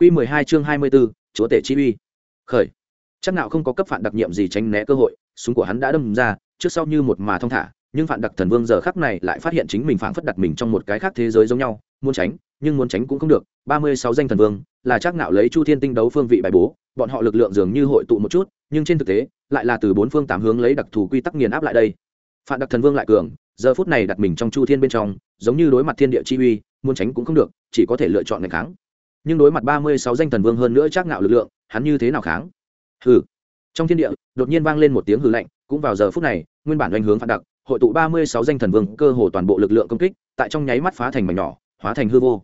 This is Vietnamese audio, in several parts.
Quy 12 chương 24, chúa tể chi uy. Khởi. Chắc nào không có cấp phản đặc nhiệm gì tránh né cơ hội, súng của hắn đã đâm ra, trước sau như một mà thông thả, nhưng phản đặc thần vương giờ khắc này lại phát hiện chính mình phản phất đặt mình trong một cái khác thế giới giống nhau, muốn tránh, nhưng muốn tránh cũng không được. 36 danh thần vương, là chắc nạo lấy Chu Thiên Tinh đấu phương vị bài bố, bọn họ lực lượng dường như hội tụ một chút, nhưng trên thực tế, lại là từ bốn phương tám hướng lấy đặc thù quy tắc nghiền áp lại đây. Phản đặc thần vương lại cường, giờ phút này đặt mình trong Chu Thiên bên trong, giống như đối mặt thiên địa chi uy, muốn tránh cũng không được, chỉ có thể lựa chọn ngày kháng nhưng đối mặt ba mươi sáu danh thần vương hơn nữa chắc ngạo lực lượng, hắn như thế nào kháng? Hừ. Trong thiên địa, đột nhiên vang lên một tiếng hừ lạnh, cũng vào giờ phút này, nguyên bản doanh hướng phản đặc, hội tụ ba mươi sáu danh thần vương cơ hồ toàn bộ lực lượng công kích, tại trong nháy mắt phá thành mảnh nhỏ, hóa thành hư vô.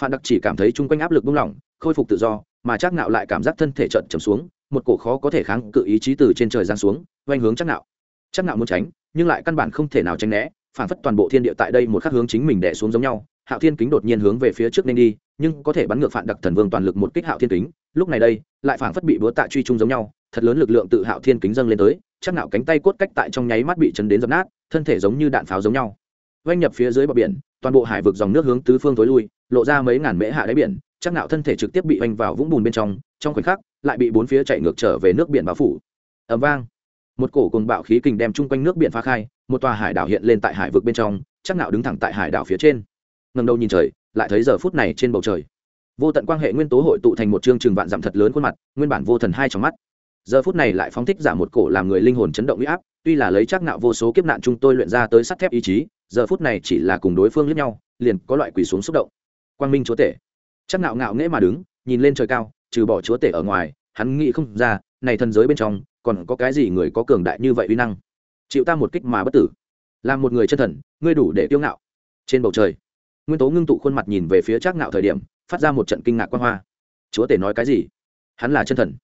Phản đặc chỉ cảm thấy chung quanh áp lực buông lỏng, khôi phục tự do, mà chắc ngạo lại cảm giác thân thể trận trầm xuống, một cổ khó có thể kháng cự ý chí từ trên trời giáng xuống doanh hướng chắc ngạo. Chắc ngạo muốn tránh, nhưng lại căn bản không thể nào tránh né, phản phất toàn bộ thiên địa tại đây một khắc hướng chính mình đè xuống giống nhau hạo thiên kính đột nhiên hướng về phía trước nên đi, nhưng có thể bắn ngược phản đặc thần vương toàn lực một kích hạo thiên kính, lúc này đây, lại phảng phất bị búa tạ truy trung giống nhau, thật lớn lực lượng tự hạo thiên kính dâng lên tới, chắc nạo cánh tay cốt cách tại trong nháy mắt bị chấn đến dập nát, thân thể giống như đạn pháo giống nhau. Oanh nhập phía dưới bờ biển, toàn bộ hải vực dòng nước hướng tứ phương tối lui, lộ ra mấy ngàn mễ hạ đáy biển, chắc nạo thân thể trực tiếp bị oanh vào vũng bùn bên trong trong khoảnh khắc, lại bị bốn phía chạy ngược trở về nước biển bao phủ. Ầm vang. Một cổ cùng bạo khí kình đem chung quanh nước biển phá khai, một tòa hải đảo hiện lên tại hải vực bên trong, chắc nạo đứng thẳng tại hải đảo phía trên ngầm đầu nhìn trời, lại thấy giờ phút này trên bầu trời. Vô tận quan hệ nguyên tố hội tụ thành một chương trường vạn dặm thật lớn khuôn mặt, nguyên bản vô thần hai trong mắt. Giờ phút này lại phóng thích giả một cổ làm người linh hồn chấn động huy áp, tuy là lấy chắc nạo vô số kiếp nạn chúng tôi luyện ra tới sắt thép ý chí, giờ phút này chỉ là cùng đối phương lẫn nhau, liền có loại quỳ xuống xúc động. Quang minh chúa tể. Chắc nạo ngạo nghễ mà đứng, nhìn lên trời cao, trừ bỏ chúa tể ở ngoài, hắn nghĩ không ra, này thần giới bên trong, còn có cái gì người có cường đại như vậy uy năng. Chịu ta một kích mà bất tử. Làm một người chân thần, ngươi đủ để tiêu ngạo. Trên bầu trời nguyên tố ngưng tụ khuôn mặt nhìn về phía trác ngạo thời điểm, phát ra một trận kinh ngạc quan hoa. Chúa tể nói cái gì? Hắn là chân thần.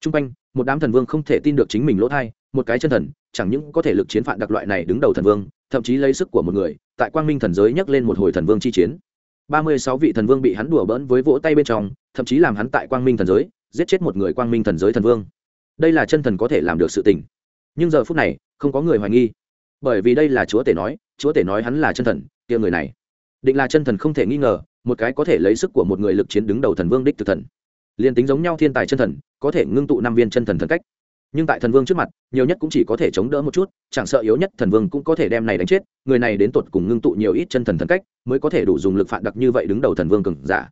T r u n g quanh, một đám thần vương không thể tin được chính mình lỗ thai, một cái chân thần, chẳng những có thể lực chiến phạt đặc loại này đứng đầu thần vương, thậm chí lấy sức của một người, tại quang minh thần giới nhắc lên một hồi thần vương chi chiến. Ba mươi sáu vị thần vương bị hắn đùa bỡn với vỗ tay bên trong, thậm chí làm hắn tại quang minh thần giới, giết chết một người quang minh thần giới thần vương. Đây là chân thần có thể làm được sự tình. Nhưng giờ phút này, không có người hoài nghi. Bởi vì đây là chúa tể nói, chúa tể nói hắn là chân thần, kia người này định là chân thần không thể nghi ngờ, một cái có thể lấy sức của một người lực chiến đứng đầu thần vương đích thực thần. Liền tính giống nhau thiên tài chân thần, có thể ngưng tụ năm viên chân thần thần cách. Nhưng tại thần vương trước mặt, nhiều nhất cũng chỉ có thể chống đỡ một chút, chẳng sợ yếu nhất thần vương cũng có thể đem này đánh chết, người này đến tột cùng ngưng tụ nhiều ít chân thần thần cách, mới có thể đủ dùng lực phản đặc như vậy đứng đầu thần vương cường giả.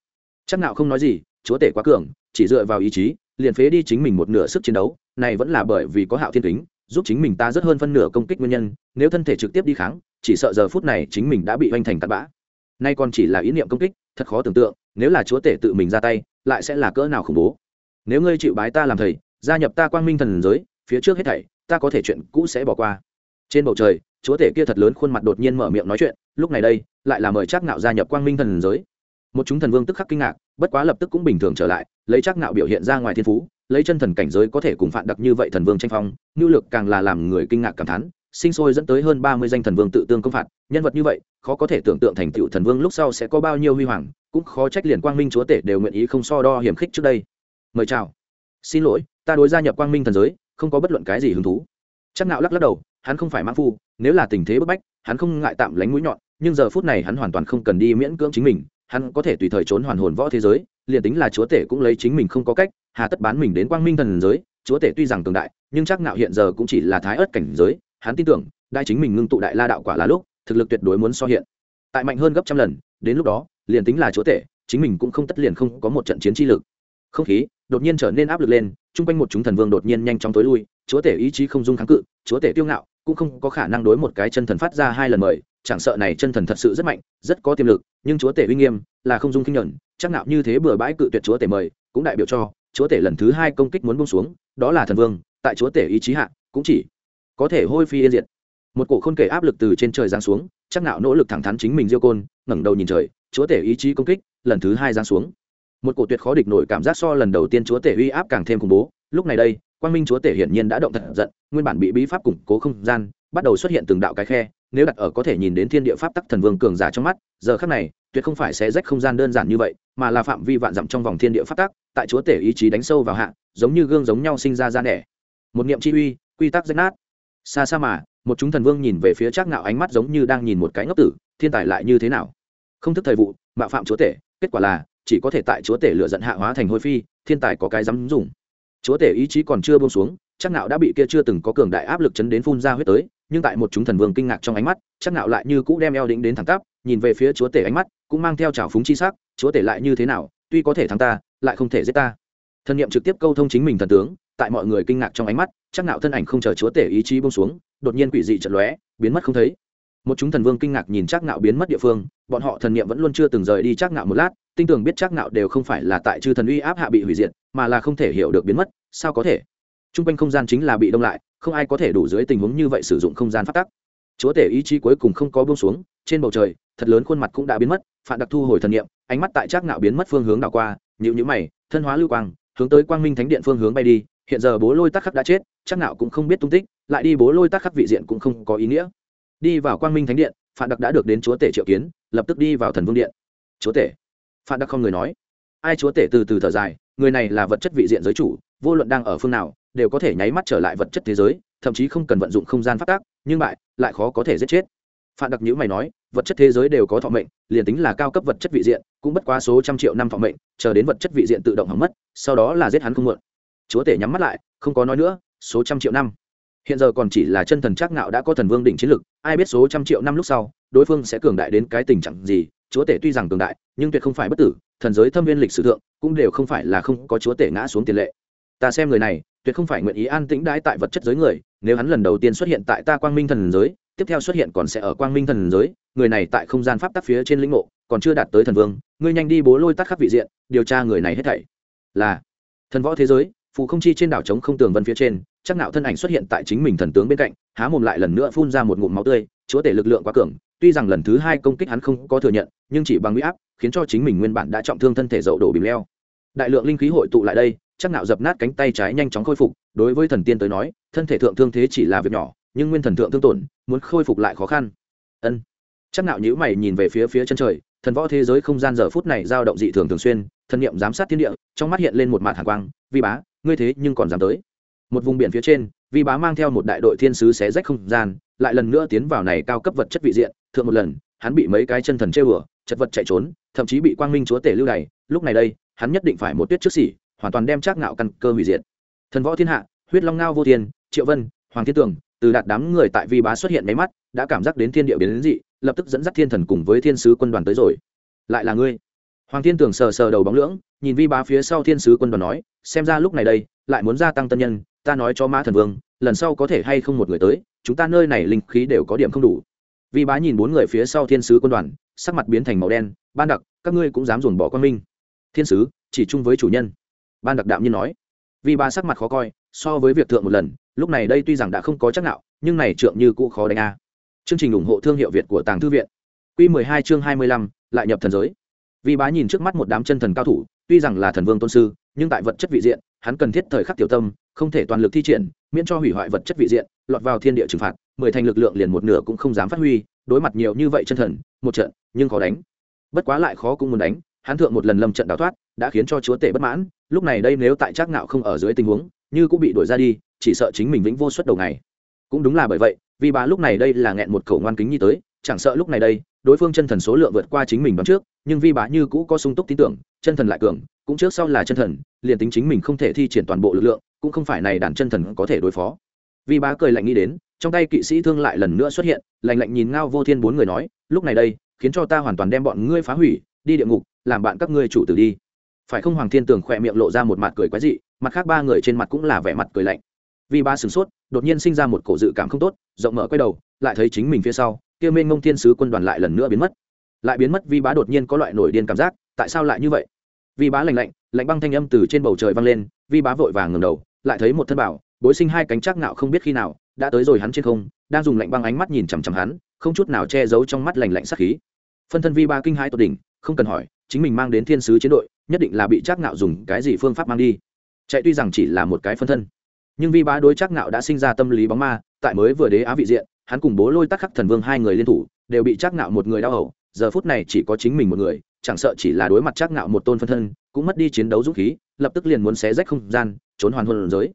Chắc nào không nói gì, chúa tể quá cường, chỉ dựa vào ý chí, liền phế đi chính mình một nửa sức chiến đấu, này vẫn là bởi vì có hạo thiên kính, giúp chính mình ta rất hơn phân nửa công kích nguyên nhân, nếu thân thể trực tiếp đi kháng, chỉ sợ giờ phút này chính mình đã bị oanh thành tạt bã nay còn chỉ là ý niệm công kích, thật khó tưởng tượng, nếu là chúa tể tự mình ra tay, lại sẽ là cỡ nào khủng bố. Nếu ngươi chịu bái ta làm thầy, gia nhập ta quang minh thần giới, phía trước hết thảy, ta có thể chuyện cũ sẽ bỏ qua. Trên bầu trời, chúa tể kia thật lớn khuôn mặt đột nhiên mở miệng nói chuyện, lúc này đây, lại là mời chắc nạo gia nhập quang minh thần giới. Một chúng thần vương tức khắc kinh ngạc, bất quá lập tức cũng bình thường trở lại, lấy chắc nạo biểu hiện ra ngoài thiên phú, lấy chân thần cảnh giới có thể cùng phản đặc như vậy thần vương tranh phong nhu lực càng là làm người kinh ngạc cảm thán sinh sôi dẫn tới hơn ba mươi danh thần vương tự tương công phạt. Nhân vật như vậy, khó có thể tưởng tượng thành tựu thần vương lúc sau sẽ có bao nhiêu huy hoàng, cũng khó trách liền quang minh chúa tể đều nguyện ý không so đo hiểm khích trước đây. Mời chào. Xin lỗi, ta đối gia nhập quang minh thần giới, không có bất luận cái gì hứng thú. Chắc nạo lắc lắc đầu, hắn không phải mãn phu, nếu là tình thế bức bách, hắn không ngại tạm lánh mũi nhọn, nhưng giờ phút này hắn hoàn toàn không cần đi miễn cưỡng chính mình, hắn có thể tùy thời trốn hoàn hồn võ thế giới, liền tính là chúa tể cũng lấy chính mình không có cách, hà tất bán mình đến quang minh thần giới, chúa tể tuy rằng cường đại, nhưng chắc nạo hiện giờ cũng chỉ là thái ớt cảnh giới hắn tin tưởng đại chính mình ngưng tụ đại la đạo quả là lúc, thực lực tuyệt đối muốn so hiện. Tại mạnh hơn gấp trăm lần, đến lúc đó, liền tính là chúa tể, chính mình cũng không tất liền không có một trận chiến chi lực. Không khí đột nhiên trở nên áp lực lên, chung quanh một chúng thần vương đột nhiên nhanh chóng tối lui, chúa tể ý chí không dung kháng cự, chúa tể tiêu ngạo, cũng không có khả năng đối một cái chân thần phát ra hai lần mời, chẳng sợ này chân thần thật sự rất mạnh, rất có tiềm lực, nhưng chúa tể uy nghiêm là không dung kinh nhuận, chắc nạo như thế bừa bãi cự tuyệt chúa tể mời, cũng đại biểu cho chúa tể lần thứ hai công kích muốn buông xuống, đó là thần vương, tại chúa tể ý chí hạ, cũng chỉ có thể hôi phi yên diệt. Một cổ khôn kể áp lực từ trên trời giáng xuống, chắc nạo nỗ lực thẳng thắn chính mình diêu côn, ngẩng đầu nhìn trời, chúa tể ý chí công kích, lần thứ hai giáng xuống. Một cổ tuyệt khó địch nổi cảm giác so lần đầu tiên chúa tể uy áp càng thêm khủng bố. Lúc này đây, quang minh chúa tể hiển nhiên đã động thật giận, nguyên bản bị bí pháp củng cố không gian, bắt đầu xuất hiện từng đạo cái khe, nếu đặt ở có thể nhìn đến thiên địa pháp tắc thần vương cường giả trong mắt, giờ khắc này, tuyệt không phải sẽ rách không gian đơn giản như vậy, mà là phạm vi vạn dặm trong vòng thiên địa pháp tắc, tại chúa tể ý chí đánh sâu vào hạ, giống như gương giống nhau sinh ra ra nẻ. Một niệm chi uy, quy tắc rách nát xa xa mà, một chúng thần vương nhìn về phía trác ngạo ánh mắt giống như đang nhìn một cái ngốc tử, thiên tài lại như thế nào? Không thức thời vụ, mạo phạm chúa tể, kết quả là, chỉ có thể tại chúa tể lựa giận hạ hóa thành hôi phi, thiên tài có cái dám dùng. Chúa tể ý chí còn chưa buông xuống chắc nạo đã bị kia chưa từng có cường đại áp lực chấn đến phun ra huyết tới, nhưng tại một chúng thần vương kinh ngạc trong ánh mắt chắc nạo lại như cũ đem eo đỉnh đến thẳng tắp, nhìn về phía chúa tể ánh mắt, cũng mang theo trào phúng chi sắc, chúa tể lại như thế nào? Tuy có thể thắng ta, lại không thể giết ta. Thần niệm trực tiếp câu thông chính mình thần tướng tại mọi người kinh ngạc trong ánh mắt, chắc nạo thân ảnh không chờ chúa tể ý chí buông xuống, đột nhiên quỷ dị chợt lóe, biến mất không thấy. Một chúng thần vương kinh ngạc nhìn chắc nạo biến mất địa phương, bọn họ thần niệm vẫn luôn chưa từng rời đi chắc nạo một lát, tinh tường biết chắc nạo đều không phải là tại chư thần uy áp hạ bị hủy diệt, mà là không thể hiểu được biến mất, sao có thể? Trung quanh không gian chính là bị đông lại, không ai có thể đủ dưới tình huống như vậy sử dụng không gian phát tắc. Chúa tể ý chí cuối cùng không có buông xuống, trên bầu trời, thật lớn khuôn mặt cũng đã biến mất phản đặc thu hồi thần niệm, ánh mắt tại chắc nạo biến mất phương hướng đảo qua nhịu nhữ mày, thân hóa lưu quang, hướng tới quang minh thánh điện phương hướng bay đi hiện giờ bố lôi tắc khắc đã chết, chắc nạo cũng không biết tung tích, lại đi bố lôi tắc khắc vị diện cũng không có ý nghĩa. Đi vào quang minh thánh điện phạm đặc đã được đến chúa tể triệu kiến, lập tức đi vào thần vương điện. Chúa tể. Phạm đặc không người nói. Ai chúa tể từ từ thở dài, người này là vật chất vị diện giới chủ, vô luận đang ở phương nào, đều có thể nháy mắt trở lại vật chất thế giới, thậm chí không cần vận dụng không gian phát tác, nhưng bại, lại khó có thể giết chết. Phạm đặc nhữ mày nói, vật chất thế giới đều có thọ mệnh, liền tính là cao cấp vật chất vị diện, cũng bất quá số trăm triệu năm thọ mệnh, chờ đến vật chất vị diện tự động hỏng mất, sau đó là giết hắn không mượn chúa tể nhắm mắt lại, không có nói nữa, số trăm triệu năm. Hiện giờ còn chỉ là chân thần chắc ngạo đã có thần vương đỉnh chiến lực, ai biết số trăm triệu năm lúc sau, đối phương sẽ cường đại đến cái tình trạng gì? Chúa tể tuy rằng cường đại, nhưng tuyệt không phải bất tử, thần giới thâm viên lịch sử thượng, cũng đều không phải là không có chúa tể ngã xuống tiền lệ. Ta xem người này, tuyệt không phải nguyện ý an tĩnh đãi tại vật chất giới người, nếu hắn lần đầu tiên xuất hiện tại ta quang minh thần giới, tiếp theo xuất hiện còn sẽ ở quang minh thần giới, người này tại không gian pháp tắc phía trên lĩnh ngộ, còn chưa đạt tới thần vương, ngươi nhanh đi bố lôi tắc khắp vị diện, điều tra người này hết thảy. Là thần võ thế giới phù không chi trên đảo trống không tường vân phía trên, chắc nạo thân ảnh xuất hiện tại chính mình thần tướng bên cạnh, há mồm lại lần nữa phun ra một ngụm máu tươi, chúa tể lực lượng quá cường, tuy rằng lần thứ hai công kích hắn không có thừa nhận, nhưng chỉ bằng uy áp, khiến cho chính mình nguyên bản đã trọng thương thân thể dậu đổ bìm leo. Đại lượng linh khí hội tụ lại đây, chắc nạo dập nát cánh tay trái nhanh chóng khôi phục, đối với thần tiên tới nói, thân thể thượng thương thế chỉ là việc nhỏ, nhưng nguyên thần thượng thương tổn, muốn khôi phục lại khó khăn. Ân. Chắc nạo nhíu mày nhìn về phía phía chân trời, thần võ thế giới không gian giờ phút này dao động dị thường thường xuyên, thần niệm giám sát thiên địa, trong mắt hiện lên một mạt hàn quang, vi bá ngươi thế nhưng còn dám tới. Một vùng biển phía trên, vi bá mang theo một đại đội thiên sứ xé rách không gian, lại lần nữa tiến vào này cao cấp vật chất vị diện, thượng một lần, hắn bị mấy cái chân thần chơi bừa chật vật chạy trốn, thậm chí bị quang minh chúa tể lưu này lúc này đây, hắn nhất định phải một tuyết trước xỉ, hoàn toàn đem trác ngạo căn cơ hủy diệt. Thần võ thiên hạ, huyết long ngao vô thiên, triệu vân, hoàng thiên tường, từ đạt đám người tại vi bá xuất hiện máy mắt, đã cảm giác đến thiên địa biến đến dị, lập tức dẫn dắt thiên thần cùng với thiên sứ quân đoàn tới rồi. Lại là ngươi. Hoàng thiên tường sờ sờ đầu bóng lưỡng nhìn vi bá phía sau thiên sứ quân đoàn nói xem ra lúc này đây lại muốn gia tăng tân nhân ta nói cho mã thần vương lần sau có thể hay không một người tới chúng ta nơi này linh khí đều có điểm không đủ. Vi bá nhìn bốn người phía sau thiên sứ quân đoàn sắc mặt biến thành màu đen ban đặc các ngươi cũng dám dồn bỏ quan minh. Thiên sứ chỉ chung với chủ nhân. Ban đặc đạm nhiên nói. Vi bá sắc mặt khó coi so với việc thượng một lần lúc này đây tuy rằng đã không có chắc nạo nhưng này trượng như cũ khó đánh a. Chương trình ủng hộ thương hiệu việt của tàng thư viện. Quy 12 chương 25, lại nhập thần giới. Vi bá nhìn trước mắt một đám chân thần cao thủ tuy rằng là thần vương tôn sư, nhưng tại vật chất vị diện, hắn cần thiết thời khắc tiểu tâm, không thể toàn lực thi triển, miễn cho hủy hoại vật chất vị diện, lọt vào thiên địa trừng phạt, mười thành lực lượng liền một nửa cũng không dám phát huy, đối mặt nhiều như vậy chân thần, một trận, nhưng khó đánh. Bất quá lại khó cũng muốn đánh, hắn thượng một lần lâm trận đào thoát, đã khiến cho chúa tể bất mãn, lúc này đây nếu tại trác ngạo không ở dưới tình huống, như cũng bị đuổi ra đi, chỉ sợ chính mình vĩnh vô suất đầu ngày. Cũng đúng là bởi vậy, vì bá lúc này đây là nghẹn một khẩu ngoan kính như tới, chẳng sợ lúc này đây đối phương chân thần số lượng vượt qua chính mình đoán trước, nhưng vi bá như cũ có sung túc tin tưởng, chân thần lại cường, cũng trước sau là chân thần, liền tính chính mình không thể thi triển toàn bộ lực lượng, cũng không phải này đàn chân thần có thể đối phó. Vi bá cười lạnh nghĩ đến, trong tay kỵ sĩ thương lại lần nữa xuất hiện, lạnh lạnh nhìn ngao vô thiên bốn người nói, lúc này đây, khiến cho ta hoàn toàn đem bọn ngươi phá hủy, đi địa ngục, làm bạn các ngươi chủ tử đi. Phải không hoàng thiên tường khỏe miệng lộ ra một mặt cười quái dị, mặt khác ba người trên mặt cũng là vẻ mặt cười lạnh. Vi ba sửng sốt, đột nhiên sinh ra một cổ dự cảm không tốt, rộng mở quay đầu lại thấy chính mình phía sau, kia mênh mông thiên sứ quân đoàn lại lần nữa biến mất. Lại biến mất vi bá đột nhiên có loại nổi điên cảm giác, tại sao lại như vậy? Vi bá lạnh lạnh lạnh băng thanh âm từ trên bầu trời vang lên vi bá vội vàng ngầm đầu, lại thấy một thân bảo, bối sinh hai cánh chắc ngạo không biết khi nào, đã tới rồi hắn trên không, đang dùng lạnh băng ánh mắt nhìn chằm chằm hắn, không chút nào che giấu trong mắt lạnh lạnh sắc khí. Phân thân vi ba kinh hai tột đỉnh, không cần hỏi, chính mình mang đến thiên sứ chiến đội, nhất định là bị chắc ngạo dùng cái gì phương pháp mang đi. Chạy tuy rằng chỉ là một cái phân thân, nhưng vi bá đối chắc ngạo đã sinh ra tâm lý bóng ma, tại mới vừa đế á vị diện hắn cùng bố lôi tắc khắc thần vương hai người liên thủ, đều bị chắc ngạo một người đau hầu. Giờ phút này chỉ có chính mình một người, chẳng sợ chỉ là đối mặt chắc ngạo một tôn phân thân, cũng mất đi chiến đấu dũng khí, lập tức liền muốn xé rách không gian, trốn hoàn hồn giới.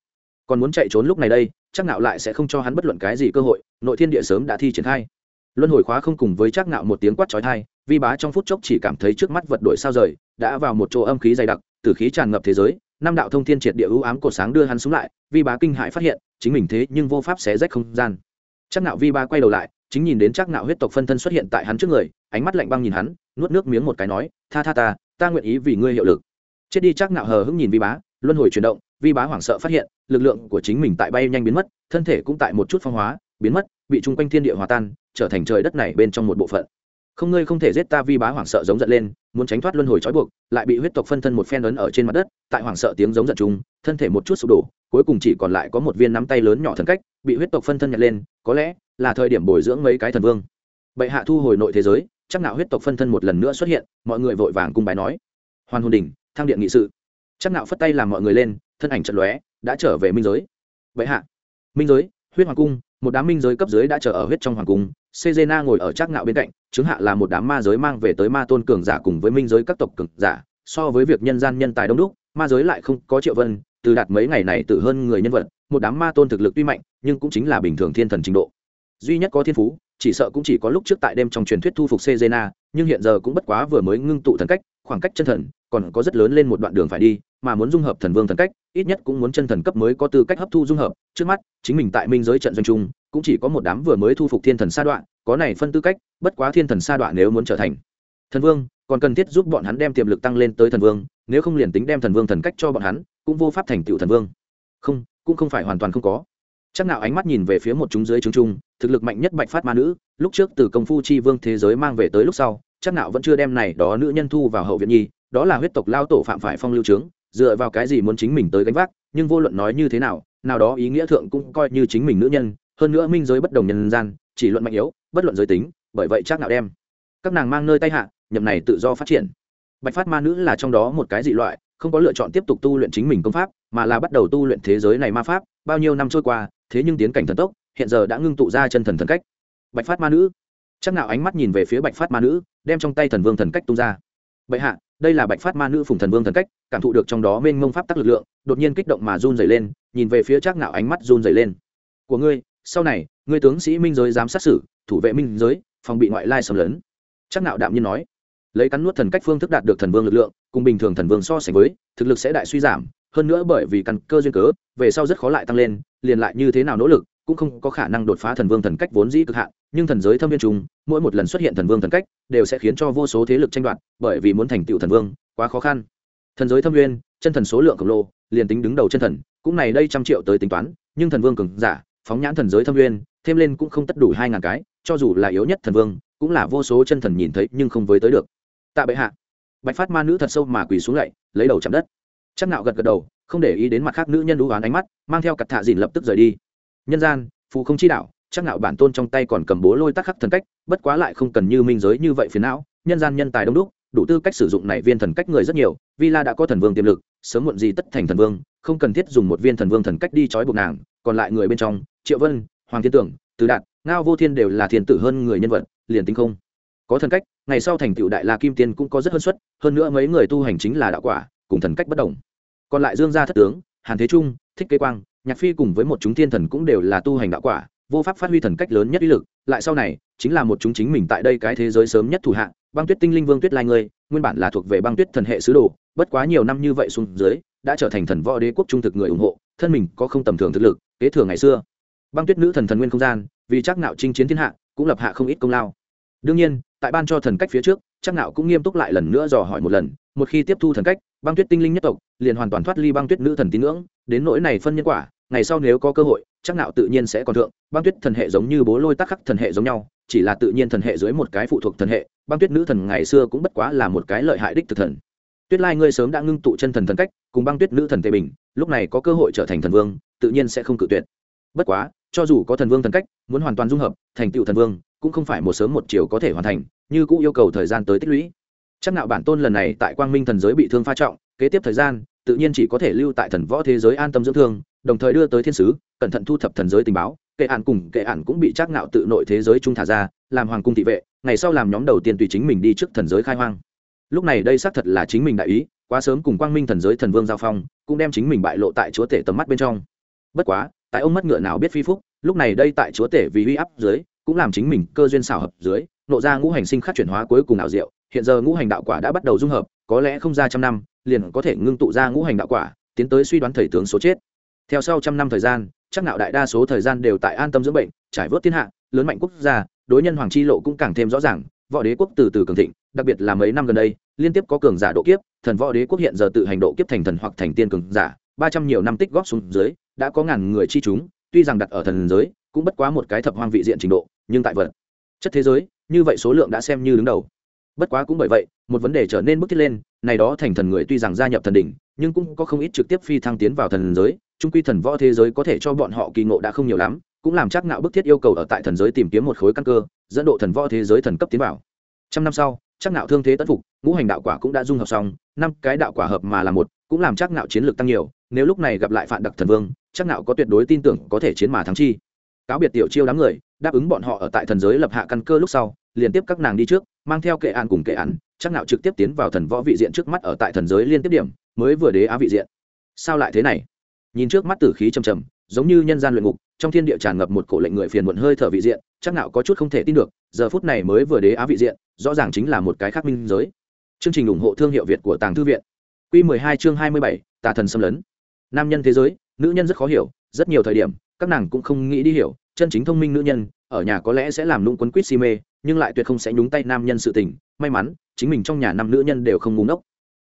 Còn muốn chạy trốn lúc này đây chắc ngạo lại sẽ không cho hắn bất luận cái gì cơ hội, nội thiên địa sớm đã thi triển khai luân hồi khóa không cùng với chắc ngạo một tiếng quát chói tai, vi bá trong phút chốc chỉ cảm thấy trước mắt vật đổi sao rời, đã vào một chỗ âm khí dày đặc, tử khí tràn ngập thế giới, năm đạo thông thiên triệt địa ưu ám cổ sáng đưa hắn xuống lại, vi bá kinh hãi phát hiện, chính mình thế nhưng vô pháp xé rách không gian chắc nạo vi bá quay đầu lại, chính nhìn đến chắc nạo huyết tộc phân thân xuất hiện tại hắn trước người, ánh mắt lạnh băng nhìn hắn, nuốt nước miếng một cái nói tha tha ta ta nguyện ý vì ngươi hiệu lực. Chết đi chắc nạo hờ hững nhìn vi bá, luân hồi chuyển động, vi bá hoảng sợ phát hiện, lực lượng của chính mình tại bay nhanh biến mất, thân thể cũng tại một chút phong hóa, biến mất, bị chung quanh thiên địa hòa tan, trở thành trời đất này bên trong một bộ phận. Không, ngươi không thể giết ta. Vi bá hoảng sợ giống giận lên, muốn tránh thoát luân hồi trói buộc, lại bị huyết tộc phân thân một phen ấn ở trên mặt đất, tại hoảng sợ tiếng giống giận chung thân thể một chút sụp đổ cuối cùng chỉ còn lại có một viên nắm tay lớn nhỏ thần cách bị huyết tộc phân thân nhặt lên có lẽ là thời điểm bồi dưỡng mấy cái thần vương. Bệ hạ thu hồi nội thế giới chắc nạo huyết tộc phân thân một lần nữa xuất hiện mọi người vội vàng cung bài nói. Hoàn hồn đỉnh thang điện nghị sự. Chắc nạo phất tay làm mọi người lên thân ảnh trận lóe đã trở về minh giới. Bệ hạ minh giới huyết hoàng cung một đám minh giới cấp dưới đã chờ ở huyết trong hoàng cung. Sejena ngồi ở trác ngạo bên cạnh, chứng hạ là một đám ma giới mang về tới ma tôn cường giả cùng với minh giới các tộc cường giả, so với việc nhân gian nhân tài đông đúc, ma giới lại không có Triệu Vân, từ đạt mấy ngày này tự hơn người nhân vật, một đám ma tôn thực lực tuy mạnh, nhưng cũng chính là bình thường thiên thần trình độ. Duy nhất có thiên phú, chỉ sợ cũng chỉ có lúc trước tại đêm trong truyền thuyết thu phục Sejena, nhưng hiện giờ cũng bất quá vừa mới ngưng tụ thần cách, khoảng cách chân thần còn có rất lớn lên một đoạn đường phải đi, mà muốn dung hợp thần vương thần cách, ít nhất cũng muốn chân thần cấp mới có tư cách hấp thu dung hợp, trước mắt, chính mình tại minh giới trận doanh trung, cũng chỉ có một đám vừa mới thu phục thiên thần sa đoạn có này phân tư cách bất quá thiên thần sa đoạn nếu muốn trở thành thần vương còn cần thiết giúp bọn hắn đem tiềm lực tăng lên tới thần vương nếu không liền tính đem thần vương thần cách cho bọn hắn cũng vô pháp thành tựu thần vương. Không, cũng không phải hoàn toàn không có. Chắc nào ánh mắt nhìn về phía một chúng dưới chúng trung thực lực mạnh nhất bạch phát ma nữ, lúc trước từ công phu chi vương thế giới mang về tới lúc sau, chắc nào vẫn chưa đem này đó nữ nhân thu vào hậu viện nhi, đó là huyết tộc lao tổ phạm phải phong lưu trướng, dựa vào cái gì muốn chính mình tới gánh vác, nhưng vô luận nói như thế nào nào đó ý nghĩa thượng cũng coi như chính mình nữ nhân, hơn nữa minh giới bất đồng nhân gian, chỉ luận mạnh yếu, bất luận giới tính, bởi vậy chắc nào đem các nàng mang nơi tay hạ, nhậm này tự do phát triển. Bạch phát ma nữ là trong đó một cái dị loại không có lựa chọn tiếp tục tu luyện chính mình công pháp, mà là bắt đầu tu luyện thế giới này ma pháp, bao nhiêu năm trôi qua, thế nhưng tiến cảnh thần tốc, hiện giờ đã ngưng tụ ra chân thần thần cách. Bạch phát ma nữ. Chắc nào ánh mắt nhìn về phía bạch phát ma nữ, đem trong tay thần vương thần cách tung ra. Bệ hạ, đây là bạch phát ma nữ phùng thần vương thần cách, cảm thụ được trong đó mênh mông pháp tắc lực lượng, đột nhiên kích động mà run dày lên, nhìn về phía chắc nào ánh mắt run dày lên. Của ngươi, sau này, ngươi tướng sĩ minh giới dám sát xử thủ vệ minh giới, phòng bị ngoại lai xâm lấn. Chắc nào đạm nhiên nói lấy cắn nuốt thần cách phương thức đạt được thần vương lực lượng, cùng bình thường thần vương so sánh với, thực lực sẽ đại suy giảm, hơn nữa bởi vì căn cơ duyên cớ, về sau rất khó lại tăng lên, liền lại như thế nào nỗ lực, cũng không có khả năng đột phá thần vương thần cách vốn dĩ cực hạn, nhưng thần giới thâm viên trùng, mỗi một lần xuất hiện thần vương thần cách, đều sẽ khiến cho vô số thế lực tranh đoạt, bởi vì muốn thành tựu thần vương, quá khó khăn. Thần giới thâm viên, chân thần số lượng khổng lồ, liền tính đứng đầu chân thần, cũng này đây trăm triệu tới tính toán, nhưng thần vương cường giả, phóng nhãn thần giới thâm viên, thêm lên cũng không tất đủ hai ngàn cái, cho dù là yếu nhất thần vương, cũng là vô số chân thần nhìn thấy nhưng không với tới được tạ bệ hạ. Bạch phát ma nữ thật sâu mà quỳ xuống lạy lấy đầu chạm đất. Chắc nạo gật gật đầu, không để ý đến mặt khác nữ nhân đũ oán ánh mắt, mang theo cặt thạ dìn lập tức rời đi. Nhân gian, phù không chi đạo, chắc nạo bản tôn trong tay còn cầm bố lôi tắc khắc thần cách, bất quá lại không cần như minh giới như vậy phiền não, nhân gian nhân tài đông đúc, đủ tư cách sử dụng này viên thần cách người rất nhiều, villa đã có thần vương tiềm lực, sớm muộn gì tất thành thần vương, không cần thiết dùng một viên thần vương thần cách đi trói buộc nàng, còn lại người bên trong, triệu vân, hoàng thiên tưởng, từ đạt, ngao vô thiên đều là thiên tử hơn người nhân vật, liền tính không có thần cách ngày sau thành tựu đại la kim tiên cũng có rất hơn suất, hơn nữa mấy người tu hành chính là đạo quả, cùng thần cách bất đồng. Còn lại dương gia thất tướng, hàn thế trung, thích kế quang, nhạc phi cùng với một chúng thiên thần cũng đều là tu hành đạo quả, vô pháp phát huy thần cách lớn nhất uy lực, lại sau này, chính là một chúng chính mình tại đây cái thế giới sớm nhất thủ hạ, băng tuyết tinh linh vương tuyết lai ngươi, nguyên bản là thuộc về băng tuyết thần hệ sứ đồ, bất quá nhiều năm như vậy xuống dưới, đã trở thành thần võ đế quốc trung thực người ủng hộ, thân mình có không tầm thường thực lực, kế thừa ngày xưa. Băng tuyết nữ thần thần nguyên không gian, vì chắc nạo chinh chiến thiên hạ, cũng lập hạ không ít công lao. Đương nhiên tại ban cho thần cách phía trước, chắc nạo cũng nghiêm túc lại lần nữa dò hỏi một lần, một khi tiếp thu thần cách, băng tuyết tinh linh nhất tộc, liền hoàn toàn thoát ly băng tuyết nữ thần tín ngưỡng, đến nỗi này phân nhân quả, ngày sau nếu có cơ hội, chắc nạo tự nhiên sẽ còn thượng, băng tuyết thần hệ giống như bố lôi tắc khắc thần hệ giống nhau, chỉ là tự nhiên thần hệ dưới một cái phụ thuộc thần hệ, băng tuyết nữ thần ngày xưa cũng bất quá là một cái lợi hại đích thực thần. Tuyết lai ngươi sớm đã ngưng tụ chân thần thần cách, cùng băng tuyết nữ thần tề bình, lúc này có cơ hội trở thành thần vương, tự nhiên sẽ không cự tuyệt. Bất quá, cho dù có thần vương thần cách, muốn hoàn toàn dung hợp, thành tựu thần vương cũng không phải một sớm một chiều có thể hoàn thành, như cũng yêu cầu thời gian tới tích lũy. Chắc nạo bản tôn lần này tại quang minh thần giới bị thương pha trọng, kế tiếp thời gian, tự nhiên chỉ có thể lưu tại thần võ thế giới an tâm dưỡng thương, đồng thời đưa tới thiên sứ, cẩn thận thu thập thần giới tình báo, kệ ản cùng kệ ản cũng bị chắc nạo tự nội thế giới trung thả ra, làm hoàng cung thị vệ, ngày sau làm nhóm đầu tiên tùy chính mình đi trước thần giới khai hoang. Lúc này đây xác thật là chính mình đại ý, quá sớm cùng quang minh thần giới thần vương giao phong, cũng đem chính mình bại lộ tại chúa tể tầm mắt bên trong. Bất quá, tại ông mất ngựa nào biết phi phúc, lúc này đây tại chúa tể vì uy áp dưới cũng làm chính mình cơ duyên xảo hợp dưới, nộ ra ngũ hành sinh khắc chuyển hóa cuối cùng ảo diệu, hiện giờ ngũ hành đạo quả đã bắt đầu dung hợp, có lẽ không ra trăm năm, liền có thể ngưng tụ ra ngũ hành đạo quả, tiến tới suy đoán thầy tướng số chết. Theo sau trăm năm thời gian, chắc nạo đại đa số thời gian đều tại an tâm dưỡng bệnh, trải vớt thiên hạ, lớn mạnh quốc gia, đối nhân hoàng chi lộ cũng càng thêm rõ ràng, võ đế quốc từ từ cường thịnh, đặc biệt là mấy năm gần đây, liên tiếp có cường giả độ kiếp, thần võ đế quốc hiện giờ tự hành độ kiếp thành thần hoặc thành tiên cường giả, ba trăm nhiều năm tích góp xuống dưới, đã có ngàn người chi chúng, tuy rằng đặt ở thần giới cũng bất quá một cái thập hoang vị diện trình độ, nhưng tại vật, chất thế giới, như vậy số lượng đã xem như đứng đầu. Bất quá cũng bởi vậy, một vấn đề trở nên bức thiết lên, này đó thành thần người tuy rằng gia nhập thần đỉnh, nhưng cũng có không ít trực tiếp phi thăng tiến vào thần giới, trung quy thần võ thế giới có thể cho bọn họ kỳ ngộ đã không nhiều lắm, cũng làm chắc nạo bức thiết yêu cầu ở tại thần giới tìm kiếm một khối căn cơ, dẫn độ thần võ thế giới thần cấp tiến vào. Trăm năm sau, chắc nạo thương thế tất phục, ngũ hành đạo quả cũng đã dung hợp xong, năm cái đạo quả hợp mà là một, cũng làm chắc nạo chiến lược tăng nhiều, nếu lúc này gặp lại phản đặc thần vương, chắc nạo có tuyệt đối tin tưởng có thể chiến mà thắng chi cáo biệt tiểu chiêu đám người đáp ứng bọn họ ở tại thần giới lập hạ căn cơ lúc sau liên tiếp các nàng đi trước mang theo kệ an cùng kệ án chắc nạo trực tiếp tiến vào thần võ vị diện trước mắt ở tại thần giới liên tiếp điểm mới vừa đế á vị diện. Sao lại thế này? Nhìn trước mắt tử khí trầm trầm giống như nhân gian luyện ngục trong thiên địa tràn ngập một cổ lệnh người phiền muộn hơi thở vị diện chắc nạo có chút không thể tin được giờ phút này mới vừa đế á vị diện rõ ràng chính là một cái khác minh giới. Chương trình ủng hộ thương hiệu việt của tàng thư viện. Quy 12 chương 27, tà thần xâm lấn. Nam nhân thế giới nữ nhân rất khó hiểu rất nhiều thời điểm các nàng cũng không nghĩ đi hiểu, chân chính thông minh nữ nhân, ở nhà có lẽ sẽ làm nung quấn quýt si mê, nhưng lại tuyệt không sẽ nhúng tay nam nhân sự tình. May mắn, chính mình trong nhà năm nữ nhân đều không ngúng ốc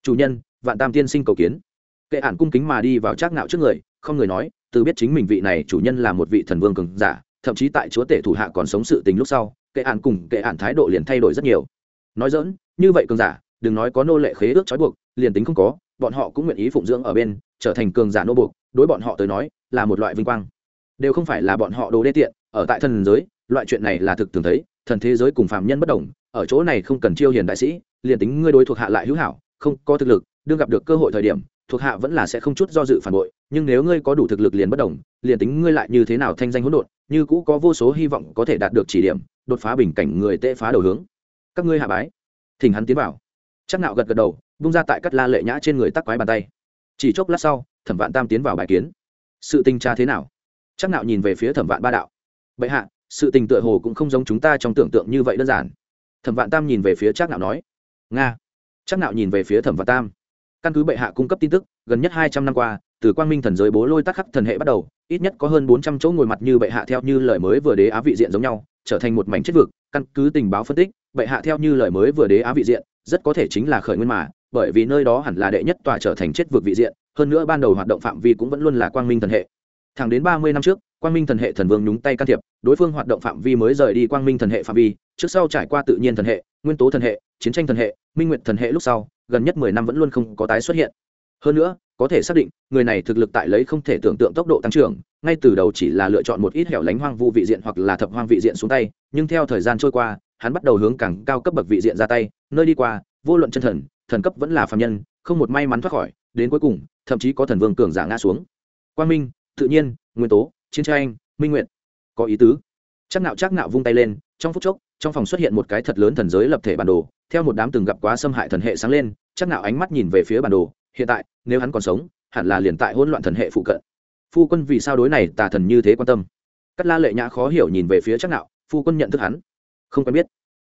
chủ nhân, vạn tam tiên sinh cầu kiến. Kệ ản cung kính mà đi vào trác ngạo trước người, không người nói, từ biết chính mình vị này chủ nhân là một vị thần vương cường giả, thậm chí tại chúa tể thủ hạ còn sống sự tình lúc sau, kệ ản cùng kệ ản thái độ liền thay đổi rất nhiều. Nói dỡn như vậy cường giả, đừng nói có nô lệ khế ước trói buộc, liền tính không có, bọn họ cũng nguyện ý phụng dưỡng ở bên, trở thành cường giả nô buộc, đối bọn họ tới nói, là một loại vinh quang đều không phải là bọn họ đồ đê tiện, ở tại thần giới, loại chuyện này là thực thường thấy, thần thế giới cùng phàm nhân bất đồng, ở chỗ này không cần chiêu hiền đại sĩ, liền tính ngươi đối thuộc hạ lại hữu hảo, không có thực lực, đương gặp được cơ hội thời điểm, thuộc hạ vẫn là sẽ không chút do dự phản bội, nhưng nếu ngươi có đủ thực lực liền bất đồng, liền tính ngươi lại như thế nào thanh danh hỗn độn, như cũ có vô số hy vọng có thể đạt được chỉ điểm, đột phá bình cảnh người tệ phá đầu hướng. Các ngươi hạ bái. Thỉnh hắn tiến vào. Chắc nạo gật gật đầu bung ra tại cắt la lệ nhã trên người tắc quái bàn tay. Chỉ chốc lát sau, thẩm vạn tam tiến vào bài kiến. Sự tình tra thế nào? Chắc nạo nhìn về phía thẩm vạn ba đạo. Bệ hạ, sự tình tựa hồ cũng không giống chúng ta trong tưởng tượng như vậy đơn giản. Thẩm vạn tam nhìn về phía chắc nạo nói. Nga. Chắc nạo nhìn về phía thẩm vạn tam. Căn cứ bệ hạ cung cấp tin tức, gần nhất hai trăm năm qua, từ quang minh thần giới bố lôi tắc khắc thần hệ bắt đầu, ít nhất có hơn bốn trăm chỗ ngồi mặt như bệ hạ theo như lời mới vừa đế á vị diện giống nhau, trở thành một mảnh chết vực. Căn cứ tình báo phân tích, bệ hạ theo như lời mới vừa đế á vị diện, rất có thể chính là khởi nguyên mà, bởi vì nơi đó hẳn là đệ nhất tòa trở thành chết vực vị diện, hơn nữa ban đầu hoạt động phạm vi cũng vẫn luôn là quang minh thần hệ thẳng đến ba mươi năm trước, quang minh thần hệ thần vương nhúng tay can thiệp, đối phương hoạt động phạm vi mới rời đi quang minh thần hệ phạm vi, trước sau trải qua tự nhiên thần hệ, nguyên tố thần hệ, chiến tranh thần hệ, minh nguyện thần hệ lúc sau, gần nhất mười năm vẫn luôn không có tái xuất hiện. Hơn nữa, có thể xác định, người này thực lực tại lấy không thể tưởng tượng tốc độ tăng trưởng, ngay từ đầu chỉ là lựa chọn một ít hẻo lánh hoang vu vị diện hoặc là thập hoang vị diện xuống tay, nhưng theo thời gian trôi qua, hắn bắt đầu hướng càng cao cấp bậc vị diện ra tay, nơi đi qua, vô luận chân thần thần cấp vẫn là phạm nhân, không một may mắn thoát khỏi, đến cuối cùng, thậm chí có thần vương cường giả ngã xuống. Quang minh tự nhiên, nguyên tố, chiến tranh, minh nguyện. Có ý tứ. Chắc nạo chắc nạo vung tay lên, trong phút chốc, trong phòng xuất hiện một cái thật lớn thần giới lập thể bản đồ. Theo một đám từng gặp quá xâm hại thần hệ sáng lên, chắc nạo ánh mắt nhìn về phía bản đồ. Hiện tại, nếu hắn còn sống, hẳn là liền tại hỗn loạn thần hệ phụ cận. Phu quân vì sao đối này tà thần như thế quan tâm? Cắt la lệ nhã khó hiểu nhìn về phía chắc nạo, phu quân nhận thức hắn. Không quen biết.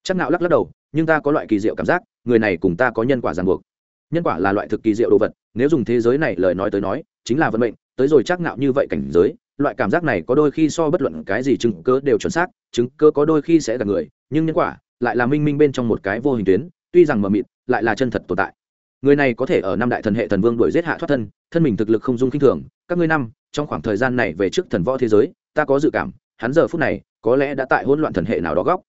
Chắc nạo lắc lắc đầu, nhưng ta có loại kỳ diệu cảm giác, người này cùng ta có nhân quả ràng buộc. Nhân quả là loại thực kỳ diệu đồ vật, nếu dùng thế giới này lời nói tới nói, chính là vận mệnh tới rồi chắc nạo như vậy cảnh giới, loại cảm giác này có đôi khi so bất luận cái gì chứng cứ đều chuẩn xác, chứng cứ có đôi khi sẽ gặp người, nhưng nhân quả lại là minh minh bên trong một cái vô hình tuyến, tuy rằng mờ mịt, lại là chân thật tồn tại. Người này có thể ở năm đại thần hệ thần vương đuổi giết hạ thoát thân thân mình thực lực không dung kinh thường, các ngươi năm, trong khoảng thời gian này về trước thần võ thế giới, ta có dự cảm, hắn giờ phút này có lẽ đã tại hỗn loạn thần hệ nào đó góc.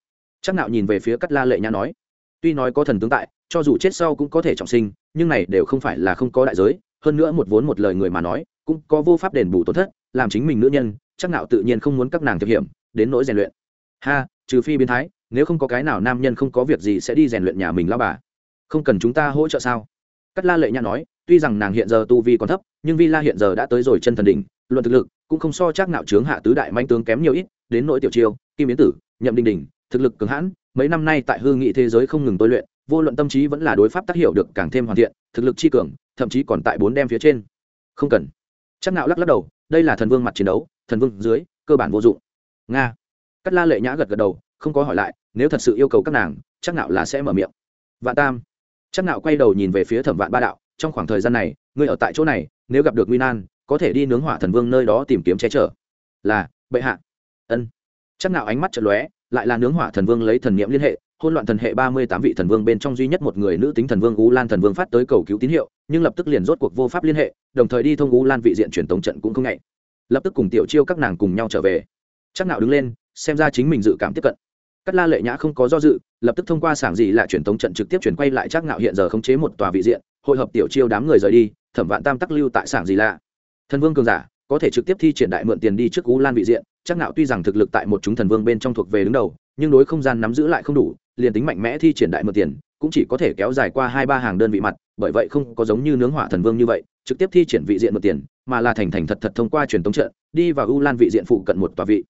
Chắc nạo nhìn về phía cắt la lệ nhã nói, tuy nói có thần tướng tại, cho dù chết sau cũng có thể trọng sinh, nhưng này đều không phải là không có đại giới, hơn nữa một vốn một lời người mà nói cũng có vô pháp đền bù tổn thất, làm chính mình nữ nhân, chắc nạo tự nhiên không muốn các nàng thực hiểm, đến nỗi rèn luyện. Ha, trừ phi biến thái, nếu không có cái nào nam nhân không có việc gì sẽ đi rèn luyện nhà mình lao bà. Không cần chúng ta hỗ trợ sao? Cắt la lệ nhã nói, tuy rằng nàng hiện giờ tu vi còn thấp, nhưng vi la hiện giờ đã tới rồi chân thần đỉnh, luận thực lực, cũng không so chắc nạo chướng hạ tứ đại manh tướng kém nhiều ít, đến nỗi tiểu chiêu, kim biến tử, nhậm đình đình, thực lực cường hãn, mấy năm nay tại hư nghị thế giới không ngừng tôi luyện, vô luận tâm trí vẫn là đối pháp tác hiệu được càng thêm hoàn thiện, thực lực chi cường, thậm chí còn tại bốn đem phía trên. Không cần chắc nạo lắc lắc đầu, đây là thần vương mặt chiến đấu, thần vương dưới, cơ bản vô dụng. Nga. Cắt la lệ nhã gật gật đầu, không có hỏi lại, nếu thật sự yêu cầu các nàng, chắc nạo là sẽ mở miệng. Vạn tam. Chắc nạo quay đầu nhìn về phía thẩm vạn ba đạo, trong khoảng thời gian này, ngươi ở tại chỗ này, nếu gặp được nguy nan, có thể đi nướng hỏa thần vương nơi đó tìm kiếm che chở. Là, bệ hạ. Ân. Chắc nạo ánh mắt chợt lóe lại là nướng hỏa thần vương lấy thần niệm liên hệ hôn loạn thần hệ ba mươi tám vị thần vương bên trong duy nhất một người nữ tính thần vương u lan thần vương phát tới cầu cứu tín hiệu, nhưng lập tức liền rốt cuộc vô pháp liên hệ, đồng thời đi thông u lan vị diện truyền tống trận cũng không ngại. Lập tức cùng tiểu chiêu các nàng cùng nhau trở về. Chắc nạo đứng lên, xem ra chính mình dự cảm tiếp cận. Cắt la lệ nhã không có do dự, lập tức thông qua sảng gì lại truyền tống trận trực tiếp chuyển quay lại chắc nạo hiện giờ khống chế một tòa vị diện, hội hợp tiểu chiêu đám người rời đi, thẩm vạn tam tắc lưu tại sảng gì lạ. Thần vương cường giả, có thể trực tiếp thi triển đại mượn tiền đi trước u lan vị diện chắc nạo tuy rằng thực lực tại một chúng thần vương bên trong thuộc về đứng đầu, nhưng đối không gian nắm giữ lại không đủ, liền tính mạnh mẽ thi triển đại mượn tiền, cũng chỉ có thể kéo dài qua hai ba hàng đơn vị mặt, bởi vậy không có giống như nướng hỏa thần vương như vậy, trực tiếp thi triển vị diện mượn tiền, mà là thành thành thật thật thông qua truyền tống trận, đi vào u lan vị diện phụ cận một tòa vị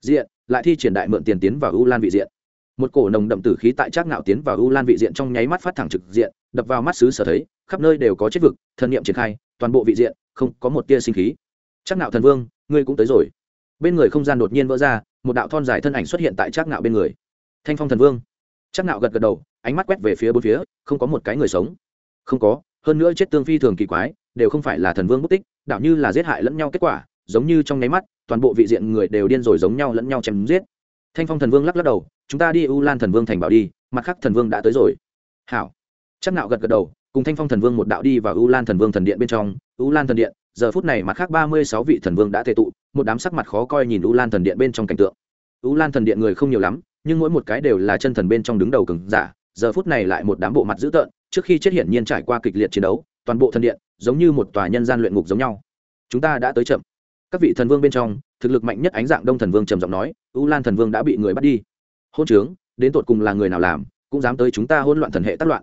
diện, lại thi triển đại mượn tiền tiến vào u lan vị diện. Một cổ nồng đậm tử khí tại trác ngạo tiến vào u lan vị diện trong nháy mắt phát thẳng trực diện, đập vào mắt xứ sở thấy, khắp nơi đều có chết vực, thần niệm triển khai, toàn bộ vị diện, không có một tia sinh khí. Trác ngạo thần vương, ngươi cũng tới rồi bên người không gian đột nhiên vỡ ra, một đạo thon dài thân ảnh xuất hiện tại trác ngạo bên người. Thanh phong thần vương. Trác ngạo gật gật đầu, ánh mắt quét về phía bốn phía, không có một cái người sống. Không có, hơn nữa chết tương phi thường kỳ quái, đều không phải là thần vương mất tích, đạo như là giết hại lẫn nhau kết quả, giống như trong nháy mắt, toàn bộ vị diện người đều điên rồi giống nhau lẫn nhau chém giết. Thanh phong thần vương lắc lắc đầu, chúng ta đi u lan thần vương thành bảo đi, mặt khác thần vương đã tới rồi. Hảo. Chắc nạo gật gật đầu, cùng thanh phong thần vương một đạo đi vào u lan thần vương thần điện bên trong. U lan thần điện, giờ phút này mặt khác ba mươi sáu vị thần vương đã tề tụ một đám sắc mặt khó coi nhìn u lan thần điện bên trong cảnh tượng. U lan thần điện người không nhiều lắm, nhưng mỗi một cái đều là chân thần bên trong đứng đầu cường giả, giờ phút này lại một đám bộ mặt dữ tợn, trước khi chết hiển nhiên trải qua kịch liệt chiến đấu, toàn bộ thần điện giống như một tòa nhân gian luyện ngục giống nhau. Chúng ta đã tới chậm. Các vị thần vương bên trong, thực lực mạnh nhất ánh dạng đông thần vương trầm giọng nói, u lan thần vương đã bị người bắt đi. Hôn trướng, đến tột cùng là người nào làm, cũng dám tới chúng ta hỗn loạn thần hệ tác loạn.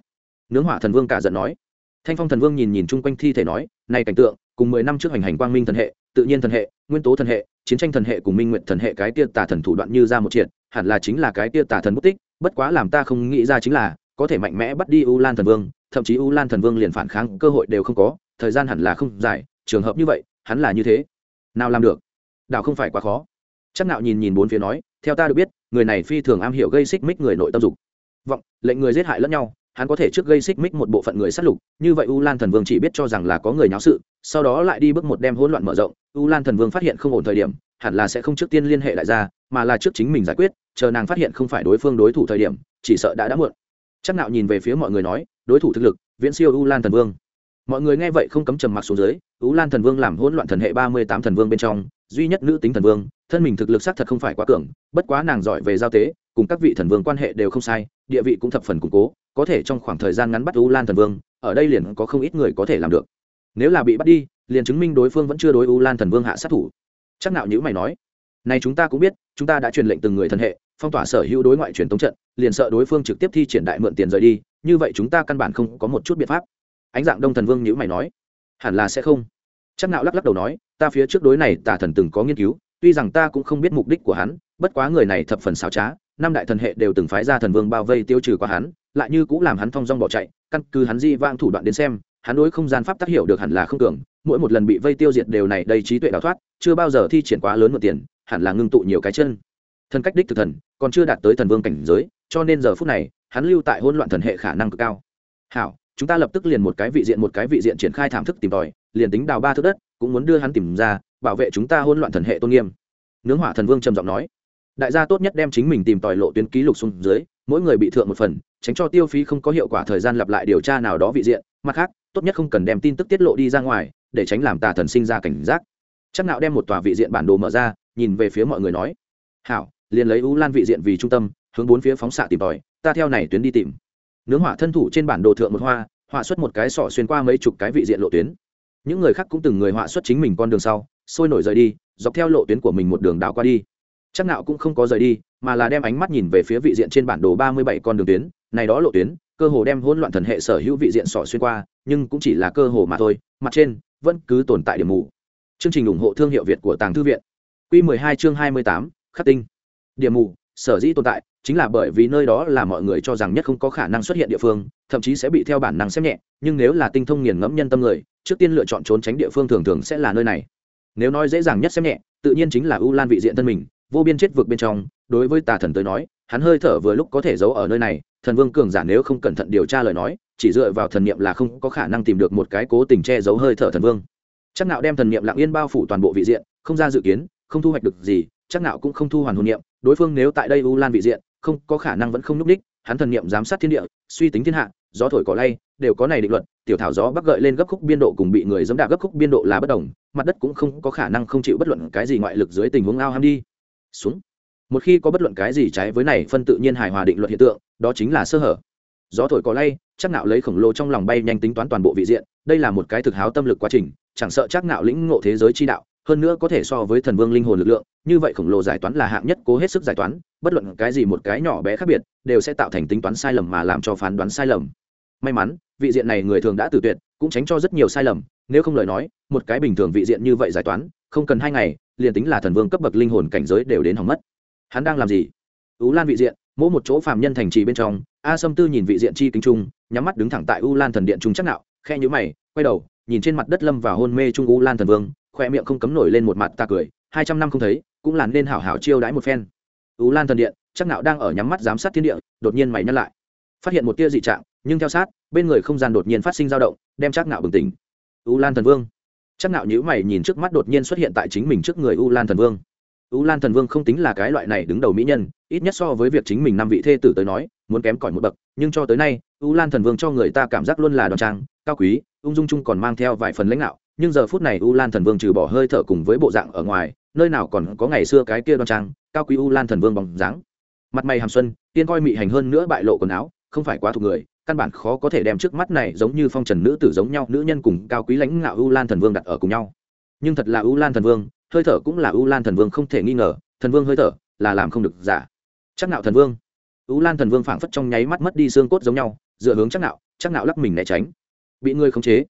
Nướng hỏa thần vương cả giận nói. Thanh phong thần vương nhìn nhìn chung quanh thi thể nói, này cảnh tượng, cùng mười năm trước hành hành quang minh thần hệ tự nhiên thần hệ, nguyên tố thần hệ, chiến tranh thần hệ cùng minh nguyện thần hệ cái tia tà thần thủ đoạn như ra một triệt, hẳn là chính là cái tia tà thần mất tích, bất quá làm ta không nghĩ ra chính là, có thể mạnh mẽ bắt đi u lan thần vương, thậm chí u lan thần vương liền phản kháng cơ hội đều không có, thời gian hẳn là không dài, trường hợp như vậy, hắn là như thế. Nào làm được? Đạo không phải quá khó. Chắc nạo nhìn nhìn bốn phía nói, theo ta được biết, người này phi thường am hiểu gây xích mích người nội tâm dục. Vọng, lệnh người giết hại lẫn nhau hắn có thể trước gây xích mích một bộ phận người sát lục, như vậy u lan thần vương chỉ biết cho rằng là có người nháo sự, sau đó lại đi bước một đem hỗn loạn mở rộng. U lan thần vương phát hiện không ổn thời điểm, hẳn là sẽ không trước tiên liên hệ lại ra, mà là trước chính mình giải quyết, chờ nàng phát hiện không phải đối phương đối thủ thời điểm, chỉ sợ đã đã muộn. Chắc nạo nhìn về phía mọi người nói, đối thủ thực lực, viễn siêu u lan thần vương. Mọi người nghe vậy không cấm trầm mặc xuống dưới, u lan thần vương làm hỗn loạn thần hệ ba mươi tám thần vương bên trong, duy nhất nữ tính thần vương, thân mình thực lực xác thật không phải quá cường, bất quá nàng giỏi về giao tế, cùng các vị thần vương quan hệ đều không sai, địa vị cũng thập phần củng cố có thể trong khoảng thời gian ngắn bắt u lan thần vương, ở đây liền có không ít người có thể làm được. Nếu là bị bắt đi, liền chứng minh đối phương vẫn chưa đối u lan thần vương hạ sát thủ. Chắc nạo nhữ mày nói, này chúng ta cũng biết, chúng ta đã truyền lệnh từng người thần hệ, phong tỏa sở hữu đối ngoại truyền tống trận, liền sợ đối phương trực tiếp thi triển đại mượn tiền rời đi, như vậy chúng ta căn bản không có một chút biện pháp. Ánh dạng đông thần vương nhữ mày nói, hẳn là sẽ không. Chắc nạo lắc lắc đầu nói, ta phía trước đối này tà thần từng có nghiên cứu, tuy rằng ta cũng không biết mục đích của hắn, bất quá người này thập phần xảo trá năm đại thần hệ đều từng phái ra thần vương bao vây tiêu trừ qua hắn, lại như cũng làm hắn thong dong bỏ chạy, căn cứ hắn di vang thủ đoạn đến xem, hắn đối không gian pháp tác hiểu được hẳn là không cường, mỗi một lần bị vây tiêu diệt đều này đầy trí tuệ đào thoát, chưa bao giờ thi triển quá lớn một tiền, hẳn là ngưng tụ nhiều cái chân. Thần cách đích thực thần, còn chưa đạt tới thần vương cảnh giới, cho nên giờ phút này, hắn lưu tại hỗn loạn thần hệ khả năng cực cao. Hảo, chúng ta lập tức liền một cái vị diện một cái vị diện triển khai thảm thức tìm tòi, liền tính đào ba thước đất, cũng muốn đưa hắn tìm ra, bảo vệ chúng ta hỗn loạn thần hệ tôn nghiêm. Nướng hỏa thần vương trầm giọng nói đại gia tốt nhất đem chính mình tìm tòi lộ tuyến ký lục xuống dưới, mỗi người bị thượng một phần, tránh cho tiêu phí không có hiệu quả thời gian lặp lại điều tra nào đó vị diện. Mặt khác, tốt nhất không cần đem tin tức tiết lộ đi ra ngoài, để tránh làm tà thần sinh ra cảnh giác. Chắc nạo đem một tòa vị diện bản đồ mở ra, nhìn về phía mọi người nói, hảo, liền lấy u lan vị diện vì trung tâm, hướng bốn phía phóng xạ tìm tòi, ta theo này tuyến đi tìm. Nướng hỏa thân thủ trên bản đồ thượng một hoa, họa xuất một cái sọ xuyên qua mấy chục cái vị diện lộ tuyến. Những người khác cũng từng người họa xuất chính mình con đường sau, sôi nổi rời đi, dọc theo lộ tuyến của mình một đường đảo qua đi chắc nạo cũng không có rời đi mà là đem ánh mắt nhìn về phía vị diện trên bản đồ ba mươi bảy con đường tuyến. Này đó lộ tuyến cơ hồ đem hỗn loạn thần hệ sở hữu vị diện sọ xuyên qua nhưng cũng chỉ là cơ hồ mà thôi mặt trên vẫn cứ tồn tại điểm mù. Chương trình ủng hộ thương hiệu việt của tàng thư viện. Quy 12 chương 28, khắc tinh. Điểm mù sở dĩ tồn tại chính là bởi vì nơi đó là mọi người cho rằng nhất không có khả năng xuất hiện địa phương thậm chí sẽ bị theo bản năng xem nhẹ nhưng nếu là tinh thông nghiền ngẫm nhân tâm người trước tiên lựa chọn trốn tránh địa phương thường thường sẽ là nơi này. Nếu nói dễ dàng nhất xem nhẹ tự nhiên chính là u lan vị diện thân mình vô biên chết vực bên trong, đối với tà thần tới nói, hắn hơi thở vừa lúc có thể giấu ở nơi này, thần vương cường giả nếu không cẩn thận điều tra lời nói, chỉ dựa vào thần niệm là không có khả năng tìm được một cái cố tình che giấu hơi thở thần vương. Chắc nạo đem thần niệm lặng yên bao phủ toàn bộ vị diện, không ra dự kiến, không thu hoạch được gì, chắc nạo cũng không thu hoàn hồn niệm, đối phương nếu tại đây u lan vị diện, không có khả năng vẫn không núp đích, hắn thần niệm giám sát thiên địa, suy tính thiên hạ, gió thổi cỏ lay, đều có này định luật, tiểu thảo gió bắc gợi lên gấp khúc biên độ cùng bị người dẫm đạp gấp khúc biên độ là bất đồng, mặt đất cũng không có khả năng không chịu bất luận cái gì ngoại lực dưới tình huống ao ham đi xuống. Một khi có bất luận cái gì trái với này phân tự nhiên hài hòa định luật hiện tượng, đó chính là sơ hở. Gió thổi có lay, chắc nạo lấy khổng lồ trong lòng bay nhanh tính toán toàn bộ vị diện, đây là một cái thực háo tâm lực quá trình, chẳng sợ chắc nạo lĩnh ngộ thế giới chi đạo, hơn nữa có thể so với thần vương linh hồn lực lượng, như vậy khổng lồ giải toán là hạng nhất cố hết sức giải toán, bất luận cái gì một cái nhỏ bé khác biệt, đều sẽ tạo thành tính toán sai lầm mà làm cho phán đoán sai lầm. May mắn, vị diện này người thường đã tử tuyệt, cũng tránh cho rất nhiều sai lầm, nếu không lời nói, một cái bình thường vị diện như vậy giải toán, không cần hai ngày liền tính là thần vương cấp bậc linh hồn cảnh giới đều đến hỏng mất. Hắn đang làm gì? Ú lan vị diện, mỗi một chỗ phàm nhân thành trì bên trong, a sâm tư nhìn vị diện chi kính trung, nhắm mắt đứng thẳng tại u lan thần điện trung chắc nạo khe nhữ mày, quay đầu, nhìn trên mặt đất lâm và hôn mê trung u lan thần vương khoe miệng không cấm nổi lên một mặt ta cười, hai trăm năm không thấy, cũng là nên hảo hảo chiêu đãi một phen. U lan thần điện, chắc nạo đang ở nhắm mắt giám sát thiên địa, đột nhiên mày nhăn lại. Phát hiện một tia dị trạng, nhưng theo sát, bên người không gian đột nhiên phát sinh dao động, đem chắc nạo bừng tỉnh. U lan thần vương chắc nạo nhữ mày nhìn trước mắt đột nhiên xuất hiện tại chính mình trước người u lan thần vương. U lan thần vương không tính là cái loại này đứng đầu mỹ nhân, ít nhất so với việc chính mình năm vị thê tử tới nói, muốn kém cỏi một bậc, nhưng cho tới nay, u lan thần vương cho người ta cảm giác luôn là đoan trang, cao quý, ung dung chung còn mang theo vài phần lãnh đạo nhưng giờ phút này u lan thần vương trừ bỏ hơi thở cùng với bộ dạng ở ngoài, nơi nào còn có ngày xưa cái kia đoan trang, cao quý u lan thần vương bằng dáng. Mặt mày hàm xuân, tiên coi mị hành hơn nữa bại lộ quần áo không phải quá thuộc người, căn bản khó có thể đem trước mắt này giống như phong trần nữ tử giống nhau, nữ nhân cùng cao quý lãnh ngạo u lan thần vương đặt ở cùng nhau. Nhưng thật là u lan thần vương, hơi thở cũng là u lan thần vương không thể nghi ngờ, thần vương hơi thở là làm không được giả. Chắc nạo thần vương. U lan thần vương phảng phất trong nháy mắt mất đi xương cốt giống nhau, dựa hướng chắc nạo chắc nạo lắc mình né tránh. Bị ngươi khống chế.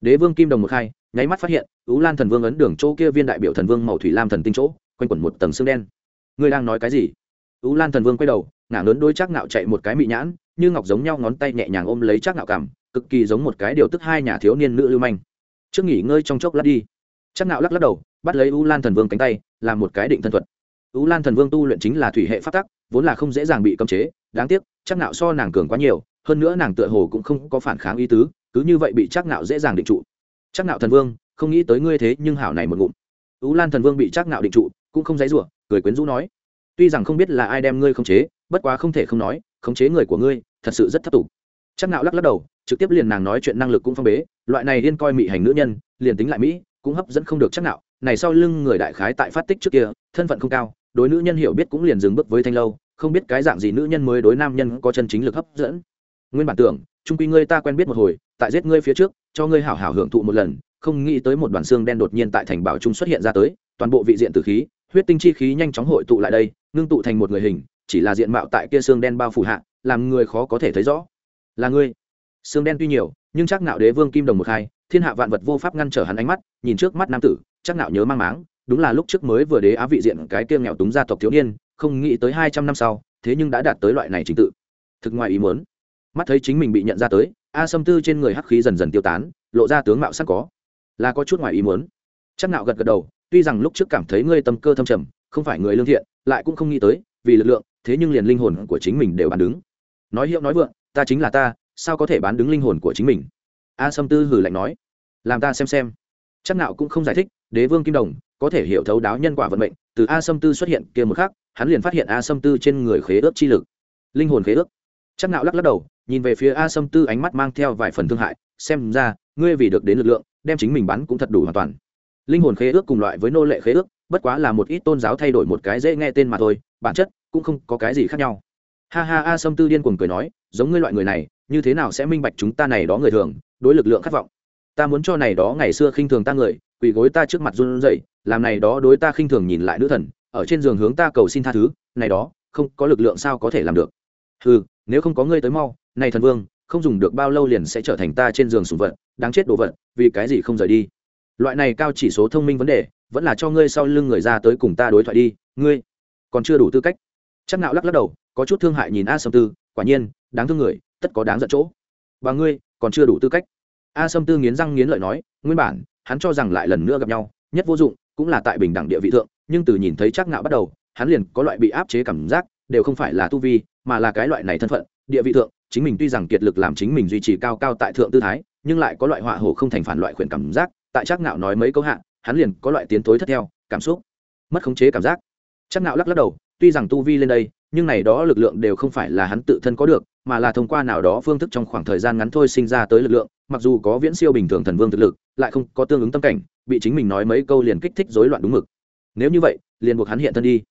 Đế vương kim đồng một khai, nháy mắt phát hiện, u lan thần vương ấn đường chỗ kia viên đại biểu thần vương màu thủy lam thần tinh chỗ, quanh quẩn một tầng xương đen. Ngươi đang nói cái gì? U lan thần vương quay đầu, ngả lớn đôi chắc nạo chạy một cái mị nhãn như ngọc giống nhau ngón tay nhẹ nhàng ôm lấy chắc ngạo cảm, cực kỳ giống một cái điều tức hai nhà thiếu niên nữ lưu manh. Trước nghỉ ngơi trong chốc lát đi. Chắc ngạo lắc lắc đầu, bắt lấy u lan thần vương cánh tay làm một cái định thân thuật. U lan thần vương tu luyện chính là thủy hệ phát tắc, vốn là không dễ dàng bị cấm chế, đáng tiếc, chắc ngạo so nàng cường quá nhiều, hơn nữa nàng tựa hồ cũng không có phản kháng ý tứ, cứ như vậy bị chắc ngạo dễ dàng định trụ. Chắc ngạo thần vương, không nghĩ tới ngươi thế nhưng hảo này một ngụm. U lan thần vương bị chắc ngạo định trụ, cũng không dãy rủa, cười quyến rũ nói. Tuy rằng không biết là ai đem ngươi không chế, bất quá không thể không nói khống chế người của ngươi, thật sự rất thấp tục chắc nạo lắc lắc đầu, trực tiếp liền nàng nói chuyện năng lực cũng phong bế, loại này liên coi mị hành nữ nhân, liền tính lại mỹ, cũng hấp dẫn không được chắc nạo. Này sau lưng người đại khái tại phát tích trước kia, thân phận không cao, đối nữ nhân hiểu biết cũng liền dừng bước với thanh lâu, không biết cái dạng gì nữ nhân mới đối nam nhân có chân chính lực hấp dẫn. Nguyên bản tưởng trung quy ngươi ta quen biết một hồi, tại giết ngươi phía trước, cho ngươi hảo hảo hưởng thụ một lần, không nghĩ tới một đoàn xương đen đột nhiên tại thành bảo trung xuất hiện ra tới, toàn bộ vị diện tử khí, huyết tinh chi khí nhanh chóng hội tụ lại đây, ngưng tụ thành một người hình chỉ là diện mạo tại kia xương đen bao phủ hạ, làm người khó có thể thấy rõ. Là ngươi. Xương đen tuy nhiều, nhưng chắc nạo đế vương kim đồng một hai, thiên hạ vạn vật vô pháp ngăn trở hắn ánh mắt, nhìn trước mắt nam tử, chắc nạo nhớ mang máng, đúng là lúc trước mới vừa đế á vị diện cái kia nghèo túng gia tộc thiếu niên, không nghĩ tới hai trăm năm sau, thế nhưng đã đạt tới loại này trình tự. Thực ngoài ý muốn. Mắt thấy chính mình bị nhận ra tới, a sâm tư trên người hắc khí dần dần tiêu tán, lộ ra tướng mạo sắc có. Là có chút ngoài ý muốn. Chắc nạo gật gật đầu, tuy rằng lúc trước cảm thấy ngươi tâm cơ thâm trầm, không phải người lương thiện, lại cũng không nghĩ tới vì lực lượng, thế nhưng liền linh hồn của chính mình đều bán đứng. Nói hiệu nói vượng, ta chính là ta, sao có thể bán đứng linh hồn của chính mình? A sâm tư hử lạnh nói. Làm ta xem xem. Chắc nạo cũng không giải thích, đế vương kim đồng, có thể hiểu thấu đáo nhân quả vận mệnh, từ a sâm tư xuất hiện kia một khắc, hắn liền phát hiện a sâm tư trên người khế ước chi lực. Linh hồn khế ước. Chắc nạo lắc lắc đầu, nhìn về phía a sâm tư ánh mắt mang theo vài phần thương hại, xem ra, ngươi vì được đến lực lượng, đem chính mình bắn cũng thật đủ hoàn toàn. Linh hồn khế ước cùng loại với nô lệ khế ước, bất quá là một ít tôn giáo thay đổi một cái dễ nghe tên mà thôi, bản chất cũng không có cái gì khác nhau. Ha ha, a sâm tư điên cuồng cười nói, giống ngươi loại người này, như thế nào sẽ minh bạch chúng ta này đó người thường, đối lực lượng khát vọng? Ta muốn cho này đó ngày xưa khinh thường ta người, quỳ gối ta trước mặt run rẩy, làm này đó đối ta khinh thường nhìn lại nữ thần, ở trên giường hướng ta cầu xin tha thứ, này đó, không có lực lượng sao có thể làm được? Ừ nếu không có ngươi tới mau, này thần vương, không dùng được bao lâu liền sẽ trở thành ta trên giường sùng vật, đáng chết đồ vật, vì cái gì không rời đi? Loại này cao chỉ số thông minh vấn đề, vẫn là cho ngươi sau lưng người ra tới cùng ta đối thoại đi, ngươi còn chưa đủ tư cách chắc nạo lắc lắc đầu, có chút thương hại nhìn a sâm tư, quả nhiên, đáng thương người, tất có đáng giận chỗ. Và ngươi, còn chưa đủ tư cách. A sâm tư nghiến răng nghiến lợi nói, nguyên bản, hắn cho rằng lại lần nữa gặp nhau, nhất vô dụng, cũng là tại bình đẳng địa vị thượng, nhưng từ nhìn thấy chắc nạo bắt đầu, hắn liền có loại bị áp chế cảm giác, đều không phải là tu vi, mà là cái loại này thân phận, địa vị thượng, chính mình tuy rằng kiệt lực làm chính mình duy trì cao cao tại thượng tư thái, nhưng lại có loại họa hổ không thành phản loại khuyển cảm giác, tại chắc nạo nói mấy câu hạ, hắn liền có loại tiến tối thất theo, cảm xúc, mất khống chế cảm giác. Chắc nạo lắc lắc đầu tuy rằng tu vi lên đây, nhưng này đó lực lượng đều không phải là hắn tự thân có được, mà là thông qua nào đó phương thức trong khoảng thời gian ngắn thôi sinh ra tới lực lượng, mặc dù có viễn siêu bình thường thần vương thực lực, lại không có tương ứng tâm cảnh, bị chính mình nói mấy câu liền kích thích rối loạn đúng mực. Nếu như vậy, liền buộc hắn hiện thân đi.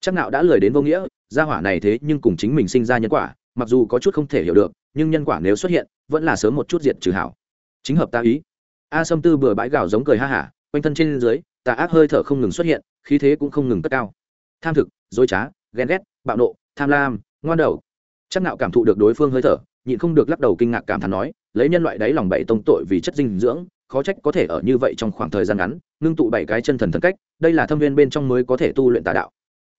Chắc nạo đã lời đến vô nghĩa, gia hỏa này thế nhưng cùng chính mình sinh ra nhân quả, mặc dù có chút không thể hiểu được, nhưng nhân quả nếu xuất hiện, vẫn là sớm một chút diệt trừ hảo. Chính hợp ta ý. A sâm tư bừa bãi gạo giống cười ha hả, quanh thân trên dưới, tà ác hơi thở không ngừng xuất hiện, khí thế cũng không ngừng cất cao. Tham thực dối trá, ghen ghét, bạo nộ, tham lam, ngoan đầu. Chắc nạo cảm thụ được đối phương hơi thở, nhịn không được lắc đầu kinh ngạc cảm thán nói, lấy nhân loại đáy lòng bảy tông tội vì chất dinh dưỡng, khó trách có thể ở như vậy trong khoảng thời gian ngắn, ngưng tụ bảy cái chân thần thần cách, đây là thâm viên bên trong mới có thể tu luyện tà đạo.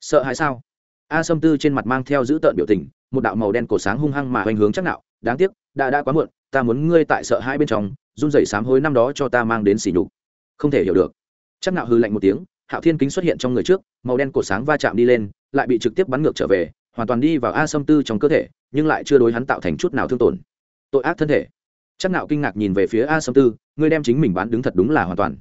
Sợ hãi sao? A sâm tư trên mặt mang theo dữ tợn biểu tình, một đạo màu đen cổ sáng hung hăng mà hoành hướng chắc nạo đáng tiếc, đã đã quá muộn, ta muốn ngươi tại sợ hãi bên trong, run rẩy sám hối năm đó cho ta mang đến xỉ nhục. Không thể hiểu được. Chắc nạo hư lạnh một tiếng hạo thiên kính xuất hiện trong người trước, màu đen cột sáng va chạm đi lên, lại bị trực tiếp bắn ngược trở về, hoàn toàn đi vào a sâm tư trong cơ thể, nhưng lại chưa đối hắn tạo thành chút nào thương tổn. Tội ác thân thể. Chắc nạo kinh ngạc nhìn về phía a sâm tư, ngươi đem chính mình bán đứng thật đúng là hoàn toàn.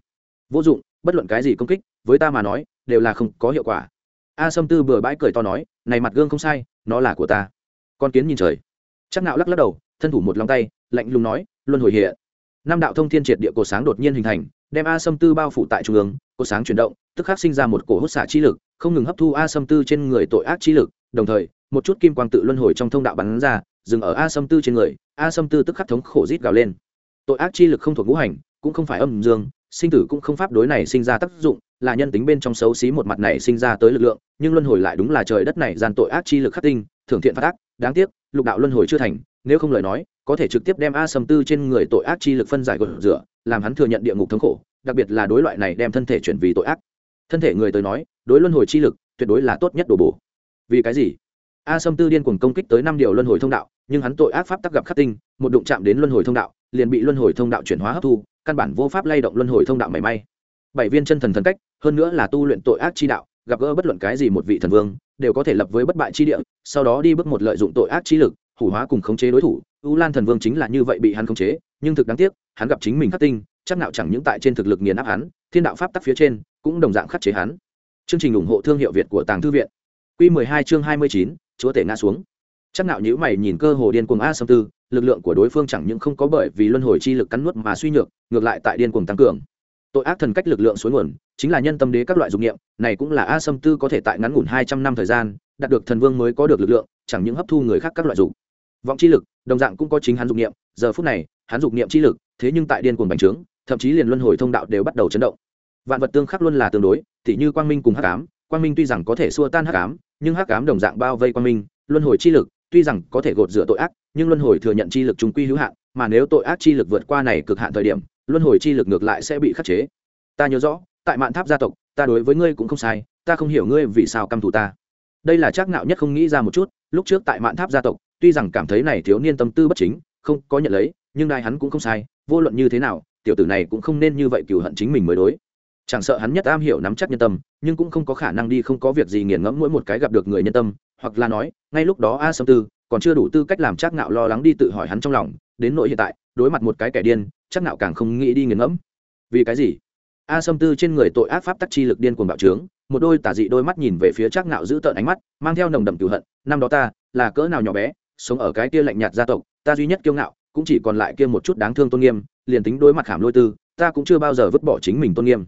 Vô dụng, bất luận cái gì công kích, với ta mà nói, đều là không có hiệu quả. A sâm tư bừa bãi cười to nói, này mặt gương không sai, nó là của ta. Con kiến nhìn trời. Chắc nạo lắc lắc đầu, thân thủ một lòng tay, lạnh lùng nói, luân hồi hiện năm đạo thông thiên triệt địa cổ sáng đột nhiên hình thành, đem a sâm tư bao phủ tại trung ương, cổ sáng chuyển động, tức khắc sinh ra một cổ hút xạ chi lực, không ngừng hấp thu a sâm tư trên người tội ác chi lực, đồng thời, một chút kim quang tự luân hồi trong thông đạo bắn ra, dừng ở a sâm tư trên người, a sâm tư tức khắc thống khổ rít gào lên. Tội ác chi lực không thuộc ngũ hành, cũng không phải âm dương, sinh tử cũng không pháp đối này sinh ra tác dụng là nhân tính bên trong xấu xí một mặt này sinh ra tới lực lượng, nhưng luân hồi lại đúng là trời đất này gian tội ác chi lực khắc tinh, thưởng thiện phát ác, đáng tiếc, lục đạo luân hồi chưa thành, nếu không lời nói, có thể trực tiếp đem a sâm tư trên người tội ác chi lực phân giải gột rửa, làm hắn thừa nhận địa ngục thống khổ, đặc biệt là đối loại này đem thân thể chuyển vì tội ác. Thân thể người tới nói, đối luân hồi chi lực, tuyệt đối là tốt nhất đổ bổ. Vì cái gì? A sâm tư điên cuồng công kích tới năm điều luân hồi thông đạo, nhưng hắn tội ác pháp tắc gặp khắc tinh, một đụng chạm đến luân hồi thông đạo, liền bị luân hồi thông đạo chuyển hóa hấp thu, căn bản vô pháp lay động luân hồi thông đạo mảy may bảy viên chân thần thần cách hơn nữa là tu luyện tội ác chi đạo gặp gỡ bất luận cái gì một vị thần vương đều có thể lập với bất bại chi địa sau đó đi bước một lợi dụng tội ác chi lực hủ hóa cùng khống chế đối thủ. U lan thần vương chính là như vậy bị hắn khống chế nhưng thực đáng tiếc hắn gặp chính mình khắc tinh chắc nào chẳng những tại trên thực lực nghiền áp hắn thiên đạo pháp tắc phía trên cũng đồng dạng khắc chế hắn. Chương trình ủng hộ thương hiệu việt của tàng thư viện. Q 12 chương 29, chúa tể ngã xuống. Chắc nạo nhữ mày nhìn cơ hồ điên cuồng a sâm tư lực lượng của đối phương chẳng những không có bởi vì luân hồi chi lực cắn nuốt mà suy nhược ngược lại tại điên cuồng tăng cường tội ác thần cách lực lượng suối nguồn, chính là nhân tâm đế các loại dụng nghiệm này cũng là a sâm tư có thể tại ngắn ngủn hai trăm năm thời gian, đạt được thần vương mới có được lực lượng, chẳng những hấp thu người khác các loại dụng vọng chi lực, đồng dạng cũng có chính hắn dụng nghiệm giờ phút này, hắn dụng nghiệm chi lực, thế nhưng tại điên cuồng bành trướng, thậm chí liền luân hồi thông đạo đều bắt đầu chấn động. Vạn vật tương khắc luôn là tương đối thì như quang minh cùng hắc ám, quang minh tuy rằng có thể xua tan hắc ám, nhưng hắc ám đồng dạng bao vây quang minh, luân hồi chi lực, tuy rằng có thể gột rửa tội ác, nhưng luân hồi thừa nhận chi lực chúng quy hữu hạn, mà nếu tội ác chi lực vượt qua này cực hạn thời điểm luân hồi chi lực ngược lại sẽ bị khắc chế. Ta nhớ rõ, tại mạn tháp gia tộc, ta đối với ngươi cũng không sai, ta không hiểu ngươi vì sao căm thù ta. Đây là chắc ngạo nhất không nghĩ ra một chút, lúc trước tại mạn tháp gia tộc, tuy rằng cảm thấy này thiếu niên tâm tư bất chính, không có nhận lấy, nhưng đại hắn cũng không sai, vô luận như thế nào, tiểu tử này cũng không nên như vậy cừu hận chính mình mới đối. Chẳng sợ hắn nhất am hiểu nắm chắc nhân tâm, nhưng cũng không có khả năng đi không có việc gì nghiền ngẫm mỗi một cái gặp được người nhân tâm hoặc là nói, ngay lúc đó a sâm tư còn chưa đủ tư cách làm chắc nạo lo lắng đi tự hỏi hắn trong lòng, đến nội hiện tại, đối mặt một cái kẻ điên chắc nạo càng không nghĩ đi nghiền ngẫm. Vì cái gì? A sâm tư trên người tội ác pháp tắc chi lực điên cuồng bạo trướng, một đôi tả dị đôi mắt nhìn về phía chắc nạo giữ tợn ánh mắt, mang theo nồng đậm cửu hận, năm đó ta là cỡ nào nhỏ bé, sống ở cái kia lạnh nhạt gia tộc, ta duy nhất kiêu ngạo, cũng chỉ còn lại kia một chút đáng thương tôn nghiêm, liền tính đối mặt hàm lôi tư, ta cũng chưa bao giờ vứt bỏ chính mình tôn nghiêm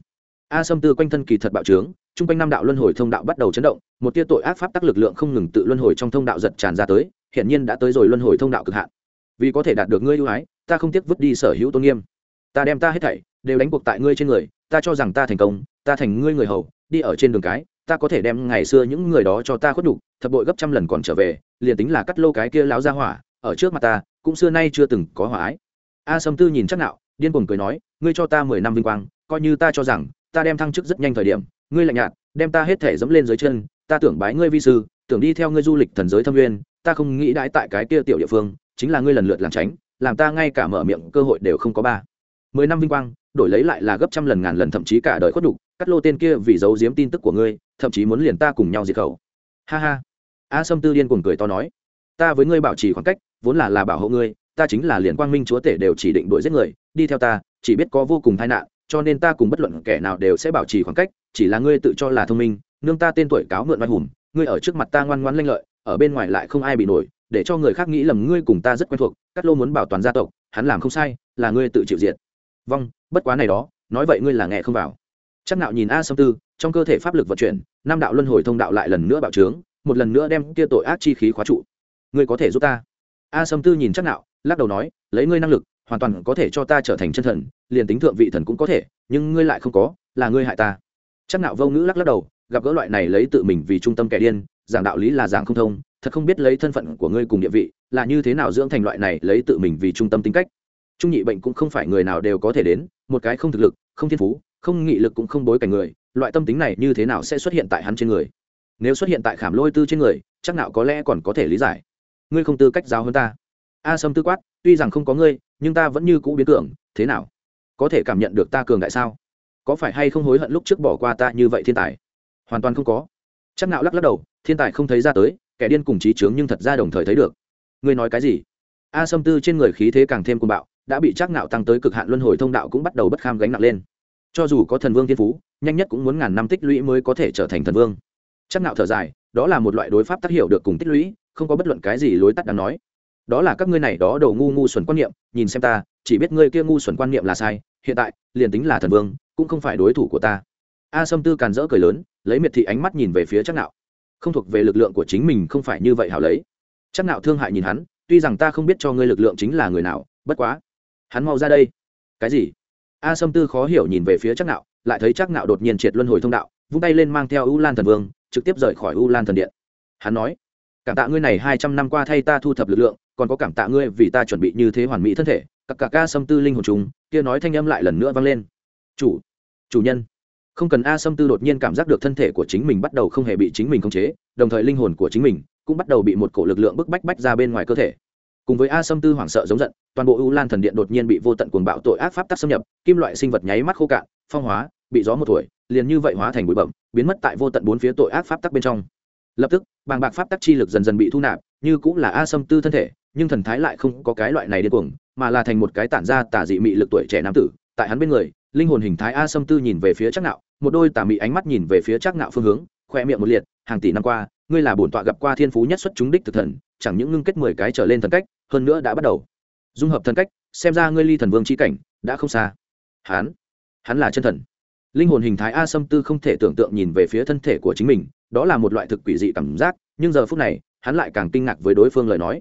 a sâm tư quanh thân kỳ thật bạo trướng trung quanh năm đạo luân hồi thông đạo bắt đầu chấn động, một tia tội ác pháp tắc lực lượng không ngừng tự luân hồi trong thông đạo giật tràn ra tới hiện nhiên đã tới rồi luân hồi thông đạo cực hạn. Vì có thể đạt được ngươi ưu ái, ta không tiếc vứt đi sở hữu tôn nghiêm. Ta đem ta hết thảy đều đánh cuộc tại ngươi trên người, ta cho rằng ta thành công, ta thành ngươi người hầu, đi ở trên đường cái, ta có thể đem ngày xưa những người đó cho ta khuất đủ, thập bội gấp trăm lần còn trở về, liền tính là cắt lô cái kia láo ra hỏa, ở trước mặt ta, cũng xưa nay chưa từng có hỏa ái. A sâm tư nhìn chắc nạo, điên cuồng cười nói, ngươi cho ta mười năm vinh quang, coi như ta cho rằng ta đem thăng chức rất nhanh thời điểm, ngươi lạnh nhạt, đem ta hết thể dẫm lên dưới chân, ta tưởng bái ngươi vi sư, tưởng đi theo ngươi du lịch thần giới thâm nguyên, ta không nghĩ đãi tại cái kia tiểu địa phương, chính là ngươi lần lượt làm tránh, làm ta ngay cả mở miệng cơ hội đều không có ba. Mười năm vinh quang, đổi lấy lại là gấp trăm lần ngàn lần thậm chí cả đời khuất đục cắt lô tên kia vì giấu giếm tin tức của ngươi, thậm chí muốn liền ta cùng nhau diệt khẩu. Ha ha. A sâm tư điên cuồng cười to nói, ta với ngươi bảo trì khoảng cách, vốn là là bảo hộ ngươi, ta chính là liền quang minh chúa tể đều chỉ định đuổi giết người, đi theo ta, chỉ biết có vô cùng tai nạn cho nên ta cùng bất luận kẻ nào đều sẽ bảo trì khoảng cách, chỉ là ngươi tự cho là thông minh, nương ta tên tuổi cáo mượn oai hùng, ngươi ở trước mặt ta ngoan ngoãn lanh lợi, ở bên ngoài lại không ai bị nổi, để cho người khác nghĩ lầm ngươi cùng ta rất quen thuộc, cát lô muốn bảo toàn gia tộc, hắn làm không sai, là ngươi tự chịu diệt. Vong bất quá này đó, nói vậy ngươi là nghe không vào. Chắc nạo nhìn a sâm tư, trong cơ thể pháp lực vận chuyển, nam đạo luân hồi thông đạo lại lần nữa bạo trướng, một lần nữa đem kia tội ác chi khí khóa trụ. Ngươi có thể giúp ta? A sâm tư nhìn chắc nạo, lắc đầu nói, lấy ngươi năng lực, hoàn toàn có thể cho ta trở thành chân thần liền tính thượng vị thần cũng có thể, nhưng ngươi lại không có, là ngươi hại ta. Chắc nạo vô ngữ lắc lắc đầu, gặp gỡ loại này lấy tự mình vì trung tâm kẻ điên, giảng đạo lý là giảng không thông, thật không biết lấy thân phận của ngươi cùng địa vị, là như thế nào dưỡng thành loại này lấy tự mình vì trung tâm tính cách. Trung nhị bệnh cũng không phải người nào đều có thể đến, một cái không thực lực, không thiên phú, không nghị lực cũng không bối cảnh người, loại tâm tính này như thế nào sẽ xuất hiện tại hắn trên người? Nếu xuất hiện tại khảm lôi tư trên người, chắc nào có lẽ còn có thể lý giải. Ngươi không tư cách giáo hơn ta. A sâm tư quát, tuy rằng không có ngươi, nhưng ta vẫn như cũ biến tưởng thế nào? Có thể cảm nhận được ta cường đại sao? Có phải hay không hối hận lúc trước bỏ qua ta như vậy thiên tài? Hoàn toàn không có. Chắc nạo lắc lắc đầu, thiên tài không thấy ra tới, kẻ điên cùng trí trướng nhưng thật ra đồng thời thấy được. Ngươi nói cái gì? A sâm tư trên người khí thế càng thêm cuồng bạo, đã bị chắc nạo tăng tới cực hạn luân hồi thông đạo cũng bắt đầu bất kham gánh nặng lên. Cho dù có thần vương thiên phú, nhanh nhất cũng muốn ngàn năm tích lũy mới có thể trở thành thần vương. Chắc nạo thở dài, đó là một loại đối pháp tác hiểu được cùng tích lũy, không có bất luận cái gì lối tắt đáng nói. Đó là các ngươi này đó đầu ngu ngu xuẩn quan niệm, nhìn xem ta, chỉ biết ngươi kia ngu xuẩn quan niệm là sai hiện tại, liền tính là thần vương, cũng không phải đối thủ của ta. A sâm tư càn rỡ cười lớn, lấy miệt thị ánh mắt nhìn về phía chắc nạo. Không thuộc về lực lượng của chính mình không phải như vậy hảo lấy. Chắc nạo thương hại nhìn hắn, tuy rằng ta không biết cho ngươi lực lượng chính là người nào, bất quá, hắn mau ra đây. Cái gì? A sâm tư khó hiểu nhìn về phía chắc nạo, lại thấy chắc nạo đột nhiên triệt luân hồi thông đạo, vung tay lên mang theo u lan thần vương, trực tiếp rời khỏi u lan thần điện. Hắn nói, cảm tạ ngươi này hai trăm năm qua thay ta thu thập lực lượng, còn có cảm tạ ngươi vì ta chuẩn bị như thế hoàn mỹ thân thể các cả ca sâm tư linh hồn trùng, kia nói thanh âm lại lần nữa vang lên. Chủ chủ nhân. Không cần a sâm tư đột nhiên cảm giác được thân thể của chính mình bắt đầu không hề bị chính mình khống chế, đồng thời linh hồn của chính mình cũng bắt đầu bị một cổ lực lượng bức bách bách ra bên ngoài cơ thể. Cùng với a sâm tư hoảng sợ giống giận, toàn bộ u lan thần điện đột nhiên bị vô tận cuồng bạo tội ác pháp tắc xâm nhập, kim loại sinh vật nháy mắt khô cạn, phong hóa, bị gió một tuổi liền như vậy hóa thành bụi bẩm biến mất tại vô tận bốn phía tội ác pháp tắc bên trong. Lập tức, bàng bạc pháp tắc chi lực dần dần bị thu nạp, như cũng là a sâm tư thân thể nhưng thần thái lại không có cái loại này điên cuồng, mà là thành một cái tản ra tả dị mị lực tuổi trẻ nam tử. Tại hắn bên người, linh hồn hình thái a sâm tư nhìn về phía chắc nạo một đôi tà mị ánh mắt nhìn về phía chắc nạo phương hướng, khoe miệng một liệt, hàng tỷ năm qua, ngươi là bổn tọa gặp qua thiên phú nhất xuất chúng đích thực thần, chẳng những ngưng kết mười cái trở lên thần cách, hơn nữa đã bắt đầu dung hợp thần cách, xem ra ngươi ly thần vương chi cảnh đã không xa. Hắn hắn là chân thần. Linh hồn hình thái a sâm tư không thể tưởng tượng nhìn về phía thân thể của chính mình, đó là một loại thực quỷ dị cảm giác, nhưng giờ phút này, hắn lại càng kinh ngạc với đối phương lời nói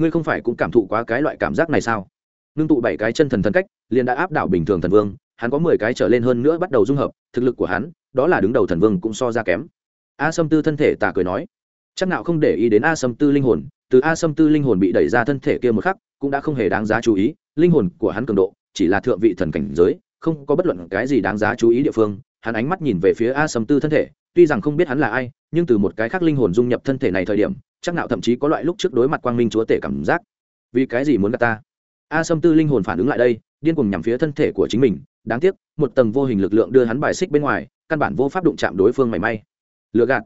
ngươi không phải cũng cảm thụ quá cái loại cảm giác này sao? Ngưng tụ bảy cái chân thần thần cách, liền đã áp đảo bình thường thần vương, hắn có mười cái trở lên hơn nữa bắt đầu dung hợp, thực lực của hắn, đó là đứng đầu thần vương cũng so ra kém. A sâm tư thân thể tà cười nói, chắc nào không để ý đến a sâm tư linh hồn, từ a sâm tư linh hồn bị đẩy ra thân thể kia một khắc, cũng đã không hề đáng giá chú ý, linh hồn của hắn cường độ, chỉ là thượng vị thần cảnh giới, không có bất luận cái gì đáng giá chú ý địa phương. Hắn ánh mắt nhìn về phía a sâm tư thân thể, tuy rằng không biết hắn là ai, nhưng từ một cái khác linh hồn dung nhập thân thể này thời điểm chắc nào thậm chí có loại lúc trước đối mặt quang minh chúa tể cảm giác. Vì cái gì muốn gạt ta? A sâm tư linh hồn phản ứng lại đây, điên cuồng nhằm phía thân thể của chính mình. Đáng tiếc, một tầng vô hình lực lượng đưa hắn bài xích bên ngoài, căn bản vô pháp đụng chạm đối phương mảy may. Lừa gạt.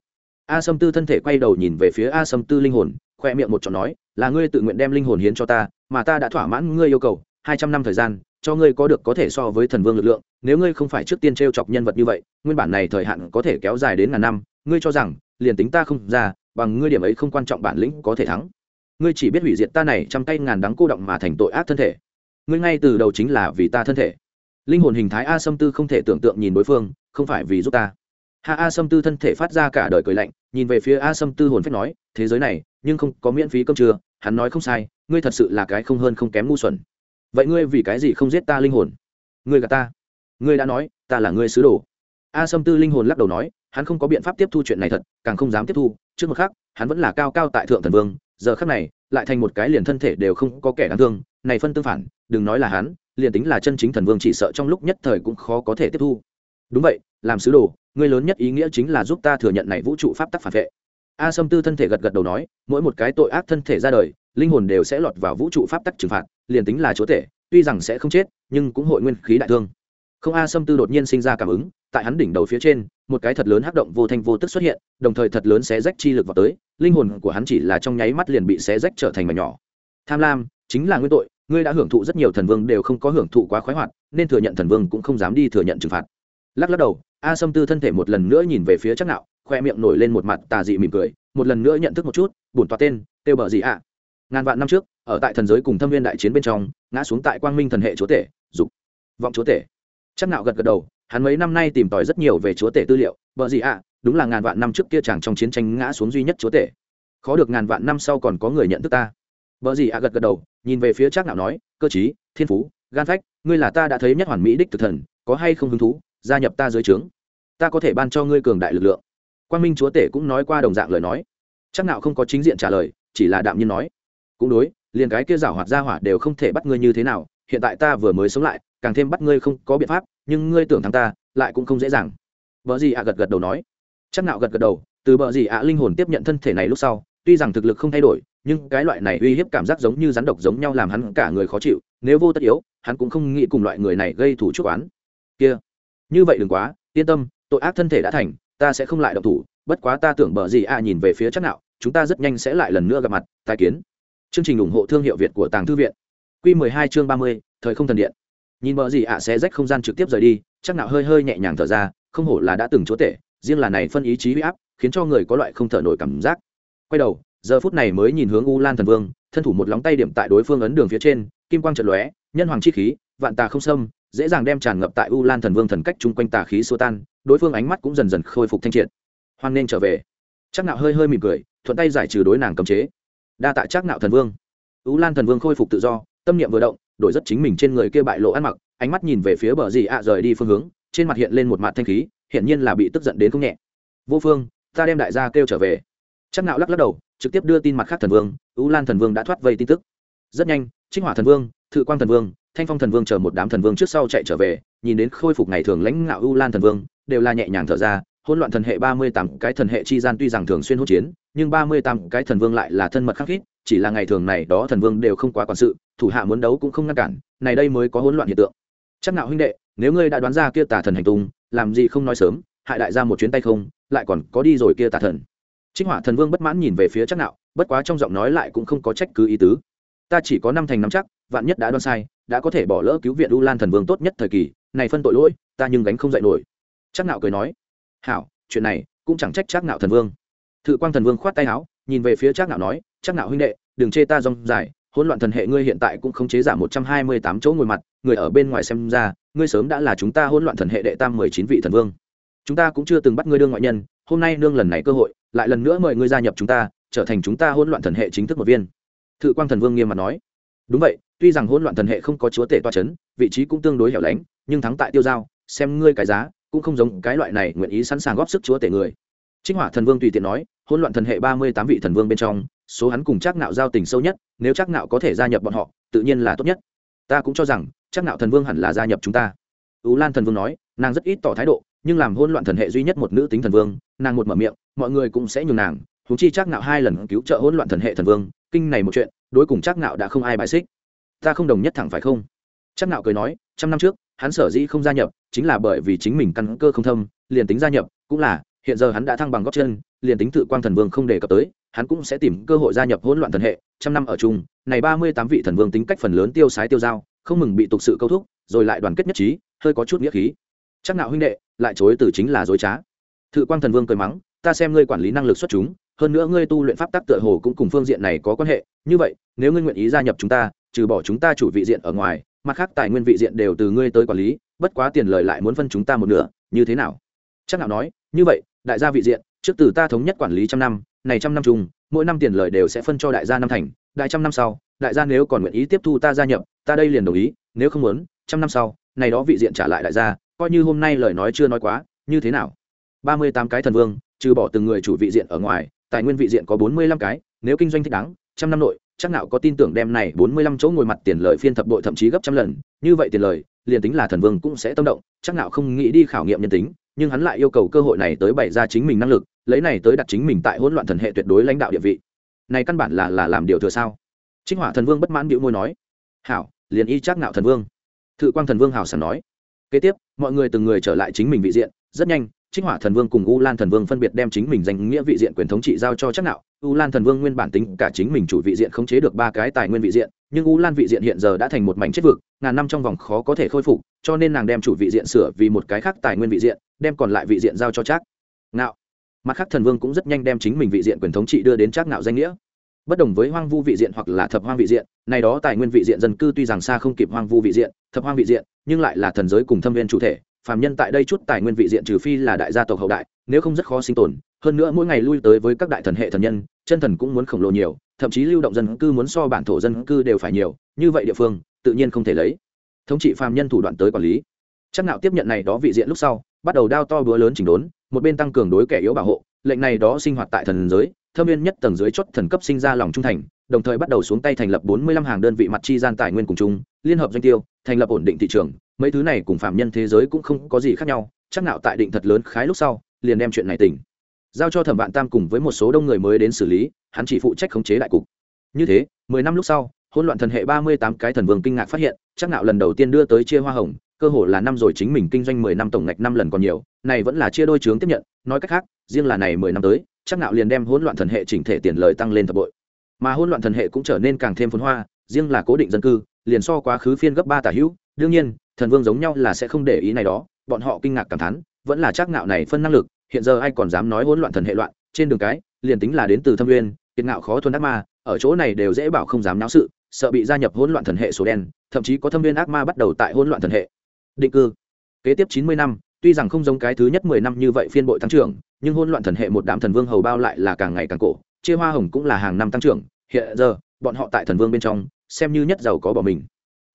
A sâm tư thân thể quay đầu nhìn về phía a sâm tư linh hồn, khoe miệng một trò nói, là ngươi tự nguyện đem linh hồn hiến cho ta, mà ta đã thỏa mãn ngươi yêu cầu, hai trăm năm thời gian, cho ngươi có được có thể so với thần vương lực lượng, nếu ngươi không phải trước tiên t r e o chọc nhân vật như vậy, nguyên bản này thời hạn có thể kéo dài đến ngàn năm, ngươi cho rằng, liền tính ta không ra bằng ngươi điểm ấy không quan trọng bản lĩnh có thể thắng. Ngươi chỉ biết hủy diệt ta này trăm tay ngàn đắng cô động mà thành tội ác thân thể. Ngươi ngay từ đầu chính là vì ta thân thể. Linh hồn hình thái a sâm tư không thể tưởng tượng nhìn đối phương, không phải vì giúp ta. Ha, a sâm tư thân thể phát ra cả đời cười lạnh, nhìn về phía a sâm tư hồn phép nói, thế giới này, nhưng không có miễn phí cơm trưa, hắn nói không sai, ngươi thật sự là cái không hơn không kém ngu xuẩn. Vậy ngươi vì cái gì không giết ta linh hồn? Ngươi gạt ta. Ngươi đã nói, ta là ngươi sứ đồ. A sâm tư linh hồn lắc đầu nói, hắn không có biện pháp tiếp thu chuyện này thật, càng không dám tiếp thu trước một khắc, hắn vẫn là cao cao tại thượng thần vương, giờ khắc này, lại thành một cái liền thân thể đều không có kẻ đáng thương, này phân tương phản, đừng nói là hắn, liền tính là chân chính thần vương chỉ sợ trong lúc nhất thời cũng khó có thể tiếp thu. Đúng vậy, làm sứ đồ người lớn nhất ý nghĩa chính là giúp ta thừa nhận này vũ trụ pháp tắc phản vệ. A sâm tư thân thể gật gật đầu nói, mỗi một cái tội ác thân thể ra đời, linh hồn đều sẽ lọt vào vũ trụ pháp tắc trừng phạt, liền tính là chúa tể, tuy rằng sẽ không chết, nhưng cũng hội nguyên khí đại thương không a sâm tư đột nhiên sinh ra cảm ứng, tại hắn đỉnh đầu phía trên, một cái thật lớn hắc động vô thanh vô tức xuất hiện, đồng thời thật lớn xé rách chi lực vào tới, linh hồn của hắn chỉ là trong nháy mắt liền bị xé rách trở thành mảnh nhỏ. Tham lam, chính là nguyên tội, ngươi đã hưởng thụ rất nhiều thần vương đều không có hưởng thụ quá khoái hoạt, nên thừa nhận thần vương cũng không dám đi thừa nhận trừng phạt. Lắc lắc đầu, a sâm tư thân thể một lần nữa nhìn về phía chắc nạo, khoe miệng nổi lên một mặt tà dị mỉm cười, một lần nữa nhận thức một chút, bổn tọa tên, tiêu bờ gì ạ. Ngàn vạn năm trước, ở tại thần giới cùng thâm viên đại chiến bên trong, ngã xuống tại quang minh thần hệ chúa tể, dục vọng chúa tể chắc nạo gật gật đầu hắn mấy năm nay tìm tòi rất nhiều về chúa tể tư liệu vợ gì ạ à, đúng là ngàn vạn năm trước kia chàng trong chiến tranh ngã xuống duy nhất chúa tể. Khó được ngàn vạn năm sau còn có người nhận thức ta. Vợ gì ạ gật gật đầu nhìn về phía chắc nạo nói cơ trí, thiên phú gan phách ngươi là ta đã thấy nhất hoàn mỹ đích thực thần có hay không hứng thú gia nhập ta dưới trướng? Ta có thể ban cho ngươi cường đại lực lượng. Quang minh chúa tể cũng nói qua đồng dạng lời nói. Chắc Nạo không có chính diện trả lời chỉ là đạm nhiên nói cũng đối liền cái kia giả hoạt ra hỏa đều không thể bắt ngươi như thế nào hiện tại ta vừa mới sống lại càng thêm bắt ngươi không có biện pháp nhưng ngươi tưởng thắng ta lại cũng không dễ dàng. Vợ gì ạ gật gật đầu nói. Chắc nạo gật gật đầu từ vợ gì ạ linh hồn tiếp nhận thân thể này lúc sau tuy rằng thực lực không thay đổi nhưng cái loại này uy hiếp cảm giác giống như rắn độc giống nhau làm hắn cả người khó chịu nếu vô tất yếu hắn cũng không nghĩ cùng loại người này gây thủ chuốc oán. Kia như vậy đừng quá yên tâm tội ác thân thể đã thành ta sẽ không lại động thủ bất quá ta tưởng bờ gì a nhìn về phía chắc nạo chúng ta rất nhanh sẽ lại lần nữa gặp mặt tài kiến. Chương trình ủng hộ thương hiệu việt của tàng thư viện. Q 12 chương 30, thời không thần điện nhìn bờ gì ạ sẽ rách không gian trực tiếp rời đi, chắc nạo hơi hơi nhẹ nhàng thở ra, không hổ là đã từng chúa tể, riêng là này phân ý chí huy áp, khiến cho người có loại không thở nổi cảm giác. Quay đầu, giờ phút này mới nhìn hướng u lan thần vương, thân thủ một lóng tay điểm tại đối phương ấn đường phía trên, kim quang trận lóe, nhân hoàng chi khí, vạn tà không xâm, dễ dàng đem tràn ngập tại u lan thần vương thần cách chung quanh tà khí xua tan, đối phương ánh mắt cũng dần dần khôi phục thanh triệt. Hoan nên trở về. Chắc nạo hơi hơi mỉm cười, thuận tay giải trừ đối nàng cấm chế. Đa tạ chắc nạo thần vương. U lan thần vương khôi phục tự do, tâm niệm vừa động đổi rất chính mình trên người kia bại lộ ăn mặc, ánh mắt nhìn về phía bờ dì ạ rời đi phương hướng, trên mặt hiện lên một mặt thanh khí hiện nhiên là bị tức giận đến không nhẹ. Vô phương, ta đem đại gia kêu trở về. Chắc nạo lắc lắc đầu, trực tiếp đưa tin mặt khác thần vương, u lan thần vương đã thoát vây tin tức. Rất nhanh, trích hỏa thần vương, thự quang thần vương, thanh phong thần vương chờ một đám thần vương trước sau chạy trở về, nhìn đến khôi phục ngày thường lãnh ngạo u lan thần vương, đều là nhẹ nhàng thở ra, hỗn loạn thần hệ ba mươi tám cái thần hệ chi gian tuy rằng thường xuyên hỗn chiến, nhưng ba mươi tám cái thần vương lại là thân mật khắc khít chỉ là ngày thường này đó thần vương đều không quá quản sự, thủ hạ muốn đấu cũng không ngăn cản, này đây mới có hỗn loạn hiện tượng. Chắc nạo huynh đệ, nếu ngươi đã đoán ra kia tà thần hành tung, làm gì không nói sớm, hại đại ra một chuyến tay không, lại còn có đi rồi kia tà thần. Trích hỏa thần vương bất mãn nhìn về phía chắc nạo, bất quá trong giọng nói lại cũng không có trách cứ ý tứ. Ta chỉ có năm thành năm chắc, vạn nhất đã đoán sai, đã có thể bỏ lỡ cứu viện u lan thần vương tốt nhất thời kỳ, này phân tội lỗi, ta nhưng gánh không dậy nổi. Chắc nạo cười nói, hảo, chuyện này cũng chẳng trách chắc nạo thần vương. Thự quang thần vương khoát tay áo, nhìn về phía chắc nạo nói chắc nạo huynh đệ, đừng chê ta rong dài, hỗn loạn thần hệ ngươi hiện tại cũng không chế giảm một trăm hai mươi tám chỗ ngồi mặt, người ở bên ngoài xem ra, ngươi sớm đã là chúng ta hỗn loạn thần hệ đệ tam mười chín vị thần vương. Chúng ta cũng chưa từng bắt ngươi đương ngoại nhân, hôm nay nương lần này cơ hội, lại lần nữa mời ngươi gia nhập chúng ta, trở thành chúng ta hỗn loạn thần hệ chính thức một viên. Thự quang thần vương nghiêm mặt nói. Đúng vậy, tuy rằng hỗn loạn thần hệ không có chúa tể toa c h ấ n vị trí cũng tương đối hẻo lánh, nhưng thắng tại tiêu giao, xem ngươi cái giá, cũng không giống cái loại này nguyện ý sẵn sàng góp sức chúa tể người. Trích hỏa thần vương tùy tiện nói, hỗn loạn thần hệ ba mươi tám vị thần vương bên trong số hắn cùng chắc nạo giao tình sâu nhất, nếu chắc nạo có thể gia nhập bọn họ, tự nhiên là tốt nhất. Ta cũng cho rằng chắc nạo thần vương hẳn là gia nhập chúng ta. Ú lan thần vương nói, nàng rất ít tỏ thái độ, nhưng làm hỗn loạn thần hệ duy nhất một nữ tính thần vương, nàng một mở miệng, mọi người cũng sẽ nhường nàng. Chúng chi chắc nạo hai lần cứu trợ hỗn loạn thần hệ thần vương, kinh này một chuyện, đối cùng chắc nạo đã không ai bài xích. Ta không đồng nhất thẳng phải không? Chắc nạo cười nói, trăm năm trước, hắn sở dĩ không gia nhập, chính là bởi vì chính mình căn cơ không thâm, liền tính gia nhập, cũng là, hiện giờ hắn đã thăng bằng gót chân, liền tính tự quang thần vương không đề cập tới hắn cũng sẽ tìm cơ hội gia nhập hỗn loạn thần hệ, trăm năm ở chung, này ba mươi tám vị thần vương tính cách phần lớn tiêu sái tiêu giao không mừng bị tục sự câu thúc, rồi lại đoàn kết nhất trí, hơi có chút nghĩa khí. Chắc nạo huynh đệ, lại chối từ chính là dối trá. Thự quang thần vương cười mắng, ta xem ngươi quản lý năng lực xuất chúng, hơn nữa ngươi tu luyện pháp tắc tựa hồ cũng cùng phương diện này có quan hệ, như vậy, nếu ngươi nguyện ý gia nhập chúng ta, trừ bỏ chúng ta chủ vị diện ở ngoài, mặt khác tài nguyên vị diện đều từ ngươi tới quản lý, bất quá tiền lời lại muốn phân chúng ta một nửa, như thế nào? Chắc nào nói, như vậy, đại gia vị diện, trước từ ta thống nhất quản lý trăm năm này trăm năm chung, mỗi năm tiền lời đều sẽ phân cho đại gia năm thành, đại trăm năm sau, đại gia nếu còn nguyện ý tiếp thu ta gia nhập, ta đây liền đồng ý, nếu không muốn, trăm năm sau, này đó vị diện trả lại đại gia, coi như hôm nay lời nói chưa nói quá, như thế nào? Ba mươi tám cái thần vương, trừ bỏ từng người chủ vị diện ở ngoài, tài nguyên vị diện có bốn mươi lăm cái, nếu kinh doanh thích đáng, trăm năm nội, chắc nào có tin tưởng đem này bốn mươi lăm chỗ ngồi mặt tiền lợi phiên thập bội thậm chí gấp trăm lần, như vậy tiền lời, liền tính là thần vương cũng sẽ tâm động, chắc nào không nghĩ đi khảo nghiệm nhân tính, nhưng hắn lại yêu cầu cơ hội này tới bày ra chính mình năng lực lấy này tới đặt chính mình tại hỗn loạn thần hệ tuyệt đối lãnh đạo địa vị. Này căn bản là là làm điều thừa sao? Trích hỏa thần vương bất mãn biểu môi nói. Hảo, liền y chắc nạo thần vương. Thự quang thần vương hảo sảng nói. Kế tiếp, mọi người từng người trở lại chính mình vị diện. Rất nhanh, trích hỏa thần vương cùng u lan thần vương phân biệt đem chính mình danh nghĩa vị diện quyền thống trị giao cho chắc nạo u lan thần vương nguyên bản tính cả chính mình chủ vị diện khống chế được ba cái tài nguyên vị diện, nhưng u lan vị diện hiện giờ đã thành một mảnh chết vực, ngàn năm trong vòng khó có thể khôi phục, cho nên nàng đem chủ vị diện sửa vì một cái khác tài nguyên vị diện, đem còn lại vị diện giao cho chắc nạo mặt khác thần vương cũng rất nhanh đem chính mình vị diện quyền thống trị đưa đến trác nạo danh nghĩa. Bất đồng với hoang vu vị diện hoặc là thập hoang vị diện, này đó tài nguyên vị diện dân cư tuy rằng xa không kịp hoang vu vị diện, thập hoang vị diện, nhưng lại là thần giới cùng thâm viên chủ thể, phàm nhân tại đây chút tài nguyên vị diện trừ phi là đại gia tộc hậu đại, nếu không rất khó sinh tồn. Hơn nữa mỗi ngày lui tới với các đại thần hệ thần nhân, chân thần cũng muốn khổng lồ nhiều, thậm chí lưu động dân cư muốn so bản thổ dân cư đều phải nhiều, như vậy địa phương, tự nhiên không thể lấy. Thống trị phàm nhân thủ đoạn tới quản lý. Chắc nạo tiếp nhận này đó vị diện lúc sau, bắt đầu đao to búa lớn chỉnh đốn một bên tăng cường đối kẻ yếu bảo hộ, lệnh này đó sinh hoạt tại thần giới, thâm viên nhất tầng dưới chốt thần cấp sinh ra lòng trung thành, đồng thời bắt đầu xuống tay thành lập 45 hàng đơn vị mặt chi gian tài nguyên cùng chung, liên hợp doanh tiêu, thành lập ổn định thị trường. Mấy thứ này cùng phạm nhân thế giới cũng không có gì khác nhau, chắc nào tại định thật lớn khái lúc sau, liền đem chuyện này tỉnh. Giao cho thẩm vạn tam cùng với một số đông người mới đến xử lý, hắn chỉ phụ trách khống chế đại cục. Như thế, mười năm lúc sau, hỗn loạn thần hệ ba mươi tám cái thần vương kinh ngạc phát hiện, chắc nạo lần đầu tiên đưa tới chia hoa hồng cơ hội là năm rồi chính mình kinh doanh mười năm tổng ngạch năm lần còn nhiều, này vẫn là chia đôi chướng tiếp nhận, nói cách khác, riêng là này mười năm tới, chắc nạo liền đem hỗn loạn thần hệ chỉnh thể tiền lợi tăng lên thập bội. Mà hỗn loạn thần hệ cũng trở nên càng thêm phồn hoa, riêng là cố định dân cư, liền so quá khứ phiên gấp ba tả hữu, đương nhiên, thần vương giống nhau là sẽ không để ý này đó, bọn họ kinh ngạc cảm thán, vẫn là chắc nạo này phân năng lực, hiện giờ ai còn dám nói hỗn loạn thần hệ loạn, trên đường cái, liền tính là đến từ thâm nguyên, kiệt ngạo khó thuần ác ma, ở chỗ này đều dễ bảo không dám náo sự, sợ bị gia nhập hỗn loạn thần hệ số đen, thậm chí có thâm viên ác ma bắt đầu tại hỗn loạn thần hệ định cư. Kế tiếp chín mươi năm, tuy rằng không giống cái thứ nhất mười năm như vậy phiên bội tăng trưởng, nhưng hỗn loạn thần hệ một đám thần vương hầu bao lại là càng ngày càng cổ, chia hoa hồng cũng là hàng năm tăng trưởng. Hiện giờ, bọn họ tại thần vương bên trong, xem như nhất giàu có bỏ mình.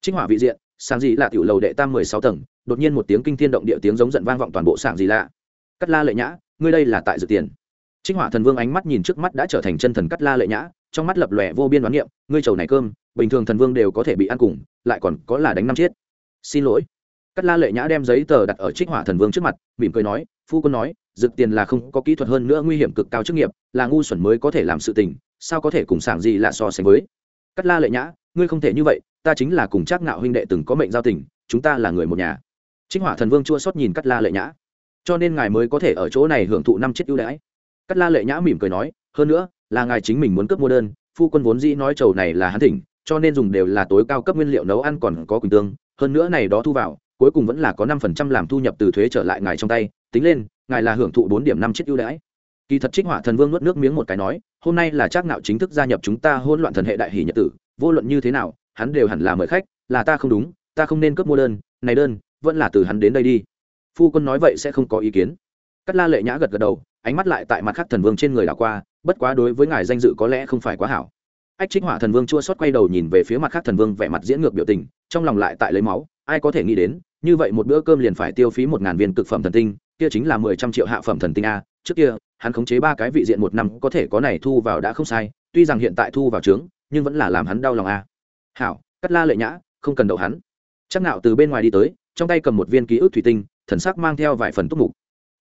Trích hỏa vị diện sáng dị là tiểu lầu đệ tam mười sáu tầng, đột nhiên một tiếng kinh thiên động địa tiếng giống giận vang vọng toàn bộ sảng dị lạ. Cắt la lệ nhã, ngươi đây là tại dự tiền. Trích hỏa thần vương ánh mắt nhìn trước mắt đã trở thành chân thần cắt la lệ nhã, trong mắt lập lòe vô biên đoán niệm, ngươi trầu này cơm, bình thường thần vương đều có thể bị ăn cùng, lại còn có là đánh năm chết. Xin lỗi cắt la lệ nhã đem giấy tờ đặt ở trích hỏa thần vương trước mặt, mỉm cười nói, phu quân nói dực tiền là không có kỹ thuật hơn nữa nguy hiểm cực cao chức nghiệp, là ngu xuẩn mới có thể làm sự tình, sao có thể cùng sảng gì là so sánh với? Cắt la lệ nhã, ngươi không thể như vậy, ta chính là cùng Trác ngạo huynh đệ từng có mệnh giao tình, chúng ta là người một nhà. Trích hỏa thần vương chua xót nhìn cắt la lệ nhã. Cho nên ngài mới có thể ở chỗ này hưởng thụ năm chiếc ưu đãi. Cắt la lệ nhã mỉm cười nói, hơn nữa, là ngài chính mình muốn cướp mua đơn, phu quân vốn dĩ nói trầu này là hắn thỉnh, cho nên dùng đều là tối cao cấp nguyên liệu nấu ăn còn có quỳnh tương, hơn nữa này đó thu vào cuối cùng vẫn là có năm phần trăm làm thu nhập từ thuế trở lại ngài trong tay, tính lên, ngài là hưởng thụ bốn điểm năm chiếc ưu đãi. Kỳ thật trích hỏa thần vương nuốt nước miếng một cái nói, hôm nay là trác nạo chính thức gia nhập chúng ta hỗn loạn thần hệ đại hỷ nhật tử, vô luận như thế nào, hắn đều hẳn là mời khách, là ta không đúng, ta không nên cướp mua đơn, này đơn, vẫn là từ hắn đến đây đi. Phu quân nói vậy sẽ không có ý kiến. Cắt la lệ nhã gật gật đầu, ánh mắt lại tại mặt khác thần vương trên người đảo qua, bất quá đối với ngài danh dự có lẽ không phải quá hảo. Ách trích hỏa thần vương chua xót quay đầu nhìn về phía mặt khác thần vương vẻ mặt diễn ngược biểu tình trong lòng lại tại lấy máu, ai có thể nghĩ đến, như vậy một bữa cơm liền phải tiêu phí một ngàn viên cực phẩm thần tinh, kia chính là mười trăm triệu hạ phẩm thần tinh a. Trước kia, hắn khống chế ba cái vị diện một năm, có thể có này thu vào đã không sai, tuy rằng hiện tại thu vào trướng, nhưng vẫn là làm hắn đau lòng a. Hảo, cắt la lệ nhã, không cần đậu hắn. Chắc nạo từ bên ngoài đi tới, trong tay cầm một viên ký ức thủy tinh, thần sắc mang theo vài phần túc mục.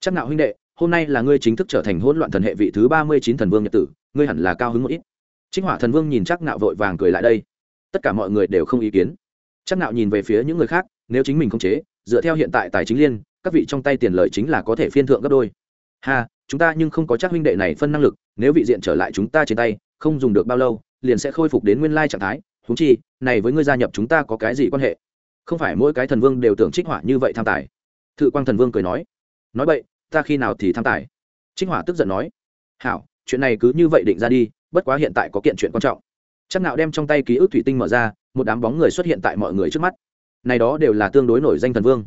Chắc nạo huynh đệ, hôm nay là ngươi chính thức trở thành hỗn loạn thần hệ vị thứ ba mươi chín thần vương nhật tử, ngươi hẳn là cao hứng một ít. Chính hỏa thần vương nhìn chắc nạo vội vàng cười lại đây. Tất cả mọi người đều không ý kiến chắc nạo nhìn về phía những người khác, nếu chính mình không chế, dựa theo hiện tại tài chính liên, các vị trong tay tiền lợi chính là có thể phiên thượng gấp đôi. Ha, chúng ta nhưng không có chắc huynh đệ này phân năng lực, nếu vị diện trở lại chúng ta trên tay, không dùng được bao lâu, liền sẽ khôi phục đến nguyên lai trạng thái. Húng chi, này với ngươi gia nhập chúng ta có cái gì quan hệ? Không phải mỗi cái thần vương đều tưởng trích hỏa như vậy tham tài. Thự quang thần vương cười nói. Nói vậy ta khi nào thì tham tài? Trích hỏa tức giận nói. Hảo, chuyện này cứ như vậy định ra đi, bất quá hiện tại có kiện chuyện quan trọng. Chắc nào đem trong tay ký ức thủy tinh mở ra một đám bóng người xuất hiện tại mọi người trước mắt. Này đó đều là tương đối nổi danh thần vương.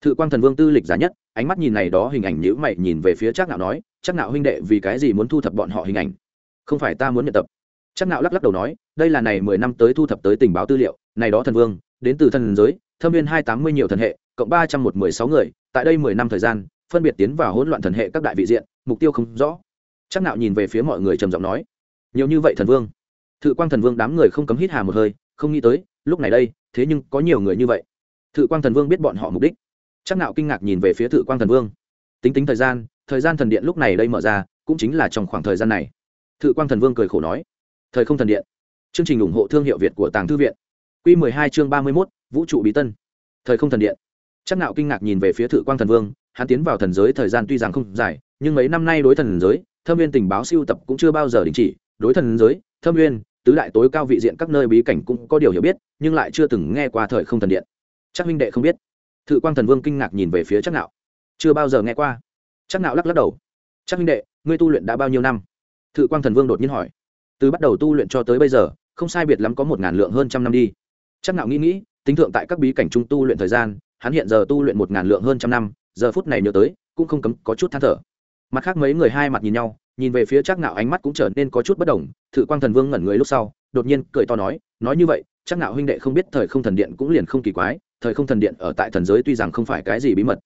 Thự quang thần vương tư lịch giá nhất, ánh mắt nhìn này đó hình ảnh nhữ mày nhìn về phía chắc nạo nói chắc nạo huynh đệ, vì cái gì muốn thu thập bọn họ hình ảnh? Không phải ta muốn nhận tập. Chắc nạo lắc lắc đầu nói, đây là này mười năm tới thu thập tới tình báo tư liệu, này đó thần vương, đến từ thần giới, thâm viên hai tám mươi nhiều thần hệ, cộng ba trăm một mười sáu người, tại đây mười năm thời gian, phân biệt tiến vào hỗn loạn thần hệ các đại vị diện, mục tiêu không rõ. Chắc nạo nhìn về phía mọi người trầm giọng nói, nhiều như vậy thần vương? Thự quang thần vương đám người không cấm hít hà một hơi không nghĩ tới lúc này đây thế nhưng có nhiều người như vậy. Thự quang thần vương biết bọn họ mục đích. Chắc nạo kinh ngạc nhìn về phía thự quang thần vương. Tính tính thời gian thời gian thần điện lúc này đây mở ra cũng chính là trong khoảng thời gian này. Thự quang thần vương cười khổ nói thời không thần điện. Chương trình ủng hộ thương hiệu việt của tàng thư viện. Q 12 chương 31, vũ trụ bí tân. Thời không thần điện. Chắc nạo kinh ngạc nhìn về phía thự quang thần vương hắn tiến vào thần giới thời gian tuy rằng không dài nhưng mấy năm nay đối thần giới thâm viên tình báo siêu tập cũng chưa bao giờ đình chỉ. Đối thần giới thâm viên tứ đại tối cao vị diện các nơi bí cảnh cũng có điều hiểu biết, nhưng lại chưa từng nghe qua thời không thần điện. Chắc minh đệ không biết. Thự quang thần vương kinh ngạc nhìn về phía chắc nạo. Chưa bao giờ nghe qua. Chắc nạo lắc lắc đầu. Chắc minh đệ, ngươi tu luyện đã bao nhiêu năm? Thự quang thần vương đột nhiên hỏi. Từ bắt đầu tu luyện cho tới bây giờ, không sai biệt lắm có một ngàn lượng hơn trăm năm đi. Chắc nạo nghĩ nghĩ, tính thượng tại các bí cảnh trung tu luyện thời gian, hắn hiện giờ tu luyện một ngàn lượng hơn trăm năm, giờ phút này nhớ tới, cũng không cấm có chút than thở mặt khác mấy người hai mặt nhìn nhau, nhìn về phía chắc nạo ánh mắt cũng trở nên có chút bất đồng thử quang thần vương ngẩn người lúc sau, đột nhiên cười to nói nói như vậy chắc nạo huynh đệ không biết thời không thần điện cũng liền không kỳ quái, thời không thần điện ở tại thần giới tuy rằng không phải cái gì bí mật,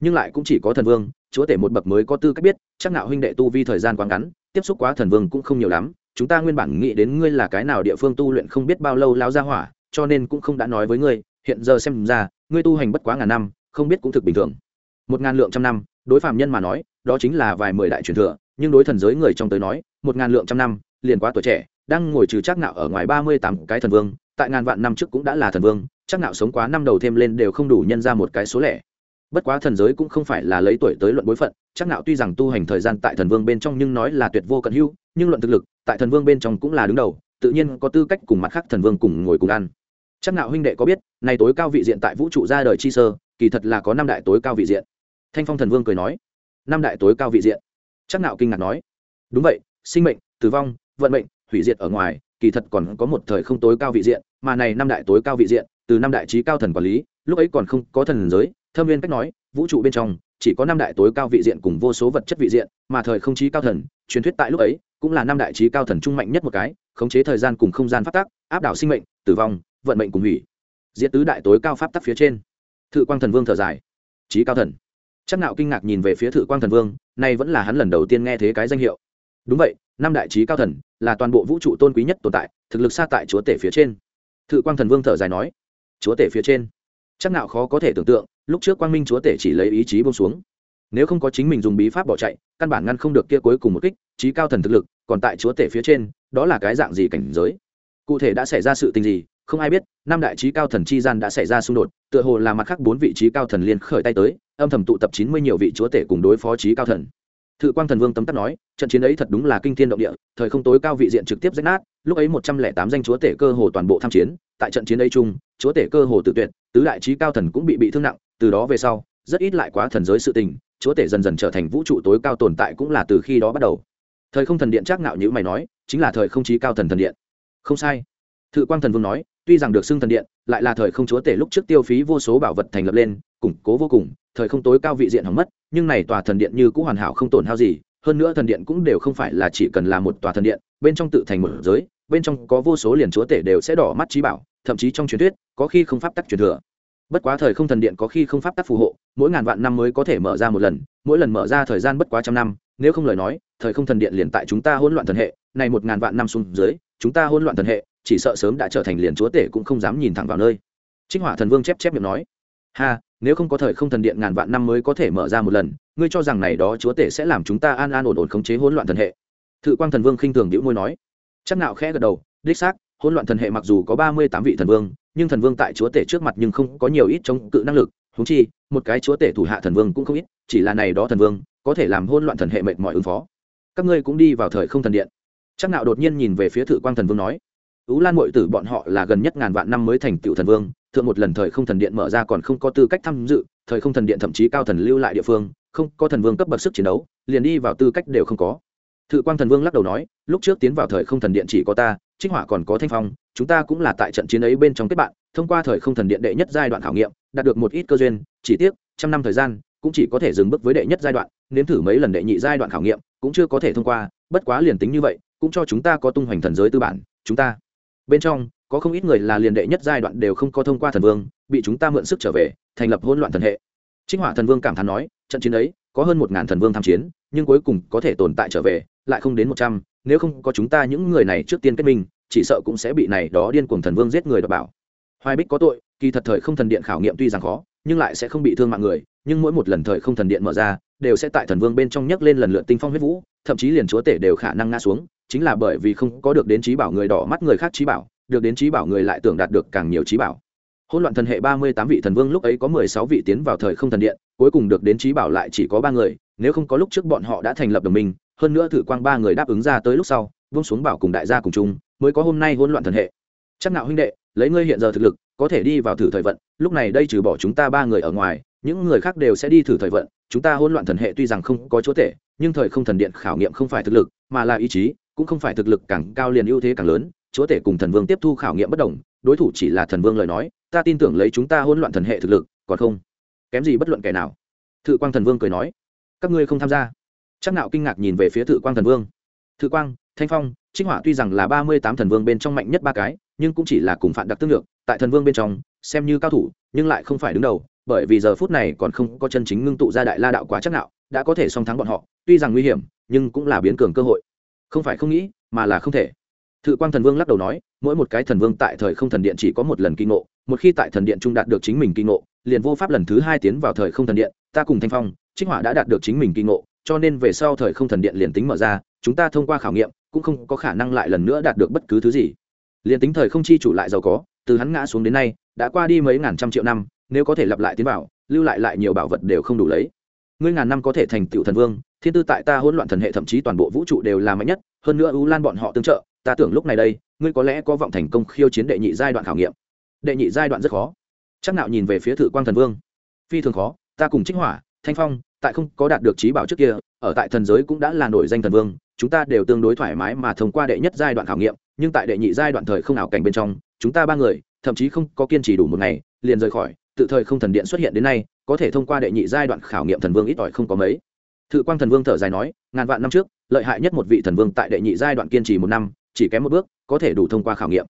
nhưng lại cũng chỉ có thần vương, chúa tể một bậc mới có tư cách biết chắc nạo huynh đệ tu vi thời gian quá ngắn, tiếp xúc quá thần vương cũng không nhiều lắm, chúng ta nguyên bản nghĩ đến ngươi là cái nào địa phương tu luyện không biết bao lâu lao ra hỏa, cho nên cũng không đã nói với ngươi, hiện giờ xem ra, ngươi tu hành bất quá ngàn năm, không biết cũng thực bình thường. Một ngàn lượng trăm năm đối phạm nhân mà nói, đó chính là vài mười đại truyền thừa, nhưng đối thần giới người trong tới nói, một ngàn lượng trăm năm, liền quá tuổi trẻ, đang ngồi trừ chắc nạo ở ngoài ba mươi tám cái thần vương, tại ngàn vạn năm trước cũng đã là thần vương, chắc nạo sống quá năm đầu thêm lên đều không đủ nhân ra một cái số lẻ. Bất quá thần giới cũng không phải là lấy tuổi tới luận bối phận, chắc nạo tuy rằng tu hành thời gian tại thần vương bên trong nhưng nói là tuyệt vô cận hưu nhưng luận thực lực, tại thần vương bên trong cũng là đứng đầu, tự nhiên có tư cách cùng mặt khác thần vương cùng ngồi cùng ăn. Chắc nạo huynh đệ có biết, nay tối cao vị diện tại vũ trụ ra đời chi sơ, kỳ thật là có năm đại tối cao vị diện thanh phong thần vương cười nói, năm đại tối cao vị diện. Chắc nạo kinh ngạc nói, đúng vậy, sinh mệnh, tử vong, vận mệnh, hủy diệt ở ngoài, kỳ thật còn có một thời không tối cao vị diện, mà này năm đại tối cao vị diện, từ năm đại trí cao thần quản lý, lúc ấy còn không có thần giới, thâm viên cách nói, vũ trụ bên trong, chỉ có năm đại tối cao vị diện cùng vô số vật chất vị diện, mà thời không trí cao thần, truyền thuyết tại lúc ấy, cũng là năm đại trí cao thần trung mạnh nhất một cái, khống chế thời gian cùng không gian phát tác áp đảo sinh mệnh, tử vong, vận mệnh cùng hủy. Diệt tứ đại tối cao pháp tắc phía trên. Thự quang thần vương thở dài, trí cao thần chắc nạo kinh ngạc nhìn về phía thử quang thần vương, nay vẫn là hắn lần đầu tiên nghe thế cái danh hiệu. Đúng vậy, năm đại trí cao thần, là toàn bộ vũ trụ tôn quý nhất tồn tại, thực lực xa tại chúa tể phía trên. Thự quang thần vương thở dài nói, chúa tể phía trên. Chắc nạo khó có thể tưởng tượng, lúc trước quang minh chúa tể chỉ lấy ý chí buông xuống. Nếu không có chính mình dùng bí pháp bỏ chạy, căn bản ngăn không được kia cuối cùng một kích, trí cao thần thực lực, còn tại chúa tể phía trên, đó là cái dạng gì cảnh giới? Cụ thể đã xảy ra sự tình gì không ai biết, năm đại trí cao thần chi gian đã xảy ra xung đột, tựa hồ là mặt khác bốn vị trí cao thần liên khởi tay tới, âm thầm tụ tập chín mươi nhiều vị chúa tể cùng đối phó trí cao thần. Thự quang thần vương tấm tắc nói, trận chiến ấy thật đúng là kinh thiên động địa, thời không tối cao vị diện trực tiếp rách nát, lúc ấy một trăm lẻ tám danh chúa tể cơ hồ toàn bộ tham chiến, tại trận chiến ấy chung, chúa tể cơ hồ tự tuyệt, tứ đại trí cao thần cũng bị bị thương nặng, từ đó về sau, rất ít lại quá thần giới sự tình, chúa tể dần dần trở thành vũ trụ tối cao tồn tại cũng là từ khi đó bắt đầu. Thời không thần điện chắc nạo như mày nói, chính là thời không trí cao thần thần điện. Không sai. Thự quang thần vương nói tuy rằng được xưng thần điện, lại là thời không chúa tể lúc trước tiêu phí vô số bảo vật thành lập lên, củng cố vô cùng, thời không tối cao vị diện hỏng mất, nhưng này tòa thần điện như cũng hoàn hảo không tổn hao gì, hơn nữa thần điện cũng đều không phải là chỉ cần là một tòa thần điện, bên trong tự thành một giới, bên trong có vô số liền chúa tể đều sẽ đỏ mắt trí bảo, thậm chí trong truyền thuyết, có khi không pháp tắc truyền thừa. Bất quá thời không thần điện có khi không pháp tắc phù hộ, mỗi ngàn vạn năm mới có thể mở ra một lần, mỗi lần mở ra thời gian bất quá trăm năm nếu không lời nói, thời không thần điện liền tại chúng ta hỗn loạn thần hệ này một ngàn vạn năm xuống dưới, chúng ta hỗn loạn thần hệ, chỉ sợ sớm đã trở thành liền chúa tể cũng không dám nhìn thẳng vào nơi. Trích hỏa thần vương chép chép miệng nói. Ha, nếu không có thời không thần điện ngàn vạn năm mới có thể mở ra một lần, ngươi cho rằng này đó chúa tể sẽ làm chúng ta an an ổn ổn khống chế hỗn loạn thần hệ? Thự quang thần vương khinh thường đĩu môi nói. Chắc nạo khẽ gật đầu, đích xác, hỗn loạn thần hệ mặc dù có ba mươi tám vị thần vương, nhưng thần vương tại chúa tể trước mặt nhưng không có nhiều ít chống cự năng lực. Húng chi, một cái chúa tể thủ hạ thần vương cũng không ít, chỉ là này đó thần vương có thể làm hỗn loạn thần hệ mệt mỏi ứng phó các ngươi cũng đi vào thời không thần điện chắc nạo đột nhiên nhìn về phía thự quang thần vương nói Ú Lan muội tử bọn họ là gần nhất ngàn vạn năm mới thành tựu thần vương, thượng một lần thời không thần điện mở ra còn không có tư cách tham dự, thời không thần điện thậm chí cao thần lưu lại địa phương, không có thần vương cấp bậc sức chiến đấu, liền đi vào tư cách đều không có. Thự Quang thần vương lắc đầu nói, lúc trước tiến vào thời không thần điện chỉ có ta, Trích Hỏa còn có Thanh Phong, chúng ta cũng là tại trận chiến ấy bên trong kết bạn, thông qua thời không thần điện đệ nhất giai đoạn khảo nghiệm, đạt được một ít cơ duyên, chỉ tiếc, trăm năm thời gian, cũng chỉ có thể dừng bước với đệ nhất giai đoạn, nếm thử mấy lần đệ nhị giai đoạn khảo nghiệm, cũng chưa có thể thông qua, bất quá liền tính như vậy, cũng cho chúng ta có tung hoành thần giới tư bản, chúng ta. Bên trong có không ít người là liền đệ nhất giai đoạn đều không có thông qua thần vương bị chúng ta mượn sức trở về thành lập hỗn loạn thần hệ. Trinh hỏa thần vương cảm thán nói trận chiến ấy có hơn một ngàn thần vương tham chiến nhưng cuối cùng có thể tồn tại trở về lại không đến một trăm nếu không có chúng ta những người này trước tiên kết minh chỉ sợ cũng sẽ bị này đó điên cuồng thần vương giết người đọc bảo. Hoài bích có tội kỳ thật thời không thần điện khảo nghiệm tuy rằng khó nhưng lại sẽ không bị thương mạng người nhưng mỗi một lần thời không thần điện mở ra, đều sẽ tại thần vương bên trong nhấc lên lần lượt tinh phong huyết vũ, thậm chí liền chúa tể đều khả năng ngã xuống, chính là bởi vì không có được đến trí bảo người đỏ mắt người khác trí bảo, được đến trí bảo người lại tưởng đạt được càng nhiều trí bảo. Hỗn loạn thần hệ ba mươi tám vị thần vương lúc ấy có mười sáu vị tiến vào thời không thần điện, cuối cùng được đến trí bảo lại chỉ có ba người, nếu không có lúc trước bọn họ đã thành lập đồng minh, hơn nữa thử quang ba người đáp ứng ra tới lúc sau, vung xuống bảo cùng đại gia cùng chung, mới có hôm nay hỗn loạn thần hệ. Chắc nạo huynh đệ, lấy ngươi hiện giờ thực lực, có thể đi vào thử thời vận, lúc này đây trừ bỏ chúng ta ba người ở ngoài những người khác đều sẽ đi thử thời vận, chúng ta hỗn loạn thần hệ tuy rằng không có chỗ thể nhưng thời không thần điện khảo nghiệm không phải thực lực, mà là ý chí, cũng không phải thực lực càng cao liền ưu thế càng lớn. Chúa tể cùng thần vương tiếp thu khảo nghiệm bất đồng, đối thủ chỉ là thần vương lời nói, ta tin tưởng lấy chúng ta hỗn loạn thần hệ thực lực, còn không? Kém gì bất luận kẻ nào. Thự quang thần vương cười nói, các ngươi không tham gia. Chắc nạo kinh ngạc nhìn về phía thự quang thần vương. Thự quang, thanh phong, trích hỏa tuy rằng là ba mươi tám thần vương bên trong mạnh nhất ba cái, nhưng cũng chỉ là cùng phản đặc tương lượng, tại thần vương bên trong, xem như cao thủ, nhưng lại không phải đứng đầu bởi vì giờ phút này còn không có chân chính ngưng tụ ra đại la đạo quá chắc nạo, đã có thể song thắng bọn họ, tuy rằng nguy hiểm, nhưng cũng là biến cường cơ hội. Không phải không nghĩ, mà là không thể. Thự quang thần vương lắc đầu nói, mỗi một cái thần vương tại thời không thần điện chỉ có một lần kinh ngộ, một khi tại thần điện trung đạt được chính mình kinh ngộ, liền vô pháp lần thứ hai tiến vào thời không thần điện, ta cùng thanh phong, trích hỏa đã đạt được chính mình kinh ngộ, cho nên về sau thời không thần điện liền tính mở ra, chúng ta thông qua khảo nghiệm, cũng không có khả năng lại lần nữa đạt được bất cứ thứ gì. Liền tính thời không chi chủ lại giàu có, từ hắn ngã xuống đến nay, đã qua đi mấy ngàn trăm triệu năm nếu có thể lặp lại tiến vào, lưu lại lại nhiều bảo vật đều không đủ lấy. Ngươi ngàn năm có thể thành tựu thần vương, thiên tư tại ta hỗn loạn thần hệ thậm chí toàn bộ vũ trụ đều là mạnh nhất, hơn nữa ưu lan bọn họ tương trợ, ta tưởng lúc này đây, ngươi có lẽ có vọng thành công khiêu chiến đệ nhị giai đoạn khảo nghiệm. Đệ nhị giai đoạn rất khó. Chắc nạo nhìn về phía thử quang thần vương. Phi thường khó, ta cùng trích hỏa, thanh phong, tại không có đạt được trí bảo trước kia, ở tại thần giới cũng đã là nổi danh thần vương, chúng ta đều tương đối thoải mái mà thông qua đệ nhất giai đoạn khảo nghiệm, nhưng tại đệ nhị giai đoạn thời không ảo cảnh bên trong, chúng ta ba người, thậm chí không có kiên trì đủ một ngày, liền rời khỏi tự thời không thần điện xuất hiện đến nay, có thể thông qua đệ nhị giai đoạn khảo nghiệm thần vương ít ỏi không có mấy. Thự quang thần vương thở dài nói, ngàn vạn năm trước, lợi hại nhất một vị thần vương tại đệ nhị giai đoạn kiên trì một năm, chỉ kém một bước, có thể đủ thông qua khảo nghiệm.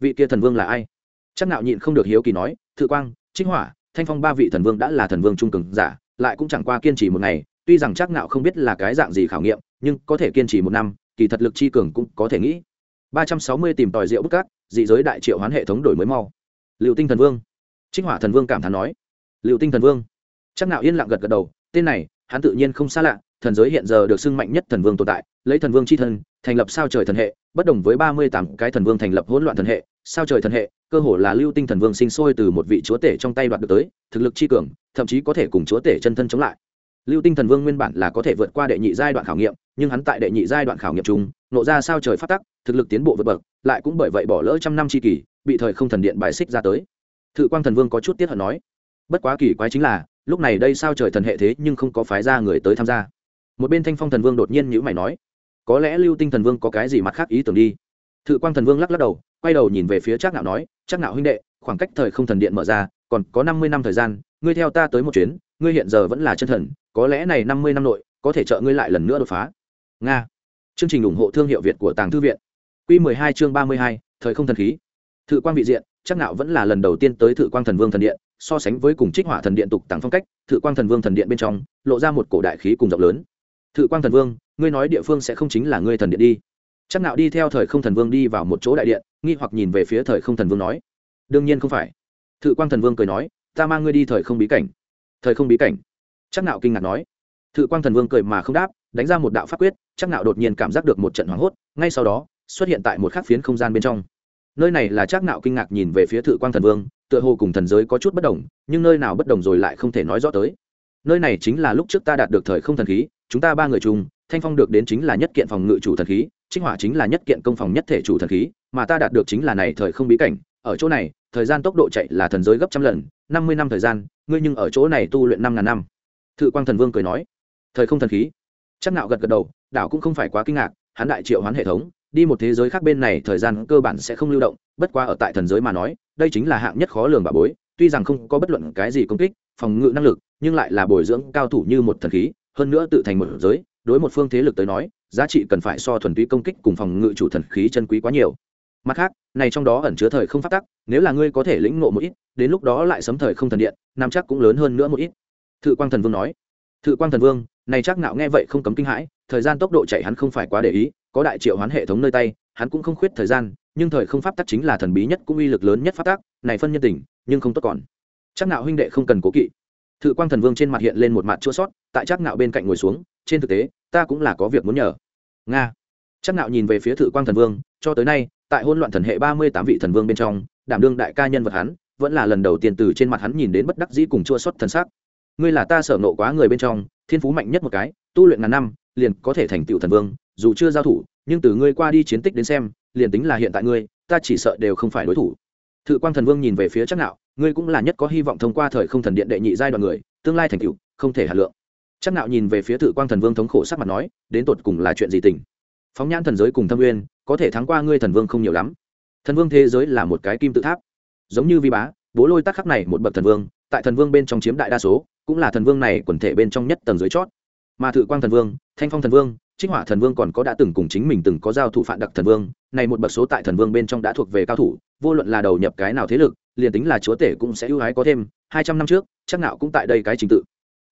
Vị kia thần vương là ai? Chắc nạo nhịn không được hiếu kỳ nói, thự quang trinh hỏa, thanh phong ba vị thần vương đã là thần vương trung cường giả, lại cũng chẳng qua kiên trì một ngày, tuy rằng chắc nạo không biết là cái dạng gì khảo nghiệm, nhưng có thể kiên trì một năm, kỳ thật lực chi cường cũng có thể nghĩ. Ba trăm sáu mươi tìm tòi rượu bức cát, dị giới đại triệu hoán hệ thống đổi mới mau. Liệu tinh thần vương trinh hỏa thần vương cảm thán nói. Liệu tinh thần vương? Chắc nạo yên lặng gật gật đầu, tên này, hắn tự nhiên không xa lạ, thần giới hiện giờ được xưng mạnh nhất thần vương tồn tại, lấy thần vương c h i thân, thành lập sao trời thần hệ, bất đồng với ba mươi tám cái thần vương thành lập hỗn loạn thần hệ, sao trời thần hệ, cơ hồ là lưu tinh thần vương sinh sôi từ một vị chúa tể trong tay đoạt được tới, thực lực c cường, thậm chí có thể cùng chúa tể chân thân chống lại. Lưu tinh thần vương nguyên bản là có thể vượt qua đệ nhị giai đoạn khảo nghiệm, nhưng hắn tại đệ nhị giai đoạn khảo nghiệm chung, nộ ra sao trời phát tắc, thực lực tiến bộ vượt bậc, lại cũng bởi vậy bỏ lỡ trăm năm chi kỳ, bị thời không thần điện bài xích ra tới thự quang thần vương có chút tiếc hận nói, bất quá kỳ quái chính là, lúc này đây sao trời thần hệ thế nhưng không có phái ra người tới tham gia. Một bên thanh phong thần vương đột nhiên nhữ mày nói, có lẽ lưu tinh thần vương có cái gì mặt khác ý tưởng đi? Thự quang thần vương lắc lắc đầu, quay đầu nhìn về phía trác nạo nói, trác nạo huynh đệ, khoảng cách thời không thần điện mở ra, còn có năm mươi năm thời gian, ngươi theo ta tới một chuyến, ngươi hiện giờ vẫn là chân thần, có lẽ này năm mươi năm nội, có thể trợ ngươi lại lần nữa đột phá. Nga. Chương trình ủng hộ thương hiệu việt của tàng thư viện. Q mười hai chương ba mươi hai, thời không thần khí. Thự quang vị diện chắc nạo vẫn là lần đầu tiên tới thự quang thần vương thần điện, so sánh với cùng trích hỏa thần điện tục Tặng phong cách, thự quang thần vương thần điện bên trong, lộ ra một cổ đại khí cùng rộng lớn. Thự quang thần vương, ngươi nói địa phương sẽ không chính là ngươi thần điện đi. Chắc nạo đi theo thời không thần vương đi vào một chỗ đại điện, nghi hoặc nhìn về phía thời không thần vương nói, đương nhiên không phải. Thự quang thần vương cười nói, ta mang ngươi đi thời không bí cảnh. Thời không bí cảnh? Chắc nạo kinh ngạc nói. Thự quang thần vương cười mà không đáp, đánh ra một đạo pháp quyết, chắc nạo đột nhiên cảm giác được một trận hoảng hốt, ngay sau đó, xuất hiện tại một khắc phiến không gian bên trong nơi này là chắc nạo kinh ngạc nhìn về phía thự quang thần vương, tựa hồ cùng thần giới có chút bất đồng, nhưng nơi nào bất đồng rồi lại không thể nói rõ tới. Nơi này chính là lúc trước ta đạt được thời không thần khí, chúng ta ba người chung, thanh phong được đến chính là nhất kiện phòng ngự chủ thần khí, trích hỏa chính là nhất kiện công phòng nhất thể chủ thần khí, mà ta đạt được chính là này thời không bí cảnh. Ở chỗ này, thời gian tốc độ chạy là thần giới gấp trăm lần, năm mươi năm thời gian, ngươi nhưng ở chỗ này tu luyện năm ngàn năm. Thự quang thần vương cười nói. Thời không thần khí. Chắc nạo gật gật đầu, đảo cũng không phải quá kinh ngạc, hắn đại triệu hoán hệ thống đi một thế giới khác bên này thời gian cơ bản sẽ không lưu động, bất qua ở tại thần giới mà nói, đây chính là hạng nhất khó lường bà bối, tuy rằng không có bất luận cái gì công kích, phòng ngự năng lực, nhưng lại là bồi dưỡng cao thủ như một thần khí, hơn nữa tự thành một giới, đối một phương thế lực tới nói, giá trị cần phải so thuần túy công kích cùng phòng ngự chủ thần khí chân quý quá nhiều. Mặt khác, này trong đó ẩn chứa thời không phát tắc, nếu là ngươi có thể lĩnh ngộ một ít, đến lúc đó lại sấm thời không thần điện, nam chắc cũng lớn hơn nữa một ít. Thự quang thần vương nói. Thự quang thần vương, này chắc nạo nghe vậy không cấm kinh hãi, thời gian tốc độ chạy hắn không phải quá để ý có đại triệu hoán hệ thống nơi tay, hắn cũng không khuyết thời gian, nhưng thời không pháp tắc chính là thần bí nhất cũng uy lực lớn nhất pháp tắc, này phân nhân tình, nhưng không tốt còn. Chắc nạo huynh đệ không cần cố kỵ. Thự quang thần vương trên mặt hiện lên một mặt chua sót, tại chắc nạo bên cạnh ngồi xuống, trên thực tế, ta cũng là có việc muốn nhờ. Nga. Chắc nạo nhìn về phía thự quang thần vương, cho tới nay, tại hôn loạn thần hệ ba mươi tám vị thần vương bên trong, đảm đương đại ca nhân vật hắn, vẫn là lần đầu tiên từ trên mặt hắn nhìn đến bất đắc dĩ cùng chua xót thần sắc ngươi là ta sở nộ quá người bên trong, thiên phú mạnh nhất một cái, tu luyện ngàn năm, liền có thể thành tựu thần vương dù chưa giao thủ, nhưng từ ngươi qua đi chiến tích đến xem, liền tính là hiện tại ngươi, ta chỉ sợ đều không phải đối thủ. Thự quang thần vương nhìn về phía chắc nạo ngươi cũng là nhất có hy vọng thông qua thời không thần điện đệ nhị giai đoạn người, tương lai thành tựu, không thể hạt lượng. Chắc nạo nhìn về phía thự quang thần vương thống khổ sắc mặt nói, đến tột cùng là chuyện gì tình? Phóng nhãn thần giới cùng thâm uyên, có thể thắng qua ngươi thần vương không nhiều lắm. Thần vương thế giới là một cái kim tự tháp. Giống như vi bá, bố lôi tắc khắc này một bậc thần vương, tại thần vương bên trong chiếm đại đa số, cũng là thần vương này quần thể bên trong nhất tầng dưới chót. Mà thự quang thần vương, thanh phong thần vương trích hỏa thần vương còn có đã từng cùng chính mình từng có giao thủ phản đặc thần vương, này một bậc số tại thần vương bên trong đã thuộc về cao thủ, vô luận là đầu nhập cái nào thế lực, liền tính là chúa tể cũng sẽ ưu ái có thêm, hai trăm năm trước, chắc nạo cũng tại đây cái trình tự.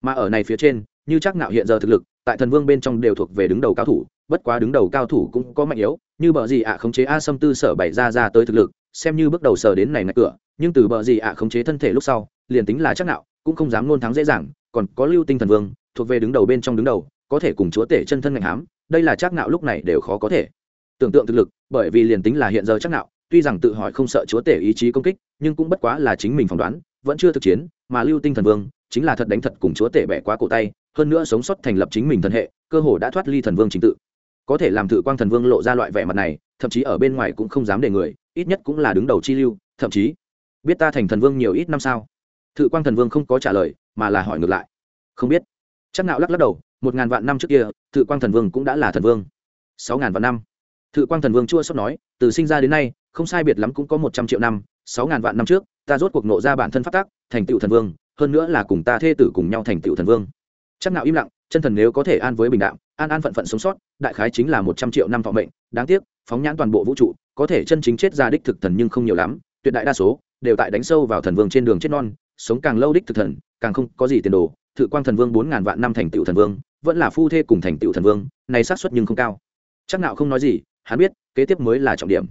Mà ở này phía trên, như chắc nạo hiện giờ thực lực, tại thần vương bên trong đều thuộc về đứng đầu cao thủ, bất quá đứng đầu cao thủ cũng có mạnh yếu, như bờ gì ạ khống chế a sâm tư sở bảy ra ra tới thực lực, xem như bước đầu sở đến này ngạch cửa, nhưng từ bờ gì ạ khống chế thân thể lúc sau, liền tính là chắc nạo cũng không dám nôn thắng dễ dàng, còn có lưu tinh thần vương, thuộc về đứng đầu bên trong đứng đầu có thể cùng chúa tể chân thân ngạnh hám, đây là chắc nạo lúc này đều khó có thể. Tưởng tượng thực lực, bởi vì liền tính là hiện giờ chắc nạo, tuy rằng tự hỏi không sợ chúa tể ý chí công kích, nhưng cũng bất quá là chính mình phỏng đoán, vẫn chưa thực chiến, mà lưu tinh thần vương chính là thật đánh thật cùng chúa tể bẻ quá cổ tay, hơn nữa sống sót thành lập chính mình thần hệ, cơ hồ đã thoát ly thần vương chính tự. Có thể làm thử quang thần vương lộ ra loại vẻ mặt này, thậm chí ở bên ngoài cũng không dám để người, ít nhất cũng là đứng đầu chi lưu, thậm chí biết ta thành thần vương nhiều ít năm sao? Thự quang thần vương không có trả lời, mà là hỏi ngược lại. Không biết. Chắc nạo lắc lắc đầu một ngàn vạn năm trước kia, thự quang thần vương cũng đã là thần vương. Sáu ngàn vạn năm. Thự quang thần vương chua sót nói, từ sinh ra đến nay, không sai biệt lắm cũng có một trăm triệu năm, sáu ngàn vạn năm trước, ta rốt cuộc nộ ra bản thân phát tác thành tựu thần vương, hơn nữa là cùng ta thê tử cùng nhau thành tựu thần vương. Chắc nào im lặng, chân thần nếu có thể an với bình đạm, an an phận phận sống sót, đại khái chính là một trăm triệu năm thọ mệnh, đáng tiếc, phóng nhãn toàn bộ vũ trụ, có thể chân chính chết ra đích thực thần nhưng không nhiều lắm, tuyệt đại đa số đều tại đánh sâu vào thần vương trên đường chết non, sống càng lâu đích thực thần, càng không có gì tiền đồ, thự quang thần vương bốn ngàn vạn năm thành tựu thần vương vẫn là phu thê cùng thành tựu thần vương này xác suất nhưng không cao. Chắc nào không nói gì, hắn biết, kế tiếp mới là trọng điểm.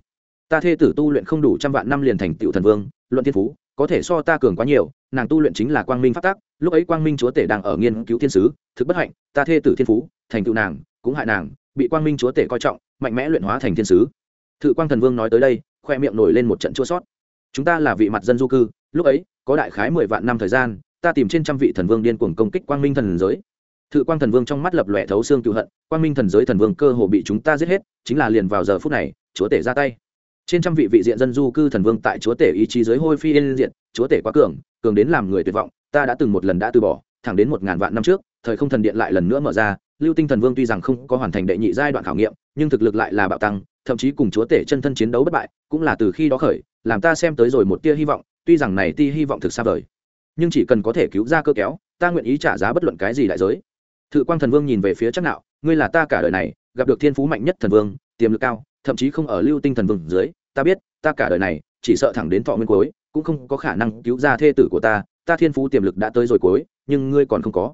Ta thê tử tu luyện không đủ trăm vạn năm liền thành tựu thần vương, luận thiên phú, có thể so ta cường quá nhiều, nàng tu luyện chính là quang minh phát tác lúc ấy quang minh chúa tể đang ở nghiên cứu thiên sứ, thực bất hạnh, ta thê tử thiên phú, thành tựu nàng, cũng hại nàng, bị quang minh chúa tể coi trọng, mạnh mẽ luyện hóa thành thiên sứ. Thự quang thần vương nói tới đây, khoe miệng nổi lên một trận chua sót. Chúng ta là vị mặt dân du cư, lúc ấy, có đại khái mười vạn năm thời gian, ta tìm trên trăm vị thần vương điên cuồng công kích quang minh thần giới thự quang thần vương trong mắt lập lòe thấu xương cựu hận, quang minh thần giới thần vương cơ hồ bị chúng ta giết hết, chính là liền vào giờ phút này, chúa tể ra tay. Trên trăm vị vị diện dân du cư thần vương tại chúa tể ý chí giới hôi phi yên diện chúa tể quá cường cường đến làm người tuyệt vọng, ta đã từng một lần đã từ bỏ, thẳng đến một ngàn vạn năm trước, thời không thần điện lại lần nữa mở ra, lưu tinh thần vương tuy rằng không có hoàn thành đệ nhị giai đoạn khảo nghiệm, nhưng thực lực lại là bạo tăng, thậm chí cùng chúa tể chân thân chiến đấu bất bại, cũng là từ khi đó khởi, làm ta xem tới rồi một tia hy vọng, tuy rằng này tia hy vọng thực xa vời. Nhưng chỉ cần có thể cứu ra cơ kéo, ta nguyện ý trả giá bất luận cái gì đại giới thự quang thần vương nhìn về phía chắc nạo, ngươi là ta cả đời này, gặp được thiên phú mạnh nhất thần vương, tiềm lực cao, thậm chí không ở lưu tinh thần vương dưới, ta biết, ta cả đời này chỉ sợ thẳng đến thọ nguyên cuối, cũng không có khả năng cứu ra thê tử của ta ta thiên phú tiềm lực đã tới rồi cuối, nhưng ngươi còn không có.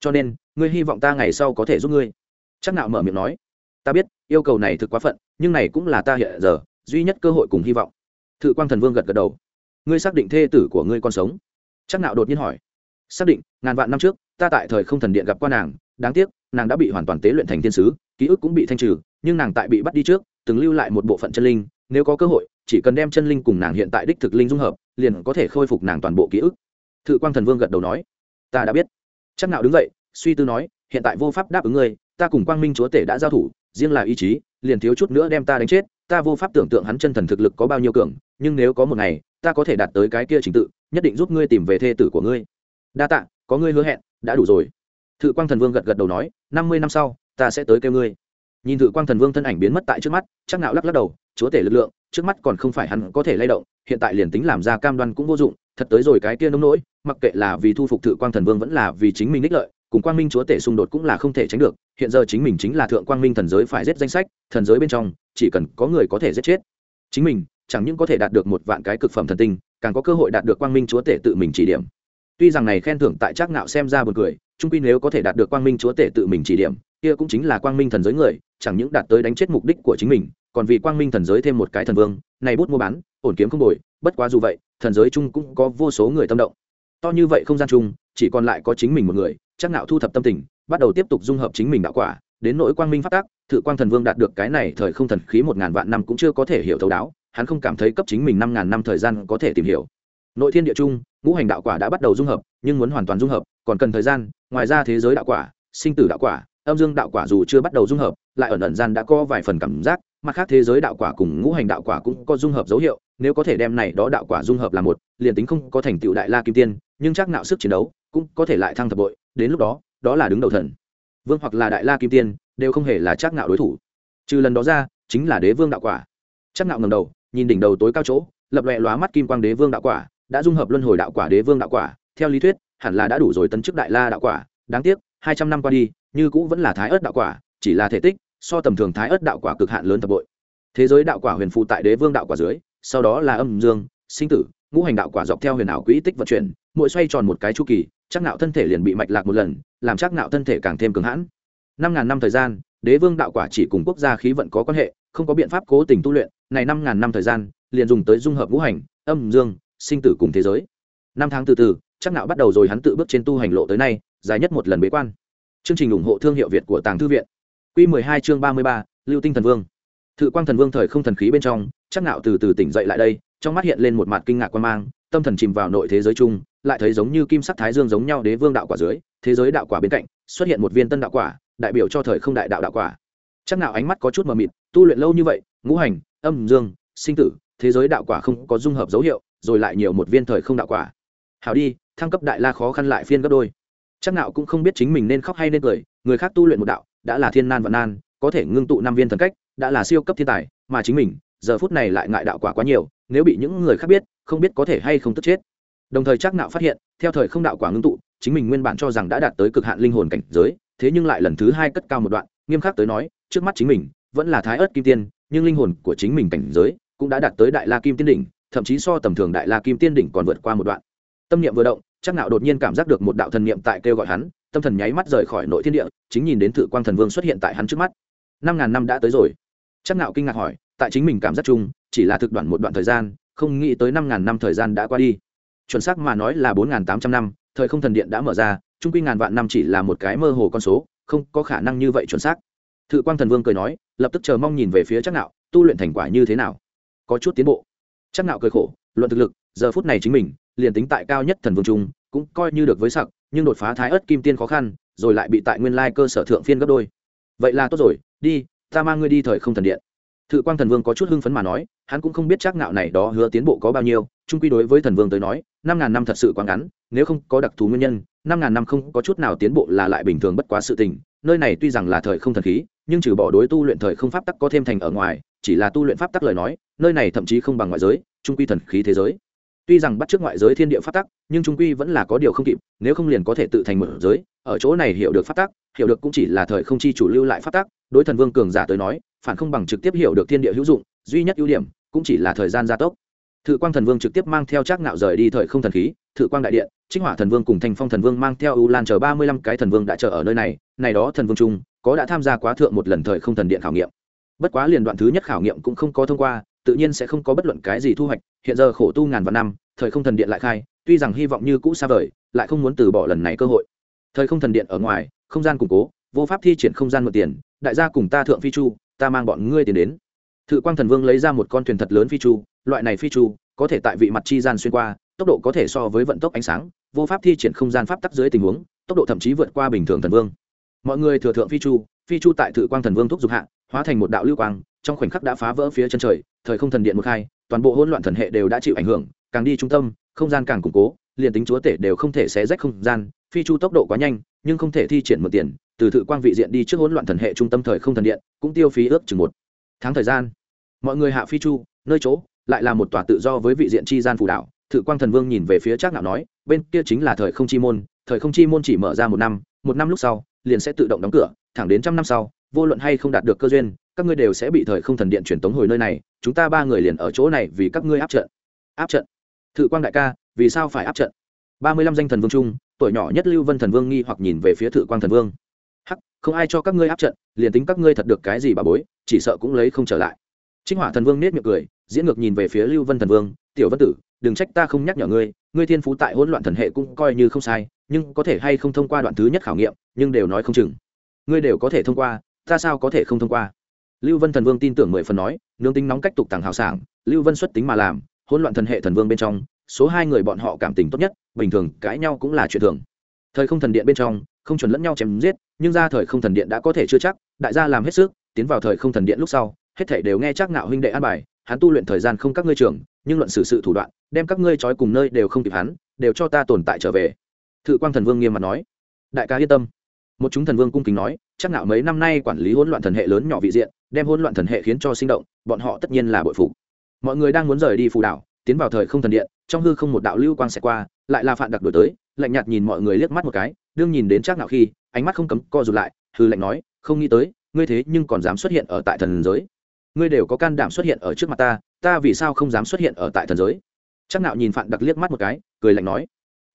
Cho nên, ngươi hy vọng ta ngày sau có thể giúp ngươi. Chắc nạo mở miệng nói, ta biết, yêu cầu này thực quá phận, nhưng này cũng là ta hiện giờ duy nhất cơ hội cùng hy vọng. Thự quang thần vương gật gật đầu, ngươi xác định thê tử của ngươi còn sống? Chắc nạo đột nhiên hỏi, xác định, ngàn vạn năm trước ta tại thời không thần điện gặp qua nàng, đáng tiếc, nàng đã bị hoàn toàn tế luyện thành thiên sứ, ký ức cũng bị thanh trừ, nhưng nàng tại bị bắt đi trước, từng lưu lại một bộ phận chân linh, nếu có cơ hội, chỉ cần đem chân linh cùng nàng hiện tại đích thực linh dung hợp, liền có thể khôi phục nàng toàn bộ ký ức. Thự quang thần vương gật đầu nói. Ta đã biết. Chắc nào đứng dậy, suy tư nói, hiện tại vô pháp đáp ứng ngươi, ta cùng quang minh chúa tể đã giao thủ, riêng là ý chí, liền thiếu chút nữa đem ta đánh chết, ta vô pháp tưởng tượng hắn chân thần thực lực có bao nhiêu cường, nhưng nếu có một ngày, ta có thể đạt tới cái kia trình tự, nhất định giúp ngươi tìm về thê tử của ngươi. Đa tạ, có ngươi hứa hẹn đã đủ rồi. Thự quang thần vương gật gật đầu nói, năm mươi năm sau, ta sẽ tới kêu ngươi. Nhìn thự quang thần vương thân ảnh biến mất tại trước mắt chắc nạo lắc lắc đầu, chúa tể lực lượng, trước mắt còn không phải hắn có thể lay động, hiện tại liền tính làm ra cam đoan cũng vô dụng, thật tới rồi cái kia nông nỗi, mặc kệ là vì thu phục thự quang thần vương vẫn là vì chính mình đích lợi, cùng quang minh chúa tể xung đột cũng là không thể tránh được, hiện giờ chính mình chính là thượng quang minh thần giới phải giết danh sách, thần giới bên trong, chỉ cần có người có thể giết chết. Chính mình, chẳng những có thể đạt được một vạn cái cực phẩm thần tinh, càng có cơ hội đạt được quang minh chúa tể tự mình chỉ điểm tuy rằng này khen thưởng tại trác ngạo xem ra buồn cười trung quy nếu có thể đạt được quang minh chúa tể tự mình chỉ điểm, kia cũng chính là quang minh thần giới người, chẳng những đạt tới đánh chết mục đích của chính mình, còn vì quang minh thần giới thêm một cái thần vương, này bút mua bán, ổn kiếm không đổi bất quá dù vậy, thần giới chung cũng có vô số người tâm động. To như vậy không gian chung, chỉ còn lại có chính mình một người chắc nạo thu thập tâm tình, bắt đầu tiếp tục dung hợp chính mình đạo quả, đến nỗi quang minh phát tác, thự quang thần vương đạt được cái này thời không thần khí một ngàn vạn năm cũng chưa có thể hiểu thấu đáo, hắn không cảm thấy cấp chính mình năm ngàn năm thời gian có thể tìm hiểu. Nội thiên địa trung ngũ hành đạo quả đã bắt đầu dung hợp, nhưng muốn hoàn toàn dung hợp, còn cần thời gian, ngoài ra thế giới đạo quả, sinh tử đạo quả, âm dương đạo quả dù chưa bắt đầu dung hợp, lại ẩn ẩn gian đã có vài phần cảm giác, mặt khác thế giới đạo quả cùng ngũ hành đạo quả cũng có dung hợp dấu hiệu, nếu có thể đem này đó đạo quả dung hợp là một, liền tính không có thành tựu đại la kim tiên, nhưng chắc nạo sức chiến đấu cũng có thể lại thăng thập bội, đến lúc đó đó là đứng đầu thần. Vương hoặc là đại la kim tiên, đều không hề là chắc nạo đối thủ. Trừ lần đó ra, chính là đế vương đạo quả. Chắc nạo ngầm đầu, nhìn đỉnh đầu tối cao chỗ, lập loè lóa mắt kim quang đế vương đạo quả đã dung hợp luân hồi đạo quả đế vương đạo quả, theo lý thuyết, hẳn là đã đủ rồi tấn chức đại la đạo quả. Đáng tiếc, hai trăm năm qua đi, như cũ vẫn là thái ớt đạo quả, chỉ là thể tích, so tầm thường thái ớt đạo quả cực hạn lớn thập bội. Thế giới đạo quả huyền phụ tại đế vương đạo quả dưới, sau đó là âm dương, sinh tử, ngũ hành đạo quả dọc theo huyền ảo quỹ tích vận chuyển, mỗi xoay tròn một cái chu kỳ, chắc nạo thân thể liền bị mạch lạc một lần, làm chắc nạo thân thể càng thêm cứng hãn. Năm ngàn năm thời gian, đế vương đạo quả chỉ cùng quốc gia khí vận có quan hệ, không có biện pháp cố tình tu luyện, này năm ngàn năm thời gian, liền dùng tới dung hợp ngũ hành, âm dương sinh tử cùng thế giới. Năm tháng từ từ chắc nạo bắt đầu rồi hắn tự bước trên tu hành lộ tới nay dài nhất một lần bế quan. Chương trình ủng hộ thương hiệu việt của tàng thư viện. Quy 12 chương 33, lưu tinh thần vương. Thự quang thần vương thời không thần khí bên trong chắc nạo từ từ tỉnh dậy lại đây trong mắt hiện lên một mặt kinh ngạc quan mang tâm thần chìm vào nội thế giới chung lại thấy giống như kim sắc thái dương giống nhau đế vương đạo quả dưới thế giới đạo quả bên cạnh xuất hiện một viên tân đạo quả đại biểu cho thời không đại đạo đạo quả. Chắc nạo ánh mắt có chút mờ mịt tu luyện lâu như vậy ngũ hành âm dương sinh tử thế giới đạo quả không có dung hợp dấu hiệu rồi lại nhiều một viên thời không đạo quả. Hảo đi, thăng cấp đại la khó khăn lại phiên gấp đôi. Chắc nào cũng không biết chính mình nên khóc hay nên cười, người khác tu luyện một đạo, đã là thiên nan và nan, có thể ngưng tụ năm viên thần cách, đã là siêu cấp thiên tài, mà chính mình, giờ phút này lại ngại đạo quả quá nhiều, nếu bị những người khác biết, không biết có thể hay không tức chết. Đồng thời chắc nạo phát hiện, theo thời không đạo quả ngưng tụ, chính mình nguyên bản cho rằng đã đạt tới cực hạn linh hồn cảnh giới, thế nhưng lại lần thứ hai cất cao một đoạn, nghiêm khắc tới nói, trước mắt chính mình, vẫn là thái ớt kim tiên, nhưng linh hồn của chính mình cảnh giới, cũng đã đạt tới đại la kim tiên đỉnh thậm chí so tầm thường đại la kim tiên đỉnh còn vượt qua một đoạn. Tâm niệm vừa động, chắc nạo đột nhiên cảm giác được một đạo thần niệm tại kêu gọi hắn, tâm thần nháy mắt rời khỏi nội thiên địa, chính nhìn đến thự quang thần vương xuất hiện tại hắn trước mắt. Năm ngàn năm đã tới rồi. Chắc nạo kinh ngạc hỏi, tại chính mình cảm giác chung, chỉ là thực đoạn một đoạn thời gian, không nghĩ tới năm ngàn năm thời gian đã qua đi. Chuẩn xác mà nói là bốn ngàn tám trăm năm, thời không thần điện đã mở ra, trung quy ngàn vạn năm chỉ là một cái mơ hồ con số, không có khả năng như vậy chuẩn xác. Thự quang thần vương cười nói, lập tức chờ mong nhìn về phía chắc nạo, tu luyện thành quả như thế nào? Có chút tiến bộ chắc nạo cười khổ, luận thực lực, giờ phút này chính mình, liền tính tại cao nhất thần vương trung, cũng coi như được với sặc, nhưng đột phá thái ớt kim tiên khó khăn, rồi lại bị tại nguyên lai cơ sở thượng phiên gấp đôi. Vậy là tốt rồi, đi, ta mang ngươi đi thời không thần điện. Thự quang thần vương có chút hưng phấn mà nói, hắn cũng không biết chắc nạo này đó hứa tiến bộ có bao nhiêu trung quy đối với thần vương tới nói, năm ngàn năm thật sự quá ngắn, nếu không có đặc thù nguyên nhân, năm ngàn năm không có chút nào tiến bộ là lại bình thường bất quá sự tình. Nơi này tuy rằng là thời không thần khí, nhưng trừ bỏ đối tu luyện thời không pháp tắc có thêm thành ở ngoài, chỉ là tu luyện pháp tắc lời nói, nơi này thậm chí không bằng ngoại giới, trung quy thần khí thế giới. Tuy rằng bắt trước ngoại giới thiên địa pháp tắc, nhưng trung quy vẫn là có điều không kịp, nếu không liền có thể tự thành một giới, ở chỗ này hiểu được pháp tắc, hiểu được cũng chỉ là thời không chi chủ lưu lại pháp tắc, đối thần vương cường giả tới nói, phản không bằng trực tiếp hiểu được thiên địa hữu dụng, duy nhất ưu điểm, cũng chỉ là thời gian gia tốc thự quang thần vương trực tiếp mang theo trác ngạo rời đi thời không thần khí, thự quang đại điện, trích hỏa thần vương cùng thanh phong thần vương mang theo u lan chờ ba mươi lăm cái thần vương đã chờ ở nơi này này đó thần vương chung, có đã tham gia quá thượng một lần thời không thần điện khảo nghiệm. Bất quá liền đoạn thứ nhất khảo nghiệm cũng không có thông qua, tự nhiên sẽ không có bất luận cái gì thu hoạch, hiện giờ khổ tu ngàn vạn năm, thời không thần điện lại khai, tuy rằng hy vọng như cũ xa vời, lại không muốn từ bỏ lần này cơ hội. Thời không thần điện ở ngoài, không gian củng cố, vô pháp thi triển không gian mượn tiền, đại gia cùng ta thượng phi chu, ta mang bọn ngươi tiền đến. Thự quang thần vương lấy ra một con thuyền thật lớn phi chu loại này phi chu, có thể tại vị mặt chi gian xuyên qua, tốc độ có thể so với vận tốc ánh sáng, vô pháp thi triển không gian pháp tắc dưới tình huống, tốc độ thậm chí vượt qua bình thường thần vương. Mọi người thừa thượng phi chu phi chu tại thự quang thần vương thúc giục hạ, hóa thành một đạo lưu quang, trong khoảnh khắc đã phá vỡ phía chân trời, thời không thần điện một khai, toàn bộ hỗn loạn thần hệ đều đã chịu ảnh hưởng, càng đi trung tâm, không gian càng củng cố, liền tính chúa tể đều không thể xé rách không gian, phi chu tốc độ quá nhanh, nhưng không thể thi triển một tiền, từ thự quang vị diện đi trước hỗn loạn thần hệ trung tâm thời không thần điện, cũng tiêu phí ước chừng một tháng thời gian. Mọi người hạ phi chu, nơi chỗ lại là một tòa tự do với vị diện chi gian phù đảo thự quang thần vương nhìn về phía trác ngạo nói, bên kia chính là thời không chi môn. Thời không chi môn chỉ mở ra một năm một năm lúc sau, liền sẽ tự động đóng cửa, thẳng đến trăm năm sau, vô luận hay không đạt được cơ duyên, các ngươi đều sẽ bị thời không thần điện truyền tống hồi nơi này. Chúng ta ba người liền ở chỗ này vì các ngươi áp trận. Áp trận? Thự quang đại ca, vì sao phải áp trận? Ba mươi lăm danh thần vương trung tuổi nhỏ nhất lưu vân thần vương nghi hoặc nhìn về phía thự quang thần vương. Hắc, không ai cho các ngươi áp trận, liền tính các ngươi thật được cái gì bà bối, chỉ sợ cũng lấy không trở lại. Trinh hỏa thần vương nết miệng cười diễn ngược nhìn về phía lưu vân thần vương, tiểu vân tử, đừng trách ta không nhắc nhở ngươi ngươi thiên phú tại hỗn loạn thần hệ cũng coi như không sai, nhưng có thể hay không thông qua đoạn thứ nhất khảo nghiệm, nhưng đều nói không chừng. Ngươi đều có thể thông qua, ta sao có thể không thông qua? Lưu vân thần vương tin tưởng mười phần nói, nương tính nóng cách tục tàng hào sảng, lưu vân xuất tính mà làm, hỗn loạn thần hệ thần vương bên trong, số hai người bọn họ cảm tình tốt nhất, bình thường cãi nhau cũng là chuyện thường. Thời không thần điện bên trong, không chuẩn lẫn nhau chém giết, nhưng ra thời không thần điện đã có thể chưa chắc, đại gia làm hết sức, tiến vào thời không thần điện lúc sau, hết thể đều nghe chắc ngạo huynh đệ an bài hắn tu luyện thời gian không các ngươi trưởng nhưng luận xử sự thủ đoạn, đem các ngươi trói cùng nơi đều không kịp hắn, đều cho ta tồn tại trở về. Thự quang thần vương nghiêm mặt nói. Đại ca yên tâm. Một chúng thần vương cung kính nói, chắc ngạo mấy năm nay quản lý hỗn loạn thần hệ lớn nhỏ vị diện, đem hỗn loạn thần hệ khiến cho sinh động, bọn họ tất nhiên là bội phụ mọi người đang muốn rời đi phù đảo, tiến vào thời không thần điện, trong hư không một đạo lưu quang sẽ qua, lại là phản đặc đổi tới, lạnh nhạt nhìn mọi người liếc mắt một cái, đương nhìn đến chắc ngạo khi, ánh mắt không cấm co rụt lại, hư lạnh nói, không nghĩ tới, ngươi thế nhưng còn dám xuất hiện ở tại thần giới ngươi đều có can đảm xuất hiện ở trước mặt ta ta vì sao không dám xuất hiện ở tại thần giới? Chắc nạo nhìn phạn đặc liếc mắt một cái, cười lạnh nói.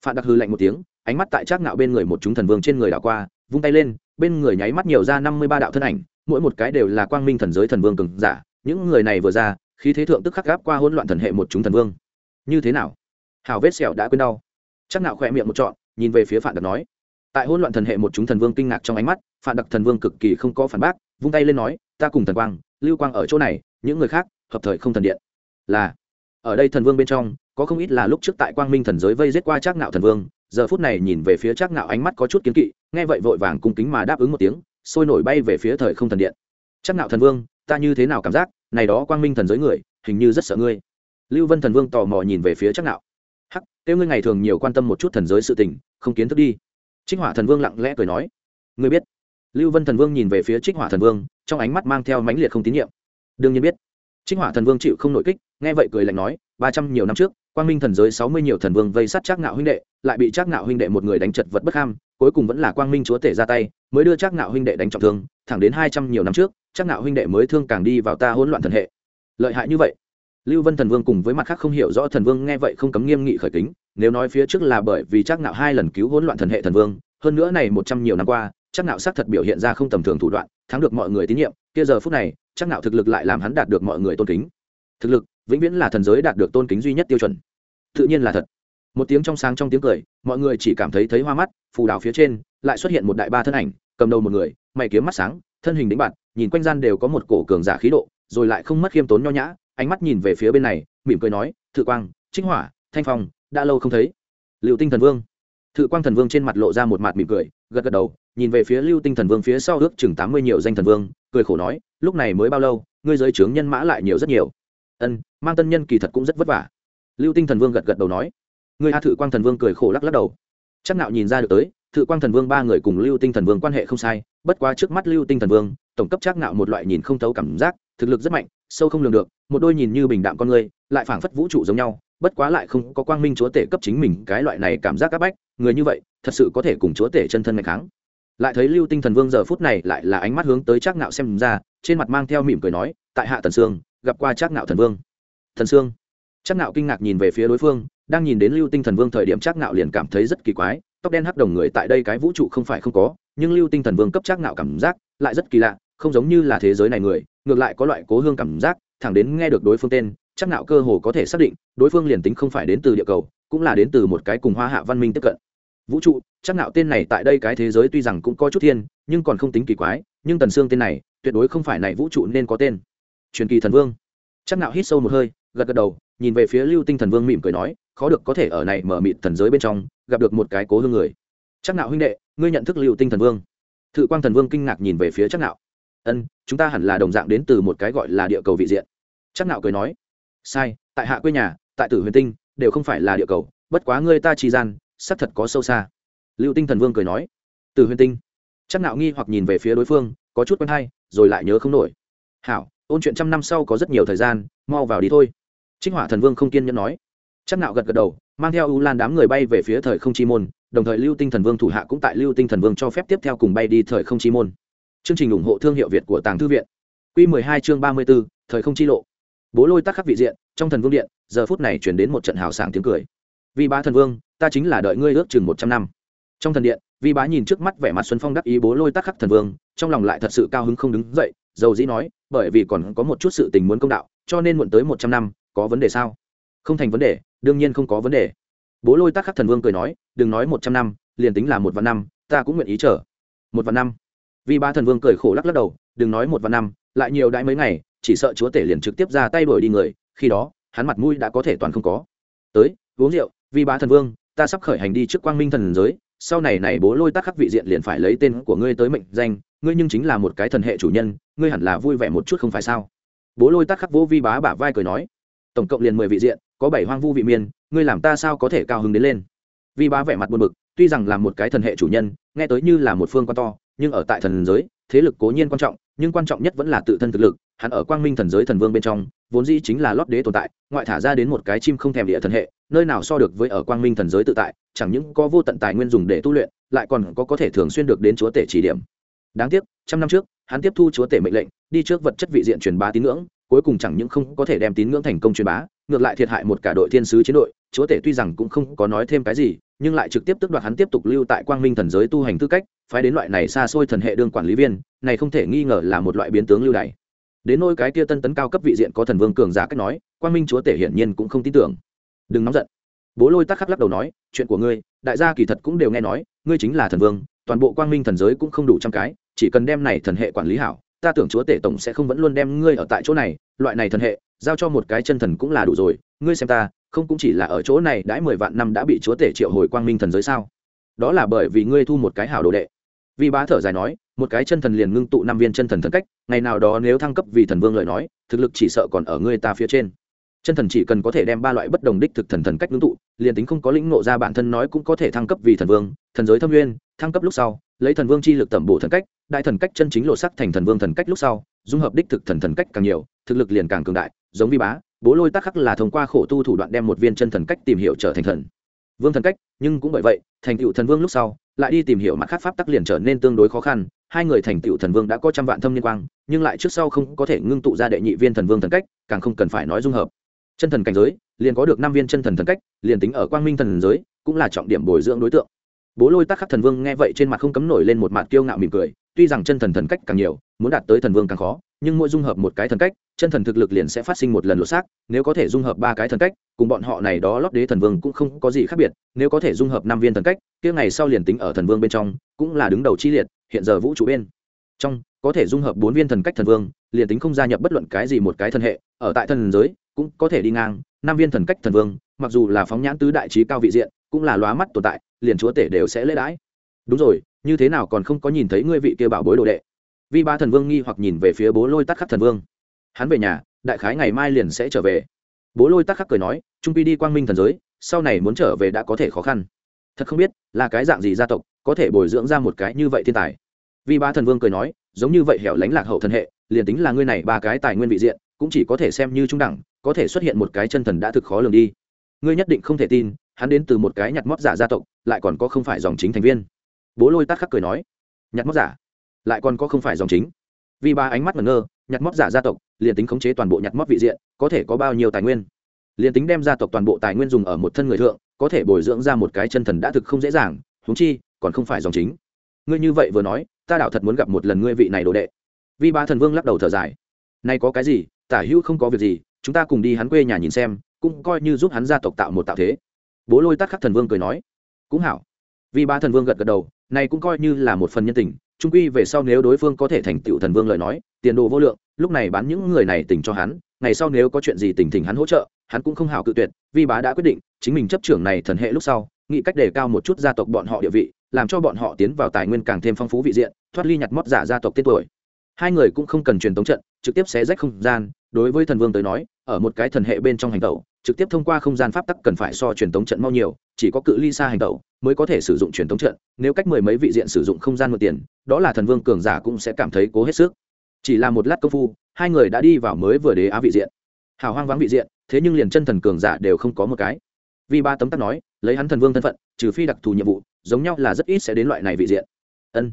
Phạn đặc hư lạnh một tiếng, ánh mắt tại chắc nạo bên người một chúng thần vương trên người đảo qua, vung tay lên, bên người nháy mắt nhiều ra năm mươi ba đạo thân ảnh, mỗi một cái đều là quang minh thần giới thần vương cường giả, những người này vừa ra, khí thế thượng tức khắc gáp qua hỗn loạn thần hệ một chúng thần vương. Như thế nào? Hào vết sẹo đã quên đau. Chắc nạo khoe miệng một trọn, nhìn về phía phạn đặc nói. Tại hỗn loạn thần hệ một chúng thần vương kinh ngạc trong ánh mắt, phạn đặc thần vương cực kỳ không có phản bác, vung tay lên nói, ta cùng thần quang lưu quang ở chỗ này, những người khác, hợp thời không thần điện. Là, ở đây thần vương bên trong, có không ít là lúc trước tại quang minh thần giới vây giết qua trác ngạo thần vương, giờ phút này nhìn về phía trác ngạo ánh mắt có chút kiến kỵ, nghe vậy vội vàng cung kính mà đáp ứng một tiếng, sôi nổi bay về phía thời không thần điện. Trác ngạo thần vương, ta như thế nào cảm giác, này đó quang minh thần giới người, hình như rất sợ ngươi. Lưu vân thần vương tò mò nhìn về phía trác ngạo. Hắc tiêu ngươi ngày thường nhiều quan tâm một chút thần giới sự tình, không kiến thức đi. Trích hỏa thần vương lặng lẽ cười nói. Ngươi biết lưu vân thần vương nhìn về phía trích hỏa thần vương, trong ánh mắt mang theo mãnh liệt không tín nhiệm. Đương nhiên biết, trích hỏa thần vương chịu không nội kích, nghe vậy cười lạnh nói, ba trăm nhiều năm trước, quang minh thần giới sáu mươi nhiều thần vương vây sát trác ngạo huynh đệ, lại bị trác ngạo huynh đệ một người đánh chật vật bất ham, cuối cùng vẫn là quang minh chúa tể ra tay, mới đưa trác ngạo huynh đệ đánh trọng thương, thẳng đến hai trăm nhiều năm trước, trác ngạo huynh đệ mới thương càng đi vào ta hỗn loạn thần hệ. Lợi hại như vậy. Lưu vân thần vương cùng với mặt khác không hiểu rõ thần vương nghe vậy không cấm nghiêm nghị khởi kính, nếu nói phía trước là bởi vì trác ngạo hai lần cứu hỗn loạn thần hệ thần vương, hơn nữa này một trăm nhiều năm qua Chắc nạo xác thật biểu hiện ra không tầm thường thủ đoạn, thắng được mọi người tín nhiệm, kia giờ phút này, chắc nạo thực lực lại làm hắn đạt được mọi người tôn kính. Thực lực, vĩnh viễn là thần giới đạt được tôn kính duy nhất tiêu chuẩn. Tự nhiên là thật. Một tiếng trong sáng trong tiếng cười, mọi người chỉ cảm thấy thấy hoa mắt, phù đảo phía trên, lại xuất hiện một đại ba thân ảnh, cầm đầu một người, mày kiếm mắt sáng, thân hình đánh bạt, nhìn quanh gian đều có một cổ cường giả khí độ, rồi lại không mất khiêm tốn nho nhã, ánh mắt nhìn về phía bên này, mỉm cười nói, thự quang, trích hỏa, thanh phong, đã lâu không thấy. Liệu tinh thần vương. Thự quang thần vương trên mặt lộ ra một mặt mỉm cười, gật gật đầu nhìn về phía lưu tinh thần vương phía sau ước chừng tám mươi nhiều danh thần vương, cười khổ nói, lúc này mới bao lâu, ngươi giới trướng nhân mã lại nhiều rất nhiều. Ân, mang tân nhân kỳ thật cũng rất vất vả. Lưu tinh thần vương gật gật đầu nói. Người a thự quang thần vương cười khổ lắc lắc đầu. Chắc nạo nhìn ra được tới, thự quang thần vương ba người cùng lưu tinh thần vương quan hệ không sai, bất quá trước mắt lưu tinh thần vương, tổng cấp chắc nạo một loại nhìn không thấu cảm giác, thực lực rất mạnh, sâu không lường được, một đôi nhìn như bình đạm con người, lại phảng phất vũ trụ giống nhau, bất quá lại không có quang minh chúa tể cấp chính mình, cái loại này cảm giác áp bách, người như vậy, thật sự có thể cùng chúa tể chân thân ngày kháng lại thấy lưu tinh thần vương giờ phút này lại là ánh mắt hướng tới Trác Ngạo xem ra, trên mặt mang theo mỉm cười nói, tại hạ tần sương, gặp qua Trác Ngạo thần vương. Thần sương? Trác Ngạo kinh ngạc nhìn về phía đối phương, đang nhìn đến lưu tinh thần vương thời điểm Trác Ngạo liền cảm thấy rất kỳ quái, tóc đen hắc đồng người tại đây cái vũ trụ không phải không có, nhưng lưu tinh thần vương cấp Trác Ngạo cảm giác lại rất kỳ lạ, không giống như là thế giới này người, ngược lại có loại cố hương cảm giác, thẳng đến nghe được đối phương tên, Trác Ngạo cơ hồ có thể xác định, đối phương liền tính không phải đến từ địa cầu, cũng là đến từ một cái cùng hoa hạ văn minh tiếp cận vũ trụ, chắc nạo tên này tại đây cái thế giới tuy rằng cũng có chút thiên, nhưng còn không tính kỳ quái, nhưng tần xương tên này, tuyệt đối không phải này vũ trụ nên có tên. Truyền kỳ thần vương. Chắc nạo hít sâu một hơi, gật gật đầu, nhìn về phía lưu tinh thần vương mỉm cười nói, khó được có thể ở này mở mịt thần giới bên trong, gặp được một cái cố hương người. Chắc nạo huynh đệ, ngươi nhận thức lưu tinh thần vương. Thự quang thần vương kinh ngạc nhìn về phía chắc nạo ân, chúng ta hẳn là đồng dạng đến từ một cái gọi là địa cầu vị diện. Chắc nạo cười nói, sai, tại hạ quê nhà, tại tử huyền tinh, đều không phải là địa cầu, bất quá ngươi ta trì gian xác thật có sâu xa. Lưu tinh thần vương cười nói Từ huyền tinh. Chắc nạo nghi hoặc nhìn về phía đối phương có chút quen hay rồi lại nhớ không nổi. Hảo ôn chuyện trăm năm sau có rất nhiều thời gian mau vào đi thôi. Trích hỏa thần vương không kiên nhẫn nói. Chắc nạo gật gật đầu mang theo u lan đám người bay về phía thời không chi môn đồng thời lưu tinh thần vương thủ hạ cũng tại lưu tinh thần vương cho phép tiếp theo cùng bay đi thời không chi môn. Chương trình ủng hộ thương hiệu việt của tàng thư viện. Quy 12 chương 34, thời không chi lộ. Bố lôi tắc khắc vị diện trong thần vương điện giờ phút này chuyển đến một trận hào sảng tiếng cười vì bá thần vương, ta chính là đợi ngươi ước chừng một trăm năm. Trong thần điện, vi bá nhìn trước mắt vẻ mặt xuân phong đắc ý bố lôi tắc khắc thần vương, trong lòng lại thật sự cao hứng không đứng dậy, dầu dĩ nói, bởi vì còn có một chút sự tình muốn công đạo, cho nên muộn tới một trăm năm, có vấn đề sao? Không thành vấn đề, đương nhiên không có vấn đề. Bố lôi tắc khắc thần vương cười nói, đừng nói một trăm năm, liền tính là một vạn năm, ta cũng nguyện ý chờ. Một vạn năm. Vì ba thần vương cười khổ lắc lắc đầu, đừng nói một vạn năm, lại nhiều đãi mấy ngày, chỉ sợ chúa tể liền trực tiếp ra tay đuổi đi người, khi đó, hắn mặt mũi đã có thể toàn không có. Tới, uống rượu vì bá thần vương, ta sắp khởi hành đi trước quang minh thần giới, sau này này bố lôi tác khắc vị diện liền phải lấy tên của ngươi tới mệnh danh, ngươi nhưng chính là một cái thần hệ chủ nhân, ngươi hẳn là vui vẻ một chút không phải sao? Bố lôi tác khắc vô vi bá bả vai cười nói. Tổng cộng liền mười vị diện, có bảy hoang vu vị miên, ngươi làm ta sao có thể cao hứng đến lên? Vi bá vẻ mặt buồn bực tuy rằng là một cái thần hệ chủ nhân, nghe tới như là một phương quan to, nhưng ở tại thần giới, thế lực cố nhiên quan trọng, nhưng quan trọng nhất vẫn là tự thân thực lực. Hắn ở quang minh thần giới thần vương bên trong, vốn dĩ chính là lót đế tồn tại, ngoại thả ra đến một cái chim không thèm địa thần hệ, nơi nào so được với ở quang minh thần giới tự tại, chẳng những có vô tận tài nguyên dùng để tu luyện, lại còn có có thể thường xuyên được đến chúa tể chỉ điểm. Đáng tiếc, trăm năm trước, hắn tiếp thu chúa tể mệnh lệnh, đi trước vật chất vị diện truyền bá tín ngưỡng, cuối cùng chẳng những không có thể đem tín ngưỡng thành công truyền bá, ngược lại thiệt hại một cả đội thiên sứ chiến đội chúa tể tuy rằng cũng không có nói thêm cái gì, nhưng lại trực tiếp tước đoạt hắn tiếp tục lưu tại quang minh thần giới tu hành tư cách, phái đến loại này xa xôi thần hệ đương quản lý viên, này không thể nghi ngờ là một loại biến tướng lưu đày. Đến nôi cái kia tân tấn cao cấp vị diện có thần vương cường giả cách nói, quang minh chúa tể hiển nhiên cũng không tin tưởng. Đừng nóng giận. Bố lôi tắc khắc lắc đầu nói, chuyện của ngươi, đại gia kỳ thật cũng đều nghe nói, ngươi chính là thần vương, toàn bộ quang minh thần giới cũng không đủ trăm cái, chỉ cần đem này thần hệ quản lý hảo, ta tưởng chúa tể tổng sẽ không vẫn luôn đem ngươi ở tại chỗ này, loại này thần hệ, giao cho một cái chân thần cũng là đủ rồi, ngươi xem ta không cũng chỉ là ở chỗ này đãi mười vạn năm đã bị chúa tể triệu hồi quang minh thần giới sao? Đó là bởi vì ngươi thu một cái hảo đồ đệ. Vì bá thở dài nói, một cái chân thần liền ngưng tụ năm viên chân thần thần cách, ngày nào đó nếu thăng cấp vì thần vương lời nói, thực lực chỉ sợ còn ở ngươi ta phía trên. Chân thần chỉ cần có thể đem ba loại bất đồng đích thực thần thần cách ngưng tụ, liền tính không có lĩnh ngộ ra bản thân nói cũng có thể thăng cấp vì thần vương, thần giới thâm nguyên, thăng cấp lúc sau, lấy thần vương chi lực tẩm bổ thần cách, đại thần cách chân chính lộ sắc thành thần vương thần cách lúc sau, dung hợp đích thực thần thần cách càng nhiều, thực lực liền càng cường đại, giống vi bá bố lôi tác khắc là thông qua khổ tu thủ đoạn đem một viên chân thần cách tìm hiểu trở thành thần. Vương thần cách, nhưng cũng bởi vậy, thành tựu thần vương lúc sau, lại đi tìm hiểu mặt khác pháp tắc liền trở nên tương đối khó khăn. Hai người thành tựu thần vương đã có trăm vạn thâm liên quang, nhưng lại trước sau không có thể ngưng tụ ra đệ nhị viên thần vương thần cách, càng không cần phải nói dung hợp. Chân thần cảnh giới, liền có được năm viên chân thần thần cách, liền tính ở quang minh thần giới, cũng là trọng điểm bồi dưỡng đối tượng bố lôi tắc khắc thần vương nghe vậy trên mặt không cấm nổi lên một mặt kiêu ngạo mỉm cười, tuy rằng chân thần thần cách càng nhiều, muốn đạt tới thần vương càng khó, nhưng mỗi dung hợp một cái thần cách, chân thần thực lực liền sẽ phát sinh một lần lột xác, nếu có thể dung hợp ba cái thần cách, cùng bọn họ này đó lót đế thần vương cũng không có gì khác biệt, nếu có thể dung hợp năm viên thần cách, kia ngày sau liền tính ở thần vương bên trong, cũng là đứng đầu chi liệt, hiện giờ vũ trụ bên trong, có thể dung hợp bốn viên thần cách thần vương, liền tính không gia nhập bất luận cái gì một cái thần hệ, ở tại thần giới, cũng có thể đi ngang, năm viên thần cách thần vương, mặc dù là phóng nhãn tứ đại trí cao vị diện, cũng là lóa mắt tồn tại liền chúa tể đều sẽ lễ đãi đúng rồi, như thế nào còn không có nhìn thấy ngươi vị kia bảo bối đồ đệ? Vi ba thần vương nghi hoặc nhìn về phía bố lôi tắc khắc thần vương. Hắn về nhà, đại khái ngày mai liền sẽ trở về. Bố lôi tắc khắc cười nói, trung pi đi quang minh thần giới, sau này muốn trở về đã có thể khó khăn. Thật không biết, là cái dạng gì gia tộc, có thể bồi dưỡng ra một cái như vậy thiên tài. Vi ba thần vương cười nói, giống như vậy hẻo lánh lạc hậu thần hệ, liền tính là ngươi này ba cái tài nguyên vị diện, cũng chỉ có thể xem như trung đẳng, có thể xuất hiện một cái chân thần đã thực khó lường đi. Ngươi nhất định không thể tin hắn đến từ một cái nhặt mót giả gia tộc, lại còn có không phải dòng chính thành viên. Bố lôi tắc khắc cười nói, nhặt mót giả? Lại còn có không phải dòng chính? Vì ba ánh mắt ngẩn ngơ, nhặt mót giả gia tộc liền tính khống chế toàn bộ nhặt mót vị diện, có thể có bao nhiêu tài nguyên? Liền tính đem gia tộc toàn bộ tài nguyên dùng ở một thân người thượng, có thể bồi dưỡng ra một cái chân thần đã thực không dễ dàng, huống chi, còn không phải dòng chính. Ngươi như vậy vừa nói, ta đảo thật muốn gặp một lần ngươi vị này đồ đệ. Vi ba thần vương lắc đầu thở dài. Nay có cái gì? Tả hữu không có việc gì, chúng ta cùng đi hắn quê nhà nhìn xem, cũng coi như giúp hắn gia tộc tạo một tạo thế bố lôi tắc khắc thần vương cười nói, cũng hảo. Vì ba thần vương gật gật đầu, này cũng coi như là một phần nhân tình, trung quy về sau nếu đối phương có thể thành tựu thần vương lời nói, tiền đồ vô lượng, lúc này bán những người này tình cho hắn, ngày sau nếu có chuyện gì tình thỉnh hắn hỗ trợ, hắn cũng không hảo cự tuyệt, vì bá đã quyết định, chính mình chấp trưởng này thần hệ lúc sau, nghĩ cách đề cao một chút gia tộc bọn họ địa vị, làm cho bọn họ tiến vào tài nguyên càng thêm phong phú vị diện, thoát ly nhặt mót giả gia tộc tên tuổi hai người cũng không cần truyền tống trận, trực tiếp xé rách không gian, đối với thần vương tới nói, ở một cái thần hệ bên trong hành tẩu, trực tiếp thông qua không gian pháp tắc cần phải so truyền tống trận mau nhiều, chỉ có cự ly xa hành tẩu mới có thể sử dụng truyền tống trận, nếu cách mười mấy vị diện sử dụng không gian một tiền, đó là thần vương cường giả cũng sẽ cảm thấy cố hết sức. Chỉ là một lát công phu, hai người đã đi vào mới vừa đế á vị diện. Hào hoang vắng vị diện, thế nhưng liền chân thần cường giả đều không có một cái. Vì ba tấm tắc nói, lấy hắn thần vương thân phận, trừ phi đặc thù nhiệm vụ, giống nhau là rất ít sẽ đến loại này vị diện. Ân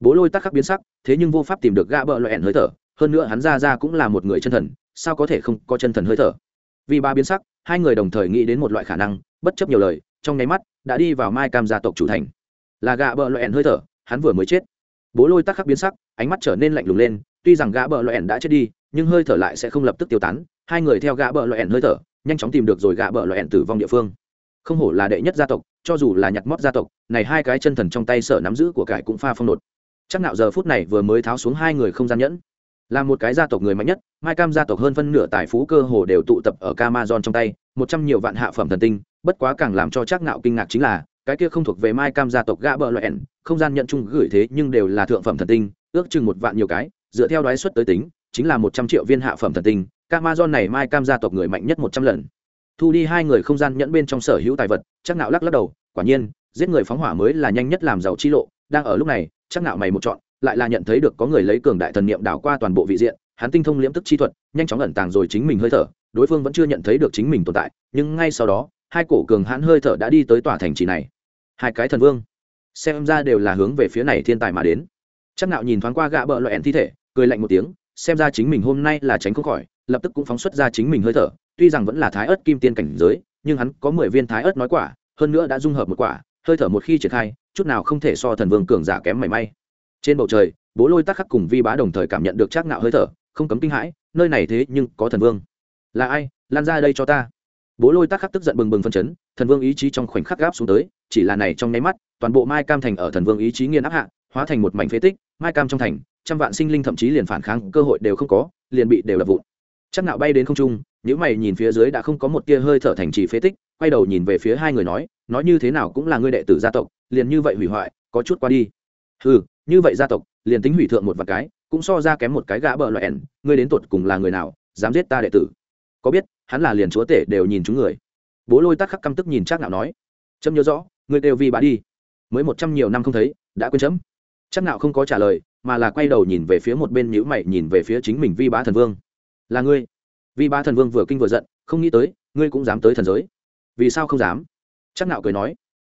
bố lôi tắc khắc biến sắc, thế nhưng vô pháp tìm được gã bợ loại ẻn hơi thở, hơn nữa hắn ra ra cũng là một người chân thần, sao có thể không có chân thần hơi thở? Vì ba biến sắc, hai người đồng thời nghĩ đến một loại khả năng, bất chấp nhiều lời, trong nháy mắt, đã đi vào mai cam gia tộc chủ thành. Là gã bợ loại ẻn hơi thở, hắn vừa mới chết. Bố lôi tắc khắc biến sắc, ánh mắt trở nên lạnh lùng lên, tuy rằng gã bợ loại ẻn đã chết đi, nhưng hơi thở lại sẽ không lập tức tiêu tán. Hai người theo gã bợ loại ẻn hơi thở, nhanh chóng tìm được rồi gã bợ loại ẻn tử vong địa phương. Không hổ là đệ nhất gia tộc, cho dù là nhặt mót gia tộc, này hai cái chân thần trong tay sở nắm giữ của cải cũng pha phong nột chắc nạo giờ phút này vừa mới tháo xuống hai người không gian nhẫn. Là một cái gia tộc người mạnh nhất mai cam gia tộc hơn phân nửa tài phú cơ hồ đều tụ tập ở Camarion trong tay một trăm nhiều vạn hạ phẩm thần tinh bất quá càng làm cho chắc nạo kinh ngạc chính là cái kia không thuộc về mai cam gia tộc gã bờ loẹn, không gian nhận chung gửi thế nhưng đều là thượng phẩm thần tinh ước chừng một vạn nhiều cái dựa theo đoái suất tới tính chính là một trăm triệu viên hạ phẩm thần tinh Camarion này mai cam gia tộc người mạnh nhất một trăm lần. Thu đi hai người không gian nhẫn bên trong sở hữu tài vật chắc nạo lắc lắc đầu quả nhiên giết người phóng hỏa mới là nhanh nhất làm giàu chi lộ đang ở lúc này chắc nạo mày một chọn lại là nhận thấy được có người lấy cường đại thần niệm đảo qua toàn bộ vị diện, hắn tinh thông liễm tức chi thuật, nhanh chóng ẩn tàng rồi chính mình hơi thở, đối phương vẫn chưa nhận thấy được chính mình tồn tại, nhưng ngay sau đó, hai cổ cường hãn hơi thở đã đi tới tòa thành trì này. Hai cái thần vương, xem ra đều là hướng về phía này thiên tài mà đến. Chắc nạo nhìn thoáng qua gã bợ loại thi thể, cười lạnh một tiếng, xem ra chính mình hôm nay là tránh không khỏi, lập tức cũng phóng xuất ra chính mình hơi thở, tuy rằng vẫn là thái ớt kim tiên cảnh giới, nhưng hắn có mười viên thái ớt nói quả, hơn nữa đã dung hợp một quả, hơi thở một khi triển khai chút nào không thể so thần vương cường giả kém mảy may. Trên bầu trời, bố lôi tắc khắc cùng vi bá đồng thời cảm nhận được chắc nạo hơi thở, không cấm kinh hãi, nơi này thế nhưng có thần vương. Là ai? Lan ra đây cho ta. Bố lôi tắc khắc tức giận bừng bừng phân chấn, thần vương ý chí trong khoảnh khắc gáp xuống tới, chỉ là này trong nháy mắt, toàn bộ mai cam thành ở thần vương ý chí nghiền áp hạ, hóa thành một mảnh phế tích, mai cam trong thành, trăm vạn sinh linh thậm chí liền phản kháng, cơ hội đều không có, liền bị đều đập vụn. Chắc nạo bay đến không trung nếu mày nhìn phía dưới đã không có một tia hơi thở thành trì phế tích quay đầu nhìn về phía hai người nói nói như thế nào cũng là ngươi đệ tử gia tộc, liền như vậy hủy hoại, có chút qua đi. Ừ như vậy gia tộc, liền tính hủy thượng một vài cái, cũng so ra kém một cái gã bợ loại ẻn, ngươi đến tuột cùng là người nào, dám giết ta đệ tử? Có biết, hắn là liền chúa tể đều nhìn chúng người. Bố lôi tắc khắc căm tức nhìn chắc nạo nói trâm nhớ rõ, ngươi đều vì bà đi. Mới một trăm nhiều năm không thấy, đã quên chấm. Chắc nạo không có trả lời, mà là quay đầu nhìn về phía một bên nhữ mày nhìn về phía chính mình vi bá thần vương. Là ngươi. Vi bá thần vương vừa kinh vừa giận, không nghĩ tới, ngươi cũng dám tới thần giới vì sao không dám? Chắc nạo cười nói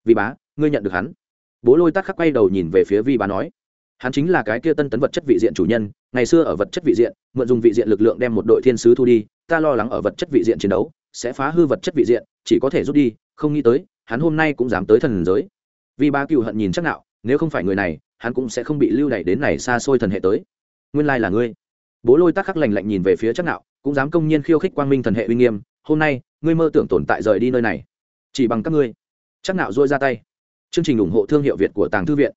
vi bá, ngươi nhận được hắn. Bố lôi tắc khắc quay đầu nhìn về phía vi bá nói, hắn chính là cái kia tân tấn vật chất vị diện chủ nhân, ngày xưa ở vật chất vị diện, mượn dùng vị diện lực lượng đem một đội thiên sứ thu đi, ta lo lắng ở vật chất vị diện chiến đấu, sẽ phá hư vật chất vị diện, chỉ có thể rút đi, không nghĩ tới, hắn hôm nay cũng dám tới thần giới. Vì ba cựu hận nhìn chắc nạo, nếu không phải người này, hắn cũng sẽ không bị lưu đày đến này xa xôi thần hệ tới. Nguyên lai là ngươi. Bố lôi tắc khắc lành lạnh nhìn về phía chắc nạo, cũng dám công nhiên khiêu khích quang minh thần hệ uy nghiêm hôm nay ngươi mơ tưởng tồn tại rời đi nơi này. Chỉ bằng các ngươi. Chắc nạo dôi ra tay. Chương trình ủng hộ thương hiệu việt của tàng thư viện.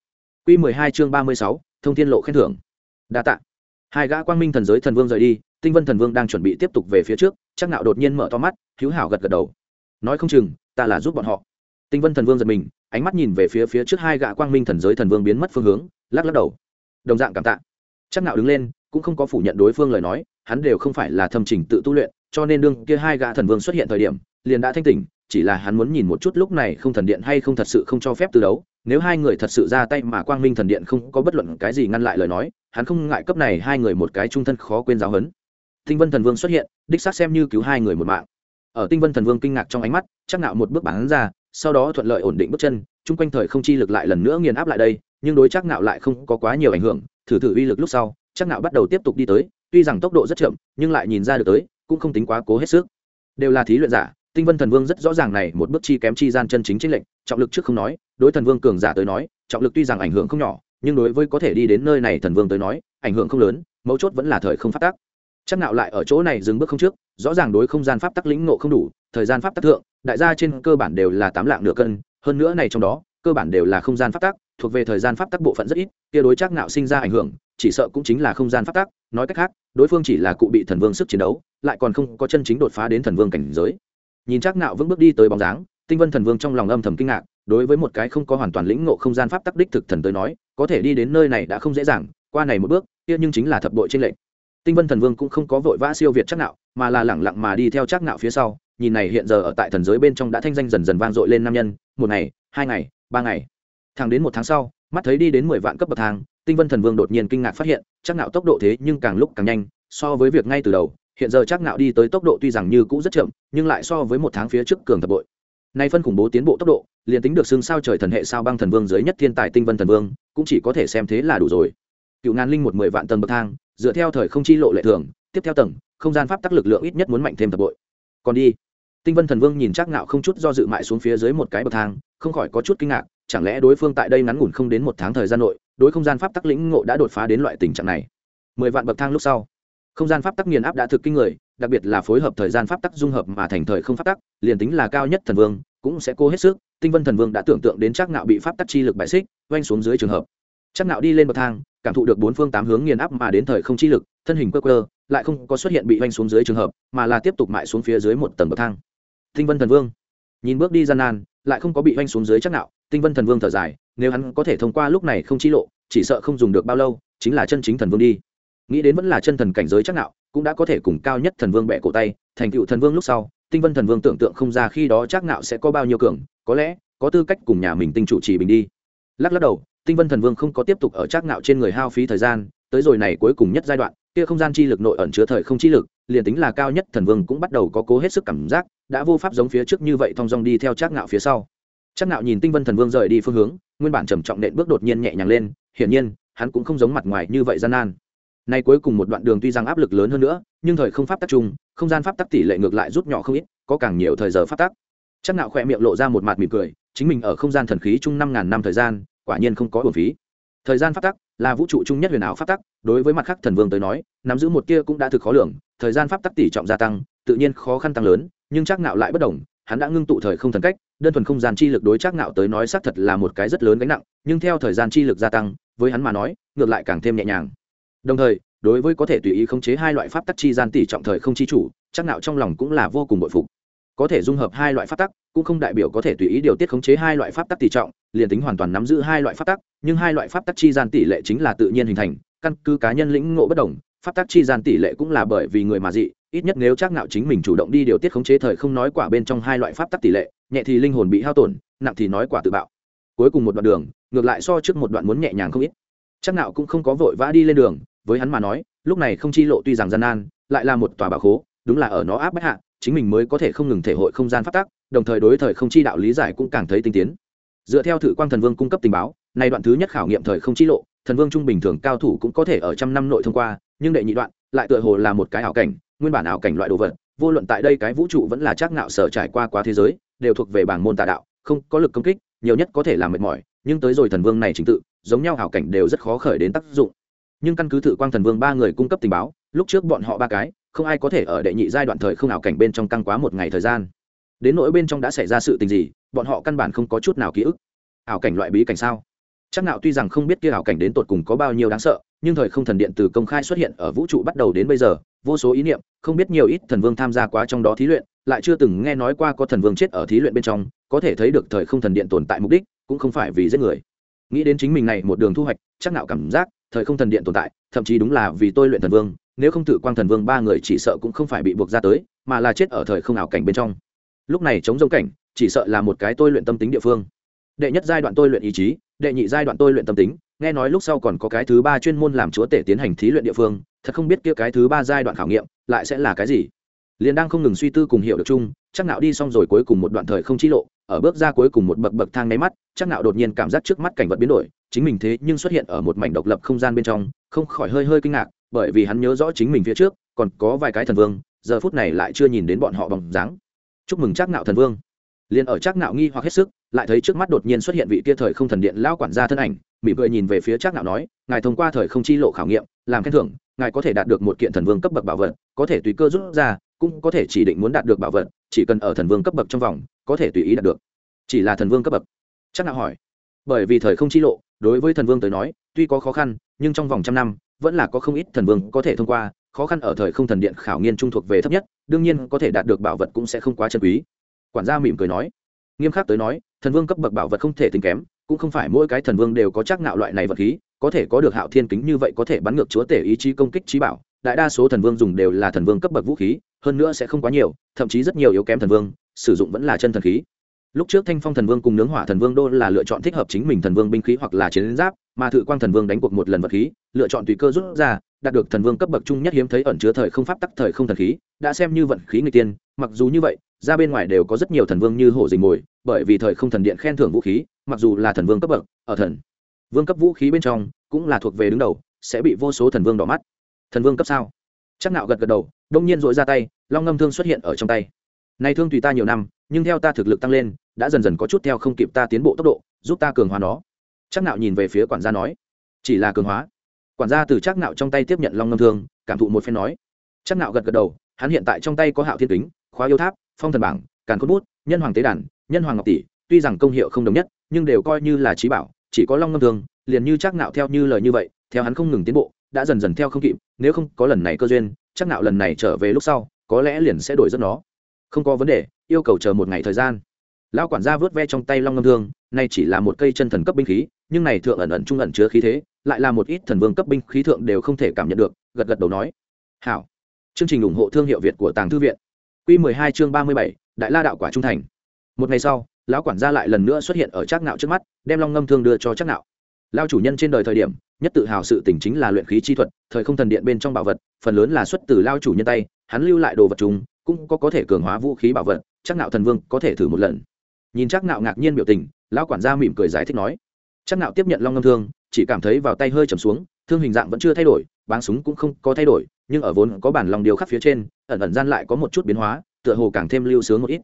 Quy 12 chương 36, thông thiên lộ khen thưởng. Đa tạ. Hai gã quang minh thần giới thần vương rời đi tinh vân thần vương đang chuẩn bị tiếp tục về phía trước chắc nạo đột nhiên mở to mắt hữu hảo gật gật đầu. Nói không chừng ta là giúp bọn họ. Tinh vân thần vương giật mình ánh mắt nhìn về phía phía trước hai gã quang minh thần giới thần vương biến mất phương hướng lắc lắc đầu. Đồng dạng cảm tạ. Chắc nạo đứng lên cũng không có phủ nhận đối phương lời nói hắn đều không phải là thâm trình tự tu luyện cho nên đương kia hai gã thần vương xuất hiện thời điểm, liền đã thanh tỉnh, chỉ là hắn muốn nhìn một chút lúc này không thần điện hay không thật sự không cho phép từ đấu. Nếu hai người thật sự ra tay mà quang minh thần điện không có bất luận cái gì ngăn lại lời nói, hắn không ngại cấp này hai người một cái trung thân khó quên giáo hấn tinh vân thần vương xuất hiện, đích xác xem như cứu hai người một mạng. Ở tinh vân thần vương kinh ngạc trong ánh mắt, chắc nạo một bước bắn ra, sau đó thuận lợi ổn định bước chân, chung quanh thời không chi lực lại lần nữa nghiền áp lại đây, nhưng đối chắc nạo lại không có quá nhiều ảnh hưởng, thử thử uy lực lúc sau, chắc nạo bắt đầu tiếp tục đi tới, tuy rằng tốc độ rất chậm, nhưng lại nhìn ra được tới cũng không tính quá cố hết sức. Đều là thí luyện giả, tinh vân thần vương rất rõ ràng này một bước chi kém chi gian chân chính chính lệnh trọng lực trước không nói, đối thần vương cường giả tới nói, trọng lực tuy rằng ảnh hưởng không nhỏ, nhưng đối với có thể đi đến nơi này thần vương tới nói, ảnh hưởng không lớn, mấu chốt vẫn là thời không phát tác chắc nạo lại ở chỗ này dừng bước không trước, rõ ràng đối không gian pháp tắc lĩnh ngộ không đủ, thời gian pháp tắc thượng, đại gia trên cơ bản đều là tám lạng nửa cân, hơn nữa này trong đó, cơ bản đều là không gian pháp tắc, thuộc về thời gian pháp tắc bộ phận rất ít, kia đối chắc nạo sinh ra ảnh hưởng chỉ sợ cũng chính là không gian pháp tắc nói cách khác, đối phương chỉ là cụ bị thần vương sức chiến đấu, lại còn không có chân chính đột phá đến thần vương cảnh giới. Nhìn chắc nạo vững bước đi tới bóng dáng, tinh vân thần vương trong lòng âm thầm kinh ngạc, đối với một cái không có hoàn toàn lĩnh ngộ không gian pháp tắc đích thực thần tới nói, có thể đi đến nơi này đã không dễ dàng, qua này một bước, kia nhưng chính là thập bội trên lệnh tinh vân thần vương cũng không có vội vã siêu việt chắc nạo mà là lẳng lặng mà đi theo chắc nạo phía sau, nhìn này hiện giờ ở tại thần giới bên trong đã thanh danh dần dần vang dội lên nam nhân, một ngày, hai ngày, ba ngày. Thẳng đến một tháng sau mắt thấy đi đến mười vạn cấp bậc thang, tinh vân thần vương đột nhiên kinh ngạc phát hiện, chắc nạo tốc độ thế nhưng càng lúc càng nhanh, so với việc ngay từ đầu, hiện giờ chắc nạo đi tới tốc độ tuy rằng như cũ rất chậm, nhưng lại so với một tháng phía trước cường thập bội. Nay phân khủng bố tiến bộ tốc độ, liền tính được xương sao trời thần hệ sao băng thần vương dưới nhất thiên tài tinh vân thần vương, cũng chỉ có thể xem thế là đủ rồi. Cựu ngàn linh một mười vạn tầng bậc thang, dựa theo thời không chi lộ lệ thường, tiếp theo tầng, không gian pháp tắc lực lượng ít nhất muốn mạnh thêm thập bội. Còn đi. Tinh vân thần vương nhìn chắc Nạo không chút do dự mại xuống phía dưới một cái bậc thang, không khỏi có chút kinh ngạc chẳng lẽ đối phương tại đây ngắn ngủn không đến một tháng thời gian nội, đối không gian pháp tắc lĩnh ngộ đã đột phá đến loại tình trạng này? Mười vạn bậc thang lúc sau, không gian pháp tắc nghiền áp đã thực kinh người, đặc biệt là phối hợp thời gian pháp tắc dung hợp mà thành thời không pháp tắc, liền tính là cao nhất thần vương, cũng sẽ cố hết sức. Tinh vân thần vương đã tưởng tượng đến chắc nạo bị pháp tắc chi lực bại xích, oanh xuống dưới trường hợp. Chắc nạo đi lên bậc thang, cảm thụ được bốn phương tám hướng nghiền áp mà đến thời không chi lực, thân hình quơ quơ, lại không có xuất hiện bị oanh xuống dưới trường hợp, mà là tiếp tục mại xuống phía dưới một tầng bậc thang. Tinh vân thần vương, nhìn bước đi gian nan, lại không có bị oanh xuống dưới chắc nạo tinh vân thần vương thở dài, nếu hắn có thể thông qua lúc này không chi lộ, chỉ sợ không dùng được bao lâu, chính là chân chính thần vương đi. Nghĩ đến vẫn là chân thần cảnh giới chắc nạo cũng đã có thể cùng cao nhất thần vương bẻ cổ tay, thành tựu thần vương lúc sau, tinh vân thần vương tưởng tượng không ra khi đó chắc nạo sẽ có bao nhiêu cường, có lẽ, có tư cách cùng nhà mình tinh chủ trì bình đi. Lắc lắc đầu, tinh vân thần vương không có tiếp tục ở chắc nạo trên người hao phí thời gian, tới rồi này cuối cùng nhất giai đoạn, kia không gian chi lực nội ẩn chứa thời không chi lực, liền tính là cao nhất thần vương cũng bắt đầu có cố hết sức cảm giác, đã vô pháp giống phía trước như vậy thong dong đi theo chắc nạo phía sau chắc nạo nhìn tinh vân thần vương rời đi phương hướng, nguyên bản trầm trọng nện bước đột nhiên nhẹ nhàng lên, hiển nhiên, hắn cũng không giống mặt ngoài như vậy gian nan. Nay cuối cùng một đoạn đường tuy rằng áp lực lớn hơn nữa, nhưng thời không pháp tắc chung, không gian pháp tắc tỷ lệ ngược lại rút nhỏ không ít, có càng nhiều thời giờ pháp tắc. Chắc nạo khoe miệng lộ ra một mặt mỉm cười, chính mình ở không gian thần khí chung năm ngàn năm thời gian, quả nhiên không có uổng phí. Thời gian pháp tắc là vũ trụ chung nhất huyền ảo pháp tắc, đối với mặt khác thần vương tới nói, nắm giữ một kia cũng đã thực khó lường, thời gian pháp tắc tỷ trọng gia tăng, tự nhiên khó khăn tăng lớn, nhưng chắc nạo lại bất đồng hắn đã ngưng tụ thời không thần cách, đơn thuần không gian chi lực đối chắc ngạo tới nói xác thật là một cái rất lớn gánh nặng, nhưng theo thời gian chi lực gia tăng, với hắn mà nói, ngược lại càng thêm nhẹ nhàng. Đồng thời, đối với có thể tùy ý khống chế hai loại pháp tắc chi gian tỷ trọng thời không chi chủ, chắc ngạo trong lòng cũng là vô cùng bội phục. Có thể dung hợp hai loại pháp tắc, cũng không đại biểu có thể tùy ý điều tiết khống chế hai loại pháp tắc tỷ trọng, liền tính hoàn toàn nắm giữ hai loại pháp tắc, nhưng hai loại pháp tắc chi gian tỷ lệ chính là tự nhiên hình thành, căn cứ cá nhân lĩnh ngộ bất đồng, pháp tắc chi gian tỷ lệ cũng là bởi vì người mà dị ít nhất nếu chắc nạo chính mình chủ động đi điều tiết khống chế thời không nói quả bên trong hai loại pháp tắc tỷ lệ, nhẹ thì linh hồn bị hao tổn, nặng thì nói quả tự bạo. Cuối cùng một đoạn đường, ngược lại so trước một đoạn muốn nhẹ nhàng không ít. Chắc nạo cũng không có vội vã đi lên đường, với hắn mà nói, lúc này không chi lộ tuy rằng gian nan, lại là một tòa bảo khố, đúng là ở nó áp bách hạ, chính mình mới có thể không ngừng thể hội không gian pháp tác đồng thời đối thời không chi đạo lý giải cũng càng thấy tinh tiến. Dựa theo thử quang thần vương cung cấp tình báo này đoạn thứ nhất khảo nghiệm thời không chi lộ, thần vương trung bình thường cao thủ cũng có thể ở trăm năm nội thông qua, nhưng đệ nhị đoạn lại tựa hồ là một cái ảo cảnh nguyên bản ảo cảnh loại đồ vật, vô luận tại đây cái vũ trụ vẫn là chắc ngạo sở trải qua quá thế giới, đều thuộc về bảng môn tà đạo, không có lực công kích, nhiều nhất có thể làm mệt mỏi, nhưng tới rồi thần vương này chính tự, giống nhau ảo cảnh đều rất khó khởi đến tác dụng. Nhưng căn cứ thử quang thần vương ba người cung cấp tình báo, lúc trước bọn họ ba cái, không ai có thể ở đệ nhị giai đoạn thời không ảo cảnh bên trong căng quá một ngày thời gian. Đến nỗi bên trong đã xảy ra sự tình gì, bọn họ căn bản không có chút nào ký ức. Ảo cảnh loại bí cảnh sao? Chắc nào tuy rằng không biết kia ảo cảnh đến tột cùng có bao nhiêu đáng sợ, nhưng thời không thần điện từ công khai xuất hiện ở vũ trụ bắt đầu đến bây giờ vô số ý niệm, không biết nhiều ít thần vương tham gia quá trong đó thí luyện, lại chưa từng nghe nói qua có thần vương chết ở thí luyện bên trong, có thể thấy được thời không thần điện tồn tại mục đích, cũng không phải vì giết người. Nghĩ đến chính mình này một đường thu hoạch, chắc nào cảm giác, thời không thần điện tồn tại, thậm chí đúng là vì tôi luyện thần vương, nếu không tự quang thần vương ba người chỉ sợ cũng không phải bị buộc ra tới, mà là chết ở thời không ảo cảnh bên trong. Lúc này chống giống cảnh, chỉ sợ là một cái tôi luyện tâm tính địa phương. Đệ nhất giai đoạn tôi luyện ý chí, đệ nhị giai đoạn tôi luyện tâm tính, nghe nói lúc sau còn có cái thứ ba chuyên môn làm chúa tể tiến hành thí luyện địa phương thật không biết kia cái thứ ba giai đoạn khảo nghiệm lại sẽ là cái gì. Liền đang không ngừng suy tư cùng hiểu được chung, chắc nạo đi xong rồi cuối cùng một đoạn thời không chi lộ, ở bước ra cuối cùng một bậc bậc thang nháy mắt, chắc nạo đột nhiên cảm giác trước mắt cảnh vật biến đổi, chính mình thế nhưng xuất hiện ở một mảnh độc lập không gian bên trong, không khỏi hơi hơi kinh ngạc, bởi vì hắn nhớ rõ chính mình phía trước, còn có vài cái thần vương, giờ phút này lại chưa nhìn đến bọn họ bằng dáng. Chúc mừng chắc nạo thần vương. Liền ở chắc nạo nghi hoặc hết sức, lại thấy trước mắt đột nhiên xuất hiện vị kia thời không thần điện lão quản gia thân ảnh, mỉm cười nhìn về phía chắc nạo nói, ngài thông qua thời không chi lộ khảo nghiệm, làm khen thưởng ngài có thể đạt được một kiện thần vương cấp bậc bảo vật, có thể tùy cơ rút ra, cũng có thể chỉ định muốn đạt được bảo vật, chỉ cần ở thần vương cấp bậc trong vòng, có thể tùy ý đạt được. Chỉ là thần vương cấp bậc. Chắc nạo hỏi? Bởi vì thời không chi lộ, đối với thần vương tới nói, tuy có khó khăn, nhưng trong vòng trăm năm, vẫn là có không ít thần vương có thể thông qua, khó khăn ở thời không thần điện khảo nghiên trung thuộc về thấp nhất, đương nhiên có thể đạt được bảo vật cũng sẽ không quá chân quý. Quản gia mỉm cười nói. Nghiêm khắc tới nói, thần vương cấp bậc bảo vật không thể tính kém, cũng không phải mỗi cái thần vương đều có chắc nạo loại này vật khí có thể có được hạo thiên kính như vậy có thể bắn ngược chúa tể ý chí công kích trí bảo, đại đa số thần vương dùng đều là thần vương cấp bậc vũ khí, hơn nữa sẽ không quá nhiều, thậm chí rất nhiều yếu kém thần vương, sử dụng vẫn là chân thần khí. Lúc trước thanh phong thần vương cùng nướng hỏa thần vương đô là lựa chọn thích hợp chính mình thần vương binh khí hoặc là chiến giáp, mà thự quang thần vương đánh cuộc một lần vật khí, lựa chọn tùy cơ rút ra, đạt được thần vương cấp bậc trung nhất hiếm thấy ẩn chứa thời không pháp tắc, thời không thần khí, đã xem như vận khí người tiên, mặc dù như vậy, ra bên ngoài đều có rất nhiều thần vương như hổ dình mồi, bởi vì thời không thần điện khen thưởng vũ khí, mặc dù là thần vương cấp bậc, ở thần vương cấp vũ khí bên trong cũng là thuộc về đứng đầu, sẽ bị vô số thần vương đỏ mắt. Thần vương cấp sao? Chắc nạo gật gật đầu, đông nhiên dội ra tay, long ngâm thương xuất hiện ở trong tay. Này thương tùy ta nhiều năm, nhưng theo ta thực lực tăng lên, đã dần dần có chút theo không kịp ta tiến bộ tốc độ, giúp ta cường hóa nó. Chắc nạo nhìn về phía quản gia nói. Chỉ là cường hóa. Quản gia từ chắc nạo trong tay tiếp nhận long ngâm thương, cảm thụ một phen nói. Chắc nạo gật gật đầu, hắn hiện tại trong tay có hạo thiên kính, khóa yêu tháp, phong thần bảng, càn khôn bút, nhân hoàng tế đàn, nhân hoàng ngọc tỷ, tuy rằng công hiệu không đồng nhất, nhưng đều coi như là trí bảo chỉ có long ngâm thương liền như chắc nạo theo như lời như vậy theo hắn không ngừng tiến bộ đã dần dần theo không kịp nếu không có lần này cơ duyên chắc nạo lần này trở về lúc sau có lẽ liền sẽ đổi rất nó. Không có vấn đề yêu cầu chờ một ngày thời gian. Lão quản gia vớt ve trong tay long ngâm thương nay chỉ là một cây chân thần cấp binh khí nhưng này thượng ẩn ẩn trung ẩn chứa khí thế lại là một ít thần vương cấp binh khí thượng đều không thể cảm nhận được gật gật đầu nói. Hảo. Chương trình ủng hộ thương hiệu việt của tàng thư viện. Q 12 chương 37, đại la đạo quả trung thành. Một ngày sau lão quản gia lại lần nữa xuất hiện ở trác nạo trước mắt, đem long ngâm thương đưa cho trác nạo lao chủ nhân trên đời thời điểm, nhất tự hào sự tỉnh chính là luyện khí chi thuật, thời không thần điện bên trong bảo vật, phần lớn là xuất từ lao chủ nhân tay, hắn lưu lại đồ vật chúng, cũng có có thể cường hóa vũ khí bảo vật chắc nạo thần vương có thể thử một lần. Nhìn chắc nạo ngạc nhiên biểu tình, lão quản gia mỉm cười giải thích nói chắc nạo tiếp nhận long ngâm thương, chỉ cảm thấy vào tay hơi trầm xuống, thương hình dạng vẫn chưa thay đổi, báng súng cũng không có thay đổi, nhưng ở vốn có bản lòng điều khắc phía trên, ẩn ẩn gian lại có một chút biến hóa, tựa hồ càng thêm lưu sướng một ít.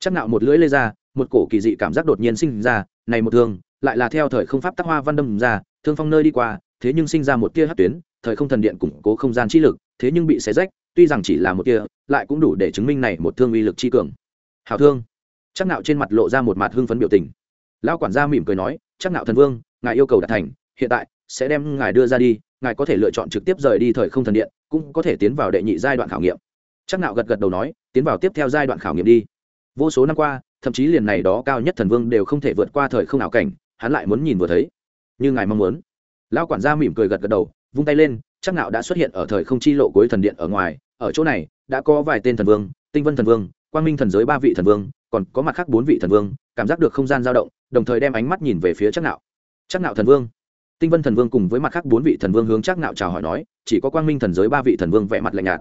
Chắc nạo một lưỡi lê ra một cổ kỳ dị cảm giác đột nhiên sinh ra, này một thương, lại là theo thời không pháp tác hoa văn đâm ra, thương phong nơi đi qua, thế nhưng sinh ra một tia hát tuyến, thời không thần điện củng cố không gian chi lực, thế nhưng bị xé rách, tuy rằng chỉ là một tia, lại cũng đủ để chứng minh này một thương uy lực chi cường. Hảo thương. Chắc nạo trên mặt lộ ra một mặt hưng phấn biểu tình. Lão quản gia mỉm cười nói, chắc nạo thần vương, ngài yêu cầu đạt thành, hiện tại sẽ đem ngài đưa ra đi, ngài có thể lựa chọn trực tiếp rời đi thời không thần điện, cũng có thể tiến vào đệ nhị giai đoạn khảo nghiệm. Chắc nạo gật gật đầu nói, tiến vào tiếp theo giai đoạn khảo nghiệm đi. Vô số năm qua thậm chí liền này đó cao nhất thần vương đều không thể vượt qua thời không ảo cảnh, hắn lại muốn nhìn vừa thấy. Như ngài mong muốn. Lão quản gia mỉm cười gật gật đầu, vung tay lên, chắc nạo đã xuất hiện ở thời không chi lộ cuối thần điện ở ngoài, ở chỗ này, đã có vài tên thần vương, tinh vân thần vương, quang minh thần giới ba vị thần vương, còn có mặt khác bốn vị thần vương, cảm giác được không gian dao động, đồng thời đem ánh mắt nhìn về phía chắc nạo chắc nạo thần vương. Tinh vân thần vương cùng với mặt khác bốn vị thần vương hướng chắc nạo chào hỏi nói, chỉ có quang minh thần giới ba vị thần vương vẻ mặt lạnh nhạt.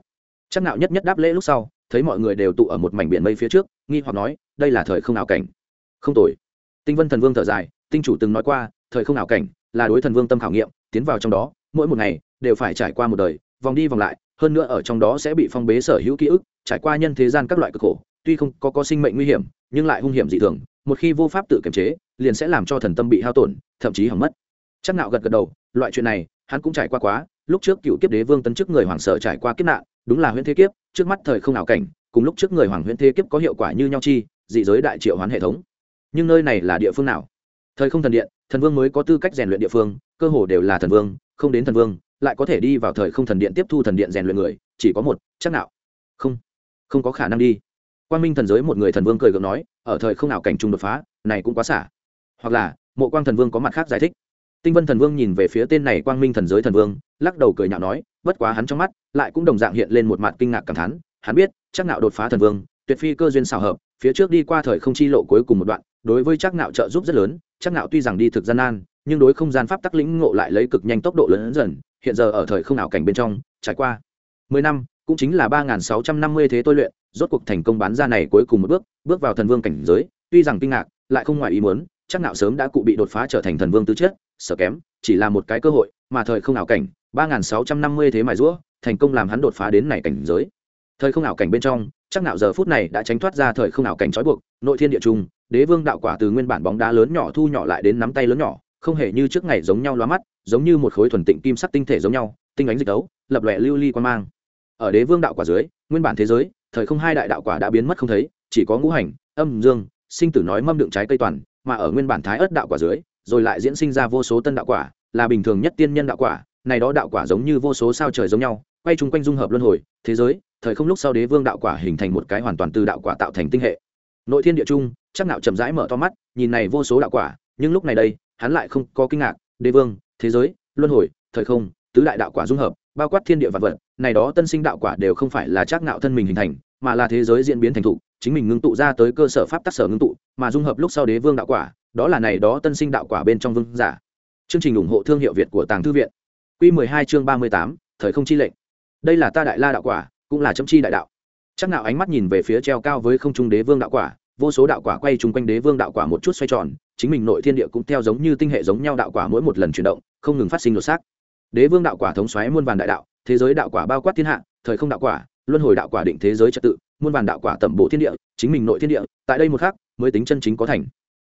Chắc nạo nhất nhất đáp lễ lúc sau thấy mọi người đều tụ ở một mảnh biển mây phía trước, nghi hoặc nói, đây là thời không ảo cảnh. Không tồi. Tinh vân thần vương thở dài, tinh chủ từng nói qua, thời không ảo cảnh là đối thần vương tâm khảo nghiệm, tiến vào trong đó, mỗi một ngày đều phải trải qua một đời, vòng đi vòng lại, hơn nữa ở trong đó sẽ bị phong bế sở hữu ký ức, trải qua nhân thế gian các loại cực khổ, tuy không có có sinh mệnh nguy hiểm, nhưng lại hung hiểm dị thường, một khi vô pháp tự kiềm chế, liền sẽ làm cho thần tâm bị hao tổn, thậm chí hỏng mất. Chắc nạo gật gật đầu, loại chuyện này, hắn cũng trải qua quá, lúc trước cựu kiếp đế vương tấn chức người hoàng sở trải qua kiếp nạn, đúng là huyễn thế kiếp trước mắt thời không ảo cảnh, cùng lúc trước người hoàng huyễn thế kiếp có hiệu quả như nhau chi, dị giới đại triệu hoán hệ thống. Nhưng nơi này là địa phương nào? Thời không thần điện, thần vương mới có tư cách rèn luyện địa phương, cơ hồ đều là thần vương, không đến thần vương, lại có thể đi vào thời không thần điện tiếp thu thần điện rèn luyện người, chỉ có một, chắc nào? Không không có khả năng đi. Quan minh thần giới một người thần vương cười gượng nói, ở thời không nào cảnh trung đột phá, này cũng quá xả. Hoặc là, mộ quang thần vương có mặt khác giải thích tinh vân thần vương nhìn về phía tên này quang minh thần giới thần vương, lắc đầu cười nhạo nói, bất quá hắn trong mắt lại cũng đồng dạng hiện lên một mặt kinh ngạc cảm thán. Hắn biết, chắc nạo đột phá thần vương, tuyệt phi cơ duyên xảo hợp, phía trước đi qua thời không chi lộ cuối cùng một đoạn, đối với chắc nạo trợ giúp rất lớn, chắc nạo tuy rằng đi thực gian nan, nhưng đối không gian pháp tắc lĩnh ngộ lại lấy cực nhanh tốc độ lớn dần, hiện giờ ở thời không ảo cảnh bên trong, trải qua mười năm, cũng chính là ba nghìn sáu trăm năm mươi thế tôi luyện, rốt cuộc thành công bán ra này cuối cùng một bước bước vào thần vương cảnh giới, tuy rằng kinh ngạc, lại không ngoài ý muốn, chắc nạo sớm đã cụ bị đột phá trở thành thần vương tư chất sở kém, chỉ là một cái cơ hội, mà thời không ảo cảnh, ba nghìn sáu trăm năm mươi thế mài rũa, thành công làm hắn đột phá đến này cảnh giới. Thời không ảo cảnh bên trong, chắc nạo giờ phút này đã tránh thoát ra thời không ảo cảnh trói buộc, nội thiên địa trung, đế vương đạo quả từ nguyên bản bóng đá lớn nhỏ thu nhỏ lại đến nắm tay lớn nhỏ, không hề như trước ngày giống nhau loa mắt, giống như một khối thuần tịnh kim sắc tinh thể giống nhau, tinh ánh dịch đấu lập lòe lưu ly li quan mang. Ở đế vương đạo quả dưới, nguyên bản thế giới, thời không hai đại đạo quả đã biến mất không thấy, chỉ có ngũ hành, âm dương, sinh tử nói mâm đựng trái cây toàn, mà ở nguyên bản thái ớt đạo quả dưới rồi lại diễn sinh ra vô số tân đạo quả, là bình thường nhất tiên nhân đạo quả. Này đó đạo quả giống như vô số sao trời giống nhau, quay chung quanh dung hợp luân hồi, thế giới, thời không lúc sau đế vương đạo quả hình thành một cái hoàn toàn từ đạo quả tạo thành tinh hệ. Nội thiên địa trung, chắc nạo chậm rãi mở to mắt, nhìn này vô số đạo quả, nhưng lúc này đây, hắn lại không có kinh ngạc. Đế vương, thế giới, luân hồi, thời không, tứ đại đạo quả dung hợp, bao quát thiên địa vạn vật, này đó tân sinh đạo quả đều không phải là chắc nạo thân mình hình thành, mà là thế giới diễn biến thành thụ, chính mình ngưng tụ ra tới cơ sở pháp tác sở ngưng tụ, mà dung hợp lúc sau đế vương đạo quả đó là này đó tân sinh đạo quả bên trong vương giả. Chương trình ủng hộ thương hiệu việt của tàng thư viện. Quy 12 chương 38, thời không chi lệnh. Đây là ta đại la đạo quả cũng là chấm chi đại đạo. Chắc nào ánh mắt nhìn về phía treo cao với không trung đế vương đạo quả vô số đạo quả quay chung quanh đế vương đạo quả một chút xoay tròn chính mình nội thiên địa cũng theo giống như tinh hệ giống nhau đạo quả mỗi một lần chuyển động không ngừng phát sinh đột xác. Đế vương đạo quả thống xoáy muôn vàn đại đạo thế giới đạo quả bao quát thiên hạ thời không đạo quả luân hồi đạo quả định thế giới trật tự muôn vàn đạo quả tẩm bộ thiên địa chính mình nội thiên địa tại đây một khắc mới tính chân chính có thành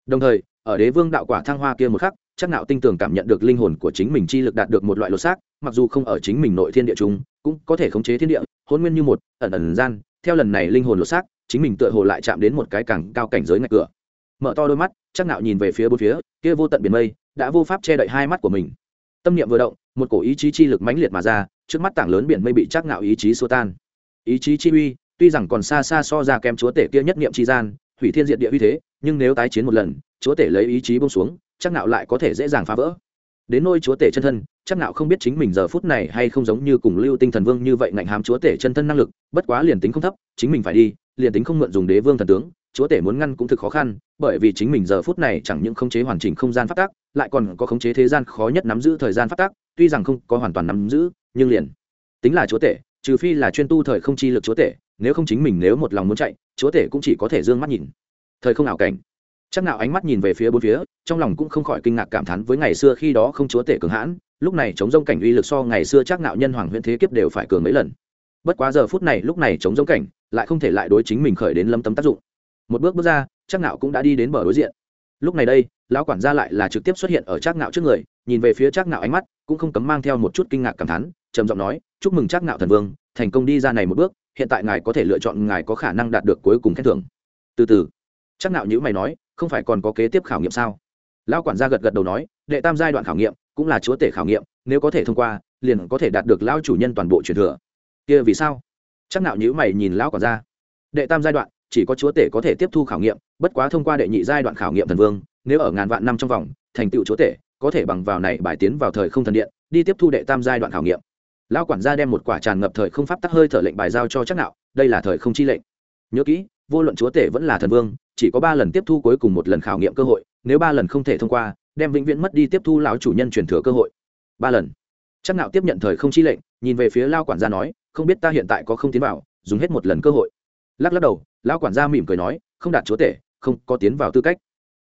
đồng thời, ở đế vương đạo quả thăng hoa kia một khắc, chắc nạo tinh tường cảm nhận được linh hồn của chính mình chi lực đạt được một loại lột xác, mặc dù không ở chính mình nội thiên địa chúng cũng có thể khống chế thiên địa, hôn nguyên như một, ẩn ẩn gian, theo lần này linh hồn lột xác, chính mình tựa hồ lại chạm đến một cái càng cao cảnh giới ngạch cửa. Mở to đôi mắt, chắc nạo nhìn về phía bốn phía, kia vô tận biển mây, đã vô pháp che đậy hai mắt của mình. Tâm niệm vừa động, một cổ ý chí chi lực mãnh liệt mà ra, trước mắt tảng lớn biển mây bị chắc nạo ý chí xua tan. Ý chí chi uy, tuy rằng còn xa xa so ra kém chúa tể kia nhất niệm chi gian hủy thiên diệt địa uy thế, nhưng nếu tái chiến một lần, chúa tể lấy ý chí bông xuống, chắc nạo lại có thể dễ dàng phá vỡ. Đến nôi chúa tể chân thân, chắc nạo không biết chính mình giờ phút này hay không giống như cùng lưu tinh thần vương như vậy ngạnh hám chúa tể chân thân năng lực, bất quá liền tính không thấp, chính mình phải đi, liền tính không mượn dùng đế vương thần tướng, chúa tể muốn ngăn cũng thực khó khăn, bởi vì chính mình giờ phút này chẳng những khống chế hoàn chỉnh không gian phát tác lại còn có khống chế thế gian khó nhất nắm giữ thời gian phát tác tuy rằng không có hoàn toàn nắm giữ, nhưng liền tính là chúa tể, trừ phi là chuyên tu thời không chi lực chúa tể nếu không chính mình nếu một lòng muốn chạy, chúa tể cũng chỉ có thể d ư ơ n g mắt nhìn. Thời không ảo cảnh. Chắc nào ánh mắt nhìn về phía bốn phía, trong lòng cũng không khỏi kinh ngạc cảm thán với ngày xưa khi đó không chúa tể cường hãn, lúc này chống rông cảnh uy lực so ngày xưa chắc nạo nhân hoàng huyện thế kiếp đều phải cường mấy lần. Bất quá giờ phút này lúc này chống rông cảnh, lại không thể lại đối chính mình khởi đến lâm tâm tác dụng. Một bước bước ra, chắc nạo cũng đã đi đến bờ đối diện. Lúc này đây, lão quản gia lại là trực tiếp xuất hiện ở chắc nạo trước người, nhìn về phía chắc nạo ánh mắt, cũng không cấm mang theo một chút kinh ngạc cảm thán, trầm giọng nói, chúc mừng chắc nạo thần vương, thành công đi ra này một bước hiện tại ngài có thể lựa chọn ngài có khả năng đạt được cuối cùng khen thưởng. Từ từ. Chắc nạo nhữ mày nói, không phải còn có kế tiếp khảo nghiệm sao? Lão quản gia gật gật đầu nói, đệ tam giai đoạn khảo nghiệm, cũng là chúa tể khảo nghiệm, nếu có thể thông qua, liền có thể đạt được lão chủ nhân toàn bộ truyền thừa. Kia vì sao? Chắc nạo nhữ mày nhìn lão quản gia. Đệ tam giai đoạn, chỉ có chúa tể có thể tiếp thu khảo nghiệm, bất quá thông qua đệ nhị giai đoạn khảo nghiệm thần vương, nếu ở ngàn vạn năm trong vòng, thành tựu chúa tể, có thể bằng vào này bài tiến vào thời không thần điện, đi tiếp thu đệ tam giai đoạn khảo nghiệm lão quản gia đem một quả tràn ngập thời không pháp tắc hơi thở lệnh bài giao cho chắc nạo, đây là thời không chi lệnh. Nhớ kỹ, vô luận chúa tể vẫn là thần vương, chỉ có ba lần tiếp thu cuối cùng một lần khảo nghiệm cơ hội, nếu ba lần không thể thông qua, đem vĩnh viễn mất đi tiếp thu lão chủ nhân truyền thừa cơ hội. Ba lần. Chắc nạo tiếp nhận thời không chi lệnh, nhìn về phía lão quản gia nói, không biết ta hiện tại có không tiến vào, dùng hết một lần cơ hội. Lắc lắc đầu, lão quản gia mỉm cười nói, không đạt chúa tể, không có tiến vào tư cách.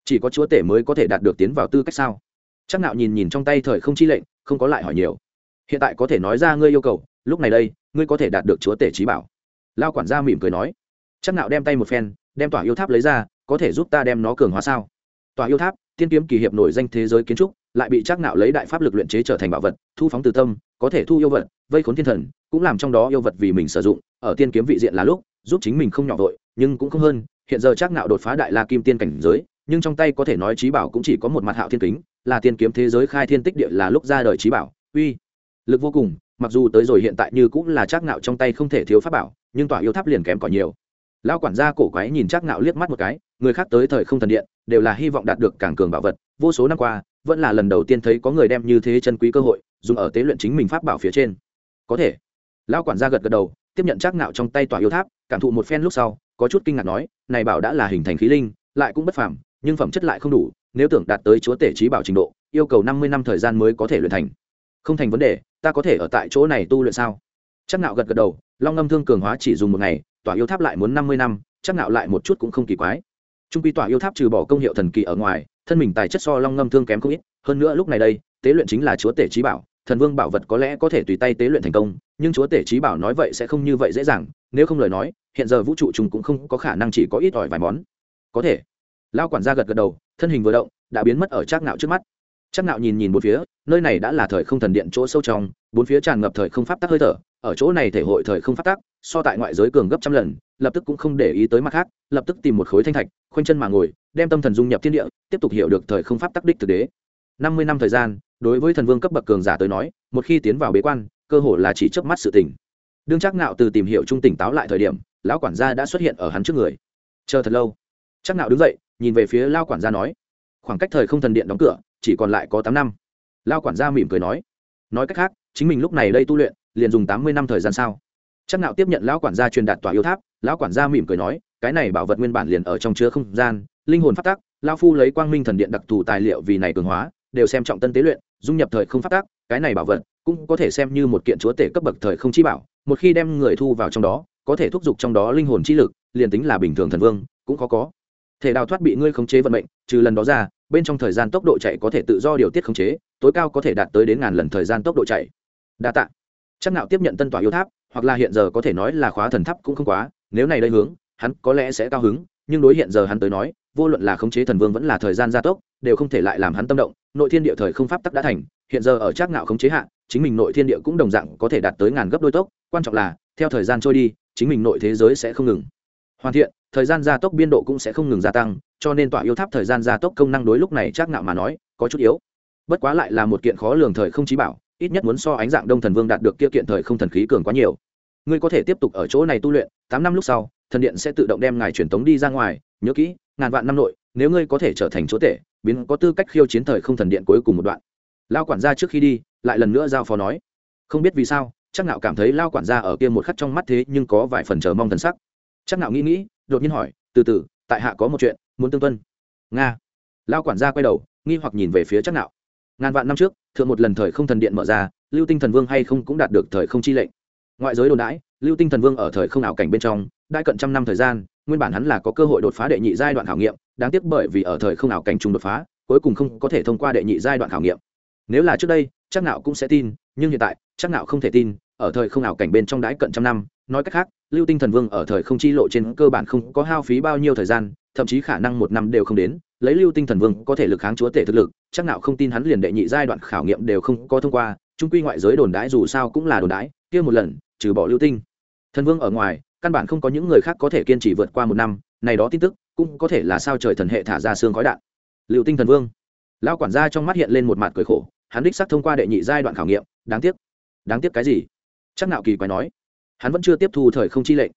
Chỉ có chúa tể mới có thể đạt được tiến vào tư cách sao? Chắc nạo nhìn nhìn trong tay thời không chi lệnh, không có lại hỏi nhiều hiện tại có thể nói ra ngươi yêu cầu, lúc này đây, ngươi có thể đạt được chúa tể trí bảo. Lao quản gia mỉm cười nói. Chắc nạo đem tay một phen, đem tỏa yêu tháp lấy ra, có thể giúp ta đem nó cường hóa sao? Tòa yêu tháp, tiên kiếm kỳ hiệp nổi danh thế giới kiến trúc, lại bị chắc nạo lấy đại pháp lực luyện chế trở thành bảo vật, thu phóng từ tâm, có thể thu yêu vật, vây khốn thiên thần, cũng làm trong đó yêu vật vì mình sử dụng, ở tiên kiếm vị diện là lúc, giúp chính mình không nhỏ vội, nhưng cũng không hơn, hiện giờ chắc nạo đột phá đại la kim tiên cảnh giới, nhưng trong tay có thể nói trí bảo cũng chỉ có một mặt hạo thiên kính, là tiên kiếm thế giới khai thiên tích địa là lúc ra đời trí bảo, uy lực vô cùng, mặc dù tới rồi hiện tại như cũng là chắc nạo trong tay không thể thiếu pháp bảo, nhưng tỏa yêu tháp liền kém cỏi nhiều. Lão quản gia cổ quái nhìn chắc nạo liếc mắt một cái, người khác tới thời không thần điện, đều là hy vọng đạt được càng cường bảo vật, vô số năm qua, vẫn là lần đầu tiên thấy có người đem như thế chân quý cơ hội, dùng ở tế luyện chính mình pháp bảo phía trên. Có thể. Lão quản gia gật gật đầu, tiếp nhận chắc nạo trong tay tỏa yêu tháp, cảm thụ một phen lúc sau, có chút kinh ngạc nói, này bảo đã là hình thành khí linh, lại cũng bất phàm, nhưng phẩm chất lại không đủ, nếu tưởng đạt tới chúa tể trí bảo trình độ, yêu cầu năm mươi năm thời gian mới có thể luyện thành. Không thành vấn đề ta có thể ở tại chỗ này tu luyện sao? Chắc nạo gật gật đầu, long ngâm thương cường hóa chỉ dùng một ngày, tỏa yêu tháp lại muốn năm mươi năm, chắc nạo lại một chút cũng không kỳ quái. Trung quy tỏa yêu tháp trừ bỏ công hiệu thần kỳ ở ngoài, thân mình tài chất so long ngâm thương kém không ít, hơn nữa lúc này đây, tế luyện chính là chúa tể trí bảo, thần vương bảo vật có lẽ có thể tùy tay tế luyện thành công, nhưng chúa tể trí bảo nói vậy sẽ không như vậy dễ dàng, nếu không lời nói, hiện giờ vũ trụ chúng cũng không có khả năng chỉ có ít ỏi vài món. Có thể. Lao quản gia gật gật đầu, thân hình vừa động, đã biến mất ở trác nạo trước mắt. Chắc nạo nhìn nhìn một phía, nơi này đã là thời không thần điện chỗ sâu trong, bốn phía tràn ngập thời không pháp tắc hơi thở, ở chỗ này thể hội thời không pháp tắc, so tại ngoại giới cường gấp trăm lần, lập tức cũng không để ý tới mặt khác, lập tức tìm một khối thanh thạch, khoanh chân mà ngồi, đem tâm thần dung nhập thiên địa, tiếp tục hiểu được thời không pháp tắc đích thực đế năm mươi năm thời gian, đối với thần vương cấp bậc cường giả tới nói, một khi tiến vào bế quan, cơ hội là chỉ chớp mắt sự tỉnh. đương chắc nạo từ tìm hiểu trung tỉnh táo lại thời điểm, lão quản gia đã xuất hiện ở hắn trước người chờ thật lâu chắc nạo đứng dậy, nhìn về phía lão quản gia nói, khoảng cách thời không thần điện đóng cửa chỉ còn lại có tám năm. Lao quản gia mỉm cười nói. Nói cách khác, chính mình lúc này đây tu luyện, liền dùng tám mươi năm thời gian sao? Chắc nạo tiếp nhận lão quản gia truyền đạt tòa yêu tháp, lão quản gia mỉm cười nói, cái này bảo vật nguyên bản liền ở trong chứa không gian, linh hồn phát tác lao phu lấy quang minh thần điện đặc thù tài liệu vì này cường hóa, đều xem trọng tân tế luyện, dung nhập thời không phát tác cái này bảo vật cũng có thể xem như một kiện chúa tể cấp bậc thời không chi bảo, một khi đem người thu vào trong đó, có thể thúc giục trong đó linh hồn chi lực, liền tính là bình thường thần vương, cũng khó có. Thể đào thoát bị ngươi khống chế vận mệnh, trừ lần đó ra bên trong thời gian tốc độ chạy có thể tự do điều tiết khống chế, tối cao có thể đạt tới đến ngàn lần thời gian tốc độ chạy. Đa tạ. Chắc nạo tiếp nhận tân tỏa yêu tháp, hoặc là hiện giờ có thể nói là khóa thần tháp cũng không quá, nếu này đây hướng, hắn có lẽ sẽ cao hứng, nhưng đối hiện giờ hắn tới nói, vô luận là khống chế thần vương vẫn là thời gian gia tốc, đều không thể lại làm hắn tâm động, nội thiên địa thời không pháp tắc đã thành, hiện giờ ở Trác nạo khống chế hạ, chính mình nội thiên địa cũng đồng dạng có thể đạt tới ngàn gấp đôi tốc, quan trọng là, theo thời gian trôi đi, chính mình nội thế giới sẽ không ngừng. Hoàn thiện thời gian gia tốc biên độ cũng sẽ không ngừng gia tăng, cho nên tọa yêu tháp thời gian gia tốc công năng đối lúc này chắc nạo mà nói, có chút yếu. Bất quá lại là một kiện khó lường thời không chí bảo, ít nhất muốn so ánh dạng đông thần vương đạt được kia kiện thời không thần khí cường quá nhiều. Ngươi có thể tiếp tục ở chỗ này tu luyện, tám năm lúc sau, thần điện sẽ tự động đem ngài truyền tống đi ra ngoài, nhớ kỹ, ngàn vạn năm nội, nếu ngươi có thể trở thành chúa tể, biến có tư cách khiêu chiến thời không thần điện cuối cùng một đoạn. Lao quản gia trước khi đi, lại lần nữa giao phó nói. Không biết vì sao, chắc nạo cảm thấy lao quản gia ở kia một khắc trong mắt thế nhưng có vài phần chờ mong thần sắc. Chắc nạo nghĩ nghĩ đột nhiên hỏi, từ từ, tại hạ có một chuyện muốn tương tuân. Nga. Lao quản gia quay đầu, nghi hoặc nhìn về phía chắc nạo. Ngàn vạn năm trước, thượng một lần thời không thần điện mở ra, lưu tinh thần vương hay không cũng đạt được thời không chi lệnh. Ngoại giới đồn đãi, lưu tinh thần vương ở thời không ảo cảnh bên trong đại cận trăm năm thời gian, nguyên bản hắn là có cơ hội đột phá đệ nhị giai đoạn khảo nghiệm, đáng tiếc bởi vì ở thời không ảo cảnh trung đột phá, cuối cùng không có thể thông qua đệ nhị giai đoạn khảo nghiệm. Nếu là trước đây chắc nạo cũng sẽ tin, nhưng hiện tại chắc nạo không thể tin, ở thời không ảo cảnh bên trong đại cận trăm năm nói cách khác, lưu tinh thần vương ở thời không chi lộ trên cơ bản không có hao phí bao nhiêu thời gian, thậm chí khả năng một năm đều không đến, lấy lưu tinh thần vương có thể lực kháng chúa tể thực lực, chắc nào không tin hắn liền đệ nhị giai đoạn khảo nghiệm đều không có thông qua, trung quy ngoại giới đồn đãi dù sao cũng là đồn đãi, kia một lần, trừ bỏ lưu tinh thần vương ở ngoài, căn bản không có những người khác có thể kiên trì vượt qua một năm, này đó tin tức cũng có thể là sao trời thần hệ thả ra xương khói đạn. Liệu tinh thần vương lao quản gia trong mắt hiện lên một mặt cười khổ, hắn đích xác thông qua đệ nhị giai đoạn khảo nghiệm, đáng tiếc. Đáng tiếc cái gì? Chắc nạo kỳ quái nói hắn vẫn chưa tiếp thu thời không chi lệnh.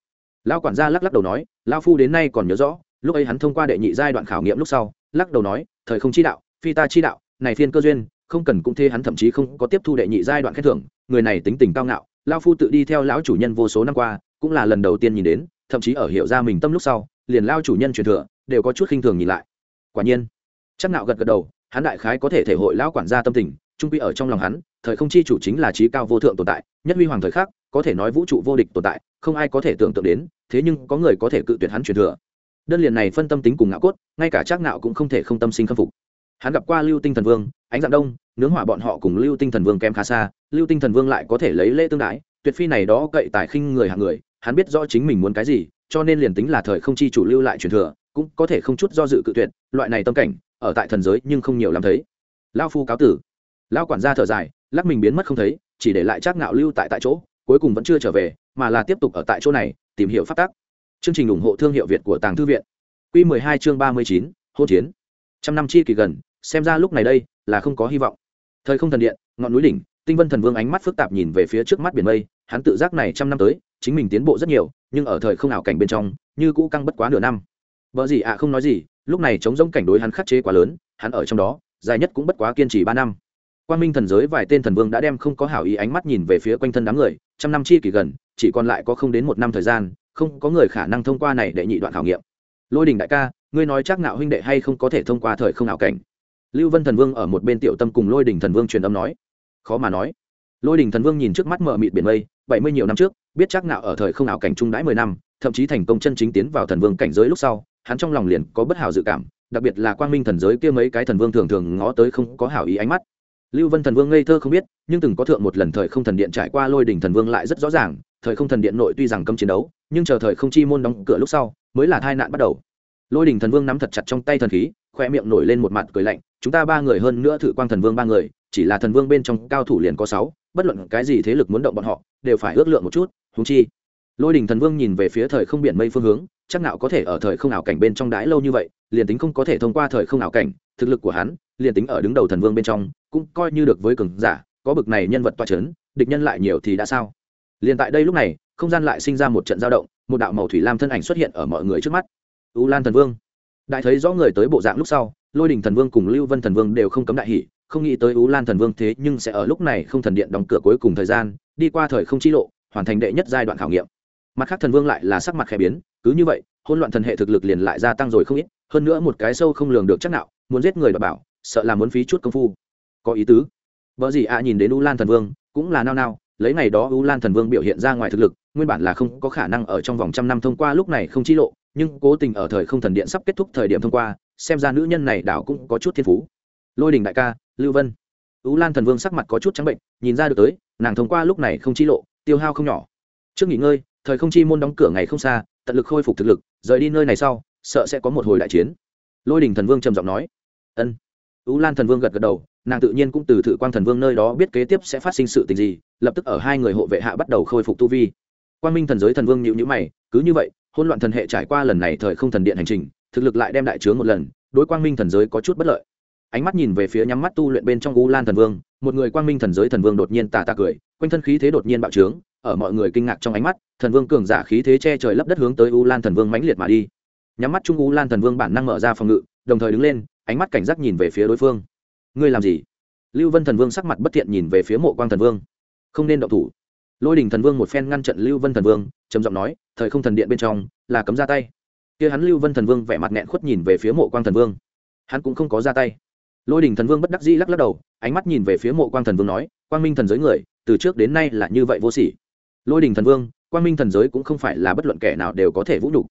Lao quản gia lắc lắc đầu nói lao phu đến nay còn nhớ rõ, lúc ấy hắn thông qua đệ nhị giai đoạn khảo nghiệm lúc sau, lắc đầu nói, thời không chi đạo, phi ta chi đạo, này phiên cơ duyên, không cần cũng thế hắn thậm chí không có tiếp thu đệ nhị giai đoạn khen thưởng, người này tính tình cao ngạo lao phu tự đi theo lão chủ nhân vô số năm qua, cũng là lần đầu tiên nhìn đến, thậm chí ở hiểu ra mình tâm lúc sau, liền lao chủ nhân truyền thừa, đều có chút khinh thường nhìn lại. Quả nhiên, chắc nạo gật gật đầu, hắn đại khái có thể thể hội lão quản gia tâm tình, trung quy ở trong lòng hắn, thời không chi chủ chính là trí cao vô thượng tồn tại, nhất huy hoàng thời khắc có thể nói vũ trụ vô địch tồn tại, không ai có thể tưởng tượng đến, thế nhưng có người có thể cự tuyệt hắn truyền thừa. Đơn liền này phân tâm tính cùng ngạo cốt, ngay cả trác ngạo cũng không thể không tâm sinh khâm phục. Hắn gặp qua lưu tinh thần vương, ánh dạng đông, nướng hỏa bọn họ cùng lưu tinh thần vương kém khá xa, lưu tinh thần vương lại có thể lấy lễ tương đái, tuyệt phi này đó cậy tài khinh người hạng người, hắn biết rõ chính mình muốn cái gì, cho nên liền tính là thời không chi chủ lưu lại truyền thừa, cũng có thể không chút do dự cự tuyệt, loại này tâm cảnh, ở tại thần giới nhưng không nhiều làm thấy. Lao phu cáo tử. Lao quản gia thở dài, lắc mình biến mất không thấy, chỉ để lại trác ngạo lưu tại tại chỗ cuối cùng vẫn chưa trở về mà là tiếp tục ở tại chỗ này tìm hiểu phát tác chương trình ủng hộ thương hiệu việt của tàng thư viện. Quy 12 chương 39, hôn chiến. Trăm năm chi kỳ gần xem ra lúc này đây là không có hy vọng. Thời không thần điện ngọn núi đỉnh tinh vân thần vương ánh mắt phức tạp nhìn về phía trước mắt biển mây hắn tự giác này trăm năm tới chính mình tiến bộ rất nhiều nhưng ở thời không ảo cảnh bên trong như cũ căng bất quá nửa năm. Vợ gì ạ không nói gì lúc này chống giống cảnh đối hắn khắc chế quá lớn hắn ở trong đó dài nhất cũng bất quá kiên trì ba năm quan minh thần giới vài tên thần vương đã đem không có hảo ý ánh mắt nhìn về phía quanh thân đám người, trăm năm chi kỳ gần, chỉ còn lại có không đến một năm thời gian, không có người khả năng thông qua này để nhị đoạn khảo nghiệm. Lôi đình đại ca, ngươi nói chắc nạo huynh đệ hay không có thể thông qua thời không ảo cảnh? Lưu vân thần vương ở một bên tiểu tâm cùng lôi đình thần vương truyền âm nói. Khó mà nói. Lôi đình thần vương nhìn trước mắt mờ mịt biển mây, bảy mươi nhiều năm trước, biết chắc nạo ở thời không ảo cảnh trung đãi mười năm, thậm chí thành công chân chính tiến vào thần vương cảnh giới lúc sau, hắn trong lòng liền có bất hảo dự cảm, đặc biệt là quang minh thần giới kia mấy cái thần vương thường thường ngó tới không có hảo ý ánh mắt lưu vân thần vương ngây thơ không biết, nhưng từng có thượng một lần thời không thần điện trải qua lôi đình thần vương lại rất rõ ràng, thời không thần điện nội tuy rằng cấm chiến đấu, nhưng chờ thời không chi môn đóng cửa lúc sau, mới là tai nạn bắt đầu. Lôi đình thần vương nắm thật chặt trong tay thần khí khoe miệng nổi lên một mặt cười lạnh, chúng ta ba người hơn nữa thử quang thần vương ba người, chỉ là thần vương bên trong cao thủ liền có sáu, bất luận cái gì thế lực muốn động bọn họ, đều phải ước lượng một chút húng chi. Lôi đình thần vương nhìn về phía thời không biển mây phương hướng, chắc nào có thể ở thời không ảo cảnh bên trong đái lâu như vậy, liền tính không có thể thông qua thời không ảo cảnh, thực lực của hắn, liền tính ở đứng đầu thần vương bên trong cũng coi như được với cường giả, có bực này nhân vật toa c h ấ n địch nhân lại nhiều thì đã sao? Liền tại đây lúc này, không gian lại sinh ra một trận giao động, một đạo màu thủy lam thân ảnh xuất hiện ở mọi người trước mắt. U lan thần vương. Đại thấy rõ người tới bộ dạng lúc sau, lôi đình thần vương cùng lưu vân thần vương đều không cấm đại hỷ không nghĩ tới u lan thần vương thế nhưng sẽ ở lúc này không thần điện đóng cửa cuối cùng thời gian, đi qua thời không chi lộ, hoàn thành đệ nhất giai đoạn khảo nghiệm. Mặt khác thần vương lại là sắc mặt khẽ biến, cứ như vậy hôn loạn thần hệ thực lực liền lại gia tăng rồi không ít, hơn nữa một cái sâu không lường được chắc nào muốn giết người đ bảo, sợ là muốn phí chút công phu có ý tứ. Vợ gì ạ nhìn đến u lan thần vương, cũng là nao nao, lấy ngày đó u lan thần vương biểu hiện ra ngoài thực lực, nguyên bản là không có khả năng ở trong vòng trăm năm thông qua, lúc này không chi lộ, nhưng cố tình ở thời không thần điện sắp kết thúc thời điểm thông qua, xem ra nữ nhân này đảo cũng có chút thiên phú. Lôi đình đại ca, lưu vân. U lan thần vương sắc mặt có chút trắng bệnh, nhìn ra được tới, nàng thông qua lúc này không chi lộ, tiêu hao không nhỏ. Trước nghỉ ngơi, thời không chi môn đóng cửa ngày không xa, tận lực khôi phục thực lực, rời đi nơi này sau, sợ sẽ có một hồi đại chiến. Lôi đình thần vương trầm giọng nói. Ân. U lan thần vương gật gật đầu nàng tự nhiên cũng từ thự quang thần vương nơi đó biết kế tiếp sẽ phát sinh sự tình gì, lập tức ở hai người hộ vệ hạ bắt đầu khôi phục tu vi. Quan minh thần giới thần vương nhịu nhữ mày, cứ như vậy hôn loạn thần hệ trải qua lần này thời không thần điện hành trình, thực lực lại đem đại chướng một lần, đối quang minh thần giới có chút bất lợi. Ánh mắt nhìn về phía nhắm mắt tu luyện bên trong u lan thần vương, một người quang minh thần giới thần vương đột nhiên tà tà cười, quanh thân khí thế đột nhiên bạo trướng, ở mọi người kinh ngạc trong ánh mắt, thần vương cường giả khí thế che trời lấp đất hướng tới u lan thần vương mãnh liệt mà đi. Nhắm mắt trung u lan thần vương bản năng mở ra phòng ngự, đồng thời đứng lên, ánh mắt cảnh giác nhìn về phía đối phương ngươi làm gì? Lưu vân thần vương sắc mặt bất thiện nhìn về phía mộ quang thần vương. Không nên động thủ. Lôi đình thần vương một phen ngăn trận lưu vân thần vương, trầm giọng nói, thời không thần điện bên trong, là cấm ra tay. Kia hắn lưu vân thần vương vẻ mặt nghẹn khuất nhìn về phía mộ quang thần vương. Hắn cũng không có ra tay. Lôi đình thần vương bất đắc dĩ lắc lắc đầu, ánh mắt nhìn về phía mộ quang thần vương nói, quang minh thần giới người, từ trước đến nay là như vậy vô sỉ. Lôi đình thần vương, quang minh thần giới cũng không phải là bất luận kẻ nào đều có thể vũ nhục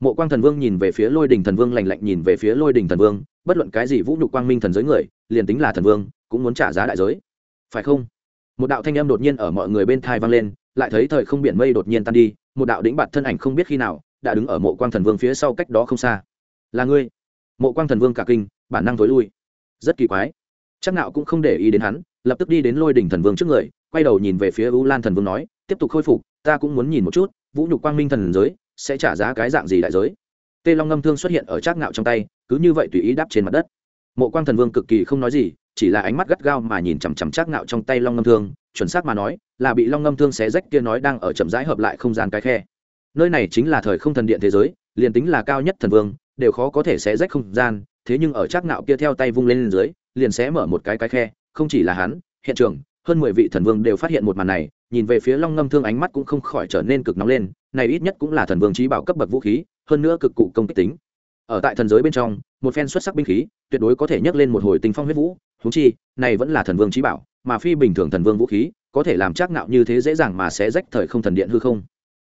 mộ quang thần vương nhìn về phía lôi đình thần vương lành lạnh nhìn về phía lôi đình thần vương, bất luận cái gì vũ nhục quang minh thần giới người, liền tính là thần vương, cũng muốn trả giá đại giới. Phải không? Một đạo thanh âm đột nhiên ở mọi người bên thai vang lên, lại thấy thời không biển mây đột nhiên tan đi, một đạo đĩnh bạt thân ảnh không biết khi nào đã đứng ở mộ quang thần vương phía sau cách đó không xa. Là ngươi. Mộ quang thần vương cả kinh, bản năng thối lui. Rất kỳ quái. Chắc nạo cũng không để ý đến hắn, lập tức đi đến lôi đỉnh thần vương trước người, quay đầu nhìn về phía u lan thần vương nói, tiếp tục khôi phục, ta cũng muốn nhìn một chút, vũ nhục quang minh thần giới sẽ trả giá cái dạng gì đại giới? Tê long ngâm thương xuất hiện ở trác ngạo trong tay, cứ như vậy tùy ý đáp trên mặt đất. Mộ quang thần vương cực kỳ không nói gì, chỉ là ánh mắt gắt gao mà nhìn chằm chằm trác ngạo trong tay long ngâm thương, chuẩn xác mà nói, là bị long ngâm thương xé rách kia nói đang ở chậm rãi hợp lại không gian cái khe. Nơi này chính là thời không thần điện thế giới, liền tính là cao nhất thần vương, đều khó có thể xé rách không gian, thế nhưng ở trác ngạo kia theo tay vung lên dưới, liền xé mở một cái cái khe, không chỉ là hắn, hiện trường, hơn mười vị thần vương đều phát hiện một màn này, nhìn về phía long ngâm thương ánh mắt cũng không khỏi trở nên cực nóng lên này ít nhất cũng là thần vương trí bảo cấp bậc vũ khí, hơn nữa cực cụ công kích tính. Ở tại thần giới bên trong, một phen xuất sắc binh khí, tuyệt đối có thể nhấc lên một hồi tinh phong huyết vũ húng chi, này vẫn là thần vương trí bảo, mà phi bình thường thần vương vũ khí, có thể làm chắc nạo như thế dễ dàng mà sẽ rách thời không thần điện hư không.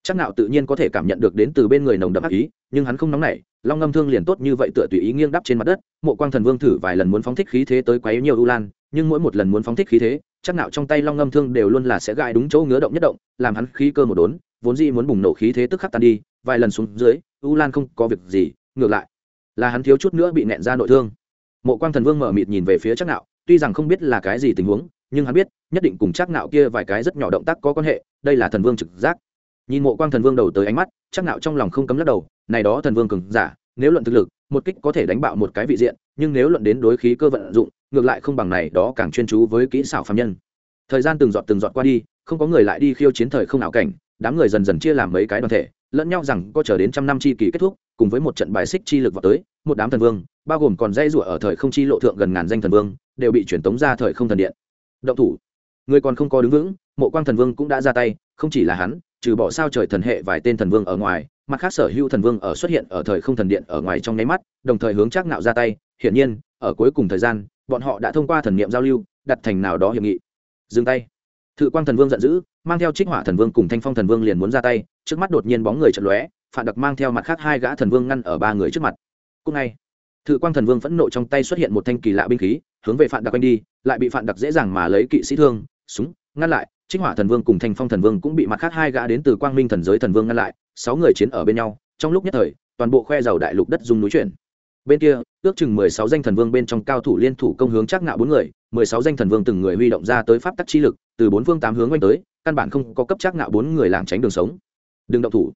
Chắc nạo tự nhiên có thể cảm nhận được đến từ bên người nồng đậm ác ý, nhưng hắn không nóng nảy, long ngâm thương liền tốt như vậy tựa tùy ý nghiêng đắp trên mặt đất, mộ quang thần vương thử vài lần muốn phóng thích khí thế tới quấy nhiều u lan, nhưng mỗi một lần muốn phóng thích khí thế chắc nạo trong tay long ngâm thương đều luôn là sẽ gãi đúng chỗ ngứa động nhất động, làm hắn khí cơ một đốn, vốn dĩ muốn bùng nổ khí thế tức khắc tan đi, vài lần xuống dưới, u lan không có việc gì, ngược lại, là hắn thiếu chút nữa bị nẹn ra nội thương. Mộ quang thần vương mở mịt nhìn về phía chắc nạo, tuy rằng không biết là cái gì tình huống, nhưng hắn biết, nhất định cùng chắc nạo kia vài cái rất nhỏ động tác có quan hệ, đây là thần vương trực giác. Nhìn mộ quang thần vương đầu tới ánh mắt, chắc nạo trong lòng không cấm lắc đầu, này đó thần vương cường giả, nếu luận thực lực, một kích có thể đánh bạo một cái vị diện nhưng nếu luận đến đối khí cơ vận dụng, ngược lại không bằng này, đó càng chuyên chú với kỹ xảo phạm nhân. Thời gian từng giọt từng giọt qua đi, không có người lại đi khiêu chiến thời không ảo cảnh, đám người dần dần chia làm mấy cái đoàn thể, lẫn nhau rằng có chờ đến trăm năm chi kỳ kết thúc, cùng với một trận bài xích chi lực vào tới, một đám thần vương, bao gồm còn dây rủa ở thời không chi lộ thượng gần ngàn danh thần vương, đều bị chuyển tống ra thời không thần điện. Động thủ. Người còn không có đứng vững, mộ quang thần vương cũng đã ra tay, không chỉ là hắn, trừ bỏ sao trời thần hệ vài tên thần vương ở ngoài, mặt khác sở hữu thần vương ở xuất hiện ở thời không thần điện ở ngoài trong nháy mắt, đồng thời hướng chắc nạo ra tay hiển nhiên ở cuối cùng thời gian bọn họ đã thông qua thần niệm giao lưu đặt thành nào đó hiệp nghị. Dừng tay. Thự quang thần vương giận dữ mang theo trích hỏa thần vương cùng thanh phong thần vương liền muốn ra tay trước mắt đột nhiên bóng người chật lóe phản đặc mang theo mặt khác hai gã thần vương ngăn ở ba người trước mặt. Cùng ngay, thự quang thần vương phẫn nộ trong tay xuất hiện một thanh kỳ lạ binh khí hướng về phản đặc quanh đi lại bị phản đặc dễ dàng mà lấy kỵ sĩ thương súng ngăn lại trích hỏa thần vương cùng thanh phong thần vương cũng bị mặt khác hai gã đến từ quang minh thần giới thần vương ngăn lại sáu người chiến ở bên nhau trong lúc nhất thời toàn bộ khoe giàu đại lục đất dung núi chuyển bên kia, ước chừng mười sáu danh thần vương bên trong cao thủ liên thủ công hướng chắc ngạo bốn người, mười sáu danh thần vương từng người huy động ra tới pháp tắc chi lực, từ bốn phương tám hướng oanh tới, căn bản không có cấp chắc ngạo bốn người làm tránh đường sống. Đừng động thủ.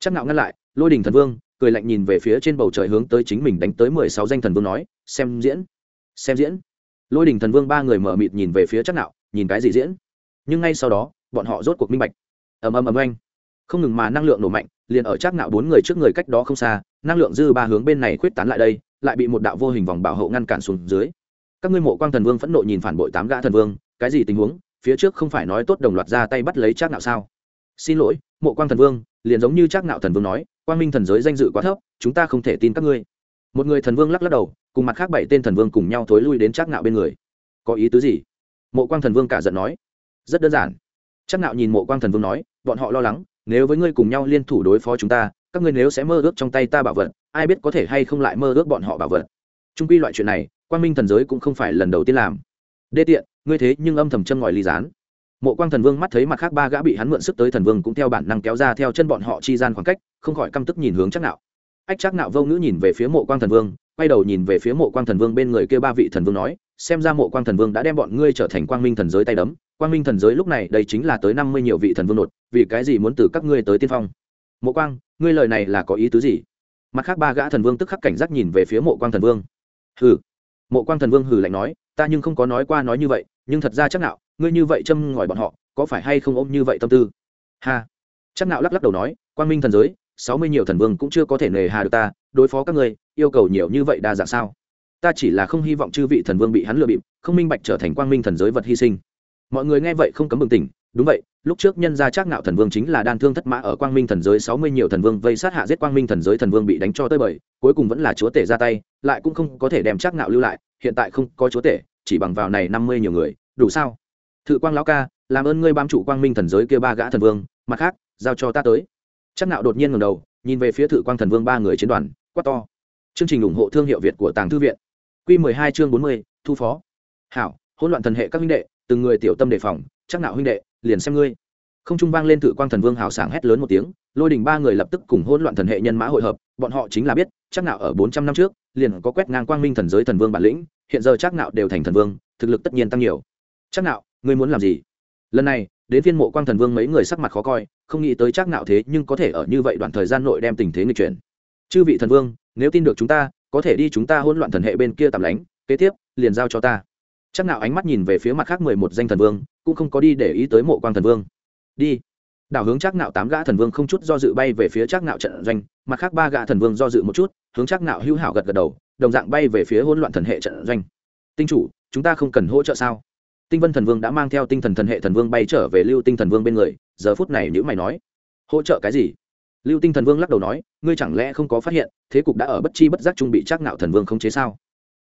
Chắc ngạo ngăn lại, lôi đình thần vương, cười lạnh nhìn về phía trên bầu trời hướng tới chính mình đánh tới mười sáu danh thần vương nói, xem diễn xem diễn. Lôi đình thần vương ba người mở mịt nhìn về phía chắc ngạo, nhìn cái gì diễn? Nhưng ngay sau đó, bọn họ rốt cuộc minh bạch. Ầm ầm ầm anh không ngừng mà năng lượng nổ mạnh, liền ở chắc nạo bốn người trước người cách đó không xa, năng lượng dư ba hướng bên này khuyết tán lại đây, lại bị một đạo vô hình vòng bảo hộ ngăn cản xuống dưới. Các ngươi mộ quang thần vương phẫn nộ nhìn phản bội tám gã thần vương, cái gì tình huống? Phía trước không phải nói tốt đồng loạt ra tay bắt lấy chắc nạo sao? Xin lỗi, mộ quang thần vương, liền giống như chắc nạo thần vương nói, quang minh thần giới danh dự quá thấp, chúng ta không thể tin các ngươi. Một người thần vương lắc lắc đầu, cùng mặt khác bảy tên thần vương cùng nhau thối lui đến chắc nạo bên người. Có ý tứ gì? Mộ quang thần vương cả giận nói. Rất đơn giản. Chắc nạo nhìn mộ quang thần vương nói, bọn họ lo lắng nếu với ngươi cùng nhau liên thủ đối phó chúng ta, các ngươi nếu sẽ mơ ước trong tay ta bảo vật, ai biết có thể hay không lại mơ ước bọn họ bảo vật. Trung quy loại chuyện này quan minh thần giới cũng không phải lần đầu tiên làm. Đê tiện, ngươi thế nhưng âm thầm châm ngòi ly gián. Mộ quang thần vương mắt thấy mặt khác ba gã bị hắn mượn sức tới thần vương cũng theo bản năng kéo ra theo chân bọn họ chi gian khoảng cách, không khỏi căm tức nhìn hướng chắc nạo. Ách chắc nạo vô ngữ nhìn về phía mộ quang thần vương quay đầu nhìn về phía mộ quang thần vương bên người kia ba vị thần vương nói, xem ra mộ quang thần vương đã đem bọn ngươi trở thành quang minh thần giới tay đấm. Quang minh thần giới lúc này đây chính là tới năm mươi nhiều vị thần vương nột, vì cái gì muốn từ các ngươi tới tiên phong? Mộ quang, ngươi lời này là có ý tứ gì? Mặt khác ba gã thần vương tức khắc cảnh giác nhìn về phía mộ quang thần vương. Hừ. Mộ quang thần vương hừ lạnh nói, ta nhưng không có nói qua nói như vậy, nhưng thật ra chắc nạo, ngươi như vậy châm ngòi bọn họ, có phải hay không ôm như vậy tâm tư? Ha. Chắc nạo lắc lắc đầu nói, quang minh thần giới sáu mươi nhiều thần vương cũng chưa có thể nề hà được ta, đối phó các ngươi, yêu cầu nhiều như vậy đa dạng sao? Ta chỉ là không hy vọng chư vị thần vương bị hắn lừa bịp, không minh bạch trở thành quang minh thần giới vật hy sinh. Mọi người nghe vậy không cấm bừng tỉnh. Đúng vậy, lúc trước nhân gia trác ngạo thần vương chính là đan thương thất mã ở quang minh thần giới, sáu mươi nhiều thần vương vây sát hạ giết quang minh thần giới thần vương bị đánh cho tới bời, cuối cùng vẫn là chúa tể ra tay, lại cũng không có thể đem trác ngạo lưu lại, hiện tại không có chúa tể, chỉ bằng vào này năm mươi nhiều người, đủ sao? Thự quang lão ca, làm ơn ngươi bám chủ quang minh thần giới kia ba gã thần vương, mặt khác, giao cho ta tới trác Nạo đột nhiên ngẩng đầu, nhìn về phía Thử quang thần vương ba người chiến đoàn, quát to. Chương trình ủng hộ thương hiệu việt của tàng thư viện. Q mười hai chương bốn mươi, thu phó. Hảo, hỗn loạn thần hệ các huynh đệ, từng người tiểu tâm đề phòng chắc nạo huynh đệ, liền xem ngươi. Không trung vang lên thử quang thần vương hào sảng hét lớn một tiếng, lôi đình ba người lập tức cùng hỗn loạn thần hệ nhân mã hội hợp, bọn họ chính là biết chắc nạo ở bốn trăm năm trước, liền có quét ngang quang minh thần giới thần vương bản lĩnh, hiện giờ chắc nạo đều thành thần vương, thực lực tất nhiên tăng nhiều. Chắc nạo ngươi muốn làm gì? Lần này đến phiên mộ quang thần vương mấy người sắc mặt khó coi, không nghĩ tới chắc nạo thế nhưng có thể ở như vậy đoạn thời gian nội đem tình thế nghịch chuyển. Chư vị thần vương, nếu tin được chúng ta, có thể đi chúng ta hỗn loạn thần hệ bên kia tạm lánh, kế tiếp, liền giao cho ta. Chắc nạo ánh mắt nhìn về phía mặt khác mười một danh thần vương, cũng không có đi để ý tới mộ quang thần vương. Đi. Đảo hướng chắc nạo tám gã thần vương không chút do dự bay về phía chắc nạo trận doanh, mặt khác ba gã thần vương do dự một chút, hướng chắc nạo hữu hảo gật gật đầu, đồng dạng bay về phía hỗn loạn thần hệ trận doanh. Tinh chủ, chúng ta không cần hỗ trợ sao? Tinh vân thần vương đã mang theo tinh thần thần hệ thần vương bay trở về lưu tinh thần vương bên người, giờ phút này nhữ mày nói, hỗ trợ cái gì? Lưu tinh thần vương lắc đầu nói, ngươi chẳng lẽ không có phát hiện, thế cục đã ở bất chi bất giác trung bị trác ngạo thần vương không chế sao?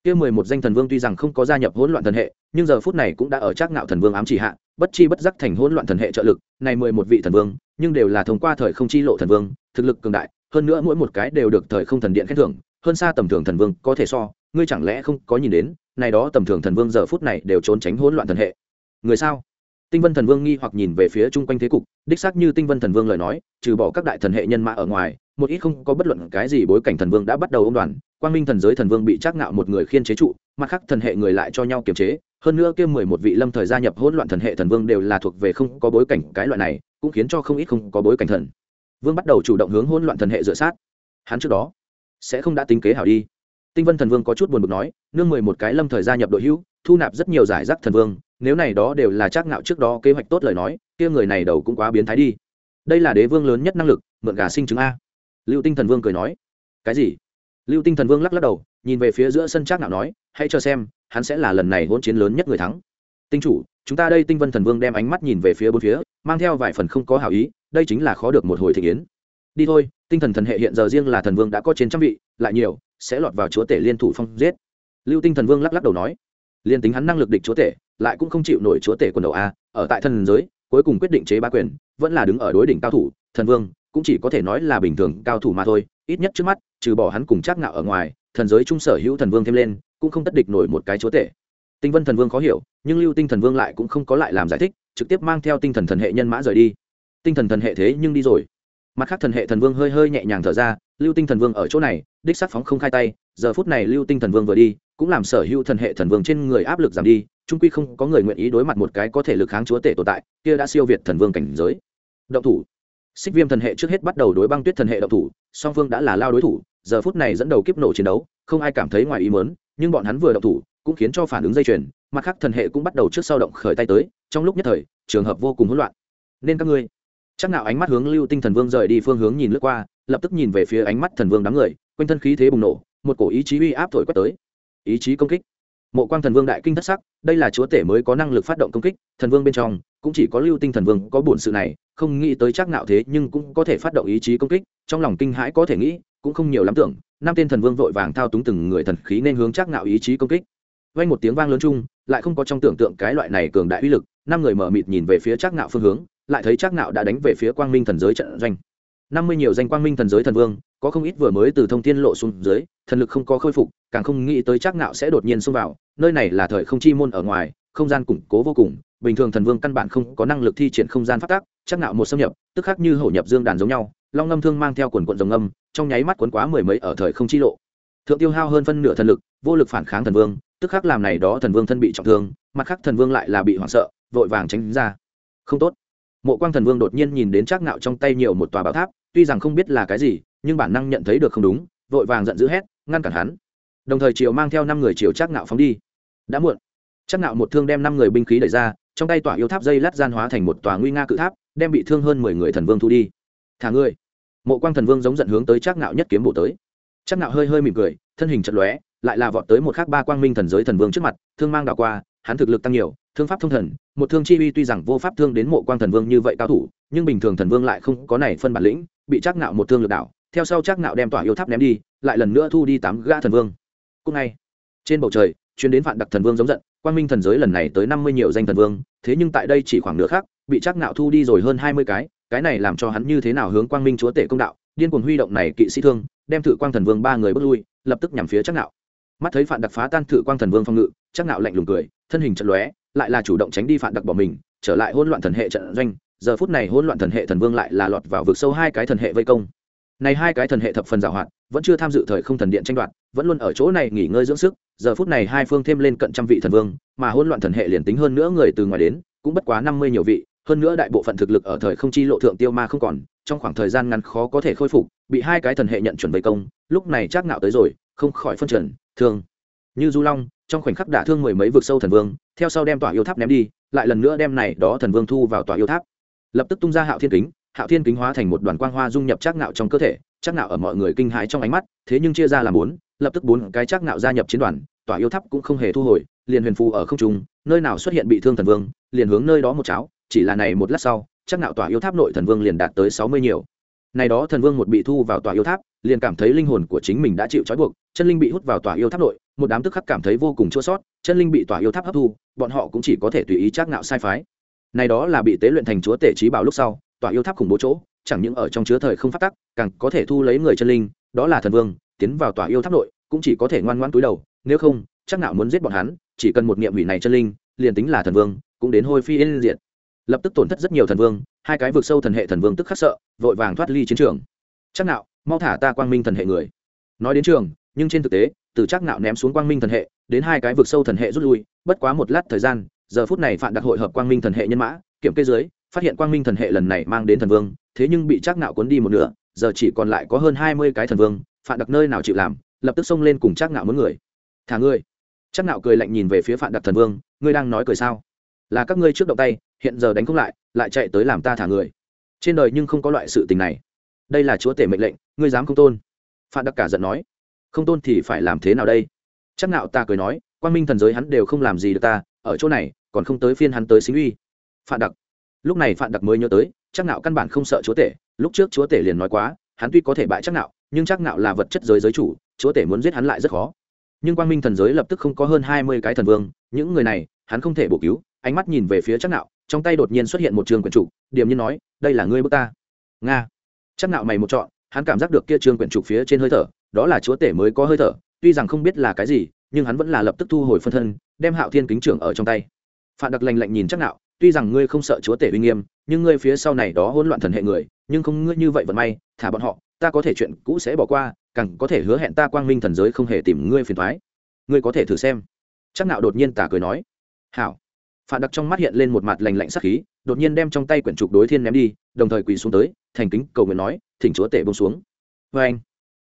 Kia mười một danh thần vương tuy rằng không có gia nhập hỗn loạn thần hệ, nhưng giờ phút này cũng đã ở trác ngạo thần vương ám chỉ hạ, bất chi bất giác thành hỗn loạn thần hệ trợ lực, này mười một vị thần vương, nhưng đều là thông qua thời không chi lộ thần vương, thực lực cường đại, hơn nữa mỗi một cái đều được thời không thần điện khen thưởng, hơn xa tầm thường thần vương có thể so ngươi chẳng lẽ không có nhìn đến, này đó tầm thường thần vương giờ phút này đều trốn tránh hỗn loạn thần hệ. Người sao? Tinh vân thần vương nghi hoặc nhìn về phía chung quanh thế cục, đích xác như tinh vân thần vương lời nói, trừ bỏ các đại thần hệ nhân mã ở ngoài, một ít không có bất luận cái gì bối cảnh thần vương đã bắt đầu ông đoàn. Quang minh thần giới thần vương bị trác ngạo một người khiên chế trụ, mặt khác thần hệ người lại cho nhau kiềm chế. Hơn nữa kia mười một vị lâm thời gia nhập hỗn loạn thần hệ thần vương đều là thuộc về không có bối cảnh cái loại này, cũng khiến cho không ít không có bối cảnh thần. Vương bắt đầu chủ động hướng hỗn loạn thần hệ dựa sát. Hắn trước đó sẽ không đã tính kế hảo đi tinh vân thần vương có chút buồn bực nói, nương mười một cái lâm thời gia nhập đội hữu, thu nạp rất nhiều giải rác thần vương, nếu này đó đều là trác ngạo trước đó kế hoạch tốt lời nói, kia người này đầu cũng quá biến thái đi. Đây là đế vương lớn nhất năng lực, mượn gà sinh chứng a. Lưu tinh thần vương cười nói, cái gì? Lưu tinh thần vương lắc lắc đầu, nhìn về phía giữa sân trác ngạo nói, hãy cho xem, hắn sẽ là lần này hỗn chiến lớn nhất người thắng. Tinh chủ, chúng ta đây tinh vân thần vương đem ánh mắt nhìn về phía bốn phía, mang theo vài phần không có hảo ý, đây chính là khó được một hồi thị yến. Đi thôi, tinh thần thần hệ hiện giờ riêng là thần vương đã có trên trăm vị, lại nhiều sẽ lọt vào chúa tể liên thủ phong giết. Lưu tinh thần vương lắc lắc đầu nói, liên tính hắn năng lực địch chúa tể, lại cũng không chịu nổi chúa tể quần đầu a, ở tại thần giới, cuối cùng quyết định chế ba quyền, vẫn là đứng ở đối đỉnh cao thủ, thần vương, cũng chỉ có thể nói là bình thường cao thủ mà thôi, ít nhất trước mắt, trừ bỏ hắn cùng chắc ngạo ở ngoài, thần giới trung sở hữu thần vương thêm lên, cũng không tất địch nổi một cái chúa tể. Tinh vân thần vương khó hiểu, nhưng lưu tinh thần vương lại cũng không có lại làm giải thích, trực tiếp mang theo tinh thần thần hệ nhân mã rời đi. Tinh thần thần hệ thế nhưng đi rồi mặt khác thần hệ thần vương hơi hơi nhẹ nhàng thở ra, lưu tinh thần vương ở chỗ này, đích sắc phóng không khai tay, giờ phút này lưu tinh thần vương vừa đi, cũng làm sở hữu thần hệ thần vương trên người áp lực giảm đi trung quy không có người nguyện ý đối mặt một cái có thể lực kháng chúa tể tồn tại, kia đã siêu việt thần vương cảnh giới. Động thủ. Xích viêm thần hệ trước hết bắt đầu đối băng tuyết thần hệ động thủ, song phương đã là lao đối thủ, giờ phút này dẫn đầu kiếp nổ chiến đấu, không ai cảm thấy ngoài ý mớn nhưng bọn hắn vừa động thủ, cũng khiến cho phản ứng dây chuyền, mặt khác thần hệ cũng bắt đầu trước sau động khởi tay tới, trong lúc nhất thời, trường hợp vô cùng hỗn loạn. Nên các ngươi chắc nào ánh mắt hướng lưu tinh thần vương rời đi phương hướng nhìn lướt qua, lập tức nhìn về phía ánh mắt thần vương đám người, quanh thân khí thế bùng nổ, một cổ ý chí uy áp thổi quét tới. Ý chí công kích. Mộ quang thần vương đại kinh thất sắc, đây là chúa tể mới có năng lực phát động công kích, thần vương bên trong cũng chỉ có lưu tinh thần vương có bổn sự này, không nghĩ tới chắc nạo thế nhưng cũng có thể phát động ý chí công kích, trong lòng kinh hãi có thể nghĩ, cũng không nhiều lắm tưởng, năm tên thần vương vội vàng thao túng từng người thần khí nên hướng chắc nạo ý chí công kích. Vang một tiếng vang lớn chung, lại không có trong tưởng tượng cái loại này cường đại uy lực, năm người mở mịt nhìn về phía chắc nạo phương hướng lại thấy trác nạo đã đánh về phía quang minh thần giới trận doanh. Năm mươi nhiều danh quang minh thần giới thần vương, có không ít vừa mới từ thông thiên lộ xuống dưới, thần lực không có khôi phục, càng không nghĩ tới trác nạo sẽ đột nhiên xông vào, nơi này là thời không chi môn ở ngoài, không gian củng cố vô cùng, bình thường thần vương căn bản không có năng lực thi triển không gian phát tác trác nạo một xâm nhập, tức khắc như hổ nhập dương đàn giống nhau, long ngâm thương mang theo quần quần rồng ngâm, trong nháy mắt cuốn quá mười mấy ở thời không chi lộ. Thượng tiêu hao hơn phân nửa thần lực, vô lực phản kháng thần vương, tức khắc làm này đó thần vương thân bị trọng thương, mặt khác thần vương lại là bị hoảng sợ, vội vàng tránh ra. Không tốt mộ quang thần vương đột nhiên nhìn đến Trác Ngạo trong tay nhiều một tòa bảo tháp, tuy rằng không biết là cái gì, nhưng bản năng nhận thấy được không đúng, vội vàng giận dữ hét, ngăn cản hắn. Đồng thời triều mang theo năm người triều Trác Ngạo phóng đi. Đã muộn. Trác Ngạo một thương đem năm người binh khí đẩy ra, trong tay tỏa yêu tháp dây lát gian hóa thành một tòa nguy nga cự tháp, đem bị thương hơn mười người thần vương thu đi. Thả ngươi. Mộ quang thần vương giống giận hướng tới trác ngạo nhất kiếm bổ tới. Trác ngạo hơi hơi mỉm cười, thân hình chật lóe, lại là vọt tới một khắc ba quang minh thần giới thần vương trước mặt, thương mang đảo qua, hắn thực lực tăng nhiều thương pháp thông thần một thương chi uy tuy rằng vô pháp thương đến mộ quang thần vương như vậy cao thủ nhưng bình thường thần vương lại không có này phân bản lĩnh bị chắc nạo một thương lược đảo theo sau chắc nạo đem tỏa yêu tháp ném đi lại lần nữa thu đi tám gã thần vương. Cùng ngày trên bầu trời chuyến đến vạn đặc thần vương giống giận quang minh thần giới lần này tới năm mươi nhiều danh thần vương thế nhưng tại đây chỉ khoảng nửa khác bị chắc nạo thu đi rồi hơn hai mươi cái cái này làm cho hắn như thế nào hướng quang minh chúa tể công đạo điên cuồng huy động này kỵ sĩ thương đem thử quang thần vương ba người bước lui lập tức nhằm phía chắc nạo, mắt thấy phản đặc phá tan thử quang thần vương phong ngự chắc nạo lạnh lùng cười thân hình trận lóe lại là chủ động tránh đi phản đặc bỏ mình, trở lại hỗn loạn thần hệ trận doanh. Giờ phút này hỗn loạn thần hệ thần vương lại là lọt vào vực sâu hai cái thần hệ vây công. Này hai cái thần hệ thập phần giảo hoạt vẫn chưa tham dự thời không thần điện tranh đoạt, vẫn luôn ở chỗ này nghỉ ngơi dưỡng sức. Giờ phút này hai phương thêm lên cận trăm vị thần vương, mà hỗn loạn thần hệ liền tính hơn nữa người từ ngoài đến, cũng bất quá năm mươi nhiều vị. Hơn nữa đại bộ phận thực lực ở thời không chi lộ thượng tiêu ma không còn, trong khoảng thời gian ngắn khó có thể khôi phục, bị hai cái thần hệ nhận chuẩn vây công, lúc này chắc nạo tới rồi, không khỏi phân trần, thương như du long, trong khoảnh khắc đả thương mười mấy vực sâu thần vương, theo sau đem tỏa yêu tháp ném đi, lại lần nữa đem này đó thần vương thu vào tỏa yêu tháp. Lập tức tung ra hạo thiên kính, hạo thiên kính hóa thành một đoàn quang hoa dung nhập chắc ngạo trong cơ thể chắc ngạo ở mọi người kinh hãi trong ánh mắt, thế nhưng chia ra làm bốn, lập tức bốn cái chắc ngạo gia nhập chiến đoàn tỏa yêu tháp cũng không hề thu hồi, liền huyền phù ở không trung, nơi nào xuất hiện bị thương thần vương, liền hướng nơi đó một cháo, chỉ là này một lát sau chắc ngạo tỏa yêu tháp nội thần vương liền đạt tới sáu mươi nhiều. Này đó thần vương một bị thu vào tòa yêu tháp, liền cảm thấy linh hồn của chính mình đã chịu trói buộc, chân linh bị hút vào tòa yêu tháp nội một đám tức khắc cảm thấy vô cùng chua sót, chân linh bị tòa yêu tháp hấp thu, bọn họ cũng chỉ có thể tùy ý trác ngạo sai phái. Này đó là bị tế luyện thành chúa tể trí bảo lúc sau, tòa yêu tháp khủng bố chỗ, chẳng những ở trong chứa thời không phát tắc, càng có thể thu lấy người chân linh, đó là thần vương, tiến vào tòa yêu tháp nội, cũng chỉ có thể ngoan ngoãn túi đầu, nếu không, chắc ngạo muốn giết bọn hắn, chỉ cần một niệm hủy này chân linh, liền tính là thần vương, cũng đến hôi phi yên diệt. Lập tức tổn thất rất nhiều thần vương, hai cái vượt sâu thần hệ thần vương tức khắc sợ, vội vàng thoát ly chiến trường. Chắc nạo mau thả ta quang minh thần hệ người. Nói đến trường, nhưng trên thực tế từ chắc nạo ném xuống quang minh thần hệ, đến hai cái vực sâu thần hệ rút lui, bất quá một lát thời gian, giờ phút này phản đặc hội hợp quang minh thần hệ nhân mã, kiểm kê dưới, phát hiện quang minh thần hệ lần này mang đến thần vương, thế nhưng bị chắc nạo cuốn đi một nửa, giờ chỉ còn lại có hơn hai mươi cái thần vương phản đặc nơi nào chịu làm, lập tức xông lên cùng chắc nạo muốn người. Thả ngươi. Chắc nạo cười lạnh nhìn về phía phản đặc thần vương, ngươi đang nói cười sao? Là các ngươi trước động tay, hiện giờ đánh không lại lại chạy tới làm ta thả người. Trên đời nhưng không có loại sự tình này. Đây là chúa tể mệnh lệnh, ngươi dám không tôn. Phạm đặc cả giận nói không tôn thì phải làm thế nào đây? Chắc nạo ta cười nói quan minh thần giới hắn đều không làm gì được ta, ở chỗ này, còn không tới phiên hắn tới xính uy. Phạm đặc. Lúc này phạm đặc mới nhớ tới, chắc nạo căn bản không sợ chúa tể, lúc trước chúa tể liền nói quá, hắn tuy có thể bại chắc nạo nhưng chắc nạo là vật chất giới giới chủ, chúa tể muốn giết hắn lại rất khó. Nhưng quang minh thần giới lập tức không có hơn hai mươi cái thần vương, những người này, hắn không thể bổ cứu, ánh mắt nhìn về phía chắc nạo trong tay đột nhiên xuất hiện một trường quyển trục, điềm nhiên nói, đây là ngươi bước ta. Nga. Chắc nạo mày một chọn hắn cảm giác được kia trường quyển trục phía trên hơi thở đó là chúa tể mới có hơi thở, tuy rằng không biết là cái gì, nhưng hắn vẫn là lập tức thu hồi phân thân, đem hạo thiên kính trưởng ở trong tay. Phạm đặc lành lạnh nhìn chắc nạo, tuy rằng ngươi không sợ chúa tể uy nghiêm, nhưng ngươi phía sau này đó hỗn loạn thần hệ người, nhưng không ngươi như vậy vận may, thả bọn họ, ta có thể chuyện cũ sẽ bỏ qua, càng có thể hứa hẹn ta quang minh thần giới không hề tìm ngươi phiền toái. Ngươi có thể thử xem. Chắc nạo đột nhiên tà cười nói. Hảo. Phạm đặc trong mắt hiện lên một mặt lành lạnh sắc khí, đột nhiên đem trong tay quyển trục đối thiên ném đi, đồng thời quỳ xuống tới, thành kính cầu nguyện nói, thỉnh chúa tể bông xuống. Vê anh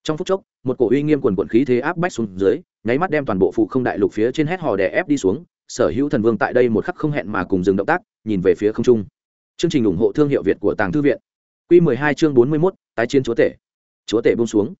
trong phút chốc một cổ uy nghiêm quần quận khí thế áp bách xuống dưới nháy mắt đem toàn bộ phụ không đại lục phía trên hét hò đè ép đi xuống sở hữu thần vương tại đây một khắc không hẹn mà cùng dừng động tác nhìn về phía không trung. Chương trình ủng hộ thương hiệu việt của tàng thư viện. Q 12 chương 41, tái chiến chúa tể. Chúa tể buông xuống.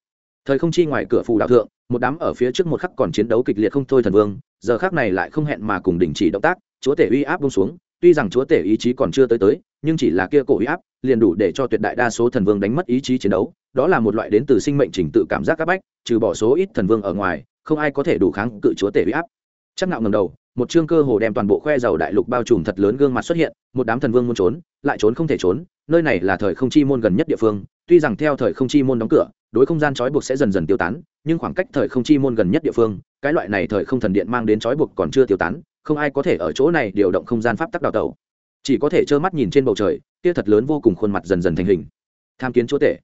Thời không chi ngoài cửa phù đạo thượng một đám ở phía trước một khắc còn chiến đấu kịch liệt không thôi thần vương giờ khắc này lại không hẹn mà cùng đình chỉ động tác chúa tể uy áp buông xuống tuy rằng chúa tể ý chí còn chưa tới tới nhưng chỉ là kia cổ uy áp liền đủ để cho tuyệt đại đa số thần vương đánh mất ý chí chiến đấu đó là một loại đến từ sinh mệnh trình tự cảm giác áp bách, trừ bỏ số ít thần vương ở ngoài, không ai có thể đủ kháng cự chúa tể uy áp. Chắc nạo ngầm đầu, một chương cơ hồ đem toàn bộ khoe giàu đại lục bao trùm thật lớn gương mặt xuất hiện, một đám thần vương muốn trốn, lại trốn không thể trốn, nơi này là thời không chi môn gần nhất địa phương, tuy rằng theo thời không chi môn đóng cửa, đối không gian trói buộc sẽ dần dần tiêu tán, nhưng khoảng cách thời không chi môn gần nhất địa phương, cái loại này thời không thần điện mang đến trói buộc còn chưa tiêu tán, không ai có thể ở chỗ này điều động không gian pháp tắc đào tẩu. Chỉ có thể trơ mắt nhìn trên bầu trời, kia thật lớn vô cùng khuôn mặt dần dần thành hình. Tham kiến chúa tể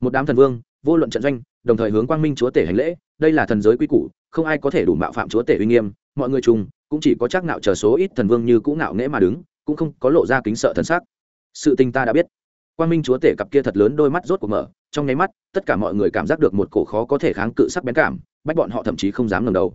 một đám thần vương, vô luận trận doanh, đồng thời hướng quang minh chúa tể hành lễ, đây là thần giới quy củ, không ai có thể đủ mạo phạm chúa tể uy nghiêm, mọi người chung cũng chỉ có chắc nạo chờ số ít thần vương như cũ ngạo nghễ mà đứng, cũng không có lộ ra kính sợ thần sắc. Sự tình ta đã biết. Quang minh chúa tể cặp kia thật lớn đôi mắt rốt cuộc mở, trong nháy mắt, tất cả mọi người cảm giác được một cổ khó có thể kháng cự sắc bén cảm, bách bọn họ thậm chí không dám ngẩng đầu.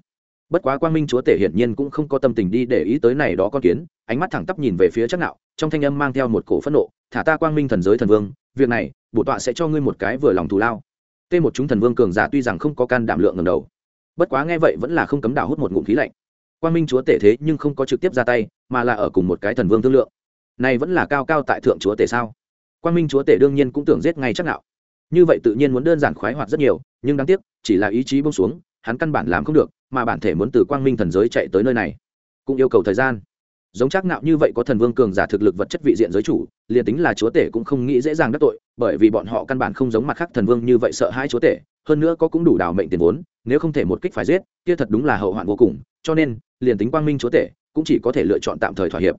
Bất quá quang minh chúa tể hiển nhiên cũng không có tâm tình đi để ý tới này đó con kiến ánh mắt thẳng tắp nhìn về phía chắc nạo trong thanh âm mang theo một cổ phẫn nộ, thả ta quang minh thần giới thần vương, việc này, bổ tọa sẽ cho ngươi một cái vừa lòng thù lao. Tê một chúng thần vương cường giả tuy rằng không có can đảm lượng ngầm đầu, bất quá nghe vậy vẫn là không cấm đảo hút một ngụm khí lạnh. Quang minh chúa tể thế nhưng không có trực tiếp ra tay, mà là ở cùng một cái thần vương thương lượng. Này vẫn là cao cao tại thượng chúa tể sao? Quang minh chúa tể đương nhiên cũng tưởng giết ngay chắc nạo. như vậy tự nhiên muốn đơn giản khoái hoạt rất nhiều, nhưng đáng tiếc, chỉ là ý chí bông xuống, hắn căn bản làm không được, mà bản thể muốn từ quang minh thần giới chạy tới nơi này, cũng yêu cầu thời gian giống chắc nạo như vậy có thần vương cường giả thực lực vật chất vị diện giới chủ, liền tính là chúa tể cũng không nghĩ dễ dàng đắc tội, bởi vì bọn họ căn bản không giống mặt khác thần vương như vậy sợ hai chúa tể, hơn nữa có cũng đủ đào mệnh tiền vốn, nếu không thể một kích phải giết, kia thật đúng là hậu hoạn vô cùng, cho nên, liền tính quang minh chúa tể, cũng chỉ có thể lựa chọn tạm thời thỏa hiệp.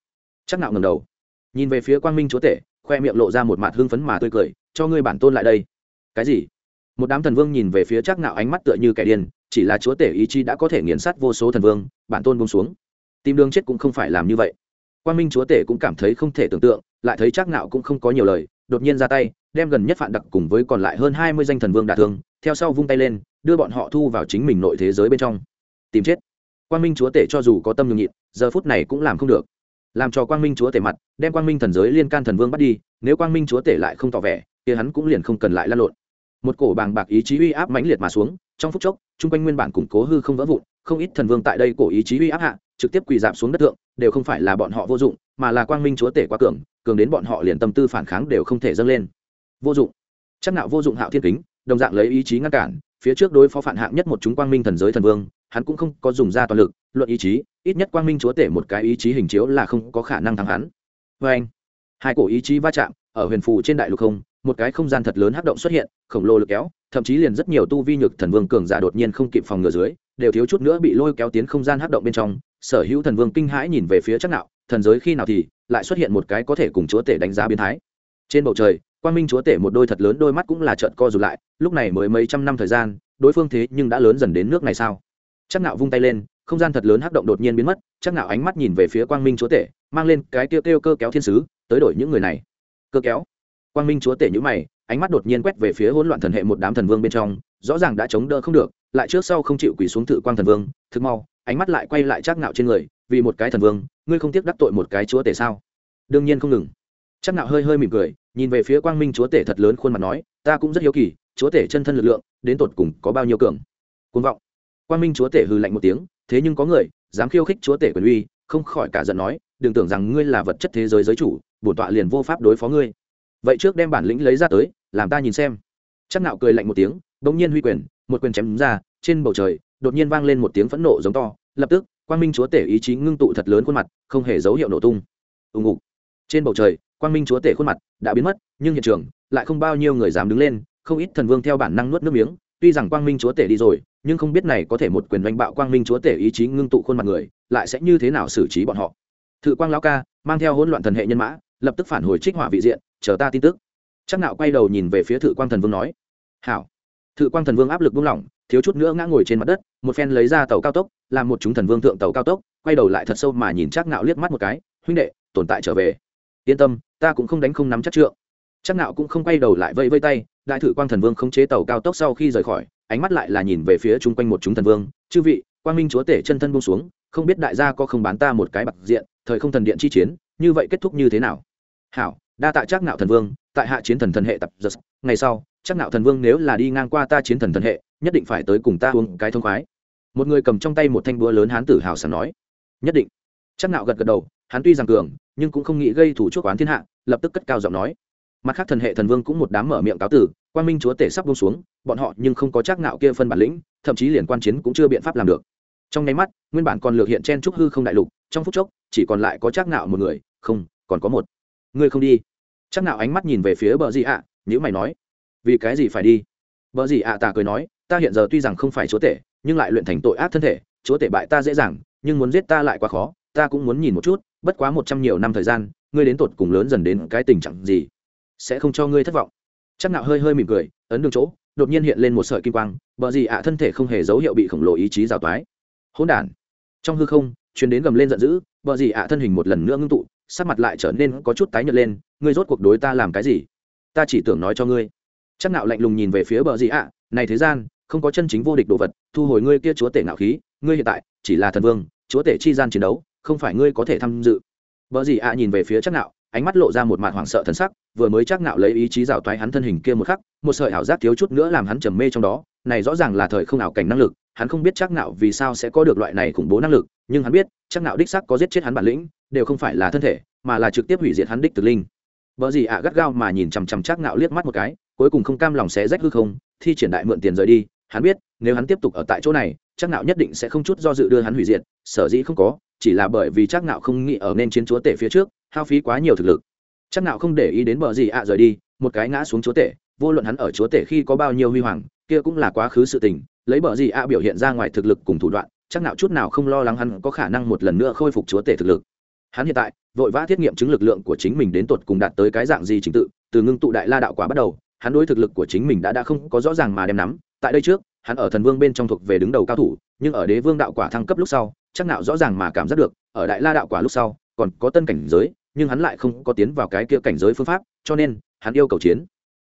Chắc nạo ngẩng đầu, nhìn về phía quang minh chúa tể, khoe miệng lộ ra một mặt hưng phấn mà tươi cười, cho ngươi bản tôn lại đây. Cái gì? Một đám thần vương nhìn về phía chắc nạo ánh mắt tựa như kẻ điên, chỉ là chúa tể ý chi đã có thể nghiền sát vô số thần vương, bản tôn buông xuống tìm đường chết cũng không phải làm như vậy. Quang minh chúa tể cũng cảm thấy không thể tưởng tượng, lại thấy chắc nạo cũng không có nhiều lời, đột nhiên ra tay, đem gần nhất phản đặc cùng với còn lại hơn hai mươi danh thần vương đả thương, theo sau vung tay lên, đưa bọn họ thu vào chính mình nội thế giới bên trong. Tìm chết. Quang minh chúa tể cho dù có tâm nhường nhịn, giờ phút này cũng làm không được. Làm cho quang minh chúa tể mặt, đem quang minh thần giới liên can thần vương bắt đi, nếu quang minh chúa tể lại không tỏ vẻ thì hắn cũng liền không cần lại lan lộn. Một cổ bàng bạc ý chí uy áp mãnh liệt mà xuống, trong phút chốc, chung quanh nguyên bản củng cố hư không vỡ vụn không ít thần vương tại đây cổ ý chí uy áp hạ, trực tiếp quỳ dạp xuống đất thượng, đều không phải là bọn họ vô dụng, mà là quang minh chúa tể quá cường cường đến bọn họ liền tâm tư phản kháng đều không thể dâng lên. Vô dụng. Chắc nạo vô dụng hạo thiên kính, đồng dạng lấy ý chí ngăn cản, phía trước đối phó phản hạng nhất một chúng quang minh thần giới thần vương, hắn cũng không có dùng ra toàn lực, luận ý chí, ít nhất quang minh chúa tể một cái ý chí hình chiếu là không có khả năng thắng hắn. Vê anh hai cổ ý chí va chạm, ở huyền phù trên đại lục không một cái không gian thật lớn hấp động xuất hiện, khổng lồ lực kéo, thậm chí liền rất nhiều tu vi nhược thần vương cường giả đột nhiên không kịp phòng ngừa dưới, đều thiếu chút nữa bị lôi kéo tiến không gian hấp động bên trong. Sở hữu thần vương kinh hãi nhìn về phía chắc nạo, thần giới khi nào thì lại xuất hiện một cái có thể cùng chúa tể đánh giá biến thái. Trên bầu trời, quang minh chúa tể một đôi thật lớn đôi mắt cũng là trợn co rụt lại, lúc này mới mấy trăm năm thời gian, đối phương thế nhưng đã lớn dần đến nước này sao? Chắc nạo vung tay lên, không gian thật lớn hắc động đột nhiên biến mất chắc nạo ánh mắt nhìn về phía quang minh chúa tể, mang lên cái tiêu kêu cơ kéo thiên sứ, tới đổi những người này. Cơ kéo quang minh chúa tể nhũ mày, ánh mắt đột nhiên quét về phía hỗn loạn thần hệ một đám thần vương bên trong, rõ ràng đã chống đỡ không được, lại trước sau không chịu quỳ xuống tự quang thần vương, thực mau, ánh mắt lại quay lại trác ngạo trên người, vì một cái thần vương, ngươi không tiếc đắc tội một cái chúa tể sao? Đương nhiên không ngừng. Trác ngạo hơi hơi mỉm cười, nhìn về phía quang minh chúa tể thật lớn khuôn mặt nói, ta cũng rất hiếu kỳ, chúa tể chân thân lực lượng, đến tột cùng có bao nhiêu cường? Côn vọng. Quang minh chúa tể hừ lạnh một tiếng, thế nhưng có người, dám khiêu khích chúa tể quyền uy, không khỏi cả giận nói, đừng tưởng rằng ngươi là vật chất thế giới giới chủ, bổn tọa liền vô pháp đối phó ngươi vậy trước đem bản lĩnh lấy ra tới, làm ta nhìn xem. Chắc nạo cười lạnh một tiếng, bỗng nhiên huy quyền, một quyền chém ra, trên bầu trời, đột nhiên vang lên một tiếng phẫn nộ giống to, lập tức, quang minh chúa tể ý chí ngưng tụ thật lớn khuôn mặt, không hề dấu hiệu nổ tung. Ùng ục. Trên bầu trời, quang minh chúa tể khuôn mặt đã biến mất, nhưng hiện trường lại không bao nhiêu người dám đứng lên, không ít thần vương theo bản năng nuốt nước miếng, tuy rằng quang minh chúa tể đi rồi, nhưng không biết này có thể một quyền đánh bạo quang minh chúa tể ý chí ngưng tụ khuôn mặt người, lại sẽ như thế nào xử trí bọn họ. Thự quang lão ca, mang theo hỗn loạn thần hệ nhân mã, lập tức phản hồi trích hỏa vị diện chờ ta tin tức. Chắc nạo quay đầu nhìn về phía thự quang thần vương nói, hảo. Thự quang thần vương áp lực buông lỏng, thiếu chút nữa ngã ngồi trên mặt đất, một phen lấy ra tàu cao tốc, làm một chúng thần vương thượng tàu cao tốc, quay đầu lại thật sâu mà nhìn chắc nạo liếc mắt một cái, huynh đệ, tồn tại trở về. Yên tâm, ta cũng không đánh không nắm chắc trượng. Chắc nạo cũng không quay đầu lại vây vây tay, đại thử quang thần vương không chế tàu cao tốc sau khi rời khỏi, ánh mắt lại là nhìn về phía chung quanh một chúng thần vương, chư vị, quang minh chúa tể chân thân buông xuống, không biết đại gia có không bán ta một cái bạc diện, thời không thần điện chi chiến, như vậy kết thúc như thế nào? Hảo đa tạ chắc nạo thần vương, tại hạ chiến thần thần hệ tập giật ngày sau, chắc nạo thần vương nếu là đi ngang qua ta chiến thần thần hệ, nhất định phải tới cùng ta uống cái thông khoái. Một người cầm trong tay một thanh búa lớn hán tử hào sảng nói. Nhất định. Chắc nạo gật gật đầu, hắn tuy rằng cường, nhưng cũng không nghĩ gây thủ chuốc oán thiên hạ, lập tức cất cao giọng nói. Mặt khác thần hệ thần vương cũng một đám mở miệng cáo tử quan minh chúa tể sắp buông xuống, bọn họ nhưng không có chắc nạo kia phân bản lĩnh, thậm chí liền quan chiến cũng chưa biện pháp làm được. Trong nháy mắt, nguyên bản còn lược hiện chen trúc hư không đại lục, trong phút chốc, chỉ còn lại có chắc nạo một người, không, còn có một. Ngươi không đi. Chắc nào ánh mắt nhìn về phía bờ gì ạ nếu mày nói. Vì cái gì phải đi? Bờ gì ạ ta cười nói, ta hiện giờ tuy rằng không phải chúa tể, nhưng lại luyện thành tội ác thân thể, chúa tể bại ta dễ dàng, nhưng muốn giết ta lại quá khó, ta cũng muốn nhìn một chút, bất quá một trăm nhiều năm thời gian, ngươi đến tột cùng lớn dần đến cái tình trạng gì, sẽ không cho ngươi thất vọng. Chắc nạo hơi hơi mỉm cười, ấn đường chỗ, đột nhiên hiện lên một sợi kim quang, bờ gì ạ thân thể không hề dấu hiệu bị khổng lồ ý chí rào toái. Hỗn đản. Trong hư không, truyền đến gầm lên giận dữ bờ gì ạ thân hình một lần nữa ngưng tụ sắc mặt lại trở nên có chút tái nhợt lên ngươi rốt cuộc đối ta làm cái gì? Ta chỉ tưởng nói cho ngươi. Chắc nạo lạnh lùng nhìn về phía bờ gì ạ này thế gian không có chân chính vô địch đồ vật thu hồi ngươi kia chúa tể ngạo khí ngươi hiện tại chỉ là thần vương chúa tể chi gian chiến đấu không phải ngươi có thể tham dự. Bờ gì ạ nhìn về phía chắc nạo, ánh mắt lộ ra một màn hoảng sợ thần sắc vừa mới chắc nạo lấy ý chí rào toái hắn thân hình kia một khắc một sợi ảo giác thiếu chút nữa làm hắn trầm mê trong đó này rõ ràng là thời không ảo cảnh năng lực hắn không biết chắc nạo vì sao sẽ có được loại này khủng bố năng lực, nhưng hắn biết, chắc nạo đích xác có giết chết hắn bản lĩnh, đều không phải là thân thể, mà là trực tiếp hủy diệt hắn đích thực linh. Vợ gì ạ gắt gao mà nhìn chằm chằm chắc nạo liếc mắt một cái, cuối cùng không cam lòng xé rách hư không, thi triển đại mượn tiền rời đi. Hắn biết, nếu hắn tiếp tục ở tại chỗ này, chắc nạo nhất định sẽ không chút do dự đưa hắn hủy diệt, sở dĩ không có, chỉ là bởi vì chắc nạo không nghĩ ở nên chiến chúa tể phía trước, hao phí quá nhiều thực lực. Chắc nạo không để ý đến bờ gì ạ rời đi, một cái ngã xuống chúa tể, vô luận hắn ở chúa tể khi có bao nhiêu huy hoàng, kia cũng là quá khứ sự tình lấy bờ gì ạ biểu hiện ra ngoài thực lực cùng thủ đoạn, chắc nào chút nào không lo lắng hắn có khả năng một lần nữa khôi phục chúa tể thực lực. Hắn hiện tại, vội vã thiết nghiệm chứng lực lượng của chính mình đến tột cùng đạt tới cái dạng gì trình tự, từ ngưng tụ đại la đạo quả bắt đầu, hắn đối thực lực của chính mình đã đã không có rõ ràng mà đem nắm. Tại đây trước, hắn ở thần vương bên trong thuộc về đứng đầu cao thủ, nhưng ở đế vương đạo quả thăng cấp lúc sau, chắc nào rõ ràng mà cảm giác được, ở đại la đạo quả lúc sau, còn có tân cảnh giới, nhưng hắn lại không có tiến vào cái kia cảnh giới phương pháp, cho nên, hắn yêu cầu chiến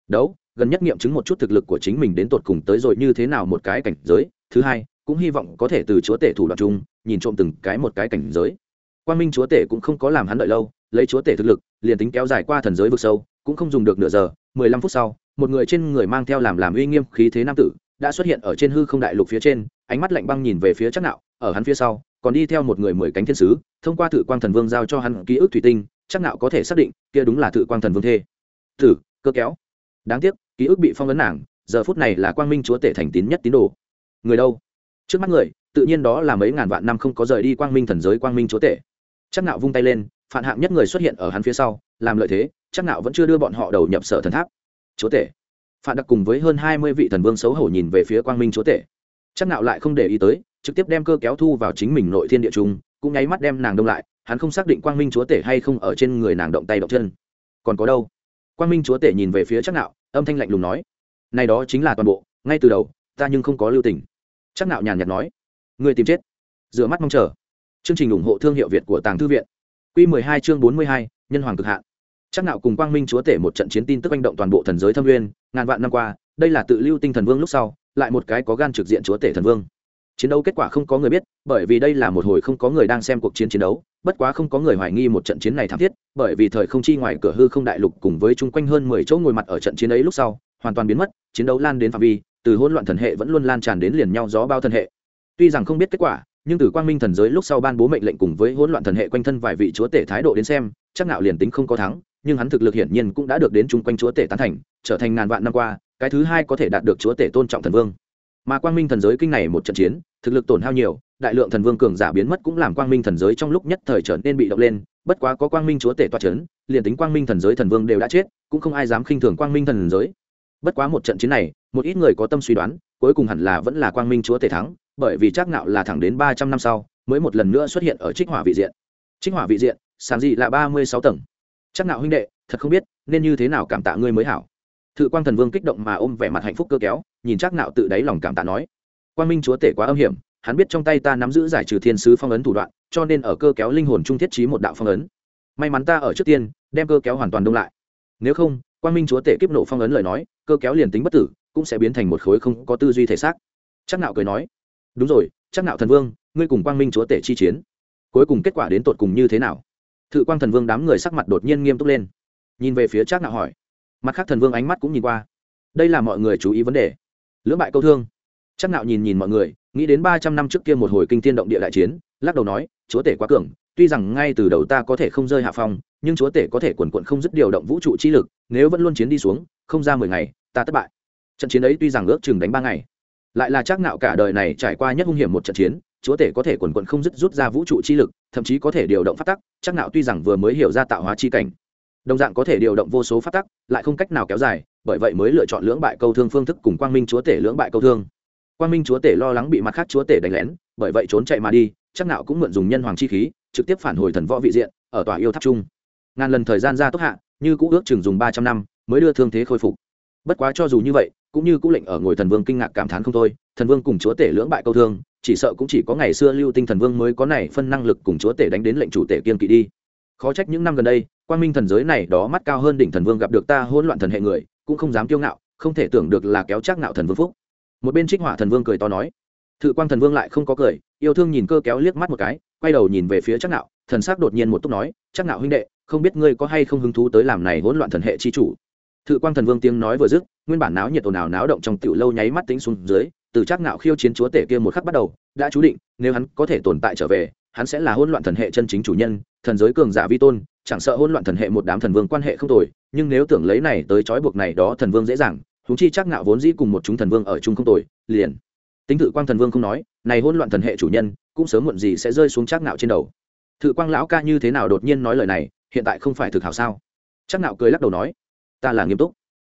đấu gần nhất nghiệm chứng một chút thực lực của chính mình đến tột cùng tới rồi như thế nào một cái cảnh giới. Thứ hai, cũng hy vọng có thể từ chúa tể thủ đoạn chung, nhìn trộm từng cái một cái cảnh giới. Quan minh chúa tể cũng không có làm hắn đợi lâu, lấy chúa tể thực lực, liền tính kéo dài qua thần giới vực sâu, cũng không dùng được nửa giờ, mười lăm phút sau, một người trên người mang theo làm làm uy nghiêm khí thế nam tử, đã xuất hiện ở trên hư không đại lục phía trên, ánh mắt lạnh băng nhìn về phía chắc nạo, ở hắn phía sau, còn đi theo một người mười cánh thiên sứ, thông qua thử quang thần vương giao cho hắn ký ức thủy tinh chắc nạo có thể xác định, kia đúng là thử quang thần vương thê. Thử, cơ kéo. Đáng tiếc ký ức bị phong ấn nàng, giờ phút này là quang minh chúa tể thành tín nhất tín đồ. Người đâu? Trước mắt người, tự nhiên đó là mấy ngàn vạn năm không có rời đi quang minh thần giới quang minh chúa tể. Chắc nạo vung tay lên, phản hạng nhất người xuất hiện ở hắn phía sau, làm lợi thế, chắc nạo vẫn chưa đưa bọn họ đầu nhập sở thần tháp. Chúa tể. Phản đặc cùng với hơn hai mươi vị thần vương xấu hổ nhìn về phía quang minh chúa tể. Chắc nạo lại không để ý tới, trực tiếp đem cơ kéo thu vào chính mình nội thiên địa trung, cũng nháy mắt đem nàng đông lại, hắn không xác định quang minh chúa tể hay không ở trên người nàng động tay động chân. Còn có đâu? Quang minh chúa tể nhìn về phía chắc nạo âm thanh lạnh lùng nói này đó chính là toàn bộ ngay từ đầu ta nhưng không có lưu tình. Chắc nạo nhàn nhạt nói người tìm chết. Rửa mắt mong chờ. Chương trình ủng hộ thương hiệu việt của tàng thư viện. Quy 12 chương 42, nhân hoàng cực hạn. Chắc nạo cùng quang minh chúa tể một trận chiến tin tức anh động toàn bộ thần giới thâm nguyên ngàn vạn năm qua đây là tự lưu tinh thần vương lúc sau lại một cái có gan trực diện chúa tể thần vương chiến đấu kết quả không có người biết, bởi vì đây là một hồi không có người đang xem cuộc chiến chiến đấu, bất quá không có người hoài nghi một trận chiến này thảm thiết, bởi vì thời không chi ngoài cửa hư không đại lục cùng với chung quanh hơn mười chỗ ngồi mặt ở trận chiến ấy lúc sau, hoàn toàn biến mất, chiến đấu lan đến phạm vi, từ hỗn loạn thần hệ vẫn luôn lan tràn đến liền nhau gió bao thần hệ. Tuy rằng không biết kết quả, nhưng từ quang minh thần giới lúc sau ban bố mệnh lệnh cùng với hỗn loạn thần hệ quanh thân vài vị chúa tể thái độ đến xem, chắc nạo liền tính không có thắng, nhưng hắn thực lực hiển nhiên cũng đã được đến chung quanh chúa tể tán thành, trở thành ngàn vạn năm qua, cái thứ hai có thể đạt được chúa tể tôn trọng thần vương mà quang minh thần giới kinh này một trận chiến, thực lực tổn hao nhiều, đại lượng thần vương cường giả biến mất cũng làm quang minh thần giới trong lúc nhất thời trở nên bị động lên, bất quá có quang minh chúa tể toa c h ấ n liền tính quang minh thần giới thần vương đều đã chết, cũng không ai dám khinh thường quang minh thần giới. Bất quá một trận chiến này, một ít người có tâm suy đoán, cuối cùng hẳn là vẫn là quang minh chúa tể thắng, bởi vì trác ngạo là thẳng đến ba trăm năm sau, mới một lần nữa xuất hiện ở trích hỏa vị diện. Trích hỏa vị diện sàn dị là ba mươi sáu tầng. Trác ngạo huynh đệ, thật không biết nên như thế nào cảm tạ ngươi mới hảo thự quang thần vương kích động mà ôm vẻ mặt hạnh phúc cơ kéo, nhìn chắc nạo tự đáy lòng cảm tạ nói, quang minh chúa tể quá âm hiểm, hắn biết trong tay ta nắm giữ giải trừ thiên sứ phong ấn thủ đoạn, cho nên ở cơ kéo linh hồn trung thiết trí một đạo phong ấn. May mắn ta ở trước tiên, đem cơ kéo hoàn toàn đông lại. Nếu không, quang minh chúa tể kiếp nổ phong ấn lời nói, cơ kéo liền tính bất tử, cũng sẽ biến thành một khối không có tư duy thể xác. Chắc nạo cười nói, đúng rồi chắc nạo thần vương, ngươi cùng quang minh chúa tể chi chiến, cuối cùng kết quả đến tột cùng như thế nào? Thự quang thần vương đám người sắc mặt đột nhiên nghiêm túc lên. Nhìn về phía chắc nạo hỏi mặt khác thần vương ánh mắt cũng nhìn qua. Đây là mọi người chú ý vấn đề. Lưỡng bại câu thương. Chắc nạo nhìn nhìn mọi người, nghĩ đến ba trăm năm trước kia một hồi kinh thiên động địa đại chiến, lắc đầu nói, chúa tể quá cường, tuy rằng ngay từ đầu ta có thể không rơi hạ phong, nhưng chúa tể có thể quần quận không dứt điều động vũ trụ chi lực, nếu vẫn luôn chiến đi xuống, không ra mười ngày, ta thất bại. Trận chiến ấy tuy rằng ước chừng đánh ba ngày, lại là chắc nạo cả đời này trải qua nhất hung hiểm một trận chiến, chúa tể có thể quần quận không dứt rút ra vũ trụ chi lực, thậm chí có thể điều động phát tắc, chắc nạo tuy rằng vừa mới hiểu ra tạo hóa chi cảnh đồng dạng có thể điều động vô số phát tắc, lại không cách nào kéo dài, bởi vậy mới lựa chọn lưỡng bại câu thương phương thức cùng quang minh chúa tể lưỡng bại câu thương. Quang minh chúa tể lo lắng bị mặt khác chúa tể đánh lén, bởi vậy trốn chạy mà đi, chắc nào cũng mượn dùng nhân hoàng chi khí, trực tiếp phản hồi thần võ vị diện, ở tòa yêu tháp trung ngàn lần thời gian ra tốc hạ, như cũ ước chừng dùng ba trăm năm, mới đưa thương thế khôi phục. Bất quá cho dù như vậy, cũng như cũ lệnh ở ngồi thần vương kinh ngạc cảm thán không thôi, thần vương cùng chúa tể lưỡng bại câu thương, chỉ sợ cũng chỉ có ngày xưa lưu tinh thần vương mới có này phân năng lực cùng chúa tể đánh đến lệnh chủ tể kiên kỵ đi. Khó trách những năm gần đây quan minh thần giới này đó mắt cao hơn đỉnh thần vương gặp được ta hỗn loạn thần hệ người, cũng không dám kiêu ngạo, không thể tưởng được là kéo chắc ngạo thần vương phúc. Một bên trích hỏa thần vương cười to nói, thự quang thần vương lại không có cười, yêu thương nhìn cơ kéo liếc mắt một cái, quay đầu nhìn về phía chắc ngạo, thần sắc đột nhiên một túc nói, chắc Ngạo huynh đệ, không biết ngươi có hay không hứng thú tới làm này hỗn loạn thần hệ chi chủ? Thự quang thần vương tiếng nói vừa dứt, nguyên bản náo nhiệt ồn ào náo động trong tiểu lâu nháy mắt tính xuống dưới, từ chắc Ngạo khiêu chiến chúa tể kia một khắc bắt đầu, đã chú định, nếu hắn có thể tồn tại trở về, hắn sẽ là hỗn loạn thần hệ chân chính chủ nhân, thần giới cường giả vi tôn chẳng sợ hỗn loạn thần hệ một đám thần vương quan hệ không tồi, nhưng nếu tưởng lấy này tới trói buộc này đó thần vương dễ dàng chúng chi chắc ngạo vốn dĩ cùng một chúng thần vương ở chung không tồi, liền. Tính tự quang thần vương không nói, này hỗn loạn thần hệ chủ nhân, cũng sớm muộn gì sẽ rơi xuống chắc ngạo trên đầu. Thự quang lão ca như thế nào đột nhiên nói lời này, hiện tại không phải thực hảo sao? Chắc ngạo cười lắc đầu nói, ta là nghiêm túc.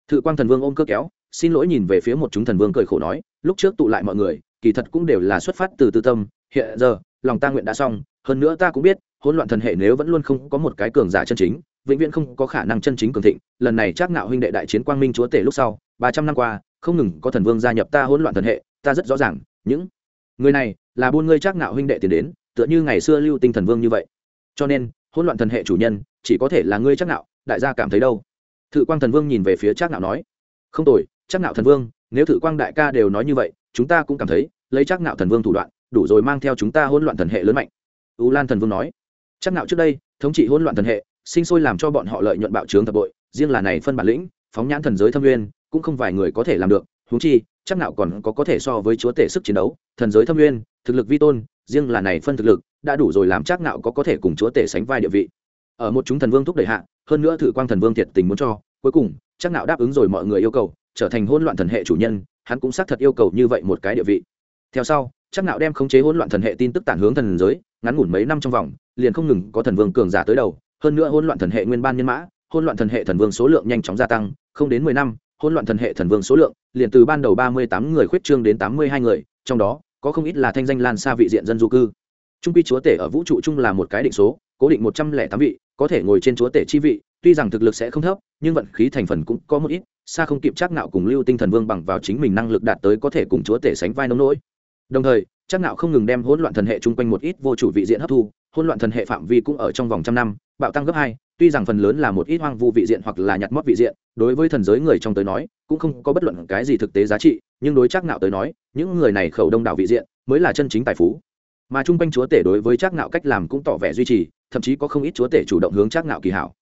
Thự quang thần vương ôm cơ kéo, xin lỗi nhìn về phía một chúng thần vương cười khổ nói, lúc trước tụ lại mọi người, kỳ thật cũng đều là xuất phát từ tư tâm, hiện giờ, lòng ta nguyện đã xong hơn nữa ta cũng biết, hỗn loạn thần hệ nếu vẫn luôn không có một cái cường giả chân chính, vĩnh viễn không có khả năng chân chính cường thịnh. Lần này chắc nạo huynh đệ đại chiến quang minh chúa tể lúc sau, ba trăm năm qua, không ngừng có thần vương gia nhập ta hỗn loạn thần hệ, ta rất rõ ràng, những người này là buôn ngươi chắc nạo huynh đệ tiền đến, tựa như ngày xưa lưu tinh thần vương như vậy. Cho nên, hỗn loạn thần hệ chủ nhân, chỉ có thể là ngươi chắc nạo đại gia cảm thấy đâu? Thự quang thần vương nhìn về phía chắc nạo nói, không tồi, chắc nạo thần vương, nếu thự quang đại ca đều nói như vậy, chúng ta cũng cảm thấy, lấy chắc nạo thần vương thủ đoạn, đủ rồi mang theo chúng ta hỗn loạn thần hệ lớn mạnh u lan thần vương nói, chắc nạo trước đây, thống trị hỗn loạn thần hệ, sinh sôi làm cho bọn họ lợi nhuận bạo trướng thập bội, riêng là này phân bản lĩnh, phóng nhãn thần giới thâm nguyên, cũng không vài người có thể làm được, huống chi, chắc nạo còn có có thể so với chúa tể sức chiến đấu, thần giới thâm nguyên, thực lực vi tôn, riêng là này phân thực lực, đã đủ rồi làm chắc nạo có có thể cùng chúa tể sánh vai địa vị. Ở một chúng thần vương thúc đẩy hạ, hơn nữa thử quang thần vương thiệt tình muốn cho, cuối cùng, chắc nạo đáp ứng rồi mọi người yêu cầu, trở thành hỗn loạn thần hệ chủ nhân, hắn cũng xác thật yêu cầu như vậy một cái địa vị. Theo sau, chắc nạo đem khống chế hỗn loạn thần hệ tin tức tản hướng thần giới ngắn ngủn mấy năm trong vòng, liền không ngừng có thần vương cường giả tới đầu, hơn nữa hỗn loạn thần hệ nguyên ban nhân mã, hỗn loạn thần hệ thần vương số lượng nhanh chóng gia tăng, không đến mười năm, hỗn loạn thần hệ thần vương số lượng liền từ ban đầu ba mươi tám người khuyết trương đến tám mươi hai người, trong đó, có không ít là thanh danh lan xa vị diện dân du cư. Trung quy chúa tể ở vũ trụ chung là một cái định số, cố định một trăm lẻ tám vị, có thể ngồi trên chúa tể chi vị, tuy rằng thực lực sẽ không thấp, nhưng vận khí thành phần cũng có một ít, xa không kịp chắc nạo cùng lưu tinh thần vương bằng vào chính mình năng lực đạt tới có thể cùng chúa tể sánh vai nông nỗi. Đồng thời chắc nạo không ngừng đem hỗn loạn thần hệ chung quanh một ít vô chủ vị diện hấp thu, hỗn loạn thần hệ phạm vi cũng ở trong vòng trăm năm, bạo tăng gấp hai, tuy rằng phần lớn là một ít hoang vu vị diện hoặc là nhặt mót vị diện, đối với thần giới người trong tới nói, cũng không có bất luận cái gì thực tế giá trị, nhưng đối chắc nạo tới nói, những người này khẩu đông đảo vị diện, mới là chân chính tài phú. Mà trung quanh chúa tể đối với chắc nạo cách làm cũng tỏ vẻ duy trì, thậm chí có không ít chúa tể chủ động hướng chắc nạo kỳ hảo.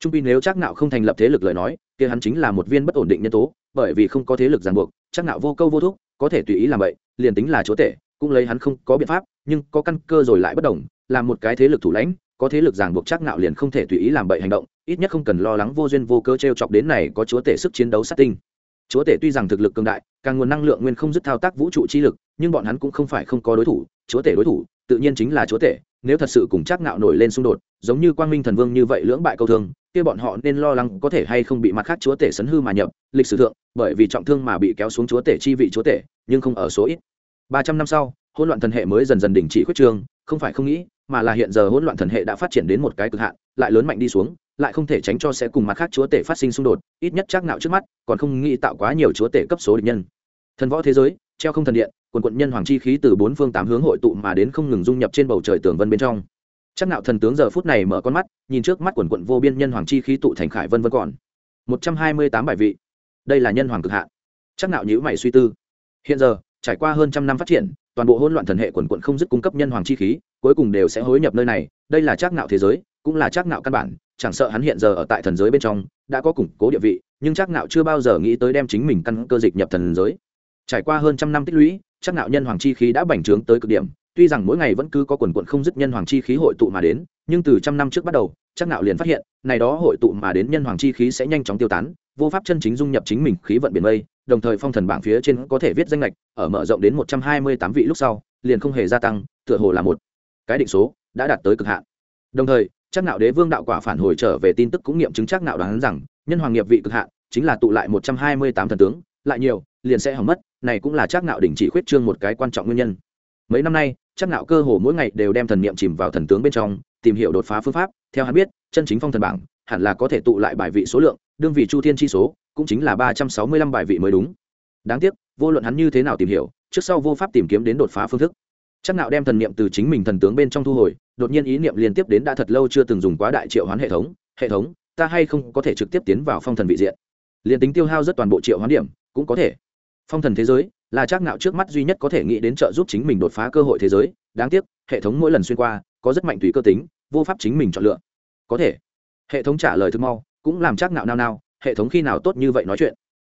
Trung pi nếu chắc nạo không thành lập thế lực lời nói, kia hắn chính là một viên bất ổn định nhân tố, bởi vì không có thế lực ràng buộc, chắc nạo vô câu vô thúc, có thể tùy ý làm vậy, liền tính là chúa tể cũng lấy hắn không có biện pháp, nhưng có căn cơ rồi lại bất đồng làm một cái thế lực thủ lãnh, có thế lực ràng buộc chắc nạo liền không thể tùy ý làm bậy hành động, ít nhất không cần lo lắng vô duyên vô cớ treo chọc đến này có chúa tể sức chiến đấu sát tinh. Chúa tể tuy rằng thực lực cường đại, càng nguồn năng lượng nguyên không dứt thao tác vũ trụ chi lực, nhưng bọn hắn cũng không phải không có đối thủ, chúa tể đối thủ, tự nhiên chính là chúa tể, nếu thật sự cùng chắc nạo nổi lên xung đột, giống như quang minh thần vương như vậy lưỡng bại câu thương, kia bọn họ nên lo lắng có thể hay không bị mặt khác chúa tể sấn hư mà nhập, lịch sử thượng, bởi vì trọng thương mà bị kéo xuống chúa tể chi vị chúa tể, nhưng không ở số ít ba trăm năm sau, hỗn loạn thần hệ mới dần dần đình chỉ khuyết trương, không phải không nghĩ, mà là hiện giờ hỗn loạn thần hệ đã phát triển đến một cái cực hạn, lại lớn mạnh đi xuống, lại không thể tránh cho sẽ cùng mặt khác chúa tể phát sinh xung đột, ít nhất chắc nạo trước mắt, còn không nghĩ tạo quá nhiều chúa tể cấp số địch nhân. Thần võ thế giới, treo không thần điện, quần quận nhân hoàng chi khí từ bốn phương tám hướng hội tụ mà đến không ngừng dung nhập trên bầu trời tường vân bên trong. Chắc nạo thần tướng giờ phút này mở con mắt, nhìn trước mắt quần quận vô biên nhân hoàng chi khí tụ thành khải vân vân còn. Một trăm hai mươi tám bài vị. Đây là nhân hoàng cực hạn. Chắc nạo nhíu mày suy tư. Hiện giờ trải qua hơn trăm năm phát triển, toàn bộ hỗn loạn thần hệ quần quận không dứt cung cấp nhân hoàng chi khí, cuối cùng đều sẽ hối nhập nơi này. Đây là Trác nạo thế giới, cũng là Trác nạo căn bản, chẳng sợ hắn hiện giờ ở tại thần giới bên trong, đã có củng cố địa vị, nhưng Trác nạo chưa bao giờ nghĩ tới đem chính mình căn cơ dịch nhập thần giới. Trải qua hơn trăm năm tích lũy, Trác nạo nhân hoàng chi khí đã bành trướng tới cực điểm. Tuy rằng mỗi ngày vẫn cứ có quần quận không dứt nhân hoàng chi khí hội tụ mà đến, nhưng từ trăm năm trước bắt đầu, Trác nạo liền phát hiện, này đó hội tụ mà đến nhân hoàng chi khí sẽ nhanh chóng tiêu tán, vô pháp chân chính dung nhập chính mình khí vận biển mây đồng thời phong thần bảng phía trên có thể viết danh lệch, ở mở rộng đến một trăm hai mươi tám vị lúc sau, liền không hề gia tăng, tựa hồ là một cái định số đã đạt tới cực hạn. Đồng thời chắc nạo đế vương đạo quả phản hồi trở về tin tức cũng nghiệm chứng chắc nạo đoán rằng, nhân hoàng nghiệp vị cực hạn, chính là tụ lại một trăm hai mươi tám thần tướng, lại nhiều, liền sẽ hỏng mất, này cũng là chắc nạo đỉnh chỉ khuyết trương một cái quan trọng nguyên nhân. Mấy năm nay chắc nạo cơ hồ mỗi ngày đều đem thần niệm chìm vào thần tướng bên trong, tìm hiểu đột phá phương pháp, theo hắn biết, chân chính phong thần bảng hẳn là có thể tụ lại bài vị số lượng, đương vị chu thiên chi số cũng chính là ba trăm sáu mươi lăm bài vị mới đúng. Đáng tiếc, vô luận hắn như thế nào tìm hiểu, trước sau vô pháp tìm kiếm đến đột phá phương thức. Chắc nạo đem thần niệm từ chính mình thần tướng bên trong thu hồi, đột nhiên ý niệm liên tiếp đến đã thật lâu chưa từng dùng quá đại triệu hoán hệ thống. Hệ thống, ta hay không có thể trực tiếp tiến vào phong thần vị diện? Liền tính tiêu hao rất toàn bộ triệu hoán điểm, cũng có thể. Phong thần thế giới, là chắc nạo trước mắt duy nhất có thể nghĩ đến trợ giúp chính mình đột phá cơ hội thế giới. Đáng tiếc, hệ thống mỗi lần xuyên qua, có rất mạnh tùy cơ tính, vô pháp chính mình chọn lựa. Có thể. Hệ thống trả lời thực mau, cũng làm chắc nạo nao nao hệ thống khi nào tốt như vậy nói chuyện.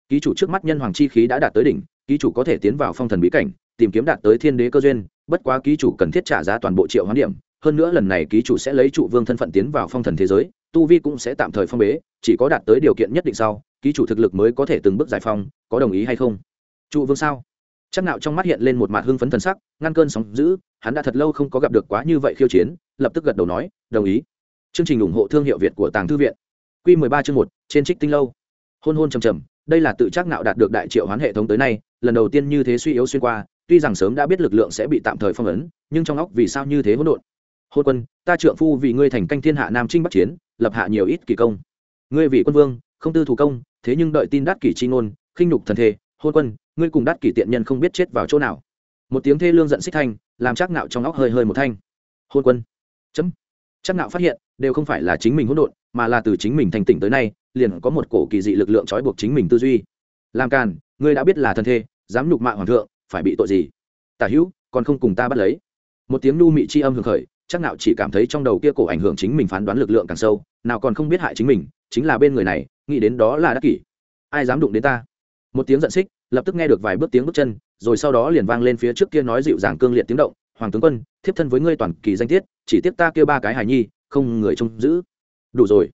Ký chủ trước mắt nhân hoàng chi khí đã đạt tới đỉnh, ký chủ có thể tiến vào phong thần bí cảnh, tìm kiếm đạt tới thiên đế cơ duyên, bất quá ký chủ cần thiết trả giá toàn bộ triệu hoán điểm, hơn nữa lần này ký chủ sẽ lấy trụ vương thân phận tiến vào phong thần thế giới, tu vi cũng sẽ tạm thời phong bế, chỉ có đạt tới điều kiện nhất định sau, ký chủ thực lực mới có thể từng bước giải phong có đồng ý hay không? Trụ vương sao? Chắc nạo trong mắt hiện lên một mặt hưng phấn thần sắc, ngăn cơn sóng dữ, hắn đã thật lâu không có gặp được quá như vậy khiêu chiến, lập tức gật đầu nói, đồng ý. Chương trình ủng hộ thương hiệu việt của tàng thư viện quy 13 chương 1, trên trích tinh lâu. Hôn hôn trầm trầm đây là tự chắc nạo đạt được đại triệu hoán hệ thống tới nay lần đầu tiên như thế suy yếu xuyên qua tuy rằng sớm đã biết lực lượng sẽ bị tạm thời phong ấn nhưng trong óc vì sao như thế hỗn độn? Hôn quân ta trượng phu vì ngươi thành canh thiên hạ nam chinh bắc chiến lập hạ nhiều ít kỳ công. Ngươi vị quân vương không tư thủ công thế nhưng đợi tin đắc kỷ chi ngôn khinh nhục thần thể hôn quân ngươi cùng đắc kỷ tiện nhân không biết chết vào chỗ nào. Một tiếng thê lương giận xích thanh làm chắc nạo trong óc hơi hơi một thanh. Hôn quân. Chấm chắc nạo phát hiện, đều không phải là chính mình hỗn độn, mà là từ chính mình thành tỉnh tới nay, liền có một cổ kỳ dị lực lượng trói buộc chính mình tư duy. Làm càn, ngươi đã biết là thân thê, dám nhục mạ hoàng thượng, phải bị tội gì? Tả hữu, còn không cùng ta bắt lấy. Một tiếng nu mị chi âm hưởng khởi, chắc Nạo chỉ cảm thấy trong đầu kia cổ ảnh hưởng chính mình phán đoán lực lượng càng sâu, nào còn không biết hại chính mình, chính là bên người này, nghĩ đến đó là đắc kỷ. Ai dám đụng đến ta? Một tiếng giận xích, lập tức nghe được vài bước tiếng bước chân, rồi sau đó liền vang lên phía trước kia nói dịu dàng cương liệt tiếng động, hoàng tướng quân, thiếp thân với ngươi toàn kỳ danh tiết chỉ tiếp ta kia ba cái hài nhi, không người trông giữ. Đủ rồi.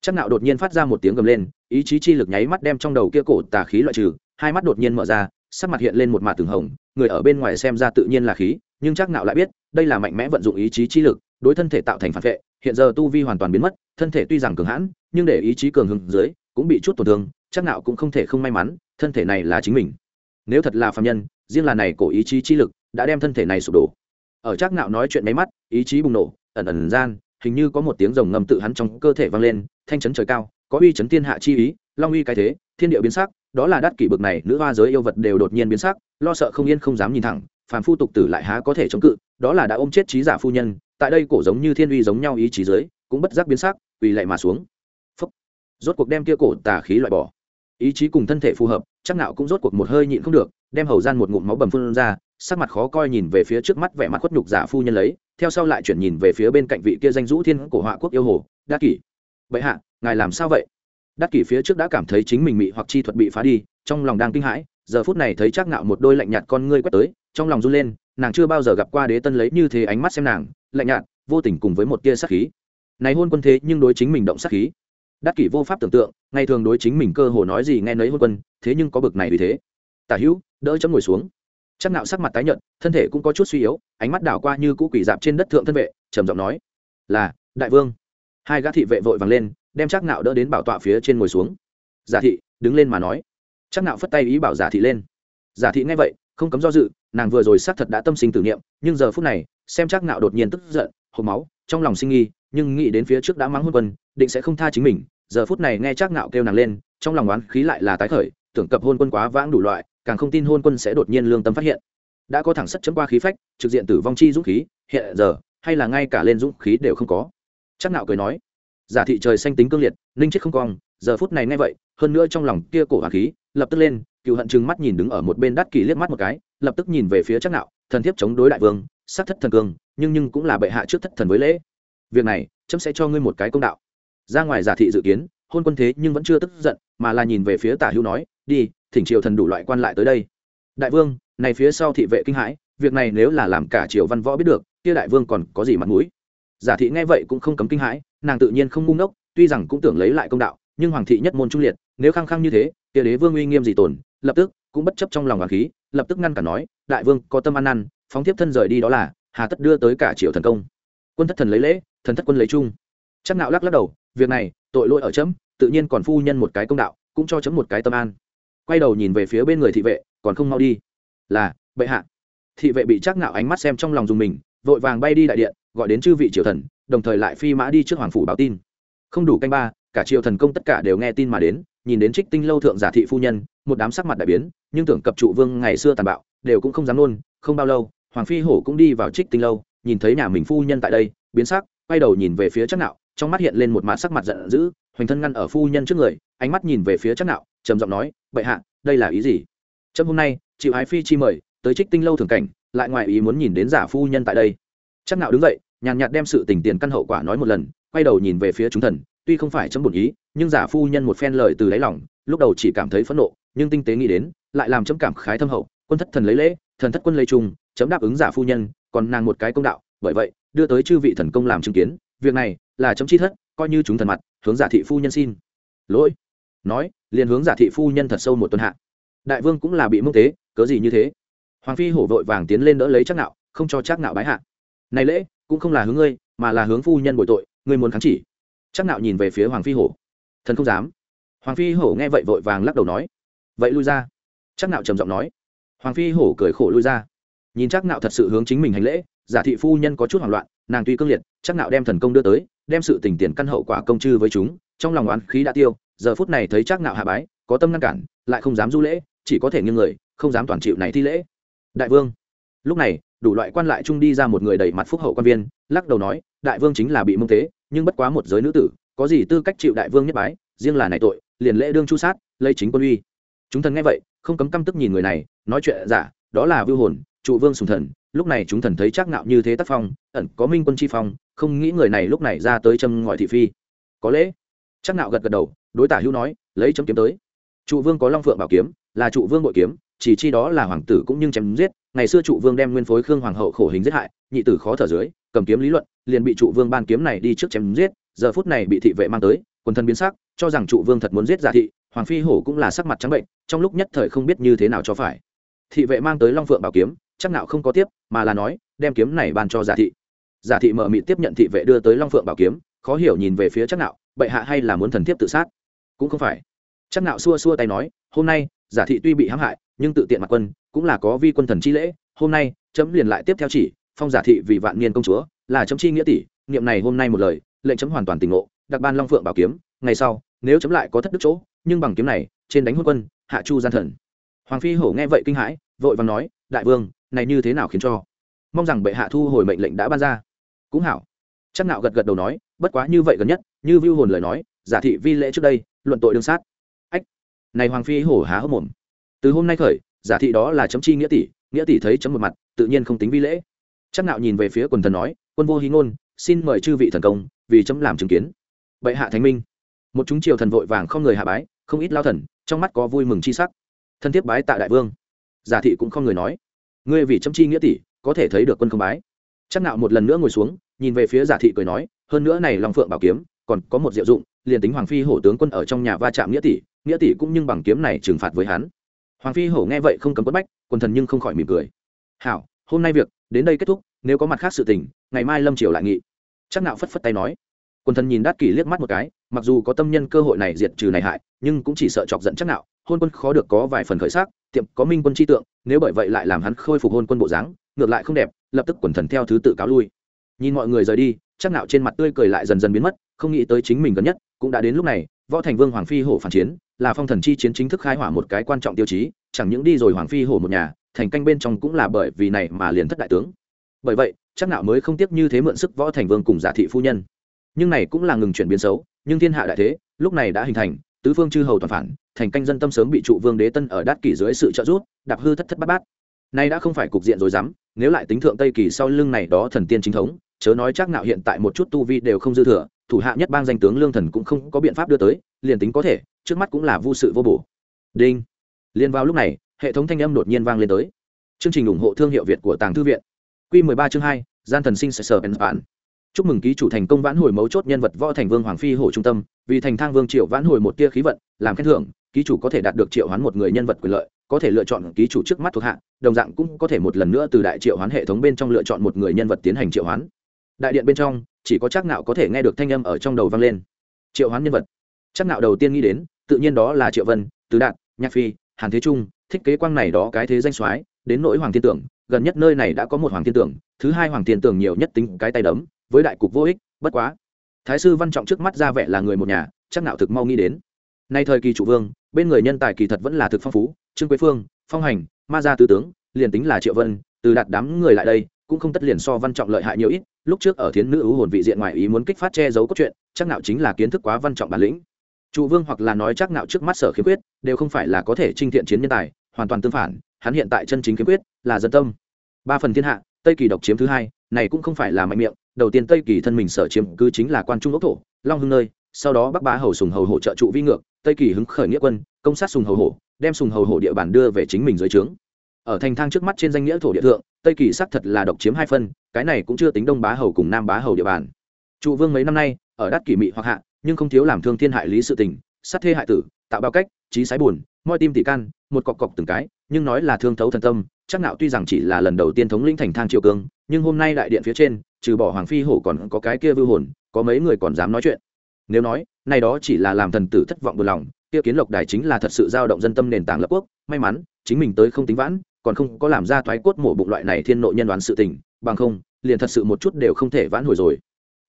Chắc nạo đột nhiên phát ra một tiếng gầm lên, ý chí chi lực nháy mắt đem trong đầu kia cổ tà khí loại trừ, hai mắt đột nhiên mở ra, sắc mặt hiện lên một mạt từng hồng, người ở bên ngoài xem ra tự nhiên là khí, nhưng chắc nạo lại biết, đây là mạnh mẽ vận dụng ý chí chi lực, đối thân thể tạo thành phản vệ, hiện giờ tu vi hoàn toàn biến mất, thân thể tuy rằng cường hãn, nhưng để ý chí cường hứng dưới, cũng bị chút tổn thương, chắc nạo cũng không thể không may mắn, thân thể này là chính mình. Nếu thật là phàm nhân, riêng là này cổ ý chí chi lực, đã đem thân thể này sụp đổ ở chắc nạo nói chuyện mấy mắt, ý chí bùng nổ, ẩn ẩn gian, hình như có một tiếng rồng ngầm tự hắn trong cơ thể vang lên, thanh chấn trời cao, có uy chấn thiên hạ chi ý, long uy cái thế, thiên địa biến sắc, đó là đắt kỷ bực này, nữ hoa giới yêu vật đều đột nhiên biến sắc, lo sợ không yên không dám nhìn thẳng, phàm phu tục tử lại há có thể chống cự, đó là đã ôm chết trí giả phu nhân, tại đây cổ giống như thiên uy giống nhau ý chí giới, cũng bất giác biến sắc, quỳ lại mà xuống Phốc. rốt cuộc đem kia cổ tà khí loại bỏ ý chí cùng thân thể phù hợp chắc nạo cũng rốt cuộc một hơi nhịn không được đem hầu gian một ngụm máu bầm phun ra, sắc mặt khó coi nhìn về phía trước mắt vẻ mặt khuất nhục giả phu nhân lấy, theo sau lại chuyển nhìn về phía bên cạnh vị kia danh dũ thiên cổ họa quốc yêu hồ, đắc kỷ. Vậy hạ, ngài làm sao vậy? Đắc kỷ phía trước đã cảm thấy chính mình mị hoặc chi thuật bị phá đi, trong lòng đang kinh hãi, giờ phút này thấy chắc ngạo một đôi lạnh nhạt con ngươi quét tới, trong lòng run lên, nàng chưa bao giờ gặp qua đế tân lấy như thế ánh mắt xem nàng, lạnh nhạt, vô tình cùng với một tia sát khí. Này hôn quân thế nhưng đối chính mình động sát khí. Đắc kỷ vô pháp tưởng tượng, ngày thường đối chính mình cơ hồ nói gì nghe nấy hôn quân, thế nhưng có bực này vì thế tả hữu, đỡ chấm ngồi xuống. Chắc nạo sắc mặt tái nhợt, thân thể cũng có chút suy yếu, ánh mắt đảo qua như cũ quỷ dạp trên đất thượng thân vệ, trầm giọng nói, là, đại vương. Hai gã thị vệ vội vàng lên, đem chắc nạo đỡ đến bảo tọa phía trên ngồi xuống. Giả thị, đứng lên mà nói. Chắc nạo phất tay ý bảo giả thị lên. Giả thị nghe vậy, không cấm do dự, nàng vừa rồi xác thật đã tâm sinh tử niệm, nhưng giờ phút này, xem chắc nạo đột nhiên tức giận, hộc máu, trong lòng sinh nghi, nhưng nghĩ đến phía trước đã mắng hôn quân, định sẽ không tha chính mình. Giờ phút này nghe chắc nạo kêu nàng lên, trong lòng oán khí lại là tái khởi, tưởng cập hôn quân quá vãng đủ loại càng không tin hôn quân sẽ đột nhiên lương tâm phát hiện. Đã có thẳng sắt chấm qua khí phách, trực diện tử vong chi dũng khí, hiện giờ, hay là ngay cả lên dũng khí đều không có. Chắc nạo cười nói, giả thị trời xanh tính cương liệt, ninh chết không cong, giờ phút này nghe vậy, hơn nữa trong lòng kia cổ hỏa khí, lập tức lên, cựu hận chừng mắt nhìn đứng ở một bên đắt kỳ liếc mắt một cái, lập tức nhìn về phía chắc nạo, thần thiếp chống đối đại vương, sát thất thần cương, nhưng nhưng cũng là bệ hạ trước thất thần với lễ. Việc này, chấm sẽ cho ngươi một cái công đạo. Ra ngoài giả thị dự kiến, hôn quân thế nhưng vẫn chưa tức giận, mà là nhìn về phía tả hữu nói đi, thỉnh triều thần đủ loại quan lại tới đây. Đại vương, này phía sau thị vệ kinh hãi, việc này nếu là làm cả triều văn võ biết được, kia đại vương còn có gì mặt mũi? Giả thị nghe vậy cũng không cấm kinh hãi, nàng tự nhiên không ngu ngốc, tuy rằng cũng tưởng lấy lại công đạo, nhưng hoàng thị nhất môn trung liệt, nếu khăng khăng như thế, kia đế vương uy nghiêm gì tồn, lập tức cũng bất chấp trong lòng hoàng khí, lập tức ngăn cả nói, đại vương, có tâm ăn ăn phóng tiếp thân rời đi đó là, hà tất đưa tới cả triều thần công. Quân thất thần lấy lễ, thần thất quân lấy chung. Chắc nạo lắc lắc đầu, việc này, tội lỗi ở chấm, tự nhiên còn phu nhân một cái công đạo, cũng cho chấm một cái tâm an quay đầu nhìn về phía bên người thị vệ, còn không mau đi là, bệ hạ thị vệ bị chắc ngạo ánh mắt xem trong lòng dùng mình, vội vàng bay đi đại điện, gọi đến chư vị triều thần, đồng thời lại phi mã đi trước hoàng phủ báo tin không đủ canh ba, cả triều thần công tất cả đều nghe tin mà đến, nhìn đến trích tinh lâu thượng giả thị phu nhân, một đám sắc mặt đại biến, nhưng tưởng cập trụ vương ngày xưa tàn bạo, đều cũng không dám nôn. không bao lâu, hoàng phi hổ cũng đi vào trích tinh lâu, nhìn thấy nhà mình phu nhân tại đây, biến sắc, quay đầu nhìn về phía chắc nạo trong mắt hiện lên một mạt sắc mặt giận dữ hoành thân ngăn ở phu nhân trước người, ánh mắt nhìn về phía chắc nạo, trầm giọng nói, bệ hạ, đây là ý gì? Trâm hôm nay, chịu ái phi chi mời, tới trích tinh lâu thường cảnh, lại ngoài ý muốn nhìn đến giả phu nhân tại đây. Chắc nạo đứng dậy, nhàn nhạt đem sự tình tiền căn hậu quả nói một lần, quay đầu nhìn về phía chúng thần, tuy không phải chấm bổn ý, nhưng giả phu nhân một phen lời từ đáy lòng, lúc đầu chỉ cảm thấy phẫn nộ, nhưng tinh tế nghĩ đến, lại làm chấm cảm khái thâm hậu, quân thất thần lấy lễ, thần thất quân lấy trung chấm đáp ứng giả phu nhân, còn nàng một cái công đạo, bởi vậy, đưa tới chư vị thần công làm chứng kiến, việc này là chấm chi thất coi như chúng thần mặt, hướng giả thị phu nhân xin. Lỗi. Nói, liền hướng giả thị phu nhân thật sâu một tuần hạ. Đại vương cũng là bị mông tế cớ gì như thế? Hoàng phi hổ vội vàng tiến lên đỡ lấy chắc nạo không cho chắc nạo bái hạ. Này lễ, cũng không là hướng ngươi, mà là hướng phu nhân bồi tội, ngươi muốn kháng chỉ. Chắc nạo nhìn về phía hoàng phi hổ. Thần không dám. Hoàng phi hổ nghe vậy vội vàng lắc đầu nói. Vậy lui ra. Chắc nạo trầm giọng nói. Hoàng phi hổ cười khổ lui ra. Nhìn chắc nạo thật sự hướng chính mình hành lễ, giả thị phu nhân có chút hoảng loạn, nàng tuy cương liệt, chắc nạo đem thần công đưa tới đem sự tình tiền căn hậu quả công chư với chúng, trong lòng oán khí đã tiêu, giờ phút này thấy chắc nạo hạ bái, có tâm ngăn cản, lại không dám du lễ, chỉ có thể nghiêng người, không dám toàn chịu này thi lễ. Đại vương. Lúc này, đủ loại quan lại trung đi ra một người đầy mặt phúc hậu quan viên, lắc đầu nói, đại vương chính là bị mông tế, nhưng bất quá một giới nữ tử, có gì tư cách chịu đại vương nhất bái, riêng là này tội, liền lễ đương chu sát, lấy chính quân uy. Chúng thần nghe vậy, không cấm căm tức nhìn người này, nói chuyện giả đó là vưu hồn, trụ vương sùng thần lúc này chúng thần thấy chắc ngạo như thế tác phong, ẩn có minh quân chi phong, không nghĩ người này lúc này ra tới châm ngòi thị phi. Có lẽ chắc ngạo gật gật đầu, đối tả hữu nói, lấy chấm kiếm tới. Trụ vương có long phượng bảo kiếm, là trụ vương bội kiếm, chỉ chi đó là hoàng tử cũng nhưng chém giết. Ngày xưa trụ vương đem nguyên phối khương hoàng hậu khổ hình giết hại, nhị tử khó thở dưới, cầm kiếm lý luận, liền bị trụ vương ban kiếm này đi trước chém giết. Giờ phút này bị thị vệ mang tới, quần thân biến sắc, cho rằng trụ vương thật muốn giết giả thị, hoàng phi hổ cũng là sắc mặt trắng bệnh, trong lúc nhất thời không biết như thế nào cho phải. Thị vệ mang tới long phượng bảo kiếm chắc nào không có tiếp, mà là nói, đem kiếm này ban cho giả thị. Giả thị mở mịt tiếp nhận thị vệ đưa tới long phượng bảo kiếm, khó hiểu nhìn về phía chắc nạo bệ hạ hay là muốn thần thiếp tự sát? Cũng không phải. Chắc nạo xua xua tay nói, hôm nay, giả thị tuy bị hãm hại, nhưng tự tiện mặt quân, cũng là có vi quân thần chi lễ, hôm nay, chấm liền lại tiếp theo chỉ, phong giả thị vì vạn niên công chúa, là chấm chi nghĩa tỷ, niệm này hôm nay một lời, lệnh chấm hoàn toàn tình ngộ, đặc ban long phượng bảo kiếm, ngày sau, nếu chấm lại có thất đức chỗ, nhưng bằng kiếm này, trên đánh hôn quân, hạ chu gian thần. Hoàng phi hổ nghe vậy kinh hãi, vội vàng nói, đại vương này như thế nào khiến cho? Mong rằng bệ hạ thu hồi mệnh lệnh đã ban ra. Cũng hảo. Chắc nạo gật gật đầu nói, bất quá như vậy gần nhất, như vưu hồn lời nói, giả thị vi lễ trước đây, luận tội đương sát. Ách. Này hoàng phi hổ há hốc mồm. Từ hôm nay khởi, giả thị đó là chấm chi nghĩa tỷ nghĩa tỷ thấy chấm một mặt, tự nhiên không tính vi lễ. Chắc nạo nhìn về phía quần thần nói, quân vô hí ngôn, xin mời chư vị thần công, vì chấm làm chứng kiến. Bệ hạ thánh minh. Một chúng triều thần vội vàng không người hạ bái, không ít lao thần, trong mắt có vui mừng chi sắc. Thân thiết bái tạ đại vương. Giả thị cũng không người nói ngươi vì chấm chi nghĩa tỷ, có thể thấy được quân không bái. Chắc nạo một lần nữa ngồi xuống, nhìn về phía giả thị cười nói, hơn nữa này long phượng bảo kiếm, còn có một diệu dụng, liền tính hoàng phi hổ tướng quân ở trong nhà va chạm nghĩa tỷ nghĩa tỷ cũng nhưng bằng kiếm này trừng phạt với hắn. Hoàng phi hổ nghe vậy không cấm quất bách, quần thần nhưng không khỏi mỉm cười. Hảo, hôm nay việc, đến đây kết thúc, nếu có mặt khác sự tình, ngày mai lâm triều lại nghị. Chắc nạo phất phất tay nói. Quần thần nhìn đát kỷ liếc mắt một cái, mặc dù có tâm nhân cơ hội này diệt trừ này hại, nhưng cũng chỉ sợ chọc giận chắc nạo hôn quân khó được có vài phần khởi sắc, tiệm có minh quân chi tượng, nếu bởi vậy lại làm hắn khôi phục hôn quân bộ dáng, ngược lại không đẹp, lập tức quần thần theo thứ tự cáo lui. Nhìn mọi người rời đi, chắc nạo trên mặt tươi cười lại dần dần biến mất, không nghĩ tới chính mình gần nhất, cũng đã đến lúc này, võ thành vương hoàng phi hổ phản chiến, là phong thần chi chiến chính thức khai hỏa một cái quan trọng tiêu chí, chẳng những đi rồi hoàng phi hổ một nhà, thành canh bên trong cũng là bởi vì này mà liền thất đại tướng. Bởi vậy, chắc nạo mới không tiếc như thế mượn sức võ thành vương cùng giả thị phu nhân. Nhưng này cũng là ngừng chuyển biến xấu, nhưng thiên hạ đại thế, lúc này đã hình thành tứ phương chư hầu toàn phản thành canh dân tâm sớm bị trụ vương đế tân ở đát kỷ dưới sự trợ giúp đạp hư thất thất bát bát nay đã không phải cục diện rồi dám nếu lại tính thượng tây kỳ sau lưng này đó thần tiên chính thống chớ nói chắc nạo hiện tại một chút tu vi đều không dư thừa thủ hạ nhất bang danh tướng lương thần cũng không có biện pháp đưa tới liền tính có thể trước mắt cũng là vô sự vô bổ đinh liền vào lúc này hệ thống thanh âm đột nhiên vang lên tới chương trình ủng hộ thương hiệu việt của tàng thư viện quy 13 chương 2, gian thần sinh sở sở bản chúc mừng ký chủ thành công vãn hồi mấu chốt nhân vật võ thành vương hoàng phi hổ trung tâm, vì thành thang vương triệu vãn hồi một tia khí vận, làm khen thưởng, ký chủ có thể đạt được triệu hoán một người nhân vật quyền lợi, có thể lựa chọn ký chủ trước mắt thuộc hạ, đồng dạng cũng có thể một lần nữa từ đại triệu hoán hệ thống bên trong lựa chọn một người nhân vật tiến hành triệu hoán. Đại điện bên trong, chỉ có chắc nạo có thể nghe được thanh âm ở trong đầu vang lên. Triệu hoán nhân vật. Chắc nạo đầu tiên nghĩ đến, tự nhiên đó là triệu vân, tứ đạt, nhạc phi, hàn thế trung, thích kế quang này đó cái thế danh soái, đến nỗi hoàng thiên tưởng, gần nhất nơi này đã có một hoàng thiên tưởng, thứ hai hoàng thiên tưởng nhiều nhất tính cái tay đấm với đại cục vô ích, bất quá. Thái sư văn trọng trước mắt ra vẻ là người một nhà, chắc nạo thực mau nghĩ đến. Nay thời kỳ chủ vương, bên người nhân tài kỳ thật vẫn là thực phong phú, trương quế phương, phong hành, ma gia tứ tướng, liền tính là triệu vân, từ đạt đám người lại đây, cũng không tất liền so văn trọng lợi hại nhiều ít. Lúc trước ở thiến nữ ưu hồn vị diện ngoài ý muốn kích phát che giấu cốt truyện, chắc nạo chính là kiến thức quá văn trọng bản lĩnh. Trụ vương hoặc là nói chắc nạo trước mắt sở khiếm quyết đều không phải là có thể trinh thiện chiến nhân tài, hoàn toàn tương phản, hắn hiện tại chân chính khiếm quyết là dân tâm. Ba phần thiên hạ, tây kỳ độc chiếm thứ hai, này cũng không phải là mạnh miệng đầu tiên tây kỳ thân mình sở chiếm cứ chính là quan trung ốc thổ, long hưng nơi, sau đó bắc bá hầu sùng hầu hỗ trợ trụ vi ngược, tây kỳ hứng khởi nghĩa quân, công sát sùng hầu hổ đem sùng hầu hổ địa bàn đưa về chính mình dưới trướng. Ở thành thang trước mắt trên danh nghĩa thổ địa thượng, tây kỳ xác thật là độc chiếm hai phân, cái này cũng chưa tính đông bá hầu cùng nam bá hầu địa bàn. Trụ vương mấy năm nay, ở đắt kỷ mị hoặc hạ, nhưng không thiếu làm thương thiên hại lý sự tình, sát thê hại tử, tạo bao cách, trí sái buồn, moi tim tỷ can, một cọc cọc từng cái, nhưng nói là thương thấu thần tâm, chắc nạo tuy rằng chỉ là lần đầu tiên thống lĩnh thành thang triều cương nhưng hôm nay đại điện phía trên, trừ bỏ hoàng phi hổ còn có cái kia vưu hồn, có mấy người còn dám nói chuyện. Nếu nói nay đó chỉ là làm thần tử thất vọng buồn lòng, kia kiến lộc đài chính là thật sự giao động dân tâm nền tảng lập quốc, may mắn, chính mình tới không tính vãn, còn không có làm ra thoái cốt mổ bụng loại này thiên nội nhân đoán sự tình, bằng không, liền thật sự một chút đều không thể vãn hồi rồi.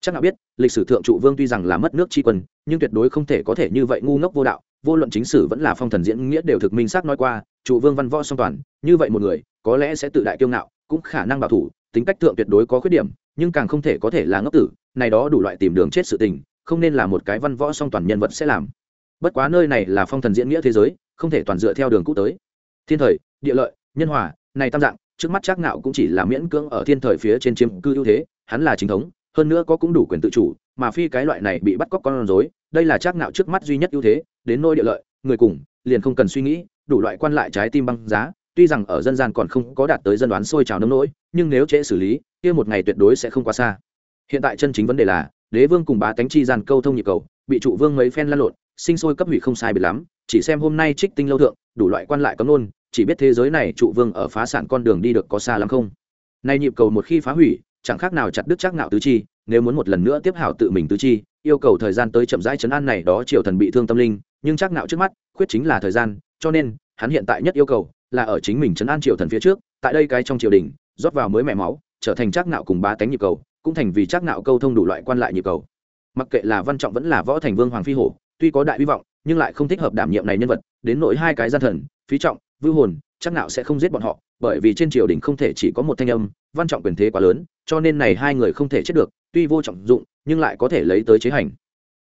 Chắc nào biết, lịch sử thượng trụ vương tuy rằng là mất nước tri quân, nhưng tuyệt đối không thể có thể như vậy ngu ngốc vô đạo, vô luận chính sử vẫn là phong thần diễn nghĩa đều thực minh xác nói qua, trụ vương văn võ song toàn, như vậy một người, có lẽ sẽ tự đại kiêu ngạo, cũng khả năng bảo thủ tính cách thượng tuyệt đối có khuyết điểm, nhưng càng không thể có thể là ngốc tử, này đó đủ loại tìm đường chết sự tình, không nên là một cái văn võ song toàn nhân vật sẽ làm. Bất quá nơi này là phong thần diễn nghĩa thế giới, không thể toàn dựa theo đường cũ tới. Thiên thời, địa lợi, nhân hòa, này tam dạng, trước mắt chắc nạo cũng chỉ là miễn cưỡng ở thiên thời phía trên chiếm cư ưu thế, hắn là chính thống, hơn nữa có cũng đủ quyền tự chủ, mà phi cái loại này bị bắt cóc con rối, đây là chắc nạo trước mắt duy nhất ưu thế, đến nôi địa lợi, người cùng, liền không cần suy nghĩ, đủ loại quan lại trái tim băng giá tuy rằng ở dân gian còn không có đạt tới dân đoán sôi trào nông nỗi, nhưng nếu trễ xử lý, kia một ngày tuyệt đối sẽ không quá xa. Hiện tại chân chính vấn đề là, đế vương cùng bá tánh chi gian câu thông nhịp cầu, bị trụ vương mấy phen lăn lộn, sinh sôi cấp hủy không sai biệt lắm, chỉ xem hôm nay trích tinh lâu thượng, đủ loại quan lại cấm nôn chỉ biết thế giới này trụ vương ở phá sản con đường đi được có xa lắm không. Nay nhịp cầu một khi phá hủy, chẳng khác nào chặt đứt chắc nạo tứ chi, nếu muốn một lần nữa tiếp hảo tự mình tứ chi, yêu cầu thời gian tới chậm rãi chấn an này đó triều thần bị thương tâm linh, nhưng chắc nạo trước mắt, khuyết chính là thời gian, cho nên, hắn hiện tại nhất yêu cầu là ở chính mình trấn an triều thần phía trước, tại đây cái trong triều đình, rót vào mới mẹ máu, trở thành trác nạo cùng ba tánh nhịp cầu, cũng thành vì trác nạo câu thông đủ loại quan lại nhịp cầu. Mặc kệ là văn trọng vẫn là võ thành vương hoàng phi hổ, tuy có đại hy vọng, nhưng lại không thích hợp đảm nhiệm này nhân vật, đến nỗi hai cái gian thần, phí trọng, vưu hồn chắc nạo sẽ không giết bọn họ, bởi vì trên triều đình không thể chỉ có một thanh âm, văn trọng quyền thế quá lớn, cho nên này hai người không thể chết được, tuy vô trọng dụng, nhưng lại có thể lấy tới chế hành.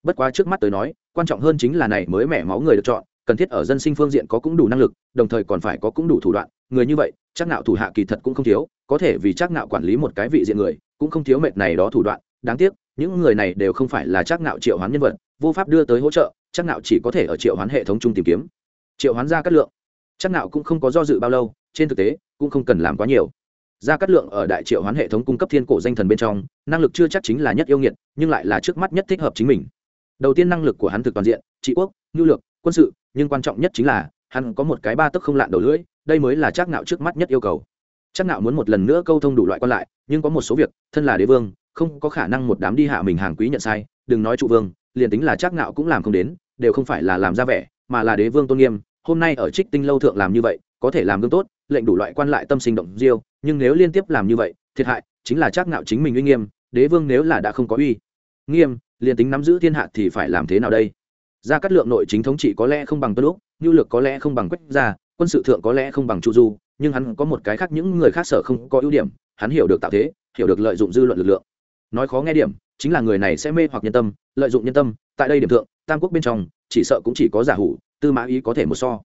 Bất quá trước mắt tới nói, quan trọng hơn chính là này mới mẻ máu người được chọn cần thiết ở dân sinh phương diện có cũng đủ năng lực, đồng thời còn phải có cũng đủ thủ đoạn. Người như vậy, chắc nạo thủ hạ kỳ thật cũng không thiếu, có thể vì chắc nạo quản lý một cái vị diện người, cũng không thiếu mệt này đó thủ đoạn. Đáng tiếc, những người này đều không phải là chắc nạo triệu hoán nhân vật, vô pháp đưa tới hỗ trợ, chắc nạo chỉ có thể ở triệu hoán hệ thống chung tìm kiếm. Triệu hoán ra cát lượng. Chắc nạo cũng không có do dự bao lâu, trên thực tế, cũng không cần làm quá nhiều. Gia cát lượng ở đại triệu hoán hệ thống cung cấp thiên cổ danh thần bên trong, năng lực chưa chắc chính là nhất yêu nghiệt, nhưng lại là trước mắt nhất thích hợp chính mình. Đầu tiên năng lực của hắn thực toàn diện, trị quốc nhu lược, quân sự nhưng quan trọng nhất chính là, hắn có một cái ba tức không lạn đầu lưỡi, đây mới là chắc nạo trước mắt nhất yêu cầu. Chắc nạo muốn một lần nữa câu thông đủ loại quan lại, nhưng có một số việc, thân là đế vương, không có khả năng một đám đi hạ mình hàng quý nhận sai, đừng nói trụ vương, liền tính là chắc nạo cũng làm không đến, đều không phải là làm ra vẻ, mà là đế vương tôn nghiêm, hôm nay ở trích tinh lâu thượng làm như vậy, có thể làm gương tốt, lệnh đủ loại quan lại tâm sinh động diêu, nhưng nếu liên tiếp làm như vậy, thiệt hại, chính là chắc nạo chính mình uy nghiêm, đế vương nếu là đã không có uy nghiêm, liền tính nắm giữ thiên hạ thì phải làm thế nào đây? Gia cát lượng nội chính thống trị có lẽ không bằng tuân lúc nhu lược có lẽ không bằng quách gia, quân sự thượng có lẽ không bằng chu du, nhưng hắn có một cái khác những người khác sở không có ưu điểm, hắn hiểu được tạo thế, hiểu được lợi dụng dư luận lực lượng. Nói khó nghe điểm, chính là người này sẽ mê hoặc nhân tâm, lợi dụng nhân tâm, tại đây điểm thượng, tam quốc bên trong, chỉ sợ cũng chỉ có giả hủ, tư mã ý có thể một so.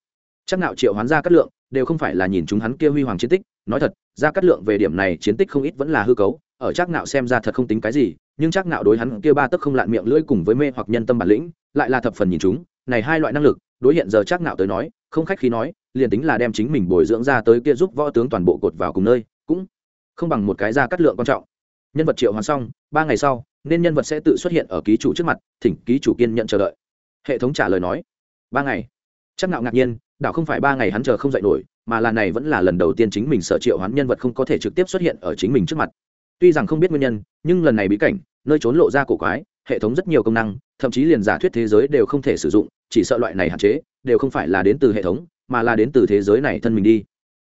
Chắc nạo triệu hoán gia cát lượng, đều không phải là nhìn chúng hắn kia huy hoàng chiến tích, nói thật, gia cát lượng về điểm này chiến tích không ít vẫn là hư cấu, ở chắc nạo xem ra thật không tính cái gì, nhưng chắc nạo đối hắn kia ba tức không lạn miệng lưỡi cùng với mê hoặc nhân tâm bản lĩnh lại là thập phần nhìn chúng, này hai loại năng lực, đối hiện giờ chắc nạo tới nói, không khách khí nói, liền tính là đem chính mình bồi dưỡng ra tới kia giúp võ tướng toàn bộ cột vào cùng nơi, cũng không bằng một cái ra cắt lượng quan trọng. Nhân vật triệu hoàn xong, ba ngày sau, nên nhân vật sẽ tự xuất hiện ở ký chủ trước mặt, thỉnh ký chủ kiên nhận chờ đợi. Hệ thống trả lời nói, ba ngày. Chắc nạo ngạc nhiên đạo không phải ba ngày hắn chờ không dậy nổi, mà là này vẫn là lần đầu tiên chính mình sợ triệu hoán nhân vật không có thể trực tiếp xuất hiện ở chính mình trước mặt. Tuy rằng không biết nguyên nhân, nhưng lần này bí cảnh, nơi trốn lộ ra cổ quái hệ thống rất nhiều công năng, thậm chí liền giả thuyết thế giới đều không thể sử dụng, chỉ sợ loại này hạn chế, đều không phải là đến từ hệ thống, mà là đến từ thế giới này thân mình đi.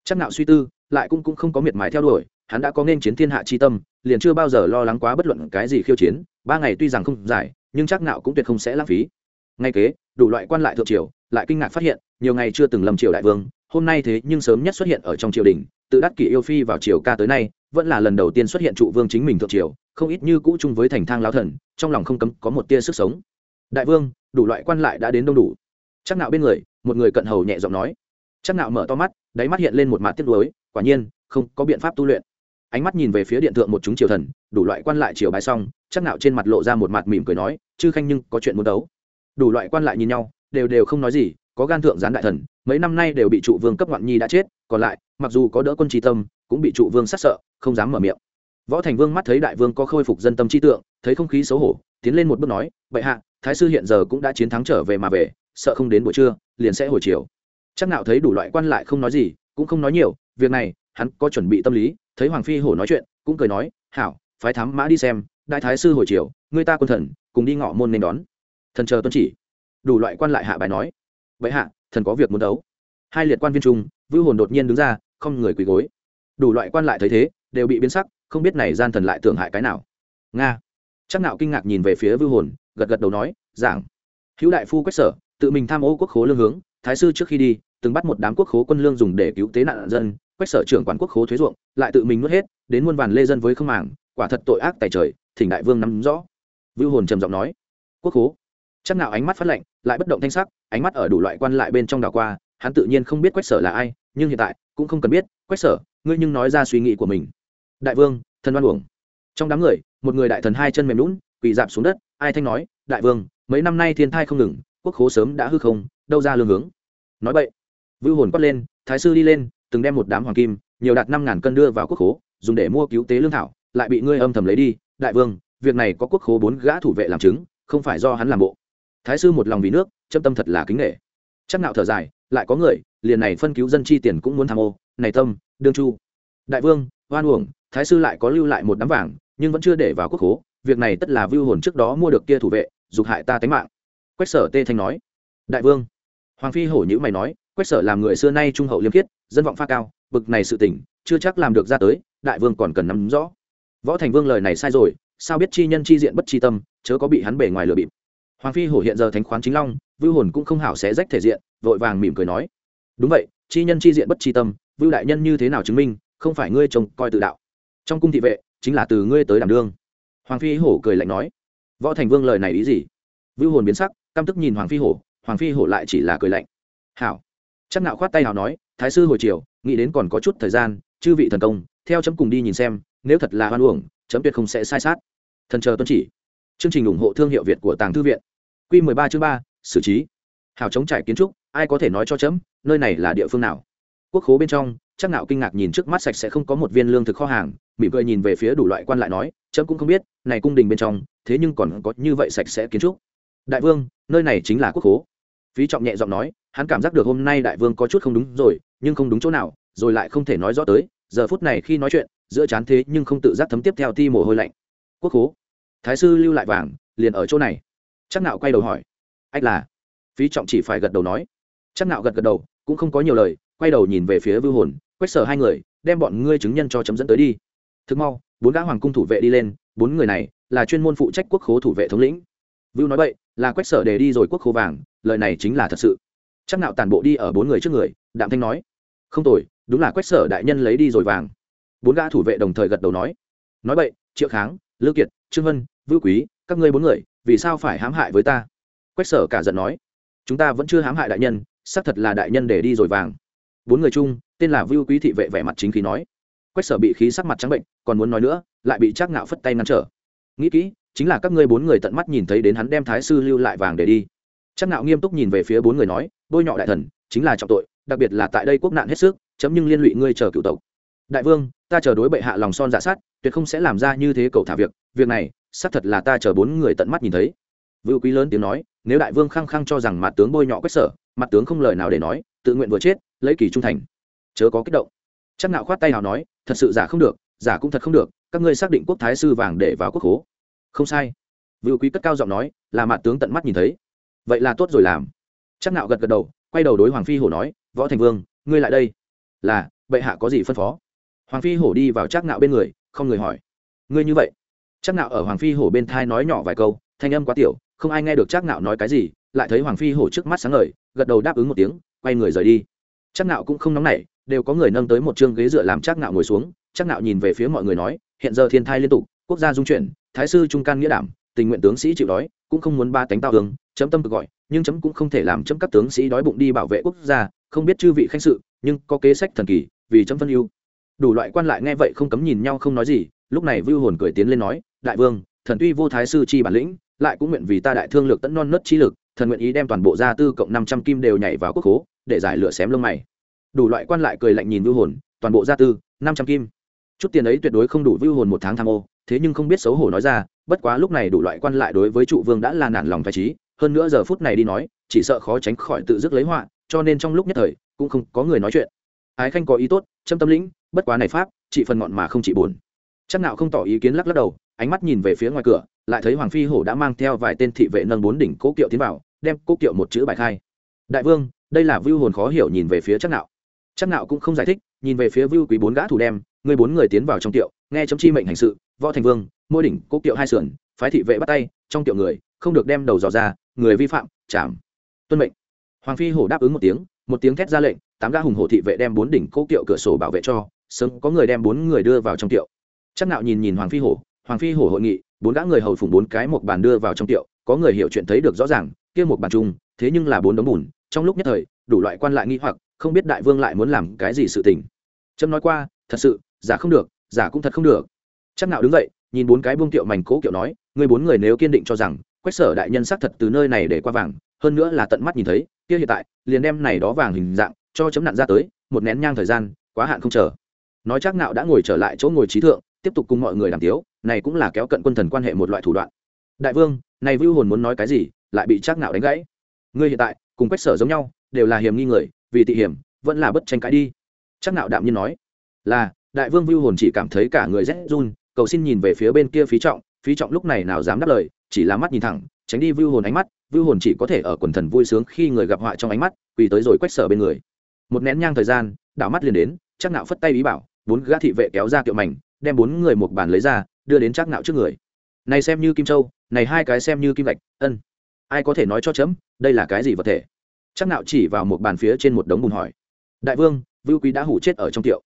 Chắc nạo suy tư, lại cũng cũng không có miệt mài theo đuổi, hắn đã có nên chiến thiên hạ chi tâm, liền chưa bao giờ lo lắng quá bất luận cái gì khiêu chiến, ba ngày tuy rằng không dài nhưng chắc nạo cũng tuyệt không sẽ lãng phí. Ngay kế, đủ loại quan lại thượng triều, lại kinh ngạc phát hiện, nhiều ngày chưa từng lầm triều đại vương, hôm nay thế nhưng sớm nhất xuất hiện ở trong triều đình tự đắc kỷ yêu phi vào triều ca tới nay, vẫn là lần đầu tiên xuất hiện trụ vương chính mình thượng triều, không ít như cũ chung với thành thang lão thần, trong lòng không cấm có một tia sức sống. Đại vương, đủ loại quan lại đã đến đông đủ. Chắc nạo bên người, một người cận hầu nhẹ giọng nói. Chắc nạo mở to mắt, đáy mắt hiện lên một mặt tiếc nuối, quả nhiên, không có biện pháp tu luyện. Ánh mắt nhìn về phía điện thượng một chúng triều thần, đủ loại quan lại triều bái xong, chắc nạo trên mặt lộ ra một mặt mỉm cười nói, chư khanh nhưng có chuyện muốn đấu. Đủ loại quan lại nhìn nhau, đều đều không nói gì có gan thượng gián đại thần, mấy năm nay đều bị trụ vương cấp ngoạn nhi đã chết, còn lại, mặc dù có đỡ quân tri tâm, cũng bị trụ vương sát sợ, không dám mở miệng. Võ thành vương mắt thấy đại vương có khôi phục dân tâm tri tượng, thấy không khí xấu hổ, tiến lên một bước nói, bệ hạ, thái sư hiện giờ cũng đã chiến thắng trở về mà về, sợ không đến buổi trưa, liền sẽ hồi chiều. Chắc nào thấy đủ loại quan lại không nói gì, cũng không nói nhiều, việc này, hắn có chuẩn bị tâm lý, thấy hoàng phi hổ nói chuyện, cũng cười nói, hảo, phái thám mã đi xem, đại thái sư hồi chiều, người ta quân thần, cùng đi ngọ môn nên đón. Thần chờ tuân chỉ. Đủ loại quan lại hạ bài nói bệ hạ, thần có việc muốn đấu. Hai liệt quan viên trung, vưu hồn đột nhiên đứng ra, không người quỳ gối. Đủ loại quan lại thấy thế, đều bị biến sắc, không biết này gian thần lại tưởng hại cái nào. Nga. Chắc nạo kinh ngạc nhìn về phía vưu hồn, gật gật đầu nói, giảng. Hữu đại phu quách sở, tự mình tham ô quốc khố lương hướng, thái sư trước khi đi, từng bắt một đám quốc khố quân lương dùng để cứu tế nạn dân quách sở trưởng quản quốc khố thuế ruộng, lại tự mình nuốt hết, đến muôn vàn lê dân với không màng, quả thật tội ác tài trời, thỉnh đại vương nắm rõ. Vưu hồn trầm giọng nói, quốc khố. Chắc nào ánh mắt phát lạnh lại bất động thanh sắc, ánh mắt ở đủ loại quan lại bên trong đảo qua, hắn tự nhiên không biết quách sở là ai, nhưng hiện tại cũng không cần biết, quách sở, ngươi nhưng nói ra suy nghĩ của mình. Đại vương, thần đoan uổng. Trong đám người, một người đại thần hai chân mềm lún quỳ dạp xuống đất, ai thanh nói, đại vương, mấy năm nay thiên thai không ngừng, quốc khố sớm đã hư không, đâu ra lương hướng. Nói vậy vưu hồn quát lên, thái sư đi lên, từng đem một đám hoàng kim, nhiều đạt năm ngàn cân đưa vào quốc khố, dùng để mua cứu tế lương thảo, lại bị ngươi âm thầm lấy đi. Đại vương, việc này có quốc khố bốn gã thủ vệ làm chứng, không phải do hắn làm bộ thái sư một lòng vì nước, châm tâm thật là kính nghệ chắc nạo thở dài, lại có người, liền này phân cứu dân chi tiền cũng muốn tham ô. Này tâm, đương chu. Đại vương, oan uổng, thái sư lại có lưu lại một đám vàng, nhưng vẫn chưa để vào quốc khố. Việc này tất là vưu hồn trước đó mua được kia thủ vệ, dục hại ta tính mạng. Quách sở tê thanh nói. Đại vương. Hoàng phi hổ nhữ mày nói, quách sở làm người xưa nay trung hậu liêm khiết, dân vọng pha cao, bực này sự tình, chưa chắc làm được ra tới, đại vương còn cần nắm rõ. Võ thành vương lời này sai rồi, sao biết chi nhân chi diện bất chi tâm, chớ có bị hắn bể ngoài lừa bịp hoàng phi hổ hiện giờ thánh khoán chính long, vưu hồn cũng không hảo xé rách thể diện, vội vàng mỉm cười nói. Đúng vậy, chi nhân chi diện bất chi tâm, vưu đại nhân như thế nào chứng minh, không phải ngươi trông coi tự đạo. Trong cung thị vệ, chính là từ ngươi tới đảm đương. Hoàng phi hổ cười lạnh nói. Võ thành vương lời này ý gì? Vưu hồn biến sắc, căm tức nhìn hoàng phi hổ, hoàng phi hổ lại chỉ là cười lạnh. Hảo. Chắc nạo khoát tay hảo nói, thái sư hồi chiều nghĩ đến còn có chút thời gian, chư vị thần công, theo chấm cùng đi nhìn xem, nếu thật là hoan uổng, chấm tuyệt không sẽ sai sát. Thần chờ tuân chỉ. Chương trình ủng hộ thương hiệu việt của tàng thư viện q 13 chương ba, xử trí. Hào chống trải kiến trúc, ai có thể nói cho chấm, nơi này là địa phương nào? Quốc khố bên trong Trác nạo kinh ngạc nhìn trước mắt sạch sẽ không có một viên lương thực kho hàng, mỉm cười nhìn về phía đủ loại quan lại nói, chấm cũng không biết, này cung đình bên trong, thế nhưng còn có như vậy sạch sẽ kiến trúc. Đại vương, nơi này chính là quốc khố. Phí trọng nhẹ giọng nói, hắn cảm giác được hôm nay đại vương có chút không đúng rồi, nhưng không đúng chỗ nào, rồi lại không thể nói rõ tới, giờ phút này khi nói chuyện, giữa chán thế nhưng không tự giác thấm tiếp theo ti mồ hôi lạnh. Quốc khố. Thái sư lưu lại vàng, liền ở chỗ này chắc nạo quay đầu hỏi. Ách là. Phí trọng chỉ phải gật đầu nói. Chắc nạo gật gật đầu, cũng không có nhiều lời, quay đầu nhìn về phía vưu hồn, quét sở hai người, đem bọn ngươi chứng nhân cho chấm dẫn tới đi. Thực mau, bốn gã hoàng cung thủ vệ đi lên, bốn người này là chuyên môn phụ trách quốc khố thủ vệ thống lĩnh. Vưu nói vậy là quét sở để đi rồi quốc khố vàng, lời này chính là thật sự. Chắc nạo tàn bộ đi ở bốn người trước người, đạm thanh nói. Không tồi, đúng là quét sở đại nhân lấy đi rồi vàng. Bốn gã thủ vệ đồng thời gật đầu nói. Nói vậy triệu kháng lưu kiệt, trương vân, vưu quý, các ngươi bốn người vì sao phải hãm hại với ta? Quách sở cả giận nói. Chúng ta vẫn chưa hãm hại đại nhân, xác thật là đại nhân để đi rồi vàng. Bốn người chung, tên là vưu quý thị vệ vẻ mặt chính khí nói. Quách sở bị khí sắc mặt trắng bệnh, còn muốn nói nữa, lại bị trác ngạo phất tay ngăn trở. Nghĩ kỹ, chính là các ngươi bốn người tận mắt nhìn thấy đến hắn đem thái sư lưu lại vàng để đi. Trác ngạo nghiêm túc nhìn về phía bốn người nói, bôi nhọ đại thần, chính là trọng tội, đặc biệt là tại đây quốc nạn hết sức, chấm nhưng liên lụy ngươi chờ cựu tộc. Đại vương, ta chờ đối bệ hạ lòng son dạ sát, tuyệt không sẽ làm ra như thế cầu thả việc việc này xác thật là ta chờ bốn người tận mắt nhìn thấy. Vưu quý lớn tiếng nói, nếu đại vương khăng khăng cho rằng mặt tướng bôi nhọ quét sở, mặt tướng không lời nào để nói, tự nguyện vừa chết, lấy kỳ trung thành. Chớ có kích động. Chắc nạo khoát tay nào nói, thật sự giả không được, giả cũng thật không được, các ngươi xác định quốc thái sư vàng để vào quốc hố. Không sai. Vưu quý cất cao giọng nói, là mặt tướng tận mắt nhìn thấy. Vậy là tốt rồi làm. Chắc nạo gật gật đầu, quay đầu đối hoàng phi hổ nói, võ thành vương, ngươi lại đây. Là, bệ hạ có gì phân phó? Hoàng phi hổ đi vào chắc nạo bên người, không người hỏi. Ngươi như vậy chắc nạo ở hoàng phi hổ bên thai nói nhỏ vài câu, thanh âm quá tiểu, không ai nghe được chắc nạo nói cái gì, lại thấy hoàng phi hổ trước mắt sáng ngời, gật đầu đáp ứng một tiếng, quay người rời đi. Chắc nạo cũng không nóng nảy, đều có người nâng tới một trương ghế dựa làm chắc nạo ngồi xuống, chắc nạo nhìn về phía mọi người nói, hiện giờ thiên thai liên tục, quốc gia dung chuyển, thái sư trung can nghĩa đảm, tình nguyện tướng sĩ chịu đói, cũng không muốn ba tánh tao hướng chấm tâm cực gọi, nhưng chấm cũng không thể làm chấm các tướng sĩ đói bụng đi bảo vệ quốc gia, không biết chư vị khanh sự, nhưng có kế sách thần kỳ, vì chấm phân ưu. Đủ loại quan lại nghe vậy không cấm nhìn nhau không nói gì, lúc này vưu hồn cười tiến lên nói đại vương, thần tuy vô thái sư chi bản lĩnh, lại cũng nguyện vì ta đại thương lược tẫn non nớt chi lực, thần nguyện ý đem toàn bộ gia tư cộng năm trăm kim đều nhảy vào quốc hố để giải lửa xém lông mày. Đủ loại quan lại cười lạnh nhìn vưu hồn, toàn bộ gia tư, năm trăm kim. Chút tiền ấy tuyệt đối không đủ vưu hồn một tháng tham ô, thế nhưng không biết xấu hổ nói ra, bất quá lúc này đủ loại quan lại đối với trụ vương đã là nản lòng phải trí, hơn nữa giờ phút này đi nói, chỉ sợ khó tránh khỏi tự dứt lấy họa, cho nên trong lúc nhất thời, cũng không có người nói chuyện. Ái khanh có ý tốt, châm tâm lĩnh, bất quá này pháp, chỉ phần ngọn mà không chỉ buồn chắc nào không tỏ ý kiến lắc lắc đầu ánh mắt nhìn về phía ngoài cửa, lại thấy hoàng phi hổ đã mang theo vài tên thị vệ nâng bốn đỉnh cố kiệu tiến vào, đem cố kiệu một chữ bài khai. Đại vương, đây là vưu hồn khó hiểu nhìn về phía chắc nạo. Chắc nạo cũng không giải thích, nhìn về phía vưu quý bốn gã thủ đem, người bốn người tiến vào trong tiệu nghe chấm chi mệnh hành sự, võ thành vương, mỗi đỉnh cố kiệu hai sườn, phái thị vệ bắt tay, trong tiệu người, không được đem đầu dò ra, người vi phạm chạm tuân mệnh. Hoàng phi hổ đáp ứng một tiếng một tiếng thét ra lệnh, tám gã hùng hổ thị vệ đem bốn đỉnh cố kiệu cửa sổ bảo vệ cho, sớm có người đem bốn người đưa vào trong tiệu chắc nạo nhìn nhìn hoàng phi hổ hoàng phi hổ hội nghị, bốn gã người hầu phùng bốn cái một bàn đưa vào trong tiệu, có người hiểu chuyện thấy được rõ ràng, kia một bàn chung, thế nhưng là bốn đống bùn, trong lúc nhất thời, đủ loại quan lại nghi hoặc, không biết đại vương lại muốn làm cái gì sự tình. Trâm nói qua, thật sự, giả không được, giả cũng thật không được. Chắc nào đứng dậy, nhìn bốn cái buông tiệu mảnh cố kiệu nói, người bốn người nếu kiên định cho rằng, quách sở đại nhân xác thật từ nơi này để qua vàng, hơn nữa là tận mắt nhìn thấy, kia hiện tại, liền đem này đó vàng hình dạng, cho chấm nặn ra tới, một nén nhang thời gian, quá hạn không chờ. Nói chắc nạo đã ngồi trở lại chỗ ngồi trí thượng, tiếp tục cùng mọi người đàm tiếu này cũng là kéo cận quân thần quan hệ một loại thủ đoạn. Đại vương, này vưu hồn muốn nói cái gì, lại bị Trác nạo đánh gãy. Ngươi hiện tại, cùng quách sở giống nhau, đều là hiểm nghi người, vì tị hiểm, vẫn là bất tranh cãi đi. Trác nạo đạm nhiên nói, là, đại vương vưu hồn chỉ cảm thấy cả người rét run, cầu xin nhìn về phía bên kia phí trọng phí trọng lúc này nào dám đáp lời, chỉ là mắt nhìn thẳng, tránh đi vưu hồn ánh mắt, vưu hồn chỉ có thể ở quần thần vui sướng khi người gặp họa trong ánh mắt, quỳ tới rồi quách sở bên người. Một nén nhang thời gian, đảo mắt liền đến chắc nạo phất tay ý bảo, bốn gã thị vệ kéo ra kiệu mảnh, đem bốn người một bàn lấy ra đưa đến chắc nạo trước người. Này xem như kim châu, này hai cái xem như kim gạch, ân. Ai có thể nói cho chấm, đây là cái gì vật thể? Chắc nạo chỉ vào một bàn phía trên một đống bùn hỏi. Đại vương, vưu quý đã hủ chết ở trong tiệu.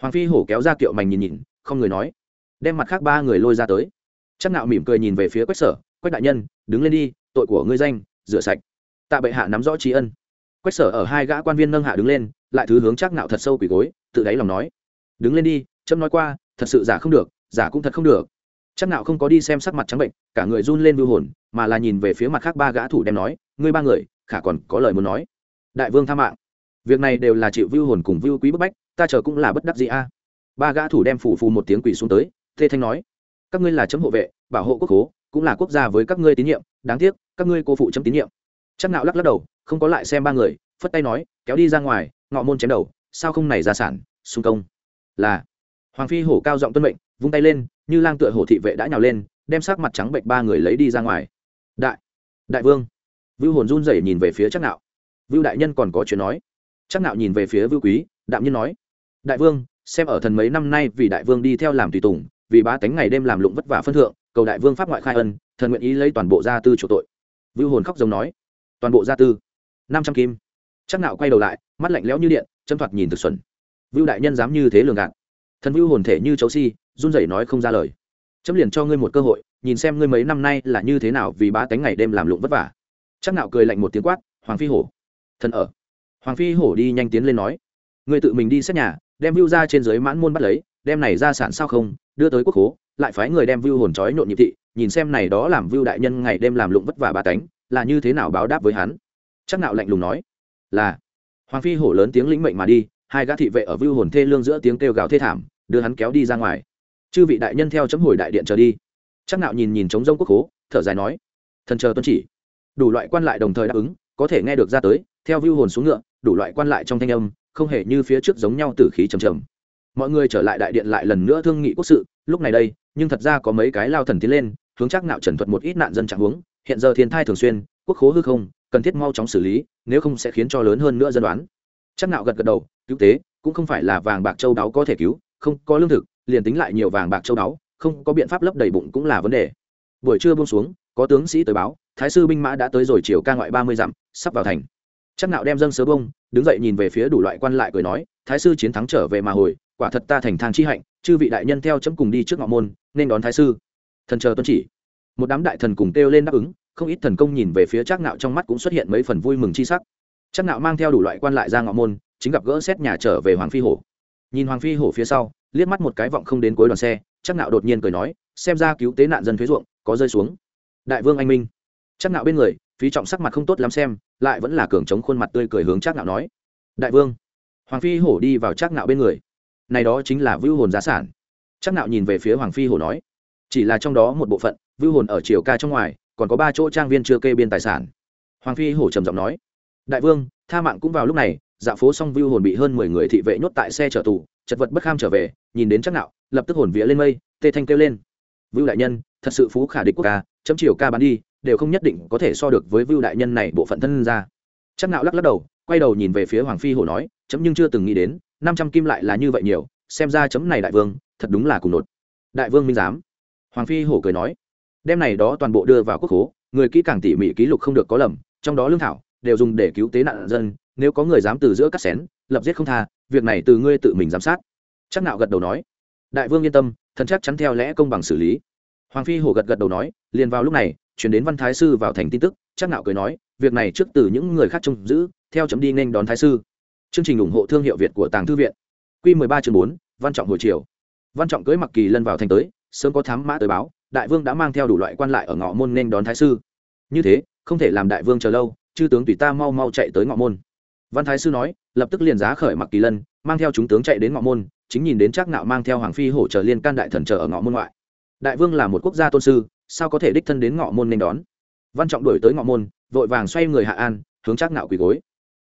Hoàng phi hổ kéo ra kiệu mảnh nhìn nhìn, không người nói. Đem mặt khác ba người lôi ra tới. Chắc nạo mỉm cười nhìn về phía quách sở, quách đại nhân, đứng lên đi, tội của ngươi danh, rửa sạch. Tạ bệ hạ nắm rõ trí ân. Quách sở ở hai gã quan viên nâng hạ đứng lên, lại thứ hướng chắc nạo thật sâu quỳ gối, tự đáy lòng nói. Đứng lên đi, chấm nói qua, thật sự giả không được giả cũng thật không được. Chắc nào không có đi xem sắc mặt trắng bệnh, cả người run lên vưu hồn, mà là nhìn về phía mặt khác ba gã thủ đem nói, ngươi ba người, khả còn có lời muốn nói. Đại vương tha mạng. Việc này đều là chịu vưu hồn cùng vưu quý bức bách, ta chờ cũng là bất đắc gì a. Ba gã thủ đem phủ phù một tiếng quỳ xuống tới thê thanh nói, các ngươi là chấm hộ vệ, bảo hộ quốc hố cũng là quốc gia với các ngươi tín nhiệm, đáng tiếc, các ngươi cô phụ chấm tín nhiệm. Chắc nạo lắc lắc đầu, không có lại xem ba người, phất tay nói, kéo đi ra ngoài, ngọ môn chém đầu, sao không này ra sản, xung công? Là, hoàng phi hổ cao giọng tuân mệnh vung tay lên, như lang tựa hổ thị vệ đã nhào lên, đem sắc mặt trắng bệnh ba người lấy đi ra ngoài. Đại đại vương. Vưu hồn run rẩy nhìn về phía chắc nạo. Vưu đại nhân còn có chuyện nói. Chắc nạo nhìn về phía vưu quý, đạm nhiên nói. Đại vương, xem ở thần mấy năm nay vì đại vương đi theo làm tùy tùng, vì bá tánh ngày đêm làm lụng vất vả phân thượng, cầu đại vương pháp ngoại khai ân, thần nguyện ý lấy toàn bộ gia tư chủ tội. Vưu hồn khóc giống nói. Toàn bộ gia tư. Năm trăm kim. Chắc nạo quay đầu lại, mắt lạnh lẽo như điện chân thoạt nhìn thực xuẩn. Vưu đại nhân dám như thế lường gạt thần vưu hồn thể như chấu si, run rẩy nói không ra lời. Chấm liền cho ngươi một cơ hội, nhìn xem ngươi mấy năm nay là như thế nào vì bá tánh ngày đêm làm lụng vất vả. Chắc nạo cười lạnh một tiếng quát, hoàng phi hổ. Thần ở. Hoàng phi hổ đi nhanh tiến lên nói, ngươi tự mình đi xét nhà, đem vưu ra trên dưới mãn môn bắt lấy, đem này ra sản sao không, đưa tới quốc hố, lại phái người đem vưu hồn trói nhộn nhịp thị, nhìn xem này đó làm vưu đại nhân ngày đêm làm lụng vất vả ba tánh, là như thế nào báo đáp với hắn. Chắc nạo lạnh lùng nói, là. Hoàng phi hổ lớn tiếng lĩnh mệnh mà đi hai gã thị vệ ở vưu hồn thê lương giữa tiếng kêu gào thê thảm, đưa hắn kéo đi ra ngoài. Chư vị đại nhân theo chấm hồi đại điện trở đi. Chắc nạo nhìn nhìn trống rông quốc hố thở dài nói, thần chờ tuân chỉ. Đủ loại quan lại đồng thời đáp ứng, có thể nghe được ra tới, theo vưu hồn xuống ngựa, đủ loại quan lại trong thanh âm, không hề như phía trước giống nhau tử khí trầm trầm. Mọi người trở lại đại điện lại lần nữa thương nghị quốc sự, lúc này đây, nhưng thật ra có mấy cái lao thần tiến lên, hướng chắc nạo trần thuật một ít nạn dân trạng huống, hiện giờ thiên thai thường xuyên, quốc khố hư không, cần thiết mau chóng xử lý, nếu không sẽ khiến cho lớn hơn nữa dân đoán. Chắc nạo gật gật đầu cứu tế, cũng không phải là vàng bạc châu đáo có thể cứu, không có lương thực, liền tính lại nhiều vàng bạc châu đáo, không có biện pháp lấp đầy bụng cũng là vấn đề. Buổi trưa buông xuống, có tướng sĩ tới báo, thái sư binh mã đã tới rồi chiều ca ngoại ba mươi dặm, sắp vào thành. Chắc nạo đem dâng sớ bông, đứng dậy nhìn về phía đủ loại quan lại cười nói, thái sư chiến thắng trở về mà hồi, quả thật ta thành thang chi hạnh, chư vị đại nhân theo chấm cùng đi trước ngọ môn, nên đón thái sư. Thần chờ tuân chỉ. Một đám đại thần cùng kêu lên đáp ứng, không ít thần công nhìn về phía trác nạo trong mắt cũng xuất hiện mấy phần vui mừng chi sắc. Trác nạo mang theo đủ loại quan lại ra ngọ môn chính gặp gỡ xét nhà trở về hoàng phi hổ. Nhìn hoàng phi hổ phía sau, liếc mắt một cái vọng không đến cuối đoàn xe, chắc nạo đột nhiên cười nói, xem ra cứu tế nạn dân thuế ruộng, có rơi xuống. Đại vương anh minh. Chắc nạo bên người, phí trọng sắc mặt không tốt lắm xem, lại vẫn là cường chống khuôn mặt tươi cười hướng chắc nạo nói, đại vương. Hoàng phi hổ đi vào chắc nạo bên người. Này đó chính là vưu hồn giá sản. Chắc nạo nhìn về phía hoàng phi hổ nói, chỉ là trong đó một bộ phận, vưu hồn ở triều ca trong ngoài, còn có ba chỗ trang viên chưa kê biên tài sản. Hoàng phi hổ trầm giọng nói, đại vương, tha mạng cũng vào lúc này dạ phố xong vưu hồn bị hơn mười người thị vệ nhốt tại xe chở tù, chật vật bất kham trở về, nhìn đến chắc nạo, lập tức hồn vía lên mây, tê thanh kêu lên. Vưu đại nhân, thật sự phú khả địch quốc ca, chấm chiều ca bán đi, đều không nhất định có thể so được với vưu đại nhân này bộ phận thân ra. Chắc nạo lắc lắc đầu, quay đầu nhìn về phía hoàng phi hổ nói, chấm nhưng chưa từng nghĩ đến, năm trăm kim lại là như vậy nhiều, xem ra chấm này đại vương, thật đúng là cùng nột. Đại vương minh giám. Hoàng phi hổ cười nói đem này đó toàn bộ đưa vào quốc hố người kỹ càng tỉ mỉ ký lục không được có lầm, trong đó lương thảo, đều dùng để cứu tế nạn dân nếu có người dám từ giữa cắt xén lập giết không tha việc này từ ngươi tự mình giám sát. Chắc nạo gật đầu nói. Đại vương yên tâm thần chắc chắn theo lẽ công bằng xử lý. Hoàng phi hổ gật gật đầu nói liền vào lúc này chuyển đến văn thái sư vào thành tin tức chắc nạo cười nói việc này trước từ những người khác trông giữ theo chấm đi nên đón thái sư. Chương trình ủng hộ thương hiệu việt của tàng thư viện. Quy 13 chương 4, văn trọng hồi chiều. Văn trọng cưới mặc kỳ lân vào thành tới sớm có thám mã tới báo đại vương đã mang theo đủ loại quan lại ở ngõ môn nên đón thái sư. Như thế không thể làm đại vương chờ lâu chư tướng tùy ta mau mau chạy tới ngõ môn văn thái sư nói, lập tức liền giá khởi mặc kỳ lân, mang theo chúng tướng chạy đến ngọ môn, chính nhìn đến Trác nạo mang theo hoàng phi hỗ trợ liên can đại thần trợ ở ngọ môn ngoại. Đại vương là một quốc gia tôn sư, sao có thể đích thân đến ngọ môn nên đón? Văn trọng đuổi tới ngọ môn, vội vàng xoay người hạ an, hướng Trác nạo quỳ gối.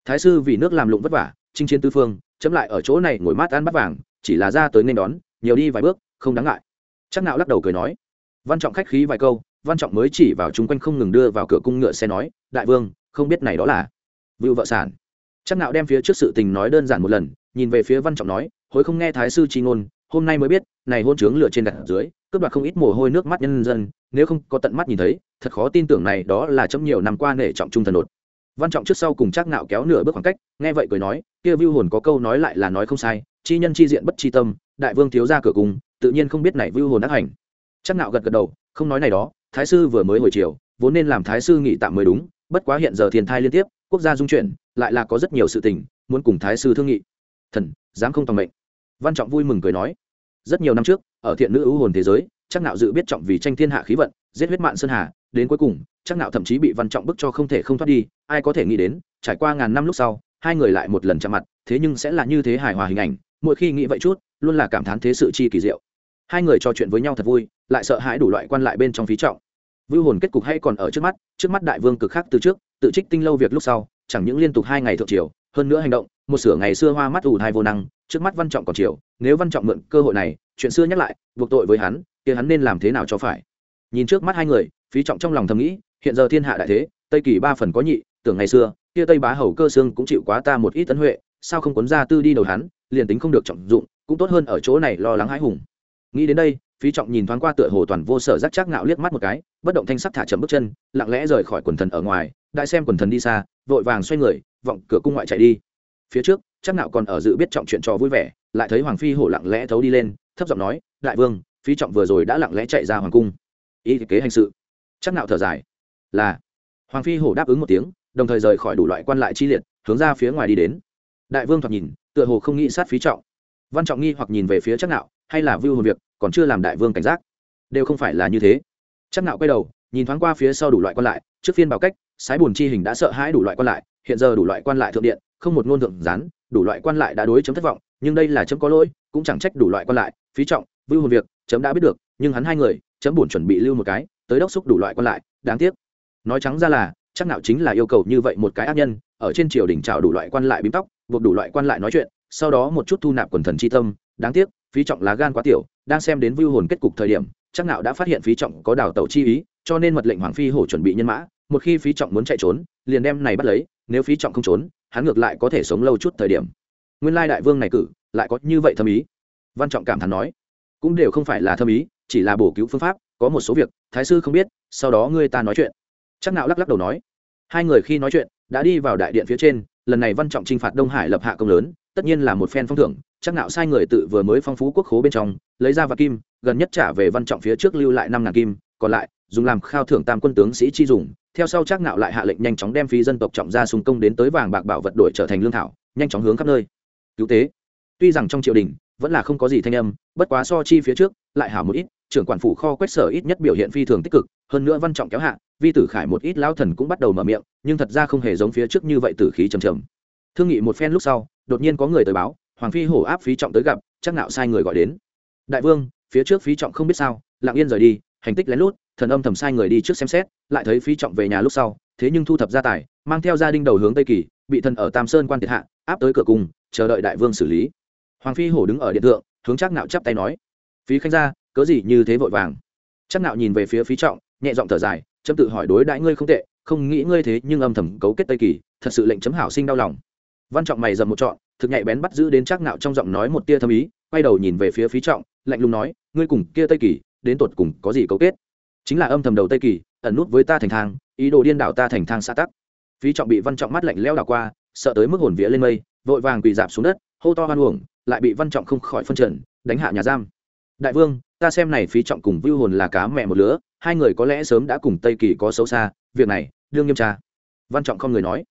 Thái sư vì nước làm lụng vất vả, chinh chiến tư phương, chấm lại ở chỗ này ngồi mát ăn bắt vàng, chỉ là ra tới nên đón, nhiều đi vài bước, không đáng ngại. Trác nạo lắc đầu cười nói. Văn trọng khách khí vài câu, văn trọng mới chỉ vào chung quanh không ngừng đưa vào cửa cung ngựa xe nói, đại vương, không biết này đó là vựu vợ sản chắc nạo đem phía trước sự tình nói đơn giản một lần, nhìn về phía văn trọng nói, hối không nghe thái sư chi ngôn, hôm nay mới biết, này hôn trướng lửa trên đặt dưới, cướp đoạt không ít mồ hôi nước mắt nhân dân, nếu không có tận mắt nhìn thấy, thật khó tin tưởng này đó là trong nhiều năm qua nể trọng trung thần đột. Văn trọng trước sau cùng chắc nạo kéo nửa bước khoảng cách, nghe vậy cười nói, kia vưu hồn có câu nói lại là nói không sai, chi nhân chi diện bất chi tâm, đại vương thiếu ra cửa cùng, tự nhiên không biết này vưu hồn ác hành. Chắc nạo gật gật đầu, không nói này đó, thái sư vừa mới hồi chiều, vốn nên làm thái sư nghỉ tạm mới đúng, bất quá hiện giờ thiên thai liên tiếp quốc gia dung chuyển, lại là có rất nhiều sự tình, muốn cùng thái sư thương nghị. Thần, dám không toàn mệnh. Văn trọng vui mừng cười nói. Rất nhiều năm trước, ở thiện nữ ưu hồn thế giới, chắc nạo dự biết trọng vì tranh thiên hạ khí vận, giết huyết mạng sơn hà, đến cuối cùng, chắc nạo thậm chí bị văn trọng bức cho không thể không thoát đi, ai có thể nghĩ đến, trải qua ngàn năm lúc sau, hai người lại một lần chạm mặt, thế nhưng sẽ là như thế hài hòa hình ảnh, mỗi khi nghĩ vậy chút, luôn là cảm thán thế sự chi kỳ diệu. Hai người trò chuyện với nhau thật vui, lại sợ hãi đủ loại quan lại bên trong phí trọng. Vưu hồn kết cục hay còn ở trước mắt trước mắt đại vương cực khác từ trước tự trích tinh lâu việc lúc sau, chẳng những liên tục hai ngày thượng triều, hơn nữa hành động, một sửa ngày xưa hoa mắt ủ hai vô năng, trước mắt văn trọng còn triều, nếu văn trọng mượn cơ hội này, chuyện xưa nhắc lại, buộc tội với hắn, kia hắn nên làm thế nào cho phải? Nhìn trước mắt hai người, phí trọng trong lòng thầm nghĩ, hiện giờ thiên hạ đại thế, tây kỳ ba phần có nhị, tưởng ngày xưa, kia tây bá hầu cơ xương cũng chịu quá ta một ít tấn huệ, sao không cuốn ra tư đi đầu hắn, liền tính không được trọng dụng, cũng tốt hơn ở chỗ này lo lắng hãi hùng. Nghĩ đến đây, phí trọng nhìn thoáng qua tựa hồ toàn vô sở giác chắc ngạo liếc mắt một cái, bất động thanh sắc thả chậm bước chân, lặng lẽ rời khỏi quần thần ở ngoài đại xem quần thần đi xa, vội vàng xoay người, vọng cửa cung ngoại chạy đi. Phía trước, chắc Nạo còn ở dự biết trọng chuyện trò vui vẻ, lại thấy hoàng phi hổ lặng lẽ thấu đi lên, thấp giọng nói, đại vương Phi trọng vừa rồi đã lặng lẽ chạy ra hoàng cung. Ý kế hành sự. Chắc Nạo thở dài. Là. Hoàng phi hổ đáp ứng một tiếng, đồng thời rời khỏi đủ loại quan lại chi liệt, hướng ra phía ngoài đi đến. Đại vương thoạt nhìn, tựa hồ không nghĩ sát phí trọng. Văn trọng nghi hoặc nhìn về phía chắc nạo, hay là vưu hồn việc, còn chưa làm đại vương cảnh giác. Đều không phải là như thế. Chắc nạo quay đầu, nhìn thoáng qua phía sau đủ loại quan lại, trước phiên bảo cách sái bùn chi hình đã sợ hãi đủ loại quan lại, hiện giờ đủ loại quan lại thượng điện, không một ngôn thượng gián, đủ loại quan lại đã đối chấm thất vọng, nhưng đây là chấm có lỗi, cũng chẳng trách đủ loại quan lại, phí trọng, vưu hồn việc, chấm đã biết được, nhưng hắn hai người, chấm buồn chuẩn bị lưu một cái, tới đốc xúc đủ loại quan lại, đáng tiếc. Nói trắng ra là, chắc nào chính là yêu cầu như vậy một cái ác nhân, ở trên triều đình chào đủ loại quan lại bím tóc, buộc đủ loại quan lại nói chuyện, sau đó một chút thu nạp quần thần chi tâm, đáng tiếc, phí trọng lá gan quá tiểu, đang xem đến vưu hồn kết cục thời điểm, chắc nào đã phát hiện phí trọng có đào tẩu chi ý, cho nên mật lệnh hoàng phi hổ chuẩn bị nhân mã một khi phí trọng muốn chạy trốn, liền đem này bắt lấy, nếu phí trọng không trốn, hắn ngược lại có thể sống lâu chút thời điểm. Nguyên lai đại vương này cử, lại có như vậy thâm ý. Văn trọng cảm thán nói, cũng đều không phải là thâm ý, chỉ là bổ cứu phương pháp, có một số việc, thái sư không biết, sau đó ngươi ta nói chuyện. Chắc nạo lắc lắc đầu nói, hai người khi nói chuyện, đã đi vào đại điện phía trên, lần này văn trọng trinh phạt đông hải lập hạ công lớn, tất nhiên là một phen phong thưởng, chắc nạo sai người tự vừa mới phong phú quốc khố bên trong, lấy ra và kim, gần nhất trả về văn trọng phía trước lưu lại năm ngàn kim còn lại, dùng làm khao thưởng tam quân tướng sĩ chi dùng, theo sau chắc nạo lại hạ lệnh nhanh chóng đem phí dân tộc trọng gia xung công đến tới vàng bạc bảo vật đổi trở thành lương thảo, nhanh chóng hướng khắp nơi. Cứu tế. Tuy rằng trong triều đình, vẫn là không có gì thanh âm, bất quá so chi phía trước, lại hảo một ít, trưởng quản phủ kho quét sở ít nhất biểu hiện phi thường tích cực, hơn nữa văn trọng kéo hạ, vi tử khải một ít lão thần cũng bắt đầu mở miệng, nhưng thật ra không hề giống phía trước như vậy tử khí trầm trầm. Thương nghị một phen lúc sau, đột nhiên có người tới báo, hoàng phi hổ áp phí trọng tới gặp, chắc nạo sai người gọi đến. Đại vương, phía trước phí trọng không biết sao, lặng yên rời đi hành tích lén lút thần âm thầm sai người đi trước xem xét lại thấy phí trọng về nhà lúc sau thế nhưng thu thập gia tài mang theo gia đình đầu hướng tây kỳ bị thần ở tam sơn quan thiệt hạ áp tới cửa cung chờ đợi đại vương xử lý. Hoàng phi hổ đứng ở điện thượng hướng chắc nạo chắp tay nói phí khanh gia, cớ gì như thế vội vàng? Chắc nạo nhìn về phía phí trọng nhẹ giọng thở dài chấm tự hỏi đối đại ngươi không tệ không nghĩ ngươi thế nhưng âm thầm cấu kết tây kỳ thật sự lệnh chấm hảo sinh đau lòng. Văn trọng mày dầm một trọn thực nhạy bén bắt giữ đến chắc nạo trong giọng nói một tia thâm ý quay đầu nhìn về phía phí trọng lạnh lùng nói ngươi cùng kia tây kỳ đến tột cùng có gì cấu kết. Chính là âm thầm đầu tây kỳ, ẩn nút với ta thành thang, ý đồ điên đảo ta thành thang xã tắc. Phí trọng bị văn trọng mắt lạnh leo đảo qua, sợ tới mức hồn vía lên mây, vội vàng quỳ dạp xuống đất, hô to hoan uổng, lại bị văn trọng không khỏi phân trần, đánh hạ nhà giam. Đại vương, ta xem này phí trọng cùng vưu hồn là cá mẹ một lứa, hai người có lẽ sớm đã cùng tây kỳ có xấu xa, việc này, đương nghiêm tra. Văn trọng không người nói.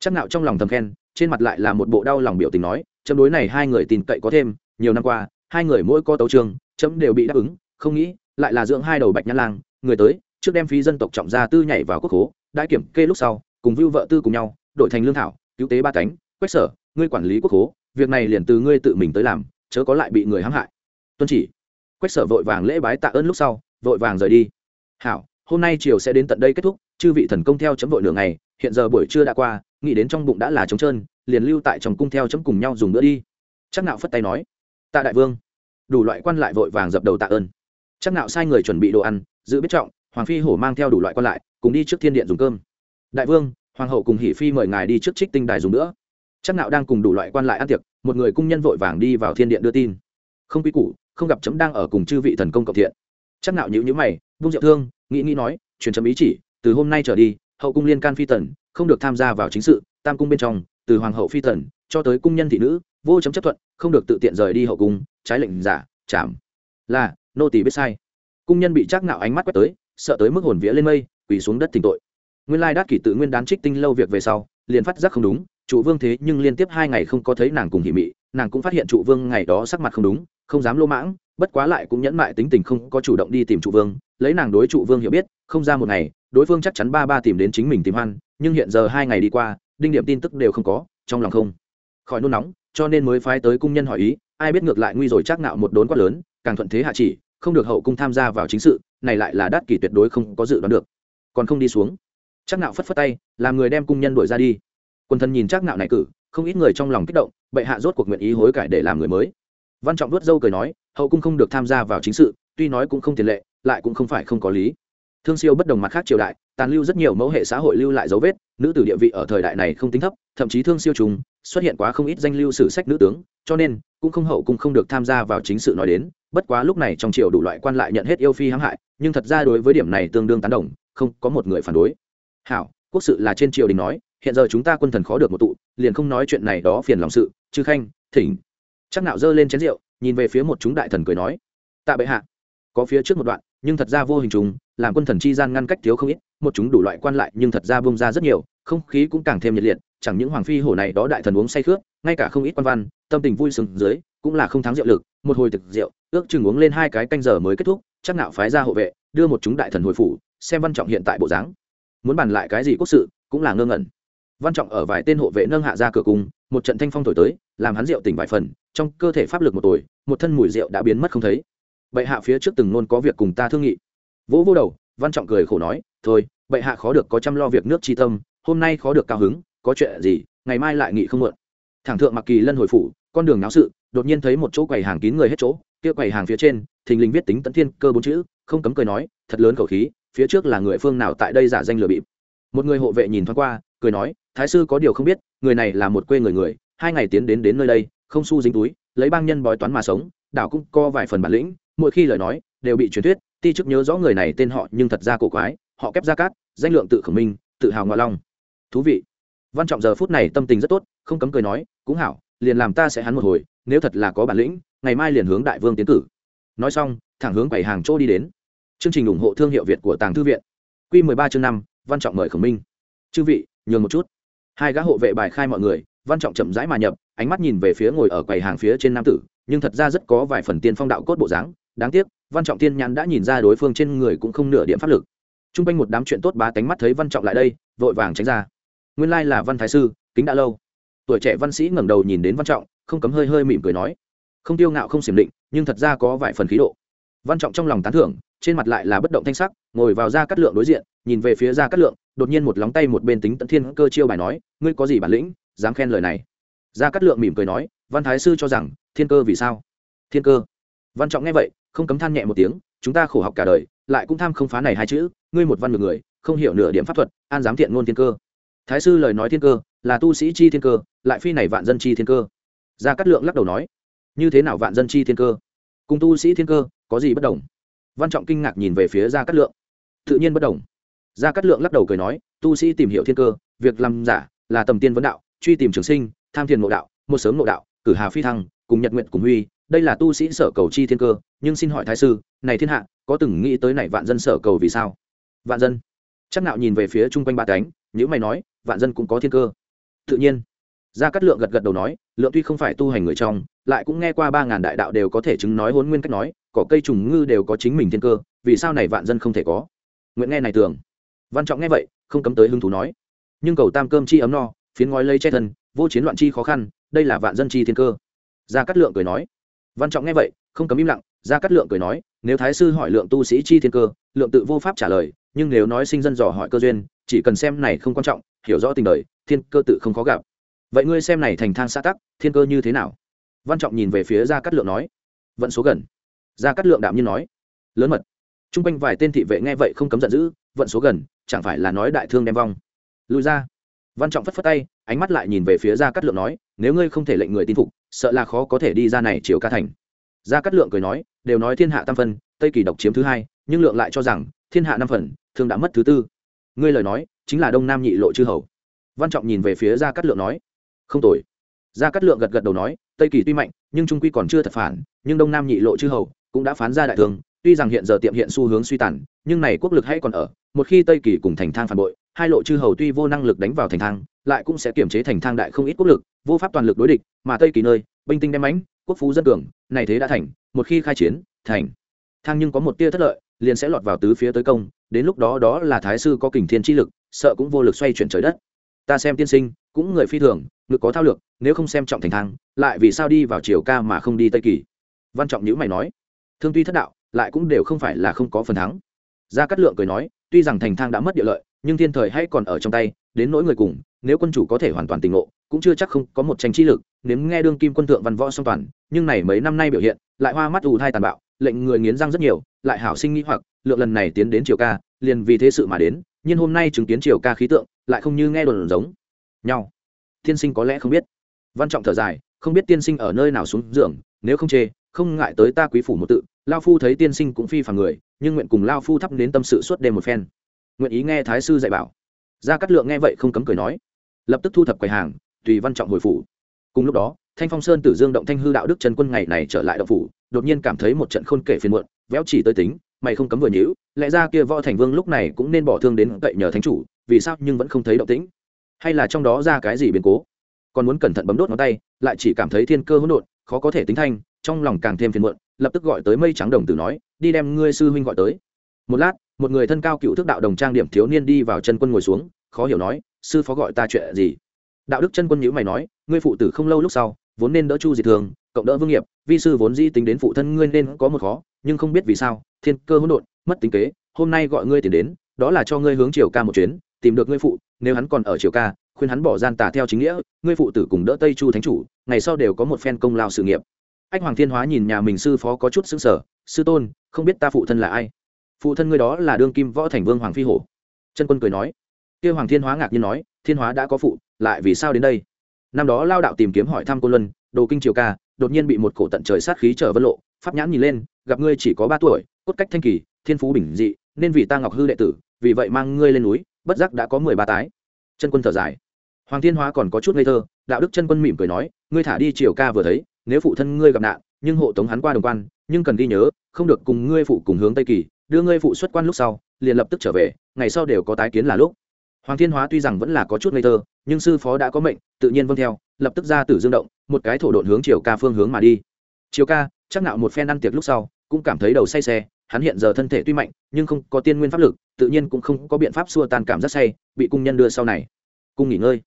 Chắc nạo trong lòng thầm khen, trên mặt lại là một bộ đau lòng biểu tình nói, chấm đối này hai người tin cậy có thêm, nhiều năm qua, hai người mỗi có tấu trường chấm đều bị đáp ứng, không nghĩ lại là dưỡng hai đầu bạch nhã lang, người tới, trước đem phí dân tộc trọng gia tư nhảy vào quốc hố đại kiểm kê lúc sau, cùng vưu vợ tư cùng nhau, đổi thành lương thảo, cứu tế ba cánh, quách sở, ngươi quản lý quốc hố việc này liền từ ngươi tự mình tới làm, chớ có lại bị người hãm hại. Tuân chỉ. Quách sở vội vàng lễ bái tạ ơn lúc sau, vội vàng rời đi. Hảo, hôm nay chiều sẽ đến tận đây kết thúc, chư vị thần công theo chấm vội nửa ngày, hiện giờ buổi trưa đã qua, nghĩ đến trong bụng đã là trống trơn, liền lưu tại trong cung theo chấm cùng nhau dùng nữa đi. Chắc nạo phất tay nói, tạ đại vương. Đủ loại quan lại vội vàng dập đầu tạ ơn chắc nạo sai người chuẩn bị đồ ăn, giữ biết trọng, hoàng phi hổ mang theo đủ loại quan lại, cùng đi trước thiên điện dùng cơm. Đại vương, hoàng hậu cùng hỷ phi mời ngài đi trước trích tinh đài dùng nữa. Chắc nạo đang cùng đủ loại quan lại ăn tiệc, một người cung nhân vội vàng đi vào thiên điện đưa tin. Không quý củ, không gặp chấm đang ở cùng chư vị thần công cộng thiện. Chắc nạo nhíu nhíu mày, vung diệu thương, nghĩ nghĩ nói, truyền chấm ý chỉ, từ hôm nay trở đi, hậu cung liên can phi tần, không được tham gia vào chính sự, tam cung bên trong, từ hoàng hậu phi tần, cho tới cung nhân thị nữ, vô chấm chấp thuận, không được tự tiện rời đi hậu cung, trái lệnh giả chạm là nô tỳ biết sai. Cung nhân bị trác nạo ánh mắt quét tới, sợ tới mức hồn vía lên mây, quỳ xuống đất tình tội. Nguyên lai đát kỷ tự nguyên đán trích tinh lâu việc về sau, liền phát giác không đúng, trụ vương thế nhưng liên tiếp hai ngày không có thấy nàng cùng hỉ mị, nàng cũng phát hiện trụ vương ngày đó sắc mặt không đúng, không dám lô mãng, bất quá lại cũng nhẫn mại tính tình không có chủ động đi tìm trụ vương, lấy nàng đối trụ vương hiểu biết, không ra một ngày, đối phương chắc chắn ba ba tìm đến chính mình tìm hoan, nhưng hiện giờ hai ngày đi qua, đinh điểm tin tức đều không có, trong lòng không khỏi nôn nóng, cho nên mới phái tới cung nhân hỏi ý, ai biết ngược lại nguy rồi chắc nạo một đốn quát lớn, càng thuận thế hạ chỉ không được hậu cung tham gia vào chính sự, này lại là đắt kỷ tuyệt đối không có dự đoán được. Còn không đi xuống. Chắc nạo phất phất tay, làm người đem cung nhân đuổi ra đi. Quân thân nhìn chắc nạo này cử, không ít người trong lòng kích động, bệ hạ rốt cuộc nguyện ý hối cải để làm người mới. Văn trọng vuốt dâu cười nói, hậu cung không được tham gia vào chính sự, tuy nói cũng không tiền lệ, lại cũng không phải không có lý. Thương siêu bất đồng mặt khác triều đại, tàn lưu rất nhiều mẫu hệ xã hội lưu lại dấu vết, nữ tử địa vị ở thời đại này không tính thấp, thậm chí thương siêu trùng xuất hiện quá không ít danh lưu sử sách nữ tướng, cho nên, cũng không hậu cung không được tham gia vào chính sự nói đến, bất quá lúc này trong triều đủ loại quan lại nhận hết yêu phi hãm hại, nhưng thật ra đối với điểm này tương đương tán đồng, không có một người phản đối. Hảo, quốc sự là trên triều đình nói, hiện giờ chúng ta quân thần khó được một tụ, liền không nói chuyện này đó phiền lòng sự chư khanh, thỉnh. Chắc nạo dơ lên chén rượu, nhìn về phía một chúng đại thần cười nói, tạ bệ hạ. Có phía trước một đoạn, nhưng thật ra vô hình trùng, làm quân thần chi gian ngăn cách thiếu không ít, một chúng đủ loại quan lại nhưng thật ra bông ra rất nhiều, không khí cũng càng thêm nhiệt liệt chẳng những hoàng phi hổ này đó đại thần uống say khướt ngay cả không ít quan văn, tâm tình vui sướng dưới, cũng là không thắng rượu lực, một hồi thực rượu, ước chừng uống lên hai cái canh giờ mới kết thúc, chắc nạo phái ra hộ vệ, đưa một chúng đại thần hồi phủ, xem văn trọng hiện tại bộ dáng. Muốn bàn lại cái gì quốc sự, cũng là ngơ ngẩn. Văn trọng ở vài tên hộ vệ nâng hạ ra cửa cung, một trận thanh phong thổi tới, làm hắn rượu tỉnh vài phần, trong cơ thể pháp lực một tuổi một thân mùi rượu đã biến mất không thấy. Bệ hạ phía trước từng nôn có việc cùng ta thương nghị. Vỗ vô đầu, văn trọng cười khổ nói, thôi, bệ hạ khó được có chăm lo việc nước tri tâm, hôm nay khó được cao hứng có chuyện gì, ngày mai lại nghị không muộn thẳng thượng mặc kỳ lân hồi phủ, con đường náo sự, đột nhiên thấy một chỗ quầy hàng kín người hết chỗ, kia quầy hàng phía trên, thình lình viết tính tận thiên cơ bốn chữ, không cấm cười nói, thật lớn khẩu khí, phía trước là người phương nào tại đây giả danh lừa bịp. Một người hộ vệ nhìn thoáng qua, cười nói, thái sư có điều không biết, người này là một quê người người, hai ngày tiến đến đến nơi đây, không su dính túi, lấy bang nhân bói toán mà sống, đảo cũng co vài phần bản lĩnh, mỗi khi lời nói, đều bị truyền thuyết, ti chức nhớ rõ người này tên họ nhưng thật ra cổ quái, họ kép ra cát, danh lượng tự khẩu minh, tự hào ngoại long. Thú vị văn trọng giờ phút này tâm tình rất tốt, không cấm cười nói, cũng hảo, liền làm ta sẽ hắn một hồi, nếu thật là có bản lĩnh, ngày mai liền hướng đại vương tiến cử. Nói xong, thẳng hướng bảy hàng chỗ đi đến. Chương trình ủng hộ thương hiệu việt của tàng thư viện. Q mười ba chương năm, văn trọng mời khổng minh. Chư vị, nhường một chút. Hai gã hộ vệ bài khai mọi người, văn trọng chậm rãi mà nhập, ánh mắt nhìn về phía ngồi ở quầy hàng phía trên nam tử, nhưng thật ra rất có vài phần tiên phong đạo cốt bộ dáng. Đáng tiếc, văn trọng tiên nhãn đã nhìn ra đối phương trên người cũng không nửa điểm pháp lực. T r u n g quanh một đám chuyện tốt bá tánh mắt thấy văn trọng lại đây, vội vàng tránh ra nguyên lai là văn thái sư, kính đã lâu. Tuổi trẻ văn sĩ ngẩng đầu nhìn đến văn trọng, không cấm hơi hơi mỉm cười nói, không tiêu ngạo, không xiểm định, nhưng thật ra có vài phần khí độ. Văn trọng trong lòng tán thưởng, trên mặt lại là bất động thanh sắc, ngồi vào ra cắt lượng đối diện, nhìn về phía ra cắt lượng, đột nhiên một lóng tay một bên tính tận thiên cơ chiêu bài nói, ngươi có gì bản lĩnh, dám khen lời này? Ra cắt lượng mỉm cười nói, văn thái sư cho rằng, thiên cơ vì sao? Thiên cơ? Văn trọng nghe vậy, không cấm than nhẹ một tiếng, chúng ta khổ học cả đời, lại cũng tham không phá này hai chữ, ngươi một văn một người, không hiểu nửa điểm pháp thuật, an dám thiện ngôn thiên cơ thái sư lời nói thiên cơ, là tu sĩ chi thiên cơ, lại phi này vạn dân chi thiên cơ. Gia cát lượng lắc đầu nói, như thế nào vạn dân chi thiên cơ? Cùng tu sĩ thiên cơ, có gì bất đồng? Văn trọng kinh ngạc nhìn về phía gia cát lượng. Tự nhiên bất đồng. Gia cát lượng lắc đầu cười nói, tu sĩ tìm hiểu thiên cơ, việc làm giả là tầm tiên vấn đạo, truy tìm trường sinh, tham thiền ngộ đạo, một sớm ngộ đạo, cử hà phi thăng, cùng nhật nguyện cùng huy, đây là tu sĩ sở cầu chi thiên cơ, nhưng xin hỏi thái sư, này thiên hạ, có từng nghĩ tới này vạn dân sở cầu vì sao? Vạn dân. Chắc nạo nhìn về phía chung quanh ba cánh nếu mày nói, vạn dân cũng có thiên cơ. Tự nhiên. Gia cát lượng gật gật đầu nói, lượng tuy không phải tu hành người trong, lại cũng nghe qua ba ngàn đại đạo đều có thể chứng nói hôn nguyên cách nói, cỏ cây trùng ngư đều có chính mình thiên cơ, vì sao này vạn dân không thể có? Nguyện nghe này tưởng. Văn trọng nghe vậy, không cấm tới hứng thú nói. Nhưng cầu tam cơm chi ấm no, phiến ngói lấy che thân, vô chiến loạn chi khó khăn, đây là vạn dân chi thiên cơ. Gia cát lượng cười nói. Văn trọng nghe vậy, không cấm im lặng, gia cát lượng cười nói, nếu thái sư hỏi lượng tu sĩ chi thiên cơ, lượng tự vô pháp trả lời, nhưng nếu nói sinh dân dò hỏi cơ duyên chỉ cần xem này không quan trọng, hiểu rõ tình đời, thiên cơ tự không khó gặp. Vậy ngươi xem này thành thang xã tắc, thiên cơ như thế nào? Văn trọng nhìn về phía gia cát lượng nói. Vận số gần. Gia cát lượng đạm nhiên nói. Lớn mật. T r u n g quanh vài tên thị vệ nghe vậy không cấm giận dữ, vận số gần, chẳng phải là nói đại thương đem vong. Lùi ra. Văn trọng phất phất tay, ánh mắt lại nhìn về phía gia cát lượng nói, nếu ngươi không thể lệnh người tin phục, sợ là khó có thể đi ra này chiều ca thành. Gia cát lượng cười nói, đều nói thiên hạ tam phân, tây kỳ độc chiếm thứ hai, nhưng lượng lại cho rằng, thiên hạ năm phần, thương đã mất thứ tư ngươi lời nói, chính là đông nam nhị lộ chư hầu. Văn trọng nhìn về phía gia cát lượng nói, không tồi. Gia cát lượng gật gật đầu nói, tây kỳ tuy mạnh, nhưng trung quy còn chưa thật phản, nhưng đông nam nhị lộ chư hầu cũng đã phán ra đại thương, tuy rằng hiện giờ tiệm hiện xu hướng suy tàn, nhưng này quốc lực hay còn ở, một khi tây kỳ cùng thành thang phản bội, hai lộ chư hầu tuy vô năng lực đánh vào thành thang, lại cũng sẽ kiểm chế thành thang đại không ít quốc lực, vô pháp toàn lực đối địch, mà tây kỳ nơi, binh tinh đem ánh quốc phú dân cường, này thế đã thành, một khi khai chiến, thành. Thang nhưng có một tia thất lợi liền sẽ lọt vào tứ phía tới công, đến lúc đó đó là thái sư có kình thiên chi lực, sợ cũng vô lực xoay chuyển trời đất. Ta xem tiên sinh, cũng người phi thường, ngực có thao lược, nếu không xem trọng thành thang, lại vì sao đi vào triều ca mà không đi tây kỳ? Văn trọng nhữ mày nói. Thương tuy thất đạo, lại cũng đều không phải là không có phần thắng. Gia cát lượng cười nói, tuy rằng thành thang đã mất địa lợi, nhưng thiên thời hay còn ở trong tay, đến nỗi người cùng, nếu quân chủ có thể hoàn toàn tỉnh ngộ, cũng chưa chắc không có một tranh chi lực, nếu nghe đương kim quân thượng văn võ song toàn, nhưng này mấy năm nay biểu hiện, lại hoa mắt ù thai tàn bạo lệnh người nghiến răng rất nhiều, lại hảo sinh nghĩ hoặc, lượng lần này tiến đến triều ca, liền vì thế sự mà đến nhưng hôm nay chứng kiến triều ca khí tượng, lại không như nghe đồn giống. Nhau. Tiên sinh có lẽ không biết. Văn trọng thở dài, không biết tiên sinh ở nơi nào xuống giường, nếu không chê, không ngại tới ta quý phủ một tự, lao phu thấy tiên sinh cũng phi phàm người, nhưng nguyện cùng lao phu thắp đến tâm sự suốt đêm một phen. Nguyện ý nghe thái sư dạy bảo. Gia cát lượng nghe vậy không cấm cười nói. Lập tức thu thập quầy hàng, tùy văn trọng hồi phủ. Cùng lúc đó thanh phong sơn tử dương động thanh hư đạo đức trần quân ngày này trở lại động phủ, đột nhiên cảm thấy một trận khôn kể phiền muộn, véo chỉ tới tính, mày không cấm vừa nhữ lẽ ra kia võ thành vương lúc này cũng nên bỏ thương đến cậy nhờ thánh chủ, vì sao nhưng vẫn không thấy động tĩnh? Hay là trong đó ra cái gì biến cố? Còn muốn cẩn thận bấm đốt ngón tay, lại chỉ cảm thấy thiên cơ hỗn độn, khó có thể tính thanh, trong lòng càng thêm phiền muộn, lập tức gọi tới mây trắng đồng tử nói, đi đem ngươi sư huynh gọi tới. Một lát, một người thân cao cựu thức đạo đồng trang điểm thiếu niên đi vào chân quân ngồi xuống, khó hiểu nói, sư phó gọi ta chuyện gì? Đạo đức chân quân nhữ mày nói ngươi phụ tử không lâu lúc sau, vốn nên đỡ chu diệt thường, cộng đỡ vương nghiệp, vi sư vốn di tính đến phụ thân ngươi nên có một khó, nhưng không biết vì sao, thiên cơ hỗn độn, mất tính kế, hôm nay gọi ngươi tiền đến, đó là cho ngươi hướng triều ca một chuyến, tìm được ngươi phụ, nếu hắn còn ở triều ca, khuyên hắn bỏ gian tà theo chính nghĩa, ngươi phụ tử cùng đỡ tây chu thánh chủ, ngày sau đều có một phen công lao sự nghiệp. Anh hoàng thiên hóa nhìn nhà mình sư phó có chút xứng sở sư tôn, không biết ta phụ thân là ai? Phụ thân ngươi đó là đương kim võ thành vương hoàng phi hổ. Chân quân cười nói. Kia hoàng thiên hóa ngạc nhiên nói, thiên hóa đã có phụ, lại vì sao đến đây? Năm đó lao đạo tìm kiếm hỏi thăm cô luân, đồ kinh triều ca, đột nhiên bị một cổ tận trời sát khí trở vân lộ, pháp nhãn nhìn lên, gặp ngươi chỉ có ba tuổi, cốt cách thanh kỳ, thiên phú bình dị, nên vì ta ngọc hư đệ tử, vì vậy mang ngươi lên núi, bất giác đã có mười ba tái. Chân quân thở dài. Hoàng thiên hóa còn có chút ngây thơ, đạo đức chân quân mỉm cười nói, ngươi thả đi triều ca vừa thấy, nếu phụ thân ngươi gặp nạn, nhưng hộ tống hắn qua đồng quan, nhưng cần ghi nhớ, không được cùng ngươi phụ cùng hướng tây kỳ, đưa ngươi phụ xuất quan lúc sau, liền lập tức trở về, ngày sau đều có tái kiến là lúc hoàng thiên hóa tuy rằng vẫn là có chút ngây thơ, nhưng sư phó đã có mệnh, tự nhiên vâng theo, lập tức ra tử dương động, một cái thổ độn hướng chiều ca phương hướng mà đi. Chiều ca, chắc nạo một phen ăn tiệc lúc sau, cũng cảm thấy đầu say xe, hắn hiện giờ thân thể tuy mạnh, nhưng không có tiên nguyên pháp lực, tự nhiên cũng không có biện pháp xua tan cảm giác say, bị cung nhân đưa sau này. Cung nghỉ ngơi.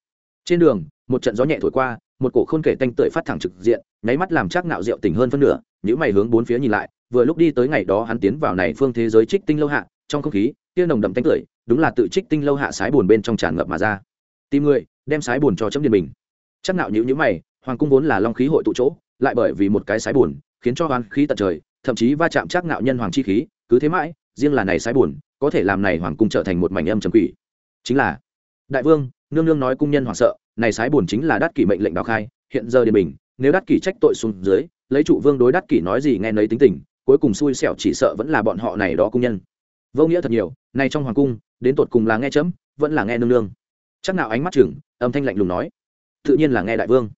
Trên đường, một trận gió nhẹ thổi qua, một cổ khôn kể tanh tưởi phát thẳng trực diện, nháy mắt làm chắc nạo rượu tỉnh hơn phân nửa những mày hướng bốn phía nhìn lại, vừa lúc đi tới ngày đó hắn tiến vào này phương thế giới trích tinh lâu hạ, trong không khí, kia nồng đậm tanh tưởi đúng là tự trích tinh lâu hạ sái buồn bên trong tràn ngập mà ra. Tìm người, đem sái buồn cho chấm điền mình. Chắc nạo nhữ nhữ mày, hoàng cung vốn là long khí hội tụ chỗ, lại bởi vì một cái sái buồn, khiến cho hoan khí tận trời, thậm chí va chạm chắc nạo nhân hoàng chi khí, cứ thế mãi, riêng là này sái buồn, có thể làm này hoàng cung trở thành một mảnh âm trầm quỷ. Chính là, đại vương, nương nương nói cung nhân hoảng sợ, này sái buồn chính là đắc kỷ mệnh lệnh đào khai, hiện giờ điền bình nếu đắc kỷ trách tội xuống dưới, lấy trụ vương đối đắc kỷ nói gì nghe nấy tính tình, cuối cùng xui xẻo chỉ sợ vẫn là bọn họ này đó cung nhân. Vô nghĩa thật nhiều, này trong hoàng cung đến tột cùng là nghe chấm, vẫn là nghe nương nương. Chắc nào ánh mắt chừng, âm thanh lạnh lùng nói. Tự nhiên là nghe đại vương.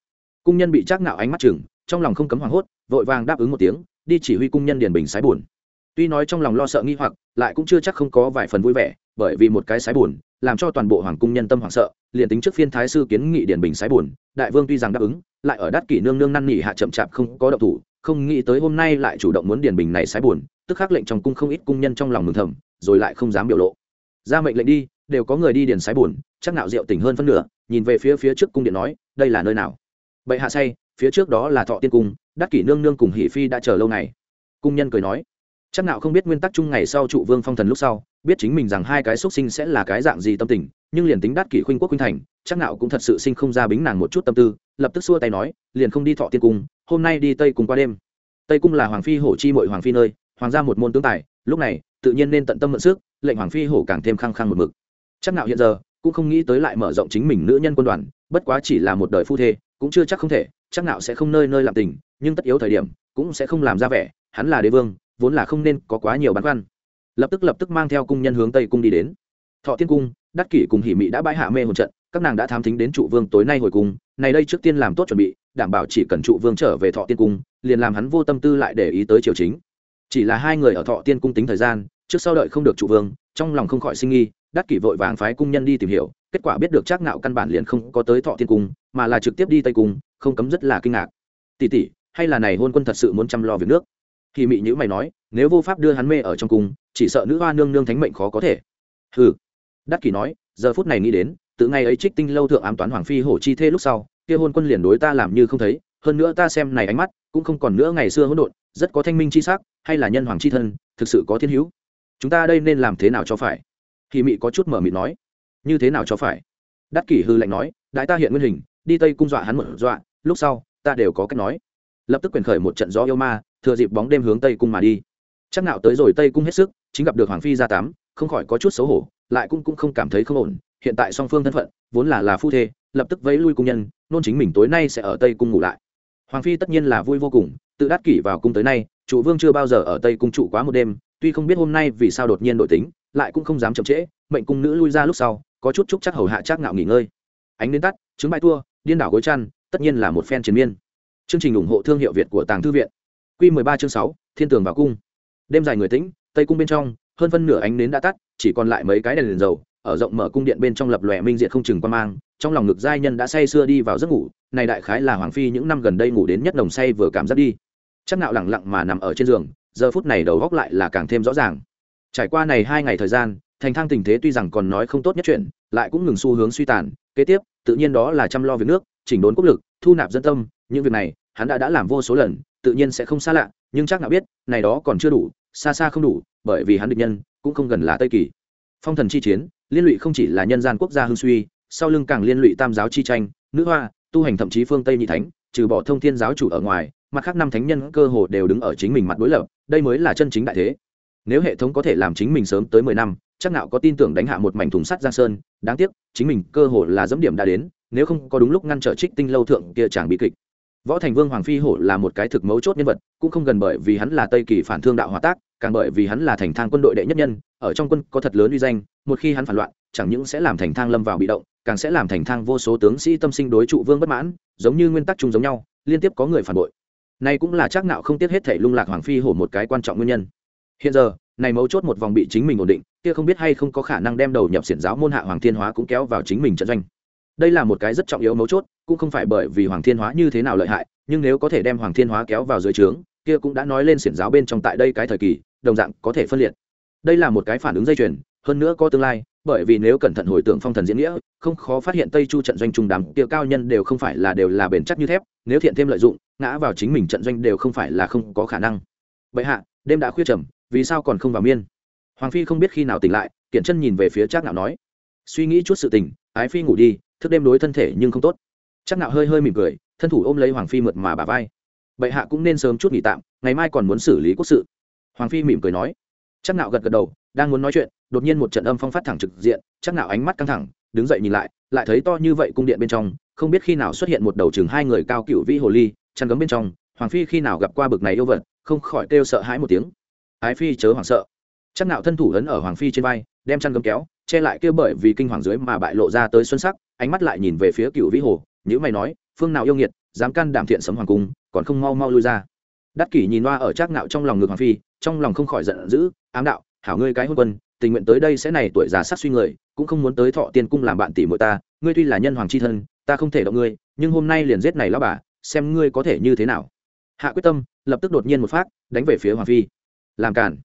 Cung nhân bị chắc nào ánh mắt chừng, trong lòng không cấm hoảng hốt, vội vàng đáp ứng một tiếng, đi chỉ huy cung nhân điền bình sái buồn. Tuy nói trong lòng lo sợ nghi hoặc, lại cũng chưa chắc không có vài phần vui vẻ, bởi vì một cái sái buồn, làm cho toàn bộ hoàng cung nhân tâm hoảng sợ, liền tính trước phiên thái sư kiến nghị điển bình sái buồn, đại vương tuy rằng đáp ứng, lại ở đắt kỷ nương nương năn nỉ hạ chậm chạp không có động thủ, không nghĩ tới hôm nay lại chủ động muốn điển bình này sái buồn, tức khắc lệnh trong cung không ít cung nhân trong lòng mừng thầm, rồi lại không dám biểu lộ ra mệnh lệnh đi, đều có người đi điển sái buồn, chắc nạo rượu tỉnh hơn phân nửa, nhìn về phía phía trước cung điện nói, đây là nơi nào? Bệ hạ say, phía trước đó là thọ tiên cung, đắc kỷ nương nương cùng hỷ phi đã chờ lâu ngày. Cung nhân cười nói. Chắc nạo không biết nguyên tắc chung ngày sau trụ vương phong thần lúc sau, biết chính mình rằng hai cái xuất sinh sẽ là cái dạng gì tâm tình, nhưng liền tính đắc kỷ khuynh quốc khuynh thành, chắc nạo cũng thật sự sinh không ra bính nàng một chút tâm tư, lập tức xua tay nói, liền không đi thọ tiên cung, hôm nay đi tây cung qua đêm. Tây cung là hoàng phi hổ chi mội hoàng phi nơi, hoàng gia một môn tướng tài, lúc này, tự nhiên nên tận tâm mượn sức lệnh hoàng phi hổ càng thêm khăng khăng một mực. Chắc nạo hiện giờ cũng không nghĩ tới lại mở rộng chính mình nữ nhân quân đoàn, bất quá chỉ là một đời phu thê, cũng chưa chắc không thể, chắc nạo sẽ không nơi nơi làm tình, nhưng tất yếu thời điểm cũng sẽ không làm ra vẻ, hắn là đế vương, vốn là không nên có quá nhiều băn khoăn. Lập tức lập tức mang theo cung nhân hướng tây cung đi đến. Thọ tiên cung, đắc kỷ cùng hỉ mị đã bãi hạ mê một trận, các nàng đã thám thính đến trụ vương tối nay hồi cung, này đây trước tiên làm tốt chuẩn bị, đảm bảo chỉ cần trụ vương trở về thọ tiên cung, liền làm hắn vô tâm tư lại để ý tới triều chính. Chỉ là hai người ở thọ tiên cung tính thời gian trước sau đợi không được trụ vương, trong lòng không khỏi sinh nghi, đắc kỷ vội vàng phái cung nhân đi tìm hiểu, kết quả biết được trác nạo căn bản liền không có tới thọ thiên cung, mà là trực tiếp đi tây cung, không cấm rất là kinh ngạc. Tỷ tỷ, hay là này hôn quân thật sự muốn chăm lo việc nước? Thì mị nhữ mày nói, nếu vô pháp đưa hắn mê ở trong cung, chỉ sợ nữ hoa nương nương thánh mệnh khó có thể. Hừ. Đắc kỷ nói, giờ phút này nghĩ đến, từ ngày ấy trích tinh lâu thượng ám toán hoàng phi hổ chi thê lúc sau, kia hôn quân liền đối ta làm như không thấy, hơn nữa ta xem này ánh mắt, cũng không còn nữa ngày xưa hỗn độn, rất có thanh minh chi sắc, hay là nhân hoàng chi thân, thực sự có thiên hữu chúng ta đây nên làm thế nào cho phải? Thì mị có chút mở mịt nói. Như thế nào cho phải? Đắc kỷ hư lạnh nói đại ta hiện nguyên hình đi tây cung dọa hắn một dọa lúc sau ta đều có cách nói. Lập tức quyền khởi một trận gió yêu ma thừa dịp bóng đêm hướng tây cung mà đi. Chắc nào tới rồi tây cung hết sức chính gặp được hoàng phi ra tám, không khỏi có chút xấu hổ lại cũng cũng không cảm thấy không ổn. Hiện tại song phương thân phận vốn là là phu thê lập tức vẫy lui cung nhân nôn chính mình tối nay sẽ ở tây cung ngủ lại. Hoàng phi tất nhiên là vui vô cùng tự đắc kỷ vào cung tới nay chủ vương chưa bao giờ ở tây cung trụ quá một đêm tuy không biết hôm nay vì sao đột nhiên đổi tính lại cũng không dám chậm trễ mệnh cung nữ lui ra lúc sau có chút chúc chắc hầu hạ chắc ngạo nghỉ ngơi. Ánh đến tắt trứng bãi thua điên đảo gối chăn tất nhiên là một phen chiến miên. Chương trình ủng hộ thương hiệu việt của tàng thư viện. Q 13 chương 6, thiên tường vào cung. Đêm dài người tĩnh tây cung bên trong hơn phân nửa ánh nến đã tắt chỉ còn lại mấy cái đèn, liền dầu ở rộng mở cung điện bên trong lập lòe minh diện không chừng quan mang trong lòng ngực giai nhân đã say sưa đi vào giấc ngủ này đại khái là hoàng phi những năm gần đây ngủ đến nhất nồng say vừa cảm giác đi. Chắc nạo lẳng lặng mà nằm ở trên giường giờ phút này đầu góc lại là càng thêm rõ ràng. Trải qua này hai ngày thời gian, thành thang tình thế tuy rằng còn nói không tốt nhất chuyện, lại cũng ngừng xu hướng suy tàn, kế tiếp, tự nhiên đó là chăm lo việc nước, chỉnh đốn quốc lực, thu nạp dân tâm, những việc này, hắn đã đã làm vô số lần, tự nhiên sẽ không xa lạ, nhưng chắc nào biết, này đó còn chưa đủ, xa xa không đủ, bởi vì hắn địch nhân, cũng không gần là tây kỳ. Phong thần chi chiến, liên lụy không chỉ là nhân gian quốc gia hưng suy, sau lưng càng liên lụy tam giáo chi tranh, nữ hoa, tu hành thậm chí phương tây nhị thánh, trừ bỏ thông thiên giáo chủ ở ngoài, mặt khác năm thánh nhân cơ hồ đều đứng ở chính mình mặt đối lập đây mới là chân chính đại thế. Nếu hệ thống có thể làm chính mình sớm tới mười năm, chắc nào có tin tưởng đánh hạ một mảnh thùng sắt giang sơn. Đáng tiếc, chính mình cơ hồ là dẫm điểm đã đến, nếu không có đúng lúc ngăn trở trích tinh lâu thượng kia chàng bị kịch. Võ thành vương hoàng phi hổ là một cái thực mấu chốt nhân vật, cũng không gần bởi vì hắn là tây kỳ phản thương đạo hòa tác, càng bởi vì hắn là thành thang quân đội đệ nhất nhân, ở trong quân có thật lớn uy danh, một khi hắn phản loạn, chẳng những sẽ làm thành thang lâm vào bị động, càng sẽ làm thành thang vô số tướng sĩ tâm sinh đối trụ vương bất mãn, giống như nguyên tắc chung giống nhau, liên tiếp có người phản bội này cũng là chắc nạo không tiếc hết thể lung lạc hoàng phi hổ một cái quan trọng nguyên nhân. Hiện giờ, này mấu chốt một vòng bị chính mình ổn định, kia không biết hay không có khả năng đem đầu nhập xiển giáo môn hạ hoàng thiên hóa cũng kéo vào chính mình trận doanh. Đây là một cái rất trọng yếu mấu chốt, cũng không phải bởi vì hoàng thiên hóa như thế nào lợi hại, nhưng nếu có thể đem hoàng thiên hóa kéo vào dưới trướng, kia cũng đã nói lên xiển giáo bên trong tại đây cái thời kỳ, đồng dạng có thể phân liệt. Đây là một cái phản ứng dây chuyền, hơn nữa có tương lai, bởi vì nếu cẩn thận hồi tưởng phong thần diễn nghĩa, không khó phát hiện tây chu trận doanh trung đám kia cao nhân đều không phải là đều là bền chắc như thép, nếu thiện thêm lợi dụng ngã vào chính mình trận doanh đều không phải là không có khả năng. Bệ hạ, đêm đã khuya trầm, vì sao còn không vào miên? Hoàng phi không biết khi nào tỉnh lại kiện chân nhìn về phía trác nạo nói. Suy nghĩ chút sự tình, ái phi ngủ đi, thức đêm đối thân thể nhưng không tốt. Trác nạo hơi hơi mỉm cười, thân thủ ôm lấy hoàng phi mượt mà bà vai. Bệ hạ cũng nên sớm chút nghỉ tạm, ngày mai còn muốn xử lý quốc sự. Hoàng phi mỉm cười nói. Chắc nạo gật gật đầu, đang muốn nói chuyện, đột nhiên một trận âm phong phát thẳng trực diện chắc nạo ánh mắt căng thẳng, đứng dậy nhìn lại lại thấy to như vậy cung điện bên trong, không biết khi nào xuất hiện một đầu chừng hai người cao cựu vĩ hồ ly chăn gấm bên trong, hoàng phi khi nào gặp qua bực này yêu vật, không khỏi kêu sợ hãi một tiếng. Ái phi chớ hoảng sợ. Chắc nạo thân thủ ấn ở hoàng phi trên vai, đem chăn gấm kéo, che lại kêu bởi vì kinh hoàng dưới mà bại lộ ra tới xuân sắc, ánh mắt lại nhìn về phía cựu vĩ hồ nhữ mày nói, phương nào yêu nghiệt, dám can đảm thiện sấm hoàng cung, còn không mau mau lui ra. Đắc kỷ nhìn loa ở trác nạo trong lòng ngực hoàng phi, trong lòng không khỏi giận dữ, ám đạo, hảo ngươi cái hôn quân, tình nguyện tới đây sẽ này tuổi già sát suy người, cũng không muốn tới thọ tiên cung làm bạn tỷ muội ta, ngươi tuy là nhân hoàng chi thân, ta không thể động ngươi, nhưng hôm nay liền giết này lão bà xem ngươi có thể như thế nào. Hạ quyết tâm, lập tức đột nhiên một phát, đánh về phía hoàng phi. Làm cản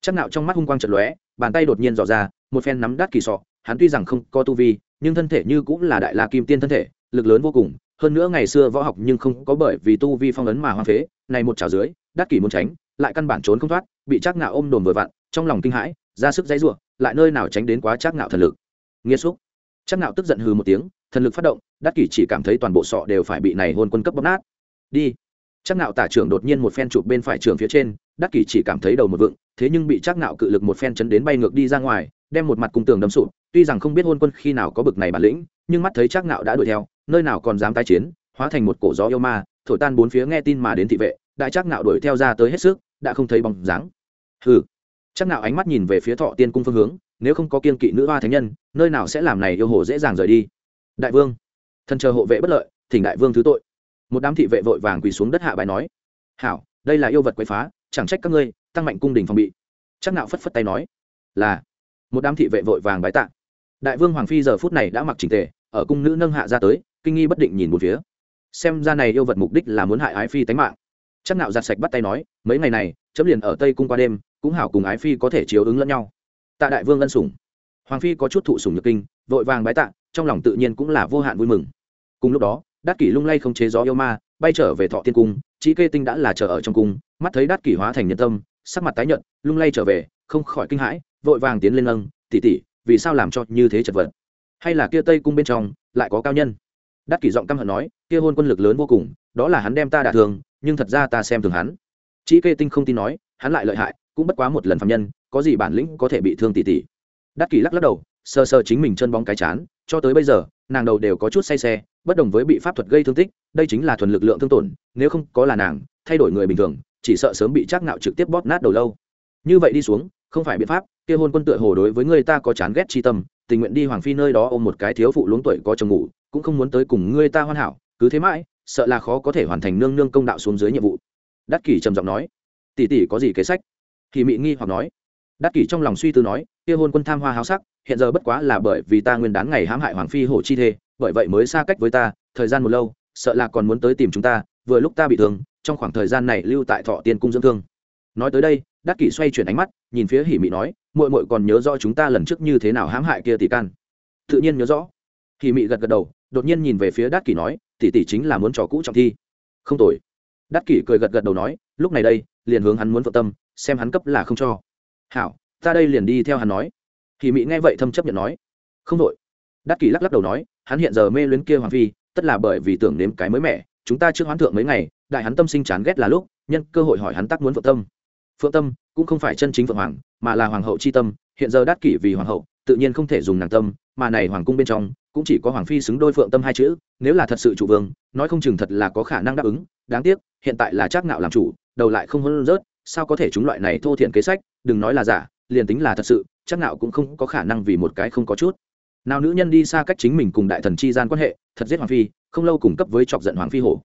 chắc nạo trong mắt hung quang trận lóe, bàn tay đột nhiên dò ra, một phen nắm đắt kỳ sọ, hắn tuy rằng không có tu vi, nhưng thân thể như cũng là đại la kim tiên thân thể, lực lớn vô cùng, hơn nữa ngày xưa võ học nhưng không có bởi vì tu vi phong ấn mà hoang phế, này một chảo dưới, đắt kỷ muốn tránh, lại căn bản trốn không thoát, bị chắc nạo ôm đồn vừa vặn, trong lòng kinh hãi, ra sức dãy rủa, lại nơi nào tránh đến quá chắc nạo thần lực. Nghiệt xúc. Chắc nạo tức giận hừ một tiếng, thần lực phát động đắc kỷ chỉ cảm thấy toàn bộ sọ đều phải bị này hôn quân cấp bóp nát. Đi. Chắc nạo tả trưởng đột nhiên một phen chụp bên phải trường phía trên, đắc kỷ chỉ cảm thấy đầu một vựng thế nhưng bị chắc nạo cự lực một phen chấn đến bay ngược đi ra ngoài, đem một mặt cung tường đâm sụp, tuy rằng không biết hôn quân khi nào có bực này bản lĩnh, nhưng mắt thấy chắc nạo đã đuổi theo, nơi nào còn dám tái chiến, hóa thành một cổ gió yêu ma, thổi tan bốn phía nghe tin mà đến thị vệ, đại chắc nạo đuổi theo ra tới hết sức, đã không thấy bóng dáng. Hừ. Chắc nạo ánh mắt nhìn về phía thọ tiên cung phương hướng, nếu không có kiên kỵ nữ hoa thánh nhân, nơi nào sẽ làm này yêu hồ dễ dàng rời đi. Đại vương thần chờ hộ vệ bất lợi, thỉnh đại vương thứ tội. Một đám thị vệ vội vàng quỳ xuống đất hạ bài nói, hảo, đây là yêu vật quấy phá, chẳng trách các ngươi, tăng mạnh cung đình phòng bị. Chắc nạo phất phất tay nói, là. Một đám thị vệ vội vàng bái tạ. Đại vương hoàng phi giờ phút này đã mặc chỉnh tề, ở cung nữ nâng hạ ra tới, kinh nghi bất định nhìn một phía. Xem ra này yêu vật mục đích là muốn hại ái phi tánh mạng. Chắc nạo giặt sạch bắt tay nói, mấy ngày này, chấm liền ở tây cung qua đêm, cũng hảo cùng ái phi có thể chiếu ứng lẫn nhau. Tạ đại vương ân sủng. Hoàng phi có chút thụ sủng nhược kinh, vội vàng bái tạ, trong lòng tự nhiên cũng là vô hạn vui mừng cùng lúc đó, đát kỷ lung lay không chế gió yêu ma, bay trở về thọ tiên cung chỉ kê tinh đã là chờ ở trong cung, mắt thấy đát kỷ hóa thành nhân tâm, sắc mặt tái nhợt, lung lay trở về, không khỏi kinh hãi, vội vàng tiến lên lâng tỉ tỉ vì sao làm cho như thế chật vật? Hay là kia tây cung bên trong lại có cao nhân? Đắc kỷ giọng căm hận nói, kia hôn quân lực lớn vô cùng, đó là hắn đem ta đả thường nhưng thật ra ta xem thường hắn. Chỉ kê tinh không tin nói, hắn lại lợi hại, cũng bất quá một lần phạm nhân, có gì bản lĩnh có thể bị thương tỷ tỷ? Đắc kỷ lắc lắc đầu sơ sơ chính mình chân bóng cái chán, cho tới bây giờ, nàng đầu đều có chút say xe bất đồng với bị pháp thuật gây thương tích, đây chính là thuần lực lượng thương tổn, nếu không có là nàng, thay đổi người bình thường, chỉ sợ sớm bị trác ngạo trực tiếp bóp nát đầu lâu. Như vậy đi xuống, không phải biện pháp, kia hôn quân tựa hồ đối với người ta có chán ghét chi tâm, tình nguyện đi hoàng phi nơi đó ôm một cái thiếu phụ luống tuổi có chồng ngủ, cũng không muốn tới cùng ngươi ta hoàn hảo, cứ thế mãi, sợ là khó có thể hoàn thành nương nương công đạo xuống dưới nhiệm vụ. Đắc kỷ trầm giọng nói, tỷ tỷ có gì kế sách? Thì mị nghi hoặc nói. Đắc kỷ trong lòng suy tư nói, kia hôn quân tham hoa háo sắc, hiện giờ bất quá là bởi vì ta nguyên đán ngày hãm hại hoàng phi hổ chi thê bởi vậy mới xa cách với ta, thời gian một lâu, sợ là còn muốn tới tìm chúng ta, vừa lúc ta bị thương, trong khoảng thời gian này lưu tại thọ tiên cung dưỡng thương. Nói tới đây, đắc kỷ xoay chuyển ánh mắt, nhìn phía hỉ mị nói, muội muội còn nhớ rõ chúng ta lần trước như thế nào hãm hại kia tỷ can? Tự nhiên nhớ rõ. Hỉ mị gật gật đầu, đột nhiên nhìn về phía đắc kỷ nói, tỷ tỷ chính là muốn trò cũ trọng thi. Không tội đắc kỷ cười gật gật đầu nói, lúc này đây, liền hướng hắn muốn vợ tâm, xem hắn cấp là không cho. Hảo, ta đây liền đi theo hắn nói. Hỉ mị nghe vậy thâm chấp nhận nói, không tội đắc kỷ lắc lắc đầu nói, hắn hiện giờ mê luyến kia hoàng phi, tất là bởi vì tưởng nếm cái mới mẻ, chúng ta chưa hoán thượng mấy ngày, đại hắn tâm sinh chán ghét là lúc, nhân cơ hội hỏi hắn tác muốn phượng tâm. Phượng tâm cũng không phải chân chính phượng hoàng, mà là hoàng hậu c h i tâm, hiện giờ đát kỷ vì hoàng hậu, tự nhiên không thể dùng nàng tâm, mà này hoàng cung bên trong, cũng chỉ có hoàng phi xứng đôi phượng tâm hai chữ, nếu là thật sự chủ vương, nói không chừng thật là có khả năng đáp ứng, đáng tiếc, hiện tại là chắc nạo làm chủ, đầu lại không hơn rớt, sao có thể chúng loại này thô thiện kế sách, đừng nói là giả, liền tính là thật sự chắc nạo cũng không có khả năng vì một cái không có chút nào nữ nhân đi xa cách chính mình cùng đại thần chi gian quan hệ, thật giết hoàng phi, không lâu cùng cấp với chọc giận hoàng phi hổ.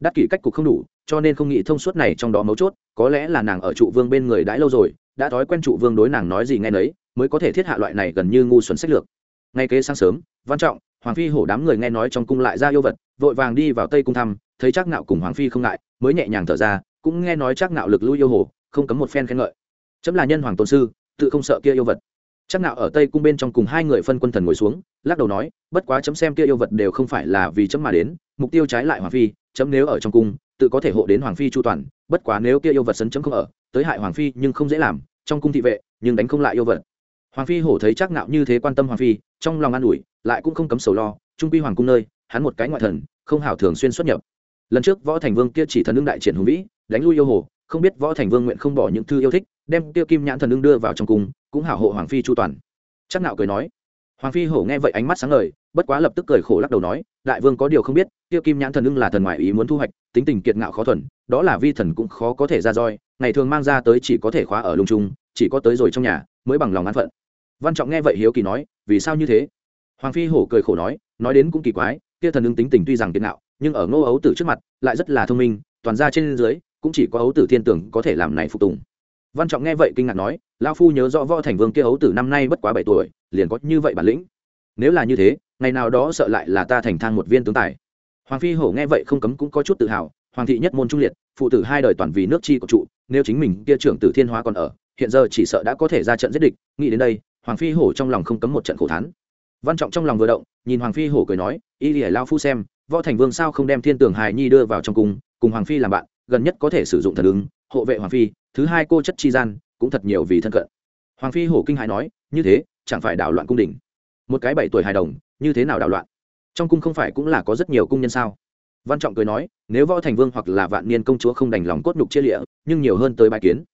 Đắc kỷ cách cục không đủ, cho nên không nghĩ thông suốt này trong đó mấu chốt, có lẽ là nàng ở trụ vương bên người đãi lâu rồi, đã thói quen trụ vương đối nàng nói gì nghe nấy, mới có thể thiết hạ loại này gần như ngu xuẩn sách lược. Ngay kế sáng sớm, văn trọng, hoàng phi hổ đám người nghe nói trong cung lại ra yêu vật, vội vàng đi vào tây cung thăm, thấy chắc nạo cùng hoàng phi không ngại, mới nhẹ nhàng thở ra, cũng nghe nói chắc nạo lực lui yêu hồ, không cấm một phen khen ngợi. Chấm là nhân hoàng tôn sư, tự không sợ kia yêu vật chắc nạo ở tây cung bên trong cùng hai người phân quân thần ngồi xuống, lắc đầu nói, bất quá chấm xem kia yêu vật đều không phải là vì chấm mà đến, mục tiêu trái lại hoàng phi, chấm nếu ở trong cung, tự có thể hộ đến hoàng phi chu toàn, bất quá nếu kia yêu vật sấn chấm không ở, tới hại hoàng phi nhưng không dễ làm, trong cung thị vệ, nhưng đánh không lại yêu vật. Hoàng phi hổ thấy chắc nạo như thế quan tâm hoàng phi, trong lòng an ủi, lại cũng không cấm sầu lo, trung quy hoàng cung nơi, hắn một cái ngoại thần, không hảo thường xuyên xuất nhập. Lần trước võ thành vương kia chỉ thần đương đại triển hùng vĩ, đánh lui yêu hồ, không biết võ thành vương nguyện không bỏ những thư yêu thích đem Tiêu kim nhãn thần ưng đưa vào trong cung, cũng hảo hộ hoàng phi chu toàn. Chắc nạo cười nói. Hoàng phi hổ nghe vậy ánh mắt sáng ngời, bất quá lập tức cười khổ lắc đầu nói, đại vương có điều không biết Tiêu kim nhãn thần ưng là thần ngoại ý muốn thu hoạch, tính tình kiệt ngạo khó thuần, đó là vi thần cũng khó có thể ra roi, ngày thường mang ra tới chỉ có thể khóa ở lung trung chỉ có tới rồi trong nhà, mới bằng lòng an phận. Văn trọng nghe vậy hiếu kỳ nói, vì sao như thế? Hoàng phi hổ cười khổ nói nói đến cũng kỳ quái, kia thần ưng tính tình tuy rằng kiệt ngạo, nhưng ở ngô ấu tử trước mặt, lại rất là thông minh, toàn ra trên dưới, cũng chỉ có ấu tử thiên tưởng có thể làm này phục tùng văn trọng nghe vậy kinh ngạc nói lao phu nhớ rõ võ thành vương kia hấu tử năm nay bất quá bảy tuổi, liền có như vậy bản lĩnh. Nếu là như thế, ngày nào đó sợ lại là ta thành thang một viên tướng tài. Hoàng phi hổ nghe vậy không cấm cũng có chút tự hào, hoàng thị nhất môn trung liệt, phụ tử hai đời toàn vì nước chi của trụ, nếu chính mình kia trưởng tử thiên hóa còn ở, hiện giờ chỉ sợ đã có thể ra trận giết địch. Nghĩ đến đây, hoàng phi hổ trong lòng không cấm một trận khổ thán. Văn trọng trong lòng vừa động, nhìn hoàng phi hổ cười nói, y lìa lao phu xem, võ thành vương sao không đem thiên tường hài nhi đưa vào trong cung, cùng hoàng phi làm bạn, gần nhất có thể sử dụng thần ứng, hộ vệ hoàng phi thứ hai cô chất chi gian, cũng thật nhiều vì thân cận. Hoàng phi hổ kinh hài nói, như thế, chẳng phải đảo loạn cung đình? Một cái bảy tuổi hài đồng, như thế nào đảo loạn? Trong cung không phải cũng là có rất nhiều cung nhân sao? Văn trọng cười nói, nếu võ thành vương hoặc là vạn niên công chúa không đành lòng cốt nhục chia lịa, nhưng nhiều hơn tới bài kiến.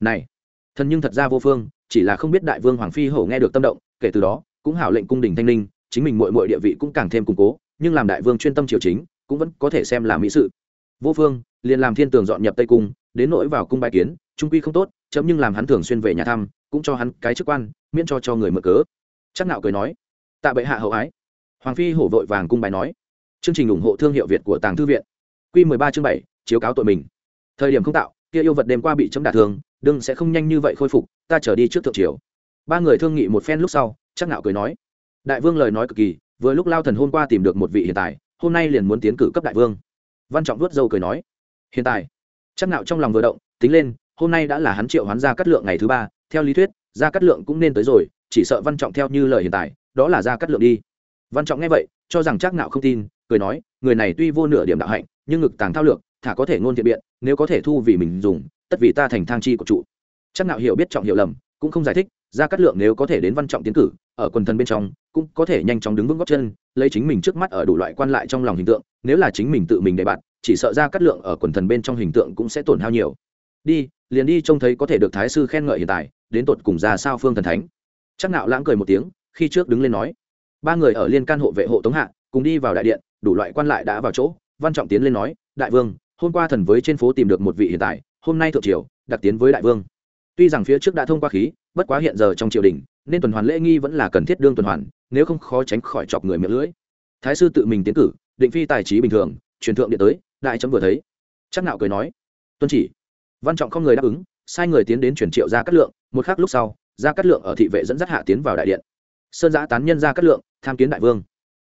Này, thần nhưng thật ra vô phương, chỉ là không biết đại vương hoàng phi hổ nghe được tâm động, kể từ đó, cũng hảo lệnh cung đình thanh ninh chính mình mội mội địa vị cũng càng thêm củng cố, nhưng làm đại vương chuyên tâm triều chính, cũng vẫn có thể xem là mỹ sự. Vô phương, liền làm thiên tường dọn nhập tây cung, đến nỗi vào cung bài kiến trung quy không tốt, chấm nhưng làm hắn thường xuyên về nhà thăm, cũng cho hắn cái chức quan, miễn cho cho người mở cớ. Chắc nạo cười nói. Tạ bệ hạ hậu ái. Hoàng phi hổ vội vàng cung bài nói. Chương trình ủng hộ thương hiệu việt của tàng thư viện. Q mười ba chương bảy, chiếu cáo tội mình. Thời điểm không tạo, kia yêu vật đêm qua bị chấm đả thương, đừng sẽ không nhanh như vậy khôi phục, ta trở đi trước thượng triều. Ba người thương nghị một phen lúc sau, chắc nạo cười nói. Đại vương lời nói cực kỳ, vừa lúc lao thần hôm qua tìm được một vị hiện tại hôm nay liền muốn tiến cử cấp đại vương. Văn trọng vuốt dâu cười nói. Hiện tại chắc nạo trong lòng vừa động, tính lên hôm nay đã là hắn triệu hoán ra cắt lượng ngày thứ ba, theo lý thuyết ra cắt lượng cũng nên tới rồi, chỉ sợ văn trọng theo như lời hiện tại, đó là ra cắt lượng đi. Văn trọng nghe vậy, cho rằng chắc nạo không tin, cười nói, người này tuy vô nửa điểm đạo hạnh, nhưng ngực tàng thao lược, thả có thể ngôn thiện biện, nếu có thể thu vì mình dùng, tất vì ta thành thang chi của trụ chắc nạo hiểu biết trọng hiểu lầm, cũng không giải thích ra cắt lượng nếu có thể đến văn trọng tiến cử, ở quần thần bên trong, cũng có thể nhanh chóng đứng vững góc chân, lấy chính mình trước mắt ở đủ loại quan lại trong lòng hình tượng, nếu là chính mình tự mình đề bạt chỉ sợ ra cắt lượng ở quần thần bên trong hình tượng cũng sẽ tổn hao nhiều. Đi liền đi trông thấy có thể được thái sư khen ngợi hiện tại, đến tột cùng ra sao phương thần thánh. Chắc nạo lãng cười một tiếng, khi trước đứng lên nói, ba người ở liên can hộ vệ hộ tống hạ, cùng đi vào đại điện, đủ loại quan lại đã vào chỗ, văn trọng tiến lên nói, đại vương, hôm qua thần với trên phố tìm được một vị hiện tại, hôm nay thượng triều, đặc tiến với đại vương. Tuy rằng phía trước đã thông qua khí, bất quá hiện giờ trong triều đình, nên tuần hoàn lễ nghi vẫn là cần thiết đương tuần hoàn, nếu không khó tránh khỏi chọc người miệng lưỡi. Thái sư tự mình tiến cử, định phi tài trí bình thường, truyền thượng điện tới, đại chấm vừa thấy. Chắc nạo cười nói, tuân chỉ văn trọng không người đáp ứng, sai người tiến đến chuyển triệu ra cát lượng, một khắc lúc sau ra cát lượng ở thị vệ dẫn dắt hạ tiến vào đại điện. Sơn giã tán nhân ra cát lượng, tham kiến đại vương.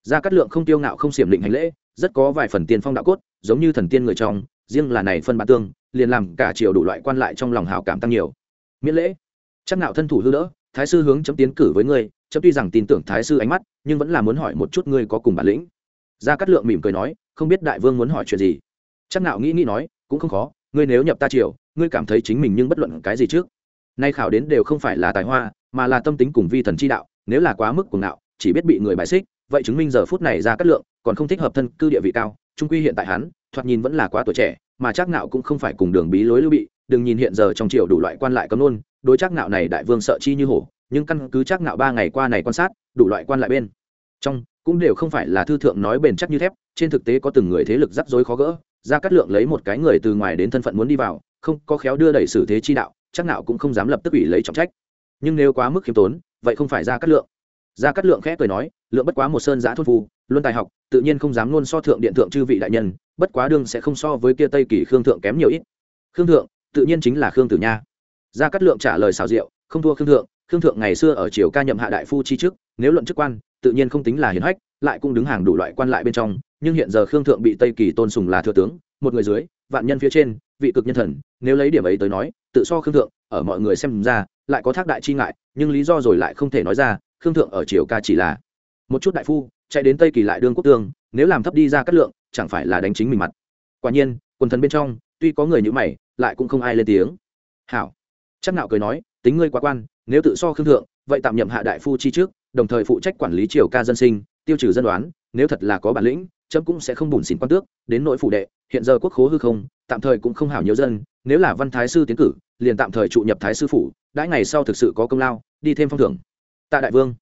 Ra cát lượng không tiêu ngạo không xiểm định hành lễ, rất có vài phần tiên phong đạo cốt, giống như thần tiên người trong, riêng là này phân bản tương, liền làm cả triều đủ loại quan lại trong lòng hảo cảm tăng nhiều. Miễn lễ. Chắc nạo thân thủ hư đỡ, thái sư hướng chấm tiến cử với ngươi, chấm tuy rằng tin tưởng thái sư ánh mắt, nhưng vẫn là muốn hỏi một chút ngươi có cùng bản lĩnh. Gia cát lượng mỉm cười nói, không biết đại vương muốn hỏi chuyện gì. Chắc nạo nghĩ nghĩ nói, cũng không khó ngươi nếu nhập ta triều, ngươi cảm thấy chính mình nhưng bất luận cái gì trước. Nay khảo đến đều không phải là tài hoa, mà là tâm tính cùng vi thần chi đạo, nếu là quá mức cuồng đạo chỉ biết bị người bài xích, vậy chứng minh giờ phút này ra cát lượng, còn không thích hợp thân cư địa vị cao, trung quy hiện tại hắn, thoạt nhìn vẫn là quá tuổi trẻ, mà chắc nạo cũng không phải cùng đường bí lối lưu bị, đừng nhìn hiện giờ trong triều đủ loại quan lại cấm luôn đối chắc nạo này đại vương sợ chi như hổ, nhưng căn cứ chắc nạo ba ngày qua này quan sát, đủ loại quan lại bên trong cũng đều không phải là thư thượng nói bền chắc như thép, trên thực tế có từng người thế lực rắc rối khó gỡ ra cắt lượng lấy một cái người từ ngoài đến thân phận muốn đi vào, không có khéo đưa đẩy xử thế chi đạo, chắc nào cũng không dám lập tức ủy lấy trọng trách. Nhưng nếu quá mức khiêm tốn, vậy không phải ra cắt lượng. Ra cắt lượng khẽ cười nói, lượng bất quá một sơn giã thôn phu, luân tài học, tự nhiên không dám luôn so thượng điện thượng chư vị đại nhân, bất quá đương sẽ không so với kia tây kỳ khương thượng kém nhiều ít. Khương thượng, tự nhiên chính là khương tử nha. Gia cát lượng trả lời xào rượu không thua khương thượng khương thượng ngày xưa ở triều ca nhậm hạ đại phu chi chức nếu luận chức quan, tự nhiên không tính là hiển hách, lại cũng đứng hàng đủ loại quan lại bên trong nhưng hiện giờ khương thượng bị tây kỳ tôn sùng là thừa tướng, một người dưới, vạn nhân phía trên, vị cực nhân thần, nếu lấy điểm ấy tới nói, tự so khương thượng, ở mọi người xem ra, lại có thác đại chi ngại, nhưng lý do rồi lại không thể nói ra, khương thượng ở triều ca chỉ là một chút đại phu, chạy đến tây kỳ lại đương quốc tương, nếu làm thấp đi ra cắt lượng, chẳng phải là đánh chính mình mặt. Quả nhiên, quần thần bên trong, tuy có người như mày, lại cũng không ai lên tiếng. Hảo. Chắc nạo cười nói, tính ngươi quá quan, nếu tự so khương thượng, vậy tạm nhậm hạ đại phu chi trước, đồng thời phụ trách quản lý triều ca dân sinh, tiêu trừ dân đoán nếu thật là có bản lĩnh chấm cũng sẽ không bùn xỉn quan tước, đến nỗi phủ đệ, hiện giờ quốc khố hư không, tạm thời cũng không hảo nhiều dân, nếu là văn thái sư tiến cử, liền tạm thời trụ nhập thái sư phủ, đãi ngày sau thực sự có công lao, đi thêm phong thưởng. Tạ đại vương,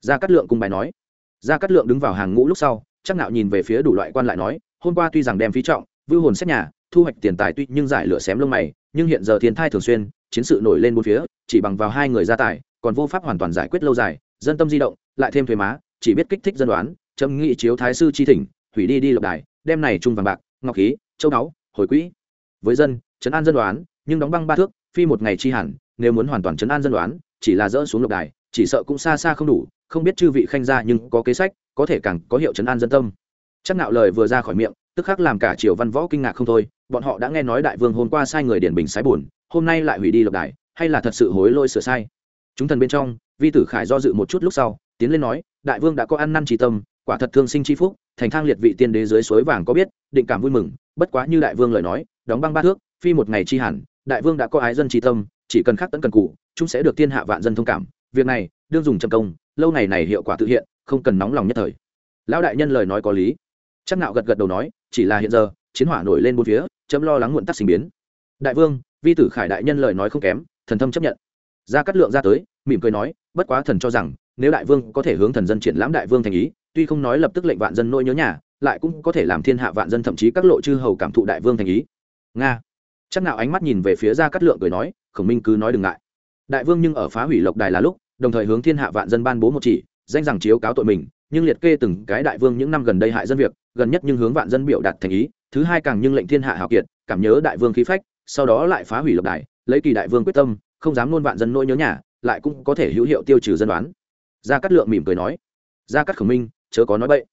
gia cát lượng cùng bài nói. Gia cát lượng đứng vào hàng ngũ lúc sau, chắc nạo nhìn về phía đủ loại quan lại nói, hôm qua tuy rằng đem phí trọng, vưu hồn xét nhà, thu hoạch tiền tài tuy nhưng giải lửa xém lông mày, nhưng hiện giờ thiên thai thường xuyên, chiến sự nổi lên bốn phía, chỉ bằng vào hai người gia tài, còn vô pháp hoàn toàn giải quyết lâu dài, dân tâm di động, lại thêm thuế má, chỉ biết kích thích dân đoán, chấm nghị chiếu thái sư chi thỉnh hủy đi đi lộc đài, đem này trung vàng bạc, ngọc khí, châu báu, hồi quỹ. Với dân chấn an dân đoán nhưng đóng băng ba thước, phi một ngày chi hẳn, nếu muốn hoàn toàn chấn an dân đoán chỉ là dỡ xuống lộc đài, chỉ sợ cũng xa xa không đủ, không biết chư vị khanh gia nhưng có kế sách, có thể càng có hiệu chấn an dân tâm. Chắc nạo lời vừa ra khỏi miệng, tức khắc làm cả triều văn võ kinh ngạc không thôi, bọn họ đã nghe nói đại vương hôm qua sai người điển bình sái buồn, hôm nay lại hủy đi lộc đài, hay là thật sự hối lỗi sửa sai? Chúng thần bên trong, vi tử khải do dự một chút lúc sau, tiến lên nói, đại vương đã có ăn năn trí tâm, quả thật thương sinh chi phúc thành thang liệt vị tiên đế dưới suối vàng có biết, định cảm vui mừng, bất quá như đại vương lời nói, đóng băng ba thước, phi một ngày chi hẳn, đại vương đã có ái dân tri tâm, chỉ cần khắc tấn cần cụ, chúng sẽ được thiên hạ vạn dân thông cảm. Việc này, đương dùng trầm công, lâu ngày này hiệu quả tự hiện, không cần nóng lòng nhất thời. Lão đại nhân lời nói có lý. Chắc nạo gật gật đầu nói, chỉ là hiện giờ, chiến hỏa nổi lên bốn phía, chấm lo lắng muộn tắc sinh biến. Đại vương, vi tử khải đại nhân lời nói không kém, thần thâm chấp nhận. Gia Cát lượng ra tới, mỉm cười nói, bất quá thần cho rằng, nếu đại vương có thể hướng thần dân triển lãm đại vương thành ý tuy không nói lập tức lệnh vạn dân nỗi nhớ nhà, lại cũng có thể làm thiên hạ vạn dân thậm chí các lộ chư hầu cảm thụ đại vương thành ý. Nga. Chắc nào ánh mắt nhìn về phía ra cắt lượng cười nói, khổng minh cứ nói đừng ngại. Đại vương nhưng ở phá hủy lộc đài là lúc, đồng thời hướng thiên hạ vạn dân ban bố một chỉ, danh rằng chiếu cáo tội mình, nhưng liệt kê từng cái đại vương những năm gần đây hại dân việc, gần nhất nhưng hướng vạn dân biểu đạt thành ý, thứ hai càng nhưng lệnh thiên hạ hào kiệt, cảm nhớ đại vương khí phách, sau đó lại phá hủy lộc đài, lấy kỳ đại vương quyết tâm, không dám nôn vạn dân nỗi nhớ nhà, lại cũng có thể hữu hiệu tiêu trừ dân đoán gia cát lượng mỉm cười nói. Gia cát khổng minh chớ có nói bậy.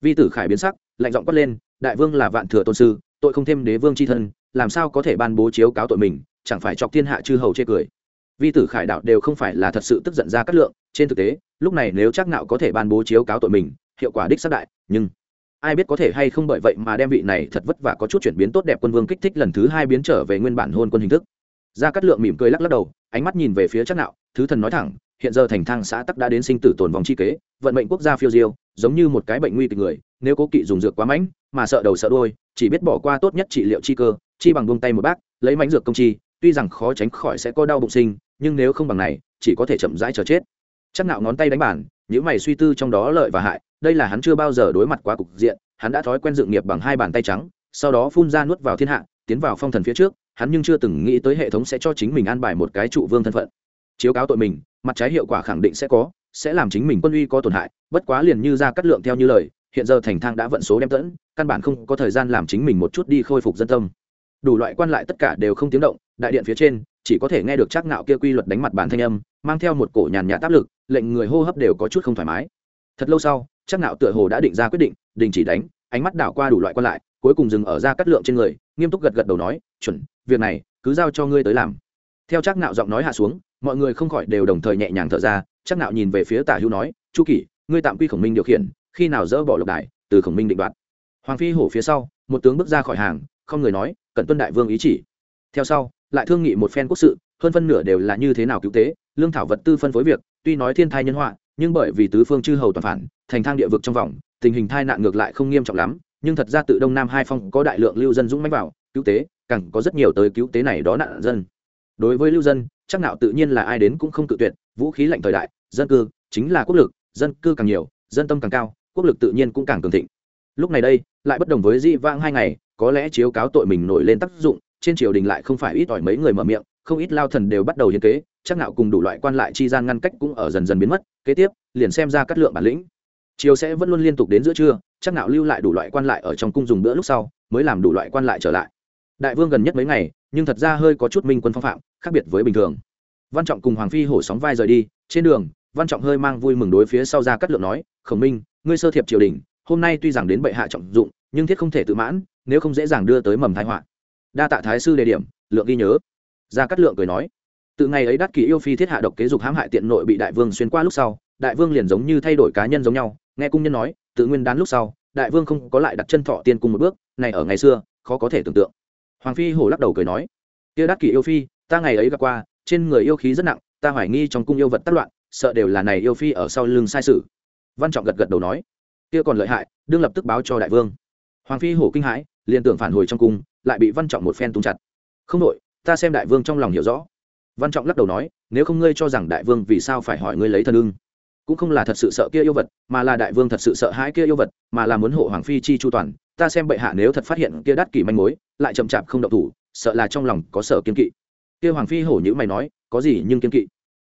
Vi tử khải biến sắc, lạnh giọng quát lên, đại vương là vạn thừa tôn sư, tội không thêm đế vương c h i thân, làm sao có thể ban bố chiếu cáo tội mình, chẳng phải chọc thiên hạ chư hầu chê cười? Vi tử khải đạo đều không phải là thật sự tức giận ra cát lượng, trên thực tế, lúc này nếu chắc nạo có thể ban bố chiếu cáo tội mình, hiệu quả đích xác đại, nhưng ai biết có thể hay không bởi vậy mà đem vị này thật vất vả có chút chuyển biến tốt đẹp quân vương kích thích lần thứ hai biến trở về nguyên bản hôn quân hình thức. Gia cát lượng mỉm cười lắc lắc đầu, ánh mắt nhìn về phía chắc nạo, thứ thần nói thẳng hiện giờ thành thang xã tắc đã đến sinh tử tồn vòng chi kế vận mệnh quốc gia phiêu diêu giống như một cái bệnh nguy kịch người nếu cố kỵ dùng dược quá mãnh mà sợ đầu sợ đuôi, chỉ biết bỏ qua tốt nhất trị liệu chi cơ chi bằng buông tay một bác lấy mãnh dược công chi tuy rằng khó tránh khỏi sẽ có đau bụng sinh nhưng nếu không bằng này chỉ có thể chậm rãi chờ chết. Chắc nạo ngón tay đánh bản những mày suy tư trong đó lợi và hại đây là hắn chưa bao giờ đối mặt quá cục diện hắn đã thói quen dựng nghiệp bằng hai bàn tay trắng sau đó phun ra nuốt vào thiên hạ tiến vào phong thần phía trước hắn nhưng chưa từng nghĩ tới hệ thống sẽ cho chính mình an bài một cái trụ vương thân phận. Chiếu cáo tội mình mặt trái hiệu quả khẳng định sẽ có, sẽ làm chính mình quân uy có tổn hại, bất quá liền như ra cắt lượng theo như lời, hiện giờ thành thang đã vận số đem tẫn căn bản không có thời gian làm chính mình một chút đi khôi phục dân tâm. Đủ loại quan lại tất cả đều không tiếng động, đại điện phía trên, chỉ có thể nghe được chắc ngạo kia quy luật đánh mặt bản thanh âm, mang theo một cổ nhàn nhạt áp lực, lệnh người hô hấp đều có chút không thoải mái. Thật lâu sau, chắc ngạo tựa hồ đã định ra quyết định, đình chỉ đánh, ánh mắt đảo qua đủ loại quan lại, cuối cùng dừng ở ra cắt lượng trên người, nghiêm túc gật gật đầu nói, chuẩn, việc này cứ giao cho ngươi tới làm theo chắc nạo giọng nói hạ xuống, mọi người không khỏi đều đồng thời nhẹ nhàng thở ra chắc nạo nhìn về phía tả hữu nói, chu kỷ, ngươi tạm quy khổng minh điều khiển, khi nào dỡ bỏ lục đài, từ khổng minh định đoạt. Hoàng phi hổ phía sau, một tướng bước ra khỏi hàng, không người nói cần tuân đại vương ý chỉ. Theo sau, lại thương nghị một phen quốc sự, hơn phân nửa đều là như thế nào cứu tế, lương thảo vật tư phân phối việc, tuy nói thiên thai nhân họa, nhưng bởi vì tứ phương chư hầu toàn phản, thành thang địa vực trong vòng, tình hình tai nạn ngược lại không nghiêm trọng lắm, nhưng thật ra tự đông nam hai phong có đại lượng lưu dân dũng mãnh vào, cứu tế, càng có rất nhiều tới cứu tế này đó nạn dân đối với lưu dân, chắc nạo tự nhiên là ai đến cũng không cự tuyệt, vũ khí lạnh thời đại, dân cư, chính là quốc lực, dân cư càng nhiều, dân tâm càng cao, quốc lực tự nhiên cũng càng cường thịnh. Lúc này đây, lại bất đồng với di vãng hai ngày, có lẽ chiếu cáo tội mình nổi lên tác dụng, trên triều đình lại không phải ít ỏi mấy người mở miệng, không ít lao thần đều bắt đầu hiến kế, chắc nạo cùng đủ loại quan lại chi gian ngăn cách cũng ở dần dần biến mất, kế tiếp, liền xem ra cắt lượng bản lĩnh. Chiều sẽ vẫn luôn liên tục đến giữa trưa, chắc nạo lưu lại đủ loại quan lại ở trong cung dùng bữa lúc sau, mới làm đủ loại quan lại trở lại đại vương gần nhất mấy ngày, nhưng thật ra hơi có chút minh quân phong phạm, khác biệt với bình thường. Văn trọng cùng hoàng phi hổ sóng vai rời đi, trên đường, văn trọng hơi mang vui mừng đối phía sau ra cắt lượng nói, khổng minh, ngươi sơ thiệp triều đình, hôm nay tuy rằng đến bệ hạ trọng dụng, nhưng thiết không thể tự mãn, nếu không dễ dàng đưa tới mầm thái họa. Đa tạ thái sư đề điểm, lượng ghi nhớ. Ra cắt lượng cười nói, từ ngày ấy đắc kỳ yêu phi thiết hạ độc kế dục hãm hại tiện nội bị đại vương xuyên qua lúc sau, đại vương liền giống như thay đổi cá nhân giống nhau. Nghe cung nhân nói, tự nguyên đán lúc sau, đại vương không có lại đặt chân thọ tiên cung một bước, này ở ngày xưa, khó có thể tưởng tượng hoàng phi hổ lắc đầu cười nói kia đắc kỷ yêu phi, ta ngày ấy gặp qua, trên người yêu khí rất nặng, ta hoài nghi trong cung yêu vật tác loạn, sợ đều là này yêu phi ở sau lưng sai sự. Văn trọng gật gật đầu nói kia còn lợi hại, đương lập tức báo cho đại vương. Hoàng phi hổ kinh hãi, liền tưởng phản hồi trong cung, lại bị văn trọng một phen tung chặt. Không đội ta xem đại vương trong lòng hiểu rõ. Văn trọng lắc đầu nói, nếu không ngươi cho rằng đại vương vì sao phải hỏi ngươi lấy thân ưng, cũng không là thật sự sợ kia yêu vật, mà là đại vương thật sự sợ hãi kia yêu vật, mà là muốn hộ hoàng phi chi chu toàn ta xem bệ hạ nếu thật phát hiện kia đắt kỷ manh mối, lại chậm chạp không động thủ, sợ là trong lòng có sở kiên kỵ. Kia hoàng phi hổ nhữ mày nói, có gì nhưng kiên kỵ?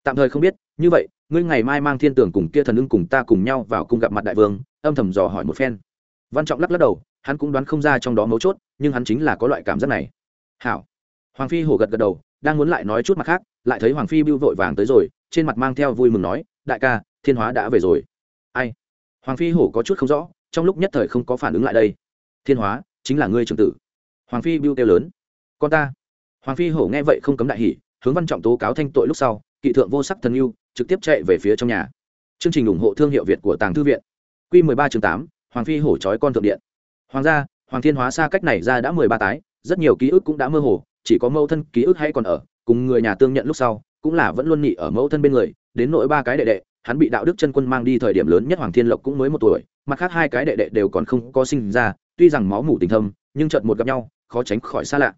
Tạm thời không biết, như vậy, ngươi ngày mai mang thiên tưởng cùng kia thần ưng cùng ta cùng nhau vào cung gặp mặt đại vương, âm thầm dò hỏi một phen. Văn trọng lắc lắc đầu, hắn cũng đoán không ra trong đó mấu chốt, nhưng hắn chính là có loại cảm giác này. Hảo. Hoàng phi hổ gật gật đầu, đang muốn lại nói chút mặt khác, lại thấy hoàng phi bưu vội vàng tới rồi, trên mặt mang theo vui mừng nói, đại ca, thiên hóa đã về rồi. Ai? Hoàng phi hổ có chút không rõ, trong lúc nhất thời không có phản ứng lại đây thiên hóa, chính là ngươi trưởng tử. Hoàng phi bưu kêu lớn. Con ta. Hoàng phi hổ nghe vậy không cấm đại hỉ, hướng văn trọng tố cáo thanh tội lúc sau, kỵ thượng vô sắc thần yêu, trực tiếp chạy về phía trong nhà. Chương trình ủng hộ thương hiệu việt của tàng thư viện. Q mười ba chương tám, hoàng phi hổ trói con thượng điện. Hoàng gia, hoàng thiên hóa xa cách này ra đã mười ba tái, rất nhiều ký ức cũng đã mơ hồ, chỉ có mẫu thân ký ức hay còn ở, cùng người nhà tương nhận lúc sau, cũng là vẫn luôn nhị ở mẫu thân bên người, đến nỗi ba cái đệ đệ, hắn bị đạo đức chân quân mang đi thời điểm lớn nhất hoàng thiên lộc cũng mới một tuổi, mặt khác hai cái đệ đệ đều còn không có sinh ra tuy rằng máu mủ tình thâm, nhưng trận một gặp nhau, khó tránh khỏi xa lạ.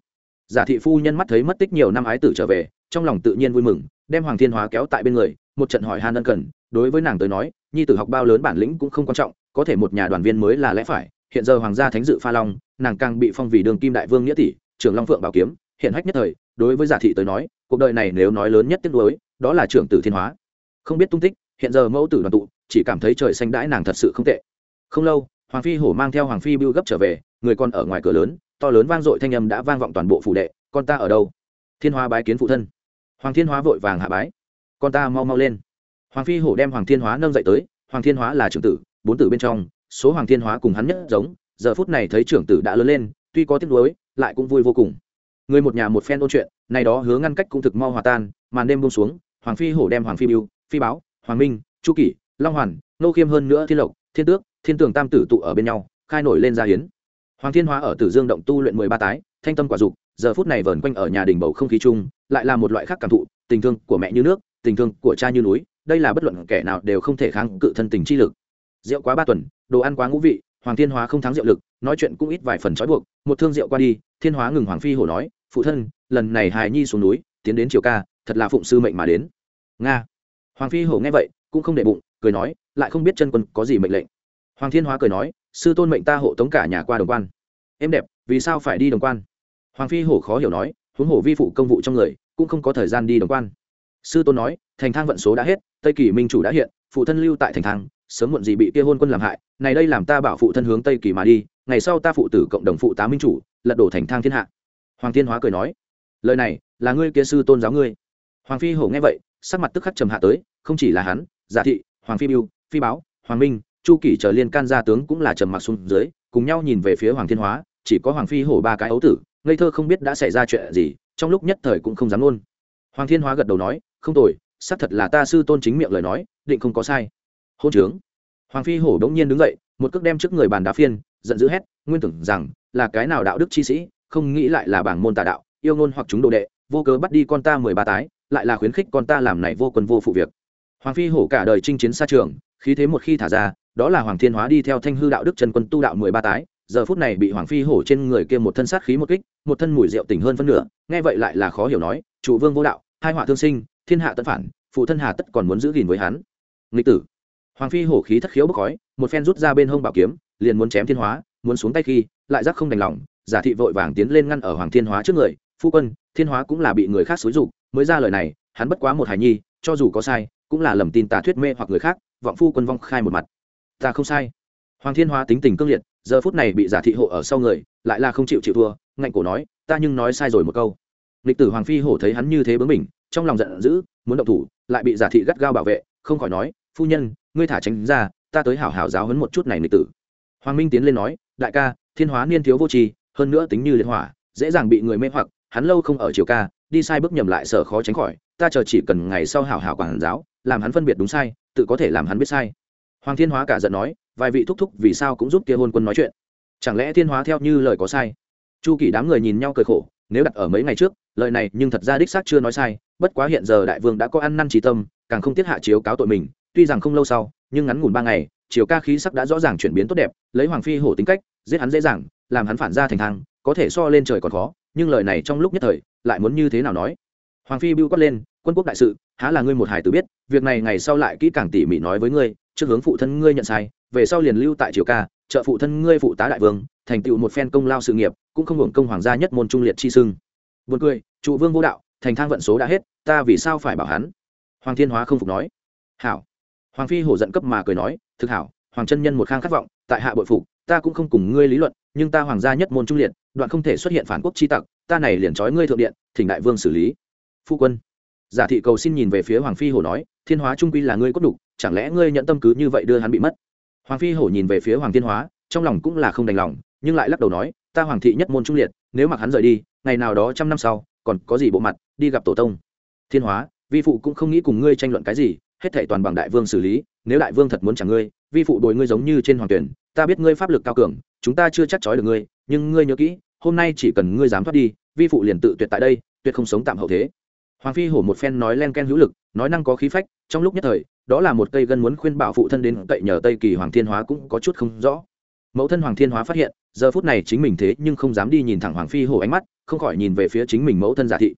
Giả thị phu nhân mắt thấy mất tích nhiều năm ái tử trở về, trong lòng tự nhiên vui mừng, đem hoàng thiên hóa kéo tại bên người, một trận hỏi han ân cần, đối với nàng tới nói, nhi tử học bao lớn bản lĩnh cũng không quan trọng, có thể một nhà đoàn viên mới là lẽ phải, hiện giờ hoàng gia thánh dự pha long, nàng càng bị phong vì đường kim đại vương nghĩa tỷ, trưởng long phượng bảo kiếm, hiện hách nhất thời, đối với giả thị tới nói, cuộc đời này nếu nói lớn nhất tiếc nuối, đó là trưởng tử thiên hóa. Không biết tung tích, hiện giờ mẫu tử đoàn tụ, chỉ cảm thấy trời xanh đãi nàng thật sự không tệ. Không lâu hoàng phi hổ mang theo hoàng phi bưu gấp trở về, người con ở ngoài cửa lớn, to lớn vang dội thanh âm đã vang vọng toàn bộ phủ đệ, con ta ở đâu? Thiên hóa bái kiến phụ thân. Hoàng thiên hóa vội vàng hạ bái, con ta mau mau lên. Hoàng phi hổ đem hoàng thiên hóa nâng dậy tới, hoàng thiên hóa là trưởng tử, bốn tử bên trong, số hoàng thiên hóa cùng hắn nhất giống, giờ phút này thấy trưởng tử đã lớn lên, tuy có tiếc nuối, lại cũng vui vô cùng. Người một nhà một phen ôn chuyện, này đó hứa ngăn cách cũng thực mau hòa tan, màn đêm buông xuống, hoàng phi hổ đem hoàng phi biêu phi báo, hoàng minh, chu kỷ, long hoàn, nô khiêm hơn nữa thiên lộc, thiên tước thiên tường tam tử tụ ở bên nhau, khai nổi lên gia hiến. Hoàng thiên hóa ở tử dương động tu luyện mười ba tái, thanh tâm quả dục, giờ phút này vờn quanh ở nhà đình bầu không khí chung, lại là một loại khác cảm thụ, tình thương của mẹ như nước, tình thương của cha như núi, đây là bất luận kẻ nào đều không thể kháng cự thân tình chi lực. Rượu quá ba tuần, đồ ăn quá ngũ vị, hoàng thiên hóa không thắng rượu lực, nói chuyện cũng ít vài phần trói buộc, một thương rượu qua đi, thiên hóa ngừng hoàng phi hổ nói, phụ thân, lần này hài nhi xuống núi, tiến đến triều ca, thật là phụng sư mệnh mà đến. Nga. Hoàng phi hổ nghe vậy, cũng không để bụng, cười nói, lại không biết chân quân có gì mệnh lệnh hoàng thiên hóa cười nói, sư tôn mệnh ta hộ tống cả nhà qua đồng quan. Em đẹp, vì sao phải đi đồng quan? Hoàng phi hổ khó hiểu nói, huống hổ vi phụ công vụ trong người, cũng không có thời gian đi đồng quan. Sư tôn nói, thành thang vận số đã hết, tây kỳ minh chủ đã hiện, phụ thân lưu tại thành thang, sớm muộn gì bị kia hôn quân làm hại, này đây làm ta bảo phụ thân hướng tây kỳ mà đi, ngày sau ta phụ tử cộng đồng phụ tá minh chủ, lật đổ thành thang thiên hạ. Hoàng thiên hóa cười nói, lời này, là ngươi kia sư tôn giáo ngươi. Hoàng phi hổ nghe vậy, sắc mặt tức khắc trầm hạ tới, không chỉ là hắn, giả thị, hoàng phi biêu, phi báo, hoàng minh chu kỷ chờ liên can gia tướng cũng là trầm mặc xuống dưới, cùng nhau nhìn về phía hoàng thiên hóa, chỉ có hoàng phi hổ ba cái ấu tử, ngây thơ không biết đã xảy ra chuyện gì, trong lúc nhất thời cũng không dám luôn hoàng thiên hóa gật đầu nói, không tồi, xác thật là ta sư tôn chính miệng lời nói, định không có sai. Hôn trướng. Hoàng phi hổ đống nhiên đứng dậy, một cước đem trước người bàn đá phiên, giận dữ hét, nguyên tưởng rằng là cái nào đạo đức chi sĩ, không nghĩ lại là bảng môn tà đạo, yêu ngôn hoặc chúng đồ đệ, vô cớ bắt đi con ta mười ba tái, lại là khuyến khích con ta làm này vô quân vô phụ việc. Hoàng phi hổ cả đời chinh chiến xa trường khí thế một khi thả ra, đó là hoàng thiên hóa đi theo thanh hư đạo đức trần quân tu đạo mười ba tái, giờ phút này bị hoàng phi hổ trên người kia một thân sát khí một kích, một thân mùi rượu tỉnh hơn phân nửa, nghe vậy lại là khó hiểu nói, chủ vương vô đạo, hai họa thương sinh, thiên hạ tân phản, phụ thân hà tất còn muốn giữ gìn với hắn. Nghịch tử. Hoàng phi hổ khí thất khiếu bốc khói, một phen rút ra bên hông bảo kiếm, liền muốn chém thiên hóa, muốn xuống tay khi, lại giác không đành lòng, giả thị vội vàng tiến lên ngăn ở hoàng thiên hóa trước người, phu quân, thiên hóa cũng là bị người khác xúi dục, mới ra lời này, hắn bất quá một hài nhi, cho dù có sai, cũng là lầm tin tà thuyết mê hoặc người khác vọng phu quân vong khai một mặt. Ta không sai. Hoàng thiên hóa tính tình cương liệt, giờ phút này bị giả thị hộ ở sau người, lại là không chịu chịu thua, ngạnh cổ nói, ta nhưng nói sai rồi một câu. Lịch tử hoàng phi hổ thấy hắn như thế bướng mình trong lòng giận dữ, muốn động thủ, lại bị giả thị gắt gao bảo vệ, không khỏi nói, phu nhân, ngươi thả tránh ra, ta tới hảo hảo giáo hấn một chút này lịch tử. Hoàng minh tiến lên nói, đại ca, thiên hóa niên thiếu vô tri, hơn nữa tính như liệt hỏa, dễ dàng bị người mê hoặc, hắn lâu không ở chiều ca, đi sai bước nhầm lại sở khó tránh khỏi, ta chờ chỉ cần ngày sau hảo hảo quản giáo, làm hắn phân biệt đúng sai tự có thể làm hắn biết sai. Hoàng thiên hóa cả giận nói, vài vị thúc thúc vì sao cũng giúp kia hôn quân nói chuyện? Chẳng lẽ thiên hóa theo như lời có sai? Chu kỳ đám người nhìn nhau cười khổ, nếu đặt ở mấy ngày trước, lời này nhưng thật ra đích xác chưa nói sai, bất quá hiện giờ đại vương đã có ăn năn trí tâm, càng không tiết hạ chiếu cáo tội mình, tuy rằng không lâu sau, nhưng ngắn ngủn ba ngày chiều ca khí sắc đã rõ ràng chuyển biến tốt đẹp, lấy hoàng phi hổ tính cách, giết hắn dễ dàng, làm hắn phản ra thành thang, có thể so lên trời còn khó, nhưng lời này trong lúc nhất thời, lại muốn như thế nào nói? Hoàng phi bưu quát lên quân quốc đại sự, há là ngươi một hải tử biết, việc này ngày sau lại kỹ càng tỉ mỉ nói với ngươi, trước hướng phụ thân ngươi nhận sai, về sau liền lưu tại triều ca, trợ phụ thân ngươi phụ tá đại vương, thành tựu một phen công lao sự nghiệp, cũng không hưởng công hoàng gia nhất môn trung liệt chi sưng. Buồn cười, trụ vương vô đạo, thành thang vận số đã hết, ta vì sao phải bảo hắn? Hoàng thiên hóa không phục nói. Hảo. Hoàng phi hổ giận cấp mà cười nói, thực hảo, hoàng chân nhân một khang khát vọng, tại hạ bội phục, ta cũng không cùng ngươi lý luận, nhưng ta hoàng gia nhất môn trung liệt, đoạn không thể xuất hiện phản quốc chi tặc, ta này liền trói ngươi thượng điện, thỉnh đại vương xử lý. Phu quân giả thị cầu xin nhìn về phía hoàng phi hổ nói, thiên hóa trung quy là ngươi cốt đục chẳng lẽ ngươi nhận tâm cứ như vậy đưa hắn bị mất? Hoàng phi hổ nhìn về phía hoàng thiên hóa, trong lòng cũng là không đành lòng, nhưng lại lắc đầu nói, ta hoàng thị nhất môn trung liệt, nếu mặc hắn rời đi, ngày nào đó trăm năm sau, còn có gì bộ mặt, đi gặp tổ tông. Thiên hóa, vi phụ cũng không nghĩ cùng ngươi tranh luận cái gì, hết thảy toàn bằng đại vương xử lý, nếu đại vương thật muốn trả ngươi, vi phụ đổi ngươi giống như trên hoàng tuyển, ta biết ngươi pháp lực cao cường, chúng ta chưa chắc chói được ngươi, nhưng ngươi nhớ kỹ, hôm nay chỉ cần ngươi dám thoát đi, vi phụ liền tự tuyệt tại đây, tuyệt không sống tạm hậu thế hoàng phi hổ một phen nói len ken hữu lực, nói năng có khí phách, trong lúc nhất thời, đó là một cây gân muốn khuyên bảo phụ thân đến cậy nhờ tây kỳ hoàng thiên hóa cũng có chút không rõ. Mẫu thân hoàng thiên hóa phát hiện, giờ phút này chính mình thế nhưng không dám đi nhìn thẳng hoàng phi hổ ánh mắt, không khỏi nhìn về phía chính mình mẫu thân giả thị.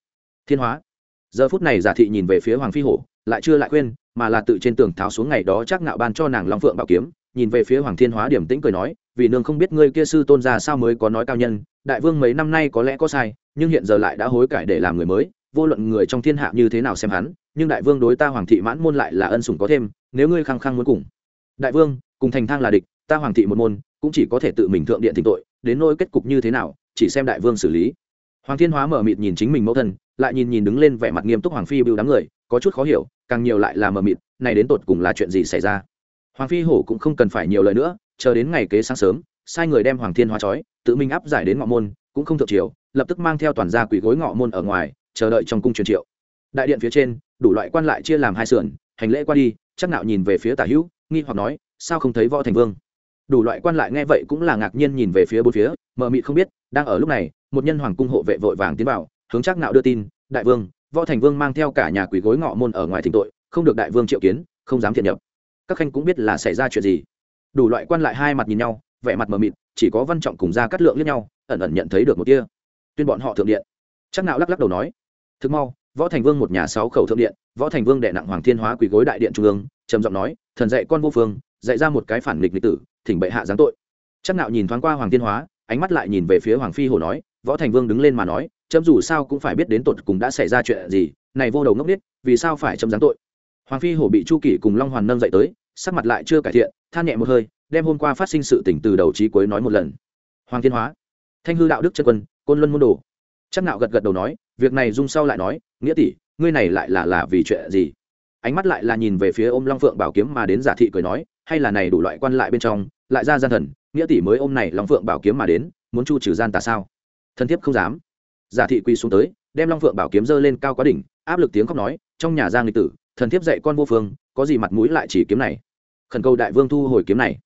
Thiên hóa. Giờ phút này giả thị nhìn về phía hoàng phi hổ, lại chưa lại khuyên, mà là tự trên tường tháo xuống ngày đó chắc ngạo ban cho nàng long phượng bảo kiếm, nhìn về phía hoàng thiên hóa điểm tĩnh cười nói, vì nương không biết ngươi kia sư tôn ra sao mới có nói cao nhân, đại vương mấy năm nay có lẽ có sai, nhưng hiện giờ lại đã hối cải để làm người mới vô luận người trong thiên hạ như thế nào xem hắn, nhưng đại vương đối ta hoàng thị mãn môn lại là ân sủng có thêm, nếu ngươi khăng khăng muốn cùng. Đại vương, cùng thành thang là địch, ta hoàng thị một môn, cũng chỉ có thể tự mình thượng điện thỉnh tội, đến nỗi kết cục như thế nào, chỉ xem đại vương xử lý. Hoàng thiên hóa mở mịt nhìn chính mình mẫu thân, lại nhìn nhìn đứng lên vẻ mặt nghiêm túc hoàng phi bưu đám người, có chút khó hiểu, càng nhiều lại là mờ mịt, này đến tột cùng là chuyện gì xảy ra? Hoàng phi hổ cũng không cần phải nhiều lời nữa, chờ đến ngày kế sáng sớm, sai người đem hoàng thiên hóa trói, tự mình áp giải đến ngọ môn, cũng không thượng triều, lập tức mang theo toàn gia quỷ gối ngọ môn ở ngoài chờ đợi trong cung truyền triệu. Đại điện phía trên, đủ loại quan lại chia làm hai sườn, hành lễ qua đi, chắc nạo nhìn về phía tả hữu, nghi hoặc nói, sao không thấy võ thành vương? Đủ loại quan lại nghe vậy cũng là ngạc nhiên nhìn về phía bốn phía, mờ mịt không biết, đang ở lúc này, một nhân hoàng cung hộ vệ vội vàng tiến vào, hướng chắc nạo đưa tin, đại vương, võ thành vương mang theo cả nhà quỷ gối ngọ môn ở ngoài thỉnh tội, không được đại vương triệu kiến, không dám thiện nhập. Các khanh cũng biết là xảy ra chuyện gì. Đủ loại quan lại hai mặt nhìn nhau, vẻ mặt mờ mịt, chỉ có văn trọng cùng ra cắt lượng lẫn nhau, ẩn ẩn nhận thấy được một tia tuyên bọn họ thượng điện. Chắc nạo lắc lắc đầu nói thực mau, võ thành vương một nhà sáu khẩu thượng điện, võ thành vương đệ nặng hoàng thiên hóa quỳ gối đại điện trung ương, trầm giọng nói, thần dạy con vô phương, dạy ra một cái phản nghịch lịch tử, thỉnh bệ hạ giáng tội. Chắc nạo nhìn thoáng qua hoàng thiên hóa, ánh mắt lại nhìn về phía hoàng phi hồ nói, võ thành vương đứng lên mà nói, chấm dù sao cũng phải biết đến tột cùng đã xảy ra chuyện gì, này vô đầu ngốc biết vì sao phải chấm giáng tội? Hoàng phi hổ bị chu kỷ cùng long hoàn nâng dậy tới, sắc mặt lại chưa cải thiện, than nhẹ một hơi, đem hôm qua phát sinh sự tỉnh từ đầu trí cuối nói một lần. Hoàng thiên hóa, thanh hư đạo đức chân quân, côn luân môn đồ. Chắc nạo gật gật đầu nói việc này dung sau lại nói, nghĩa tỷ, ngươi này lại là là vì chuyện gì? Ánh mắt lại là nhìn về phía ôm long phượng bảo kiếm mà đến giả thị cười nói, hay là này đủ loại quan lại bên trong, lại ra gian thần, nghĩa tỷ mới ôm này long phượng bảo kiếm mà đến, muốn chu trừ gian tà sao? Thân thiếp không dám. Giả thị quy xuống tới, đem long phượng bảo kiếm dơ lên cao quá đỉnh, áp lực tiếng khóc nói, trong nhà giang lịch tử, thần thiếp dạy con vô phương, có gì mặt mũi lại chỉ kiếm này? Khẩn cầu đại vương thu hồi kiếm này.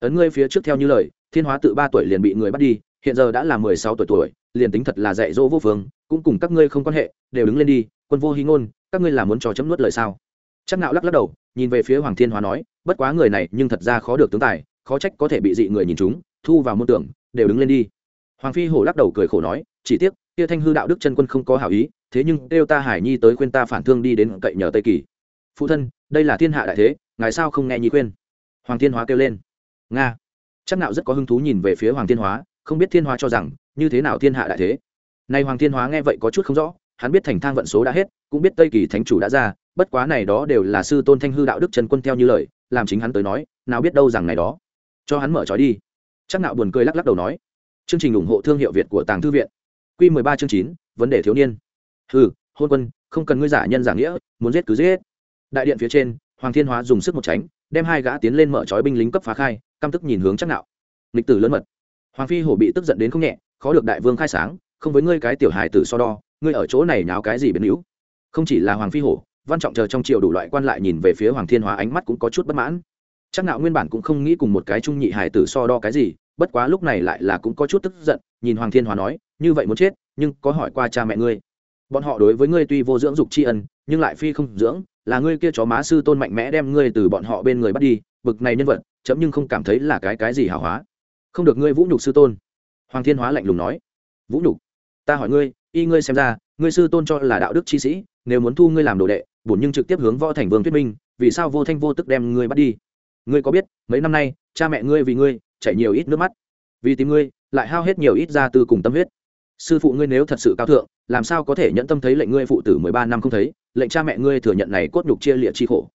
Ấn ngươi phía trước theo như lời, thiên hóa tự ba tuổi liền bị người bắt đi, hiện giờ đã là mười sáu tuổi tuổi, liền tính thật là dạy dỗ vô phương cũng cùng các ngươi không quan hệ, đều đứng lên đi, quân vô hy ngôn, các ngươi là muốn cho chấm nuốt lời sao? Chắc nạo lắc lắc đầu, nhìn về phía hoàng thiên hóa nói, bất quá người này nhưng thật ra khó được tướng tài, khó trách có thể bị dị người nhìn chúng, thu vào môn tưởng, đều đứng lên đi. Hoàng phi hổ lắc đầu cười khổ nói, chỉ tiếc, kia thanh hư đạo đức chân quân không có hảo ý, thế nhưng kêu ta hải nhi tới khuyên ta phản thương đi đến cậy nhờ tây kỳ. Phụ thân, đây là thiên hạ đại thế, ngài sao không nghe nhi khuyên? Hoàng thiên hóa kêu lên. Nga. Chắc nạo rất có hứng thú nhìn về phía hoàng thiên hóa, không biết thiên hóa cho rằng, như thế nào thiên hạ đại thế nay hoàng thiên hóa nghe vậy có chút không rõ hắn biết thành thang vận số đã hết cũng biết tây kỳ thánh chủ đã ra bất quá này đó đều là sư tôn thanh hư đạo đức trần quân theo như lời làm chính hắn tới nói nào biết đâu rằng này đó. Cho hắn mở trói đi. Chắc nạo buồn cười lắc lắc đầu nói. Chương trình ủng hộ thương hiệu việt của tàng thư viện. Quy 13 chương 9, vấn đề thiếu niên. Hừ hôn quân không cần ngươi giả nhân giả nghĩa muốn giết cứ giết đại điện phía trên hoàng thiên hóa dùng sức một tránh đem hai gã tiến lên mở trói binh lính cấp phá khai căm tức nhìn hướng chắc nạo. Lịch tử lớn mật. Hoàng phi hổ bị tức giận đến không nhẹ khó được đại vương khai sáng không với ngươi cái tiểu hài tử so đo, ngươi ở chỗ này nháo cái gì biến hữu? Không chỉ là hoàng phi hổ, văn trọng chờ trong triều đủ loại quan lại nhìn về phía hoàng thiên hóa ánh mắt cũng có chút bất mãn. Chắc nạo nguyên bản cũng không nghĩ cùng một cái trung nhị hài tử so đo cái gì, bất quá lúc này lại là cũng có chút tức giận, nhìn hoàng thiên hóa nói, như vậy muốn chết, nhưng có hỏi qua cha mẹ ngươi. Bọn họ đối với ngươi tuy vô dưỡng dục tri ân, nhưng lại phi không dưỡng, là ngươi kia chó má sư tôn mạnh mẽ đem ngươi từ bọn họ bên người bắt đi, bực này nhân vật, chấm nhưng không cảm thấy là cái cái gì hảo hóa. Không được ngươi vũ nhục sư tôn. Hoàng thiên hóa lạnh lùng nói. Vũ nhục? Ta hỏi ngươi, y ngươi xem ra, ngươi sư tôn cho là đạo đức chi sĩ, nếu muốn thu ngươi làm đồ đệ, bổn nhưng trực tiếp hướng võ thành vương thuyết minh, vì sao vô thanh vô tức đem ngươi bắt đi? Ngươi có biết, mấy năm nay, cha mẹ ngươi vì ngươi, chảy nhiều ít nước mắt. Vì tìm ngươi, lại hao hết nhiều ít ra từ cùng tâm huyết. Sư phụ ngươi nếu thật sự cao thượng, làm sao có thể nhận tâm thấy lệnh ngươi phụ tử mười ba năm không thấy, lệnh cha mẹ ngươi thừa nhận này cốt nhục chia lịa chi khổ?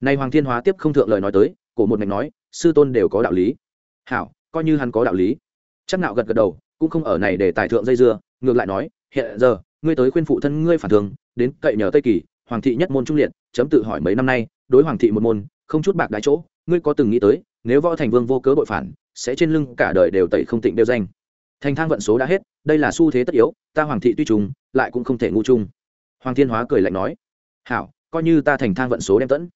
Nay hoàng thiên hóa tiếp không thượng lời nói tới, cổ một ngành nói, sư tôn đều có đạo lý. Hảo, coi như hắn có đạo lý. Chắc nạo gật gật đầu, cũng không ở này để tài thượng dây dưa ngược lại nói, hiện giờ, ngươi tới khuyên phụ thân ngươi phản thường, đến cậy nhờ tây kỳ, hoàng thị nhất môn trung liệt, chấm tự hỏi mấy năm nay, đối hoàng thị một môn, không chút bạc đái chỗ, ngươi có từng nghĩ tới, nếu võ thành vương vô cớ bội phản, sẽ trên lưng cả đời đều tẩy không tịnh đều danh. Thành thang vận số đã hết, đây là xu thế tất yếu, ta hoàng thị tuy trùng lại cũng không thể ngu chung hoàng thiên hóa cười lạnh nói, hảo, coi như ta thành thang vận số đem tẫn,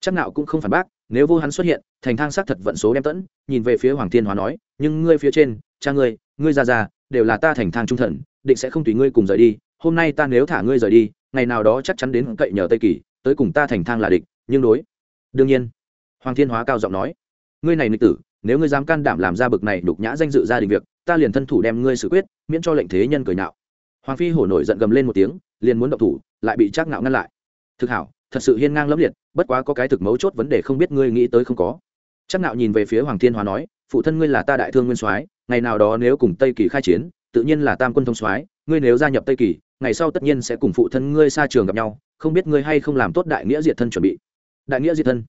chắc nào cũng không phản bác, nếu vô hắn xuất hiện, thành thang xác thật vận số đem tẫn. Nhìn về phía hoàng thiên hóa nói, nhưng ngươi phía trên, cha ngươi ngươi già già đều là ta thành thang trung thần, định sẽ không tùy ngươi cùng rời đi, hôm nay ta nếu thả ngươi rời đi, ngày nào đó chắc chắn đến cậy nhờ tây kỳ, tới cùng ta thành thang là địch, nhưng đối. Đương nhiên, hoàng thiên hóa cao giọng nói, ngươi này nịch tử, nếu ngươi dám can đảm làm ra bực này đục nhã danh dự gia đình việc, ta liền thân thủ đem ngươi xử quyết, miễn cho lệnh thế nhân cười nạo hoàng phi hổ nổi giận gầm lên một tiếng, liền muốn động thủ, lại bị trác nạo ngăn lại. Thực hảo, thật sự hiên ngang lẫm liệt, bất quá có cái thực mấu chốt vấn đề không biết ngươi nghĩ tới không có. Trác nạo nhìn về phía hoàng thiên hóa nói, phụ thân ngươi là ta đại thương nguyên soái ngày nào đó nếu cùng tây kỳ khai chiến, tự nhiên là tam quân thông soái, ngươi nếu gia nhập tây kỳ, ngày sau tất nhiên sẽ cùng phụ thân ngươi xa trường gặp nhau, không biết ngươi hay không làm tốt đại nghĩa diệt thân chuẩn bị. Đại nghĩa diệt thân?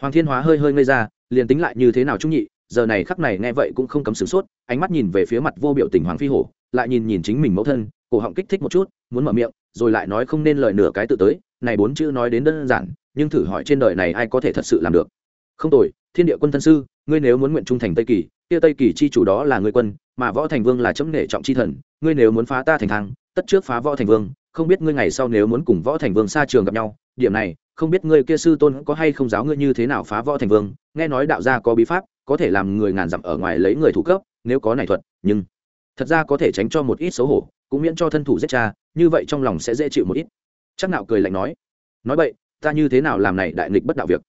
Hoàng thiên hóa hơi hơi ngây ra, liền tính lại như thế nào trung nhị, giờ này khắc này nghe vậy cũng không cấm sửng sốt, ánh mắt nhìn về phía mặt vô biểu tình hoàng phi hổ, lại nhìn nhìn chính mình mẫu thân, cổ họng kích thích một chút, muốn mở miệng, rồi lại nói không nên lời nửa cái tự tới, này bốn chữ nói đến đơn giản, nhưng thử hỏi trên đời này ai có thể thật sự làm được? Không tồi, thiên địa quân thân sư, ngươi nếu muốn nguyện trung thành tây kỳ kia tây kỳ chi chủ đó là ngươi quân, mà võ thành vương là chấm nể trọng chi thần, ngươi nếu muốn phá ta thành thang, tất trước phá võ thành vương, không biết ngươi ngày sau nếu muốn cùng võ thành vương xa trường gặp nhau, điểm này, không biết ngươi kia sư tôn có hay không giáo ngươi như thế nào phá võ thành vương, nghe nói đạo gia có bí pháp, có thể làm người ngàn dặm ở ngoài lấy người thủ cấp, nếu có này thuật, nhưng thật ra có thể tránh cho một ít xấu hổ, cũng miễn cho thân thủ giết cha, như vậy trong lòng sẽ dễ chịu một ít. Chắc nạo cười lạnh nói. Nói vậy, ta như thế nào làm này đại nghịch bất đạo việc?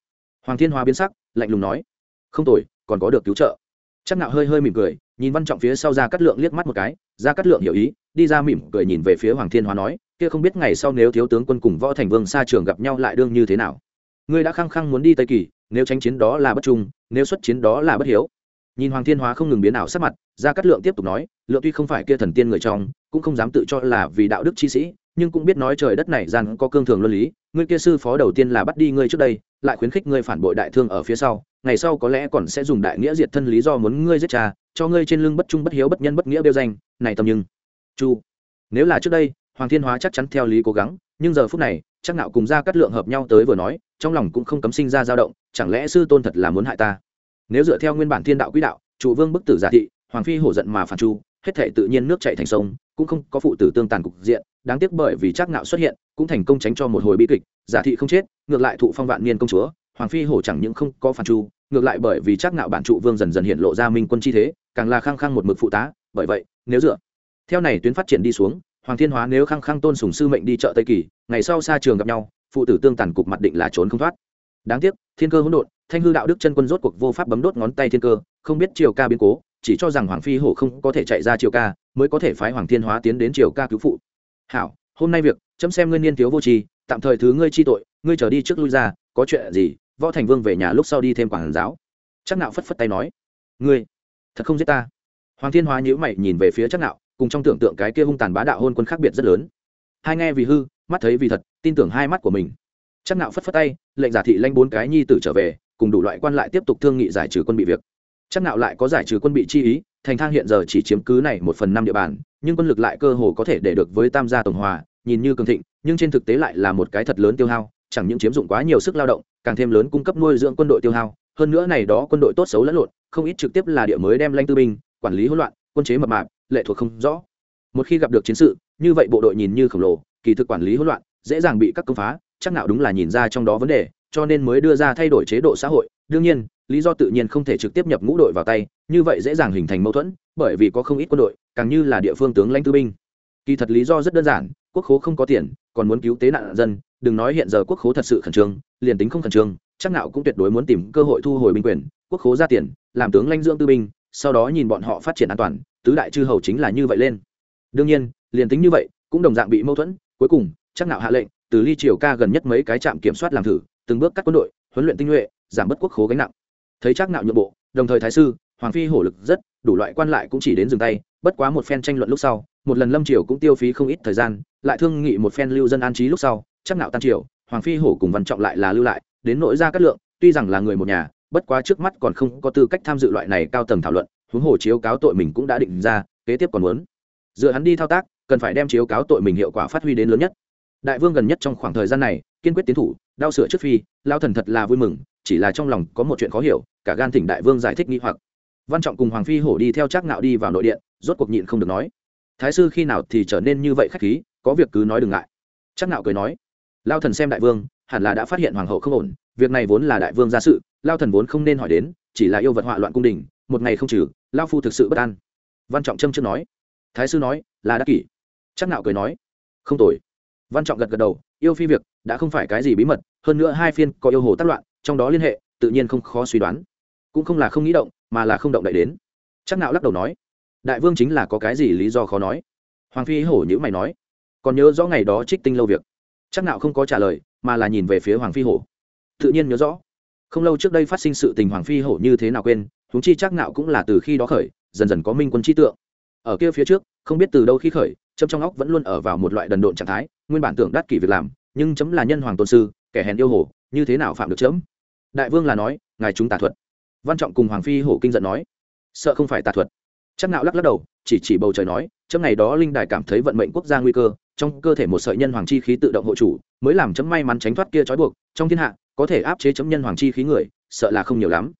Hoàng thiên hoa biến sắc, lạnh lùng nói. Không tồi, còn có được cứu trợ chắc nạo hơi hơi mỉm cười, nhìn văn trọng phía sau ra cắt lượng liếc mắt một cái ra cắt lượng hiểu ý, đi ra mỉm cười nhìn về phía hoàng thiên hóa nói, kia không biết ngày sau nếu thiếu tướng quân cùng võ thành vương xa trường gặp nhau lại đương như thế nào? Ngươi đã khăng khăng muốn đi tây kỳ, nếu tranh chiến đó là bất trung, nếu xuất chiến đó là bất hiếu. Nhìn hoàng thiên hóa không ngừng biến ảo sắc mặt, gia cát lượng tiếp tục nói, lượng tuy không phải kia thần tiên người trong, cũng không dám tự cho là vì đạo đức chi sĩ nhưng cũng biết nói trời đất này rằng có cương thường luân lý, ngươi kia sư phó đầu tiên là bắt đi ngươi trước đây, lại khuyến khích ngươi phản bội đại thương ở phía sau, ngày sau có lẽ còn sẽ dùng đại nghĩa diệt thân lý do muốn ngươi giết cha, cho ngươi trên lưng bất trung bất hiếu bất nhân bất nghĩa đeo danh, này tầm nhưng. Chu. Nếu là trước đây, hoàng thiên hóa chắc chắn theo lý cố gắng, nhưng giờ phút này, chắc nạo cùng gia cát lượng hợp nhau tới vừa nói, trong lòng cũng không cấm sinh ra dao động, chẳng lẽ sư tôn thật là muốn hại ta? Nếu dựa theo nguyên bản thiên đạo quỹ đạo trụ vương bức tử giả thị, hoàng phi hổ giận mà phản chu hết thể tự nhiên nước chảy thành sông, cũng không có phụ tử tương tàn cục diện, đáng tiếc bởi vì trác ngạo xuất hiện, cũng thành công tránh cho một hồi bi kịch, giả thị không chết, ngược lại thụ phong vạn niên công chúa, hoàng phi hổ chẳng những không có phản chu, ngược lại bởi vì trác ngạo bản trụ vương dần dần hiện lộ ra minh quân chi thế, càng là khăng khăng một mực phụ tá, bởi vậy, nếu dựa theo này tuyến phát triển đi xuống, hoàng thiên hóa nếu khăng khăng tôn sùng sư mệnh đi chợ tây kỳ, ngày sau xa trường gặp nhau, phụ tử tương tàn cục mặt định là trốn không thoát. Đáng tiếc, thiên cơ hỗn độn, thanh hư đạo đức chân quân rốt cuộc vô pháp bấm đốt ngón tay thiên cơ, không biết chiều ca biến cố chỉ cho rằng hoàng phi hổ không có thể chạy ra triều ca, mới có thể phái hoàng thiên hóa tiến đến triều ca cứu phụ. Hảo, hôm nay việc, chấm xem ngươi niên thiếu vô tri, tạm thời thứ ngươi chi tội, ngươi trở đi trước lui ra, có chuyện gì, võ thành vương về nhà lúc sau đi thêm quảng giáo. Chắc nạo phất phất tay nói, ngươi, thật không giết ta? Hoàng thiên hóa nhíu mày nhìn về phía chắc nạo, cùng trong tưởng tượng cái kia hung tàn bá đạo hôn quân khác biệt rất lớn. Hai nghe vì hư, mắt thấy vì thật, tin tưởng hai mắt của mình. Chắc nạo phất phất tay, lệnh giả thị lanh bốn cái nhi tử trở về, cùng đủ loại quan lại tiếp tục thương nghị giải trừ quân bị việc chắc nạo lại có giải trừ quân bị chi ý, thành thang hiện giờ chỉ chiếm cứ này một phần năm địa bàn, nhưng quân lực lại cơ hồ có thể để được với tam gia tổng hòa, nhìn như cường thịnh, nhưng trên thực tế lại là một cái thật lớn tiêu hao, chẳng những chiếm dụng quá nhiều sức lao động, càng thêm lớn cung cấp nuôi dưỡng quân đội tiêu hao. Hơn nữa này đó quân đội tốt xấu lẫn lộn, không ít trực tiếp là địa mới đem lanh tư binh, quản lý hỗn loạn, quân chế mập mạp, lệ thuộc không rõ. Một khi gặp được chiến sự, như vậy bộ đội nhìn như khổng lồ, kỳ thực quản lý hỗn loạn, dễ dàng bị các công phá, chắc nào đúng là nhìn ra trong đó vấn đề cho nên mới đưa ra thay đổi chế độ xã hội. Đương nhiên, lý do tự nhiên không thể trực tiếp nhập ngũ đội vào tay, như vậy dễ dàng hình thành mâu thuẫn, bởi vì có không ít quân đội, càng như là địa phương tướng lãnh tư binh. Kỳ thật lý do rất đơn giản, quốc khố không có tiền, còn muốn cứu tế nạn dân. Đừng nói hiện giờ quốc khố thật sự khẩn trương, liền tính không khẩn trương, chắc nào cũng tuyệt đối muốn tìm cơ hội thu hồi binh quyền, quốc khố ra tiền, làm tướng lãnh dưỡng tư binh, sau đó nhìn bọn họ phát triển an toàn, tứ đại chư hầu chính là như vậy lên. Đương nhiên, liền tính như vậy, cũng đồng dạng bị mâu thuẫn. Cuối cùng, chắc nào hạ lệnh, từ ly triều ca gần nhất mấy cái trạm kiểm soát làm thử từng bước cắt quân đội, huấn luyện tinh nhuệ, giảm bớt quốc khố gánh nặng. Thấy trác nạo nhượng bộ, đồng thời thái sư, hoàng phi hổ lực rất, đủ loại quan lại cũng chỉ đến dừng tay, bất quá một phen tranh luận lúc sau, một lần lâm triều cũng tiêu phí không ít thời gian, lại thương nghị một phen lưu dân an trí lúc sau, trác nạo tan triều, hoàng phi hổ cùng văn trọng lại là lưu lại, đến nội ra cát lượng, tuy rằng là người một nhà, bất quá trước mắt còn không có tư cách tham dự loại này cao tầng thảo luận, huống hồ chiếu cáo tội mình cũng đã định ra, kế tiếp còn muốn. Dựa hắn đi thao tác, cần phải đem chiếu cáo tội mình hiệu quả phát huy đến lớn nhất. Đại vương gần nhất trong khoảng thời gian này kiên quyết tiến thủ, đau sửa trước phi, lao thần thật là vui mừng, chỉ là trong lòng có một chuyện khó hiểu, cả gan thỉnh đại vương giải thích nghi hoặc. Văn trọng cùng hoàng phi hổ đi theo trác ngạo đi vào nội điện, rốt cuộc nhịn không được nói, thái sư khi nào thì trở nên như vậy khách khí, có việc cứ nói đừng ngại. Trác ngạo cười nói, lao thần xem đại vương, hẳn là đã phát hiện hoàng hậu không ổn, việc này vốn là đại vương ra sự, lao thần vốn không nên hỏi đến, chỉ là yêu vật họa loạn cung đình, một ngày không trừ, lao phu thực sự bất an. Văn trọng trâm chưa nói, thái sư nói, là đắc kỷ. Chắc nạo cười nói, không tồi. Văn trọng gật gật đầu, yêu phi việc đã không phải cái gì bí mật, hơn nữa hai phiên có yêu hồ tác loạn, trong đó liên hệ, tự nhiên không khó suy đoán. Cũng không là không nghĩ động, mà là không động đậy đến. Chắc nạo lắc đầu nói, đại vương chính là có cái gì lý do khó nói? Hoàng phi hổ nhữ mày nói, còn nhớ rõ ngày đó trích tinh lâu việc? Chắc nạo không có trả lời, mà là nhìn về phía hoàng phi hổ. Tự nhiên nhớ rõ. Không lâu trước đây phát sinh sự tình hoàng phi hổ như thế nào quên, huống chi chắc nạo cũng là từ khi đó khởi, dần dần có minh quân chi tượng. Ở kia phía trước, không biết từ đâu khi khởi chấm trong óc vẫn luôn ở vào một loại đần độn trạng thái, nguyên bản tưởng đắt kỷ việc làm nhưng chấm là nhân hoàng tôn sư, kẻ hèn yêu hồ, như thế nào phạm được chấm? Đại vương là nói, ngài chúng tà thuật. Văn trọng cùng hoàng phi hổ kinh giận nói, sợ không phải tà thuật. Chắc nạo lắc lắc đầu, chỉ chỉ bầu trời nói, chấm ngày đó linh đài cảm thấy vận mệnh quốc gia nguy cơ, trong cơ thể một sợi nhân hoàng chi khí tự động hộ chủ, mới làm chấm may mắn tránh thoát kia trói buộc, trong thiên hạ, có thể áp chế chấm nhân hoàng chi khí người, sợ là không nhiều lắm.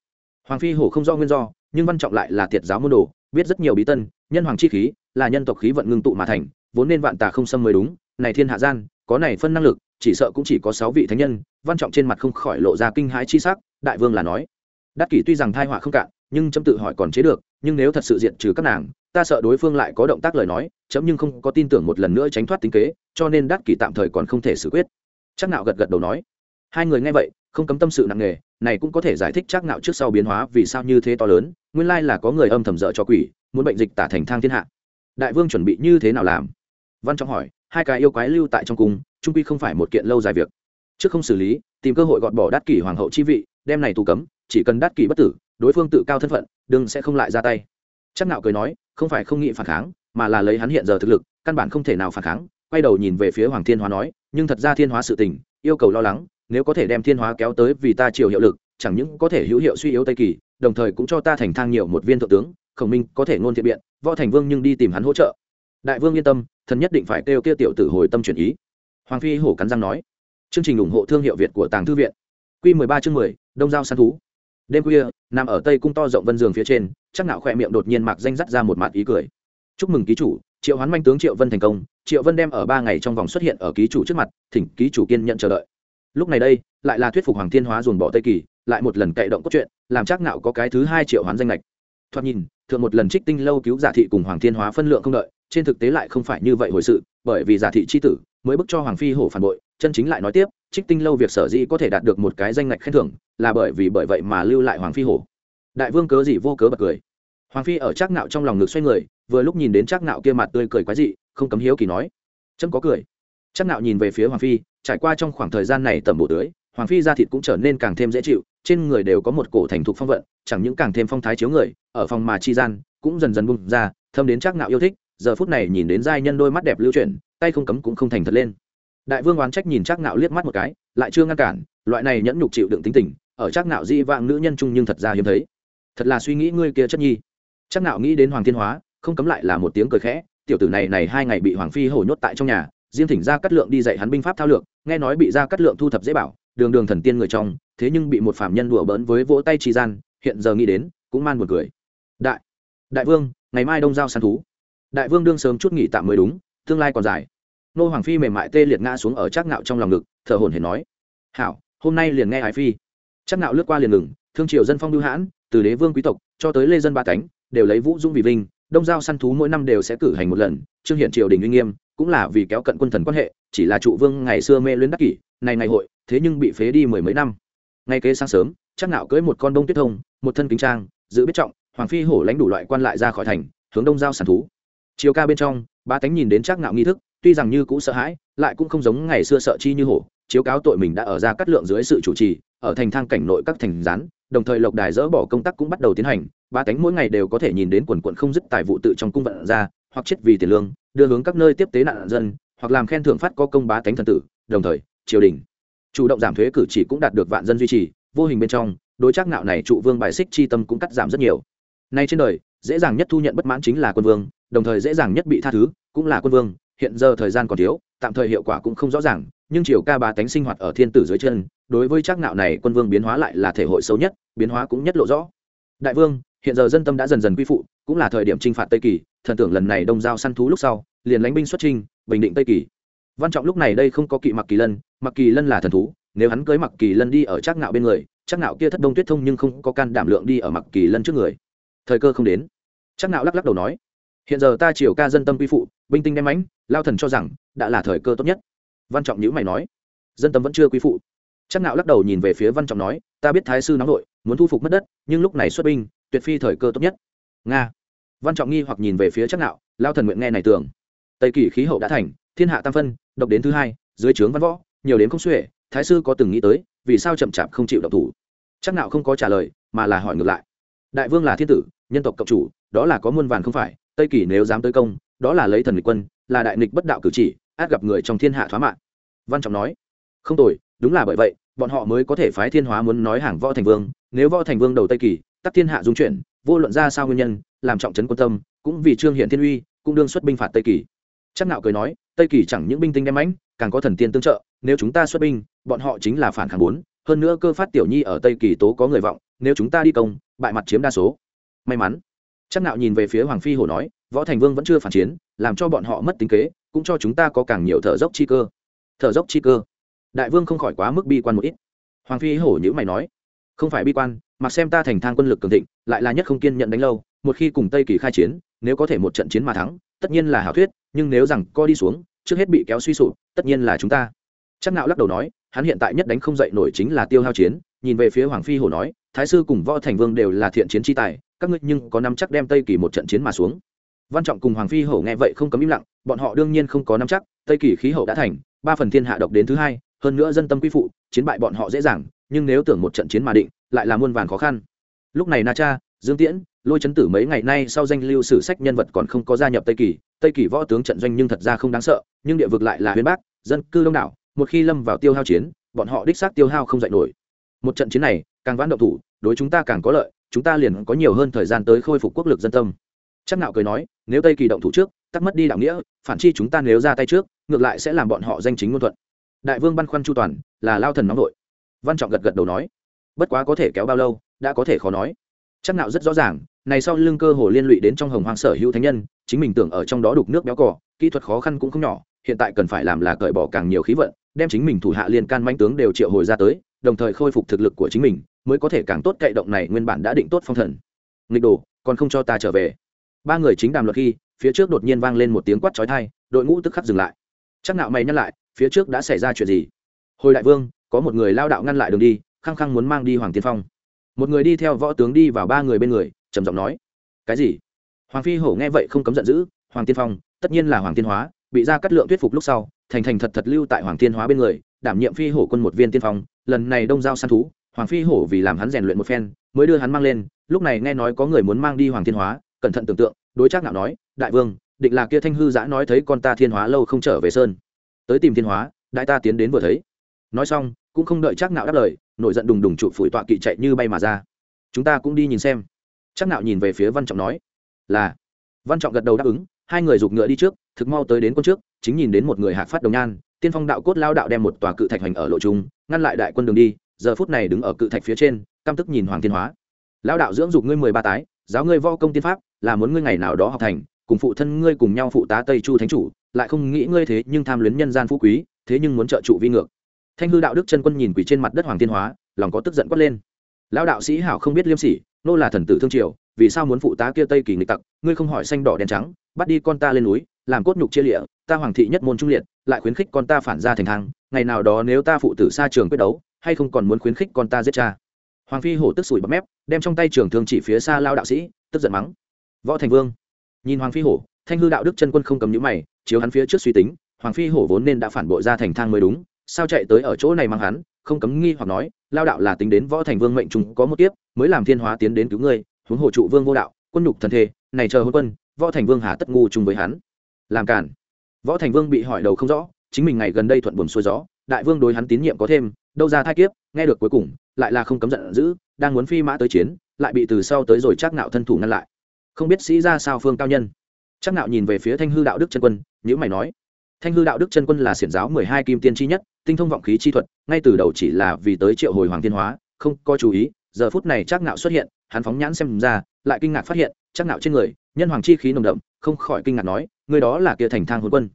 Hoàng phi hổ không do nguyên do, nhưng văn trọng lại là tiệt giáo môn đồ, biết rất nhiều bí tân, nhân hoàng chi khí là nhân tộc khí vận ngưng tụ mà thành, vốn nên vạn tà không xâm mới đúng, này thiên hạ gian có này phân năng lực, chỉ sợ cũng chỉ có sáu vị thánh nhân, văn trọng trên mặt không khỏi lộ ra kinh hãi chi sắc, đại vương là nói. Đắc kỷ tuy rằng thai họa không cạn, nhưng chấm tự hỏi còn chế được, nhưng nếu thật sự diện trừ các nàng, ta sợ đối phương lại có động tác lời nói, chấm nhưng không có tin tưởng một lần nữa tránh thoát tính kế, cho nên đắc kỷ tạm thời còn không thể xử quyết. Chắc nạo gật gật đầu nói. Hai người nghe vậy, không cấm tâm sự nặng nề, này cũng có thể giải thích chắc nạo trước sau biến hóa vì sao như thế to lớn, nguyên lai là có người âm thầm dở cho quỷ, muốn bệnh dịch tả thành thang thiên hạ. Đại vương chuẩn bị như thế nào làm? Văn trọng hỏi hai cái yêu quái lưu tại trong cung, trung quy không phải một kiện lâu dài việc. Trước không xử lý, tìm cơ hội gọt bỏ đát kỷ hoàng hậu chi vị, đem này tù cấm, chỉ cần đát kỷ bất tử, đối phương tự cao thân phận, đừng sẽ không lại ra tay. Chắc nạo cười nói, không phải không nghĩ phản kháng, mà là lấy hắn hiện giờ thực lực, căn bản không thể nào phản kháng, quay đầu nhìn về phía hoàng thiên hóa nói, nhưng thật ra thiên hóa sự tình, yêu cầu lo lắng, nếu có thể đem thiên hóa kéo tới vì ta chiều hiệu lực, chẳng những có thể hữu hiệu suy yếu tây kỳ, đồng thời cũng cho ta thành thang nhiều một viên thượng tướng, khổng minh có thể ngôn thiện biện, võ thành vương nhưng đi tìm hắn hỗ trợ đại vương yên tâm, thần nhất định phải kêu kia tiểu tử hồi tâm chuyển ý. Hoàng phi hổ cắn răng nói. Chương trình ủng hộ thương hiệu việt của tàng thư viện. Q mười ba chương mười, đông giao săn thú. Đêm khuya, nằm ở tây cung to rộng vân giường phía trên, chắc nạo khỏe miệng đột nhiên mặc danh dắt ra một mặt ý cười. Chúc mừng ký chủ, triệu hoán manh tướng triệu vân thành công. Triệu vân đem ở ba ngày trong vòng xuất hiện ở ký chủ trước mặt, thỉnh ký chủ kiên nhận chờ đợi. Lúc này đây, lại là thuyết phục hoàng thiên hóa dồn bỏ tây kỳ, lại một lần cậy động cốt truyện, làm chắc nạo có cái thứ hai triệu hoán danh lệch thoạt nhìn, thượng một lần trích tinh lâu cứu giả thị cùng hoàng thiên hóa phân lượng không đợi, trên thực tế lại không phải như vậy hồi sự, bởi vì giả thị c h i tử mới bức cho hoàng phi hổ phản bội, chân chính lại nói tiếp, trích tinh lâu việc sở dĩ có thể đạt được một cái danh ngạch khen thưởng, là bởi vì bởi vậy mà lưu lại hoàng phi hổ. Đại vương cớ gì vô cớ bật cười. Hoàng phi ở trác nạo trong lòng ngực xoay người, vừa lúc nhìn đến trác nạo kia mặt tươi cười quái dị, không cấm hiếu kỳ nói. Chấm có cười. Trác nạo nhìn về phía hoàng phi, trải qua trong khoảng thời gian này tầm bộ tưới hoàng phi da thịt cũng trở nên càng thêm dễ chịu, trên người đều có một cổ thành thục phong vận, chẳng những càng thêm phong thái chiếu người, ở phòng mà chi gian cũng dần dần bung ra, thâm đến chắc nạo yêu thích, giờ phút này nhìn đến giai nhân đôi mắt đẹp lưu chuyển, tay không cấm cũng không thành thật lên. Đại vương oán trách nhìn chắc nạo liếc mắt một cái, lại chưa ngăn cản, loại này nhẫn nhục chịu đựng tính tình, ở chắc nạo di vạng nữ nhân trung nhưng thật ra hiếm thấy. Thật là suy nghĩ ngươi kia chất nhi. Chắc nạo nghĩ đến hoàng thiên hóa, không cấm lại là một tiếng cười khẽ, tiểu tử này này hai ngày bị hoàng phi hổ nhốt tại trong nhà riêng thỉnh ra cắt lượng đi dạy hắn binh pháp thao lược, nghe nói bị ra cắt lượng thu thập dễ bảo đường đường thần tiên người trong, thế nhưng bị một phạm nhân đùa bỡn với vỗ tay trì gian, hiện giờ nghĩ đến, cũng man buồn cười. Đại đại vương, ngày mai đông giao săn thú. Đại vương đương sớm chút nghỉ tạm mới đúng, tương lai còn dài. Nô hoàng phi mềm mại tê liệt ngã xuống ở trác ngạo trong lòng ngực, thở hổn hển nói. Hảo, hôm nay liền nghe hải phi. Trác ngạo lướt qua liền ngừng, thương triều dân phong lưu hãn, từ đế vương quý tộc cho tới lê dân ba cánh, đều lấy vũ dung vì vinh, đông giao săn thú mỗi năm đều sẽ cử hành một lần trương hiện triều đình uy nghiêm cũng là vì kéo cận quân thần quan hệ, chỉ là trụ vương ngày xưa mê luyến đắc kỷ, này ngày hội, thế nhưng bị phế đi mười mấy năm. Ngay kế sáng sớm, chắc nạo cưới một con đông tuyết thông, một thân kính trang, giữ biết trọng, hoàng phi hổ lãnh đủ loại quan lại ra khỏi thành, hướng đông giao sản thú. Chiều ca bên trong ba tánh nhìn đến chắc nạo nghi thức, tuy rằng như cũ sợ hãi, lại cũng không giống ngày xưa sợ chi như hổ, chiếu cáo tội mình đã ở ra cắt lượng dưới sự chủ trì, ở thành thang cảnh nội các thành gián, đồng thời lộc đài dỡ bỏ công tác cũng bắt đầu tiến hành ba tánh mỗi ngày đều có thể nhìn đến quần quận không dứt tài vụ tự trong cung vận ra hoặc chết vì tiền lương, đưa hướng các nơi tiếp tế nạn dân, hoặc làm khen thưởng phát có công bá tánh thần tử, đồng thời, triều đình. Chủ động giảm thuế cử chỉ cũng đạt được vạn dân duy trì, vô hình bên trong, đối trác nạo này trụ vương bài xích chi tâm cũng cắt giảm rất nhiều. Nay trên đời, dễ dàng nhất thu nhận bất mãn chính là quân vương, đồng thời dễ dàng nhất bị tha thứ cũng là quân vương, hiện giờ thời gian còn thiếu, tạm thời hiệu quả cũng không rõ ràng, nhưng triều ca bá tánh sinh hoạt ở thiên tử dưới chân, đối với trác nạo này quân vương biến hóa lại là thể hội xấu nhất, biến hóa cũng nhất lộ rõ. Đại vương, hiện giờ dân tâm đã dần dần quy phụ, cũng là thời điểm trinh phạt tây kỳ thần tưởng lần này đông giao săn thú lúc sau, liền lãnh binh xuất trinh bình định tây kỳ. Văn trọng lúc này đây không có kỵ mặc kỳ lân mặc kỳ lân là thần thú, nếu hắn cưới mặc kỳ lân đi ở trác ngạo bên người, trác ngạo kia thất đông tuyết thông nhưng không có can đảm lượng đi ở mặc kỳ lân trước người. Thời cơ không đến. Trác ngạo lắc lắc đầu nói, hiện giờ ta triều ca dân tâm quy phụ, binh tinh đem ánh lao thần cho rằng đã là thời cơ tốt nhất. Văn trọng nhữ mày nói, dân tâm vẫn chưa quy phụ. Trác ngạo lắc đầu nhìn về phía văn trọng nói, ta biết thái sư nóng nội, muốn thu phục mất đất, nhưng lúc này xuất binh, tuyệt phi thời cơ tốt nhất. Nga văn trọng nghi hoặc nhìn về phía chắc Nạo, lao thần nguyện nghe này tưởng. Tây kỳ khí hậu đã thành thiên hạ tam phân độc đến thứ hai dưới trướng văn võ nhiều đến không xuể thái sư có từng nghĩ tới vì sao chậm chạp không chịu động thủ? Chắc Nạo không có trả lời mà là hỏi ngược lại. Đại vương là thiên tử nhân tộc cộng chủ đó là có muôn vàn không phải tây kỳ nếu dám tới công đó là lấy thần lịch quân là đại nghịch bất đạo cử chỉ át gặp người trong thiên hạ thoá mạng. Văn trọng nói không tồi đúng là bởi vậy bọn họ mới có thể phái thiên hóa muốn nói hàng võ thành vương nếu võ thành vương đầu tây kỳ tắc thiên hạ dung chuyển vô luận ra sao nguyên nhân làm trọng trấn quân tâm, cũng vì trương hiện thiên uy, cũng đương xuất binh phạt tây kỳ. Chắc nạo cười nói, tây kỳ chẳng những binh tinh đem mãnh, càng có thần tiên tương trợ, nếu chúng ta xuất binh, bọn họ chính là phản kháng bốn, hơn nữa cơ phát tiểu nhi ở tây kỳ tố có người vọng, nếu chúng ta đi công, bại mặt chiếm đa số. May mắn. Chắc nạo nhìn về phía hoàng phi hổ nói, võ thành vương vẫn chưa phản chiến, làm cho bọn họ mất tính kế, cũng cho chúng ta có càng nhiều thở dốc chi cơ. Thở dốc chi cơ. Đại vương không khỏi quá mức bi quan một ít. Hoàng phi hổ nhữ mày nói, không phải bi quan mặc xem ta thành thang quân lực cường thịnh, lại là nhất không kiên nhận đánh lâu, một khi cùng tây kỳ khai chiến, nếu có thể một trận chiến mà thắng, tất nhiên là hảo thuyết, nhưng nếu rằng co đi xuống, trước hết bị kéo suy sụp, tất nhiên là chúng ta. Chắc nạo lắc đầu nói, hắn hiện tại nhất đánh không dậy nổi chính là tiêu hao chiến, nhìn về phía hoàng phi hổ nói, thái sư cùng võ thành vương đều là thiện chiến chi tài, các ngươi nhưng có nắm chắc đem tây kỳ một trận chiến mà xuống. Văn trọng cùng hoàng phi hổ nghe vậy không cấm im lặng, bọn họ đương nhiên không có nắm chắc, tây kỳ khí hậu đã thành, ba phần thiên hạ độc đến thứ hai, hơn nữa dân tâm quy phụ, chiến bại bọn họ dễ dàng, nhưng nếu tưởng một trận chiến mà định lại là muôn vàn khó khăn. Lúc này na cha, dương tiễn, lôi chấn tử mấy ngày nay sau danh lưu sử sách nhân vật còn không có gia nhập tây kỳ. Tây kỳ võ tướng trận doanh nhưng thật ra không đáng sợ, nhưng địa vực lại là huyền bác, dân cư đông đảo, một khi lâm vào tiêu hao chiến, bọn họ đích xác tiêu hao không dạy nổi. Một trận chiến này, càng vãn động thủ, đối chúng ta càng có lợi, chúng ta liền có nhiều hơn thời gian tới khôi phục quốc lực dân tâm. Chắc nạo cười nói, nếu tây kỳ động thủ trước tắt mất đi đạo nghĩa, phản chi chúng ta nếu ra tay trước, ngược lại sẽ làm bọn họ danh chính ngôn thuận. Đại vương băn khoăn chu toàn, là lao thần nóng nội văn trọng gật gật đầu nói bất quá có thể kéo bao lâu, đã có thể khó nói. Chắc nạo rất rõ ràng, này sau lưng cơ hồ liên lụy đến trong hồng hoang sở hữu thánh nhân, chính mình tưởng ở trong đó đục nước béo cỏ kỹ thuật khó khăn cũng không nhỏ, hiện tại cần phải làm là cởi bỏ càng nhiều khí vận, đem chính mình thủ hạ liên can manh tướng đều triệu hồi ra tới, đồng thời khôi phục thực lực của chính mình, mới có thể càng tốt cậy động này nguyên bản đã định tốt phong thần. Nghịch đồ, còn không cho ta trở về. Ba người chính đàm luật khi, phía trước đột nhiên vang lên một tiếng quát chói tai, đội ngũ tức khắc dừng lại. Chắc nạo mày nhắc lại, phía trước đã xảy ra chuyện gì? Hồi đại vương, có một người lao đạo ngăn lại đường đi khăng khăng muốn mang đi hoàng tiên phong. Một người đi theo võ tướng đi vào ba người bên người, trầm giọng nói, cái gì? Hoàng phi hổ nghe vậy không cấm giận dữ, hoàng tiên phong, tất nhiên là hoàng tiên hóa, bị ra cắt lượng thuyết phục lúc sau, thành thành thật thật lưu tại hoàng tiên hóa bên người, đảm nhiệm phi hổ quân một viên tiên phong, lần này đông giao săn thú, hoàng phi hổ vì làm hắn rèn luyện một phen, mới đưa hắn mang lên, lúc này nghe nói có người muốn mang đi hoàng thiên hóa, cẩn thận tưởng tượng, đối trác ngạo nói, đại vương, định là kia thanh hư giã nói thấy con ta thiên hóa lâu không trở về sơn. Tới tìm thiên hóa, đại ta tiến đến vừa thấy. Nói xong cũng không đợi trác Nạo đáp lời, nổi giận đùng đùng trụ phủi tọa kỵ chạy như bay mà ra. Chúng ta cũng đi nhìn xem. Trác Nạo nhìn về phía văn trọng nói, là. Văn trọng gật đầu đáp ứng, hai người giục ngựa đi trước, thực mau tới đến quân trước, chính nhìn đến một người hạc phát đồng nhan, tiên phong đạo cốt lao đạo đem một tòa cự thạch hành ở lộ trung, ngăn lại đại quân đường đi, giờ phút này đứng ở cự thạch phía trên, căm tức nhìn hoàng thiên hóa. Lao đạo dưỡng dục ngươi mười ba tái, giáo ngươi vo công tiên pháp, là muốn ngươi ngày nào đó học thành, cùng phụ thân ngươi cùng nhau phụ tá tây chu thánh chủ, lại không nghĩ ngươi thế nhưng tham luyến nhân gian phú quý, thế nhưng muốn trợ trụ vi ngược thanh hư đạo đức chân quân nhìn quỷ trên mặt đất hoàng thiên hóa, lòng có tức giận quát lên. Lão đạo sĩ hảo không biết liêm sỉ, nô là thần tử thương triều, vì sao muốn phụ tá kia tây kỳ nghịch tặc, ngươi không hỏi xanh đỏ đen trắng, bắt đi con ta lên núi, làm cốt nhục chia lịa, ta hoàng thị nhất môn trung liệt, lại khuyến khích con ta phản ra thành thang, ngày nào đó nếu ta phụ tử xa trường quyết đấu, hay không còn muốn khuyến khích con ta giết cha. Hoàng phi hổ tức sủi bắp mép, đem trong tay trường thương chỉ phía xa lao đạo sĩ, tức giận mắng. Võ thành vương. Nhìn hoàng phi hổ, thanh hư đạo đức chân quân không cầm nhũ mày, chiếu hắn phía trước suy tính, hoàng phi hổ vốn nên đã phản bội ra thành thang mới đúng sao chạy tới ở chỗ này mang hắn, không cấm nghi hoặc nói, lao đạo là tính đến võ thành vương mệnh chúng có một tiếp mới làm thiên hóa tiến đến cứu ngươi, huống hồ trụ vương vô đạo, quân nhục thần thể này chờ hôn quân, võ thành vương hà tất ngu chung với hắn. Làm cản. Võ thành vương bị hỏi đầu không rõ, chính mình ngày gần đây thuận buồn xuôi gió, đại vương đối hắn tín nhiệm có thêm, đâu ra thai kiếp, nghe được cuối cùng, lại là không cấm giận dữ, đang muốn phi mã tới chiến, lại bị từ sau tới rồi chắc nạo thân thủ ngăn lại. Không biết sĩ ra sao phương cao nhân. Chắc nạo nhìn về phía thanh hư đạo đức chân quân nhữ mày nói thanh hư đạo đức chân quân là xiển giáo mười hai kim tiên chi nhất, tinh thông vọng khí chi thuật, ngay từ đầu chỉ là vì tới triệu hồi hoàng thiên hóa, không có chú ý, giờ phút này chắc nạo xuất hiện, hắn phóng nhãn xem ra, lại kinh ngạc phát hiện, chắc nạo trên người, nhân hoàng chi khí nồng đậm, không khỏi kinh ngạc nói, người đó là kia thành thang hôn quân.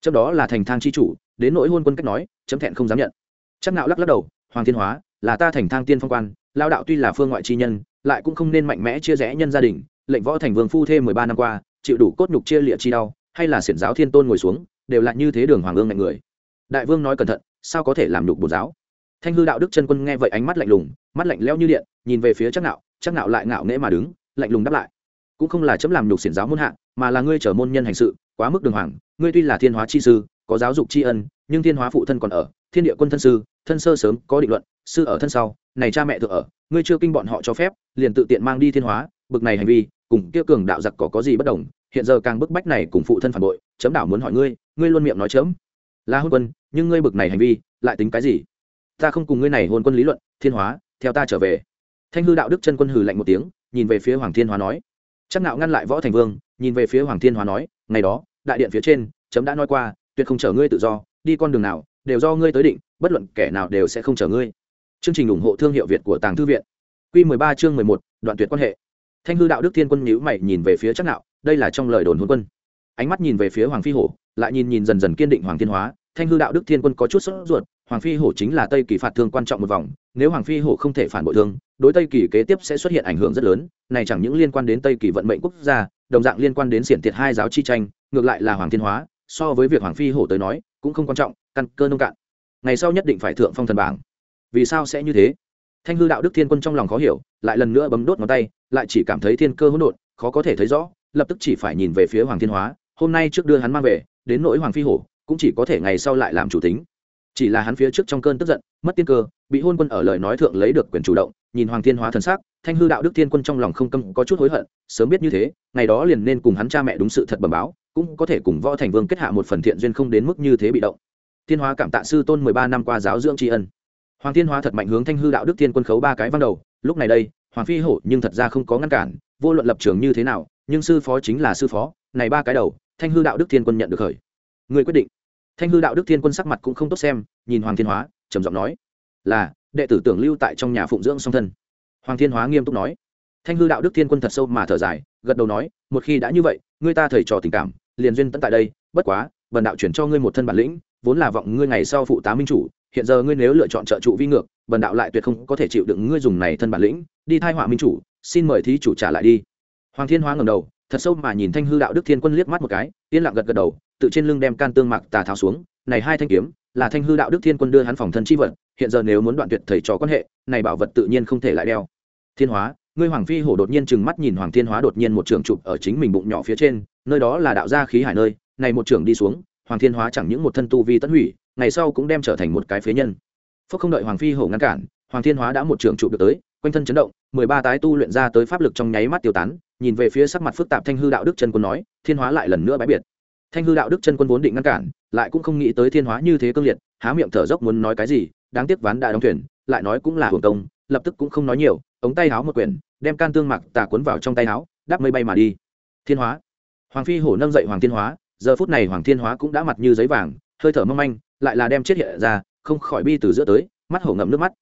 Trong đó là thành thang chi chủ, đến nỗi hôn quân cách nói, chấm thẹn không dám nhận. Chắc nạo lắc lắc đầu, hoàng thiên hóa, là ta thành thang tiên phong quan, lao đạo tuy là phương ngoại chi nhân, lại cũng không nên mạnh mẽ chia rẽ nhân gia đình, lệnh võ thành vương phu thêm mười ba năm qua, chịu đủ cốt nhục chia lịa chi đau, hay là xiển giáo thiên tôn ngồi xuống đều là như thế đường hoàng ương ngạnh người. Đại vương nói cẩn thận, sao có thể làm nhục bồ giáo? Thanh hư đạo đức chân quân nghe vậy ánh mắt lạnh lùng, mắt lạnh leo như điện, nhìn về phía chắc nạo chắc nạo lại ngạo nghễ mà đứng, lạnh lùng đáp lại. Cũng không là chấm làm nhục xiển giáo môn hạ, mà là ngươi trở môn nhân hành sự, quá mức đường hoàng, ngươi tuy là thiên hóa chi sư, có giáo dục tri ân, nhưng thiên hóa phụ thân còn ở, thiên địa quân thân sư, thân sơ sớm, có định luận, sư ở thân sau, này cha mẹ thượng ở, ngươi chưa kinh bọn họ cho phép, liền tự tiện mang đi thiên hóa, bực này hành vi, cùng kia cường đạo giặc có có gì bất đồng, hiện giờ càng bức bách này cùng phụ thân phản bội, chấm đảo muốn hỏi ngươi ngươi luôn miệng nói chớm. Là hôn quân nhưng ngươi bực này hành vi lại tính cái gì? Ta không cùng ngươi này hôn quân lý luận thiên hóa theo ta trở về. Thanh hư đạo đức chân quân hừ lạnh một tiếng nhìn về phía hoàng thiên hóa nói. Chắc nạo ngăn lại võ thành vương nhìn về phía hoàng thiên hóa nói ngày đó đại điện phía trên chấm đã nói qua tuyệt không chở ngươi tự do đi con đường nào đều do ngươi tới định bất luận kẻ nào đều sẽ không chở ngươi. Chương trình ủng hộ thương hiệu việt của tàng thư viện. Quy 13 chương 11, đoạn tuyệt quan hệ. Thanh hư đạo đức thiên quân nhíu mày nhìn về phía chắc nạo đây là trong lời đồn hôn quân ánh mắt nhìn về phía hoàng phi hổ, lại nhìn nhìn dần dần kiên định hoàng thiên hóa, thanh hư đạo đức thiên quân có chút sốt ruột, hoàng phi hổ chính là tây kỳ phạt thương quan trọng một vòng, nếu hoàng phi hổ không thể phản bội thương, đối tây kỳ kế tiếp sẽ xuất hiện ảnh hưởng rất lớn, này chẳng những liên quan đến tây kỳ vận mệnh quốc gia, đồng dạng liên quan đến xiển tiệt hai giáo chi tranh, ngược lại là hoàng thiên hóa, so với việc hoàng phi hổ tới nói, cũng không quan trọng, căn cơ nông cạn. Ngày sau nhất định phải thượng phong thần bảng. Vì sao sẽ như thế? Thanh hư đạo đức thiên quân trong lòng khó hiểu, lại lần nữa bấm đốt ngón tay, lại chỉ cảm thấy thiên cơ hỗn độn, khó có thể thấy rõ, lập tức chỉ phải nhìn về phía hoàng thiên hóa hôm nay trước đưa hắn mang về, đến nỗi hoàng phi hổ, cũng chỉ có thể ngày sau lại làm chủ tính. Chỉ là hắn phía trước trong cơn tức giận, mất tiên cơ, bị hôn quân ở lời nói thượng lấy được quyền chủ động, nhìn hoàng thiên hóa thần sắc, thanh hư đạo đức thiên quân trong lòng không câm có chút hối hận, sớm biết như thế, ngày đó liền nên cùng hắn cha mẹ đúng sự thật bẩm báo, cũng có thể cùng võ thành vương kết hạ một phần thiện duyên không đến mức như thế bị động. Thiên hóa cảm tạ sư tôn mười ba năm qua giáo dưỡng tri ân. Hoàng thiên hóa thật mạnh hướng thanh hư đạo đức thiên quân khấu ba cái văn đầu, lúc này đây, hoàng phi hổ nhưng thật ra không có ngăn cản, vô luận lập trường như thế nào, nhưng sư phó chính là sư phó, này ba cái đầu thanh hư đạo đức thiên quân nhận được khởi. Người quyết định. Thanh hư đạo đức thiên quân sắc mặt cũng không tốt xem, nhìn hoàng thiên hóa, trầm giọng nói, là, đệ tử tưởng lưu tại trong nhà phụng dưỡng song thân. Hoàng thiên hóa nghiêm túc nói. Thanh hư đạo đức thiên quân thật sâu mà thở dài, gật đầu nói, một khi đã như vậy, ngươi ta thầy trò tình cảm, liền duyên tận tại đây, bất quá vần đạo chuyển cho ngươi một thân bản lĩnh, vốn là vọng ngươi ngày sau phụ tá minh chủ, hiện giờ ngươi nếu lựa chọn trợ trụ vi ngược vần đạo lại tuyệt không có thể chịu đựng ngươi dùng này thân bản lĩnh, đi thai họa minh chủ, xin mời thí chủ trả lại đi. Hoàng thiên hóa ngầm đầu thật sâu mà nhìn thanh hư đạo đức thiên quân liếc mắt một cái, yên lặng gật gật đầu, tự trên lưng đem can tương mạc tà tháo xuống, này hai thanh kiếm, là thanh hư đạo đức thiên quân đưa hắn phòng thân chi vật, hiện giờ nếu muốn đoạn tuyệt thầy trò quan hệ, này bảo vật tự nhiên không thể lại đeo. Thiên hóa, ngươi hoàng phi hổ đột nhiên chừng mắt nhìn hoàng thiên hóa đột nhiên một trường chụp ở chính mình bụng nhỏ phía trên, nơi đó là đạo gia khí hải nơi, này một trường đi xuống, hoàng thiên hóa chẳng những một thân tu vi tất hủy, ngày sau cũng đem trở thành một cái phế nhân. Phúc không đợi hoàng phi hổ ngăn cản, hoàng thiên hóa đã một trường chụp được tới, quanh thân chấn động, mười ba tái tu luyện ra tới pháp lực trong nháy mắt tiêu tán nhìn về phía sắc mặt phức tạp thanh hư đạo đức chân quân nói, thiên hóa lại lần nữa bãi biệt. Thanh hư đạo đức chân quân vốn định ngăn cản, lại cũng không nghĩ tới thiên hóa như thế cương liệt, há miệng thở dốc muốn nói cái gì, đáng tiếc ván đã đóng thuyền, lại nói cũng là hưởng công, lập tức cũng không nói nhiều, ống tay háo một quyển, đem can tương mặc tà cuốn vào trong tay háo, đáp mây bay mà đi. Thiên hóa. Hoàng phi hổ nâng dậy hoàng thiên hóa, giờ phút này hoàng thiên hóa cũng đã mặt như giấy vàng, hơi thở mâm manh, lại là đem chết hiện ra, không khỏi bi từ giữa tới, mắt hổ ngậm nước mắt.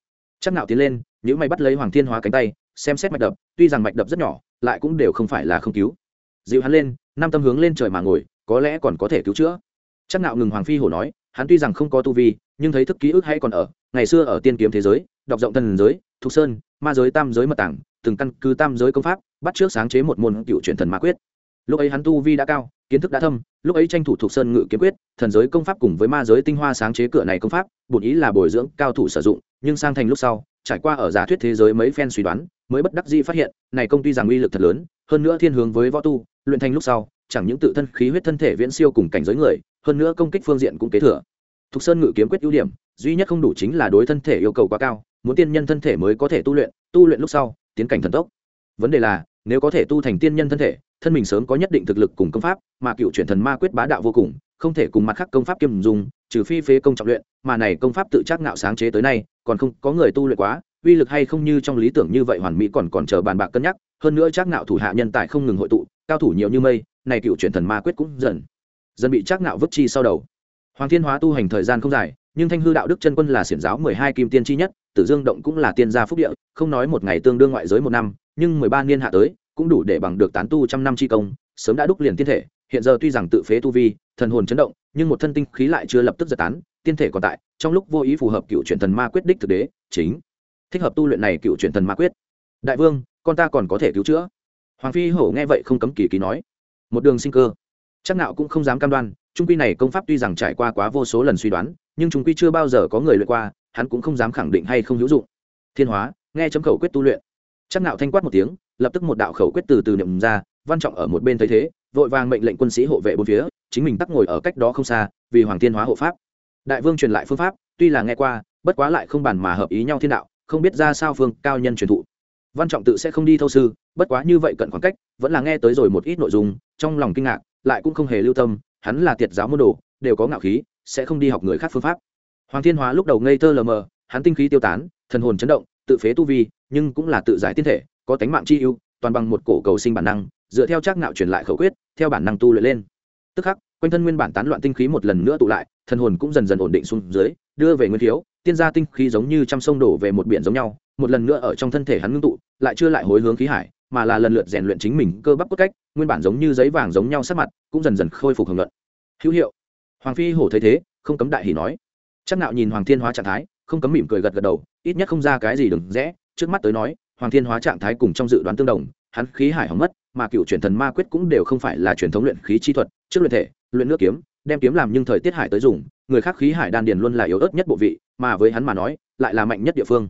Chắc nạo tiến lên những mày bắt lấy hoàng thiên hóa cánh tay, xem xét mạch đập, tuy rằng mạch đập rất nhỏ lại cũng đều không phải là không cứu. Dịu hắn lên nam tâm hướng lên trời mà ngồi, có lẽ còn có thể cứu chữa. Chắc nạo ngừng hoàng phi hổ nói, hắn tuy rằng không có tu vi, nhưng thấy thức ký ức hay còn ở. Ngày xưa ở tiên kiếm thế giới, đọc rộng thần giới, thục sơn, ma giới, tam giới mật tảng, từng căn cứ tam giới công pháp, bắt trước sáng chế một môn cựu truyền thần ma quyết. Lúc ấy hắn tu vi đã cao kiến thức đã thâm, lúc ấy tranh thủ thuộc sơn ngự kiếm quyết, thần giới công pháp cùng với ma giới tinh hoa sáng chế cửa này công pháp, bổn ý là bồi dưỡng cao thủ sử dụng, nhưng sang thành lúc sau, trải qua ở giả thuyết thế giới mấy phen suy đoán, mới bất đắc dĩ phát hiện, này công ty rằng uy lực thật lớn, hơn nữa thiên hướng với võ tu, luyện thành lúc sau, chẳng những tự thân khí huyết thân thể viễn siêu cùng cảnh giới người, hơn nữa công kích phương diện cũng kế thừa. Thuộc sơn ngự kiếm quyết ưu điểm, duy nhất không đủ chính là đối thân thể yêu cầu quá cao, muốn tiên nhân thân thể mới có thể tu luyện tu luyện lúc sau, tiến cảnh thần tốc. Vấn đề là, nếu có thể tu thành tiên nhân thân thể thân mình sớm có nhất định thực lực cùng công pháp, mà cựu chuyển thần ma quyết bá đạo vô cùng, không thể cùng mặt khác công pháp kiêm dùng trừ phi phế công trọng luyện, mà này công pháp tự trác ngạo sáng chế tới nay, còn không có người tu luyện quá, uy lực hay không như trong lý tưởng như vậy hoàn mỹ còn còn chờ bàn bạc cân nhắc, hơn nữa trác ngạo thủ hạ nhân tài không ngừng hội tụ, cao thủ nhiều như mây, này cựu chuyển thần ma quyết cũng dần dần bị trác ngạo vứt chi sau đầu. Hoàng thiên hóa tu hành thời gian không dài, nhưng thanh hư đạo đức chân quân là xiển giáo mười hai kim tiên chi nhất, tử dương động cũng là tiên gia phúc địa, không nói một ngày tương đương ngoại giới một năm, nhưng mười ba niên hạ tới cũng đủ để bằng được tán tu trăm năm chi công, sớm đã đúc liền tiên thể, hiện giờ tuy rằng tự phế tu vi, thần hồn chấn động, nhưng một thân tinh khí lại chưa lập tức giật tán, tiên thể còn tại, trong lúc vô ý phù hợp cựu truyền thần ma quyết đích thực đế, chính. Thích hợp tu luyện này cựu truyền thần ma quyết. Đại vương, con ta còn có thể cứu chữa. Hoàng phi hổ nghe vậy không cấm kỳ kỳ nói. Một đường sinh cơ. Chắc nào cũng không dám cam đoan, trung quy này công pháp tuy rằng trải qua quá vô số lần suy đoán, nhưng trung quy chưa bao giờ có người luyện qua, hắn cũng không dám khẳng định hay không hữu dụng. Thiên hóa, nghe chấm khẩu quyết tu luyện. Chắc nạo thanh quát một tiếng lập tức một đạo khẩu quyết từ từ niệm ra, văn trọng ở một bên thấy thế, vội vàng mệnh lệnh quân sĩ hộ vệ bốn phía, chính mình tắc ngồi ở cách đó không xa, vì hoàng thiên hóa hộ pháp. Đại vương truyền lại phương pháp, tuy là nghe qua, bất quá lại không bàn mà hợp ý nhau thiên đạo, không biết ra sao phương cao nhân truyền thụ. Văn trọng tự sẽ không đi thâu sư, bất quá như vậy cận khoảng cách, vẫn là nghe tới rồi một ít nội dung, trong lòng kinh ngạc, lại cũng không hề lưu tâm, hắn là tiệt giáo môn đồ, đều có ngạo khí, sẽ không đi học người khác phương pháp. Hoàng thiên hóa lúc đầu ngây thơ lờ mờ, hắn tinh khí tiêu tán, thần hồn chấn động, tự phế tu vi, nhưng cũng là tự giải tiên thể có tánh mạng chi ưu, toàn bằng một cổ cầu sinh bản năng, dựa theo chắc nạo truyền lại khẩu quyết, theo bản năng tu luyện lên. Tức khắc, quanh thân nguyên bản tán loạn tinh khí một lần nữa tụ lại, thần hồn cũng dần dần ổn định xuống dưới, đưa về nguyên thiếu, tiên gia tinh khí giống như trăm sông đổ về một biển giống nhau, một lần nữa ở trong thân thể hắn ngưng tụ, lại chưa lại hối hướng khí hải, mà là lần lượt rèn luyện chính mình cơ bắp cốt cách, nguyên bản giống như giấy vàng giống nhau sát mặt, cũng dần dần khôi phục hưởng luận hữu hiệu. Hoàng phi hổ thấy thế, không cấm đại hỉ nói. Chắc nạo nhìn hoàng thiên hóa trạng thái, không cấm mỉm cười gật gật đầu, ít nhất không ra cái gì đừng rẽ, trước mắt tới nói hoàng thiên hóa trạng thái cùng trong dự đoán tương đồng, hắn khí hải hỏng mất, mà cựu truyền thần ma quyết cũng đều không phải là truyền thống luyện khí chi thuật, trước luyện thể, luyện nước kiếm, đem kiếm làm nhưng thời tiết hải tới dùng, người khác khí hải đan điền luôn là yếu ớt nhất bộ vị, mà với hắn mà nói, lại là mạnh nhất địa phương.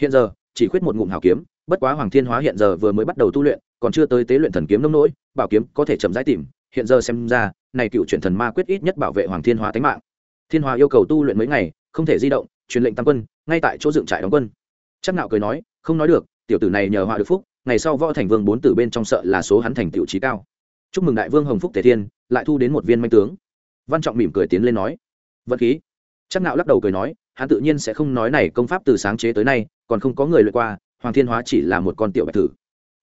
Hiện giờ, chỉ khuyết một ngụm hào kiếm, bất quá hoàng thiên hóa hiện giờ vừa mới bắt đầu tu luyện, còn chưa tới tế luyện thần kiếm nông nỗi, bảo kiếm có thể chậm rãi tìm, hiện giờ xem ra, này cựu truyền thần ma quyết ít nhất bảo vệ hoàng thiên hóa tính mạng. Thiên hóa yêu cầu tu luyện mấy ngày, không thể di động, truyền lệnh tăng quân, ngay tại chỗ dựng trại đóng quân. Chắc nạo cười nói, không nói được tiểu tử này nhờ họa được phúc, ngày sau võ thành vương bốn tử bên trong sợ là số hắn thành tiểu trí cao. Chúc mừng đại vương hồng phúc tề thiên, lại thu đến một viên manh tướng. Văn trọng mỉm cười tiến lên nói, vận khí. Chắc nạo lắc đầu cười nói, hắn tự nhiên sẽ không nói này công pháp từ sáng chế tới nay, còn không có người luyện qua, hoàng thiên hóa chỉ là một con tiểu bạch thử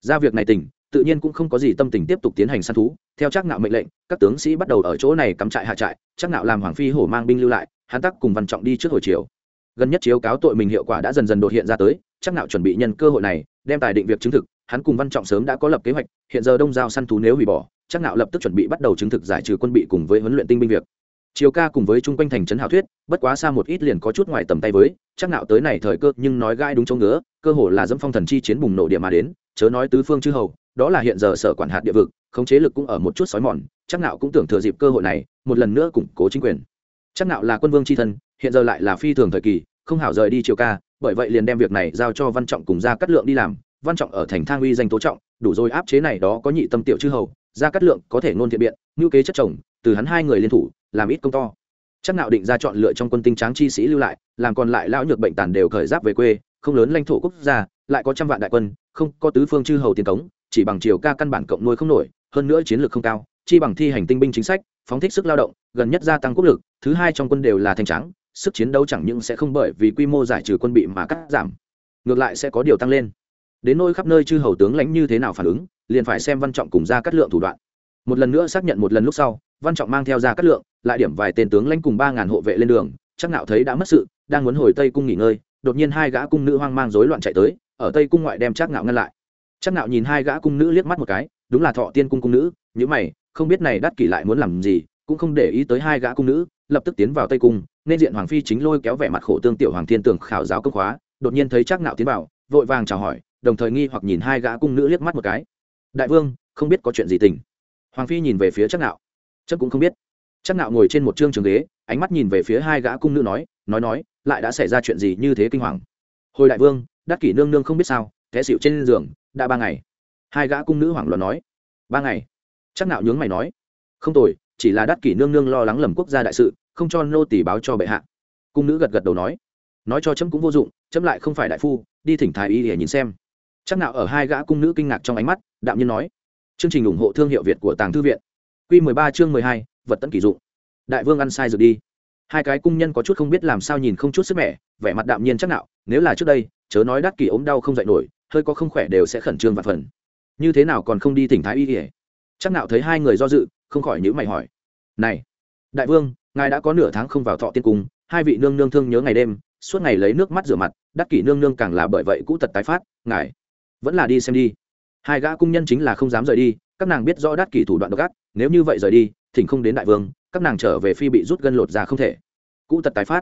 ra việc này tỉnh, tự nhiên cũng không có gì tâm tình tiếp tục tiến hành săn thú. Theo chắc nạo mệnh lệnh, các tướng sĩ bắt đầu ở chỗ này cắm trại hạ trại, chắc nạo làm hoàng phi hổ mang binh lưu lại, hắn tắc cùng văn trọng đi trước hồi chiều. Gần nhất chiếu cáo tội mình hiệu quả đã dần dần đột hiện ra tới chắc nạo chuẩn bị nhân cơ hội này, đem tài định việc chứng thực, hắn cùng văn trọng sớm đã có lập kế hoạch, hiện giờ đông giao săn thú nếu hủy bỏ, chắc nạo lập tức chuẩn bị bắt đầu chứng thực giải trừ quân bị cùng với huấn luyện tinh binh việc. Chiều ca cùng với chung quanh thành trấn hảo thuyết, bất quá xa một ít liền có chút ngoài tầm tay với, chắc nạo tới này thời cơ nhưng nói gai đúng chỗ ngứa, cơ hồ là dẫm phong thần chi chiến bùng nổ địa mà đến, chớ nói tứ phương chư hầu, đó là hiện giờ sở quản hạt địa vực, khống chế lực cũng ở một chút sói mòn, chắc nạo cũng tưởng thừa dịp cơ hội này, một lần nữa củng cố chính quyền. Chắc nạo là quân vương chi thân, hiện giờ lại là phi thường thời kỳ, không hảo rời đi chiều ca bởi vậy liền đem việc này giao cho văn trọng cùng gia cát lượng đi làm. Văn trọng ở thành thang uy danh tố trọng, đủ rồi áp chế này đó có nhị tâm tiểu chư hầu, gia cát lượng có thể nôn thiện biện, ngữ kế chất chồng, từ hắn hai người liên thủ, làm ít công to. Chắc nạo định ra chọn lựa trong quân tinh tráng chi sĩ lưu lại, làm còn lại lão nhược bệnh tàn đều khởi giáp về quê, không lớn lãnh thổ quốc gia, lại có trăm vạn đại quân, không có tứ phương chư hầu tiền cống chỉ bằng chiều ca căn bản cộng nuôi không nổi, hơn nữa chiến lược không cao, chi bằng thi hành tinh binh chính sách, phóng thích sức lao động, gần nhất gia tăng quốc lực, thứ hai trong quân đều là thanh trắng sức chiến đấu chẳng những sẽ không bởi vì quy mô giải trừ quân bị mà cắt giảm, ngược lại sẽ có điều tăng lên. Đến nôi khắp nơi chư hầu tướng lãnh như thế nào phản ứng, liền phải xem văn trọng cùng ra cắt lượng thủ đoạn. Một lần nữa xác nhận một lần lúc sau, văn trọng mang theo ra cắt lượng, lại điểm vài tên tướng lãnh cùng ba ngàn hộ vệ lên đường, chắc nạo thấy đã mất sự, đang muốn hồi tây cung nghỉ ngơi, đột nhiên hai gã cung nữ hoang mang rối loạn chạy tới, ở tây cung ngoại đem chắc nạo ngăn lại. Chắc nạo nhìn hai gã cung nữ liếc mắt một cái, đúng là thọ tiên cung cung nữ những mày, không biết này đắt kỷ lại muốn làm gì, cũng không để ý tới hai gã cung nữ lập tức tiến vào tây cung, nên diện hoàng phi chính lôi kéo vẻ mặt khổ tương tiểu hoàng thiên tường khảo giáo công khóa, đột nhiên thấy chắc nạo tiến vào, vội vàng chào hỏi, đồng thời nghi hoặc nhìn hai gã cung nữ liếc mắt một cái. Đại vương, không biết có chuyện gì tình? Hoàng phi nhìn về phía chắc nạo. Chắc cũng không biết. Chắc nạo ngồi trên một trương trường ghế, ánh mắt nhìn về phía hai gã cung nữ nói nói nói, lại đã xảy ra chuyện gì như thế kinh hoàng? Hồi đại vương, đắc kỷ nương nương không biết sao, té xịu trên giường, đã ba ngày. Hai gã cung nữ hoảng loạn nói, ba ngày? Chắc nạo nhướng mày nói, không tồi, chỉ là đắc kỷ nương nương lo lắng lầm quốc gia đại sự không cho nô tỳ báo cho bệ hạ. Cung nữ gật gật đầu nói nói cho chấm cũng vô dụng chấm lại không phải đại phu đi thỉnh thái y để nhìn xem. Chắc nào ở hai gã cung nữ kinh ngạc trong ánh mắt đạm nhiên nói chương trình ủng hộ thương hiệu việt của tàng thư viện. Quy 13 chương 12, vật tấn kỳ dụng. Đại vương ăn sai rồi đi. Hai cái cung nhân có chút không biết làm sao nhìn không chút sức mẻ vẻ mặt đạm nhiên chắc nào. nếu là trước đây chớ nói đắt kỳ ốm đau không dậy nổi hơi có không khỏe đều sẽ khẩn trương và phần. Như thế nào còn không đi thỉnh thái y ỉa chắc nào thấy hai người do dự không khỏi nhíu mày hỏi này đại vương ngài đã có nửa tháng không vào thọ tiên cung, hai vị nương nương thương nhớ ngày đêm, suốt ngày lấy nước mắt rửa mặt, đắc kỷ nương nương càng là bởi vậy cũ tật tái phát, ngài vẫn là đi xem đi. Hai gã cung nhân chính là không dám rời đi, các nàng biết rõ đắc kỷ thủ đoạn độc ác, nếu như vậy rời đi, thỉnh không đến đại vương, các nàng trở về phi bị rút gân lột ra không thể. Cũ tật tái phát.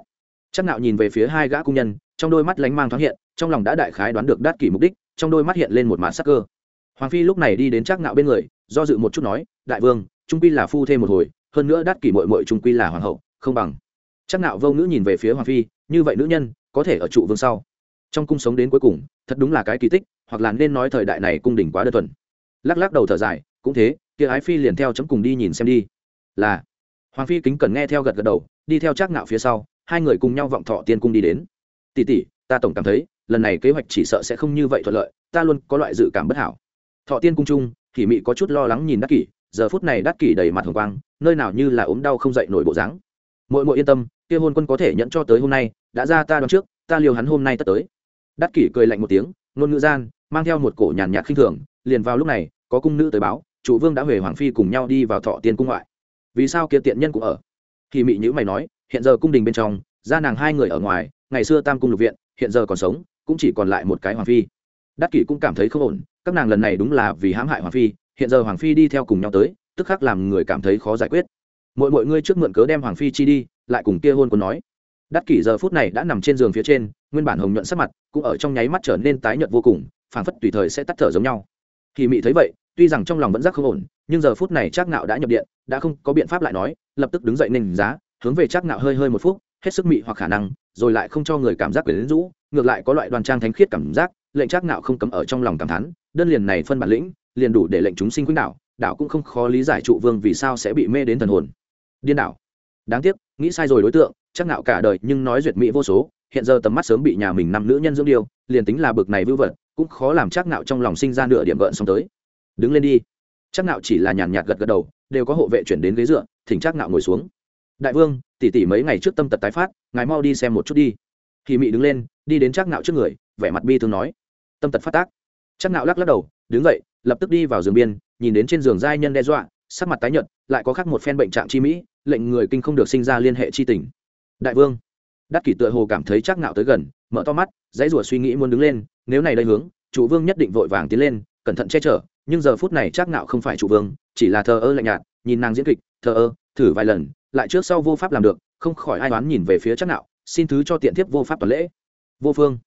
Chắc nạo nhìn về phía hai gã cung nhân, trong đôi mắt lánh mang thoáng hiện, trong lòng đã đại khái đoán được đắc kỷ mục đích, trong đôi mắt hiện lên một màn sắc cơ. Hoàng phi lúc này đi đến chắc nạo bên người, do dự một chút nói, đại vương, trung quy là phu thêm một hồi hơn nữa đắt kỷ muội muội trung quy là hoàng hậu, không bằng. Chắc nạo vô ngữ nhìn về phía hoàng phi, như vậy nữ nhân, có thể ở trụ vương sau. Trong cung sống đến cuối cùng, thật đúng là cái kỳ tích, hoặc là nên nói thời đại này cung đỉnh quá đơn thuần. Lắc lắc đầu thở dài, cũng thế, kia ái phi liền theo chấm cùng đi nhìn xem đi. Là. Hoàng phi kính cần nghe theo gật gật đầu, đi theo trác ngạo phía sau, hai người cùng nhau vọng thọ tiên cung đi đến. Tỷ tỷ, ta tổng cảm thấy, lần này kế hoạch chỉ sợ sẽ không như vậy thuận lợi, ta luôn có loại dự cảm bất hảo. Thọ tiên cung chung thì mị có chút lo lắng nhìn đắc kỷ giờ phút này đắc kỷ đầy mặt hồng quang, nơi nào như là ốm đau không dậy nổi bộ dáng. Mỗi mỗi yên tâm, kia hôn quân có thể nhận cho tới hôm nay, đã ra ta đoán trước, ta liều hắn hôm nay tất tới. Đắc kỷ cười lạnh một tiếng, ngôn ngữ gian, mang theo một cổ nhàn nhạt khinh thường, liền vào lúc này, có cung nữ tới báo, chủ vương đã huề hoàng phi cùng nhau đi vào thọ tiên cung ngoại. Vì sao kia tiện nhân cũng ở? Thì mị nhữ mày nói, hiện giờ cung đình bên trong, ra nàng hai người ở ngoài, ngày xưa tam cung lục viện, hiện giờ còn sống, cũng chỉ còn lại một cái hoàng phi. Đắc kỷ cũng cảm thấy không ổn, các nàng lần này đúng là vì hãm hại hoàng phi hiện giờ hoàng phi đi theo cùng nhau tới, tức khắc làm người cảm thấy khó giải quyết. Mỗi mọi ngươi trước mượn cớ đem hoàng phi chi đi, lại cùng kia hôn quân nói. Đắc kỷ giờ phút này đã nằm trên giường phía trên, nguyên bản hồng nhuận sắc mặt cũng ở trong nháy mắt trở nên tái nhợt vô cùng, phảng phất tùy thời sẽ tắt thở giống nhau. Kỳ mị thấy vậy, tuy rằng trong lòng vẫn rất không ổn, nhưng giờ phút này trác ngạo đã nhập điện, đã không có biện pháp lại nói, lập tức đứng dậy nền giá, hướng về trác ngạo hơi hơi một phút, hết sức mị hoặc khả năng, rồi lại không cho người cảm giác quyến rũ, ngược lại có loại đoàn trang thánh khiết cảm giác, lệnh trác ngạo không cấm ở trong lòng cảm thán, đơn liền này phân bản lĩnh liền đủ để lệnh chúng sinh khuynh đảo đảo cũng không khó lý giải trụ vương vì sao sẽ bị mê đến thần hồn. Điên đảo. Đáng tiếc, nghĩ sai rồi đối tượng, chắc nạo cả đời nhưng nói duyệt mỹ vô số, hiện giờ tầm mắt sớm bị nhà mình năm nữ nhân dưỡng điêu, liền tính là bực này vưu vật, cũng khó làm chắc nạo trong lòng sinh ra nửa điểm gợn xong tới. Đứng lên đi. Chắc nạo chỉ là nhàn nhạt gật gật đầu, đều có hộ vệ chuyển đến ghế dựa, thỉnh chắc nạo ngồi xuống. Đại vương, tỷ tỷ mấy ngày trước tâm tật tái phát, ngài mau đi xem một chút đi. Thì mị đứng lên, đi đến chắc nạo trước người, vẻ mặt bi thương nói. Tâm tật phát tác. Chắc nạo lắc lắc đầu đứng dậy, lập tức đi vào giường biên, nhìn đến trên giường giai nhân đe dọa, sắc mặt tái nhợt, lại có khác một phen bệnh trạng chi mỹ, lệnh người kinh không được sinh ra liên hệ chi tình. Đại vương. Đắc kỷ tựa hồ cảm thấy chắc nạo tới gần, mở to mắt, dãy rủa suy nghĩ muốn đứng lên, nếu này đây hướng, chủ vương nhất định vội vàng tiến lên, cẩn thận che chở, nhưng giờ phút này chắc nạo không phải chủ vương, chỉ là thờ ơ lạnh nhạt, nhìn nàng diễn kịch, thờ ơ, thử vài lần, lại trước sau vô pháp làm được, không khỏi ai đoán nhìn về phía chắc nạo xin thứ cho tiện thiếp vô pháp toàn lễ. Vô phương.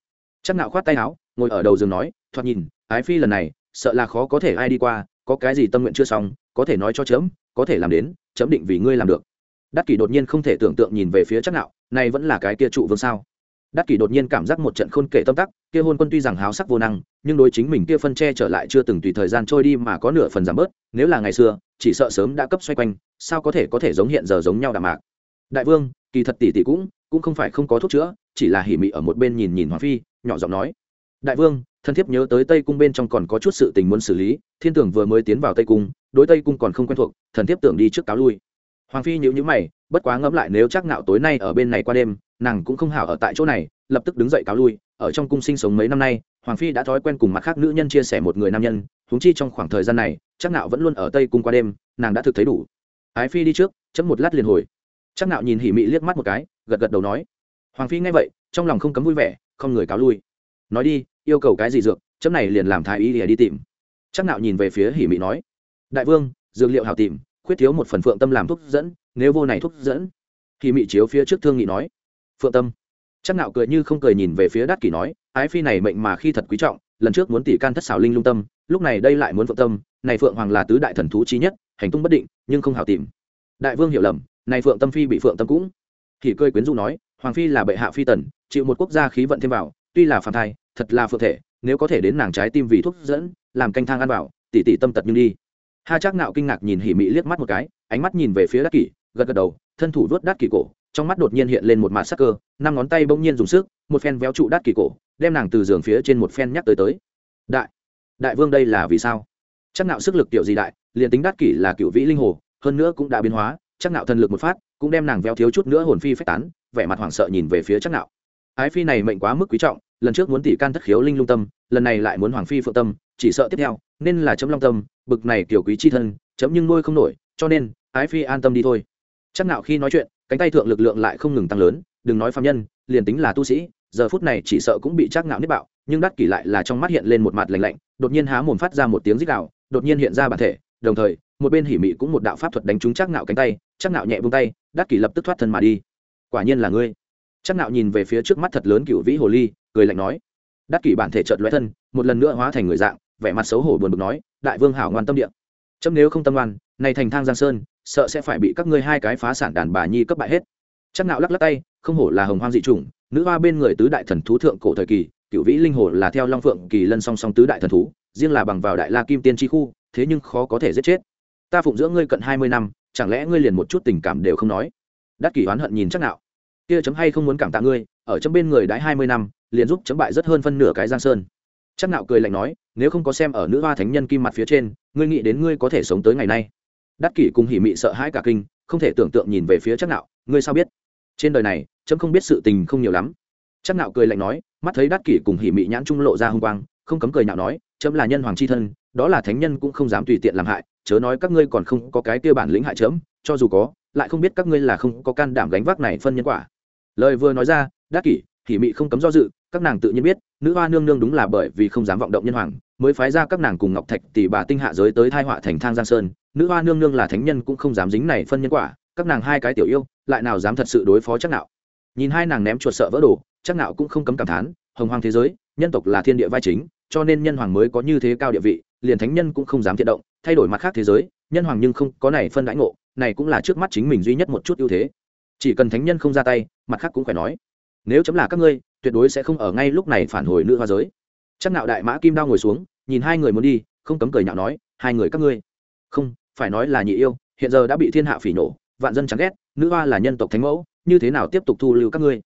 Chắc nạo khoát tay áo, ngồi ở đầu giường nói, thoạt nhìn, ái phi lần này sợ là khó có thể ai đi qua, có cái gì tâm nguyện chưa xong, có thể nói cho chấm, có thể làm đến, chấm định vì ngươi làm được. Đắc kỷ đột nhiên không thể tưởng tượng nhìn về phía chắc nạo, này vẫn là cái kia trụ vương sao? Đắc kỷ đột nhiên cảm giác một trận khôn kể tâm tắc, kia hôn quân tuy rằng háo sắc vô năng, nhưng đối chính mình kia phân che trở lại chưa từng tùy thời gian trôi đi mà có nửa phần giảm bớt, nếu là ngày xưa, chỉ sợ sớm đã cấp xoay quanh, sao có thể có thể giống hiện giờ giống nhau đạm mạc? Đại vương, kỳ thật tỷ tỷ cũng cũng không phải không có thuốc chữa, chỉ là hỉ mị ở một bên nhìn nhìn hoàng phi, nhỏ giọng nói đại vương thân thiếp nhớ tới tây cung bên trong còn có chút sự tình muốn xử lý, thiên tưởng vừa mới tiến vào tây cung, đối tây cung còn không quen thuộc, thần thiếp tưởng đi trước cáo lui. Hoàng phi nhíu nhíu mày, bất quá ngẫm lại nếu chắc ngạo tối nay ở bên này qua đêm, nàng cũng không hảo ở tại chỗ này, lập tức đứng dậy cáo lui. Ở trong cung sinh sống mấy năm nay, hoàng phi đã thói quen cùng mặt khác nữ nhân chia sẻ một người nam nhân, huống chi trong khoảng thời gian này, chắc ngạo vẫn luôn ở tây cung qua đêm, nàng đã thực thấy đủ. Ái phi đi trước, chấm một lát liền hồi. Chắc nạo nhìn hỉ mị liếc mắt một cái, gật gật đầu nói. Hoàng phi nghe vậy, trong lòng không cấm vui vẻ, không người cáo lui. Nói đi yêu cầu cái gì dược, chấm này liền làm thái y để đi tìm. Chắc nạo nhìn về phía hỉ mị nói, đại vương, dược liệu hảo tìm, khuyết thiếu một phần phượng tâm làm thuốc dẫn, nếu vô này thuốc dẫn. Hỉ mị chiếu phía trước thương nghị nói, phượng tâm. Chắc nạo cười như không cười nhìn về phía đát kỷ nói, ái phi này mệnh mà khi thật quý trọng, lần trước muốn tỷ can thất xảo linh lung tâm, lúc này đây lại muốn phượng tâm, này phượng hoàng là tứ đại thần thú chi nhất, hành tung bất định, nhưng không hảo tìm. Đại vương hiểu lầm, này phượng tâm phi bị phượng tâm cũng. Thì cười quyến du nói, hoàng phi là bệ hạ phi tần, chịu một quốc gia khí vận thêm vào, tuy là phản thai thật là phượng thể, nếu có thể đến nàng trái tim vì thuốc dẫn, làm canh thang ăn vào tỷ tỷ tâm tật nhưng đi. Ha chắc nạo kinh ngạc nhìn hỉ mị liếc mắt một cái, ánh mắt nhìn về phía đắc kỷ, gật gật đầu, thân thủ vớt đắc kỷ cổ, trong mắt đột nhiên hiện lên một mạt sắc cơ, năm ngón tay bỗng nhiên dùng sức, một phen véo trụ đắc kỷ cổ, đem nàng từ giường phía trên một phen nhắc tới tới. Đại đại vương đây là vì sao? Chắc nạo sức lực tiểu gì đại, liền tính đắc kỷ là cựu vĩ linh hồ, hơn nữa cũng đã biến hóa chắc nạo thần lực một phát, cũng đem nàng véo thiếu chút nữa hồn phi phách tán, vẻ mặt hoảng sợ nhìn về phía chắc nạo. Ái phi này mệnh quá mức quý trọng lần trước muốn tỷ can thất khiếu linh lung tâm, lần này lại muốn hoàng phi phượng tâm, chỉ sợ tiếp theo, nên là chấm long tâm, bực này kiểu quý chi thân, chấm nhưng nuôi không nổi, cho nên, ái phi an tâm đi thôi. Chắc nạo khi nói chuyện, cánh tay thượng lực lượng lại không ngừng tăng lớn, đừng nói phàm nhân, liền tính là tu sĩ, giờ phút này chỉ sợ cũng bị chắc nạo nếp bạo, nhưng đắt kỷ lại là trong mắt hiện lên một mặt lạnh lạnh, đột nhiên há mồm phát ra một tiếng rít đạo đột nhiên hiện ra bản thể, đồng thời, một bên hỉ mị cũng một đạo pháp thuật đánh trúng chắc nạo cánh tay, chắc nạo nhẹ buông tay, đắt kỷ lập tức thoát thân mà đi. Quả nhiên là ngươi. Chắc nạo nhìn về phía trước mắt thật lớn cựu vĩ hồ ly cười lạnh nói. Đắc kỷ bản thể chợt lóe thân, một lần nữa hóa thành người dạng, vẻ mặt xấu hổ buồn bực nói, đại vương hảo ngoan tâm địa. Chấm nếu không tâm ngoan này thành thang giang sơn, sợ sẽ phải bị các ngươi hai cái phá sản đàn bà nhi cấp bại hết. Chắc nạo lắc lắc tay, không hổ là hồng hoang dị chủng, nữ hoa bên người tứ đại thần thú thượng cổ thời kỳ cựu vĩ linh hồ là theo long phượng kỳ lân song song tứ đại thần thú, riêng là bằng vào đại la kim tiên tri khu, thế nhưng khó có thể giết chết. Ta phụng dưỡng ngươi cận hai mươi năm, chẳng lẽ ngươi liền một chút tình cảm đều không nói? Đắc kỷ oán hận nhìn chắc nạo. Kia chấm hay không muốn cảm tạ ngươi ở chấm bên người đãi hai mươi năm, liền giúp chấm bại rất hơn phân nửa cái giang sơn. Chắc nạo cười lạnh nói, nếu không có xem ở nữ hoa thánh nhân kim mặt phía trên, ngươi nghĩ đến ngươi có thể sống tới ngày nay. Đắc kỷ cùng hỉ mị sợ hãi cả kinh, không thể tưởng tượng nhìn về phía chắc nạo, ngươi sao biết? Trên đời này, chấm không biết sự tình không nhiều lắm. Chắc nạo cười lạnh nói, mắt thấy đắc kỷ cùng hỉ mị nhãn trung lộ ra hung quang, không cấm cười nhạo nói, chấm là nhân hoàng chi thân, đó là thánh nhân cũng không dám tùy tiện làm hại, chớ nói các ngươi còn không có cái kia bản lĩnh hại chấm, cho dù có, lại không biết các ngươi là không có can đảm gánh vác này phân nhân quả lời vừa nói ra, đắc kỷ thì mị không cấm do dự, các nàng tự nhiên biết, nữ hoa nương nương đúng là bởi vì không dám vọng động nhân hoàng, mới phái ra các nàng cùng ngọc thạch tỷ bà tinh hạ giới tới thai họa thành thang giang sơn. Nữ hoa nương nương là thánh nhân cũng không dám dính này phân nhân quả, các nàng hai cái tiểu yêu, lại nào dám thật sự đối phó chắc nạo. Nhìn hai nàng ném chuột sợ vỡ đồ chắc nạo cũng không cấm cảm thán, hồng hoàng thế giới, nhân tộc là thiên địa vai chính, cho nên nhân hoàng mới có như thế cao địa vị, liền thánh nhân cũng không dám thiện động, thay đổi mặt khác thế giới, nhân hoàng nhưng không có này phân đãi ngộ, này cũng là trước mắt chính mình duy nhất một chút ưu thế chỉ cần thánh nhân không ra tay, mặt khác cũng phải nói. Nếu chấm là các ngươi, tuyệt đối sẽ không ở ngay lúc này phản hồi nữ hoa giới. Chắc nạo đại mã kim đao ngồi xuống, nhìn hai người muốn đi, không cấm cười nhạo nói, hai người các ngươi. Không, phải nói là nhị yêu, hiện giờ đã bị thiên hạ phỉ nổ, vạn dân chán ghét, nữ hoa là nhân tộc thánh mẫu, như thế nào tiếp tục thu lưu các ngươi?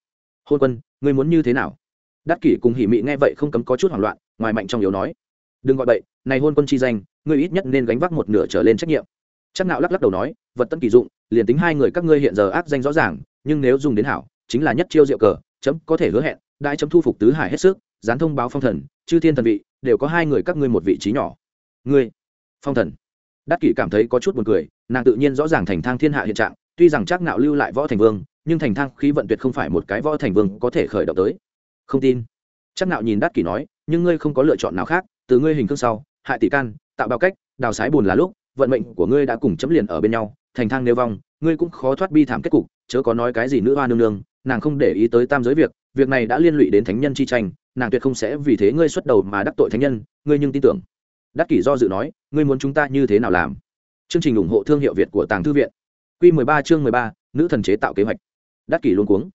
Hôn quân, ngươi muốn như thế nào? Đắc kỷ cùng hỉ mị nghe vậy không cấm có chút hoảng loạn, ngoài mạnh trong yếu nói, đừng gọi bậy, này hôn quân chi danh, ngươi ít nhất nên gánh vác một nửa trở lên trách nhiệm. Chắc nạo lắc lắc đầu nói, vật tân kỳ dụng liền tính hai người các ngươi hiện giờ ác danh rõ ràng, nhưng nếu dùng đến hảo, chính là nhất chiêu diệu cờ, chấm có thể hứa hẹn, đại chấm thu phục tứ hải hết sức, gián thông báo phong thần, chư thiên thần vị, đều có hai người các ngươi một vị trí nhỏ. Ngươi, phong thần. Đắc kỷ cảm thấy có chút buồn cười, nàng tự nhiên rõ ràng thành thang thiên hạ hiện trạng, tuy rằng chắc nạo lưu lại võ thành vương, nhưng thành thang khí vận tuyệt không phải một cái võ thành vương có thể khởi động tới. Không tin. Chắc nạo nhìn đắc kỷ nói, nhưng ngươi không có lựa chọn nào khác, từ ngươi hình cương sau, hại tỷ can, tạo bao cách, đào sái buồn là lúc vận mệnh của ngươi đã cùng chấm liền ở bên nhau thành thang nêu vong ngươi cũng khó thoát bi thảm kết cục chớ có nói cái gì nữ hoa nương nương nàng không để ý tới tam giới việc việc này đã liên lụy đến thánh nhân chi tranh nàng tuyệt không sẽ vì thế ngươi xuất đầu mà đắc tội thánh nhân ngươi nhưng tin tưởng. Đắc kỷ do dự nói ngươi muốn chúng ta như thế nào làm? Chương trình ủng hộ thương hiệu việt của tàng thư viện. Q 13 chương 13, nữ thần chế tạo kế hoạch. Đắc kỷ luôn cuống.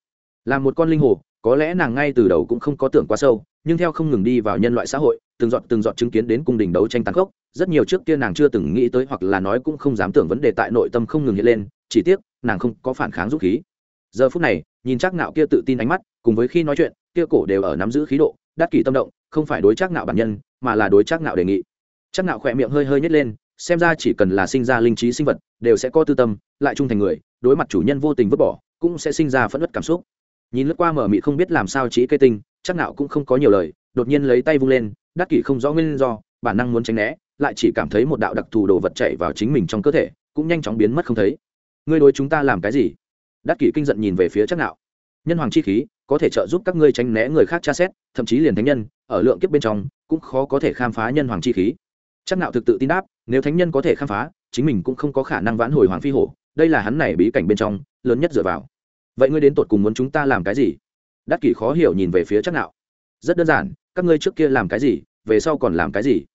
Là một con linh hồ có lẽ nàng ngay từ đầu cũng không có tưởng quá sâu nhưng theo không ngừng đi vào nhân loại xã hội, từng giọt từng giọt chứng kiến đến cung đình đấu tranh tàn khốc, rất nhiều trước kia nàng chưa từng nghĩ tới hoặc là nói cũng không dám tưởng vấn đề tại nội tâm không ngừng hiện lên, chỉ tiếc, nàng không có phản kháng dũng khí. Giờ phút này, nhìn chắc nạo kia tự tin ánh mắt, cùng với khi nói chuyện, kia cổ đều ở nắm giữ khí độ, đắc kỷ tâm động, không phải đối chắc nạo bản nhân, mà là đối chắc nạo đề nghị. Chắc nạo khỏe miệng hơi hơi nhếch lên, xem ra chỉ cần là sinh ra linh trí sinh vật, đều sẽ có tư tâm, lại trung thành người, đối mặt chủ nhân vô tình vứt bỏ, cũng sẽ sinh ra phẫn nộ cảm xúc. Nhìn lướt qua mở mị không biết làm sao chỉ cây tinh chắc nạo cũng không có nhiều lời, đột nhiên lấy tay vung lên, đắc kỷ không rõ nguyên do, bản năng muốn tránh né, lại chỉ cảm thấy một đạo đặc thù đồ vật chạy vào chính mình trong cơ thể, cũng nhanh chóng biến mất không thấy. Ngươi đối chúng ta làm cái gì? Đắc kỷ kinh giận nhìn về phía chắc nạo nhân hoàng chi khí, có thể trợ giúp các ngươi tránh né người khác tra xét, thậm chí liền thánh nhân, ở lượng kiếp bên trong, cũng khó có thể khám phá nhân hoàng chi khí. Chắc nạo thực tự tin đáp, nếu thánh nhân có thể khám phá, chính mình cũng không có khả năng vãn hồi hoàng phi hổ, đây là hắn này bí cảnh bên trong, lớn nhất dựa vào. Vậy ngươi đến tột cùng muốn chúng ta làm cái gì? Đắc kỷ khó hiểu nhìn về phía chắc nạo. Rất đơn giản, các ngươi trước kia làm cái gì, về sau còn làm cái gì?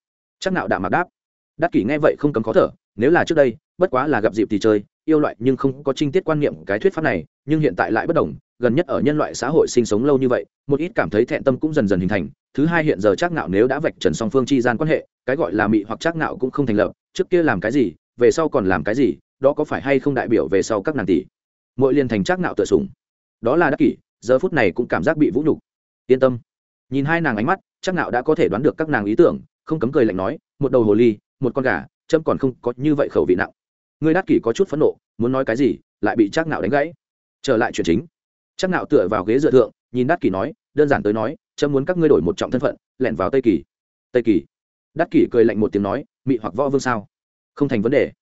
Chắc nạo đạm mặc đáp. Đắc kỷ nghe vậy không cấm khó thở, nếu là trước đây, bất quá là gặp dịp thì chơi, yêu loại nhưng không có trinh tiết quan niệm cái thuyết pháp này, nhưng hiện tại lại bất đồng, gần nhất ở nhân loại xã hội sinh sống lâu như vậy, một ít cảm thấy thẹn tâm cũng dần dần hình thành. Thứ hai hiện giờ chắc nạo nếu đã vạch trần song phương chi gian quan hệ, cái gọi là mị hoặc chắc nạo cũng không thành lập, trước kia làm cái gì, về sau còn làm cái gì, đó có phải hay không đại biểu về sau các nàng tỷ? Mỗi liên thành chắc nạo tự sủng. Đó là đắc kỷ giờ phút này cũng cảm giác bị vũ nhục. Yên tâm. Nhìn hai nàng ánh mắt, chắc nạo đã có thể đoán được các nàng ý tưởng, không cấm cười lạnh nói, một đầu hồ ly, một con gà trâm còn không có như vậy khẩu vị nặng. Người đắc kỷ có chút phẫn nộ, muốn nói cái gì, lại bị chắc nạo đánh gãy. Trở lại chuyện chính. Chắc nạo tựa vào ghế dựa thượng, nhìn đắc kỷ nói, đơn giản tới nói trâm muốn các ngươi đổi một trọng thân phận lẹn vào tây kỳ. Tây kỳ. Đắc kỷ cười lạnh một tiếng nói, mị hoặc võ vương sao? Không thành vấn đề.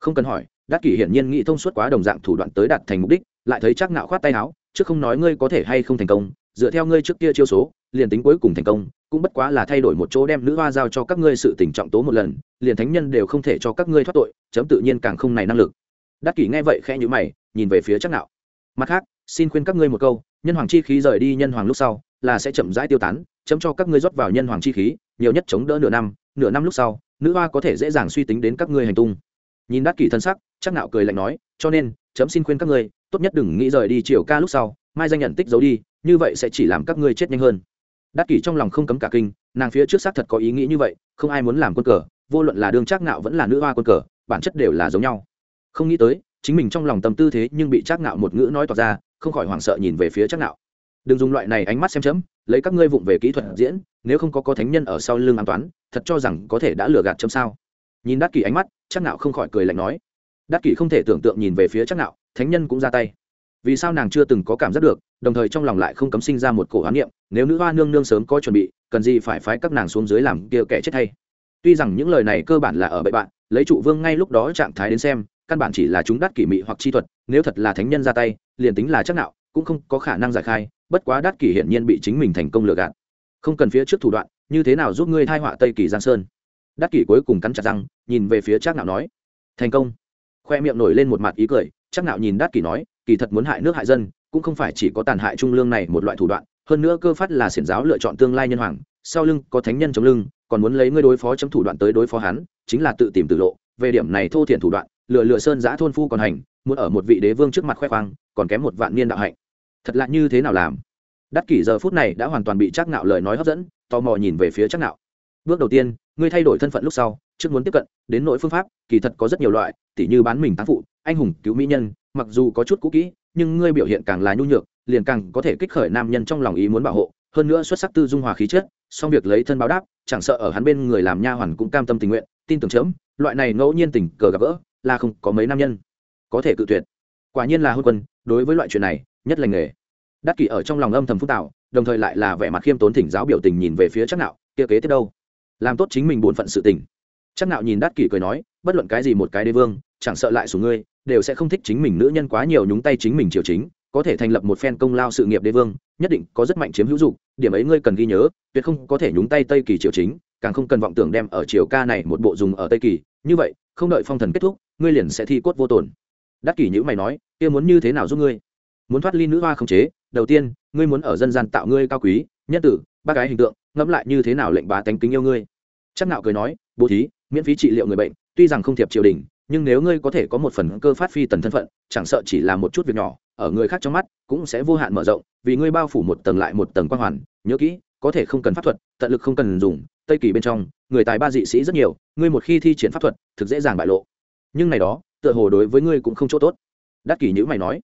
Không cần hỏi, đắc kỷ hiển nhiên nghĩ thông suốt quá đồng dạng thủ đoạn tới đạt thành mục đích, lại thấy chắc nạo khoát tay áo chứ không nói ngươi có thể hay không thành công, dựa theo ngươi trước kia chiêu số, liền tính cuối cùng thành công, cũng bất quá là thay đổi một chỗ đem nữ hoa giao cho các ngươi sự tình trọng tố một lần, liền thánh nhân đều không thể cho các ngươi thoát tội, chấm tự nhiên càng không này năng lực. Đắc kỷ nghe vậy khẽ nhữ mày, nhìn về phía chắc nạo. Mặt khác, xin khuyên các ngươi một câu, nhân hoàng chi khí rời đi nhân hoàng lúc sau, là sẽ chậm rãi tiêu tán, chấm cho các ngươi rót vào nhân hoàng chi khí, nhiều nhất chống đỡ nửa năm nửa năm lúc sau, nữ hoa có thể dễ dàng suy tính đến các ngươi hành tung. Nhìn đắc kỷ thân sắc chắc nạo cười lạnh nói, cho nên, chấm xin khuyên các ngươi tốt nhất đừng nghĩ rời đi chiều ca lúc sau, mai danh nhận tích giấu đi, như vậy sẽ chỉ làm các ngươi chết nhanh hơn. Đắc kỷ trong lòng không cấm cả kinh, nàng phía trước xác thật có ý nghĩ như vậy, không ai muốn làm quân cờ, vô luận là đương trác ngạo vẫn là nữ hoa quân cờ, bản chất đều là giống nhau. Không nghĩ tới, chính mình trong lòng tâm tư thế nhưng bị trác ngạo một ngữ nói tỏ ra, không khỏi hoảng sợ nhìn về phía trác ngạo. Đừng dùng loại này ánh mắt xem chấm, lấy các ngươi vụng về kỹ thuật diễn, nếu không có có thánh nhân ở sau lưng an toán, thật cho rằng có thể đã lừa gạt chấm sao? Nhìn đắc kỷ ánh mắt, trác ngạo không khỏi cười lạnh nói đắc kỷ không thể tưởng tượng nhìn về phía trác Nạo, thánh nhân cũng ra tay. Vì sao nàng chưa từng có cảm giác được đồng thời trong lòng lại không cấm sinh ra một cổ hoán niệm nếu nữ hoa nương nương sớm có chuẩn bị cần gì phải phái các nàng xuống dưới làm kia kẻ chết hay? Tuy rằng những lời này cơ bản là ở bậy bạn lấy trụ vương ngay lúc đó trạng thái đến xem căn bản chỉ là chúng đắt kỷ mị hoặc chi thuật nếu thật là thánh nhân ra tay liền tính là chắc nạo cũng không có khả năng giải khai bất quá đắt kỷ hiển nhiên bị chính mình thành công lừa gạt. Không cần phía trước thủ đoạn như thế nào giúp ngươi thai họa tây kỳ giang sơn? Đắc kỷ cuối cùng cắn chặt răng nhìn về phía chắc nạo nói thành công khoe miệng nổi lên một mặt ý cười, chắc nạo nhìn đát kỷ nói, kỳ thật muốn hại nước hại dân, cũng không phải chỉ có tàn hại trung lương này một loại thủ đoạn, hơn nữa cơ phát là xiển giáo lựa chọn tương lai nhân hoàng, sau lưng có thánh nhân chống lưng, còn muốn lấy ngươi đối phó chấm thủ đoạn tới đối phó hắn, chính là tự tìm tự lộ, về điểm này thô thiển thủ đoạn lựa lựa sơn giã thôn phu còn hành, muốn ở một vị đế vương trước mặt khoe khoang, còn kém một vạn niên đạo hạnh. Thật lạ như thế nào làm? Đắc kỷ giờ phút này đã hoàn toàn bị chắc nạo lời nói hấp dẫn, tò mò nhìn về phía chắc nạo bước đầu tiên, ngươi thay đổi thân phận lúc sau trước muốn tiếp cận, đến nội phương pháp, kỳ thật có rất nhiều loại, tỉ như bán mình tán phụ, anh hùng cứu mỹ nhân, mặc dù có chút cũ kỹ, nhưng ngươi biểu hiện càng là nhu nhược, liền càng có thể kích khởi nam nhân trong lòng ý muốn bảo hộ, hơn nữa xuất sắc tư dung hòa khí chất song việc lấy thân báo đáp, chẳng sợ ở hắn bên người làm nha hoàn cũng cam tâm tình nguyện, tin tưởng chớm, loại này ngẫu nhiên tình cờ gặp gỡ, là không có mấy nam nhân có thể cự tuyệt. Quả nhiên là hôn quân, đối với loại chuyện này, nhất là nghề. Đắc kỷ ở trong lòng âm thầm phúc tạo, đồng thời lại là vẻ mặt khiêm tốn thỉnh giáo biểu tình nhìn về phía chắc nạo, kia kế tiếp đâu? Làm tốt chính mình bổn phận sự tình chắc nạo nhìn đát kỷ cười nói, bất luận cái gì một cái đế vương, chẳng sợ lại số ngươi, đều sẽ không thích chính mình nữ nhân quá nhiều nhúng tay chính mình triều chính, có thể thành lập một phen công lao sự nghiệp đế vương, nhất định có rất mạnh chiếm hữu dụng, điểm ấy ngươi cần ghi nhớ, tuyệt không có thể nhúng tay tây kỳ triều chính, càng không cần vọng tưởng đem ở triều ca này một bộ dùng ở tây kỳ. Như vậy, không đợi phong thần kết thúc, ngươi liền sẽ thi cốt vô tổn. Đắc kỷ nhữ mày nói, kia muốn như thế nào giúp ngươi? Muốn thoát ly nữ hoa không chế, đầu tiên, ngươi muốn ở dân gian tạo ngươi cao quý, nhân tử ba gái hình tượng, ngẫm lại như thế nào lệnh bá tánh kính yêu ngươi? Chắc nạo cười nói, bố thí miễn phí trị liệu người bệnh, tuy rằng không thiệp triều đình, nhưng nếu ngươi có thể có một phần cơ phát phi tần thân phận, chẳng sợ chỉ là một chút việc nhỏ, ở người khác trong mắt cũng sẽ vô hạn mở rộng, vì ngươi bao phủ một tầng lại một tầng quan hoàn, nhớ kỹ, có thể không cần pháp thuật, tận lực không cần dùng, tây kỳ bên trong, người tài ba dị sĩ rất nhiều, ngươi một khi thi triển pháp thuật, thực dễ dàng bại lộ. Nhưng này đó, tựa hồ đối với ngươi cũng không chỗ tốt. Đắc kỷ nhữ mày nói,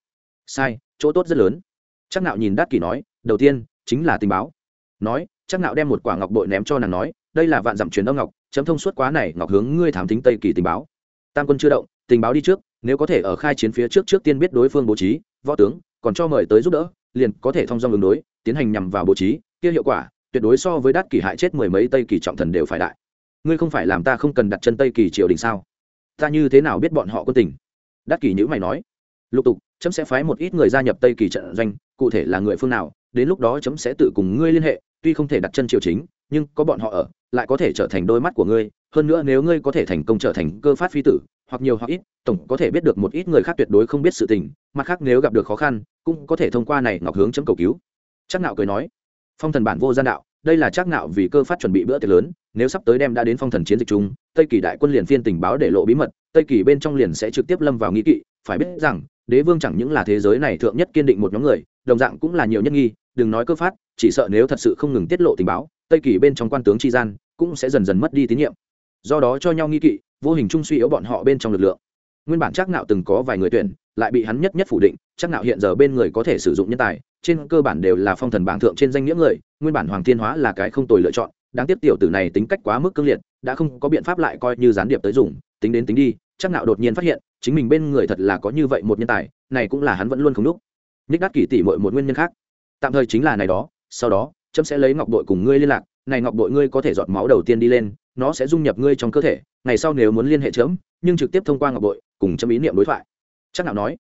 sai, chỗ tốt rất lớn. Chắc nạo nhìn đắc kỷ nói, đầu tiên, chính là tình báo. Nói chắc nạo đem một quả ngọc bội ném cho nàng nói, đây là vạn dặm truyền âm ngọc chấm thông suốt quá này, ngọc hướng, ngươi thám tính tây kỳ tình báo. Tam quân chưa động, tình báo đi trước, nếu có thể ở khai chiến phía trước trước tiên biết đối phương bố trí, võ tướng, còn cho mời tới giúp đỡ, liền có thể thông dong ứng đối, tiến hành nhằm vào bố trí, kia hiệu quả, tuyệt đối so với đắt kỳ hại chết mười mấy tây kỳ trọng thần đều phải đại. Ngươi không phải làm ta không cần đặt chân tây kỳ triều đình sao? Ta như thế nào biết bọn họ quân tình? Đắc kỳ nhữ mày nói. Lục tục, chấm sẽ phái một ít người gia nhập tây kỳ trận doanh, cụ thể là người phương nào, đến lúc đó chấm sẽ tự cùng ngươi liên hệ, tuy không thể đặt chân triều chính, nhưng có bọn họ ở lại có thể trở thành đôi mắt của ngươi, hơn nữa nếu ngươi có thể thành công trở thành cơ phát phi tử, hoặc nhiều hoặc ít, tổng có thể biết được một ít người khác tuyệt đối không biết sự tình, mặt khác nếu gặp được khó khăn, cũng có thể thông qua này ngọc hướng chấm cầu cứu. Chắc nạo cười nói, phong thần bản vô gian đạo, đây là chắc nạo vì cơ phát chuẩn bị bữa tiệc lớn, nếu sắp tới đem đã đến phong thần chiến dịch chung, tây kỳ đại quân liền phiên tình báo để lộ bí mật, tây kỳ bên trong liền sẽ trực tiếp lâm vào nghi kỵ, phải biết rằng, đế vương chẳng những là thế giới này thượng nhất kiên định một nhóm người, đồng dạng cũng là nhiều nhất nghi, đừng nói cơ phát, chỉ sợ nếu thật sự không ngừng tiết lộ tình báo tây kỳ bên trong quan tướng tri gian cũng sẽ dần dần mất đi tín nhiệm. Do đó cho nhau nghi kỵ, vô hình chung suy yếu bọn họ bên trong lực lượng. Nguyên bản chắc nạo từng có vài người tuyển, lại bị hắn nhất nhất phủ định, chắc nạo hiện giờ bên người có thể sử dụng nhân tài, trên cơ bản đều là phong thần bảng thượng trên danh nghĩa người, nguyên bản hoàng thiên hóa là cái không tồi lựa chọn, đáng tiếc tiểu tử này tính cách quá mức cương liệt, đã không có biện pháp lại coi như gián điệp tới dùng, tính đến tính đi, chắc nạo đột nhiên phát hiện, chính mình bên người thật là có như vậy một nhân tài, này cũng là hắn vẫn luôn không đúc. Nhích đắt kỷ tỷ muội một nguyên nhân khác. Tạm thời chính là này đó, sau đó chấm sẽ lấy ngọc bội cùng ngươi liên lạc, này ngọc bội ngươi có thể giọt máu đầu tiên đi lên, nó sẽ dung nhập ngươi trong cơ thể, ngày sau nếu muốn liên hệ chấm, nhưng trực tiếp thông qua ngọc bội, cùng chấm ý niệm đối thoại. Chắc nào nói.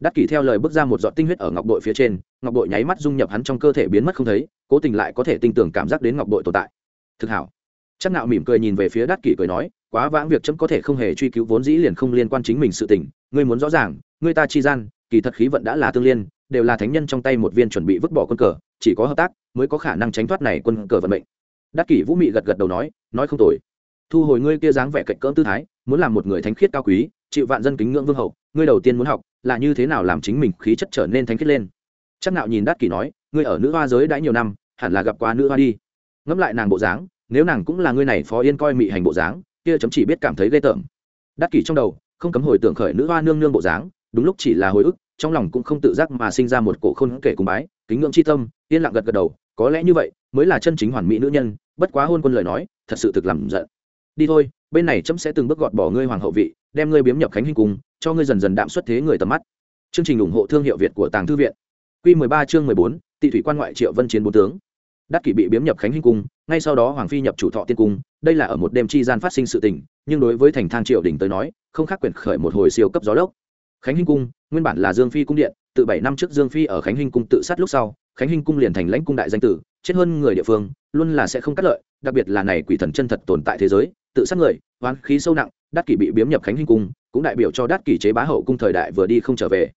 Đắc kỷ theo lời bước ra một giọt tinh huyết ở ngọc bội phía trên, ngọc bội nháy mắt dung nhập hắn trong cơ thể biến mất không thấy, cố tình lại có thể tin tưởng cảm giác đến ngọc bội tồn tại. Thực hảo. Chắc nạo mỉm cười nhìn về phía đắc kỷ cười nói, quá vãng việc chấm có thể không hề truy cứu vốn dĩ liền không liên quan chính mình sự tình, ngươi muốn rõ ràng, ngươi ta chi gian, kỳ thật khí vận đã là tương liên, đều là thánh nhân trong tay một viên chuẩn bị vứt bỏ quân cờ, chỉ có hợp tác mới có khả năng tránh thoát này quân cờ vận mệnh. Đắc kỷ vũ mị gật gật đầu nói nói không tồi. Thu hồi ngươi kia dáng vẻ cạnh cỡm tư thái, muốn làm một người thánh khiết cao quý, chịu vạn dân kính ngưỡng vương hậu, ngươi đầu tiên muốn học là như thế nào làm chính mình khí chất trở nên thánh khiết lên. Chắc nạo nhìn đắc kỷ nói, ngươi ở nữ hoa giới đã nhiều năm, hẳn là gặp qua nữ hoa đi. Ngẫm lại nàng bộ dáng, nếu nàng cũng là ngươi này phó yên coi mị hành bộ dáng, kia chấm chỉ biết cảm thấy ghê tởm. Đắc kỷ trong đầu, không cấm hồi tưởng khởi nữ hoa nương nương bộ dáng, đúng lúc chỉ là hồi ức, trong lòng cũng không tự giác mà sinh ra một cổ khôn kể cùng bái, kính ngưỡng chi tâm, yên lặng gật gật đầu có lẽ như vậy mới là chân chính hoàn mỹ nữ nhân bất quá hôn quân lời nói thật sự thực làm giận. Đi thôi bên này chấm sẽ từng bước gọt bỏ ngươi hoàng hậu vị đem ngươi biếm nhập khánh hình cung cho ngươi dần dần đạm xuất thế người tầm mắt. Chương trình ủng hộ thương hiệu việt của tàng thư viện. Q 13 chương 14, tị thủy quan ngoại triệu vân chiến bốn tướng. Đắc kỷ bị biếm nhập khánh hình cung ngay sau đó hoàng phi nhập chủ thọ tiên cung đây là ở một đêm chi gian phát sinh sự tình nhưng đối với thành thang triệu đình tới nói không khác quyền khởi một hồi siêu cấp gió lốc. Khánh hình cung nguyên bản là dương phi cung điện từ bảy năm trước dương phi ở khánh Hinh cung tự sát lúc sau, khánh Hinh cung liền thành lãnh cung đại danh tử, chết hơn người địa phương, luôn là sẽ không cắt lợi, đặc biệt là này quỷ thần chân thật tồn tại thế giới, tự sát người hoán khí sâu nặng, đắc kỷ bị biếm nhập khánh Hinh cung, cũng đại biểu cho đắc kỷ chế bá hậu cung thời đại vừa đi không trở về.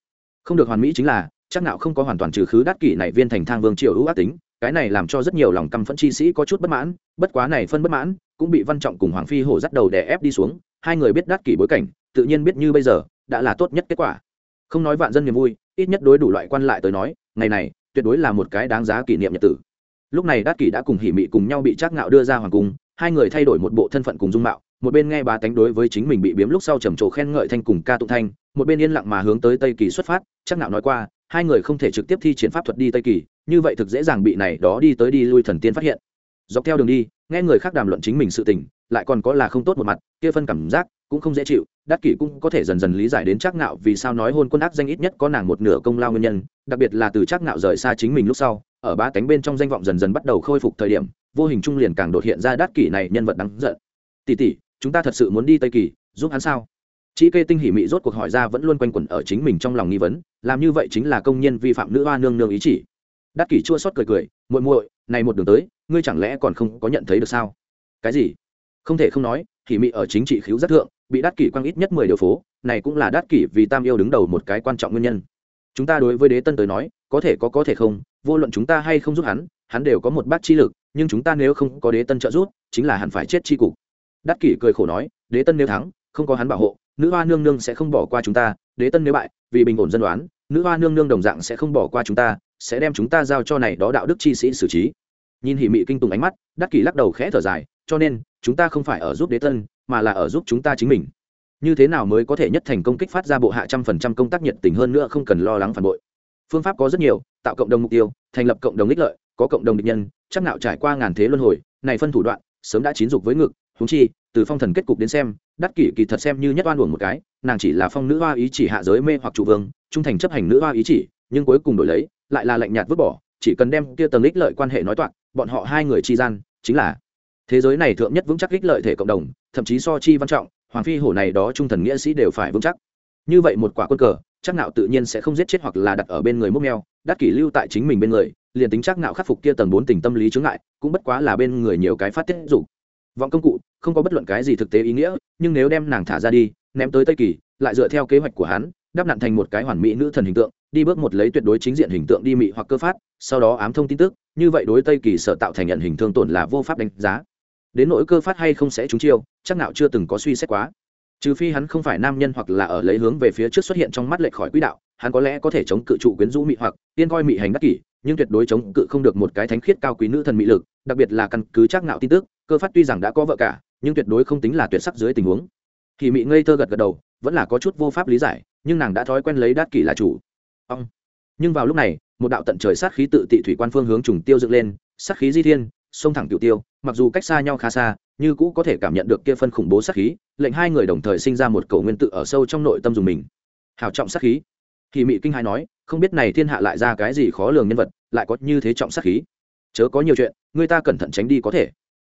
Không được hoàn mỹ chính là, chắc nào không có hoàn toàn trừ khứ đắc kỷ này viên thành thang vương triều ưu ác tính, cái này làm cho rất nhiều lòng căm phẫn chi sĩ có chút bất mãn, bất quá này phân bất mãn, cũng bị văn trọng cùng hoàng phi hổ dắt đầu đè ép đi xuống, hai người biết đắc kỷ bối cảnh, tự nhiên biết như bây giờ, đã là tốt nhất kết quả. Không nói vạn dân niềm vui ít nhất đối đủ loại quan lại tới nói, ngày này, tuyệt đối là một cái đáng giá kỷ niệm nhật tử. Lúc này đát kỷ đã cùng hỉ mị cùng nhau bị trác ngạo đưa ra hoàng cung, hai người thay đổi một bộ thân phận cùng dung mạo, một bên nghe bà tánh đối với chính mình bị biếm lúc sau trầm trồ khen ngợi thanh cùng ca tụng thanh, một bên yên lặng mà hướng tới tây kỳ xuất phát, trác ngạo nói qua, hai người không thể trực tiếp thi triển pháp thuật đi tây kỳ, như vậy thực dễ dàng bị này đó đi tới đi lui thần tiên phát hiện. Dọc theo đường đi, nghe người khác đàm luận chính mình sự tình, lại còn có là không tốt một mặt, kia phân cảm giác cũng không dễ chịu, đắc kỷ cũng có thể dần dần lý giải đến trác ngạo vì sao nói hôn quân ác danh ít nhất có nàng một nửa công lao nguyên nhân, đặc biệt là từ trác ngạo rời xa chính mình lúc sau, ở ba cánh bên trong danh vọng dần dần bắt đầu khôi phục thời điểm, vô hình trung liền càng đột hiện ra đắc kỷ này nhân vật đáng giận. Tỷ tỷ, chúng ta thật sự muốn đi tây kỳ, giúp hắn sao? Chị kê tinh hỉ mị rốt cuộc hỏi ra vẫn luôn quanh quẩn ở chính mình trong lòng nghi vấn, làm như vậy chính là công nhân vi phạm nữ hoa nương nương ý chỉ. Đắc kỷ chua xót cười cười, muội muội, này một đường tới, ngươi chẳng lẽ còn không có nhận thấy được sao? Cái gì? Không thể không nói, hỉ mị ở chính trị khiếu rất thượng bị đắc kỷ quăng ít nhất mười điều phố, này cũng là đắc kỷ vì tam yêu đứng đầu một cái quan trọng nguyên nhân. Chúng ta đối với đế tân tới nói, có thể có có thể không, vô luận chúng ta hay không giúp hắn hắn đều có một bát chi lực, nhưng chúng ta nếu không có đế tân trợ giúp, chính là hẳn phải chết chi cục. Đắc kỷ cười khổ nói, đế tân nếu thắng, không có hắn bảo hộ, nữ hoa nương nương sẽ không bỏ qua chúng ta, đế tân nếu bại, vì bình ổn dân đoán, nữ hoa nương nương đồng dạng sẽ không bỏ qua chúng ta, sẽ đem chúng ta giao cho này đó đạo đức chi sĩ xử trí. Nhìn hỉ mị kinh tùng ánh mắt đắc kỷ lắc đầu khẽ thở dài cho nên, chúng ta không phải ở giúp đế tân, mà là ở giúp chúng ta chính mình. Như thế nào mới có thể nhất thành công kích phát ra bộ hạ trăm phần trăm công tác nhiệt tình hơn nữa không cần lo lắng phản bội? Phương pháp có rất nhiều, tạo cộng đồng mục tiêu, thành lập cộng đồng ích lợi, có cộng đồng địch nhân, chắc nạo trải qua ngàn thế luân hồi, này phân thủ đoạn, sớm đã chín dục với ngực húng chi, từ phong thần kết cục đến xem, đắc kỷ kỳ thật xem như nhất oan uổng một cái, nàng chỉ là phong nữ hoa ý chỉ hạ giới mê hoặc chủ vương, trung thành chấp hành nữ hoa ý chỉ, nhưng cuối cùng đổi lấy, lại là lạnh nhạt vứt bỏ, chỉ cần đem kia tầng ích lợi quan hệ nói toạc, bọn họ hai người chi gian, chính là thế giới này thượng nhất vững chắc ích lợi thể cộng đồng, thậm chí so chi văn trọng, hoàng phi hổ này đó trung thần nghĩa sĩ đều phải vững chắc. Như vậy một quả quân cờ, chắc nạo tự nhiên sẽ không giết chết hoặc là đặt ở bên người mốc neo đắc kỷ lưu tại chính mình bên người, liền tính chắc nạo khắc phục kia tầng bốn tình tâm lý chướng ngại, cũng bất quá là bên người nhiều cái phát tiết dục. Vọng công cụ, không có bất luận cái gì thực tế ý nghĩa, nhưng nếu đem nàng thả ra đi, ném tới tây kỳ, lại dựa theo kế hoạch của hắn, đắp nặn thành một cái hoàn mỹ nữ thần hình tượng, đi bước một lấy tuyệt đối chính diện hình tượng đi mị hoặc cơ phát, sau đó ám thông tin tức, như vậy đối tây kỳ sở tạo thành nhận hình thương tổn là vô pháp đánh giá đến nỗi cơ phát hay không sẽ trúng chiêu, chắc nào chưa từng có suy xét quá. Trừ phi hắn không phải nam nhân hoặc là ở lấy hướng về phía trước xuất hiện trong mắt lệch khỏi quỹ đạo, hắn có lẽ có thể chống cự trụ quyến rũ mị hoặc, tiên coi mị hành đắc kỷ, nhưng tuyệt đối chống cự không được một cái thánh khiết cao quý nữ thần mị lực, đặc biệt là căn cứ chắc nạo tin tức, cơ phát tuy rằng đã có vợ cả, nhưng tuyệt đối không tính là tuyệt sắc dưới tình huống. Thì mị ngây thơ gật gật đầu, vẫn là có chút vô pháp lý giải, nhưng nàng đã thói quen lấy đát kỷ là chủ. Ông nhưng vào lúc này, một đạo tận trời sát khí tự tị thủy quan phương hướng trùng tiêu dựng lên, sát khí di thiên sông thẳng cựu tiêu mặc dù cách xa nhau khá xa, như cũ có thể cảm nhận được kia phân khủng bố sát khí, lệnh hai người đồng thời sinh ra một cầu nguyên tự ở sâu trong nội tâm dùng mình. Hào trọng sát khí. Thì mị kinh hai nói, không biết này thiên hạ lại ra cái gì khó lường nhân vật, lại có như thế trọng sát khí. Chớ có nhiều chuyện, người ta cẩn thận tránh đi có thể.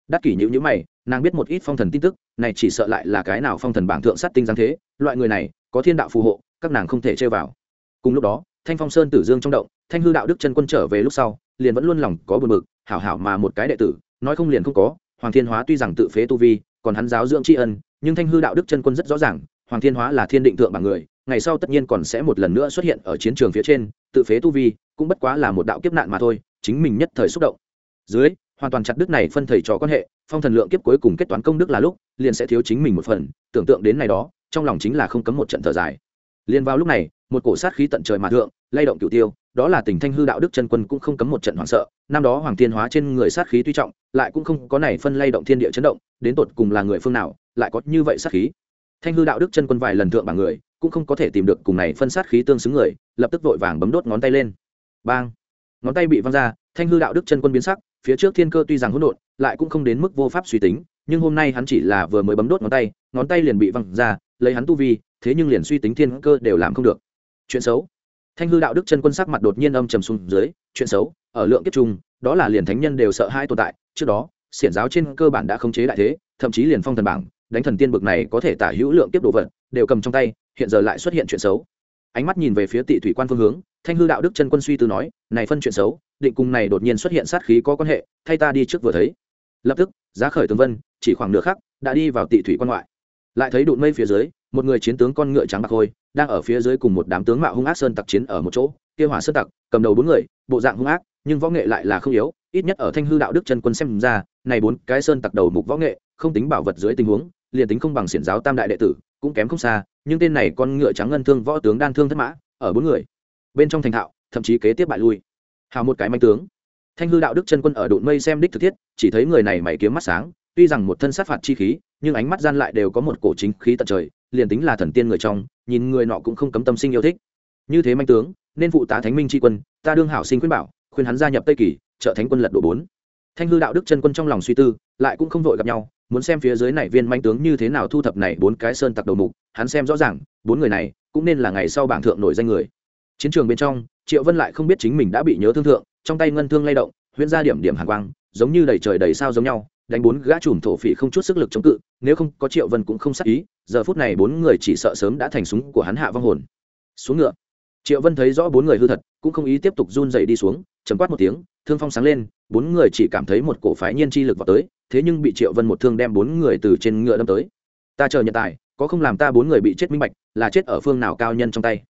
Đắc kỷ nhữ nhữ mày, nàng biết một ít phong thần tin tức, này chỉ sợ lại là cái nào phong thần bảng thượng sát tinh giáng thế, loại người này, có thiên đạo phù hộ, các nàng không thể chơi vào. Cùng lúc đó, thanh phong sơn tử dương trong động, thanh hư đạo đức chân quân trở về lúc sau, liền vẫn luôn lòng có buồn bực, hảo hảo mà một cái đệ tử nói không liền không có, hoàng thiên hóa tuy rằng tự phế tu vi, còn hắn giáo dưỡng tri ân, nhưng thanh hư đạo đức chân quân rất rõ ràng, hoàng thiên hóa là thiên định thượng bảng người, ngày sau tất nhiên còn sẽ một lần nữa xuất hiện ở chiến trường phía trên, tự phế tu vi cũng bất quá là một đạo kiếp nạn mà thôi, chính mình nhất thời xúc động. Dưới, hoàn toàn chặt đức này phân thầy trò quan hệ, phong thần lượng kiếp cuối cùng kết toán công đức là lúc, liền sẽ thiếu chính mình một phần, tưởng tượng đến này đó, trong lòng chính là không cấm một trận thở dài. Liền vào lúc này, một cổ sát khí tận trời mà thượng, lay động cửu tiêu đó là tình thanh hư đạo đức chân quân cũng không cấm một trận hoảng sợ, năm đó hoàng thiên hóa trên người sát khí tuy trọng, lại cũng không có này phân lay động thiên địa chấn động, đến tột cùng là người phương nào, lại có như vậy sát khí. Thanh hư đạo đức chân quân vài lần thượng bảng người, cũng không có thể tìm được cùng này phân sát khí tương xứng người, lập tức vội vàng bấm đốt ngón tay lên. Bang! Ngón tay bị văng ra, thanh hư đạo đức chân quân biến sắc, phía trước thiên cơ tuy rằng hỗn độn, lại cũng không đến mức vô pháp suy tính, nhưng hôm nay hắn chỉ là vừa mới bấm đốt ngón tay ngón tay liền bị văng ra, lấy hắn tu vi, thế nhưng liền suy tính thiên cơ đều làm không được. Chuyện xấu thanh hư đạo đức chân quân sắc mặt đột nhiên âm trầm xuống dưới, chuyện xấu, ở lượng kiếp trung đó là liền thánh nhân đều sợ hai tồn tại, trước đó, xiển giáo trên cơ bản đã khống chế đại thế, thậm chí liền phong thần bảng, đánh thần tiên bực này có thể tả hữu lượng kiếp đồ vật, đều cầm trong tay, hiện giờ lại xuất hiện chuyện xấu. Ánh mắt nhìn về phía tị thủy quan phương hướng, thanh hư đạo đức chân quân suy tư nói, này phân chuyện xấu, định cùng này đột nhiên xuất hiện sát khí có quan hệ, thay ta đi trước vừa thấy. Lập tức, giá khởi tường vân, chỉ khoảng nửa khắc, đã đi vào tị thủy quan ngoại. Lại thấy đụn mây phía dưới một người chiến tướng con ngựa trắng bạc hôi, đang ở phía dưới cùng một đám tướng mạo hung ác sơn tặc chiến ở một chỗ. Kia hỏa sơn tặc, cầm đầu bốn người, bộ dạng hung ác, nhưng võ nghệ lại là không yếu, ít nhất ở thanh hư đạo đức chân quân xem ra, này bốn cái sơn tặc đầu mục võ nghệ, không tính bảo vật dưới tình huống, liền tính không bằng xiển giáo tam đại đệ tử, cũng kém không xa, nhưng tên này con ngựa trắng ngân thương võ tướng đan thương thất mã, ở bốn người. Bên trong thành thạo, thậm chí kế tiếp bại lui. Hào một cái manh tướng. Thanh hư đạo đức chân quân ở đụn mây xem đích thực thiết, chỉ thấy người này mày kiếm mắt sáng, tuy rằng một thân sát phạt chi khí, nhưng ánh mắt gian lại đều có một cổ chính khí tận trời liền tính là thần tiên người trong, nhìn người nọ cũng không cấm tâm sinh yêu thích. Như thế manh tướng, nên phụ tá thánh minh tri quân, ta đương hảo sinh khuyên bảo, khuyên hắn gia nhập tây kỳ, trợ thánh quân lật độ bốn. Thanh hư đạo đức chân quân trong lòng suy tư, lại cũng không vội gặp nhau, muốn xem phía dưới này viên manh tướng như thế nào thu thập này bốn cái sơn tặc đầu mục, hắn xem rõ ràng, bốn người này cũng nên là ngày sau bảng thượng nổi danh người. Chiến trường bên trong, triệu vân lại không biết chính mình đã bị nhớ thương thượng, trong tay ngân thương lay động, huyễn ra điểm điểm hàng quang, giống như đầy trời đầy sao giống nhau đánh bốn gã chùm thổ phỉ không chút sức lực chống cự, nếu không, có triệu vân cũng không sắc ý, giờ phút này bốn người chỉ sợ sớm đã thành súng của hắn hạ vong hồn. Xuống ngựa. Triệu vân thấy rõ bốn người hư thật, cũng không ý tiếp tục run dậy đi xuống chấm quát một tiếng, thương phong sáng lên, bốn người chỉ cảm thấy một cổ phái nhiên chi lực vào tới, thế nhưng bị triệu vân một thương đem bốn người từ trên ngựa đâm tới. Ta chờ nhận tài, có không làm ta bốn người bị chết minh bạch, là chết ở phương nào cao nhân trong tay?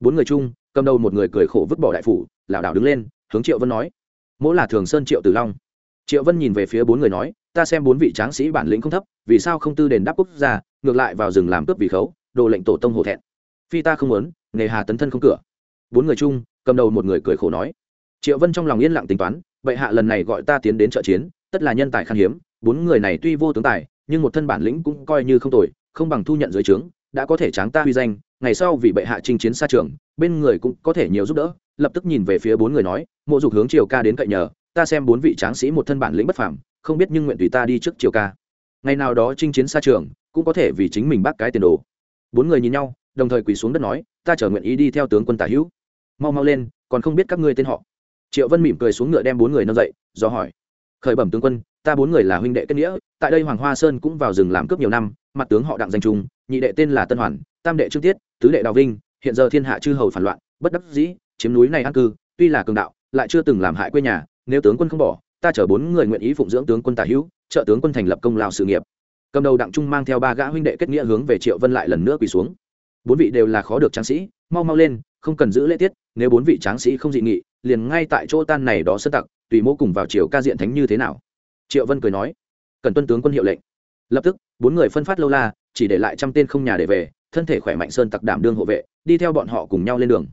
Bốn người chung, cầm đầu một người cười khổ vứt bỏ đại phủ, lảo đảo đứng lên, hướng triệu vân nói. Mỗi là thường sơn triệu tử long. Triệu vân nhìn về phía bốn người nói ta xem bốn vị tráng sĩ bản lĩnh không thấp, vì sao không tư đền đáp quốc gia, ngược lại vào rừng làm cướp vì khấu, đồ lệnh tổ tông hổ thẹn. Phi ta không muốn, nghề hà tấn thân không cửa. Bốn người chung, cầm đầu một người cười khổ nói. Triệu vân trong lòng yên lặng tính toán vậy hạ lần này gọi ta tiến đến trợ chiến, tất là nhân tài khan hiếm, bốn người này tuy vô tướng tài, nhưng một thân bản lĩnh cũng coi như không tồi, không bằng thu nhận dưới trướng, đã có thể tráng ta huy danh, ngày sau vì bệ hạ chinh chiến xa trường, bên người cũng có thể nhiều giúp đỡ, lập tức nhìn về phía bốn người nói, mộ dục hướng triều ca đến cậy nhờ, ta xem bốn vị tráng sĩ một thân bản lĩnh bất phàm không biết nhưng nguyện tùy ta đi trước triều ca. Ngày nào đó chinh chiến xa trường, cũng có thể vì chính mình bác cái tiền đồ. Bốn người nhìn nhau, đồng thời quỳ xuống đất nói, ta chờ nguyện ý đi theo tướng quân tả hữu. Mau mau lên, còn không biết các ngươi tên họ. Triệu vân mỉm cười xuống ngựa đem bốn người nâng dậy, do hỏi, khởi bẩm tướng quân, ta bốn người là huynh đệ kết nghĩa, tại đây hoàng hoa sơn cũng vào rừng làm cướp nhiều năm, mặt tướng họ đặng danh trung, nhị đệ tên là tân hoàn, tam đệ trương tiết, tứ đệ đào vinh, hiện giờ thiên hạ chư hầu phản loạn, bất đắc dĩ, chiếm núi này an cư, tuy là cường đạo, lại chưa từng làm hại quê nhà, nếu tướng quân không bỏ ta chở bốn người nguyện ý phụng dưỡng tướng quân tả hữu, trợ tướng quân thành lập công lao sự nghiệp. Cầm đầu đặng trung mang theo ba gã huynh đệ kết nghĩa hướng về triệu vân lại lần nữa quỳ xuống. Bốn vị đều là khó được tráng sĩ, mau mau lên, không cần giữ lễ tiết, nếu bốn vị tráng sĩ không dị nghị, liền ngay tại chỗ tan này đó sơ tặc, tùy mô cùng vào triều ca diện thánh như thế nào? Triệu vân cười nói, cần tuân tướng quân hiệu lệnh. Lập tức, bốn người phân phát lâu la, chỉ để lại trăm tên không nhà để về, thân thể khỏe mạnh sơn tặc đảm đương hộ vệ, đi theo bọn họ cùng nhau lên đường.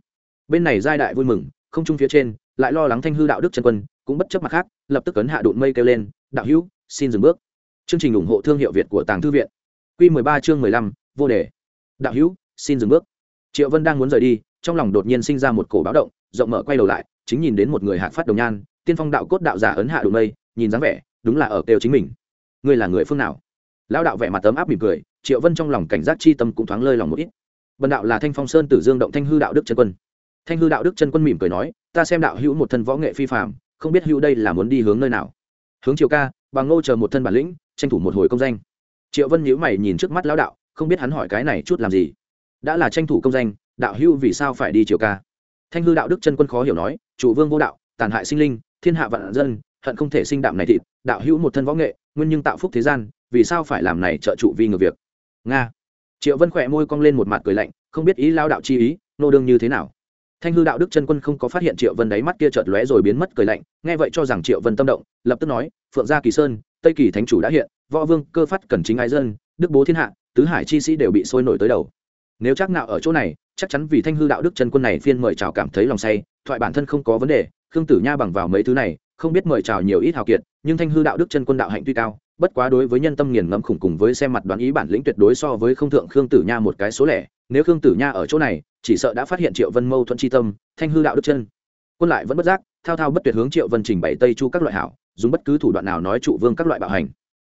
Bên này giai đại vui mừng, không chung phía trên lại lo lắng thanh hư đạo đức chân quân cũng bất chấp mặt khác lập tức cấn hạ đụn mây kêu lên đạo hữu xin dừng bước. Chương trình ủng hộ thương hiệu việt của tàng thư viện. Q 13 chương 15, vô đề. Đạo hữu xin dừng bước. Triệu vân đang muốn rời đi trong lòng đột nhiên sinh ra một cổ báo động rộng mở quay đầu lại chính nhìn đến một người hạc phát đồng nhan tiên phong đạo cốt đạo giả ấn hạ đụn mây nhìn dáng vẻ đúng là ở kêu chính mình. Ngươi là người phương nào? Lão đạo vẻ mặt tấm áp mỉm cười triệu vân trong lòng cảnh giác chi tâm cũng thoáng lơi lòng một ít. Bần đạo là thanh phong sơn tử dương động thanh hư đạo đức chân quân thanh hư đạo đức chân quân mỉm cười nói, ta xem đạo hữu một thân võ nghệ phi phạm không biết hữu đây là muốn đi hướng nơi nào. Hướng triều ca bằng ngô chờ một thân bản lĩnh, tranh thủ một hồi công danh. Triệu vân nhíu mày nhìn trước mắt lão đạo, không biết hắn hỏi cái này chút làm gì. Đã là tranh thủ công danh, đạo hữu vì sao phải đi triều ca? Thanh hư đạo đức chân quân khó hiểu nói, chủ vương vô đạo, tàn hại sinh linh, thiên hạ vạn dân, hận không thể sinh đạm này thịt, đạo hữu một thân võ nghệ, nguyên nhưng tạo phúc thế gian, vì sao phải làm này trợ trụ vi ngược việc? Nga. Triệu vân khỏe môi cong lên một mặt cười lạnh, không biết ý lao đạo chi ý, nô đương như thế nào? Thanh hư đạo đức chân quân không có phát hiện triệu vân đáy mắt kia chợt lóe rồi biến mất cười lạnh, nghe vậy cho rằng triệu vân tâm động, lập tức nói, phượng gia kỳ sơn, tây kỳ thánh chủ đã hiện, võ vương, cơ phát cần chính ái dân, đức bố thiên hạ, tứ hải chi sĩ đều bị sôi nổi tới đầu. Nếu chắc nạo ở chỗ này, chắc chắn vì thanh hư đạo đức chân quân này phiên mời chào cảm thấy lòng say, thoại bản thân không có vấn đề, khương tử nha bằng vào mấy thứ này, không biết mời chào nhiều ít hào kiệt, nhưng thanh hư đạo đức chân quân đạo hạnh tuy cao bất quá đối với nhân tâm nghiền ngẫm khủng cùng với xem mặt đoán ý bản lĩnh tuyệt đối so với không thượng khương tử nha một cái số lẻ, nếu khương tử nha ở chỗ này, chỉ sợ đã phát hiện triệu vân mâu thuẫn chi tâm, thanh hư đạo đức chân. Quân lại vẫn bất giác, thao thao bất tuyệt hướng triệu vân trình bày tây chu các loại hảo, dùng bất cứ thủ đoạn nào nói trụ vương các loại bạo hành.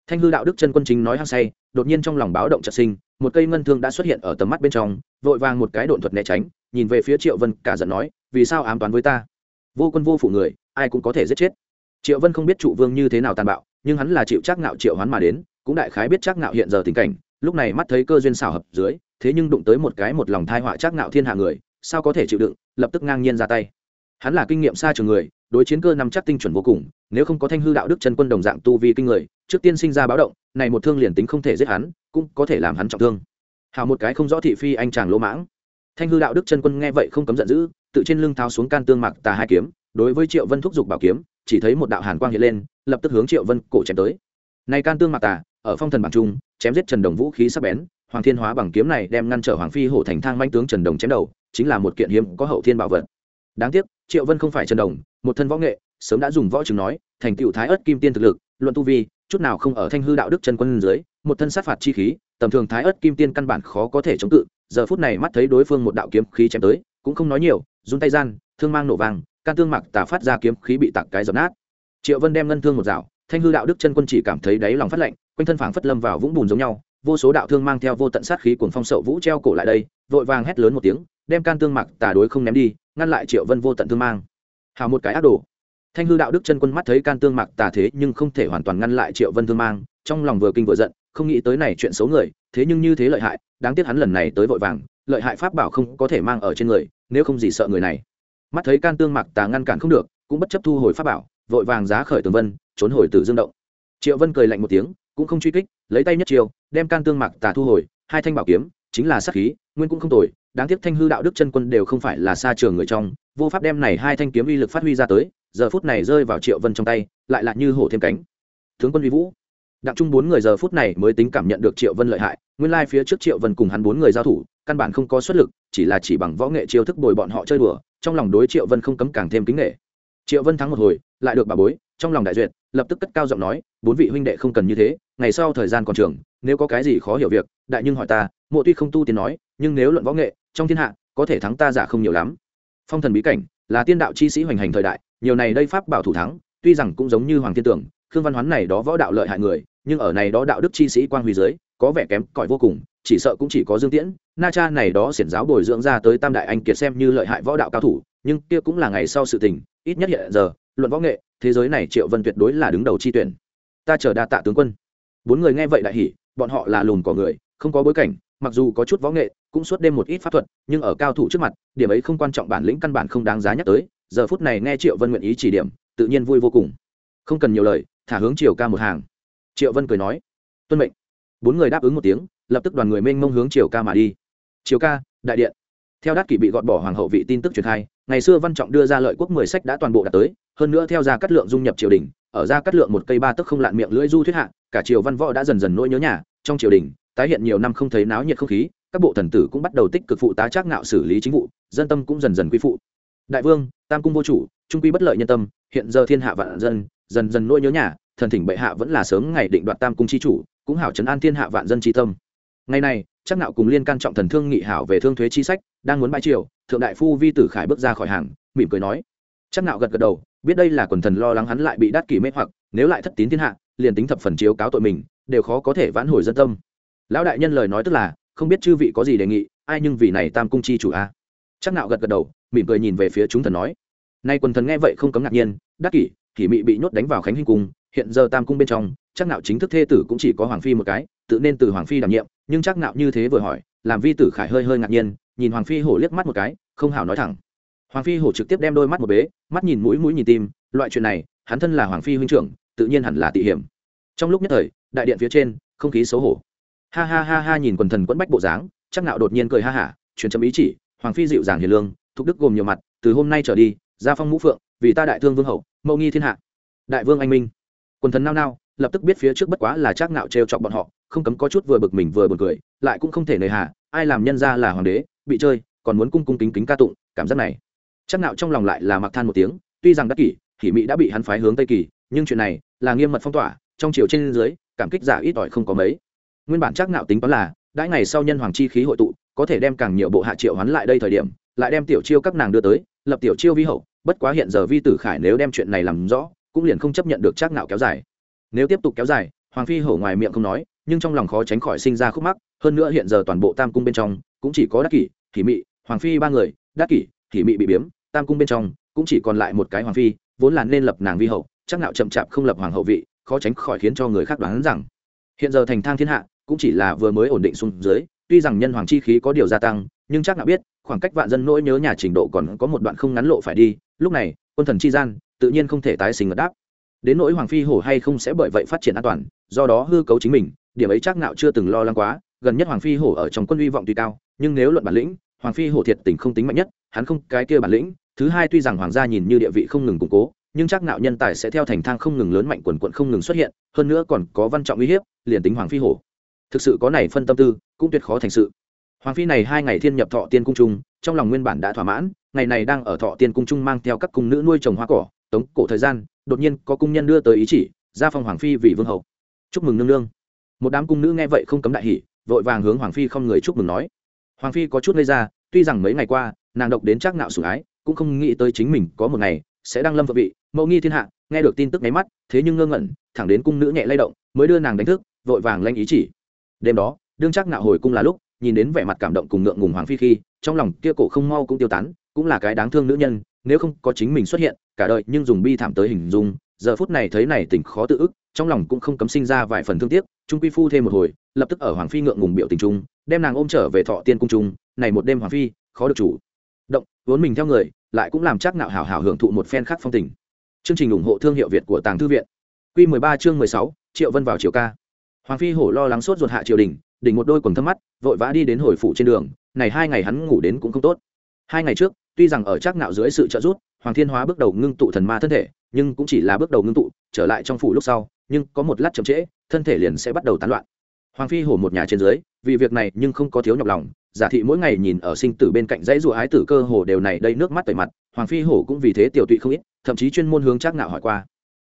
Thanh hư đạo đức chân quân chính nói hăng say, đột nhiên trong lòng báo động trật sinh, một cây ngân thương đã xuất hiện ở tầm mắt bên trong, vội vàng một cái độn thuật né tránh, nhìn về phía triệu vân, cả giận nói, vì sao ám toán với ta? Vô quân vô phụ người, ai cũng có thể giết chết. Triệu vân không biết trụ vương như thế nào tàn bạo nhưng hắn là chịu chắc ngạo triệu hoán mà đến, cũng đại khái biết chắc ngạo hiện giờ tình cảnh, lúc này mắt thấy cơ duyên xảo hợp dưới, thế nhưng đụng tới một cái một lòng thai họa chắc ngạo thiên hạ người, sao có thể chịu đựng, lập tức ngang nhiên ra tay. Hắn là kinh nghiệm xa trường người, đối chiến cơ nằm chắc tinh chuẩn vô cùng, nếu không có thanh hư đạo đức chân quân đồng dạng tu vi kinh người, trước tiên sinh ra báo động, này một thương liền tính không thể giết hắn, cũng có thể làm hắn trọng thương. Hào một cái không rõ thị phi anh chàng lỗ mãng. Thanh hư đạo đức chân quân nghe vậy không cấm giận dữ, tự trên lưng tháo xuống can tương mặc tà hai kiếm, đối với triệu vân thúc giục bảo kiếm chỉ thấy một đạo hàn quang hiện lên, lập tức hướng triệu vân cổ chém tới. Này can tương mặc tà, ở phong thần bảng trung, chém giết trần đồng vũ khí sắc bén, hoàng thiên hóa bằng kiếm này đem ngăn trở hoàng phi hổ thành thang manh tướng trần đồng chém đầu, chính là một kiện hiếm có hậu thiên bảo vật. Đáng tiếc, triệu vân không phải trần đồng, một thân võ nghệ, sớm đã dùng võ chứng nói, thành tựu thái ớt kim tiên thực lực, luận tu vi, chút nào không ở thanh hư đạo đức chân quân dưới, một thân sát phạt chi khí, tầm thường thái ớt kim tiên căn bản khó có thể chống cự, giờ phút này mắt thấy đối phương một đạo kiếm khí chém tới, cũng không nói nhiều, run tay gian, thương mang nổ vàng can tương mặc tà phát ra kiếm khí bị tạc cái dập nát. Triệu vân đem ngân thương một dạo thanh hư đạo đức chân quân chỉ cảm thấy đáy lòng phát lạnh, quanh thân phảng phất lâm vào vũng bùn giống nhau, vô số đạo thương mang theo vô tận sát khí cuồng phong sậu vũ treo cổ lại đây, vội vàng hét lớn một tiếng, đem can tương mặc tà đối không ném đi, ngăn lại triệu vân vô tận thương mang. Hào một cái ác đồ. Thanh hư đạo đức chân quân mắt thấy can tương mặc tà thế nhưng không thể hoàn toàn ngăn lại triệu vân thương mang, trong lòng vừa kinh vừa giận, không nghĩ tới này chuyện xấu người, thế nhưng như thế lợi hại, đáng tiếc hắn lần này tới vội vàng, lợi hại pháp bảo không có thể mang ở trên người, nếu không gì sợ người này mắt thấy can tương mặc tà ngăn cản không được, cũng bất chấp thu hồi pháp bảo, vội vàng giá khởi tường vân, trốn hồi từ dương động. Triệu vân cười lạnh một tiếng, cũng không truy kích, lấy tay nhất chiều đem can tương mặc tà thu hồi, hai thanh bảo kiếm, chính là sát khí, nguyên cũng không tồi, đáng tiếc thanh hư đạo đức chân quân đều không phải là xa trường người trong, vô pháp đem này hai thanh kiếm uy lực phát huy ra tới, giờ phút này rơi vào triệu vân trong tay, lại là như hổ thêm cánh. Tướng quân uy vũ, đặng trung bốn người giờ phút này mới tính cảm nhận được triệu vân lợi hại, nguyên lai phía trước triệu vân cùng hắn bốn người giao thủ, căn bản không có xuất lực, chỉ là chỉ bằng võ nghệ chiêu thức bồi bọn họ chơi đùa trong lòng đối triệu vân không cấm càng thêm kính nghệ triệu vân thắng một hồi, lại được bà bối, trong lòng đại duyệt, lập tức cất cao giọng nói, bốn vị huynh đệ không cần như thế, ngày sau thời gian còn trường, nếu có cái gì khó hiểu việc, đại nhưng hỏi ta, mộ tuy không tu tiến nói, nhưng nếu luận võ nghệ, trong thiên hạ, có thể thắng ta giả không nhiều lắm. Phong thần bí cảnh, là tiên đạo chi sĩ hoành hành thời đại, nhiều này đây pháp bảo thủ thắng, tuy rằng cũng giống như hoàng thiên tưởng, khương văn hoán này đó võ đạo lợi hại người, nhưng ở này đó đạo đức chi sĩ quan huy dưới, có vẻ kém cỏi vô cùng chỉ sợ cũng chỉ có dương tiễn, na cha này đó xiển giáo bồi dưỡng ra tới tam đại anh kiệt xem như lợi hại võ đạo cao thủ, nhưng kia cũng là ngày sau sự tình, ít nhất hiện giờ, luận võ nghệ, thế giới này triệu vân tuyệt đối là đứng đầu chi tuyển. Ta chờ đa tạ tướng quân. Bốn người nghe vậy đại hỉ, bọn họ là lùn cỏ người, không có bối cảnh, mặc dù có chút võ nghệ, cũng suốt đêm một ít pháp thuật, nhưng ở cao thủ trước mặt, điểm ấy không quan trọng bản lĩnh căn bản không đáng giá nhắc tới, giờ phút này nghe triệu vân nguyện ý chỉ điểm, tự nhiên vui vô cùng. Không cần nhiều lời, thả hướng triều ca một hàng. Triệu vân cười nói, tuân mệnh. Bốn người đáp ứng một tiếng lập tức đoàn người mênh mông hướng triều ca mà đi. Triều ca, đại điện. Theo đát kỷ bị gọt bỏ hoàng hậu vị tin tức truyền khai, ngày xưa văn trọng đưa ra lợi quốc mười sách đã toàn bộ đạt tới, hơn nữa theo ra cắt lượng dung nhập triều đình, ở ra cắt lượng một cây ba tức không lạn miệng lưỡi du thuyết hạ, cả triều văn võ đã dần dần nỗi nhớ nhà, trong triều đình, tái hiện nhiều năm không thấy náo nhiệt không khí, các bộ thần tử cũng bắt đầu tích cực phụ tá trác ngạo xử lý chính vụ, dân tâm cũng dần dần quy phụ. Đại vương, tam cung vô chủ, trung quy bất lợi nhân tâm, hiện giờ thiên hạ vạn dân, dần dần nỗi nhớ nhà, thần thỉnh bệ hạ vẫn là sớm ngày định đoạt tam cung chi chủ, cũng hảo trấn an thiên hạ vạn dân tri tâm ngày này chắc nạo cùng liên can trọng thần thương nghị hảo về thương thuế chi sách, đang muốn bãi triều, thượng đại phu vi tử khải bước ra khỏi hàng, mỉm cười nói. Chắc nạo gật gật đầu, biết đây là quần thần lo lắng hắn lại bị đắt kỷ mê hoặc, nếu lại thất tín thiên hạ, liền tính thập phần chiếu cáo tội mình, đều khó có thể vãn hồi dân tâm. Lão đại nhân lời nói tức là, không biết chư vị có gì đề nghị, ai nhưng vì này tam cung chi chủ a. À? Chắc nạo gật gật đầu, mỉm cười nhìn về phía chúng thần nói. Nay quần thần nghe vậy không cấm ngạc nhiên, đắc kỷ kỷ mị bị nhốt đánh vào khánh hinh cung, hiện giờ tam cung bên trong chắc nạo chính thức thê tử cũng chỉ có hoàng phi một cái tự nên từ hoàng phi đảm nhiệm, nhưng chắc nạo như thế vừa hỏi, làm vi tử khải hơi hơi ngạc nhiên, nhìn hoàng phi hổ liếc mắt một cái, không hảo nói thẳng. Hoàng phi hổ trực tiếp đem đôi mắt một bế, mắt nhìn mũi mũi nhìn tim, loại chuyện này, hắn thân là hoàng phi huynh trưởng, tự nhiên hẳn là tị hiểm. Trong lúc nhất thời, đại điện phía trên, không khí xấu hổ. Ha ha ha ha nhìn quần thần quẫn bách bộ dáng, chắc nạo đột nhiên cười ha hả, truyền chấm ý chỉ, hoàng phi dịu dàng hiền lương, thục đức gồm nhiều mặt, từ hôm nay trở đi, gia phong ngũ phượng, vì ta đại thương vương hậu mẫu nghi thiên hạ. Đại vương anh minh. Quần thần nao nao, lập tức biết phía trước bất quá là chắc nạo trêu chọc bọn họ không cấm có chút vừa bực mình vừa buồn cười, lại cũng không thể nề hà, ai làm nhân ra là hoàng đế, bị chơi, còn muốn cung cung kính kính ca tụng, cảm giác này. Chắc nạo trong lòng lại là mặc than một tiếng, tuy rằng đắc kỷ thì mỹ đã bị hắn phái hướng tây kỳ, nhưng chuyện này là nghiêm mật phong tỏa, trong triều trên dưới, cảm kích giả ít ỏi không có mấy. Nguyên bản chắc nạo tính toán là, đãi ngày sau nhân hoàng chi khí hội tụ, có thể đem càng nhiều bộ hạ triệu hắn lại đây thời điểm, lại đem tiểu chiêu các nàng đưa tới, lập tiểu chiêu vi hậu, bất quá hiện giờ vi tử khải nếu đem chuyện này làm rõ, cũng liền không chấp nhận được chắc nạo kéo dài. Nếu tiếp tục kéo dài, hoàng phi hổ ngoài miệng không nói nhưng trong lòng khó tránh khỏi sinh ra khúc mắc, hơn nữa hiện giờ toàn bộ tam cung bên trong cũng chỉ có đắc kỷ kỷ mị, hoàng phi ba người, đắc kỷ kỷ mị bị biếm, tam cung bên trong cũng chỉ còn lại một cái hoàng phi, vốn là nên lập nàng vi hậu, chắc nạo chậm chạp không lập hoàng hậu vị, khó tránh khỏi khiến cho người khác đoán rằng. Hiện giờ thành thang thiên hạ cũng chỉ là vừa mới ổn định xuống dưới, tuy rằng nhân hoàng chi khí có điều gia tăng, nhưng chắc nạo biết, khoảng cách vạn dân nỗi nhớ nhà trình độ còn có một đoạn không ngắn lộ phải đi, lúc này, quân thần chi gian, tự nhiên không thể tái sinh ngật đáp. Đến nỗi hoàng phi hổ hay không sẽ bởi vậy phát triển an toàn, do đó hư cấu chính mình điểm ấy chắc nạo chưa từng lo lắng quá, gần nhất hoàng phi hổ ở trong quân uy vọng tuy cao, nhưng nếu luận bản lĩnh, hoàng phi hổ thiệt tình không tính mạnh nhất, hắn không, cái kia bản lĩnh, thứ hai tuy rằng hoàng gia nhìn như địa vị không ngừng củng cố, nhưng chắc nạo nhân tài sẽ theo thành thang không ngừng lớn mạnh quần quận không ngừng xuất hiện, hơn nữa còn có văn trọng uy hiếp, liền tính hoàng phi hổ. Thực sự có này phân tâm tư, cũng tuyệt khó thành sự. Hoàng phi này hai ngày thiên nhập thọ tiên cung trung, trong lòng nguyên bản đã thỏa mãn, ngày này đang ở thọ tiên cung trung mang theo các cung nữ nuôi trồng hoa cỏ, tống cổ thời gian, đột nhiên có cung nhân đưa tới ý chỉ ra phong hoàng phi vì vương hậu. Chúc mừng nương nương một đám cung nữ nghe vậy không cấm đại hỉ, vội vàng hướng hoàng phi không người chúc mừng nói. Hoàng phi có chút gây ra, tuy rằng mấy ngày qua, nàng độc đến chắc ngạo sủng ái, cũng không nghĩ tới chính mình có một ngày sẽ đăng lâm vợ vị, mẫu nghi thiên hạ, nghe được tin tức nháy mắt, thế nhưng ngơ ngẩn, thẳng đến cung nữ nhẹ lay động, mới đưa nàng đánh thức, vội vàng lanh ý chỉ. Đêm đó, đương chắc nạo hồi cung là lúc, nhìn đến vẻ mặt cảm động cùng ngượng ngùng hoàng phi khi, trong lòng kia cổ không mau cũng tiêu tán, cũng là cái đáng thương nữ nhân, nếu không có chính mình xuất hiện, cả đời nhưng dùng bi thảm tới hình dung giờ phút này thấy này tỉnh khó tự ức trong lòng cũng không cấm sinh ra vài phần thương tiếc trung quy phu thêm một hồi lập tức ở hoàng phi ngượng ngùng biểu tình trung đem nàng ôm trở về thọ tiên cung trung này một đêm hoàng phi khó được chủ. Động vốn mình theo người lại cũng làm chắc nạo hảo hảo hưởng thụ một phen khác phong tình. Chương trình ủng hộ thương hiệu việt của tàng thư viện. Quy 13 chương 16, triệu vân vào triều ca. Hoàng phi hổ lo lắng sốt ruột hạ triều đình đỉnh một đôi quần thâm mắt vội vã đi đến hồi phủ trên đường này hai ngày hắn ngủ đến cũng không tốt. Hai ngày trước tuy rằng ở chắc nạo dưới sự trợ giúp hoàng thiên hóa bước đầu ngưng tụ thần ma thân thể, nhưng cũng chỉ là bước đầu ngưng tụ, trở lại trong phủ lúc sau, nhưng có một lát chậm trễ, thân thể liền sẽ bắt đầu tán loạn. Hoàng phi hổ một nhà trên dưới, vì việc này nhưng không có thiếu nhọc lòng, giả thị mỗi ngày nhìn ở sinh tử bên cạnh dãy rùa ái tử cơ hồ đều này đây nước mắt tẩy mặt, hoàng phi hổ cũng vì thế tiểu tụy không ít, thậm chí chuyên môn hướng chắc nạo hỏi qua.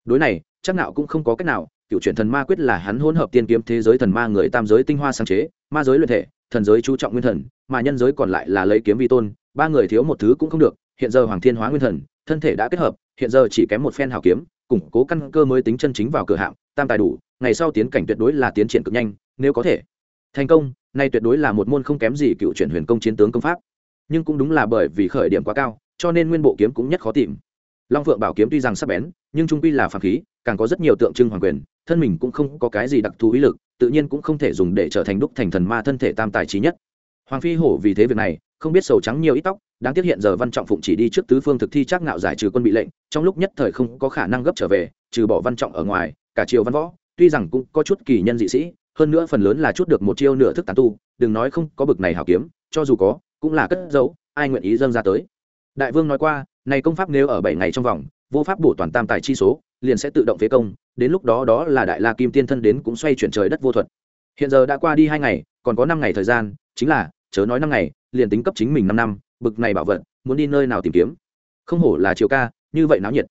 Đối này chắc nạo cũng không có cách nào, cựu chuyển thần ma quyết là hắn hỗn hợp tiên kiếm thế giới thần ma người tam giới tinh hoa sáng chế, ma giới luyện thể, thần giới chú trọng nguyên thần, mà nhân giới còn lại là lấy kiếm vi tôn, ba người thiếu một thứ cũng không được hiện giờ hoàng thiên hóa nguyên thần, thân thể đã kết hợp, hiện giờ chỉ kém một phen hào kiếm, củng cố căn cơ mới tính chân chính vào cửa hạng, tam tài đủ, ngày sau tiến cảnh tuyệt đối là tiến triển cực nhanh, nếu có thể. Thành công, nay tuyệt đối là một môn không kém gì cựu chuyển huyền công chiến tướng công pháp. Nhưng cũng đúng là bởi vì khởi điểm quá cao, cho nên nguyên bộ kiếm cũng nhất khó tìm. Long phượng bảo kiếm tuy rằng sắc bén, nhưng trung quy là phàm khí, càng có rất nhiều tượng trưng hoàng quyền, thân mình cũng không có cái gì đặc thù ý lực, tự nhiên cũng không thể dùng để trở thành đúc thành thần ma thân thể tam tài trí nhất. Hoàng phi hổ vì thế việc này không biết sầu trắng nhiều ít tóc, đáng tiếc hiện giờ văn trọng phụng chỉ đi trước tứ phương thực thi chắc ngạo giải trừ quân bị lệnh, trong lúc nhất thời không có khả năng gấp trở về, trừ bỏ văn trọng ở ngoài, cả triều văn võ, tuy rằng cũng có chút kỳ nhân dị sĩ, hơn nữa phần lớn là chút được một chiêu nửa thức tàn tu, đừng nói không có bực này hảo kiếm, cho dù có, cũng là cất giấu, ai nguyện ý dâng ra tới. Đại vương nói qua, này công pháp nếu ở bảy ngày trong vòng, vô pháp bổ toàn tam tài chi số, liền sẽ tự động phế công, đến lúc đó đó là đại la kim tiên thân đến cũng xoay chuyển trời đất vô thuật. Hiện giờ đã qua đi hai ngày, còn có năm ngày thời gian, chính là chớ nói năm ngày, liền tính cấp chính mình năm năm, bực này bảo vật, muốn đi nơi nào tìm kiếm? Không hổ là chiều ca, như vậy náo nhiệt.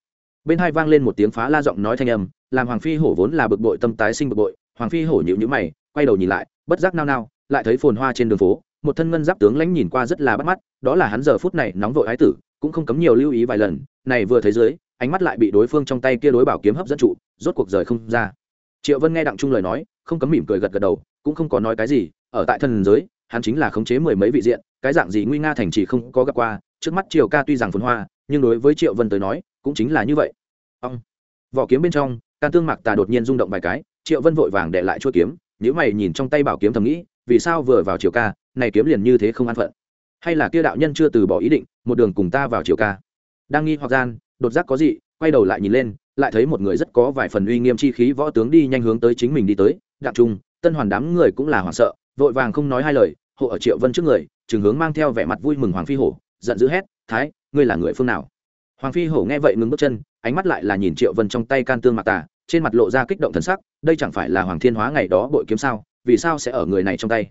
Bên hai vang lên một tiếng phá la giọng nói thanh âm, làm hoàng phi hổ vốn là bực bội tâm tái sinh bực bội, hoàng phi hổ nhịu nhữ mày, quay đầu nhìn lại, bất giác nao nao, lại thấy phồn hoa trên đường phố, một thân ngân giáp tướng lãnh nhìn qua rất là bắt mắt, đó là hắn giờ phút này nóng vội ái tử, cũng không cấm nhiều lưu ý vài lần, này vừa thấy dưới, ánh mắt lại bị đối phương trong tay kia đối bảo kiếm hấp dẫn trụ, rốt cuộc rời không ra. Triệu vân nghe đặng trung lời nói, không cấm mỉm cười gật gật đầu, cũng không có nói cái gì, ở tại thần giới hắn chính là khống chế mười mấy vị diện, cái dạng gì nguy nga thành chỉ không có gặp qua, trước mắt triều ca tuy rằng phồn hoa, nhưng đối với triệu vân tới nói, cũng chính là như vậy. Ông, vỏ kiếm bên trong, can tương mạc tà đột nhiên rung động vài cái, triệu vân vội vàng để lại chuôi kiếm nếu mày nhìn trong tay bảo kiếm thầm nghĩ, vì sao vừa vào triều ca, này kiếm liền như thế không an phận? Hay là kia đạo nhân chưa từ bỏ ý định, một đường cùng ta vào triều ca? Đang nghi hoặc gian, đột giác có gì quay đầu lại nhìn lên, lại thấy một người rất có vài phần uy nghiêm chi khí võ tướng đi nhanh hướng tới chính mình đi tới. Đặng trung, tân hoàn đám người cũng là hoảng sợ, vội vàng không nói hai lời hộ ở triệu vân trước người trường hướng mang theo vẻ mặt vui mừng hoàng phi hổ, giận dữ hét, thái, ngươi là người phương nào? Hoàng phi hổ nghe vậy ngừng bước chân, ánh mắt lại là nhìn triệu vân trong tay can tương mặc tà, trên mặt lộ ra kích động thần sắc, đây chẳng phải là hoàng thiên hóa ngày đó bội kiếm sao? Vì sao sẽ ở người này trong tay?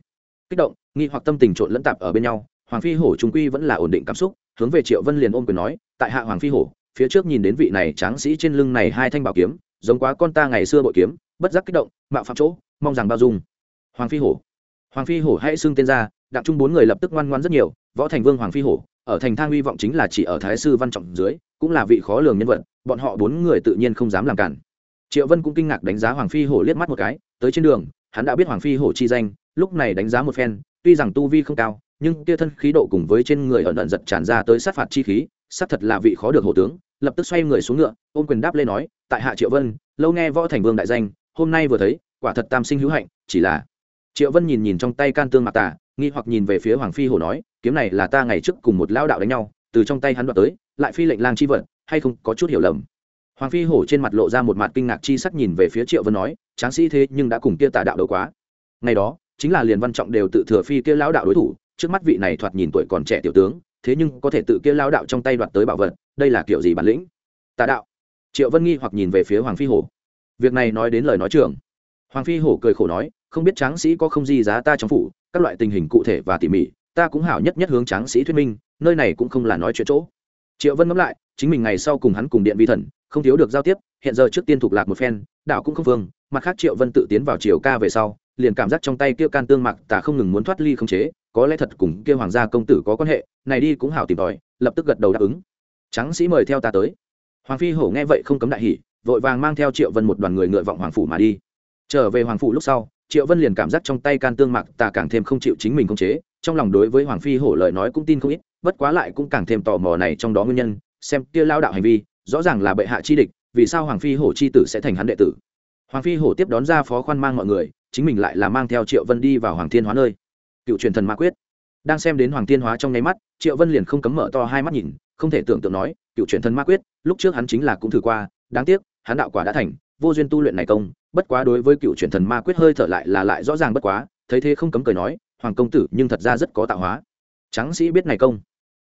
Kích động, nghi hoặc tâm tình trộn lẫn tạp ở bên nhau, hoàng phi hổ trung quy vẫn là ổn định cảm xúc, hướng về triệu vân liền ôm quyền nói, tại hạ hoàng phi hổ, phía trước nhìn đến vị này tráng sĩ trên lưng này hai thanh bảo kiếm, giống quá con ta ngày xưa bội kiếm, bất giác kích động, mạo phạm chỗ, mong rằng bao dung. Hoàng phi hổ hoàng phi hổ hãy xưng tên ra, đặng trung bốn người lập tức ngoan ngoan rất nhiều, võ thành vương hoàng phi hổ, ở thành thang hy vọng chính là chỉ ở thái sư văn trọng dưới, cũng là vị khó lường nhân vật, bọn họ bốn người tự nhiên không dám làm cản. Triệu vân cũng kinh ngạc đánh giá hoàng phi hổ liếc mắt một cái, tới trên đường, hắn đã biết hoàng phi hổ chi danh, lúc này đánh giá một phen, tuy rằng tu vi không cao, nhưng kia thân khí độ cùng với trên người ở ẩn giật tràn ra tới sát phạt chi khí sát thật là vị khó được hổ tướng, lập tức xoay người xuống ngựa, ôm quyền đáp lên nói, tại hạ triệu vân, lâu nghe võ thành vương đại danh, hôm nay vừa thấy, quả thật tam sinh hữu hạnh, chỉ là triệu vân nhìn nhìn trong tay can tương mạc tà, nghi hoặc nhìn về phía hoàng phi hổ nói, kiếm này là ta ngày trước cùng một lao đạo đánh nhau, từ trong tay hắn đoạt tới, lại phi lệnh lang chi vận, hay không có chút hiểu lầm? Hoàng phi hổ trên mặt lộ ra một mặt kinh ngạc chi sắc nhìn về phía triệu vân nói, tráng sĩ thế nhưng đã cùng kia tà đạo đấu quá. Ngày đó, chính là liền văn trọng đều tự thừa phi kia lão đạo đối thủ, trước mắt vị này thoạt nhìn tuổi còn trẻ tiểu tướng, thế nhưng có thể tự kia lão đạo trong tay đoạt tới bảo vật, đây là kiểu gì bản lĩnh? Tà đạo. Triệu vân nghi hoặc nhìn về phía hoàng phi hổ. Việc này nói đến lời nói trưởng. Hoàng phi hổ cười khổ nói không biết tráng sĩ có không gì giá ta trong phủ, các loại tình hình cụ thể và tỉ mỉ, ta cũng hảo nhất nhất hướng tráng sĩ thuyết minh, nơi này cũng không là nói chuyện chỗ. Triệu vân ngẫm lại, chính mình ngày sau cùng hắn cùng điện vi thần, không thiếu được giao tiếp, hiện giờ trước tiên thuộc lạc một phen đạo cũng không vương, mặt khác triệu vân tự tiến vào triều ca về sau, liền cảm giác trong tay kia can tương mặc tà không ngừng muốn thoát ly không chế, có lẽ thật cùng kia hoàng gia công tử có quan hệ, này đi cũng hảo tìm tòi, lập tức gật đầu đáp ứng. Tráng sĩ mời theo ta tới. Hoàng phi hổ nghe vậy không cấm đại hỉ, vội vàng mang theo triệu vân một đoàn người ngựa vọng hoàng phủ mà đi. Trở về hoàng phủ lúc sau triệu vân liền cảm giác trong tay can tương mặc tà càng thêm không chịu chính mình khống chế, trong lòng đối với hoàng phi hổ lời nói cũng tin không ít, bất quá lại cũng càng thêm tò mò này trong đó nguyên nhân, xem kia lao đạo hành vi, rõ ràng là bệ hạ chi địch, vì sao hoàng phi hổ chi tử sẽ thành hắn đệ tử. Hoàng phi hổ tiếp đón ra phó khoan mang mọi người, chính mình lại là mang theo triệu vân đi vào hoàng thiên hóa nơi. Cựu truyền thần ma quyết. Đang xem đến hoàng thiên hóa trong nháy mắt, triệu vân liền không cấm mở to hai mắt nhìn, không thể tưởng tượng nói, cựu truyền thần ma quyết, lúc trước hắn chính là cũng thử qua, đáng tiếc, hắn đạo quả đã thành vô duyên tu luyện này công, bất quá đối với cựu truyền thần ma quyết hơi thở lại là lại rõ ràng bất quá, thấy thế không cấm cười nói, hoàng công tử, nhưng thật ra rất có tạo hóa. Tráng sĩ biết này công.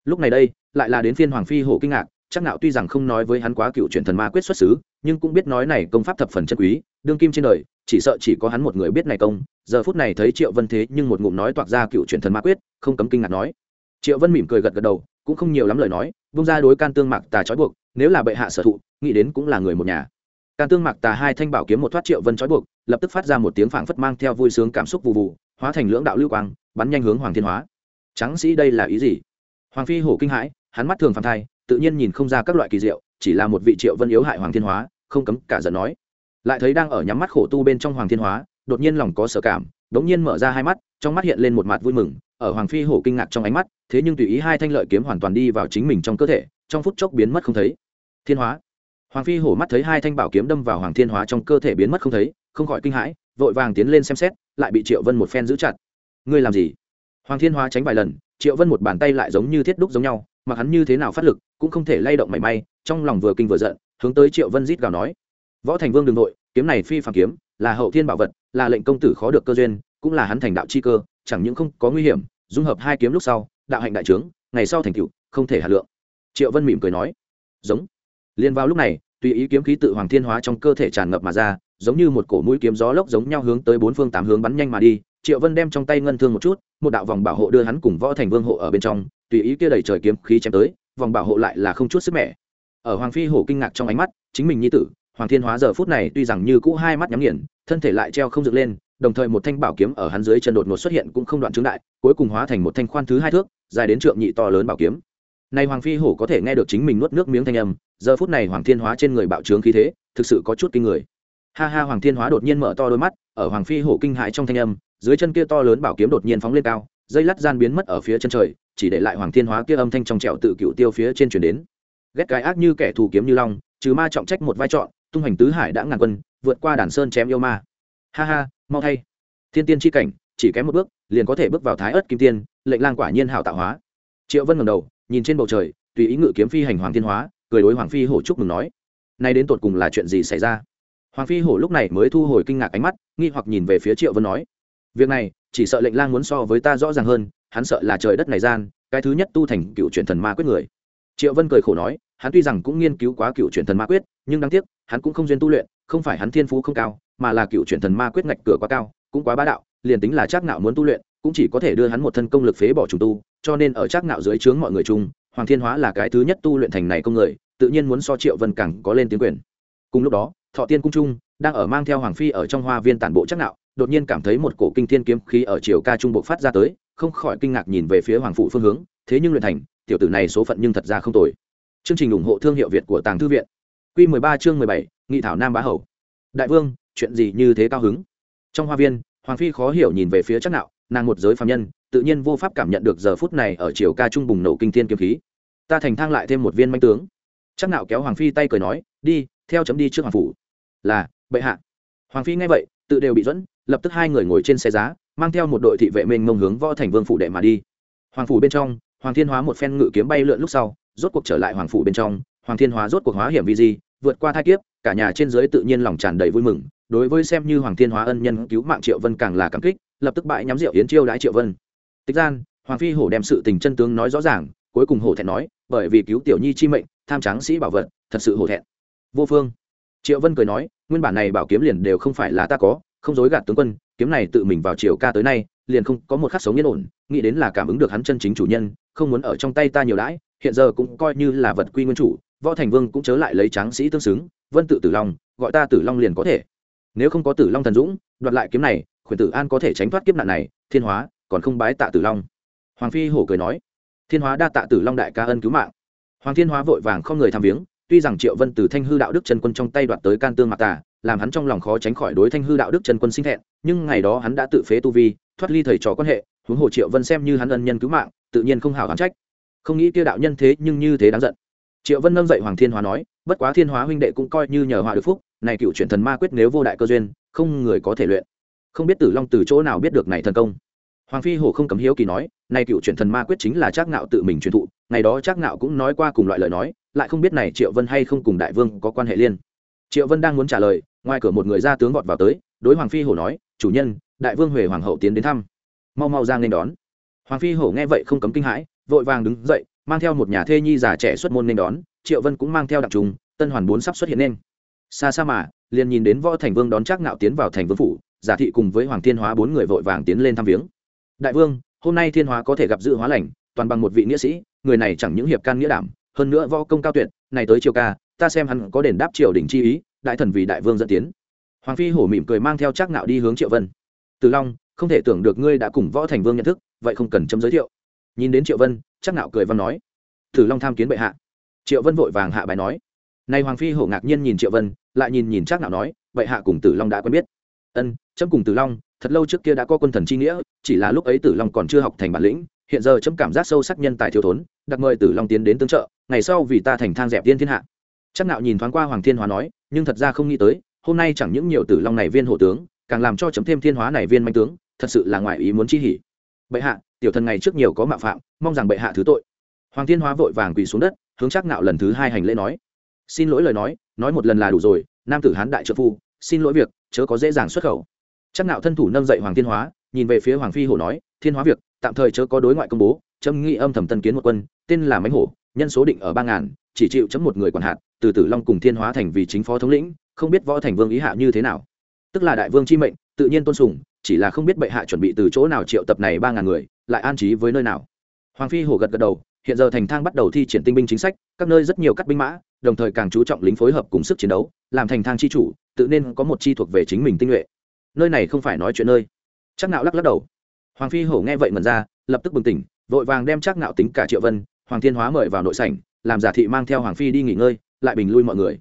Lúc này đây, lại là đến phiên hoàng phi hổ kinh ngạc, chắc nạo tuy rằng không nói với hắn quá cựu truyền thần ma quyết xuất xứ, nhưng cũng biết nói này công pháp thập phần chân quý, đương kim trên đời, chỉ sợ chỉ có hắn một người biết này công, giờ phút này thấy triệu vân thế nhưng một ngụm nói toạc ra cựu truyền thần ma quyết, không cấm kinh ngạc nói. Triệu vân mỉm cười gật gật đầu, cũng không nhiều lắm lời nói bung ra đối can tương mạc tà trói buộc, nếu là bệ hạ sở thụ, nghĩ đến cũng là người một nhà. Càn tương mạc tà hai thanh bảo kiếm một thoát triệu vân trói buộc, lập tức phát ra một tiếng phảng phất mang theo vui sướng cảm xúc vụ vụ hóa thành lưỡng đạo lưu quang, bắn nhanh hướng hoàng thiên hóa. Tráng sĩ đây là ý gì? Hoàng phi hổ kinh hãi, hắn mắt thường phản thai, tự nhiên nhìn không ra các loại kỳ diệu, chỉ là một vị triệu vân yếu hại hoàng thiên hóa, không cấm cả giận nói. Lại thấy đang ở nhắm mắt khổ tu bên trong hoàng thiên hóa, đột nhiên lòng có sở cảm, đống nhiên mở ra hai mắt, trong mắt hiện lên một mặt vui mừng, ở hoàng phi hổ kinh ngạc trong ánh mắt, thế nhưng tùy ý hai thanh lợi kiếm hoàn toàn đi vào chính mình trong cơ thể, trong phút chốc biến mất không thấy. Thiên hóa hoàng phi hổ mắt thấy hai thanh bảo kiếm đâm vào hoàng thiên hóa trong cơ thể biến mất không thấy, không khỏi kinh hãi, vội vàng tiến lên xem xét, lại bị triệu vân một phen giữ chặt. Ngươi làm gì? Hoàng thiên hóa tránh vài lần, triệu vân một bàn tay lại giống như thiết đúc giống nhau, mặc hắn như thế nào phát lực, cũng không thể lay động mảy may, trong lòng vừa kinh vừa giận, hướng tới triệu vân rít gào nói, võ thành vương đừng ừ nội kiếm này phi phàm kiếm, là hậu thiên bảo vật, là lệnh công tử khó được cơ duyên, cũng là hắn thành đạo chi cơ, chẳng những không có nguy hiểm, dung hợp hai kiếm lúc sau, đạo hạnh đại trướng, ngày sau thành tựu, không thể hà lượng. Triệu vân mỉm cười nói, giống liền vào lúc này, tùy ý kiếm khí tự hoàng thiên hóa trong cơ thể tràn ngập mà ra, giống như một cổ mũi kiếm gió lốc giống nhau hướng tới bốn phương tám hướng bắn nhanh mà đi. Triệu vân đem trong tay ngân thương một chút, một đạo vòng bảo hộ đưa hắn cùng võ thành vương hộ ở bên trong, tùy ý kia đẩy trời kiếm khí chém tới, vòng bảo hộ lại là không chút sức mẻ. Ở hoàng phi hổ kinh ngạc trong ánh mắt, chính mình nhi tử, hoàng thiên hóa giờ phút này tuy rằng như cũ hai mắt nhắm nghiền, thân thể lại treo không dựng lên, đồng thời một thanh bảo kiếm ở hắn dưới chân đột ngột xuất hiện cũng không đoạn chứng đại, cuối cùng hóa thành một thanh khoan thứ hai thước, dài đến trượng nhị to lớn bảo kiếm nay hoàng phi hổ có thể nghe được chính mình nuốt nước miếng thanh âm, giờ phút này hoàng thiên hóa trên người bạo trướng khí thế, thực sự có chút kinh người. Ha ha, hoàng thiên hóa đột nhiên mở to đôi mắt, ở hoàng phi hổ kinh hãi trong thanh âm, dưới chân kia to lớn bảo kiếm đột nhiên phóng lên cao, dây lát gian biến mất ở phía chân trời, chỉ để lại hoàng thiên hóa kia âm thanh trong trẻo tự cựu tiêu phía trên chuyển đến. Ghét cái ác như kẻ thù kiếm như long, trừ ma trọng trách một vai trọn, tung hành tứ hải đã ngàn quân, vượt qua đàn sơn chém yêu ma. Ha ha, mau thay. Thiên tiên tri cảnh, chỉ kém một bước, liền có thể bước vào thái ớt kim tiên, lệnh lang quả nhiên hảo tạo hóa. Triệu vân ngầm đầu nhìn trên bầu trời, tùy ý ngự kiếm phi hành hoàng thiên hóa, cười đối hoàng phi hổ chúc mừng nói, nay đến tột cùng là chuyện gì xảy ra? Hoàng phi hổ lúc này mới thu hồi kinh ngạc ánh mắt, nghi hoặc nhìn về phía triệu vân nói, việc này, chỉ sợ lệnh lang muốn so với ta rõ ràng hơn, hắn sợ là trời đất này gian, cái thứ nhất tu thành cựu truyền thần ma quyết người. Triệu vân cười khổ nói, hắn tuy rằng cũng nghiên cứu quá cựu truyền thần ma quyết, nhưng đáng tiếc, hắn cũng không duyên tu luyện, không phải hắn thiên phú không cao, mà là cựu truyền thần ma quyết ngạch cửa quá cao, cũng quá bá đạo, liền tính là chắc nạo muốn tu luyện cũng chỉ có thể đưa hắn một thân công lực phế bỏ trùng tu cho nên ở chắc nạo dưới trướng mọi người chung hoàng thiên hóa là cái thứ nhất tu luyện thành này công người tự nhiên muốn so triệu vân cẳng có lên tiếng quyền. Cùng lúc đó thọ tiên cung trung đang ở mang theo hoàng phi ở trong hoa viên tản bộ chắc nạo đột nhiên cảm thấy một cổ kinh thiên kiếm khí ở chiều ca trung bộ phát ra tới không khỏi kinh ngạc nhìn về phía hoàng phụ phương hướng thế nhưng luyện thành tiểu tử này số phận nhưng thật ra không tồi. Chương trình ủng hộ thương hiệu việt của tàng thư viện. Q 13 chương 17, nghị thảo nam bá hầu. Đại vương chuyện gì như thế cao hứng? Trong hoa viên hoàng phi khó hiểu nhìn về phía chắc nạo nàng một giới phàm nhân, tự nhiên vô pháp cảm nhận được giờ phút này ở chiều ca trung bùng nổ kinh thiên kiếm khí. Ta thành thang lại thêm một viên manh tướng. Chắc nạo kéo hoàng phi tay cười nói, đi, theo chấm đi trước hoàng phủ. Là, bệ hạ. Hoàng phi nghe vậy, tự đều bị dẫn, lập tức hai người ngồi trên xe giá, mang theo một đội thị vệ mình mông hướng võ thành vương phủ đệ mà đi. Hoàng phủ bên trong, hoàng thiên hóa một phen ngự kiếm bay lượn lúc sau, rốt cuộc trở lại hoàng phủ bên trong. Hoàng thiên hóa rốt cuộc hóa hiểm vì gì vượt qua thai kiếp, cả nhà trên dưới tự nhiên lòng tràn đầy vui mừng. Đối với xem như hoàng thiên hóa ân nhân cứu mạng triệu vân càng là cảm kích lập tức bãi nhắm rượu yến chiêu đãi triệu vân tịch gian hoàng phi hổ đem sự tình chân tướng nói rõ ràng cuối cùng hổ thẹn nói bởi vì cứu tiểu nhi chi mệnh tham tráng sĩ bảo vật thật sự hổ thẹn vô phương triệu vân cười nói nguyên bản này bảo kiếm liền đều không phải là ta có không dối gạt tướng quân kiếm này tự mình vào triều ca tới nay liền không có một khắc sống yên ổn nghĩ đến là cảm ứng được hắn chân chính chủ nhân không muốn ở trong tay ta nhiều đãi hiện giờ cũng coi như là vật quy nguyên chủ võ thành vương cũng chớ lại lấy tráng sĩ tương xứng vân tự tử long gọi ta tử long liền có thể nếu không có tử long thần dũng đoạt lại kiếm này khuyển tử an có thể tránh thoát kiếp nạn này, thiên hóa, còn không bái tạ tử long. Hoàng phi hổ cười nói, thiên hóa đa tạ tử long đại ca ân cứu mạng. Hoàng thiên hóa vội vàng không người tham viếng, tuy rằng triệu vân từ thanh hư đạo đức Trần quân trong tay đoạt tới can tương mạc tà, làm hắn trong lòng khó tránh khỏi đối thanh hư đạo đức Trần quân sinh thẹn nhưng ngày đó hắn đã tự phế tu vi, thoát ly thầy trò quan hệ, huống hồ triệu vân xem như hắn ân nhân cứu mạng, tự nhiên không hào hắn trách. Không nghĩ kia đạo nhân thế nhưng như thế đáng giận. Triệu vân nâng dậy hoàng thiên hóa nói, bất quá thiên hóa huynh đệ cũng coi như nhờ hòa được phúc, này cựu chuyển thần ma quyết nếu vô đại cơ duyên, không người có thể luyện không biết tử long từ chỗ nào biết được này thần công. Hoàng phi hổ không cấm hiếu kỳ nói nay cựu truyền thần ma quyết chính là trác ngạo tự mình truyền thụ, ngày đó trác ngạo cũng nói qua cùng loại lời nói, lại không biết này triệu vân hay không cùng đại vương có quan hệ liên. Triệu vân đang muốn trả lời, ngoài cửa một người ra tướng vọt vào tới, đối hoàng phi hổ nói, chủ nhân, đại vương huệ hoàng hậu tiến đến thăm. Mau mau ra nên đón. Hoàng phi hổ nghe vậy không cấm kinh hãi, vội vàng đứng dậy, mang theo một nhà thê nhi già trẻ xuất môn nên đón, triệu vân cũng mang theo đặc trùng, tân hoàn bốn sắp xuất hiện nên. Xa xa mà, liền nhìn đến võ thành vương đón trác ngạo tiến vào thành vương phủ giả thị cùng với hoàng thiên hóa bốn người vội vàng tiến lên thăm viếng. Đại vương, hôm nay thiên hóa có thể gặp dự hóa lành, toàn bằng một vị nghĩa sĩ, người này chẳng những hiệp can nghĩa đảm, hơn nữa võ công cao tuyệt, này tới triều ca, ta xem hắn có đền đáp triều đình chi ý, đại thần vì đại vương dẫn tiến. Hoàng phi hổ mỉm cười mang theo chắc nạo đi hướng triệu vân. Từ long, không thể tưởng được ngươi đã cùng võ thành vương nhận thức, vậy không cần chấm giới thiệu. Nhìn đến triệu vân chắc nạo cười văn nói tử long tham kiến bệ hạ. Triệu vân vội vàng hạ bài nói. Nay hoàng phi hổ ngạc nhiên nhìn triệu vân, lại nhìn nhìn chắc nạo nói, bệ hạ cùng tử long đã quen biết ân, chấm cùng tử long, thật lâu trước kia đã có quân thần chi nghĩa, chỉ là lúc ấy tử long còn chưa học thành bản lĩnh, hiện giờ chấm cảm giác sâu sắc nhân tài thiếu thốn, đặc mời tử long tiến đến tương trợ, ngày sau vì ta thành thang dẹp viên thiên hạ. Chắc nạo nhìn thoáng qua hoàng thiên hóa nói, nhưng thật ra không nghĩ tới, hôm nay chẳng những nhiều tử long này viên hộ tướng, càng làm cho chấm thêm thiên hóa này viên manh tướng, thật sự là ngoài ý muốn chi hỉ. Bệ hạ, tiểu thần ngày trước nhiều có mạo phạm, mong rằng bệ hạ thứ tội. Hoàng thiên hóa vội vàng quỳ xuống đất, hướng chắc nạo lần thứ hai hành lễ nói. Xin lỗi lời nói nói một lần là đủ rồi, nam tử hán đại trợ phu, xin lỗi việc chớ có dễ dàng xuất khẩu. Chắc nạo thân thủ nâng dậy hoàng thiên hóa, nhìn về phía hoàng phi hổ nói, thiên hóa việc, tạm thời chớ có đối ngoại công bố, chấm nghĩ âm thầm tân kiến một quân, tên là mánh hổ, nhân số định ở ba ngàn, chỉ chịu chấm một người quản hạt, từ tử long cùng thiên hóa thành vì chính phó thống lĩnh, không biết võ thành vương ý hạ như thế nào. Tức là đại vương chi mệnh, tự nhiên tôn sùng, chỉ là không biết bệ hạ chuẩn bị từ chỗ nào triệu tập này ba ngàn người, lại an trí với nơi nào. Hoàng phi hổ gật gật đầu, hiện giờ thành thang bắt đầu thi triển tinh binh chính sách, các nơi rất nhiều cắt binh mã đồng thời càng chú trọng lính phối hợp cùng sức chiến đấu, làm thành thang chi chủ, tự nên có một chi thuộc về chính mình tinh nhuệ. Nơi này không phải nói chuyện nơi. Chắc nạo lắc lắc đầu. Hoàng phi hổ nghe vậy mần ra, lập tức bừng tỉnh, vội vàng đem chắc nạo tính cả triệu vân, hoàng thiên hóa mời vào nội sảnh, làm giả thị mang theo hoàng phi đi nghỉ ngơi, lại bình lui mọi người.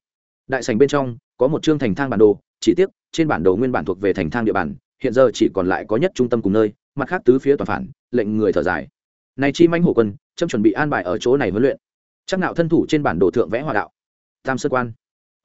Đại sảnh bên trong, có một chương thành thang bản đồ, chỉ tiếc, trên bản đồ nguyên bản thuộc về thành thang địa bàn, hiện giờ chỉ còn lại có nhất trung tâm cùng nơi, mặt khác tứ phía toàn phản, lệnh người thở dài. Này chi manh hổ quân chăm chuẩn bị an bài ở chỗ này huấn luyện chắc nạo thân thủ trên bản đồ thượng vẽ hòa đạo. Tam sơ quan.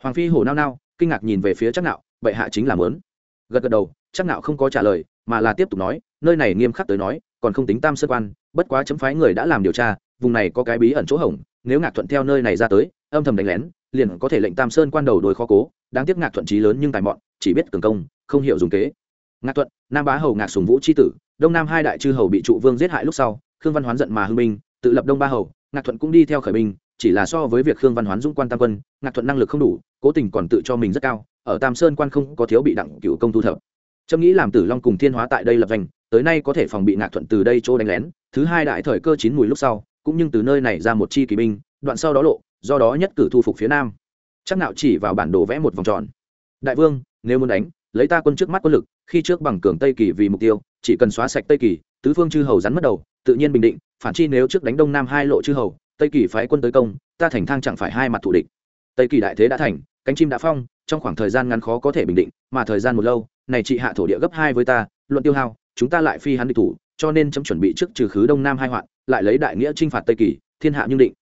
Hoàng phi hổ nao nao, kinh ngạc nhìn về phía chắc nạo, bệ hạ chính là mớn gật gật đầu, chắc nạo không có trả lời, mà là tiếp tục nói, nơi này nghiêm khắc tới nói, còn không tính tam sơ quan, bất quá chấm phái người đã làm điều tra, vùng này có cái bí ẩn chỗ hổng, nếu ngạc thuận theo nơi này ra tới, âm thầm đánh lén, liền có thể lệnh tam sơn quan đầu đôi khó cố, đáng tiếc ngạc thuận trí lớn nhưng tài mọn, chỉ biết cường công, không hiểu dùng kế. Ngạc thuận, nam bá hầu ngạc sùng vũ c tử, đông nam hai đại chư hầu bị trụ vương giết hại lúc sau, khương văn hoán giận mà hưng minh tự lập đông ba hầu ngạc thuận cũng đi theo khởi binh, chỉ là so với việc khương văn hoán dũng quan tam quân, ngạc thuận năng lực không đủ, cố tình còn tự cho mình rất cao, ở tam sơn quan không có thiếu bị đặng cựu công thu thập. Trâm nghĩ làm tử long cùng thiên hóa tại đây lập danh, tới nay có thể phòng bị ngạc thuận từ đây chỗ đánh lén, thứ hai đại thời cơ chín mùi lúc sau, cũng nhưng từ nơi này ra một chi kỳ binh, đoạn sau đó lộ, do đó nhất cử thu phục phía nam. Chắc nạo chỉ vào bản đồ vẽ một vòng tròn. Đại vương, nếu muốn đánh, lấy ta quân trước mắt quân lực, khi trước bằng cường tây kỳ vì mục tiêu, chỉ cần xóa sạch tây kỳ, tứ phương chư hầu rắn mất đầu, tự nhiên bình định phản chi nếu trước đánh đông nam hai lộ chư hầu, tây kỳ phái quân tới công, ta thành thang chẳng phải hai mặt thủ địch. Tây kỳ đại thế đã thành, cánh chim đã phong, trong khoảng thời gian ngắn khó có thể bình định, mà thời gian một lâu, này trị hạ thổ địa gấp hai với ta, luận tiêu hao, chúng ta lại phi hắn địch thủ, cho nên chấm chuẩn bị trước trừ khứ đông nam hai hoạn, lại lấy đại nghĩa chinh phạt tây kỳ, thiên hạ nhưng định.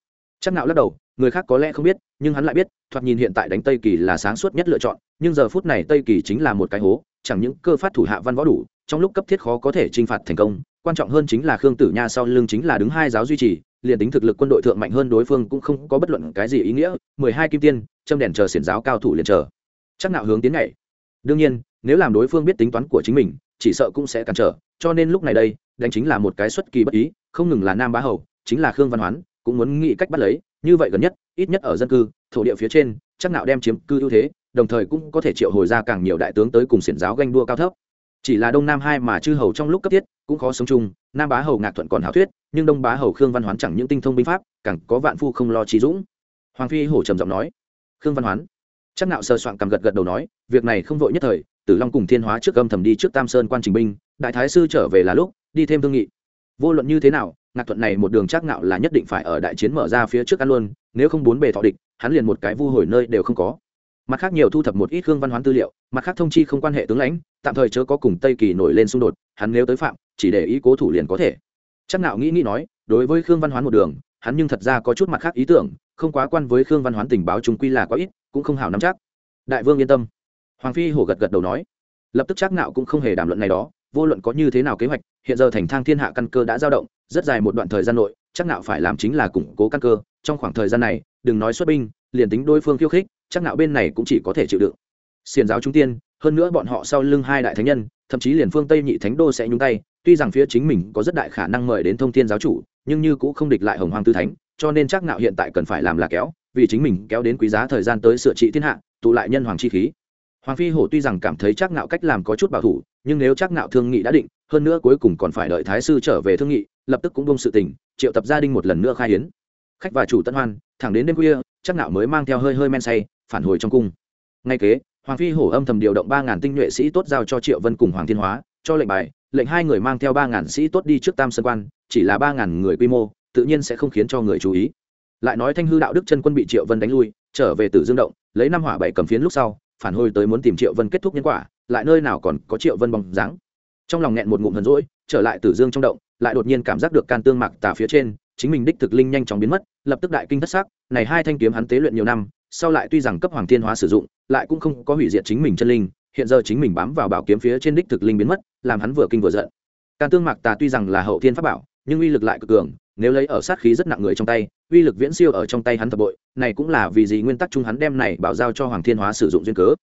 Chắc nạo lắc đầu, người khác có lẽ không biết, nhưng hắn lại biết, thoạt nhìn hiện tại đánh tây kỳ là sáng suốt nhất lựa chọn, nhưng giờ phút này tây kỳ chính là một cái hố, chẳng những cơ phát thủ hạ văn võ đủ, trong lúc cấp thiết khó có thể chinh phạt thành công quan trọng hơn chính là khương tử nha sau lưng chính là đứng hai giáo duy trì, liền tính thực lực quân đội thượng mạnh hơn đối phương cũng không có bất luận cái gì ý nghĩa, mười hai kim tiên, châm đèn chờ xiển giáo cao thủ liền chờ. Chắc nạo hướng tiến ngày đương nhiên, nếu làm đối phương biết tính toán của chính mình, chỉ sợ cũng sẽ cản trở, cho nên lúc này đây, đánh chính là một cái xuất kỳ bất ý, không ngừng là nam bá hầu, chính là khương văn hoán, cũng muốn nghĩ cách bắt lấy, như vậy gần nhất, ít nhất ở dân cư, thổ địa phía trên, chắc nạo đem chiếm cư ưu thế, đồng thời cũng có thể triệu hồi ra càng nhiều đại tướng tới cùng xiển giáo ganh đua cao thấp chỉ là đông nam hai mà chư hầu trong lúc cấp thiết, cũng khó sống chung, nam bá hầu ngạc thuận còn hảo thuyết, nhưng đông bá hầu khương văn hoán chẳng những tinh thông binh pháp, càng có vạn phu không lo trí dũng. Hoàng phi hổ trầm giọng nói, khương văn hoán. Chắc nạo sơ soạn cầm gật gật đầu nói, việc này không vội nhất thời, tử long cùng thiên hóa trước âm thầm đi trước tam sơn quan trình binh, đại thái sư trở về là lúc, đi thêm thương nghị. Vô luận như thế nào, ngạc thuận này một đường chắc nạo là nhất định phải ở đại chiến mở ra phía trước ăn luôn, nếu không bốn bề thọ địch, hắn liền một cái vu hồi nơi đều không có mặt khác nhiều thu thập một ít Hương văn hoán tư liệu, mặt khác thông chi không quan hệ tướng lãnh, tạm thời chớ có cùng tây kỳ nổi lên xung đột, hắn nếu tới phạm, chỉ để ý cố thủ liền có thể. Chắc nạo nghĩ nghĩ nói, đối với khương văn hoán một đường, hắn nhưng thật ra có chút mặt khác ý tưởng, không quá quan với khương văn hoán tình báo chúng quy là quá ít, cũng không hảo nắm chắc. Đại vương yên tâm. Hoàng phi hổ gật gật đầu nói. Lập tức chắc nạo cũng không hề đàm luận này đó, vô luận có như thế nào kế hoạch, hiện giờ thành thang thiên hạ căn cơ đã dao động, rất dài một đoạn thời gian nội, chắc nạo phải làm chính là củng cố căn cơ, trong khoảng thời gian này, đừng nói xuất binh, liền tính đối phương khiêu khích chắc nạo bên này cũng chỉ có thể chịu đựng. Xiền giáo trung tiên, hơn nữa bọn họ sau lưng hai đại thánh nhân, thậm chí liền phương tây nhị thánh đô sẽ nhúng tay, tuy rằng phía chính mình có rất đại khả năng mời đến thông thiên giáo chủ, nhưng như cũng không địch lại hồng hoàng tư thánh, cho nên chắc nạo hiện tại cần phải làm là kéo, vì chính mình kéo đến quý giá thời gian tới sửa trị thiên hạ, tụ lại nhân hoàng chi khí. Hoàng phi hổ tuy rằng cảm thấy chắc nạo cách làm có chút bảo thủ, nhưng nếu chắc nạo thương nghị đã định, hơn nữa cuối cùng còn phải đợi thái sư trở về thương nghị, lập tức cũng bông sự tình, triệu tập gia đình một lần nữa khai hiến. Khách và chủ tân hoan, thẳng đến đêm khuya, chắc nạo mới mang theo hơi hơi men say phản hồi trong cung. Ngay kế, hoàng phi hổ âm thầm điều động ba ngàn tinh nhuệ sĩ tốt giao cho triệu vân cùng hoàng thiên hóa, cho lệnh bài, lệnh hai người mang theo ba ngàn sĩ tốt đi trước tam sơn quan, chỉ là ba ngàn người quy mô, tự nhiên sẽ không khiến cho người chú ý. Lại nói thanh hư đạo đức chân quân bị triệu vân đánh lui, trở về tử dương động, lấy năm hỏa bảy cầm phiến lúc sau, phản hồi tới muốn tìm triệu vân kết thúc nhân quả, lại nơi nào còn có triệu vân bóng dáng. Trong lòng nghẹn một ngụm hờn rỗi trở lại tử dương trong động, lại đột nhiên cảm giác được can tương mạc tà phía trên, chính mình đích thực linh nhanh chóng biến mất, lập tức đại kinh thất sắc, này hai thanh kiếm hắn tế luyện nhiều năm sau lại tuy rằng cấp hoàng thiên hóa sử dụng, lại cũng không có hủy diệt chính mình chân linh, hiện giờ chính mình bám vào bảo kiếm phía trên đích thực linh biến mất, làm hắn vừa kinh vừa giận. Can tương mạc tà tuy rằng là hậu thiên pháp bảo, nhưng uy lực lại cực cường, nếu lấy ở sát khí rất nặng người trong tay, uy lực viễn siêu ở trong tay hắn thập bội, này cũng là vì gì nguyên tắc chung hắn đem này bảo giao cho hoàng thiên hóa sử dụng duyên cớ.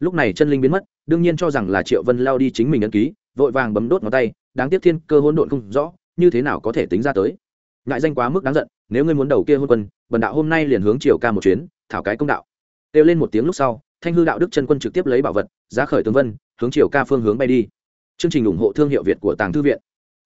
Lúc này chân linh biến mất, đương nhiên cho rằng là triệu vân lao đi chính mình ấn ký, vội vàng bấm đốt ngón tay, đáng tiếc thiên cơ hỗn độn không rõ, như thế nào có thể tính ra tới. Ngại danh quá mức đáng giận nếu ngươi muốn đầu kia hôn quân bần đạo hôm nay liền hướng triều ca một chuyến thảo cái công đạo. Kêu lên một tiếng lúc sau thanh hư đạo đức chân quân trực tiếp lấy bảo vật giá khởi tướng vân hướng triều ca phương hướng bay đi. Chương trình ủng hộ thương hiệu việt của tàng thư viện.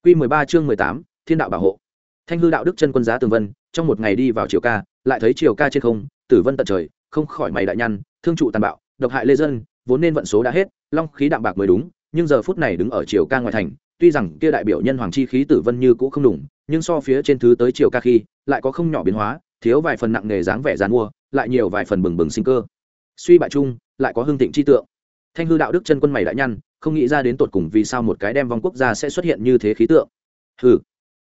Q 13 chương 18, thiên đạo bảo hộ. Thanh hư đạo đức chân quân giá tường vân trong một ngày đi vào triều ca lại thấy triều ca trên không tử vân tận trời không khỏi mày đại nhăn thương trụ tàn bạo độc hại lê dân vốn nên vận số đã hết long khí đạm bạc mới đúng nhưng giờ phút này đứng ở triều ca ngoài thành tuy rằng kia đại biểu nhân hoàng chi khí tử vân như cũ không đủng, nhưng so phía trên thứ tới triều ca khi, lại có không nhỏ biến hóa, thiếu vài phần nặng nề dáng vẻ dàn mua, lại nhiều vài phần bừng bừng sinh cơ. Suy bại chung, lại có hương thịnh chi tượng. Thanh hư đạo đức chân quân mày đại nhăn không nghĩ ra đến tột cùng vì sao một cái đem vong quốc gia sẽ xuất hiện như thế khí tượng. Hừ.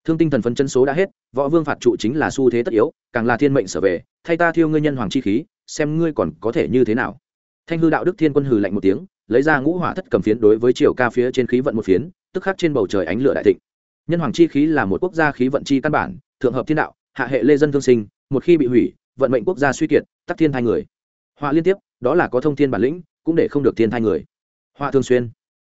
Thương tinh thần phân chân số đã hết, võ vương phạt trụ chính là xu thế tất yếu, càng là thiên mệnh sở về, thay ta thiêu ngươi nhân hoàng chi khí, xem ngươi còn có thể như thế nào. Thanh hư đạo đức thiên quân hừ lạnh một tiếng lấy ra ngũ hỏa thất cầm phiến đối với chiều ca phía trên khí vận một phiến, tức khắc trên bầu trời ánh lửa đại thịnh. Nhân hoàng chi khí là một quốc gia khí vận chi căn bản, thượng hợp thiên đạo, hạ hệ lê dân thương sinh, một khi bị hủy, vận mệnh quốc gia suy kiệt, tắc thiên thai người. Họa liên tiếp, đó là có thông thiên bản lĩnh, cũng để không được thiên thai người. Họa thường xuyên.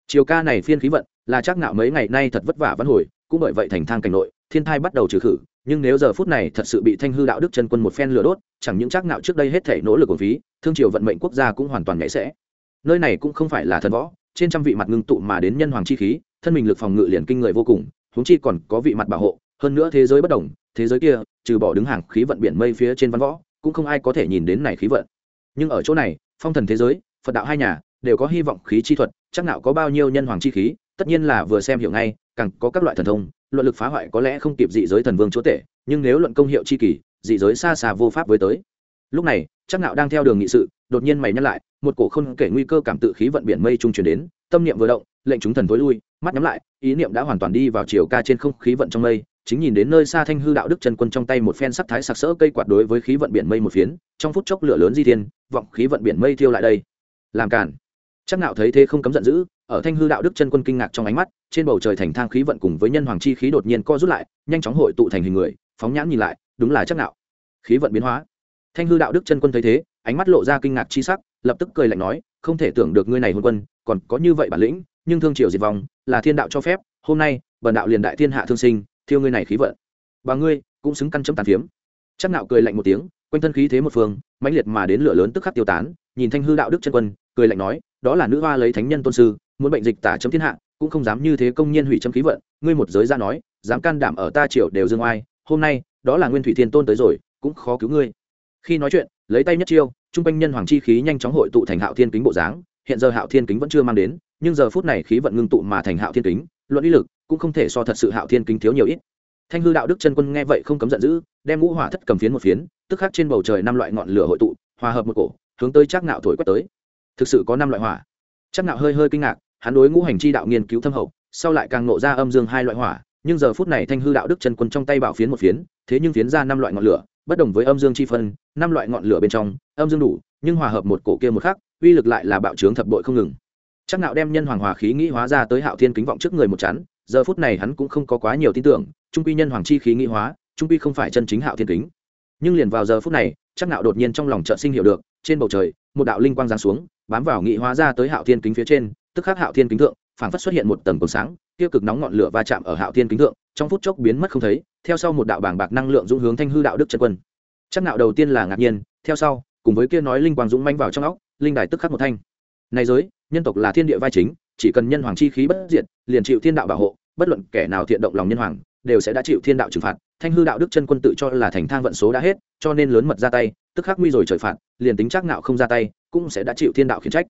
Chiều ca này phiên khí vận, là chắc nạo mấy ngày nay thật vất vả vẫn hồi, cũng bởi vậy thành thang cảnh nội, thiên thai bắt đầu trừ khử, nhưng nếu giờ phút này thật sự bị thanh hư đạo đức chân quân một phen lửa đốt, chẳng những chắc nạo trước đây hết thể nỗ lực của phí, thương triều vận mệnh quốc gia cũng hoàn toàn nhảy sẽ nơi này cũng không phải là thần võ, trên trăm vị mặt ngưng tụ mà đến nhân hoàng chi khí, thân mình lực phòng ngự liền kinh người vô cùng, huống chi còn có vị mặt bảo hộ, hơn nữa thế giới bất đồng, thế giới kia, trừ bỏ đứng hàng khí vận biển mây phía trên văn võ, cũng không ai có thể nhìn đến này khí vận. Nhưng ở chỗ này, phong thần thế giới, phật đạo hai nhà, đều có hy vọng khí chi thuật, chắc nào có bao nhiêu nhân hoàng chi khí, tất nhiên là vừa xem hiểu ngay, càng có các loại thần thông, luận lực phá hoại có lẽ không kịp dị giới thần vương chúa tể, nhưng nếu luận công hiệu chi kỳ, dị giới xa xa vô pháp với tới. Lúc này, chắc nạo đang theo đường nghị sự đột nhiên mày nhắc lại, một cổ không kể nguy cơ cảm tự khí vận biển mây trung truyền đến, tâm niệm vừa động, lệnh chúng thần tối lui, mắt nhắm lại, ý niệm đã hoàn toàn đi vào chiều ca trên không khí vận trong mây, chính nhìn đến nơi xa thanh hư đạo đức chân quân trong tay một phen sắc thái sặc sỡ cây quạt đối với khí vận biển mây một phiến, trong phút chốc lửa lớn di thiên, vọng khí vận biển mây thiêu lại đây. Làm cản chắc nạo thấy thế không cấm giận dữ, ở thanh hư đạo đức chân quân kinh ngạc trong ánh mắt, trên bầu trời thành thang khí vận cùng với nhân hoàng chi khí đột nhiên co rút lại, nhanh chóng hội tụ thành hình người, phóng nhãn nhìn lại, đúng là chắc nạo khí vận biến hóa thanh hư đạo đức chân quân thấy thế, ánh mắt lộ ra kinh ngạc chi sắc, lập tức cười lạnh nói, không thể tưởng được ngươi này hôn quân, còn có như vậy bản lĩnh, nhưng thương triều diệt vong, là thiên đạo cho phép, hôm nay, bần đạo liền đại thiên hạ thương sinh, thiêu ngươi này khí vận. Và ngươi, cũng xứng căn chấm tàn phiếm. Chắc nạo cười lạnh một tiếng, quanh thân khí thế một phương, mãnh liệt mà đến lửa lớn tức khắc tiêu tán, nhìn thanh hư đạo đức chân quân, cười lạnh nói, đó là nữ hoa lấy thánh nhân tôn sư, muốn bệnh dịch tả chấm thiên hạ, cũng không dám như thế công nhiên hủy chấm khí vận, ngươi một giới ra nói, dám can đảm ở ta triều đều dương oai, hôm nay, đó là nguyên thủy thiên tôn tới rồi, cũng khó cứu ngươi khi nói chuyện, lấy tay nhất chiêu, trung quanh nhân hoàng chi khí nhanh chóng hội tụ thành hạo thiên kính bộ dáng, hiện giờ hạo thiên kính vẫn chưa mang đến, nhưng giờ phút này khí vận ngưng tụ mà thành hạo thiên kính, luận ý lực cũng không thể so thật sự hạo thiên kính thiếu nhiều ít. Thanh hư đạo đức chân quân nghe vậy không cấm giận dữ, đem ngũ hỏa thất cầm phiến một phiến, tức khắc trên bầu trời năm loại ngọn lửa hội tụ, hòa hợp một cổ, hướng tới chắc nạo thổi quét tới. Thực sự có năm loại hỏa. Chắc nạo hơi hơi kinh ngạc, hắn đối ngũ hành chi đạo nghiên cứu thâm hậu, sau lại càng nộ ra âm dương hai loại hỏa, nhưng giờ phút này thanh hư đạo đức chân quân trong tay bảo phiến một phiến, thế nhưng phiến ra năm loại ngọn lửa bất đồng với âm dương chi phân, năm loại ngọn lửa bên trong, âm dương đủ, nhưng hòa hợp một cổ kia một khác uy lực lại là bạo trướng thập bội không ngừng. Chắc nạo đem nhân hoàng hòa khí nghĩ hóa ra tới hạo thiên kính vọng trước người một chắn, giờ phút này hắn cũng không có quá nhiều tin tưởng, trung quy nhân hoàng chi khí nghĩ hóa, trung quy không phải chân chính hạo thiên kính. Nhưng liền vào giờ phút này, chắc nạo đột nhiên trong lòng chợt sinh hiểu được, trên bầu trời, một đạo linh quang giáng xuống, bám vào nghị hóa ra tới hạo thiên kính phía trên, tức khắc hạo thiên kính thượng, phảng phất xuất hiện một tầng cồn sáng tiêu cực nóng ngọn lửa va chạm ở hạo thiên kính thượng trong phút chốc biến mất không thấy, theo sau một đạo bảng bạc năng lượng dũng hướng thanh hư đạo đức chân quân. Chắc nạo đầu tiên là ngạc nhiên, theo sau, cùng với kia nói linh quang dũng manh vào trong óc, linh đài tức khắc một thanh. Này giới, nhân tộc là thiên địa vai chính, chỉ cần nhân hoàng chi khí bất diệt, liền chịu thiên đạo bảo hộ, bất luận kẻ nào thiện động lòng nhân hoàng, đều sẽ đã chịu thiên đạo trừng phạt. Thanh hư đạo đức chân quân tự cho là thành thang vận số đã hết, cho nên lớn mật ra tay, tức khắc nguy rồi trời phạt, liền tính chắc nạo không ra tay, cũng sẽ đã chịu thiên đạo khiển trách.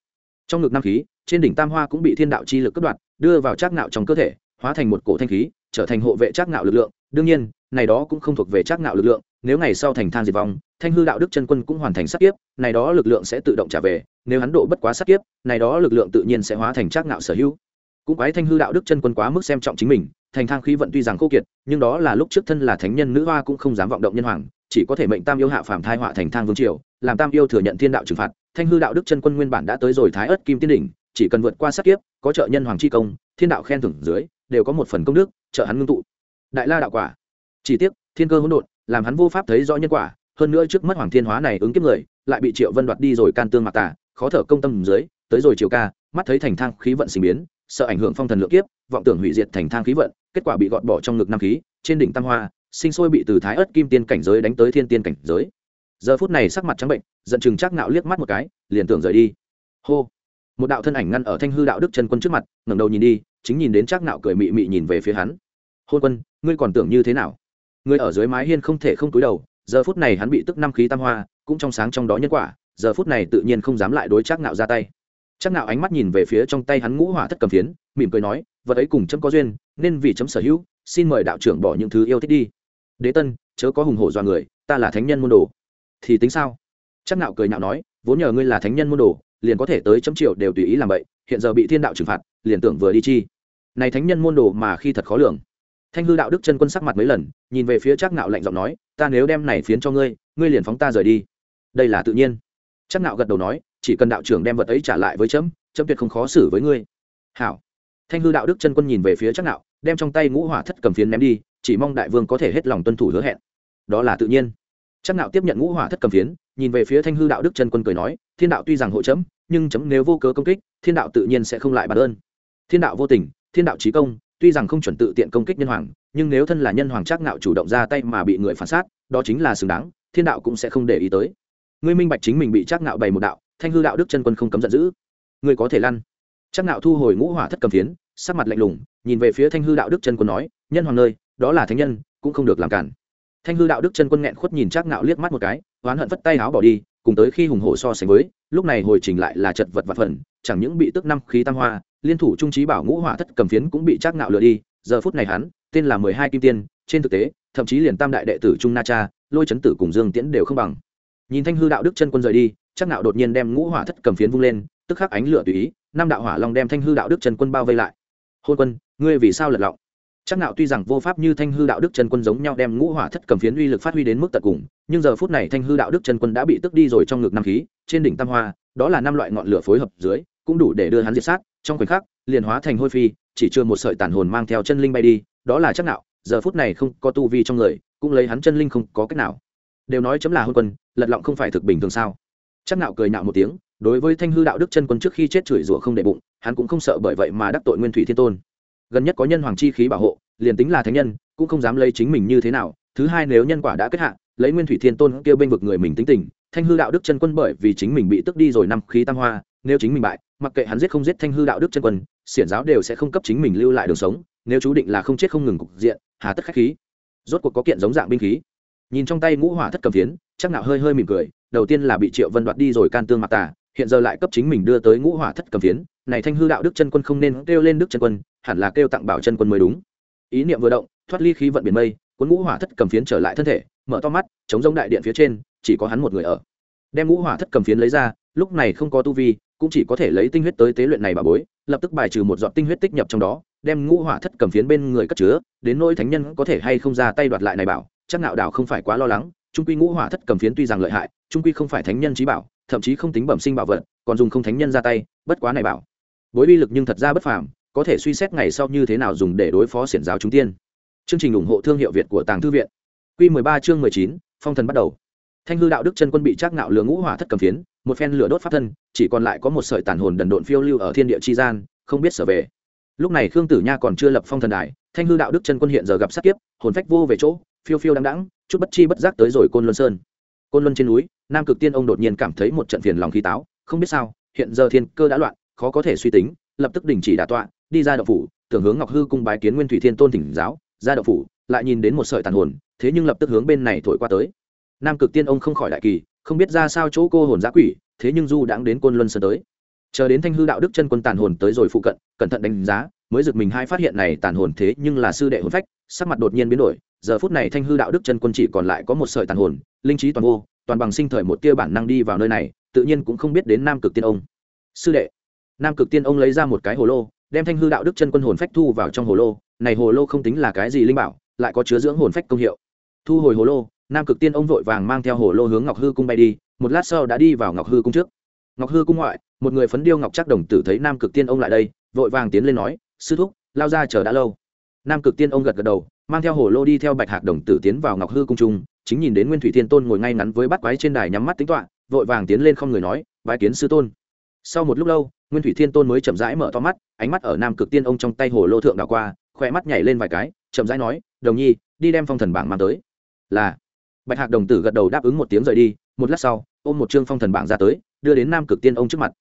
Trong ngực nam khí, trên đỉnh tam hoa cũng bị thiên đạo chi lực cắt đoạt, đưa vào chắc nạo trong cơ thể, hóa thành một cổ thanh khí trở thành hộ vệ trác ngạo lực lượng. Đương nhiên, này đó cũng không thuộc về trác ngạo lực lượng, nếu ngày sau thành thang diệt vong, thanh hư đạo đức chân quân cũng hoàn thành sát kiếp, này đó lực lượng sẽ tự động trả về, nếu hắn độ bất quá sát kiếp, này đó lực lượng tự nhiên sẽ hóa thành trác ngạo sở hữu. Cũng quái thanh hư đạo đức chân quân quá mức xem trọng chính mình, thành thang khí vận tuy rằng khô kiệt, nhưng đó là lúc trước thân là thánh nhân nữ hoa cũng không dám vọng động nhân hoàng, chỉ có thể mệnh tam yêu hạ phàm thai họa thành thang vương triều, làm tam yêu thừa nhận thiên đạo trừng phạt. Thanh hư đạo đức chân quân nguyên bản đã tới rồi thái ớt kim tiên đỉnh, chỉ cần vượt qua sát kiếp, có trợ nhân hoàng chi công, thiên đạo khen thưởng dưới đều có một phần công đức, trợ hắn ngưng tụ. Đại la đạo quả. Chỉ tiếc, thiên cơ hỗn độn, làm hắn vô pháp thấy rõ nhân quả, hơn nữa trước mắt hoàng thiên hóa này ứng kiếp người, lại bị triệu vân đoạt đi rồi can tương mặc tả khó thở công tâm dưới, tới rồi chiều ca, mắt thấy thành thang khí vận sinh biến, sợ ảnh hưởng phong thần lượng kiếp, vọng tưởng hủy diệt thành thang khí vận, kết quả bị gọt bỏ trong ngực năm khí, trên đỉnh tam hoa, sinh sôi bị từ thái ớt kim tiên cảnh giới đánh tới thiên tiên cảnh giới. Giờ phút này sắc mặt trắng bệnh, giận chừng chắc nạo liếc mắt một cái, liền tưởng rời đi. Hô một đạo thân ảnh ngăn ở thanh hư đạo đức chân quân trước mặt, ngẩng đầu nhìn đi, chính nhìn đến chắc nạo cười mị mị nhìn về phía hắn. Hôn quân, ngươi còn tưởng như thế nào? Ngươi ở dưới mái hiên không thể không túi đầu, giờ phút này hắn bị tức năm khí tam hoa, cũng trong sáng trong đó nhân quả, giờ phút này tự nhiên không dám lại đối chắc nạo ra tay. Chắc nạo ánh mắt nhìn về phía trong tay hắn ngũ hỏa thất cầm phiến, mỉm cười nói, vật ấy cùng chấm có duyên, nên vì chấm sở hữu, xin mời đạo trưởng bỏ những thứ yêu thích đi. Đế tân, chớ có hùng hổ do người, ta là thánh nhân môn đồ. Thì tính sao? Chắc nạo cười nhạo nói, vốn nhờ ngươi là thánh nhân môn đồ liền có thể tới chấm triệu đều tùy ý làm vậy, hiện giờ bị thiên đạo trừng phạt, liền tưởng vừa đi chi. Này thánh nhân môn đồ mà khi thật khó lường. Thanh hư đạo đức chân quân sắc mặt mấy lần, nhìn về phía chắc nạo lạnh giọng nói, ta nếu đem này phiến cho ngươi ngươi liền phóng ta rời đi. Đây là tự nhiên. Chắc nạo gật đầu nói, chỉ cần đạo trưởng đem vật ấy trả lại với chấm chấm tuyệt không khó xử với ngươi. Hảo. Thanh hư đạo đức chân quân nhìn về phía chắc nạo đem trong tay ngũ hỏa thất cầm phiến ném đi, chỉ mong đại vương có thể hết lòng tuân thủ hứa hẹn. Đó là tự nhiên. Chắc nạo tiếp nhận ngũ hỏa thất cầm phiến nhìn về phía thanh hư đạo đức chân quân cười nói, thiên đạo tuy rằng hộ chấm, nhưng chấm nếu vô cớ công kích, thiên đạo tự nhiên sẽ không lại bản ơn. Thiên đạo vô tình, thiên đạo trí công, tuy rằng không chuẩn tự tiện công kích nhân hoàng, nhưng nếu thân là nhân hoàng chắc nạo chủ động ra tay mà bị người phản sát, đó chính là xứng đáng, thiên đạo cũng sẽ không để ý tới. Ngươi minh bạch chính mình bị chắc nạo bày một đạo, thanh hư đạo đức chân quân không cấm giận dữ. Ngươi có thể lăn. Chắc nạo thu hồi ngũ hỏa thất cầm phiến, sắc mặt lạnh lùng, nhìn về phía thanh hư đạo đức chân quân nói, nhân hoàng nơi, đó là thánh nhân, cũng không được làm cản thanh hư đạo đức chân quân nghẹn khuất nhìn chắc Ngạo liếc mắt một cái, oán hận vất tay áo bỏ đi, cùng tới khi hùng hổ so sánh với, lúc này hồi trình lại là chật vật vật phần, chẳng những bị tức năm khí tam hoa, liên thủ trung trí bảo ngũ hỏa thất cầm phiến cũng bị chắc Ngạo lừa đi, giờ phút này hắn, tên là mười hai kim tiên, trên thực tế, thậm chí liền tam đại đệ tử trung na cha, lôi chấn tử cùng dương tiễn đều không bằng. Nhìn thanh hư đạo đức chân quân rời đi chắc Ngạo đột nhiên đem ngũ hỏa thất cầm phiến vung lên, tức khắc ánh lửa tùy ý, năm đạo hỏa long đem thanh hư đạo đức chân quân bao vây lại. Hôn quân, ngươi vì sao lật lọng? Chắc nạo tuy rằng vô pháp như thanh hư đạo đức chân quân giống nhau đem ngũ hỏa thất cầm phiến uy lực phát huy đến mức tận cùng, nhưng giờ phút này thanh hư đạo đức chân quân đã bị tức đi rồi trong ngực năm khí, trên đỉnh tam hoa, đó là năm loại ngọn lửa phối hợp dưới, cũng đủ để đưa hắn diệt sát. Trong khoảnh khắc, liền hóa thành hôi phi, chỉ chưa một sợi tàn hồn mang theo chân linh bay đi, đó là chắc nạo, giờ phút này không có tu vi trong người, cũng lấy hắn chân linh không có cách nào. Đều nói chấm là hôn quân, lật lọng không phải thực bình thường sao? Chắc nạo cười nạo một tiếng, đối với thanh hư đạo đức chân quân trước khi chết chửi rủa không để bụng, hắn cũng không sợ bởi vậy mà đắc tội nguyên thủy thiên tôn gần nhất có nhân hoàng chi khí bảo hộ, liền tính là thánh nhân, cũng không dám lấy chính mình như thế nào. Thứ hai nếu nhân quả đã kết hạ, lấy nguyên thủy thiên tôn kêu bên vực người mình tính tình, thanh hư đạo đức chân quân bởi vì chính mình bị tức đi rồi năm khí tam hoa, nếu chính mình bại, mặc kệ hắn giết không giết thanh hư đạo đức chân quân, xiển giáo đều sẽ không cấp chính mình lưu lại đường sống, nếu chú định là không chết không ngừng cục diện, hà tất khách khí. Rốt cuộc có kiện giống dạng binh khí. Nhìn trong tay ngũ hỏa thất cầm phiến, chắc nạo hơi hơi mỉm cười, đầu tiên là bị triệu vân đoạt đi rồi can tương mặc tà, hiện giờ lại cấp chính mình đưa tới ngũ hỏa thất cầm phiến này thanh hư đạo đức chân quân không nên kêu lên đức chân quân, hẳn là kêu tặng bảo chân quân mới đúng. Ý niệm vừa động, thoát ly khí vận biển mây, cuốn ngũ hỏa thất cầm phiến trở lại thân thể, mở to mắt, chống giống đại điện phía trên, chỉ có hắn một người ở. Đem ngũ hỏa thất cầm phiến lấy ra, lúc này không có tu vi, cũng chỉ có thể lấy tinh huyết tới tế luyện này bà bối, lập tức bài trừ một giọt tinh huyết tích nhập trong đó, đem ngũ hỏa thất cầm phiến bên người cất chứa, đến nỗi thánh nhân có thể hay không ra tay đoạt lại này bảo, chắc nạo đảo không phải quá lo lắng, trung quy ngũ hỏa thất cầm phiến tuy rằng lợi hại, trung quy không phải thánh nhân trí bảo, thậm chí không tính bẩm sinh bảo vật, còn dùng không thánh nhân ra tay, bất quá này bảo bối uy lực nhưng thật ra bất phàm có thể suy xét ngày sau như thế nào dùng để đối phó xiển giáo chúng tiên. Chương trình ủng hộ thương hiệu việt của tàng thư viện. Q 13 chương 19, phong thần bắt đầu. Thanh hư đạo đức chân quân bị trác ngạo lừa ngũ hỏa thất cầm phiến một phen lửa đốt pháp thân chỉ còn lại có một sợi tàn hồn đần độn phiêu lưu ở thiên địa chi gian không biết sở về. Lúc này khương tử nha còn chưa lập phong thần đài thanh hư đạo đức chân quân hiện giờ gặp sát kiếp hồn phách vô về chỗ phiêu phiêu đăng đẳng chút bất chi bất giác tới rồi côn luân sơn. Côn luân trên núi nam cực tiên ông đột nhiên cảm thấy một trận phiền lòng khí táo không biết sao hiện giờ thiên cơ đã loạn khó có thể suy tính, lập tức đình chỉ đả tọa, đi ra đậu phủ, tưởng hướng ngọc hư cung bái kiến nguyên thủy thiên tôn thỉnh giáo, ra đậu phủ, lại nhìn đến một sợi tàn hồn, thế nhưng lập tức hướng bên này thổi qua tới. Nam cực tiên ông không khỏi đại kỳ, không biết ra sao chỗ cô hồn giã quỷ, thế nhưng du đãng đến côn luân sơn tới. Chờ đến thanh hư đạo đức chân quân tàn hồn tới rồi phụ cận, cẩn thận đánh giá, mới giật mình hai phát hiện này tàn hồn thế nhưng là sư đệ hồn phách, sắc mặt đột nhiên biến đổi, giờ phút này thanh hư đạo đức chân quân chỉ còn lại có một sợi tàn hồn, linh trí toàn vô, toàn bằng sinh thời một tia bản năng đi vào nơi này, tự nhiên cũng không biết đến nam cực tiên ông. Sư đệ nam cực tiên ông lấy ra một cái hồ lô, đem thanh hư đạo đức chân quân hồn phách thu vào trong hồ lô. Này hồ lô không tính là cái gì linh bảo, lại có chứa dưỡng hồn phách công hiệu. Thu hồi hồ lô, nam cực tiên ông vội vàng mang theo hồ lô hướng ngọc hư cung bay đi. Một lát sau đã đi vào ngọc hư cung trước. Ngọc hư cung ngoại, một người phấn điêu ngọc chắc đồng tử thấy nam cực tiên ông lại đây, vội vàng tiến lên nói, sư thúc, lao ra chờ đã lâu. Nam cực tiên ông gật gật đầu, mang theo hồ lô đi theo bạch hạc đồng tử tiến vào ngọc hư cung trung. Chính nhìn đến nguyên thủy thiên tôn ngồi ngay ngắn với bắt quái trên đài nhắm mắt tính toạ vội vàng tiến lên không người nói, bái kiến sư tôn. Sau một lúc lâu nguyên thủy thiên tôn mới chậm rãi mở to mắt, ánh mắt ở nam cực tiên ông trong tay hồ lô thượng đảo qua khoe mắt nhảy lên vài cái, chậm rãi nói, đồng nhi, đi đem phong thần bảng mang tới. Là. Bạch hạc đồng tử gật đầu đáp ứng một tiếng rời đi, một lát sau, ôm một chương phong thần bảng ra tới, đưa đến nam cực tiên ông trước mặt.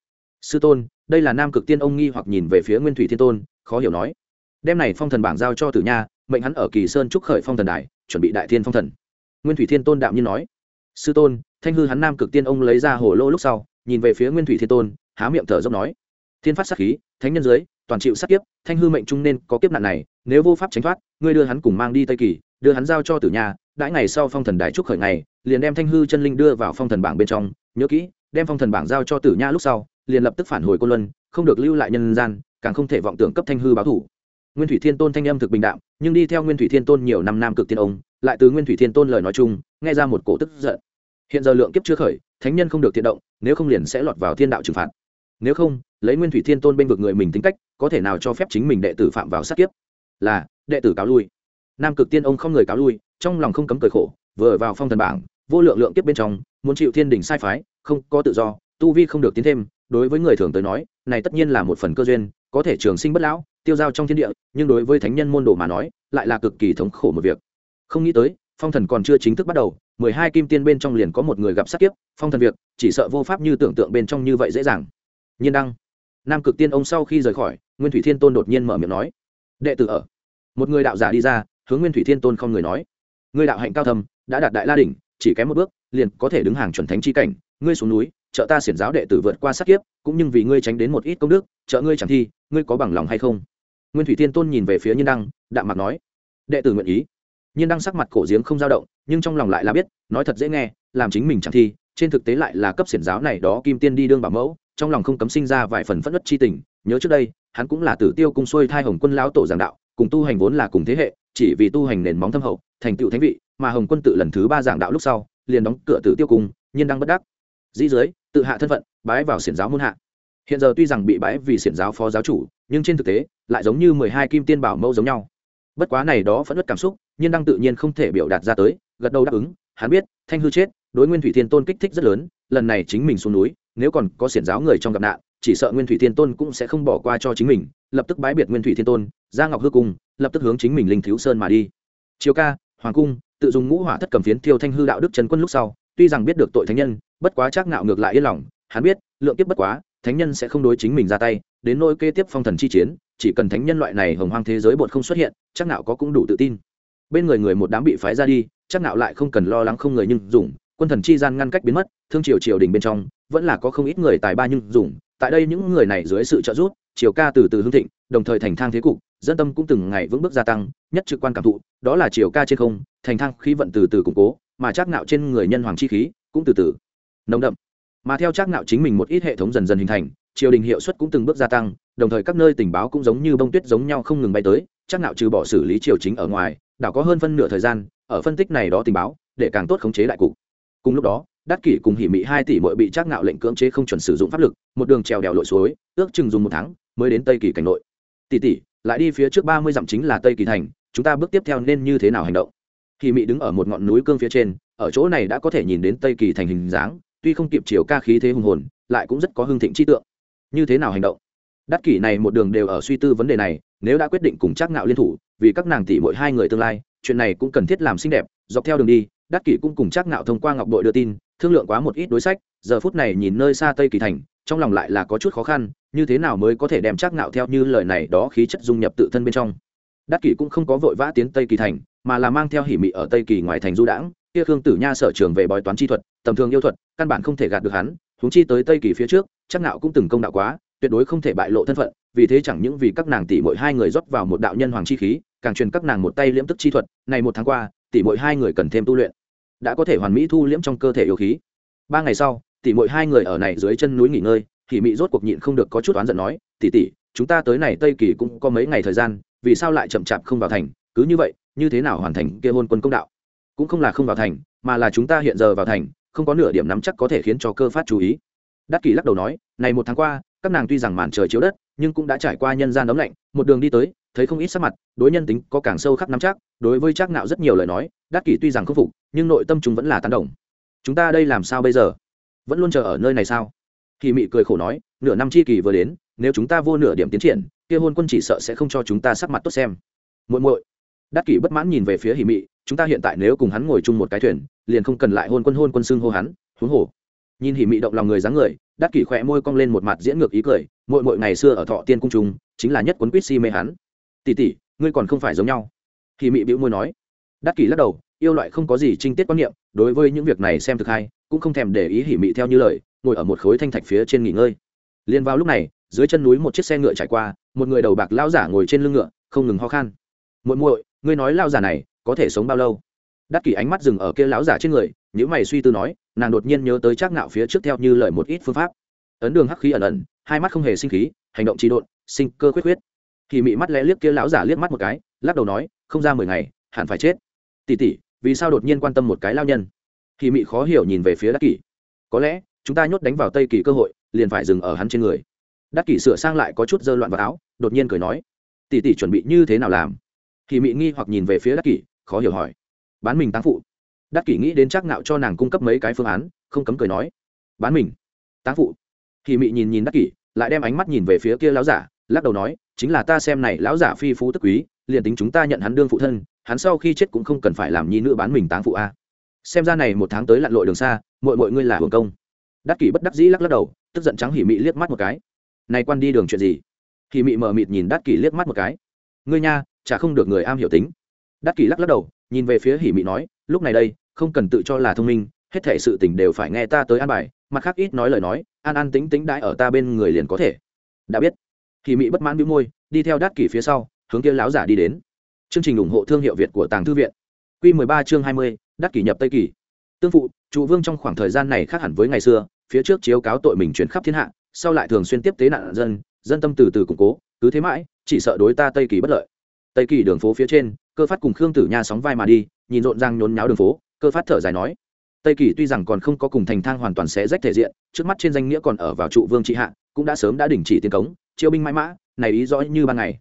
Sư tôn, đây là nam cực tiên ông nghi hoặc nhìn về phía nguyên thủy thiên tôn, khó hiểu nói. Đem này phong thần bảng giao cho tử nha, mệnh hắn ở kỳ sơn trúc khởi phong thần đài, chuẩn bị đại thiên phong thần. Nguyên thủy thiên tôn đạm nhiên nói. Sư tôn, thanh hư hắn nam cực tiên ông lấy ra hồ lô lúc sau, nhìn về phía nguyên thủy thiên tôn há miệng thở dốc nói. Thiên phát sát khí, thánh nhân dưới toàn chịu sát kiếp, thanh hư mệnh trung nên có kiếp nạn này, nếu vô pháp tránh thoát, ngươi đưa hắn cùng mang đi tây kỳ, đưa hắn giao cho tử nhà, đãi ngày sau phong thần đại trúc khởi ngày, liền đem thanh hư chân linh đưa vào phong thần bảng bên trong, nhớ kỹ, đem phong thần bảng giao cho tử nha lúc sau, liền lập tức phản hồi cô luân, không được lưu lại nhân gian, càng không thể vọng tưởng cấp thanh hư báo thủ. Nguyên thủy thiên tôn thanh âm thực bình đạm, nhưng đi theo nguyên thủy thiên tôn nhiều năm nam cực tiên ông, lại từ nguyên thủy thiên tôn lời nói chung, nghe ra một cổ tức giận. Hiện giờ lượng kiếp chưa khởi, thánh nhân không được thiện động, nếu không liền sẽ lọt vào thiên đạo trừng phạt nếu không, lấy nguyên thủy thiên tôn bên vực người mình tính cách, có thể nào cho phép chính mình đệ tử phạm vào sát kiếp? Là, đệ tử cáo lui. Nam cực tiên ông không người cáo lui, trong lòng không cấm cười khổ, vừa vào phong thần bảng, vô lượng lượng kiếp bên trong, muốn chịu thiên đình sai phái, không có tự do, tu vi không được tiến thêm, đối với người thường tới nói, này tất nhiên là một phần cơ duyên, có thể trường sinh bất lão, tiêu dao trong thiên địa, nhưng đối với thánh nhân môn đồ mà nói, lại là cực kỳ thống khổ một việc. Không nghĩ tới, phong thần còn chưa chính thức bắt đầu, mười hai kim tiên bên trong liền có một người gặp sát kiếp, phong thần việc, chỉ sợ vô pháp như tưởng tượng bên trong như vậy dễ dàng nhiên đăng. Nam cực tiên ông sau khi rời khỏi, nguyên thủy thiên tôn đột nhiên mở miệng nói, đệ tử ở. Một người đạo giả đi ra, hướng nguyên thủy thiên tôn không người nói người đạo hạnh cao thầm đã đạt đại la đỉnh, chỉ kém một bước, liền có thể đứng hàng chuẩn thánh chi cảnh, ngươi xuống núi, trợ ta xiển giáo đệ tử vượt qua sát kiếp, cũng nhưng vì ngươi tránh đến một ít công đức, trợ ngươi chẳng thi, ngươi có bằng lòng hay không? Nguyên thủy thiên tôn nhìn về phía nhiên đăng, đạm mặt nói, đệ tử nguyện ý. Nhiên đăng sắc mặt cổ giếng không dao động, nhưng trong lòng lại là biết, nói thật dễ nghe, làm chính mình chẳng thi trên thực tế lại là cấp xiển giáo này đó kim tiên đi đương bảo mẫu, trong lòng không cấm sinh ra vài phần phất đất chi tình. Nhớ trước đây, hắn cũng là tử tiêu cung xuôi thai hồng quân lão tổ giảng đạo, cùng tu hành vốn là cùng thế hệ, chỉ vì tu hành nền móng thâm hậu, thành tựu thánh vị, mà hồng quân tự lần thứ ba giảng đạo lúc sau, liền đóng cửa tử tiêu cung nhiên đang bất đắc. Dĩ dưới, tự hạ thân phận, bái vào xiển giáo môn hạ. Hiện giờ tuy rằng bị bái vì xiển giáo phó giáo chủ, nhưng trên thực tế, lại giống như mười hai kim tiên bảo mẫu giống nhau. Bất quá này đó phẫn nứt cảm xúc, nhiên đăng tự nhiên không thể biểu đạt ra tới, gật đầu đáp ứng, hắn biết, thanh hư chết đối nguyên thủy thiên tôn kích thích rất lớn, lần này chính mình xuống núi, nếu còn có xiển giáo người trong gặp nạn, chỉ sợ nguyên thủy thiên tôn cũng sẽ không bỏ qua cho chính mình, lập tức bái biệt nguyên thủy thiên tôn, ra ngọc hư cung, lập tức hướng chính mình linh thiếu sơn mà đi. Chiều ca, hoàng cung, tự dùng ngũ hỏa thất cầm phiến thiêu thanh hư đạo đức trần quân lúc sau, tuy rằng biết được tội thánh nhân, bất quá chắc nạo ngược lại yên lòng, hắn biết, lượng kiếp bất quá, thánh nhân sẽ không đối chính mình ra tay, đến nỗi kế tiếp phong thần chi chiến, chỉ cần thánh nhân loại này hồng hoang thế giới bột không xuất hiện, chắc nạo có cũng đủ tự tin. Bên người người một đám bị phái ra đi, chắc nạo lại không cần lo lắng không người nhưng dùng quân thần chi gian ngăn cách biến mất, thương triều triều đình bên trong, vẫn là có không ít người tài ba nhưng dùng, tại đây những người này dưới sự trợ giúp, triều ca từ từ hưng thịnh, đồng thời thành thang thế cục, dân tâm cũng từng ngày vững bước gia tăng, nhất trực quan cảm thụ, đó là triều ca trên không, thành thang khí vận từ từ củng cố, mà chắc nạo trên người nhân hoàng chi khí cũng từ từ nồng đậm. Mà theo chắc nạo chính mình một ít hệ thống dần dần hình thành, triều đình hiệu suất cũng từng bước gia tăng, đồng thời các nơi tình báo cũng giống như bông tuyết giống nhau không ngừng bay tới chắc nạo trừ bỏ xử lý triều chính ở ngoài đảo có hơn phân nửa thời gian, ở phân tích này đó tình báo, để càng tốt khống chế đại cục cùng lúc đó đắc kỷ cùng hỉ mị hai tỷ mội bị trác ngạo lệnh cưỡng chế không chuẩn sử dụng pháp lực, một đường trèo đèo lội suối, ước chừng dùng một tháng mới đến tây kỳ cảnh nội. Tỷ tỷ, lại đi phía trước ba mươi dặm chính là tây kỳ thành, chúng ta bước tiếp theo nên như thế nào hành động? Hỉ mị đứng ở một ngọn núi cương phía trên, ở chỗ này đã có thể nhìn đến tây kỳ thành hình dáng, tuy không kịp chiều ca khí thế hùng hồn, lại cũng rất có hương thịnh chi tượng. Như thế nào hành động? Đắc kỷ này một đường đều ở suy tư vấn đề này, nếu đã quyết định cùng trác ngạo liên thủ, vì các nàng tỷ mỗi hai người tương lai, chuyện này cũng cần thiết làm xinh đẹp, dọc theo đường đi đắc kỷ cũng cùng chắc nạo thông qua ngọc bội đưa tin, thương lượng quá một ít đối sách, giờ phút này nhìn nơi xa tây kỳ thành, trong lòng lại là có chút khó khăn, như thế nào mới có thể đem chắc nạo theo như lời này đó khí chất dung nhập tự thân bên trong. Đắc kỷ cũng không có vội vã tiến tây kỳ thành, mà là mang theo hỉ mị ở tây kỳ ngoài thành du đãng, kia khương tử nha sở trường về bói toán chi thuật, tầm thường yêu thuật, căn bản không thể gạt được hắn, huống chi tới tây kỳ phía trước chắc nạo cũng từng công đạo quá, tuyệt đối không thể bại lộ thân phận, vì thế chẳng những vì các nàng tỷ mỗi hai người rót vào một đạo nhân hoàng chi khí, càng truyền các nàng một tay liễm tức chi thuật, này một tháng qua, tỷ mỗi hai người cần thêm tu luyện đã có thể hoàn mỹ thu liễm trong cơ thể yêu khí. Ba ngày sau tỷ mỗi hai người ở này dưới chân núi nghỉ ngơi thì mỹ rốt cuộc nhịn không được có chút oán giận nói tỷ tỷ chúng ta tới này tây kỳ cũng có mấy ngày thời gian, vì sao lại chậm chạp không vào thành? Cứ như vậy, như thế nào hoàn thành kia hôn quân công đạo? Cũng không là không vào thành, mà là chúng ta hiện giờ vào thành, không có nửa điểm nắm chắc có thể khiến cho cơ phát chú ý. Đắc kỳ lắc đầu nói, này một tháng qua, các nàng tuy rằng màn trời chiếu đất, nhưng cũng đã trải qua nhân gian đóng lạnh, một đường đi tới thấy không ít sắc mặt đối nhân tính có càng sâu khắc nắm chắc đối với trác nạo rất nhiều lời nói đắc kỷ tuy rằng không phục nhưng nội tâm chúng vẫn là tán đồng. Chúng ta đây làm sao bây giờ? Vẫn luôn chờ ở nơi này sao? Kỳ mị cười khổ nói nửa năm chi kỳ vừa đến nếu chúng ta vô nửa điểm tiến triển kia hôn quân chỉ sợ sẽ không cho chúng ta sắc mặt tốt xem. Muội muội đắc kỷ bất mãn nhìn về phía hỉ mị chúng ta hiện tại nếu cùng hắn ngồi chung một cái thuyền liền không cần lại hôn quân hôn quân xưng hô hắn huống hồ. Nhìn hỉ mị động lòng người dáng người đắc kỷ khỏe môi cong lên một mặt diễn ngược ý cười muội muội ngày xưa ở thọ tiên cung trùng, chính là nhất quấn quýt si mê hắn tỷ tỷ ngươi còn không phải giống nhau. Thì mị bĩu môi nói. Đắc kỷ lắc đầu, yêu loại không có gì trinh tiết quan niệm, đối với những việc này xem thực hay, cũng không thèm để ý hỉ mị theo như lời, ngồi ở một khối thanh thạch phía trên nghỉ ngơi. Liền vào lúc này, dưới chân núi một chiếc xe ngựa chạy qua, một người đầu bạc lao giả ngồi trên lưng ngựa, không ngừng ho khan. Muội muội, ngươi nói lao giả này có thể sống bao lâu? Đắc kỷ ánh mắt dừng ở kia lão giả trên người nếu mày suy tư nói, nàng đột nhiên nhớ tới trác ngạo phía trước theo như lời một ít phương pháp. Ấn đường hắc khí ẩn ẩn, hai mắt không hề sinh khí, hành động trị độn, sinh cơ khuyết khuyết thì mị mắt lẽ liếc kia lão giả liếc mắt một cái, lắc đầu nói, không ra mười ngày, hẳn phải chết. Tỷ tỷ, vì sao đột nhiên quan tâm một cái lao nhân? Thì mị khó hiểu nhìn về phía đắc kỷ. Có lẽ, chúng ta nhốt đánh vào tây kỳ cơ hội, liền phải dừng ở hắn trên người. Đắc kỷ sửa sang lại có chút dơ loạn vào áo, đột nhiên cười nói, tỷ tỷ chuẩn bị như thế nào làm? Thì mị nghi hoặc nhìn về phía đắc kỷ, khó hiểu hỏi, bán mình táng phụ. Đắc kỷ nghĩ đến chắc nạo cho nàng cung cấp mấy cái phương án, không cấm cười nói, bán mình táng phụ. Thì mị nhìn nhìn đắc kỷ, lại đem ánh mắt nhìn về phía kia lão giả lắc đầu nói, chính là ta xem này lão giả phi phú tức quý, liền tính chúng ta nhận hắn đương phụ thân, hắn sau khi chết cũng không cần phải làm nhi nữ bán mình táng phụ a. Xem ra này một tháng tới lặn lội đường xa mọi mọi ngươi là hưởng công. Đắc kỷ bất đắc dĩ lắc lắc đầu, tức giận trắng hỉ mị liếc mắt một cái. Này quan đi đường chuyện gì? Hỉ mị mờ mịt nhìn đắc kỷ liếc mắt một cái. Ngươi nha, chả không được người am hiểu tính. Đắc kỷ lắc lắc đầu, nhìn về phía hỉ mị nói, lúc này đây, không cần tự cho là thông minh, hết thể sự tình đều phải nghe ta tới an bài, mặt khác ít nói lời nói, an an tính tính đãi ở ta bên người liền có thể. Đã biết thì mỹ bất mãn bĩu môi đi theo đát kỷ phía sau hướng kia láo giả đi đến. Chương trình ủng hộ thương hiệu việt của tàng thư viện. Q 13 chương 20, đát kỷ nhập tây kỳ tương phụ trụ vương trong khoảng thời gian này khác hẳn với ngày xưa phía trước chiếu cáo tội mình chuyển khắp thiên hạ sau lại thường xuyên tiếp tế nạn dân dân tâm từ từ củng cố cứ thế mãi chỉ sợ đối ta tây kỳ bất lợi. Tây kỳ đường phố phía trên cơ phát cùng khương tử nha sóng vai mà đi nhìn rộn ràng nhốn nháo đường phố cơ phát thở dài nói. Tây kỳ tuy rằng còn không có cùng thành thang hoàn toàn sẽ rách thể diện trước mắt trên danh nghĩa còn ở vào trụ vương trị hạ cũng đã sớm đã đình chỉ tiến cống chiêu binh mãi mã, này ý rõ như ban ngày.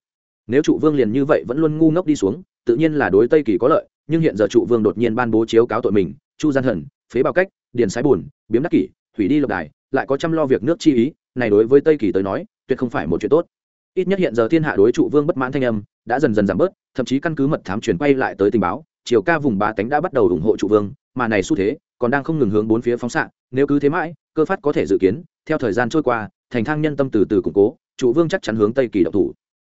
Nếu trụ vương liền như vậy vẫn luôn ngu ngốc đi xuống, tự nhiên là đối tây kỳ có lợi, nhưng hiện giờ trụ vương đột nhiên ban bố chiếu cáo tội mình, chu gian thần, phế bao cách, điền sái bùn, biếm đắc kỷ, hủy đi lộc đài, lại có chăm lo việc nước chi ý, này đối với tây kỳ tới nói, tuyệt không phải một chuyện tốt. Ít nhất hiện giờ thiên hạ đối trụ vương bất mãn thanh âm, đã dần dần giảm bớt, thậm chí căn cứ mật thám truyền quay lại tới tình báo chiều ca vùng ba tánh đã bắt đầu ủng hộ trụ vương, mà này xu thế, còn đang không ngừng hướng bốn phía phóng xạ, nếu cứ thế mãi, cơ phát có thể dự kiến, theo thời gian trôi qua, thành thang nhân tâm từ từ củng cố trụ vương chắc chắn hướng tây kỳ độc thủ.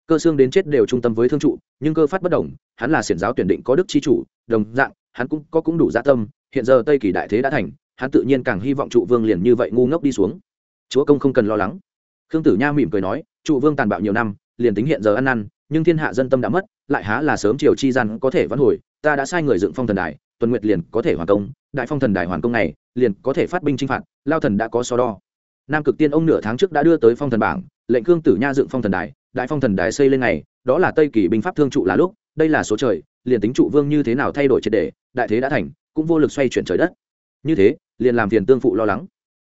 Cơ xương đến chết đều trung tâm với thương trụ, nhưng cơ phát bất đồng, hắn là xiển giáo tuyển định có đức chi chủ, đồng dạng, hắn cũng có cũng đủ dạ tâm, hiện giờ tây kỳ đại thế đã thành, hắn tự nhiên càng hy vọng trụ vương liền như vậy ngu ngốc đi xuống. Chúa công không cần lo lắng. Khương tử nha mỉm cười nói, trụ vương tàn bạo nhiều năm, liền tính hiện giờ ăn năn, nhưng thiên hạ dân tâm đã mất, lại há là sớm chiều chi gian có thể vãn hồi, ta đã sai người dựng phong thần đài, tuần nguyệt liền có thể hoàn công, đại phong thần đài hoàn công này, liền có thể phát binh chinh phạt, lao thần đã có so đo. Nam cực tiên ông nửa tháng trước đã đưa tới phong thần bảng lệnh cương tử nha dựng phong thần đài đại phong thần đài xây lên này, đó là tây kỳ binh pháp thương trụ là lúc đây là số trời liền tính trụ vương như thế nào thay đổi triệt đề đại thế đã thành cũng vô lực xoay chuyển trời đất. Như thế liền làm phiền tương phụ lo lắng.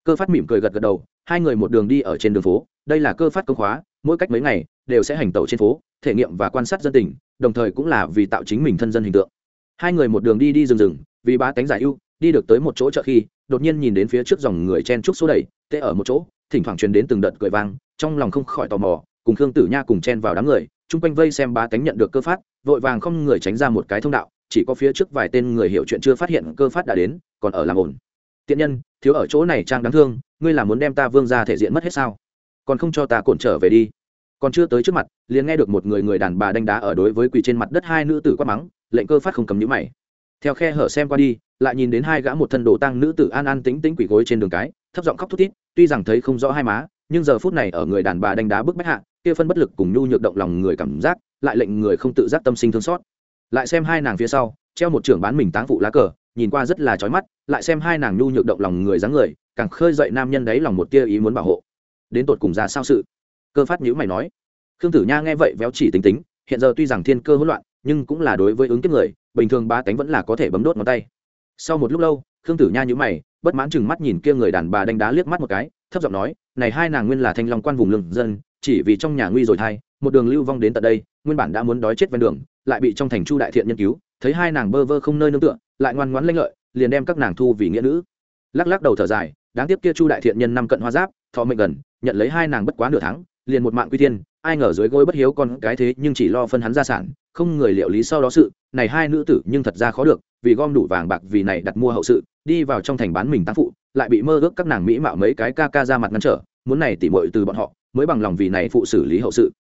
Cơ phát mỉm cười gật gật đầu hai người một đường đi ở trên đường phố đây là cơ phát công khóa mỗi cách mấy ngày đều sẽ hành tẩu trên phố thể nghiệm và quan sát dân tình đồng thời cũng là vì tạo chính mình thân dân hình tượng. Hai người một đường đi đi rừng rừng vì ba tánh giải ưu đi được tới một chỗ chợ khi đột nhiên nhìn đến phía trước dòng người chen trúc số đẩy, tê ở một chỗ thỉnh thoảng truyền đến từng đợt cười vang trong lòng không khỏi tò mò, cùng khương tử nha cùng chen vào đám người, chung quanh vây xem ba tánh nhận được cơ phát, vội vàng không người tránh ra một cái thông đạo, chỉ có phía trước vài tên người hiểu chuyện chưa phát hiện cơ phát đã đến, còn ở làm ổn tiện nhân, thiếu ở chỗ này trang đáng thương, ngươi là muốn đem ta vương ra thể diện mất hết sao? Còn không cho ta cổn trở về đi. Còn chưa tới trước mặt, liền nghe được một người người đàn bà đánh đá ở đối với quỳ trên mặt đất hai nữ tử quát mắng, lệnh cơ phát không cầm nhũ mày. Theo khe hở xem qua đi, lại nhìn đến hai gã một thân đồ tăng nữ tử an an tính tính quỳ gối trên đường cái, thấp giọng khóc thút thít, tuy rằng thấy không rõ hai má nhưng giờ phút này ở người đàn bà đánh đá bức bách hạ, kia phân bất lực cùng nhu nhược động lòng người cảm giác, lại lệnh người không tự giác tâm sinh thương xót. Lại xem hai nàng phía sau, treo một trưởng bán mình táng phụ lá cờ, nhìn qua rất là chói mắt, lại xem hai nàng nhu nhược động lòng người dáng người, càng khơi dậy nam nhân đấy lòng một tia ý muốn bảo hộ. Đến tột cùng ra sao sự? Cơ phát nhữ mày nói. Khương tử nha nghe vậy véo chỉ tính tính, hiện giờ tuy rằng thiên cơ hỗn loạn, nhưng cũng là đối với ứng kiếp người, bình thường ba cánh vẫn là có thể bấm đốt ngón tay. Sau một lúc lâu, khương tử nha nhữ mày, bất mãn chừng mắt nhìn kia người đàn bà đánh đá liếc mắt một cái thấp giọng nói, này hai nàng nguyên là thanh long quan vùng lương dân, chỉ vì trong nhà nguy rồi thai, một đường lưu vong đến tận đây, nguyên bản đã muốn đói chết ven đường, lại bị trong thành chu đại thiện nhân cứu, thấy hai nàng bơ vơ không nơi nương tựa, lại ngoan ngoãn lanh lợi, liền đem các nàng thu vì nghĩa nữ. Lắc lắc đầu thở dài, đáng tiếc kia chu đại thiện nhân năm cận hoa giáp, thọ mệnh gần, nhận lấy hai nàng bất quá nửa tháng, liền một mạng quy tiên ai ngờ dưới gối bất hiếu con cái thế nhưng chỉ lo phân hắn gia sản, không người liệu lý sau đó sự, này hai nữ tử nhưng thật ra khó được, vì gom đủ vàng bạc vì này đặt mua hậu sự đi vào trong thành bán mình tăng phụ, lại bị mơ ước các nàng mỹ mạo mấy cái ca ca ra mặt ngăn trở, muốn này tỉ mội từ bọn họ, mới bằng lòng vì này phụ xử lý hậu sự.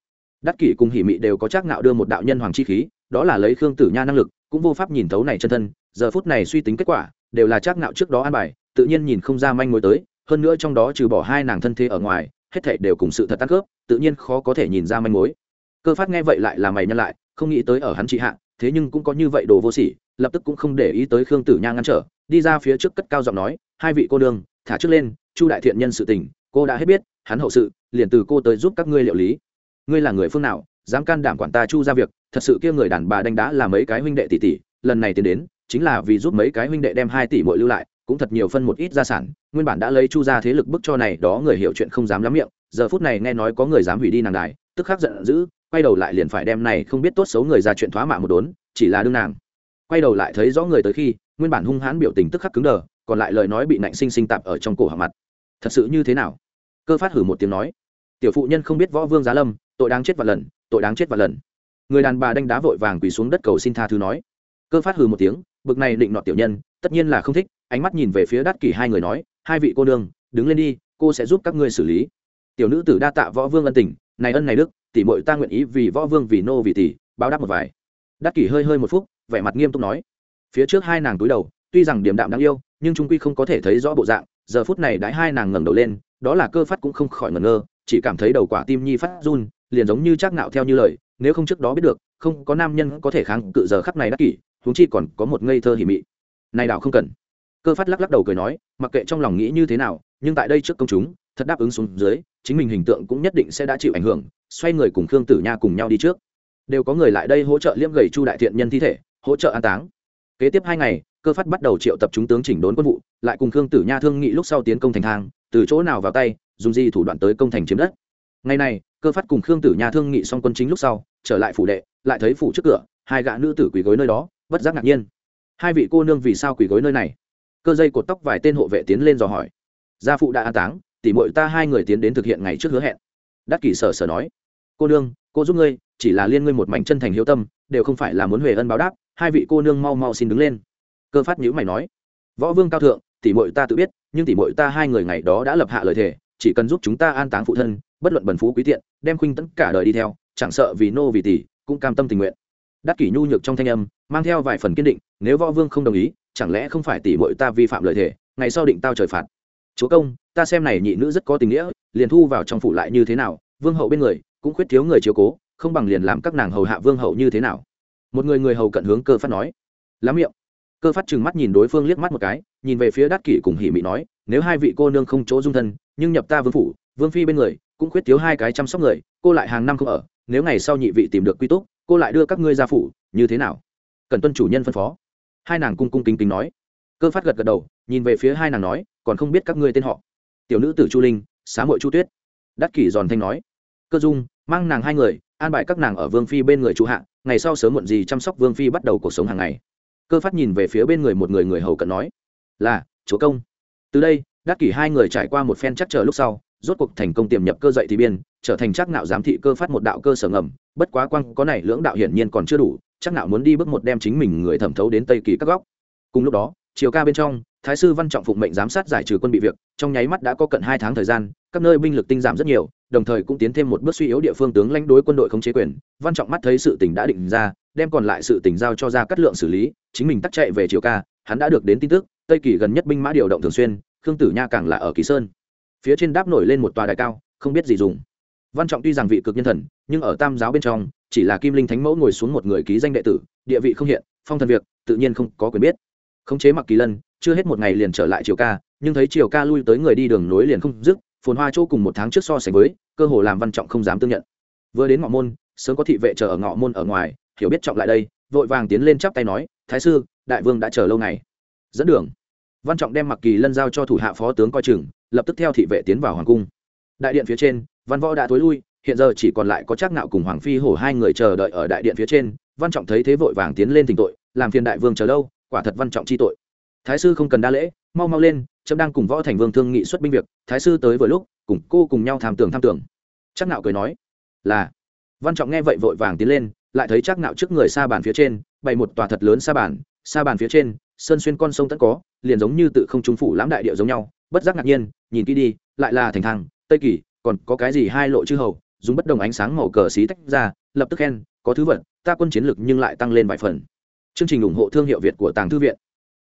Đắc kỷ cùng hỉ mị đều có chắc ngạo đưa một đạo nhân hoàng chi khí, đó là lấy khương tử nha năng lực, cũng vô pháp nhìn thấu này chân thân, giờ phút này suy tính kết quả, đều là chắc ngạo trước đó an bài, tự nhiên nhìn không ra manh mối tới, hơn nữa trong đó trừ bỏ hai nàng thân thế ở ngoài, hết thảy đều cùng sự thật tăng cướp tự nhiên khó có thể nhìn ra manh mối. Cơ phát nghe vậy lại là mày nhân lại, không nghĩ tới ở hắn trị hạ thế nhưng cũng có như vậy đồ vô sỉ, lập tức cũng không để ý tới khương tử nha ngăn trở, đi ra phía trước cất cao giọng nói, hai vị cô đương thả trước lên, chu đại thiện nhân sự tình, cô đã hết biết, hắn hậu sự, liền từ cô tới giúp các ngươi liệu lý. Ngươi là người phương nào, dám can đảm quản ta chu ra việc, thật sự kia người đàn bà đánh đá là mấy cái huynh đệ tỷ tỷ, lần này tiến đến, chính là vì giúp mấy cái huynh đệ đem hai tỷ muội lưu lại, cũng thật nhiều phân một ít gia sản, nguyên bản đã lấy chu ra thế lực bức cho này đó người hiểu chuyện không dám lắm miệng, giờ phút này nghe nói có người dám hủy đi nàng đài, tức khắc giận dữ quay đầu lại liền phải đem này không biết tốt xấu người ra chuyện thoá mạ một đốn, chỉ là đương nàng. Quay đầu lại thấy rõ người tới khi, nguyên bản hung hãn biểu tình tức khắc cứng đờ, còn lại lời nói bị nạnh sinh sinh tạp ở trong cổ họng mặt. Thật sự như thế nào? Cơ phát hử một tiếng nói. Tiểu phụ nhân không biết võ vương giá lâm, tội đáng chết vạn lần, tội đáng chết vạn lần. Người đàn bà đánh đá vội vàng quỳ xuống đất cầu xin tha thứ nói. Cơ phát hừ một tiếng, bực này định nọ tiểu nhân, tất nhiên là không thích, ánh mắt nhìn về phía đắt kỷ hai người nói, hai vị cô đương đứng lên đi, cô sẽ giúp các ngươi xử lý. Tiểu nữ tử đa tạ võ vương ân tình, này ân này đức tỷ muội ta nguyện ý vì võ vương, vì nô, vì tỷ báo đáp một vài. Đắc kỷ hơi hơi một phút, vẻ mặt nghiêm túc nói. Phía trước hai nàng túi đầu, tuy rằng điểm đạm đáng yêu, nhưng trung quy không có thể thấy rõ bộ dạng. Giờ phút này đãi hai nàng ngẩng đầu lên, đó là cơ phát cũng không khỏi ngẩn ngơ, chỉ cảm thấy đầu quả tim nhi phát run, liền giống như chắc nạo theo như lời, nếu không trước đó biết được, không có nam nhân có thể kháng cự giờ khắc này đắc kỷ, huống chi còn có một ngây thơ hỉ mị. Này đạo không cần. Cơ phát lắc lắc đầu cười nói, mặc kệ trong lòng nghĩ như thế nào, nhưng tại đây trước công chúng, thật đáp ứng xuống dưới, chính mình hình tượng cũng nhất định sẽ đã chịu ảnh hưởng xoay người cùng khương tử nha cùng nhau đi trước. Đều có người lại đây hỗ trợ liễm gầy chu đại thiện nhân thi thể, hỗ trợ an táng. Kế tiếp hai ngày, cơ phát bắt đầu triệu tập chúng tướng chỉnh đốn quân vụ, lại cùng khương tử nha thương nghị lúc sau tiến công thành thang, từ chỗ nào vào tay, dùng gì thủ đoạn tới công thành chiếm đất. Ngày này, cơ phát cùng khương tử nha thương nghị xong quân chính lúc sau, trở lại phủ đệ, lại thấy phủ trước cửa, hai gã nữ tử quỳ gối nơi đó, bất giác ngạc nhiên. Hai vị cô nương vì sao quỳ gối nơi này? Cơ dây cột tóc vài tên hộ vệ tiến lên dò hỏi. Gia phụ đã an táng tỉ mội ta hai người tiến đến thực hiện ngày trước hứa hẹn. Đắc kỷ sở sở nói cô nương, cô giúp ngươi, chỉ là liên ngươi một mảnh chân thành hiếu tâm, đều không phải là muốn huề ân báo đáp, hai vị cô nương mau mau xin đứng lên. Cơ phát nhữ mày nói, võ vương cao thượng tỉ mội ta tự biết, nhưng tỉ mội ta hai người ngày đó đã lập hạ lời thề, chỉ cần giúp chúng ta an táng phụ thân, bất luận bần phú quý tiện, đem khuynh tấn cả đời đi theo, chẳng sợ vì nô vì tỷ, cũng cam tâm tình nguyện. Đắc kỷ nhu nhược trong thanh âm, mang theo vài phần kiên định, nếu võ vương không đồng ý, chẳng lẽ không phải tỷ muội ta vi phạm lời thề, ngày sau định tao trời phạt? Chúa công, ta xem này nhị nữ rất có tình nghĩa, liền thu vào trong phủ lại như thế nào, vương hậu bên người cũng khuyết thiếu người chiếu cố, không bằng liền làm các nàng hầu hạ vương hậu như thế nào. Một người người hầu cận hướng cơ phát nói. Lắm miệng. Cơ phát trừng mắt nhìn đối phương liếc mắt một cái, nhìn về phía đắc kỷ cùng hỉ mị nói, nếu hai vị cô nương không chỗ dung thân, nhưng nhập ta vương phủ, vương phi bên người, cũng khuyết thiếu hai cái chăm sóc người, cô lại hàng năm không ở, nếu ngày sau nhị vị tìm được quy túc, cô lại đưa các ngươi ra phủ, như thế nào? Cần tuân chủ nhân phân phó. Hai nàng cung cung kính kính nói. Cơ phát gật gật đầu, nhìn về phía hai nàng nói, còn không biết các ngươi tên họ. Tiểu nữ tử chu linh, xá mội chu tuyết. Đắc kỷ giòn thanh nói cơ dung, mang nàng hai người, an bài các nàng ở vương phi bên người trụ hạ, ngày sau sớm muộn gì chăm sóc vương phi bắt đầu cuộc sống hàng ngày. Cơ phát nhìn về phía bên người một người người hầu cận nói, là, chúa công. Từ đây, đắc kỷ hai người trải qua một phen chắc chờ lúc sau, rốt cuộc thành công tiềm nhập cơ dậy thì biên, trở thành chắc nạo giám thị cơ phát một đạo cơ sở ngầm, bất quá quang có này lưỡng đạo hiển nhiên còn chưa đủ, chắc nạo muốn đi bước một đem chính mình người thẩm thấu đến tây kỳ các góc. Cùng lúc đó chiều ca bên trong, thái sư văn trọng phụng mệnh giám sát giải trừ quân bị việc, trong nháy mắt đã có cận hai tháng thời gian, các nơi binh lực tinh giảm rất nhiều đồng thời cũng tiến thêm một bước suy yếu địa phương tướng lãnh đối quân đội không chế quyền, văn trọng mắt thấy sự tình đã định ra, đem còn lại sự tình giao cho ra cắt lượng xử lý, chính mình tắt chạy về triều ca, hắn đã được đến tin tức, tây kỳ gần nhất binh mã điều động thường xuyên, khương tử nha càng là ở kỳ sơn. Phía trên đáp nổi lên một tòa đại cao, không biết gì dùng. Văn trọng tuy rằng vị cực nhân thần, nhưng ở tam giáo bên trong, chỉ là kim linh thánh mẫu ngồi xuống một người ký danh đệ tử, địa vị không hiện, phong thần việc, tự nhiên không có quyền biết. Khống chế mặc kỳ lân, chưa hết một ngày liền trở lại triều ca, nhưng thấy triều ca lui tới người đi đường nối liền không dứt phồn hoa chỗ cùng một tháng trước so sánh với, cơ hồ làm văn trọng không dám tương nhận. Vừa đến ngọ môn, sớm có thị vệ chờ ở ngọ môn ở ngoài, hiểu biết trọng lại đây, vội vàng tiến lên chắp tay nói, thái sư, đại vương đã chờ lâu ngày. Dẫn đường. Văn trọng đem mặc kỳ lân giao cho thủ hạ phó tướng coi chừng, lập tức theo thị vệ tiến vào hoàng cung. Đại điện phía trên, văn võ đã tối lui, hiện giờ chỉ còn lại có trác nạo cùng hoàng phi hổ hai người chờ đợi ở đại điện phía trên. Văn trọng thấy thế vội vàng tiến lên thỉnh tội, làm phiền đại vương chờ lâu, quả thật văn trọng chi tội. Thái sư không cần đa lễ, mau mau lên trâm đang cùng võ thành vương thương nghị xuất binh việc, thái sư tới vừa lúc, cùng cô cùng nhau tham tưởng tham tưởng. Chắc nạo cười nói, là. Văn trọng nghe vậy vội vàng tiến lên, lại thấy chắc nạo trước người xa bàn phía trên, bày một tòa thật lớn xa bàn xa bàn phía trên, sơn xuyên con sông tất có, liền giống như tự không trung phủ lãm đại địa giống nhau, bất giác ngạc nhiên, nhìn kỹ đi, lại là thành thang, tây kỳ, còn có cái gì hai lộ chư hầu, dùng bất đồng ánh sáng màu cờ xí tách ra, lập tức khen, có thứ vật ta quân chiến lực nhưng lại tăng lên vài phần. Chương trình ủng hộ thương hiệu việt của tàng thư viện.